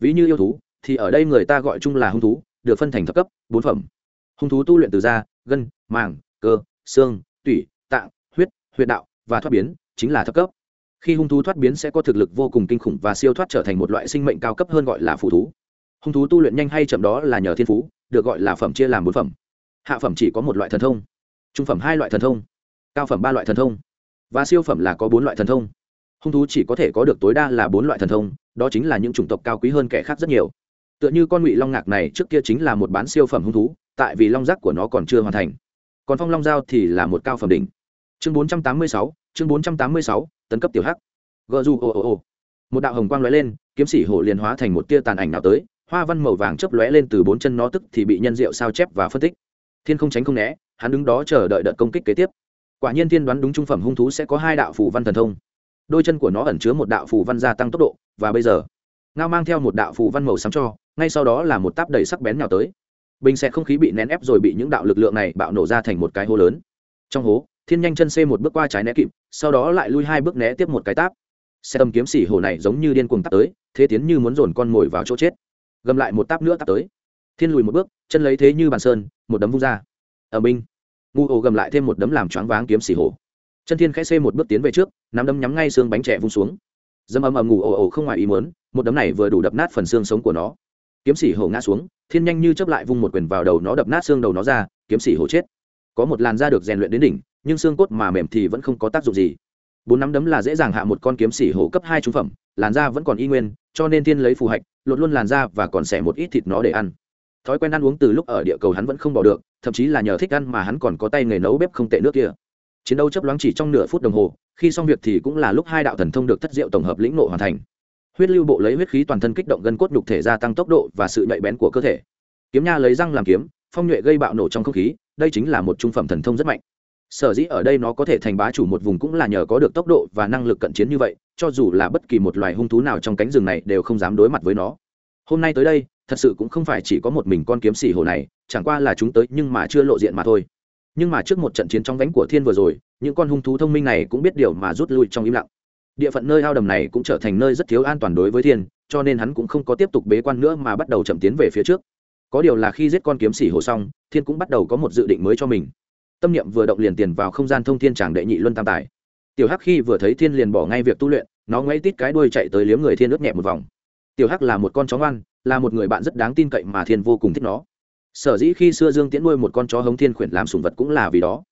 Ví như yêu thú, thì ở đây người ta gọi chung là hung thú, được phân thành thấp cấp, bốn phẩm. Hung thú tu luyện từ da, gân, màng, cơ, xương, tủy, tạng, huyết, huyệt đạo và thoát biến, chính là thấp cấp. Khi hung thú thoát biến sẽ có thực lực vô cùng kinh khủng và siêu thoát trở thành một loại sinh mệnh cao cấp hơn gọi là phù thú. Hung thú tu luyện nhanh hay chậm đó là nhờ thiên phú được gọi là phẩm chia làm bốn phẩm. Hạ phẩm chỉ có một loại thần thông, trung phẩm hai loại thần thông, cao phẩm ba loại thần thông, và siêu phẩm là có bốn loại thần thông. Hung thú chỉ có thể có được tối đa là bốn loại thần thông, đó chính là những chủng tộc cao quý hơn kẻ khác rất nhiều. Tựa như con ngụy long ngạc này trước kia chính là một bán siêu phẩm hung thú, tại vì long giác của nó còn chưa hoàn thành. Còn phong long giao thì là một cao phẩm đỉnh. Chương bốn trăm tám mươi sáu, chương bốn trăm tám mươi sáu, tấn cấp tiểu hắc. Gờ du ồ ồ ồ. Một đạo hồng quang lóe lên, kiếm sĩ hổ liền hóa thành một tia tàn ảnh nào tới hoa văn màu vàng chớp lóe lên từ bốn chân nó tức thì bị nhân diệu sao chép và phân tích. Thiên không tránh không né, hắn đứng đó chờ đợi đợt công kích kế tiếp. Quả nhiên thiên đoán đúng trung phẩm hung thú sẽ có hai đạo phù văn thần thông. Đôi chân của nó ẩn chứa một đạo phù văn gia tăng tốc độ, và bây giờ, ngao mang theo một đạo phù văn màu sáng cho, ngay sau đó là một táp đầy sắc bén nào tới. Bình xe không khí bị nén ép rồi bị những đạo lực lượng này bạo nổ ra thành một cái hố lớn. Trong hố, thiên nhanh chân xê một bước qua trái né kịp, sau đó lại lui hai bước né tiếp một cái táp. Xe tầm kiếm xỉ hồ này giống như điên cuồng tắp tới, thế tiến như muốn dồn con mồi vào chỗ chết gầm lại một táp nữa táp tới. Thiên lùi một bước chân lấy thế như bàn sơn một đấm vung ra. Ở binh, ngu ổ gầm lại thêm một đấm làm choáng váng kiếm xỉ hổ. Chân thiên khẽ xê một bước tiến về trước nắm đấm nhắm ngay xương bánh trẻ vung xuống. Dâm ầm ầm ngủ ồ ồ không ngoài ý muốn một đấm này vừa đủ đập nát phần xương sống của nó. Kiếm sĩ hổ ngã xuống thiên nhanh như chấp lại vung một quyền vào đầu nó đập nát xương đầu nó ra kiếm sĩ hổ chết. Có một làn da được rèn luyện đến đỉnh nhưng xương cốt mà mềm thì vẫn không có tác dụng gì bốn nắm đấm là dễ dàng hạ một con kiếm sĩ hổ cấp hai trung phẩm, làn da vẫn còn y nguyên, cho nên thiên lấy phù hạch, lột luôn làn da và còn xẻ một ít thịt nó để ăn. Thói quen ăn uống từ lúc ở địa cầu hắn vẫn không bỏ được, thậm chí là nhờ thích ăn mà hắn còn có tay nghề nấu bếp không tệ nước kia. Chiến đấu chấp loáng chỉ trong nửa phút đồng hồ, khi xong việc thì cũng là lúc hai đạo thần thông được thất diệu tổng hợp lĩnh nộ hoàn thành. Huyết lưu bộ lấy huyết khí toàn thân kích động gân cốt nhục thể gia tăng tốc độ và sự nhạy bén của cơ thể. Kiếm nha lấy răng làm kiếm, phong nhuệ gây bạo nổ trong không khí, đây chính là một trung phẩm thần thông rất mạnh sở dĩ ở đây nó có thể thành bá chủ một vùng cũng là nhờ có được tốc độ và năng lực cận chiến như vậy, cho dù là bất kỳ một loài hung thú nào trong cánh rừng này đều không dám đối mặt với nó. Hôm nay tới đây, thật sự cũng không phải chỉ có một mình con kiếm xỉ hồ này, chẳng qua là chúng tới nhưng mà chưa lộ diện mà thôi. Nhưng mà trước một trận chiến trong đánh của thiên vừa rồi, những con hung thú thông minh này cũng biết điều mà rút lui trong im lặng. Địa phận nơi ao đầm này cũng trở thành nơi rất thiếu an toàn đối với thiên, cho nên hắn cũng không có tiếp tục bế quan nữa mà bắt đầu chậm tiến về phía trước. Có điều là khi giết con kiếm xỉ hồ xong, thiên cũng bắt đầu có một dự định mới cho mình tâm niệm vừa động liền tiền vào không gian thông thiên tràng đệ nhị luân tam tài. Tiểu hắc khi vừa thấy thiên liền bỏ ngay việc tu luyện, nó ngoáy tít cái đuôi chạy tới liếm người thiên ướt nhẹ một vòng. Tiểu hắc là một con chó ngoan, là một người bạn rất đáng tin cậy mà thiên vô cùng thích nó. Sở dĩ khi xưa dương tiễn nuôi một con chó hống thiên khuyển làm sùng vật cũng là vì đó.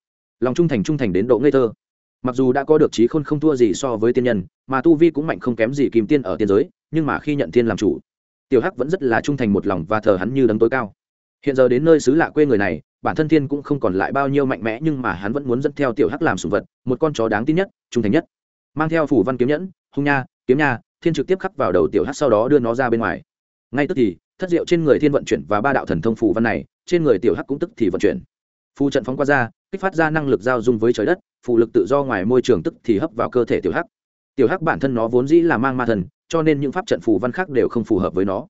Lòng trung thành trung thành đến độ ngây thơ. Mặc dù đã có được trí khôn không thua gì so với tiên nhân, mà tu vi cũng mạnh không kém gì kim tiên ở tiên giới, nhưng mà khi nhận thiên làm chủ, tiểu hắc vẫn rất là trung thành một lòng và thờ hắn như đấng tối cao hiện giờ đến nơi xứ lạ quê người này, bản thân thiên cũng không còn lại bao nhiêu mạnh mẽ nhưng mà hắn vẫn muốn dẫn theo tiểu hắc làm sùng vật, một con chó đáng tin nhất, trung thành nhất. Mang theo phủ văn kiếm nhẫn, hung nha, kiếm nha, thiên trực tiếp khắc vào đầu tiểu hắc sau đó đưa nó ra bên ngoài. Ngay tức thì, thất diệu trên người thiên vận chuyển và ba đạo thần thông phù văn này, trên người tiểu hắc cũng tức thì vận chuyển. Phù trận phóng qua ra, kích phát ra năng lực giao dung với trời đất, phù lực tự do ngoài môi trường tức thì hấp vào cơ thể tiểu hắc. Tiểu hắc bản thân nó vốn dĩ là mang ma thần, cho nên những pháp trận phù văn khác đều không phù hợp với nó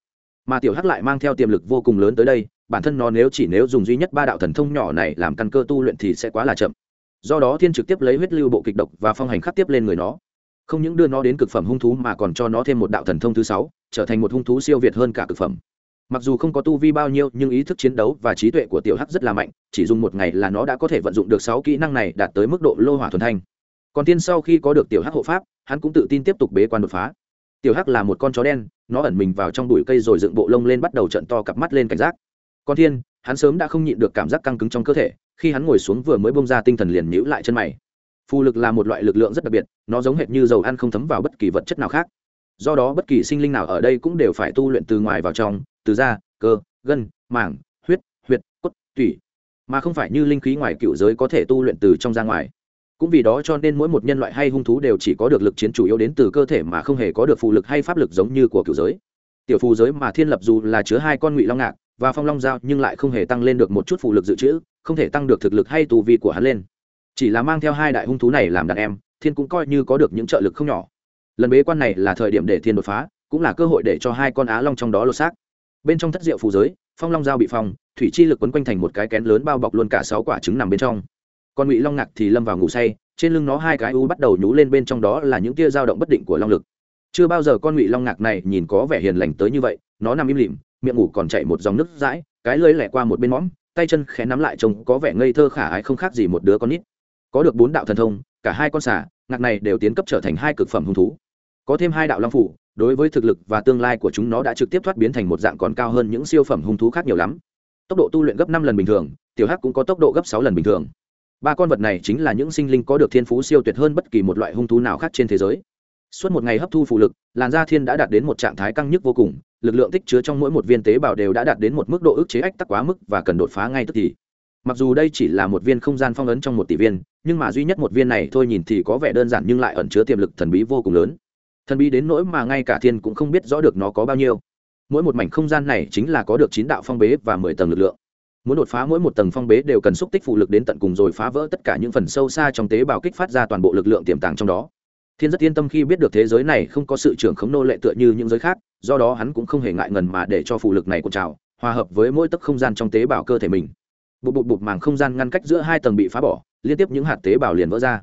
mà tiểu hắc lại mang theo tiềm lực vô cùng lớn tới đây, bản thân nó nếu chỉ nếu dùng duy nhất ba đạo thần thông nhỏ này làm căn cơ tu luyện thì sẽ quá là chậm. Do đó thiên trực tiếp lấy huyết lưu bộ kịch độc và phong hành khắc tiếp lên người nó. Không những đưa nó đến cực phẩm hung thú mà còn cho nó thêm một đạo thần thông thứ sáu, trở thành một hung thú siêu việt hơn cả cực phẩm. Mặc dù không có tu vi bao nhiêu, nhưng ý thức chiến đấu và trí tuệ của tiểu hắc rất là mạnh, chỉ dùng một ngày là nó đã có thể vận dụng được sáu kỹ năng này đạt tới mức độ lô hỏa thuần thanh. Còn tiên sau khi có được tiểu hắc hộ pháp, hắn cũng tự tin tiếp tục bế quan đột phá tiểu hắc là một con chó đen, nó ẩn mình vào trong bụi cây rồi dựng bộ lông lên bắt đầu trận to cặp mắt lên cảnh giác. Con thiên, hắn sớm đã không nhịn được cảm giác căng cứng trong cơ thể, khi hắn ngồi xuống vừa mới bông ra tinh thần liền nhíu lại chân mày. Phù lực là một loại lực lượng rất đặc biệt, nó giống hệt như dầu ăn không thấm vào bất kỳ vật chất nào khác. Do đó bất kỳ sinh linh nào ở đây cũng đều phải tu luyện từ ngoài vào trong, từ da, cơ, gân mảng huyết, huyệt cốt tủy. Mà không phải như linh khí ngoài cựu giới có thể tu luyện từ trong ra ngoài cũng vì đó cho nên mỗi một nhân loại hay hung thú đều chỉ có được lực chiến chủ yếu đến từ cơ thể mà không hề có được phù lực hay pháp lực giống như của cựu giới. Tiểu phù giới mà thiên lập dù là chứa hai con ngụy long ngạc và phong long giao nhưng lại không hề tăng lên được một chút phù lực dự trữ, không thể tăng được thực lực hay tù vi của hắn lên. Chỉ là mang theo hai đại hung thú này làm đàn em, thiên cũng coi như có được những trợ lực không nhỏ. Lần bế quan này là thời điểm để thiên đột phá, cũng là cơ hội để cho hai con á long trong đó lột xác. Bên trong thất diệu phù giới, phong long giao bị phong, thủy chi lực quấn quanh thành một cái kén lớn bao bọc luôn cả sáu quả trứng nằm bên trong con ngụy long ngạc thì lâm vào ngủ say, trên lưng nó hai cái u bắt đầu nhú lên bên trong đó là những tia dao động bất định của long lực. Chưa bao giờ con ngụy long ngạc này nhìn có vẻ hiền lành tới như vậy, nó nằm im lìm, miệng ngủ còn chạy một dòng nước dãi cái lưới lẻ qua một bên mõm, tay chân khẽ nắm lại trông có vẻ ngây thơ khả ái không khác gì một đứa con nít. Có được bốn đạo thần thông, cả hai con xà, ngạc này đều tiến cấp trở thành hai cực phẩm hung thú. Có thêm hai đạo long phủ, đối với thực lực và tương lai của chúng nó đã trực tiếp thoát biến thành một dạng còn cao hơn những siêu phẩm hung thú khác nhiều lắm. Tốc độ tu luyện gấp năm lần bình thường, tiểu hắc cũng có tốc độ gấp sáu lần bình thường ba con vật này chính là những sinh linh có được thiên phú siêu tuyệt hơn bất kỳ một loại hung thú nào khác trên thế giới. Suốt một ngày hấp thu phụ lực, làn da thiên đã đạt đến một trạng thái căng nhức vô cùng, lực lượng tích chứa trong mỗi một viên tế bào đều đã đạt đến một mức độ ức chế ách tắc quá mức và cần đột phá ngay tức thì. Mặc dù đây chỉ là một viên không gian phong ấn trong một tỷ viên, nhưng mà duy nhất một viên này thôi nhìn thì có vẻ đơn giản nhưng lại ẩn chứa tiềm lực thần bí vô cùng lớn. Thần bí đến nỗi mà ngay cả thiên cũng không biết rõ được nó có bao nhiêu. Mỗi một mảnh không gian này chính là có được chín đạo phong bế và mười tầng lực lượng muốn đột phá mỗi một tầng phong bế đều cần xúc tích phụ lực đến tận cùng rồi phá vỡ tất cả những phần sâu xa trong tế bào kích phát ra toàn bộ lực lượng tiềm tàng trong đó. Thiên rất yên tâm khi biết được thế giới này không có sự trưởng khống nô lệ tựa như những giới khác, do đó hắn cũng không hề ngại ngần mà để cho phụ lực này cuộn trào, hòa hợp với mỗi tấc không gian trong tế bào cơ thể mình. Bụt bụt bụt màng không gian ngăn cách giữa hai tầng bị phá bỏ, liên tiếp những hạt tế bào liền vỡ ra.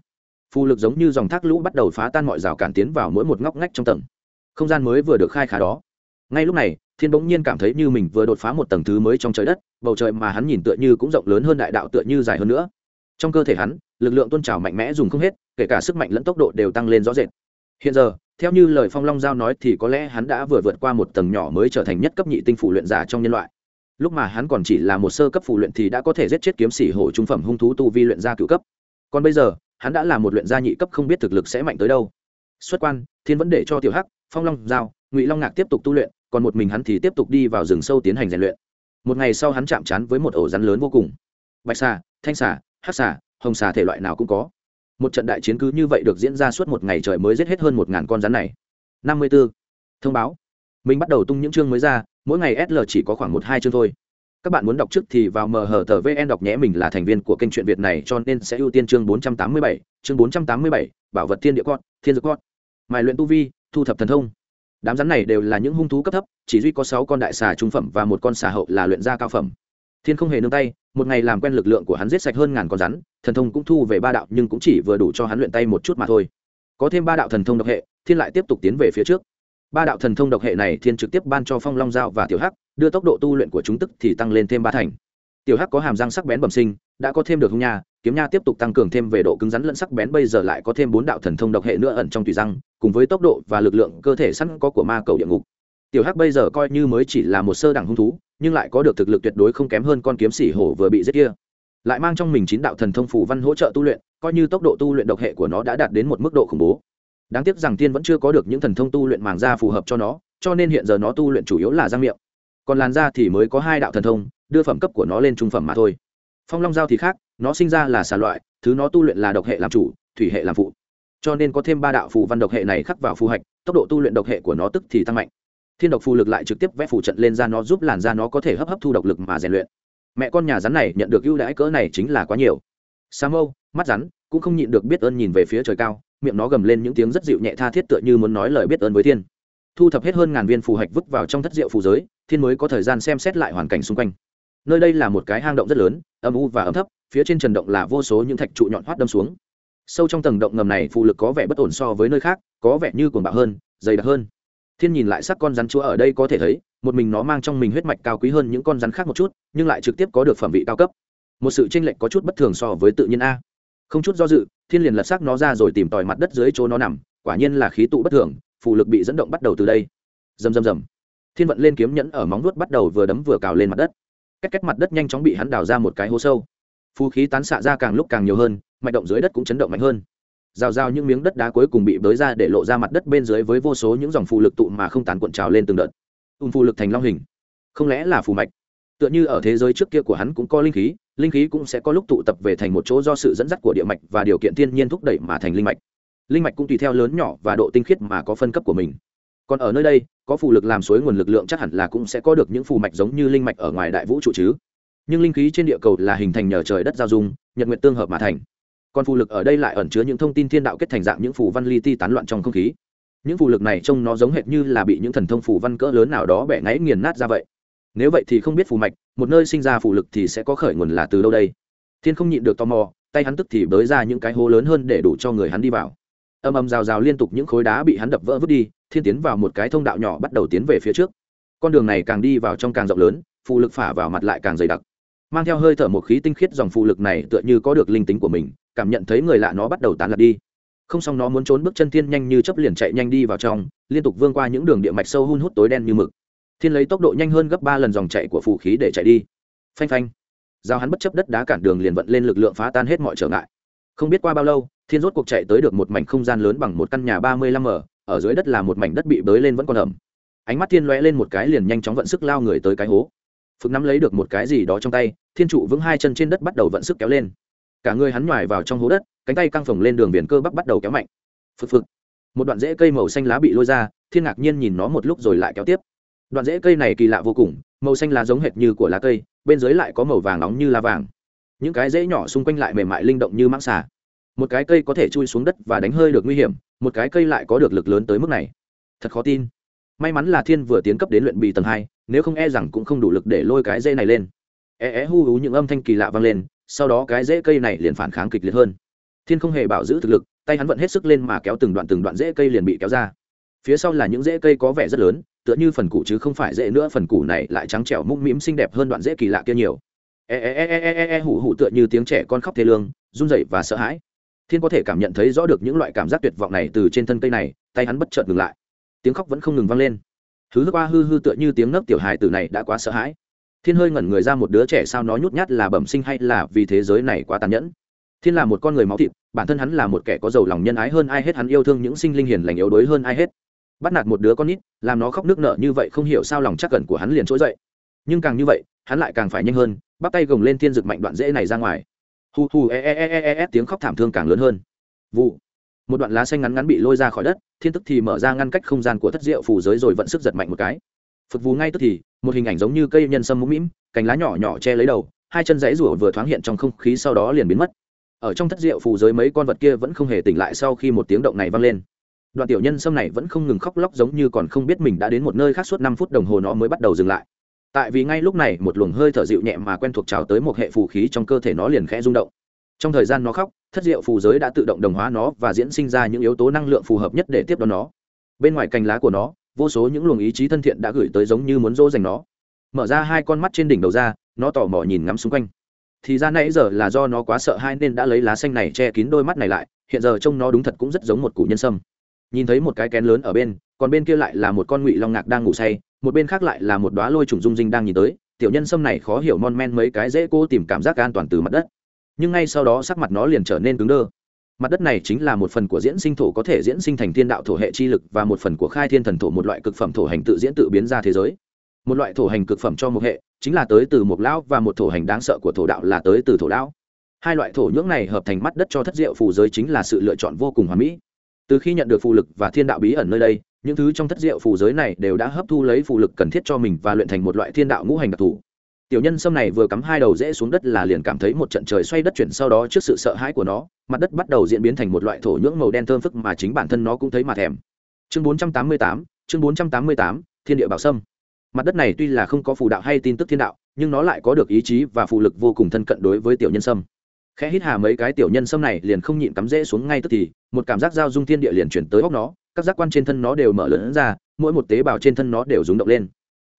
Phụ lực giống như dòng thác lũ bắt đầu phá tan mọi rào cản tiến vào mỗi một ngóc ngách trong tầng. Không gian mới vừa được khai khá đó ngay lúc này, thiên bỗng nhiên cảm thấy như mình vừa đột phá một tầng thứ mới trong trời đất, bầu trời mà hắn nhìn tựa như cũng rộng lớn hơn đại đạo tựa như dài hơn nữa. Trong cơ thể hắn, lực lượng tôn trào mạnh mẽ dùng không hết, kể cả sức mạnh lẫn tốc độ đều tăng lên rõ rệt. Hiện giờ, theo như lời phong long giao nói thì có lẽ hắn đã vừa vượt qua một tầng nhỏ mới trở thành nhất cấp nhị tinh phủ luyện giả trong nhân loại. Lúc mà hắn còn chỉ là một sơ cấp phủ luyện thì đã có thể giết chết kiếm sĩ hổ trung phẩm hung thú tu vi luyện gia cựu cấp. Còn bây giờ, hắn đã là một luyện gia nhị cấp không biết thực lực sẽ mạnh tới đâu. Xuất quan, thiên vẫn để cho tiểu hắc, phong long giao, ngụy long ngạc tiếp tục tu luyện còn một mình hắn thì tiếp tục đi vào rừng sâu tiến hành rèn luyện. Một ngày sau hắn chạm trán với một ổ rắn lớn vô cùng. Bạch xà, thanh xà, hắc xà, hồng xà thể loại nào cũng có. Một trận đại chiến cứ như vậy được diễn ra suốt một ngày trời mới giết hết hơn một ngàn con rắn này. Năm mươi b ố thông báo. Mình bắt đầu tung những chương mới ra, mỗi ngày sl chỉ có khoảng một hai chương thôi. Các bạn muốn đọc trước thì vào mờ tờ vn đọc nhé, mình là thành viên của kênh truyện việt này, cho nên sẽ ưu tiên chương bốn trăm tám mươi bảy, chương bốn trăm tám mươi bảy, bảo vật thiên địa con thiên dược con mài luyện tu vi, thu thập thần thông đám rắn này đều là những hung thú cấp thấp, chỉ duy có sáu con đại xà trung phẩm và một con xà hậu là luyện gia cao phẩm. Thiên không hề nương tay, một ngày làm quen lực lượng của hắn giết sạch hơn ngàn con rắn, thần thông cũng thu về ba đạo nhưng cũng chỉ vừa đủ cho hắn luyện tay một chút mà thôi. Có thêm ba đạo thần thông độc hệ, thiên lại tiếp tục tiến về phía trước. Ba đạo thần thông độc hệ này thiên trực tiếp ban cho phong long giao và tiểu hắc, đưa tốc độ tu luyện của chúng tức thì tăng lên thêm ba thành tiểu hắc có hàm răng sắc bén bẩm sinh, đã có thêm được hung nha, kiếm nha tiếp tục tăng cường thêm về độ cứng rắn lẫn sắc bén, bây giờ lại có thêm bốn đạo thần thông độc hệ nữa ẩn trong tùy răng, cùng với tốc độ và lực lượng cơ thể sẵn có của ma cầu địa ngục. Tiểu hắc bây giờ coi như mới chỉ là một sơ đẳng hung thú, nhưng lại có được thực lực tuyệt đối không kém hơn con kiếm sỉ hổ vừa bị giết kia. Lại mang trong mình chín đạo thần thông phủ văn hỗ trợ tu luyện, coi như tốc độ tu luyện độc hệ của nó đã đạt đến một mức độ khủng bố. Đáng tiếc rằng tiên vẫn chưa có được những thần thông tu luyện màng da phù hợp cho nó, cho nên hiện giờ nó tu luyện chủ yếu là răng miệng còn làn da thì mới có hai đạo thần thông, đưa phẩm cấp của nó lên trung phẩm mà thôi. Phong long giao thì khác, nó sinh ra là xà loại, thứ nó tu luyện là độc hệ làm chủ, thủy hệ làm phụ. Cho nên có thêm ba đạo phù văn độc hệ này khắc vào phù hạch, tốc độ tu luyện độc hệ của nó tức thì tăng mạnh. Thiên độc phù lực lại trực tiếp vẽ phù trận lên ra nó giúp làn da nó có thể hấp hấp thu độc lực mà rèn luyện. Mẹ con nhà rắn này nhận được ưu đãi cỡ này chính là quá nhiều. Sa mâu, mắt rắn, cũng không nhịn được biết ơn nhìn về phía trời cao, miệng nó gầm lên những tiếng rất dịu nhẹ tha thiết tựa như muốn nói lời biết ơn với thiên. Thu thập hết hơn ngàn viên phù hạch vứt vào trong thất rượu phù giới thiên mới có thời gian xem xét lại hoàn cảnh xung quanh. Nơi đây là một cái hang động rất lớn, âm u và ấm thấp, phía trên trần động là vô số những thạch trụ nhọn hoắt đâm xuống. Sâu trong tầng động ngầm này phù lực có vẻ bất ổn so với nơi khác, có vẻ như cuồng bạo hơn, dày đặc hơn. Thiên nhìn lại sắc con rắn chúa ở đây có thể thấy, một mình nó mang trong mình huyết mạch cao quý hơn những con rắn khác một chút, nhưng lại trực tiếp có được phẩm vị cao cấp. Một sự tranh lệch có chút bất thường so với tự nhiên a. Không chút do dự, thiên liền lật xác nó ra rồi tìm tòi mặt đất dưới chỗ nó nằm, quả nhiên là khí tụ bất thường phù lực bị dẫn động bắt đầu từ đây. Rầm rầm rầm thiên vận lên kiếm nhẫn ở móng vuốt bắt đầu vừa đấm vừa cào lên mặt đất. Cách cách mặt đất nhanh chóng bị hắn đào ra một cái hố sâu. Phú khí tán xạ ra càng lúc càng nhiều hơn, mạch động dưới đất cũng chấn động mạnh hơn. Rào rào những miếng đất đá cuối cùng bị bới ra để lộ ra mặt đất bên dưới với vô số những dòng phù lực tụ mà không tàn cuộn trào lên từng đợt. Ùn phù lực thành long hình. Không lẽ là phù mạch? Tựa như ở thế giới trước kia của hắn cũng có linh khí linh khí cũng sẽ có lúc tụ tập về thành một chỗ do sự dẫn dắt của địa mạch và điều kiện thiên nhiên thúc đẩy mà thành linh mạch. Linh mạch cũng tùy theo lớn nhỏ và độ tinh khiết mà có phân cấp của mình còn ở nơi đây, có phù lực làm suối nguồn lực lượng chắc hẳn là cũng sẽ có được những phù mạch giống như linh mạch ở ngoài đại vũ trụ chứ. Nhưng linh khí trên địa cầu là hình thành nhờ trời đất giao dung, nhật nguyện tương hợp mà thành. Còn phù lực ở đây lại ẩn chứa những thông tin thiên đạo kết thành dạng những phù văn li ti tán loạn trong không khí. Những phù lực này trông nó giống hệt như là bị những thần thông phù văn cỡ lớn nào đó bẻ ngáy nghiền nát ra vậy. Nếu vậy thì không biết phù mạch, một nơi sinh ra phù lực thì sẽ có khởi nguồn là từ đâu đây? Thiên không nhịn được tò mò, tay hắn tức thì bới ra những cái hố lớn hơn để đủ cho người hắn đi vào âm âm rào rào liên tục những khối đá bị hắn đập vỡ vứt đi, thiên tiến vào một cái thông đạo nhỏ bắt đầu tiến về phía trước. Con đường này càng đi vào trong càng rộng lớn phù lực phả vào mặt lại càng dày đặc. Mang theo hơi thở một khí tinh khiết dòng phù lực này tựa như có được linh tính của mình, cảm nhận thấy người lạ nó bắt đầu tán lạc đi. Không xong nó muốn trốn bước chân thiên nhanh như chấp liền chạy nhanh đi vào trong, liên tục vươn qua những đường địa mạch sâu hun hút tối đen như mực. Thiên lấy tốc độ nhanh hơn gấp ba lần dòng chạy của phù khí để chạy đi. Phanh phanh. Giao hắn bất chấp đất đá cản đường liền vận lên lực lượng phá tan hết mọi trở ngại không biết qua bao lâu, thiên rốt cuộc chạy tới được một mảnh không gian lớn bằng một căn nhà ba mươi lăm m ở dưới đất là một mảnh đất bị bới lên vẫn còn ẩm. Ánh mắt thiên lóe lên một cái liền nhanh chóng vận sức lao người tới cái hố. Phực nắm lấy được một cái gì đó trong tay, thiên trụ vững hai chân trên đất bắt đầu vận sức kéo lên. Cả người hắn nhoài vào trong hố đất, cánh tay căng phồng lên đường viền cơ bắp bắt đầu kéo mạnh. Phực phực. Một đoạn rễ cây màu xanh lá bị lôi ra, thiên ngạc nhiên nhìn nó một lúc rồi lại kéo tiếp. Đoạn rễ cây này kỳ lạ vô cùng, màu xanh lá giống hệt như của lá cây, bên dưới lại có màu vàng nóng như lá vàng những cái rễ nhỏ xung quanh lại mềm mại linh động như mãng xà. Một cái cây có thể chui xuống đất và đánh hơi được nguy hiểm, một cái cây lại có được lực lớn tới mức này. Thật khó tin. May mắn là thiên vừa tiến cấp đến luyện bì tầng hai, nếu không e rằng cũng không đủ lực để lôi cái dễ này lên. É é hu hú những âm thanh kỳ lạ vang lên, sau đó cái dễ cây này liền phản kháng kịch liệt hơn. Thiên không hề bảo giữ thực lực, tay hắn vẫn hết sức lên mà kéo từng đoạn từng đoạn rễ cây liền bị kéo ra. Phía sau là những rễ cây có vẻ rất lớn, tựa như phần củ chứ không phải rễ nữa, phần củ này lại trắng trẻo mũm mĩm xinh đẹp hơn đoạn rễ kỳ lạ kia nhiều. E, e e e e e e, hủ hủ tựa như tiếng trẻ con khóc thê lương run rẩy và sợ hãi. Thiên có thể cảm nhận thấy rõ được những loại cảm giác tuyệt vọng này từ trên thân cây này tay hắn bất chợt ngừng lại. Tiếng khóc vẫn không ngừng vang lên. Thứ hư qua hư hư tựa như tiếng nấc tiểu hài từ này đã quá sợ hãi. Thiên hơi ngẩn người ra một đứa trẻ sao nó nhút nhát là bẩm sinh hay là vì thế giới này quá tàn nhẫn? Thiên là một con người máu thịt bản thân hắn là một kẻ có giàu lòng nhân ái hơn ai hết hắn yêu thương những sinh linh hiền lành yếu đuối hơn ai hết. Bắt nạt một đứa con nít làm nó khóc nước nợ như vậy không hiểu sao lòng chắc cẩn của hắn liền trỗi dậy. Nhưng càng như vậy hắn lại càng phải nhanh hơn bắt tay gồng lên thiên dực mạnh đoạn dễ này ra ngoài. Hù hù e, e e e e e, tiếng khóc thảm thương càng lớn hơn. Vụ. Một đoạn lá xanh ngắn ngắn bị lôi ra khỏi đất thiên tức thì mở ra ngăn cách không gian của thất diệu phù giới rồi vận sức giật mạnh một cái. Phật vù ngay tức thì một hình ảnh giống như cây nhân sâm mũm mĩm cành lá nhỏ nhỏ che lấy đầu hai chân rẽ rủa vừa thoáng hiện trong không khí sau đó liền biến mất. Ở trong thất diệu phù giới mấy con vật kia vẫn không hề tỉnh lại sau khi một tiếng động này vang lên. Đoạn tiểu nhân sâm này vẫn không ngừng khóc lóc giống như còn không biết mình đã đến một nơi khác suốt năm phút đồng hồ nó mới bắt đầu dừng lại tại vì ngay lúc này, một luồng hơi thở dịu nhẹ mà quen thuộc trào tới một hệ phù khí trong cơ thể nó liền khẽ rung động. Trong thời gian nó khóc, thất diệu phù giới đã tự động đồng hóa nó và diễn sinh ra những yếu tố năng lượng phù hợp nhất để tiếp đón nó. Bên ngoài cành lá của nó, vô số những luồng ý chí thân thiện đã gửi tới giống như muốn dỗ dành nó. Mở ra hai con mắt trên đỉnh đầu ra, nó tò mò nhìn ngắm xung quanh. Thì ra nãy giờ là do nó quá sợ hai nên đã lấy lá xanh này che kín đôi mắt này lại, hiện giờ trông nó đúng thật cũng rất giống một củ nhân sâm. Nhìn thấy một cái kén lớn ở bên còn bên kia lại là một con ngụy long ngạc đang ngủ say, một bên khác lại là một đoá lôi trùng dung dinh đang nhìn tới, tiểu nhân sâm này khó hiểu mon men mấy cái dễ cô tìm cảm giác an toàn từ mặt đất. Nhưng ngay sau đó sắc mặt nó liền trở nên cứng đơ. Mặt đất này chính là một phần của diễn sinh thổ có thể diễn sinh thành thiên đạo thổ hệ chi lực và một phần của khai thiên thần thổ một loại cực phẩm thổ hành tự diễn tự biến ra thế giới. Một loại thổ hành cực phẩm cho một hệ, chính là tới từ một lão và một thổ hành đáng sợ của thổ đạo là tới từ thổ lão. Hai loại thổ nhưỡng này hợp thành mắt đất cho thất diệu phù giới chính là sự lựa chọn vô cùng hoàn mỹ. Từ khi nhận được phù lực và thiên đạo bí ẩn nơi đây những thứ trong thất diệu phù giới này đều đã hấp thu lấy phù lực cần thiết cho mình và luyện thành một loại thiên đạo ngũ hành đặc thù. Tiểu nhân sâm này vừa cắm hai đầu rễ xuống đất là liền cảm thấy một trận trời xoay đất chuyển sau đó trước sự sợ hãi của nó mặt đất bắt đầu diễn biến thành một loại thổ nhưỡng màu đen thơm phức mà chính bản thân nó cũng thấy mà thèm. Chương 488, chương 488, thiên địa bảo sâm. Mặt đất này tuy là không có phù đạo hay tin tức thiên đạo nhưng nó lại có được ý chí và phù lực vô cùng thân cận đối với tiểu nhân sâm. Khẽ hít hà mấy cái tiểu nhân sâm này liền không nhịn cắm rễ xuống ngay tức thì một cảm giác giao dung thiên địa liền chuyển tới góc nó các giác quan trên thân nó đều mở lớn ra, mỗi một tế bào trên thân nó đều rúng động lên.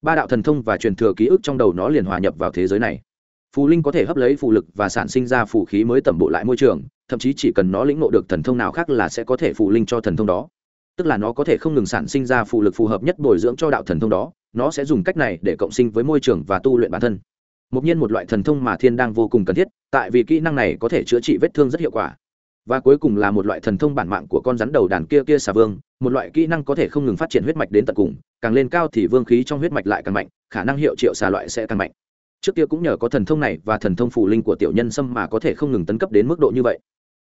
Ba đạo thần thông và truyền thừa ký ức trong đầu nó liền hòa nhập vào thế giới này. Phù linh có thể hấp lấy phù lực và sản sinh ra phù khí mới tẩm bộ lại môi trường, thậm chí chỉ cần nó lĩnh ngộ được thần thông nào khác là sẽ có thể phù linh cho thần thông đó. Tức là nó có thể không ngừng sản sinh ra phù lực phù hợp nhất bồi dưỡng cho đạo thần thông đó, nó sẽ dùng cách này để cộng sinh với môi trường và tu luyện bản thân. Một nhiên một loại thần thông mà thiên đang vô cùng cần thiết, tại vì kỹ năng này có thể chữa trị vết thương rất hiệu quả và cuối cùng là một loại thần thông bản mạng của con rắn đầu đàn kia kia xà vương, một loại kỹ năng có thể không ngừng phát triển huyết mạch đến tận cùng, càng lên cao thì vương khí trong huyết mạch lại càng mạnh, khả năng hiệu triệu xà loại sẽ càng mạnh. Trước kia cũng nhờ có thần thông này và thần thông phù linh của tiểu nhân sâm mà có thể không ngừng tấn cấp đến mức độ như vậy.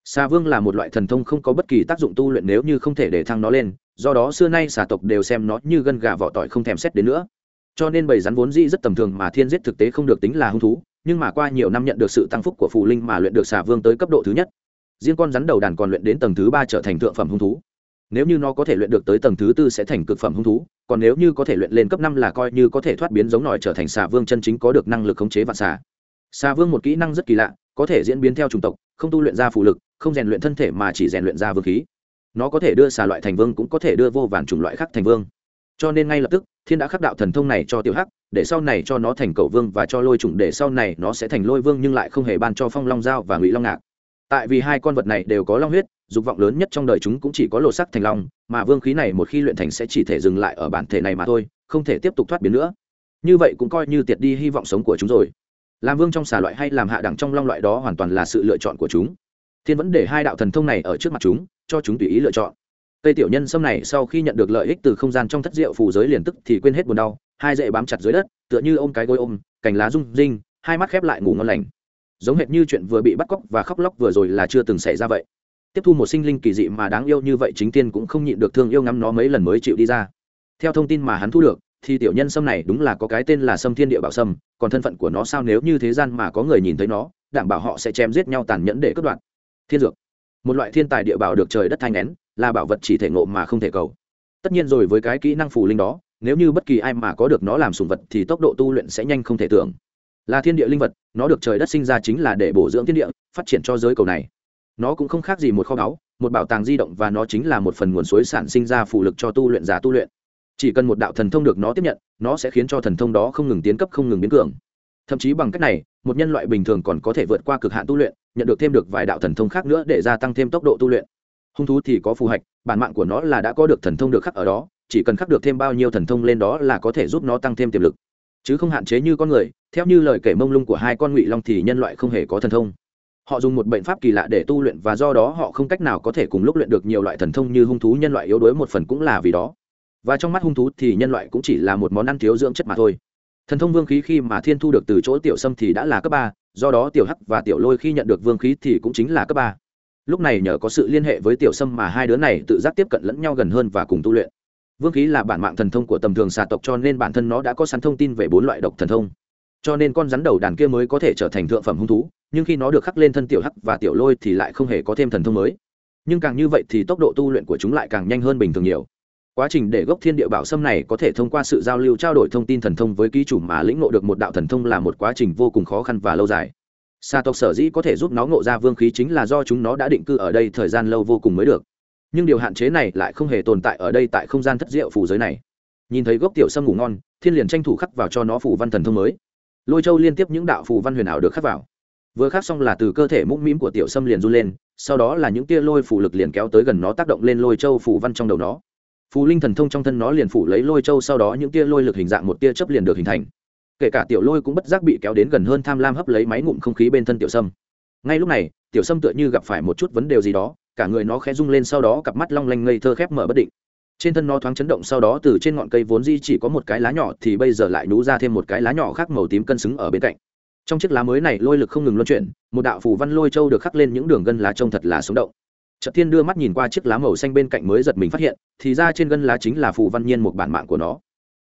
Xà vương là một loại thần thông không có bất kỳ tác dụng tu luyện nếu như không thể để thăng nó lên, do đó xưa nay xà tộc đều xem nó như gân gà vỏ tỏi không thèm xét đến nữa. Cho nên bầy rắn vốn dĩ rất tầm thường mà thiên giết thực tế không được tính là hung thú, nhưng mà qua nhiều năm nhận được sự tăng phúc của phù linh mà luyện được xà vương tới cấp độ thứ nhất riêng con rắn đầu đàn còn luyện đến tầng thứ ba trở thành thượng phẩm hung thú. Nếu như nó có thể luyện được tới tầng thứ tư sẽ thành cực phẩm hung thú, còn nếu như có thể luyện lên cấp năm là coi như có thể thoát biến giống nòi trở thành xà vương chân chính có được năng lực khống chế vạn xà. Xà vương một kỹ năng rất kỳ lạ, có thể diễn biến theo chủng tộc, không tu luyện ra phụ lực, không rèn luyện thân thể mà chỉ rèn luyện ra vương khí. Nó có thể đưa xà loại thành vương cũng có thể đưa vô vàn chủng loại khác thành vương. Cho nên ngay lập tức, thiên đã khắc đạo thần thông này cho tiểu hắc, để sau này cho nó thành cầu vương và cho lôi chủng, để sau này nó sẽ thành lôi vương nhưng lại không hề ban cho phong long giao và ngụy long ngạc tại vì hai con vật này đều có long huyết, dục vọng lớn nhất trong đời chúng cũng chỉ có lột sắc thành long, mà vương khí này một khi luyện thành sẽ chỉ thể dừng lại ở bản thể này mà thôi, không thể tiếp tục thoát biến nữa. Như vậy cũng coi như tiệt đi hy vọng sống của chúng rồi. Làm vương trong xà loại hay làm hạ đẳng trong long loại đó hoàn toàn là sự lựa chọn của chúng. Thiên vẫn để hai đạo thần thông này ở trước mặt chúng, cho chúng tùy ý lựa chọn. Tây tiểu nhân xâm này sau khi nhận được lợi ích từ không gian trong thất diệu phù giới liền tức thì quên hết buồn đau, hai dậy bám chặt dưới đất, tựa như ôm cái gối ôm, cành lá rung rinh, hai mắt khép lại ngủ ngon lành giống hệt như chuyện vừa bị bắt cóc và khóc lóc vừa rồi là chưa từng xảy ra vậy. Tiếp thu một sinh linh kỳ dị mà đáng yêu như vậy chính tiên cũng không nhịn được thương yêu ngắm nó mấy lần mới chịu đi ra. Theo thông tin mà hắn thu được, thì tiểu nhân sâm này đúng là có cái tên là sâm thiên địa bảo sâm, còn thân phận của nó sao nếu như thế gian mà có người nhìn thấy nó, đảm bảo họ sẽ chém giết nhau tàn nhẫn để cướp đoạt. Thiên dược. Một loại thiên tài địa bảo được trời đất thanh nén, là bảo vật chỉ thể ngộ mà không thể cầu. Tất nhiên rồi với cái kỹ năng phù linh đó, nếu như bất kỳ ai mà có được nó làm sùng vật thì tốc độ tu luyện sẽ nhanh không thể tưởng là thiên địa linh vật, nó được trời đất sinh ra chính là để bổ dưỡng thiên địa, phát triển cho giới cầu này. Nó cũng không khác gì một kho báu, một bảo tàng di động và nó chính là một phần nguồn suối sản sinh ra phụ lực cho tu luyện giả tu luyện. Chỉ cần một đạo thần thông được nó tiếp nhận, nó sẽ khiến cho thần thông đó không ngừng tiến cấp, không ngừng biến cường. Thậm chí bằng cách này, một nhân loại bình thường còn có thể vượt qua cực hạn tu luyện, nhận được thêm được vài đạo thần thông khác nữa để gia tăng thêm tốc độ tu luyện. Hung thú thì có phù hạch, bản mạng của nó là đã có được thần thông được khắc ở đó, chỉ cần khắc được thêm bao nhiêu thần thông lên đó là có thể giúp nó tăng thêm tiềm lực chứ không hạn chế như con người, theo như lời kể mông lung của hai con ngụy long thì nhân loại không hề có thần thông. Họ dùng một bệnh pháp kỳ lạ để tu luyện và do đó họ không cách nào có thể cùng lúc luyện được nhiều loại thần thông như hung thú nhân loại yếu đuối một phần cũng là vì đó. Và trong mắt hung thú thì nhân loại cũng chỉ là một món ăn thiếu dưỡng chất mà thôi. Thần thông vương khí khi mà thiên thu được từ chỗ tiểu sâm thì đã là cấp ba, do đó tiểu hắc và tiểu lôi khi nhận được vương khí thì cũng chính là cấp ba. Lúc này nhờ có sự liên hệ với tiểu sâm mà hai đứa này tự giác tiếp cận lẫn nhau gần hơn và cùng tu luyện vương khí là bản mạng thần thông của tầm thường xà tộc cho nên bản thân nó đã có sẵn thông tin về bốn loại độc thần thông. Cho nên con rắn đầu đàn kia mới có thể trở thành thượng phẩm hung thú, nhưng khi nó được khắc lên thân tiểu hắc và tiểu lôi thì lại không hề có thêm thần thông mới. Nhưng càng như vậy thì tốc độ tu luyện của chúng lại càng nhanh hơn bình thường nhiều. Quá trình để gốc thiên địa bảo sâm này có thể thông qua sự giao lưu trao đổi thông tin thần thông với ký chủ mà lĩnh ngộ được một đạo thần thông là một quá trình vô cùng khó khăn và lâu dài. Xa tộc sở dĩ có thể giúp nó ngộ ra vương khí chính là do chúng nó đã định cư ở đây thời gian lâu vô cùng mới được nhưng điều hạn chế này lại không hề tồn tại ở đây tại không gian thất diệu phủ giới này. Nhìn thấy gốc tiểu sâm ngủ ngon, thiên liền tranh thủ khắc vào cho nó phủ văn thần thông mới. Lôi châu liên tiếp những đạo phủ văn huyền ảo được khắc vào. Vừa khắc xong là từ cơ thể mũm mĩm của tiểu sâm liền run lên, sau đó là những tia lôi phủ lực liền kéo tới gần nó tác động lên lôi châu phủ văn trong đầu nó. Phù linh thần thông trong thân nó liền phủ lấy lôi châu sau đó những tia lôi lực hình dạng một tia chớp liền được hình thành. Kể cả tiểu lôi cũng bất giác bị kéo đến gần hơn tham lam hấp lấy máy ngụm không khí bên thân tiểu sâm. Ngay lúc này, tiểu sâm tựa như gặp phải một chút vấn đề gì đó cả người nó khẽ rung lên sau đó cặp mắt long lanh ngây thơ khép mở bất định trên thân nó thoáng chấn động sau đó từ trên ngọn cây vốn di chỉ có một cái lá nhỏ thì bây giờ lại nú ra thêm một cái lá nhỏ khác màu tím cân xứng ở bên cạnh trong chiếc lá mới này lôi lực không ngừng luân chuyển một đạo phù văn lôi châu được khắc lên những đường gân lá trông thật là sống động Trật Thiên đưa mắt nhìn qua chiếc lá màu xanh bên cạnh mới giật mình phát hiện, thì ra trên gân lá chính là phù văn nhiên một bản mạng của nó.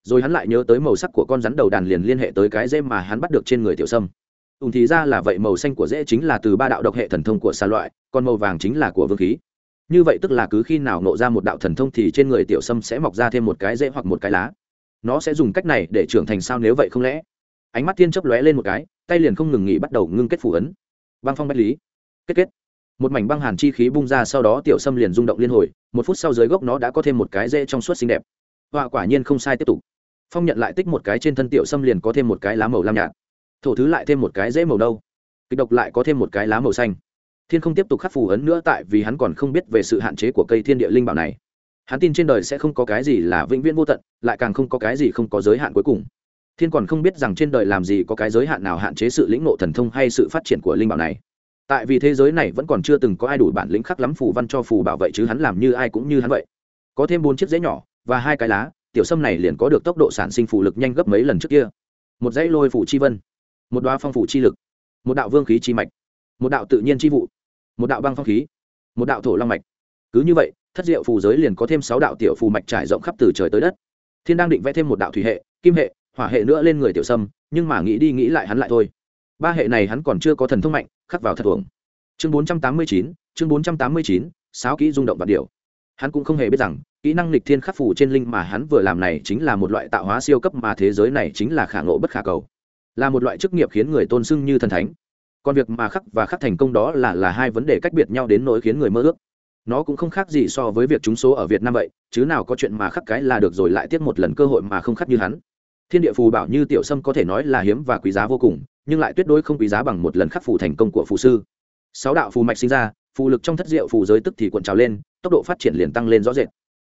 Rồi hắn lại nhớ tới màu sắc của con rắn đầu đàn liền liên hệ tới cái rễ mà hắn bắt được trên người tiểu sâm. Ùn thì ra là vậy màu xanh của dễ chính là từ ba đạo độc hệ thần thông của xa loại, còn màu vàng chính là của vương khí. Như vậy tức là cứ khi nào nộ ra một đạo thần thông thì trên người tiểu sâm sẽ mọc ra thêm một cái dễ hoặc một cái lá. Nó sẽ dùng cách này để trưởng thành sao nếu vậy không lẽ? Ánh mắt Thiên chớp lóe lên một cái, tay liền không ngừng nghỉ bắt đầu ngưng kết phủ ấn. Băng phong bách lý. Kết kết một mảnh băng hàn chi khí bung ra sau đó tiểu sâm liền rung động liên hồi một phút sau dưới gốc nó đã có thêm một cái rễ trong suốt xinh đẹp họa quả nhiên không sai tiếp tục phong nhận lại tích một cái trên thân tiểu sâm liền có thêm một cái lá màu lam nhạt thổ thứ lại thêm một cái rễ màu đâu kịch độc lại có thêm một cái lá màu xanh thiên không tiếp tục khắc phù ấn nữa tại vì hắn còn không biết về sự hạn chế của cây thiên địa linh bảo này. Hắn tin trên đời sẽ không có cái gì là vĩnh viễn vô tận, lại càng không có cái gì không có giới hạn cuối cùng. Thiên còn không biết rằng trên đời làm gì có cái giới hạn nào hạn chế sự lĩnh ngộ thần thông hay sự phát triển của linh bảo này. Tại vì thế giới này vẫn còn chưa từng có ai đủ bản lĩnh khắc lắm phù văn cho phù bảo vệ chứ hắn làm như ai cũng như hắn vậy. Có thêm bốn chiếc dễ nhỏ và hai cái lá, tiểu sâm này liền có được tốc độ sản sinh phù lực nhanh gấp mấy lần trước kia. Một dãy lôi phủ chi vân, một đoá phong phủ chi lực, một đạo vương khí chi mạch, một đạo tự nhiên chi vụ một đạo băng phong khí, một đạo thổ long mạch. Cứ như vậy, thất diệu phù giới liền có thêm sáu đạo tiểu phù mạch trải rộng khắp từ trời tới đất. Thiên đang định vẽ thêm một đạo thủy hệ, kim hệ, hỏa hệ nữa lên người tiểu sâm, nhưng mà nghĩ đi nghĩ lại hắn lại thôi. Ba hệ này hắn còn chưa có thần thông mạnh, khắc vào thật uổng. Chương bốn trăm tám mươi chín, chương bốn trăm tám mươi chín, sáu kỹ rung động và điều hắn cũng không hề biết rằng, kỹ năng lịch thiên khắc phủ trên linh mà hắn vừa làm này chính là một loại tạo hóa siêu cấp mà thế giới này chính là khả ngộ bất khả cầu. Là một loại chức nghiệp khiến người tôn sưng như thần thánh còn việc mà khắc và khắc thành công đó là là hai vấn đề cách biệt nhau đến nỗi khiến người mơ ước. Nó cũng không khác gì so với việc trúng số ở việt nam vậy, chứ nào có chuyện mà khắc cái là được rồi lại tiếp một lần cơ hội mà không khắc như hắn. Thiên địa phù bảo như tiểu sâm có thể nói là hiếm và quý giá vô cùng, nhưng lại tuyệt đối không quý giá bằng một lần khắc phù thành công của phù sư. Sáu đạo phù mạch sinh ra, phù lực trong thất diệu phù giới tức thì cuộn trào lên, tốc độ phát triển liền tăng lên rõ rệt.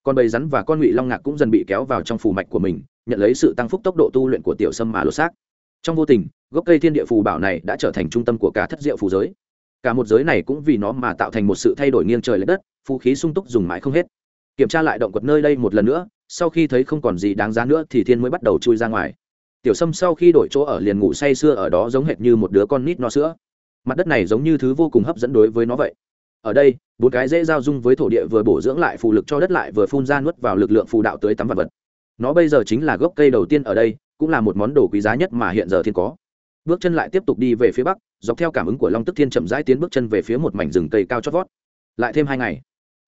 Con bầy rắn và con ngụy long ngạc cũng dần bị kéo vào trong phù mạch của mình, nhận lấy sự tăng phúc tốc độ tu luyện của tiểu sâm mà lột xác. Trong vô tình gốc cây thiên địa phù bảo này đã trở thành trung tâm của cả thất diệu phù giới. Cả một giới này cũng vì nó mà tạo thành một sự thay đổi nghiêng trời l ệ đất, phù khí sung túc dùng mãi không hết. Kiểm tra lại động quật nơi đây một lần nữa, sau khi thấy không còn gì đáng giá nữa thì thiên mới bắt đầu chui ra ngoài. Tiểu sâm sau khi đổi chỗ ở liền ngủ say sưa ở đó giống hệt như một đứa con nít no sữa. Mặt đất này giống như thứ vô cùng hấp dẫn đối với nó vậy. Ở đây, bốn cái dễ giao dung với thổ địa vừa bổ dưỡng lại phù lực cho đất lại vừa phun ra nuốt vào lực lượng phù đạo tới tắm vật vật. Nó bây giờ chính là gốc cây đầu tiên ở đây, cũng là một món đồ quý giá nhất mà hiện giờ thiên có bước chân lại tiếp tục đi về phía bắc, dọc theo cảm ứng của long tức thiên chậm rãi tiến bước chân về phía một mảnh rừng cây cao chót vót. Lại thêm hai ngày,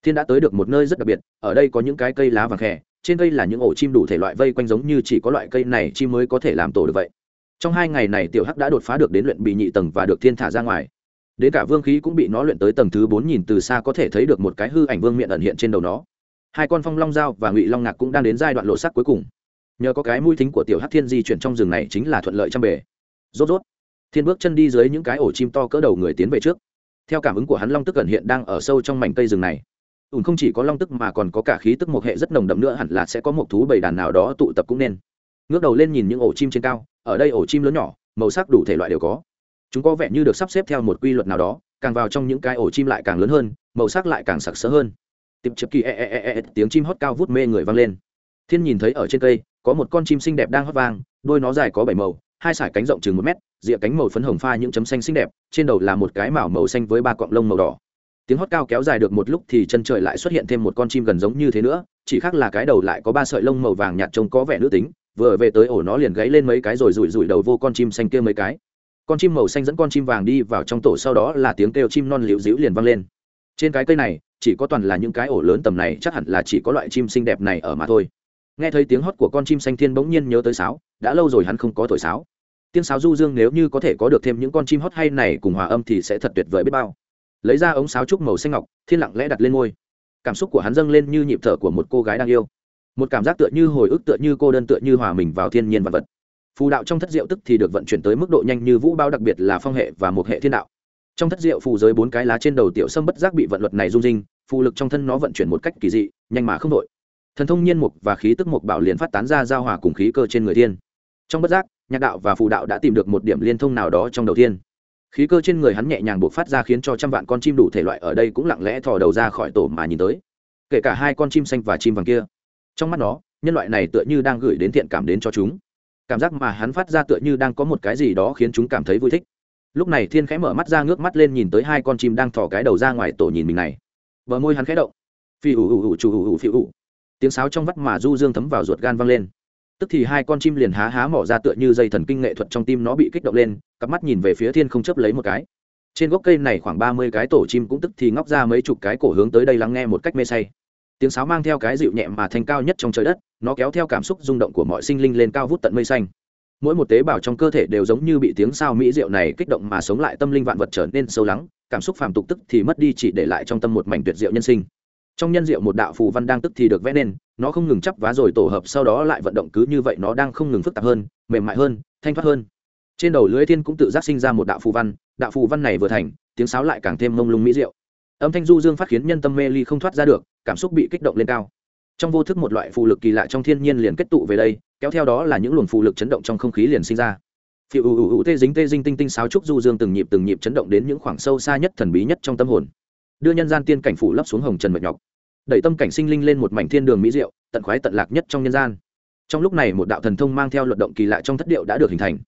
thiên đã tới được một nơi rất đặc biệt, ở đây có những cái cây lá vàng khè, trên cây là những ổ chim đủ thể loại vây quanh giống như chỉ có loại cây này chim mới có thể làm tổ được vậy. Trong hai ngày này tiểu hắc đã đột phá được đến luyện bị nhị tầng và được thiên thả ra ngoài. Đến cả vương khí cũng bị nó luyện tới tầng thứ bốn nhìn từ xa có thể thấy được một cái hư ảnh vương miệng ẩn hiện trên đầu nó. Hai con phong long dao và ngụy long ngạc cũng đang đến giai đoạn lộ sắc cuối cùng. Nhờ có cái mũi thính của tiểu Hắc thiên di chuyển trong rừng này chính là thuận lợi trăm bề rốt rốt. Thiên bước chân đi dưới những cái ổ chim to cỡ đầu người tiến về trước. Theo cảm ứng của hắn, long tức gần hiện đang ở sâu trong mảnh cây rừng này. Ùn không chỉ có long tức mà còn có cả khí tức một hệ rất nồng đậm nữa, hẳn là sẽ có một thú bầy đàn nào đó tụ tập cũng nên. Ngước đầu lên nhìn những ổ chim trên cao, ở đây ổ chim lớn nhỏ, màu sắc đủ thể loại đều có. Chúng có vẻ như được sắp xếp theo một quy luật nào đó, càng vào trong những cái ổ chim lại càng lớn hơn, màu sắc lại càng sặc sỡ hơn. Tiệp chập kỳ e e e e, e tiếng chim hót cao vút mê người vang lên. Thiên nhìn thấy ở trên cây, có một con chim xinh đẹp đang hót vang, đôi nó dài có bảy màu hai sải cánh rộng chừng một mét, rìa cánh màu phấn hồng pha những chấm xanh xinh đẹp, trên đầu là một cái mảo màu xanh với ba cọng lông màu đỏ. Tiếng hót cao kéo dài được một lúc thì chân trời lại xuất hiện thêm một con chim gần giống như thế nữa, chỉ khác là cái đầu lại có ba sợi lông màu vàng nhạt trông có vẻ nữ tính, vừa về tới ổ nó liền gáy lên mấy cái rồi rủi rủi đầu vô con chim xanh kia mấy cái. Con chim màu xanh dẫn con chim vàng đi vào trong tổ sau đó là tiếng kêu chim non liễu dĩu liền vang lên. Trên cái cây này, chỉ có toàn là những cái ổ lớn tầm này, chắc hẳn là chỉ có loại chim xinh đẹp này ở mà thôi. Nghe thấy tiếng hót của con chim xanh thiên bỗng nhiên nhớ tới sáo, đã lâu rồi hắn không có thổi sáo tiếng sáo du dương nếu như có thể có được thêm những con chim hót hay này cùng hòa âm thì sẽ thật tuyệt vời biết bao. Lấy ra ống sáo trúc màu xanh ngọc, thiên lặng lẽ đặt lên ngôi. Cảm xúc của hắn dâng lên như nhịp thở của một cô gái đang yêu. Một cảm giác tựa như hồi ức, tựa như cô đơn, tựa như hòa mình vào thiên nhiên vật vật. Phù đạo trong thất diệu tức thì được vận chuyển tới mức độ nhanh như vũ bao đặc biệt là phong hệ và một hệ thiên đạo. Trong thất diệu phù giới bốn cái lá trên đầu tiểu sâm bất giác bị vận luật này rung rinh, phù lực trong thân nó vận chuyển một cách kỳ dị, nhanh mà không đội. Thần thông nhiên mục và khí tức mục bảo liền phát tán ra giao hòa cùng khí cơ trên người thiên. Trong bất giác nhạc đạo và phù đạo đã tìm được một điểm liên thông nào đó trong đầu tiên. Khí cơ trên người hắn nhẹ nhàng buộc phát ra khiến cho trăm vạn con chim đủ thể loại ở đây cũng lặng lẽ thò đầu ra khỏi tổ mà nhìn tới. Kể cả hai con chim xanh và chim vàng kia. Trong mắt nó, nhân loại này tựa như đang gửi đến thiện cảm đến cho chúng. Cảm giác mà hắn phát ra tựa như đang có một cái gì đó khiến chúng cảm thấy vui thích. Lúc này thiên khẽ mở mắt ra ngước mắt lên nhìn tới hai con chim đang thò cái đầu ra ngoài tổ nhìn mình này. Bờ môi hắn khẽ động. Phi ủ ủ ủ chủ ủ ủ phi ủ tiếng sáo trong vắt mà du dương thấm vào ruột gan vang lên tức thì hai con chim liền há há mỏ ra tựa như dây thần kinh nghệ thuật trong tim nó bị kích động lên, cặp mắt nhìn về phía thiên không chấp lấy một cái. Trên gốc cây này khoảng ba mươi cái tổ chim cũng tức thì ngóc ra mấy chục cái cổ hướng tới đây lắng nghe một cách mê say. Tiếng sáo mang theo cái dịu nhẹ mà thanh cao nhất trong trời đất, nó kéo theo cảm xúc rung động của mọi sinh linh lên cao vút tận mây xanh. Mỗi một tế bào trong cơ thể đều giống như bị tiếng sao mỹ diệu này kích động mà sống lại, tâm linh vạn vật trở nên sâu lắng, cảm xúc phàm tục tức thì mất đi chỉ để lại trong tâm một mảnh tuyệt diệu nhân sinh trong nhân diệu một đạo phù văn đang tức thì được vẽ nên, nó không ngừng chắp vá rồi tổ hợp sau đó lại vận động cứ như vậy nó đang không ngừng phức tạp hơn, mềm mại hơn, thanh thoát hơn. Trên đầu lưới thiên cũng tự giác sinh ra một đạo phù văn, đạo phù văn này vừa thành, tiếng sáo lại càng thêm mông lung mỹ diệu. Âm thanh du dương phát khiến nhân tâm mê ly không thoát ra được, cảm xúc bị kích động lên cao. Trong vô thức một loại phù lực kỳ lạ trong thiên nhiên liền kết tụ về đây, kéo theo đó là những luồng phù lực chấn động trong không khí liền sinh ra. Phiêu ủ ủ tê dính tê dinh tinh tinh sáo trúc du dương từng nhịp từng nhịp chấn động đến những khoảng sâu xa nhất thần bí nhất trong tâm hồn đưa nhân gian tiên cảnh phủ lấp xuống hồng trần mệt nhọc. Đẩy tâm cảnh sinh linh lên một mảnh thiên đường mỹ diệu, tận khoái tận lạc nhất trong nhân gian. Trong lúc này một đạo thần thông mang theo luận động kỳ lạ trong thất điệu đã được hình thành.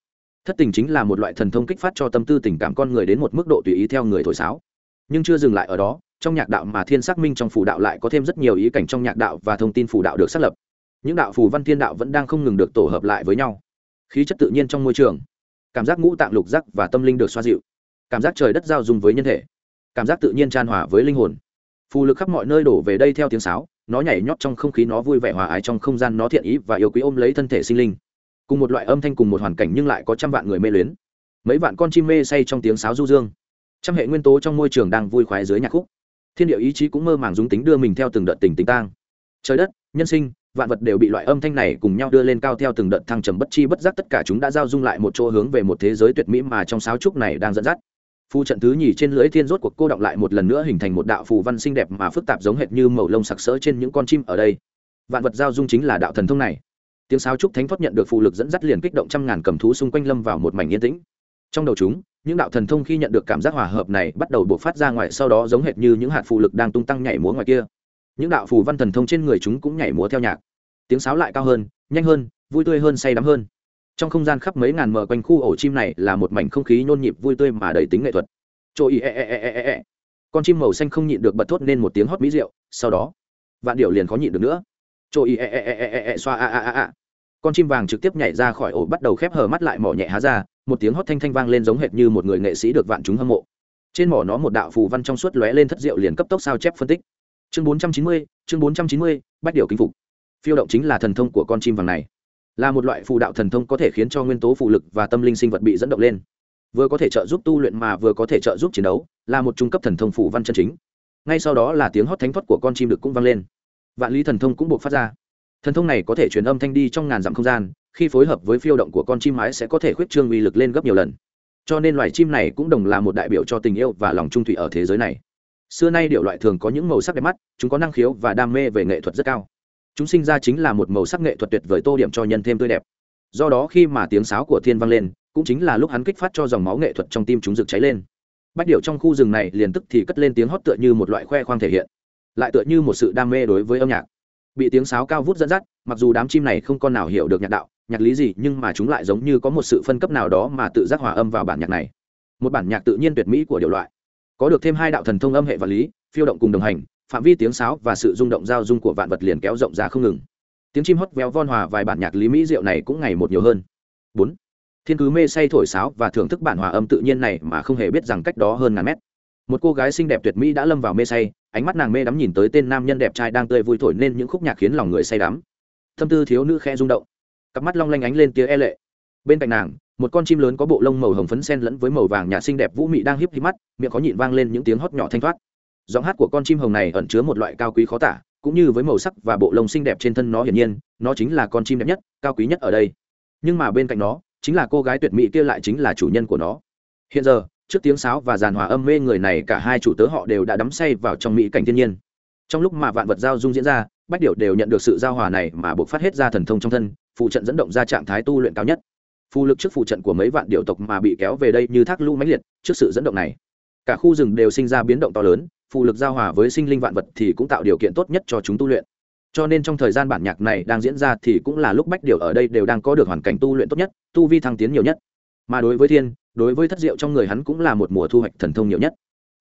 Thất tình chính là một loại thần thông kích phát cho tâm tư tình cảm con người đến một mức độ tùy ý theo người thổi sáo. Nhưng chưa dừng lại ở đó, trong nhạc đạo mà thiên xác minh trong phủ đạo lại có thêm rất nhiều ý cảnh trong nhạc đạo và thông tin phủ đạo được xác lập. Những đạo phù văn thiên đạo vẫn đang không ngừng được tổ hợp lại với nhau. Khí chất tự nhiên trong môi trường, cảm giác ngũ tạng lục giác và tâm linh được xoa dịu. Cảm giác trời đất giao dung với nhân thể cảm giác tự nhiên tràn hòa với linh hồn. Phù lực khắp mọi nơi đổ về đây theo tiếng sáo, nó nhảy nhót trong không khí, nó vui vẻ hòa ái trong không gian, nó thiện ý và yêu quý ôm lấy thân thể sinh linh. Cùng một loại âm thanh, cùng một hoàn cảnh nhưng lại có trăm vạn người mê luyến. Mấy vạn con chim mê say trong tiếng sáo du dương. Trăm hệ nguyên tố trong môi trường đang vui khoái dưới nhạc khúc. Thiên địa ý chí cũng mơ màng dúng tính đưa mình theo từng đợt tình tính tang. Trời đất, nhân sinh, vạn vật đều bị loại âm thanh này cùng nhau đưa lên cao theo từng đợt thăng trầm bất chi bất giác, tất cả chúng đã giao dung lại một chỗ hướng về một thế giới tuyệt mỹ mà trong sáo trúc này đang dẫn dắt phù trận thứ nhì trên lưới thiên rốt cuộc cô động lại một lần nữa hình thành một đạo phù văn xinh đẹp mà phức tạp giống hệt như màu lông sặc sỡ trên những con chim ở đây. Vạn vật giao dung chính là đạo thần thông này. Tiếng sáo trúc thánh thoát nhận được phù lực dẫn dắt liền kích động trăm ngàn cầm thú xung quanh lâm vào một mảnh yên tĩnh. Trong đầu chúng, những đạo thần thông khi nhận được cảm giác hòa hợp này bắt đầu buộc phát ra ngoài, sau đó giống hệt như những hạt phù lực đang tung tăng nhảy múa ngoài kia. Những đạo phù văn thần thông trên người chúng cũng nhảy múa theo nhạc. Tiếng sáo lại cao hơn, nhanh hơn, vui tươi hơn, say đắm hơn trong không gian khắp mấy ngàn mờ quanh khu ổ chim này là một mảnh không khí nhôn nhịp vui tươi mà đầy tính nghệ thuật. Trôi e e e e e e. Con chim màu xanh không nhịn được bật thốt nên một tiếng hót mỹ rượu, sau đó, vạn điệu liền khó nhịn được nữa. Trôi e e e e e e xoa a a a a. Con chim vàng trực tiếp nhảy ra khỏi ổ bắt đầu khép hờ mắt lại mỏ nhẹ há ra, một tiếng hót thanh thanh vang lên giống hệt như một người nghệ sĩ được vạn chúng hâm mộ. Trên mỏ nó một đạo phù văn trong suốt lóe lên thất diệu liền cấp tốc sao chép phân tích. Chương bốn trăm chín mươi, chương bốn trăm chín mươi, bách điều kinh phục. Phiêu động chính là thần thông của con chim vàng này là một loại phù đạo thần thông có thể khiến cho nguyên tố phù lực và tâm linh sinh vật bị dẫn động lên. Vừa có thể trợ giúp tu luyện mà vừa có thể trợ giúp chiến đấu, là một trung cấp thần thông phù văn chân chính. Ngay sau đó là tiếng hót thánh thoát của con chim được cũng vang lên. Vạn lý thần thông cũng buộc phát ra. Thần thông này có thể truyền âm thanh đi trong ngàn dặm không gian, khi phối hợp với phiêu động của con chim mái sẽ có thể khuyết trương uy lực lên gấp nhiều lần. Cho nên loài chim này cũng đồng là một đại biểu cho tình yêu và lòng trung thủy ở thế giới này. Xưa nay điệu loại thường có những màu sắc đẹp mắt, chúng có năng khiếu và đam mê về nghệ thuật rất cao chúng sinh ra chính là một màu sắc nghệ thuật tuyệt vời tô điểm cho nhân thêm tươi đẹp. Do đó khi mà tiếng sáo của thiên vang lên, cũng chính là lúc hắn kích phát cho dòng máu nghệ thuật trong tim chúng rực cháy lên. Bách điệu trong khu rừng này liền tức thì cất lên tiếng hót tựa như một loại khoe khoang thể hiện, lại tựa như một sự đam mê đối với âm nhạc. Bị tiếng sáo cao vút dẫn dắt, mặc dù đám chim này không con nào hiểu được nhạc đạo, nhạc lý gì, nhưng mà chúng lại giống như có một sự phân cấp nào đó mà tự giác hòa âm vào bản nhạc này. Một bản nhạc tự nhiên tuyệt mỹ của điều loại. Có được thêm hai đạo thần thông âm hệ vật lý, phiêu động cùng đồng hành phạm vi tiếng sáo và sự rung động giao dung của vạn vật liền kéo rộng ra không ngừng. Tiếng chim hót véo von hòa vài bản nhạc lý mỹ diệu này cũng ngày một nhiều hơn. Bốn. Thiên cứ mê say thổi sáo và thưởng thức bản hòa âm tự nhiên này mà không hề biết rằng cách đó hơn ngàn mét. Một cô gái xinh đẹp tuyệt mỹ đã lâm vào mê say, ánh mắt nàng mê đắm nhìn tới tên nam nhân đẹp trai đang tươi vui thổi nên những khúc nhạc khiến lòng người say đắm. Tâm tư thiếu nữ khe rung động. Cặp mắt long lanh ánh lên tia e lệ. Bên cạnh nàng, một con chim lớn có bộ lông màu hồng phấn sen lẫn với màu vàng nhạt xinh đẹp vũ mị đang hiếp híp mắt, miệng có nhịn vang lên những tiếng hót nhỏ thanh thoát giọng hát của con chim hồng này ẩn chứa một loại cao quý khó tả, cũng như với màu sắc và bộ lông xinh đẹp trên thân nó hiển nhiên, nó chính là con chim đẹp nhất, cao quý nhất ở đây. Nhưng mà bên cạnh nó, chính là cô gái tuyệt mỹ kia lại chính là chủ nhân của nó. Hiện giờ, trước tiếng sáo và giàn hòa âm mê người này, cả hai chủ tớ họ đều đã đắm say vào trong mỹ cảnh thiên nhiên. Trong lúc mà vạn vật giao dung diễn ra, bách điệu đều nhận được sự giao hòa này mà buộc phát hết ra thần thông trong thân, phụ trận dẫn động ra trạng thái tu luyện cao nhất. Phù lực trước phụ trận của mấy vạn điệu tộc mà bị kéo về đây như thác lũ mãnh liệt, trước sự dẫn động này cả khu rừng đều sinh ra biến động to lớn, phụ lực giao hòa với sinh linh vạn vật thì cũng tạo điều kiện tốt nhất cho chúng tu luyện. Cho nên trong thời gian bản nhạc này đang diễn ra thì cũng là lúc bách điều ở đây đều đang có được hoàn cảnh tu luyện tốt nhất, tu vi thăng tiến nhiều nhất. Mà đối với thiên, đối với thất diệu trong người hắn cũng là một mùa thu hoạch thần thông nhiều nhất.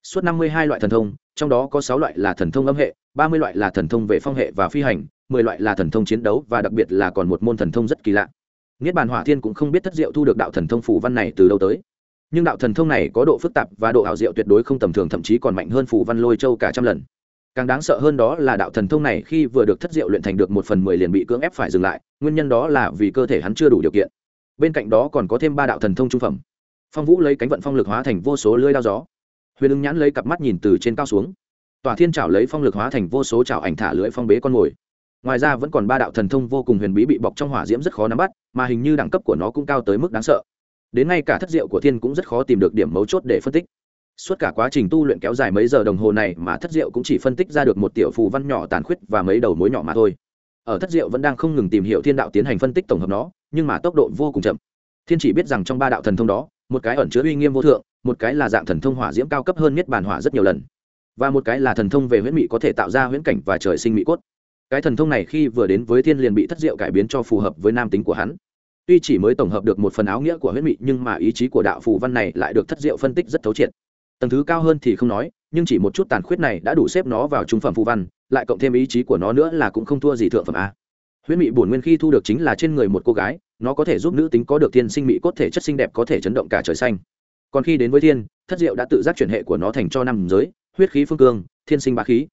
Suốt năm mươi hai loại thần thông, trong đó có sáu loại là thần thông âm hệ, ba mươi loại là thần thông về phong hệ và phi hành, mười loại là thần thông chiến đấu và đặc biệt là còn một môn thần thông rất kỳ lạ. Niết bàn hỏa thiên cũng không biết thất diệu thu được đạo thần thông phủ văn này từ đâu tới nhưng đạo thần thông này có độ phức tạp và độ ảo diệu tuyệt đối không tầm thường, thậm chí còn mạnh hơn phủ văn lôi châu cả trăm lần. Càng đáng sợ hơn đó là đạo thần thông này khi vừa được thất diệu luyện thành được một phần mười liền bị cưỡng ép phải dừng lại, nguyên nhân đó là vì cơ thể hắn chưa đủ điều kiện. Bên cạnh đó còn có thêm ba đạo thần thông trung phẩm. Phong vũ lấy cánh vận phong lực hóa thành vô số lưới đao gió. Huyền ứng nhãn lấy cặp mắt nhìn từ trên cao xuống. Tòa thiên trảo lấy phong lực hóa thành vô số trảo ảnh thả lưỡi phong bế con mồi. Ngoài ra vẫn còn ba đạo thần thông vô cùng huyền bí bị bọc trong hỏa diễm rất khó nắm bắt, mà hình như đẳng cấp của nó cũng cao tới mức đáng sợ đến ngay cả thất diệu của thiên cũng rất khó tìm được điểm mấu chốt để phân tích. Suốt cả quá trình tu luyện kéo dài mấy giờ đồng hồ này mà thất diệu cũng chỉ phân tích ra được một tiểu phù văn nhỏ tàn khuyết và mấy đầu mối nhỏ mà thôi. Ở thất diệu vẫn đang không ngừng tìm hiểu thiên đạo tiến hành phân tích tổng hợp nó, nhưng mà tốc độ vô cùng chậm. Thiên chỉ biết rằng trong ba đạo thần thông đó, một cái ẩn chứa uy nghiêm vô thượng, một cái là dạng thần thông hỏa diễm cao cấp hơn nhất bản hỏa rất nhiều lần, và một cái là thần thông về huyễn mị có thể tạo ra huyễn cảnh và trời sinh mỹ cốt. Cái thần thông này khi vừa đến với thiên liền bị thất diệu cải biến cho phù hợp với nam tính của hắn tuy chỉ mới tổng hợp được một phần áo nghĩa của Huyết mị, nhưng mà ý chí của đạo phù văn này lại được thất diệu phân tích rất thấu triệt. Tầng thứ cao hơn thì không nói, nhưng chỉ một chút tàn khuyết này đã đủ xếp nó vào trung phẩm phù văn, lại cộng thêm ý chí của nó nữa là cũng không thua gì thượng phẩm a. Huyết mị bổn nguyên khi thu được chính là trên người một cô gái, nó có thể giúp nữ tính có được thiên sinh mỹ cốt thể chất xinh đẹp có thể chấn động cả trời xanh. Còn khi đến với thiên, thất diệu đã tự giác chuyển hệ của nó thành cho năm giới, huyết khí phương cương, thiên sinh bá khí.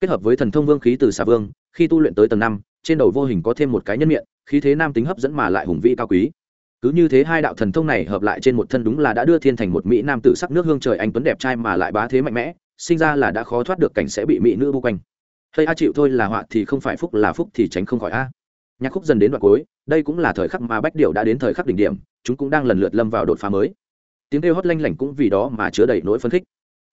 Kết hợp với thần thông vương khí từ xà vương, khi tu luyện tới tầng năm, trên đầu vô hình có thêm một cái nhân miệng khí thế nam tính hấp dẫn mà lại hùng vĩ cao quý. Cứ như thế hai đạo thần thông này hợp lại trên một thân đúng là đã đưa thiên thành một mỹ nam tử sắc nước hương trời anh tuấn đẹp trai mà lại bá thế mạnh mẽ, sinh ra là đã khó thoát được cảnh sẽ bị mỹ nữ bu quanh. Hay a chịu thôi là họa thì không phải phúc là phúc thì tránh không khỏi a. Nhạc khúc dần đến đoạn cuối, đây cũng là thời khắc mà bách điệu đã đến thời khắc đỉnh điểm, chúng cũng đang lần lượt lâm vào đột phá mới. Tiếng kêu hót lanh lảnh cũng vì đó mà chứa đầy nỗi phấn khích.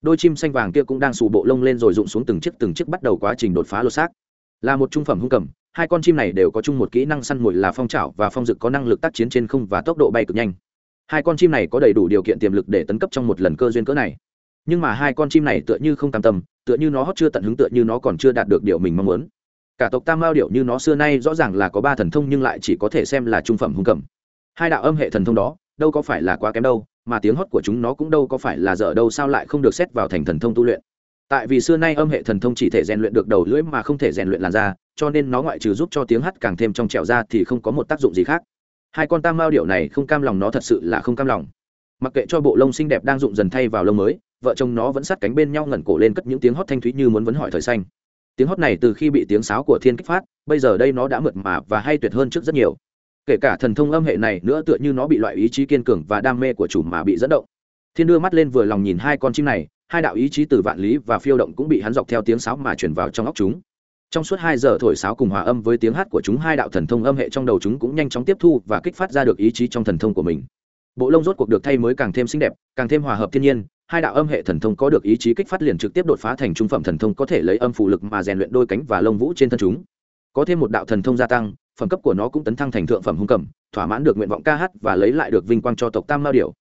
Đôi chim xanh vàng kia cũng đang sù bộ lông lên rồi rụng xuống từng chiếc từng chiếc bắt đầu quá trình đột phá lột xác. Là một trung phẩm hung cầm hai con chim này đều có chung một kỹ năng săn mồi là phong trào và phong dực có năng lực tác chiến trên không và tốc độ bay cực nhanh. Hai con chim này có đầy đủ điều kiện tiềm lực để tấn cấp trong một lần cơ duyên cỡ này. Nhưng mà hai con chim này tựa như không cam tâm, tựa như nó hót chưa tận hứng, tựa như nó còn chưa đạt được điều mình mong muốn. Cả tộc tam mao điệu như nó xưa nay rõ ràng là có ba thần thông nhưng lại chỉ có thể xem là trung phẩm hung cầm. Hai đạo âm hệ thần thông đó, đâu có phải là quá kém đâu, mà tiếng hót của chúng nó cũng đâu có phải là dở đâu, sao lại không được xét vào thành thần thông tu luyện? Tại vì xưa nay âm hệ thần thông chỉ thể rèn luyện được đầu lưỡi mà không thể rèn luyện làn da, cho nên nó ngoại trừ giúp cho tiếng hát càng thêm trong trẻo ra thì không có một tác dụng gì khác. Hai con tam mao điệu này không cam lòng nó thật sự là không cam lòng. Mặc kệ cho bộ lông xinh đẹp đang rụng dần thay vào lông mới, vợ chồng nó vẫn sát cánh bên nhau ngẩn cổ lên cất những tiếng hót thanh thúy như muốn vấn hỏi thời xanh. Tiếng hót này từ khi bị tiếng sáo của thiên kích phát, bây giờ đây nó đã mượt mà và hay tuyệt hơn trước rất nhiều. Kể cả thần thông âm hệ này nữa tựa như nó bị loại ý chí kiên cường và đam mê của chủ mà bị dẫn động. Thiên đưa mắt lên vừa lòng nhìn hai con chim này hai đạo ý chí từ vạn lý và phiêu động cũng bị hắn dọc theo tiếng sáo mà chuyển vào trong óc chúng. Trong suốt hai giờ thổi sáo cùng hòa âm với tiếng hát của chúng, hai đạo thần thông âm hệ trong đầu chúng cũng nhanh chóng tiếp thu và kích phát ra được ý chí trong thần thông của mình. Bộ lông rốt cuộc được thay mới càng thêm xinh đẹp, càng thêm hòa hợp thiên nhiên, hai đạo âm hệ thần thông có được ý chí kích phát liền trực tiếp đột phá thành trung phẩm thần thông có thể lấy âm phụ lực mà rèn luyện đôi cánh và lông vũ trên thân chúng. Có thêm một đạo thần thông gia tăng, phẩm cấp của nó cũng tấn thăng thành thượng phẩm hung cầm, thỏa mãn được nguyện vọng ca hát và lấy lại được vinh quang cho tộc tam mao điểu.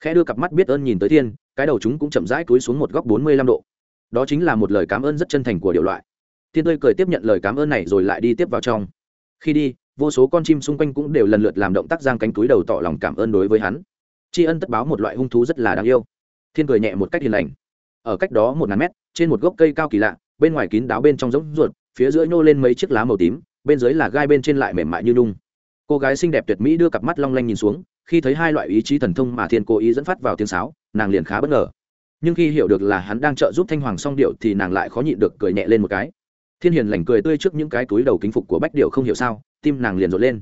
Khẽ đưa cặp mắt biết ơn nhìn tới thiên cái đầu chúng cũng chậm rãi túi xuống một góc bốn mươi lăm độ. Đó chính là một lời cảm ơn rất chân thành của điều loại. Thiên tươi cười tiếp nhận lời cảm ơn này rồi lại đi tiếp vào trong. Khi đi, vô số con chim xung quanh cũng đều lần lượt làm động tác giang cánh túi đầu tỏ lòng cảm ơn đối với hắn. Tri ân tất báo một loại hung thú rất là đáng yêu. Thiên cười nhẹ một cách hiền lành. Ở cách đó một ngàn mét, trên một gốc cây cao kỳ lạ, bên ngoài kín đáo bên trong giống ruột, phía giữa nhô lên mấy chiếc lá màu tím, bên dưới là gai bên trên lại mềm mại như nung cô gái xinh đẹp tuyệt mỹ đưa cặp mắt long lanh nhìn xuống, khi thấy hai loại ý chí thần thông mà thiên cố ý dẫn phát vào tiếng sáo nàng liền khá bất ngờ. Nhưng khi hiểu được là hắn đang trợ giúp thanh hoàng song điệu thì nàng lại khó nhịn được cười nhẹ lên một cái. Thiên hiền lành cười tươi trước những cái túi đầu kính phục của bách điệu không hiểu sao, tim nàng liền rột lên.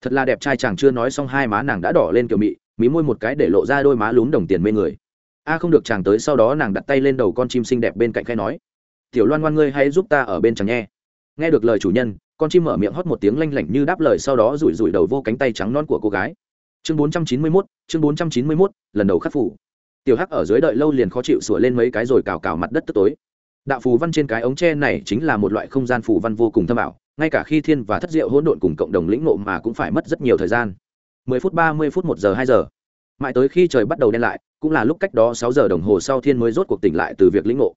Thật là đẹp trai chàng chưa nói xong hai má nàng đã đỏ lên kiểu mị, mí môi một cái để lộ ra đôi má lún đồng tiền mê người. A không được chàng tới sau đó nàng đặt tay lên đầu con chim xinh đẹp bên cạnh khai nói, tiểu loan ngoan ngươi hãy giúp ta ở bên chàng nghe nghe được lời chủ nhân, con chim mở miệng hót một tiếng lanh lảnh như đáp lời sau đó rủi rủi đầu vô cánh tay trắng non của cô gái. Chương bốn trăm chín mươi mốt, chương bốn trăm chín mươi mốt, lần đầu khắc phủ tiểu hắc ở dưới đợi lâu liền khó chịu sủa lên mấy cái rồi cào cào mặt đất tức tối. Đạo phù văn trên cái ống tre này chính là một loại không gian phù văn vô cùng thâm ảo, ngay cả khi thiên và thất diệu hỗn độn cùng cộng đồng lĩnh ngộ mà cũng phải mất rất nhiều thời gian. Mười phút, ba mươi phút, một giờ, hai giờ. Mãi tới khi trời bắt đầu đen lại, cũng là lúc cách đó sáu giờ đồng hồ sau thiên mới rốt cuộc tỉnh lại từ việc lĩnh ngộ.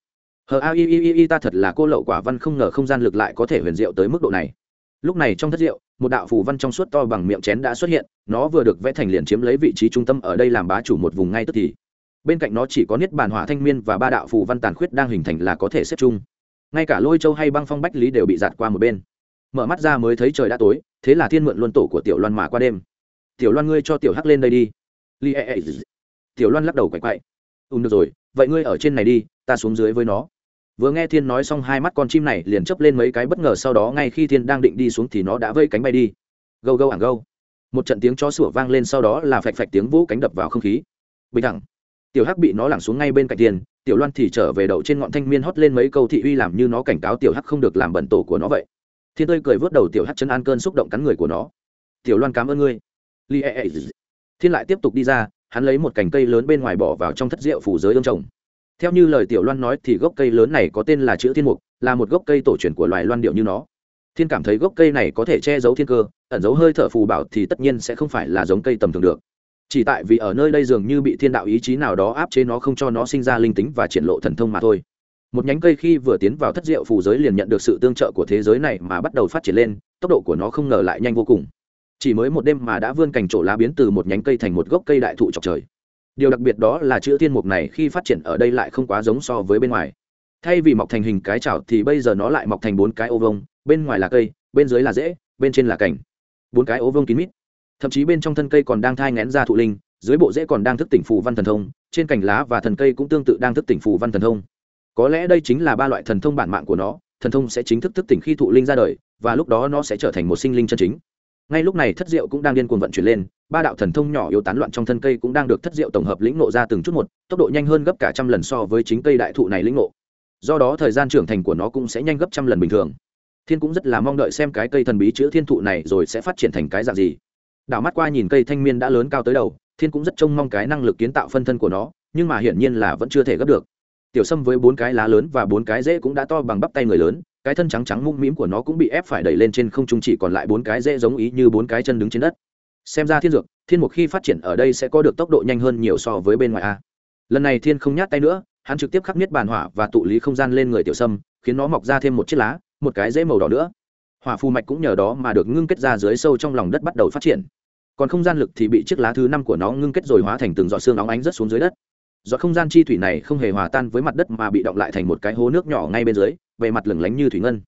Hờ, a, i i i ta thật là cô lậu quả văn không ngờ không gian lực lại có thể huyền diệu tới mức độ này. Lúc này trong thất diệu, một đạo phù văn trong suốt to bằng miệng chén đã xuất hiện, nó vừa được vẽ thành liền chiếm lấy vị trí trung tâm ở đây làm bá chủ một vùng ngay tức thì bên cạnh nó chỉ có niết bàn hỏa thanh miên và ba đạo phù văn tàn khuyết đang hình thành là có thể xếp chung. Ngay cả lôi châu hay băng phong bách lý đều bị giạt qua một bên. Mở mắt ra mới thấy trời đã tối, thế là thiên mượn luân tổ của tiểu loan mà qua đêm. Tiểu loan ngươi cho tiểu hắc lên đây đi. Li e e, e. tiểu loan lắc đầu quậy quậy. Ùm được rồi, vậy ngươi ở trên này đi, ta xuống dưới với nó. Vừa nghe thiên nói xong hai mắt con chim này liền chấp lên mấy cái bất ngờ, sau đó ngay khi thiên đang định đi xuống thì nó đã vây cánh bay đi. Gâu gâu ảng gâu. Một trận tiếng chó sủa vang lên, sau đó là phạch phạch tiếng vũ cánh đập vào không khí. Bình thẳng tiểu hắc bị nó lẳng xuống ngay bên cạnh tiền, tiểu loan thì trở về đậu trên ngọn thanh miên hót lên mấy câu thị uy làm như nó cảnh cáo tiểu hắc không được làm bẩn tổ của nó vậy. Thiên tơi cười vớt đầu tiểu hắc chân an cơn xúc động cắn người của nó. Tiểu loan cảm ơn ngươi. Li e e, e. thiên lại tiếp tục đi ra hắn lấy một cành cây lớn bên ngoài bỏ vào trong thất rượu phủ giới ương trồng. Theo như lời tiểu loan nói thì gốc cây lớn này có tên là chữ thiên mục là một gốc cây tổ truyền của loài loan điệu như nó. Thiên cảm thấy gốc cây này có thể che giấu thiên cơ ẩn giấu hơi thở phù bảo thì tất nhiên sẽ không phải là giống cây tầm thường được chỉ tại vì ở nơi đây dường như bị thiên đạo ý chí nào đó áp chế nó không cho nó sinh ra linh tính và triển lộ thần thông mà thôi. Một nhánh cây khi vừa tiến vào thất diệu phù giới liền nhận được sự tương trợ của thế giới này mà bắt đầu phát triển lên, tốc độ của nó không ngờ lại nhanh vô cùng. Chỉ mới một đêm mà đã vươn cành trổ lá biến từ một nhánh cây thành một gốc cây đại thụ chọc trời. Điều đặc biệt đó là chữ thiên mục này khi phát triển ở đây lại không quá giống so với bên ngoài. Thay vì mọc thành hình cái chảo thì bây giờ nó lại mọc thành bốn cái ô vông bên ngoài là cây, bên dưới là rễ, bên trên là cành. Bốn cái ô vông kín mít thậm chí bên trong thân cây còn đang thai ngén ra thụ linh, dưới bộ rễ còn đang thức tỉnh phù văn thần thông, trên cành lá và thần cây cũng tương tự đang thức tỉnh phù văn thần thông. Có lẽ đây chính là ba loại thần thông bản mạng của nó, thần thông sẽ chính thức thức tỉnh khi thụ linh ra đời, và lúc đó nó sẽ trở thành một sinh linh chân chính. Ngay lúc này thất diệu cũng đang điên cuồng vận chuyển lên, ba đạo thần thông nhỏ yếu tán loạn trong thân cây cũng đang được thất diệu tổng hợp lĩnh nộ ra từng chút một, tốc độ nhanh hơn gấp cả trăm lần so với chính cây đại thụ này lĩnh nộ do đó thời gian trưởng thành của nó cũng sẽ nhanh gấp trăm lần bình thường. Thiên cũng rất là mong đợi xem cái cây thần bí chữ thiên thụ này rồi sẽ phát triển thành cái dạng gì đảo mắt qua nhìn cây thanh miên đã lớn cao tới đầu, thiên cũng rất trông mong cái năng lực kiến tạo phân thân của nó, nhưng mà hiển nhiên là vẫn chưa thể gấp được. Tiểu sâm với bốn cái lá lớn và bốn cái rễ cũng đã to bằng bắp tay người lớn, cái thân trắng trắng mũm mĩm của nó cũng bị ép phải đẩy lên trên không trung chỉ còn lại bốn cái rễ giống ý như bốn cái chân đứng trên đất. Xem ra thiên dược, thiên mục khi phát triển ở đây sẽ có được tốc độ nhanh hơn nhiều so với bên ngoài a. Lần này thiên không nhát tay nữa, hắn trực tiếp khắc niết bàn hỏa và tụ lý không gian lên người tiểu sâm, khiến nó mọc ra thêm một chiếc lá, một cái rễ màu đỏ nữa hỏa phù mạch cũng nhờ đó mà được ngưng kết ra dưới sâu trong lòng đất bắt đầu phát triển. Còn không gian lực thì bị chiếc lá thứ năm của nó ngưng kết rồi hóa thành từng giọt xương óng ánh rớt xuống dưới đất. Giọt không gian chi thủy này không hề hòa tan với mặt đất mà bị động lại thành một cái hố nước nhỏ ngay bên dưới, bề mặt lửng lánh như thủy ngân.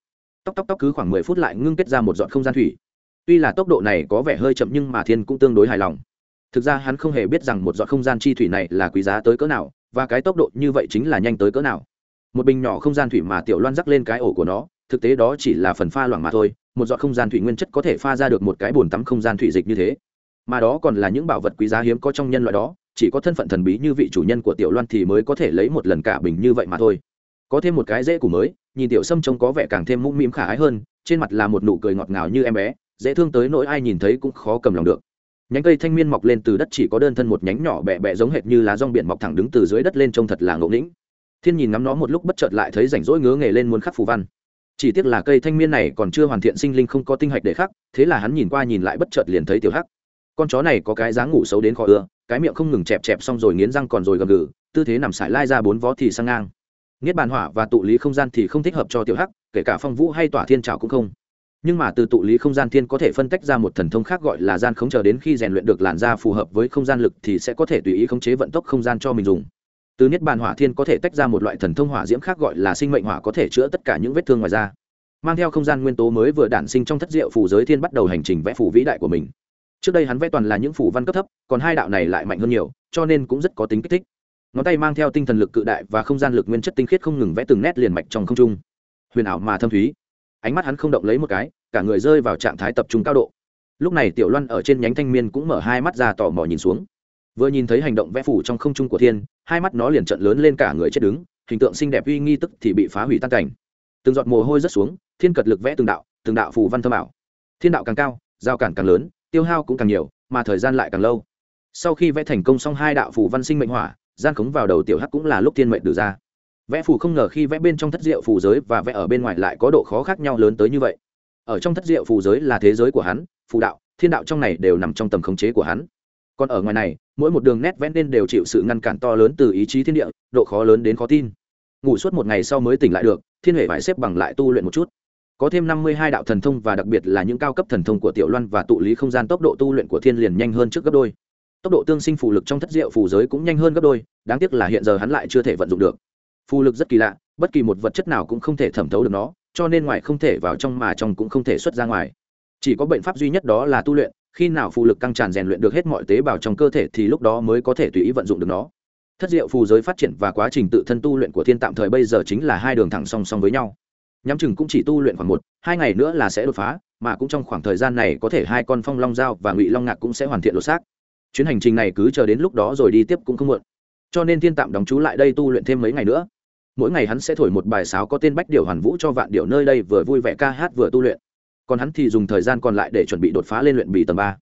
Tóc tóc tóc cứ khoảng mười phút lại ngưng kết ra một giọt không gian thủy. Tuy là tốc độ này có vẻ hơi chậm nhưng mà thiên cũng tương đối hài lòng. Thực ra hắn không hề biết rằng một giọt không gian chi thủy này là quý giá tới cỡ nào, và cái tốc độ như vậy chính là nhanh tới cỡ nào. Một bình nhỏ không gian thủy mà tiểu loan rắc lên cái ổ của nó thực tế đó chỉ là phần pha loãng mà thôi, một giọt không gian thủy nguyên chất có thể pha ra được một cái bồn tắm không gian thủy dịch như thế. Mà đó còn là những bảo vật quý giá hiếm có trong nhân loại đó, chỉ có thân phận thần bí như vị chủ nhân của tiểu loan thì mới có thể lấy một lần cả bình như vậy mà thôi. Có thêm một cái dễ củ mới, nhìn tiểu sâm trông có vẻ càng thêm mũm mĩm khả ái hơn, trên mặt là một nụ cười ngọt ngào như em bé, dễ thương tới nỗi ai nhìn thấy cũng khó cầm lòng được. Nhánh cây thanh miên mọc lên từ đất chỉ có đơn thân một nhánh nhỏ bẹ bẹ giống hệt như lá rong biển mọc thẳng đứng từ dưới đất lên trông thật là ngẫu nghĩnh. Thiên nhìn ngắm nó một lúc bất chợt lại thấy rảnh rỗi ngứa nghề lên muốn khắc phù văn chỉ tiếc là cây thanh miên này còn chưa hoàn thiện sinh linh không có tinh hạch để khắc, thế là hắn nhìn qua nhìn lại bất chợt liền thấy tiểu hắc. Con chó này có cái dáng ngủ xấu đến khó ưa, cái miệng không ngừng chẹp chẹp xong rồi nghiến răng còn rồi gầm gừ, tư thế nằm sải lai ra bốn vó thì sang ngang. Niết bàn hỏa và tụ lý không gian thì không thích hợp cho tiểu hắc, kể cả phong vũ hay tỏa thiên trào cũng không. Nhưng mà từ tụ lý không gian thiên có thể phân tách ra một thần thông khác gọi là gian khống chờ đến khi rèn luyện được làn da phù hợp với không gian lực thì sẽ có thể tùy ý khống chế vận tốc không gian cho mình dùng từ niết bàn hỏa thiên có thể tách ra một loại thần thông hỏa diễm khác gọi là sinh mệnh hỏa có thể chữa tất cả những vết thương ngoài da. Mang theo không gian nguyên tố mới vừa đản sinh trong thất diệu phủ giới thiên bắt đầu hành trình vẽ phủ vĩ đại của mình. Trước đây hắn vẽ toàn là những phủ văn cấp thấp, còn hai đạo này lại mạnh hơn nhiều, cho nên cũng rất có tính kích thích. Ngón tay mang theo tinh thần lực cự đại và không gian lực nguyên chất tinh khiết không ngừng vẽ từng nét liền mạch trong không trung. Huyền ảo mà thâm thúy. Ánh mắt hắn không động lấy một cái, cả người rơi vào trạng thái tập trung cao độ. Lúc này tiểu loan ở trên nhánh thanh miên cũng mở hai mắt ra tò mò nhìn xuống. Vừa nhìn thấy hành động vẽ phủ trong không trung của thiên hai mắt nó liền trận lớn lên cả người chết đứng, hình tượng xinh đẹp uy nghi tức thì bị phá hủy tan cảnh. Từng giọt mồ hôi rất xuống, thiên cật lực vẽ từng đạo từng đạo phù văn thơm ảo. Thiên đạo càng cao, giao cản càng lớn, tiêu hao cũng càng nhiều, mà thời gian lại càng lâu. Sau khi vẽ thành công xong hai đạo phù văn sinh mệnh hỏa, gian khống vào đầu tiểu hắc cũng là lúc thiên mệnh được ra. Vẽ phù không ngờ khi vẽ bên trong thất diệu phù giới và vẽ ở bên ngoài lại có độ khó khác nhau lớn tới như vậy. Ở trong thất diệu phù giới là thế giới của hắn, phù đạo, thiên đạo trong này đều nằm trong tầm khống chế của hắn còn ở ngoài này, mỗi một đường nét vẽ nên đều chịu sự ngăn cản to lớn từ ý chí thiên địa, độ khó lớn đến khó tin. Ngủ suốt một ngày sau mới tỉnh lại được, thiên huệ phải xếp bằng lại tu luyện một chút. Có thêm năm mươi hai đạo thần thông và đặc biệt là những cao cấp thần thông của tiểu loan và tụ lý không gian tốc độ tu luyện của thiên liền nhanh hơn trước gấp đôi. Tốc độ tương sinh phù lực trong thất diệu phù giới cũng nhanh hơn gấp đôi, đáng tiếc là hiện giờ hắn lại chưa thể vận dụng được. Phù lực rất kỳ lạ, bất kỳ một vật chất nào cũng không thể thẩm thấu được nó, cho nên ngoài không thể vào trong mà trong cũng không thể xuất ra ngoài. Chỉ có bệnh pháp duy nhất đó là tu luyện khi nào phù lực căng tràn rèn luyện được hết mọi tế bào trong cơ thể thì lúc đó mới có thể tùy ý vận dụng được nó. Thất diệu phù giới phát triển và quá trình tự thân tu luyện của thiên tạm thời bây giờ chính là hai đường thẳng song song với nhau. Nhắm chừng cũng chỉ tu luyện khoảng một, hai ngày nữa là sẽ đột phá, mà cũng trong khoảng thời gian này có thể hai con phong long dao và ngụy long ngạc cũng sẽ hoàn thiện lột xác. Chuyến hành trình này cứ chờ đến lúc đó rồi đi tiếp cũng không muộn. Cho nên thiên tạm đóng chú lại đây tu luyện thêm mấy ngày nữa. Mỗi ngày hắn sẽ thổi một bài sáo có tên bách điệu hoàn vũ cho vạn điệu nơi đây vừa vui vẻ ca hát vừa tu luyện còn hắn thì dùng thời gian còn lại để chuẩn bị đột phá lên luyện bì tầng ba.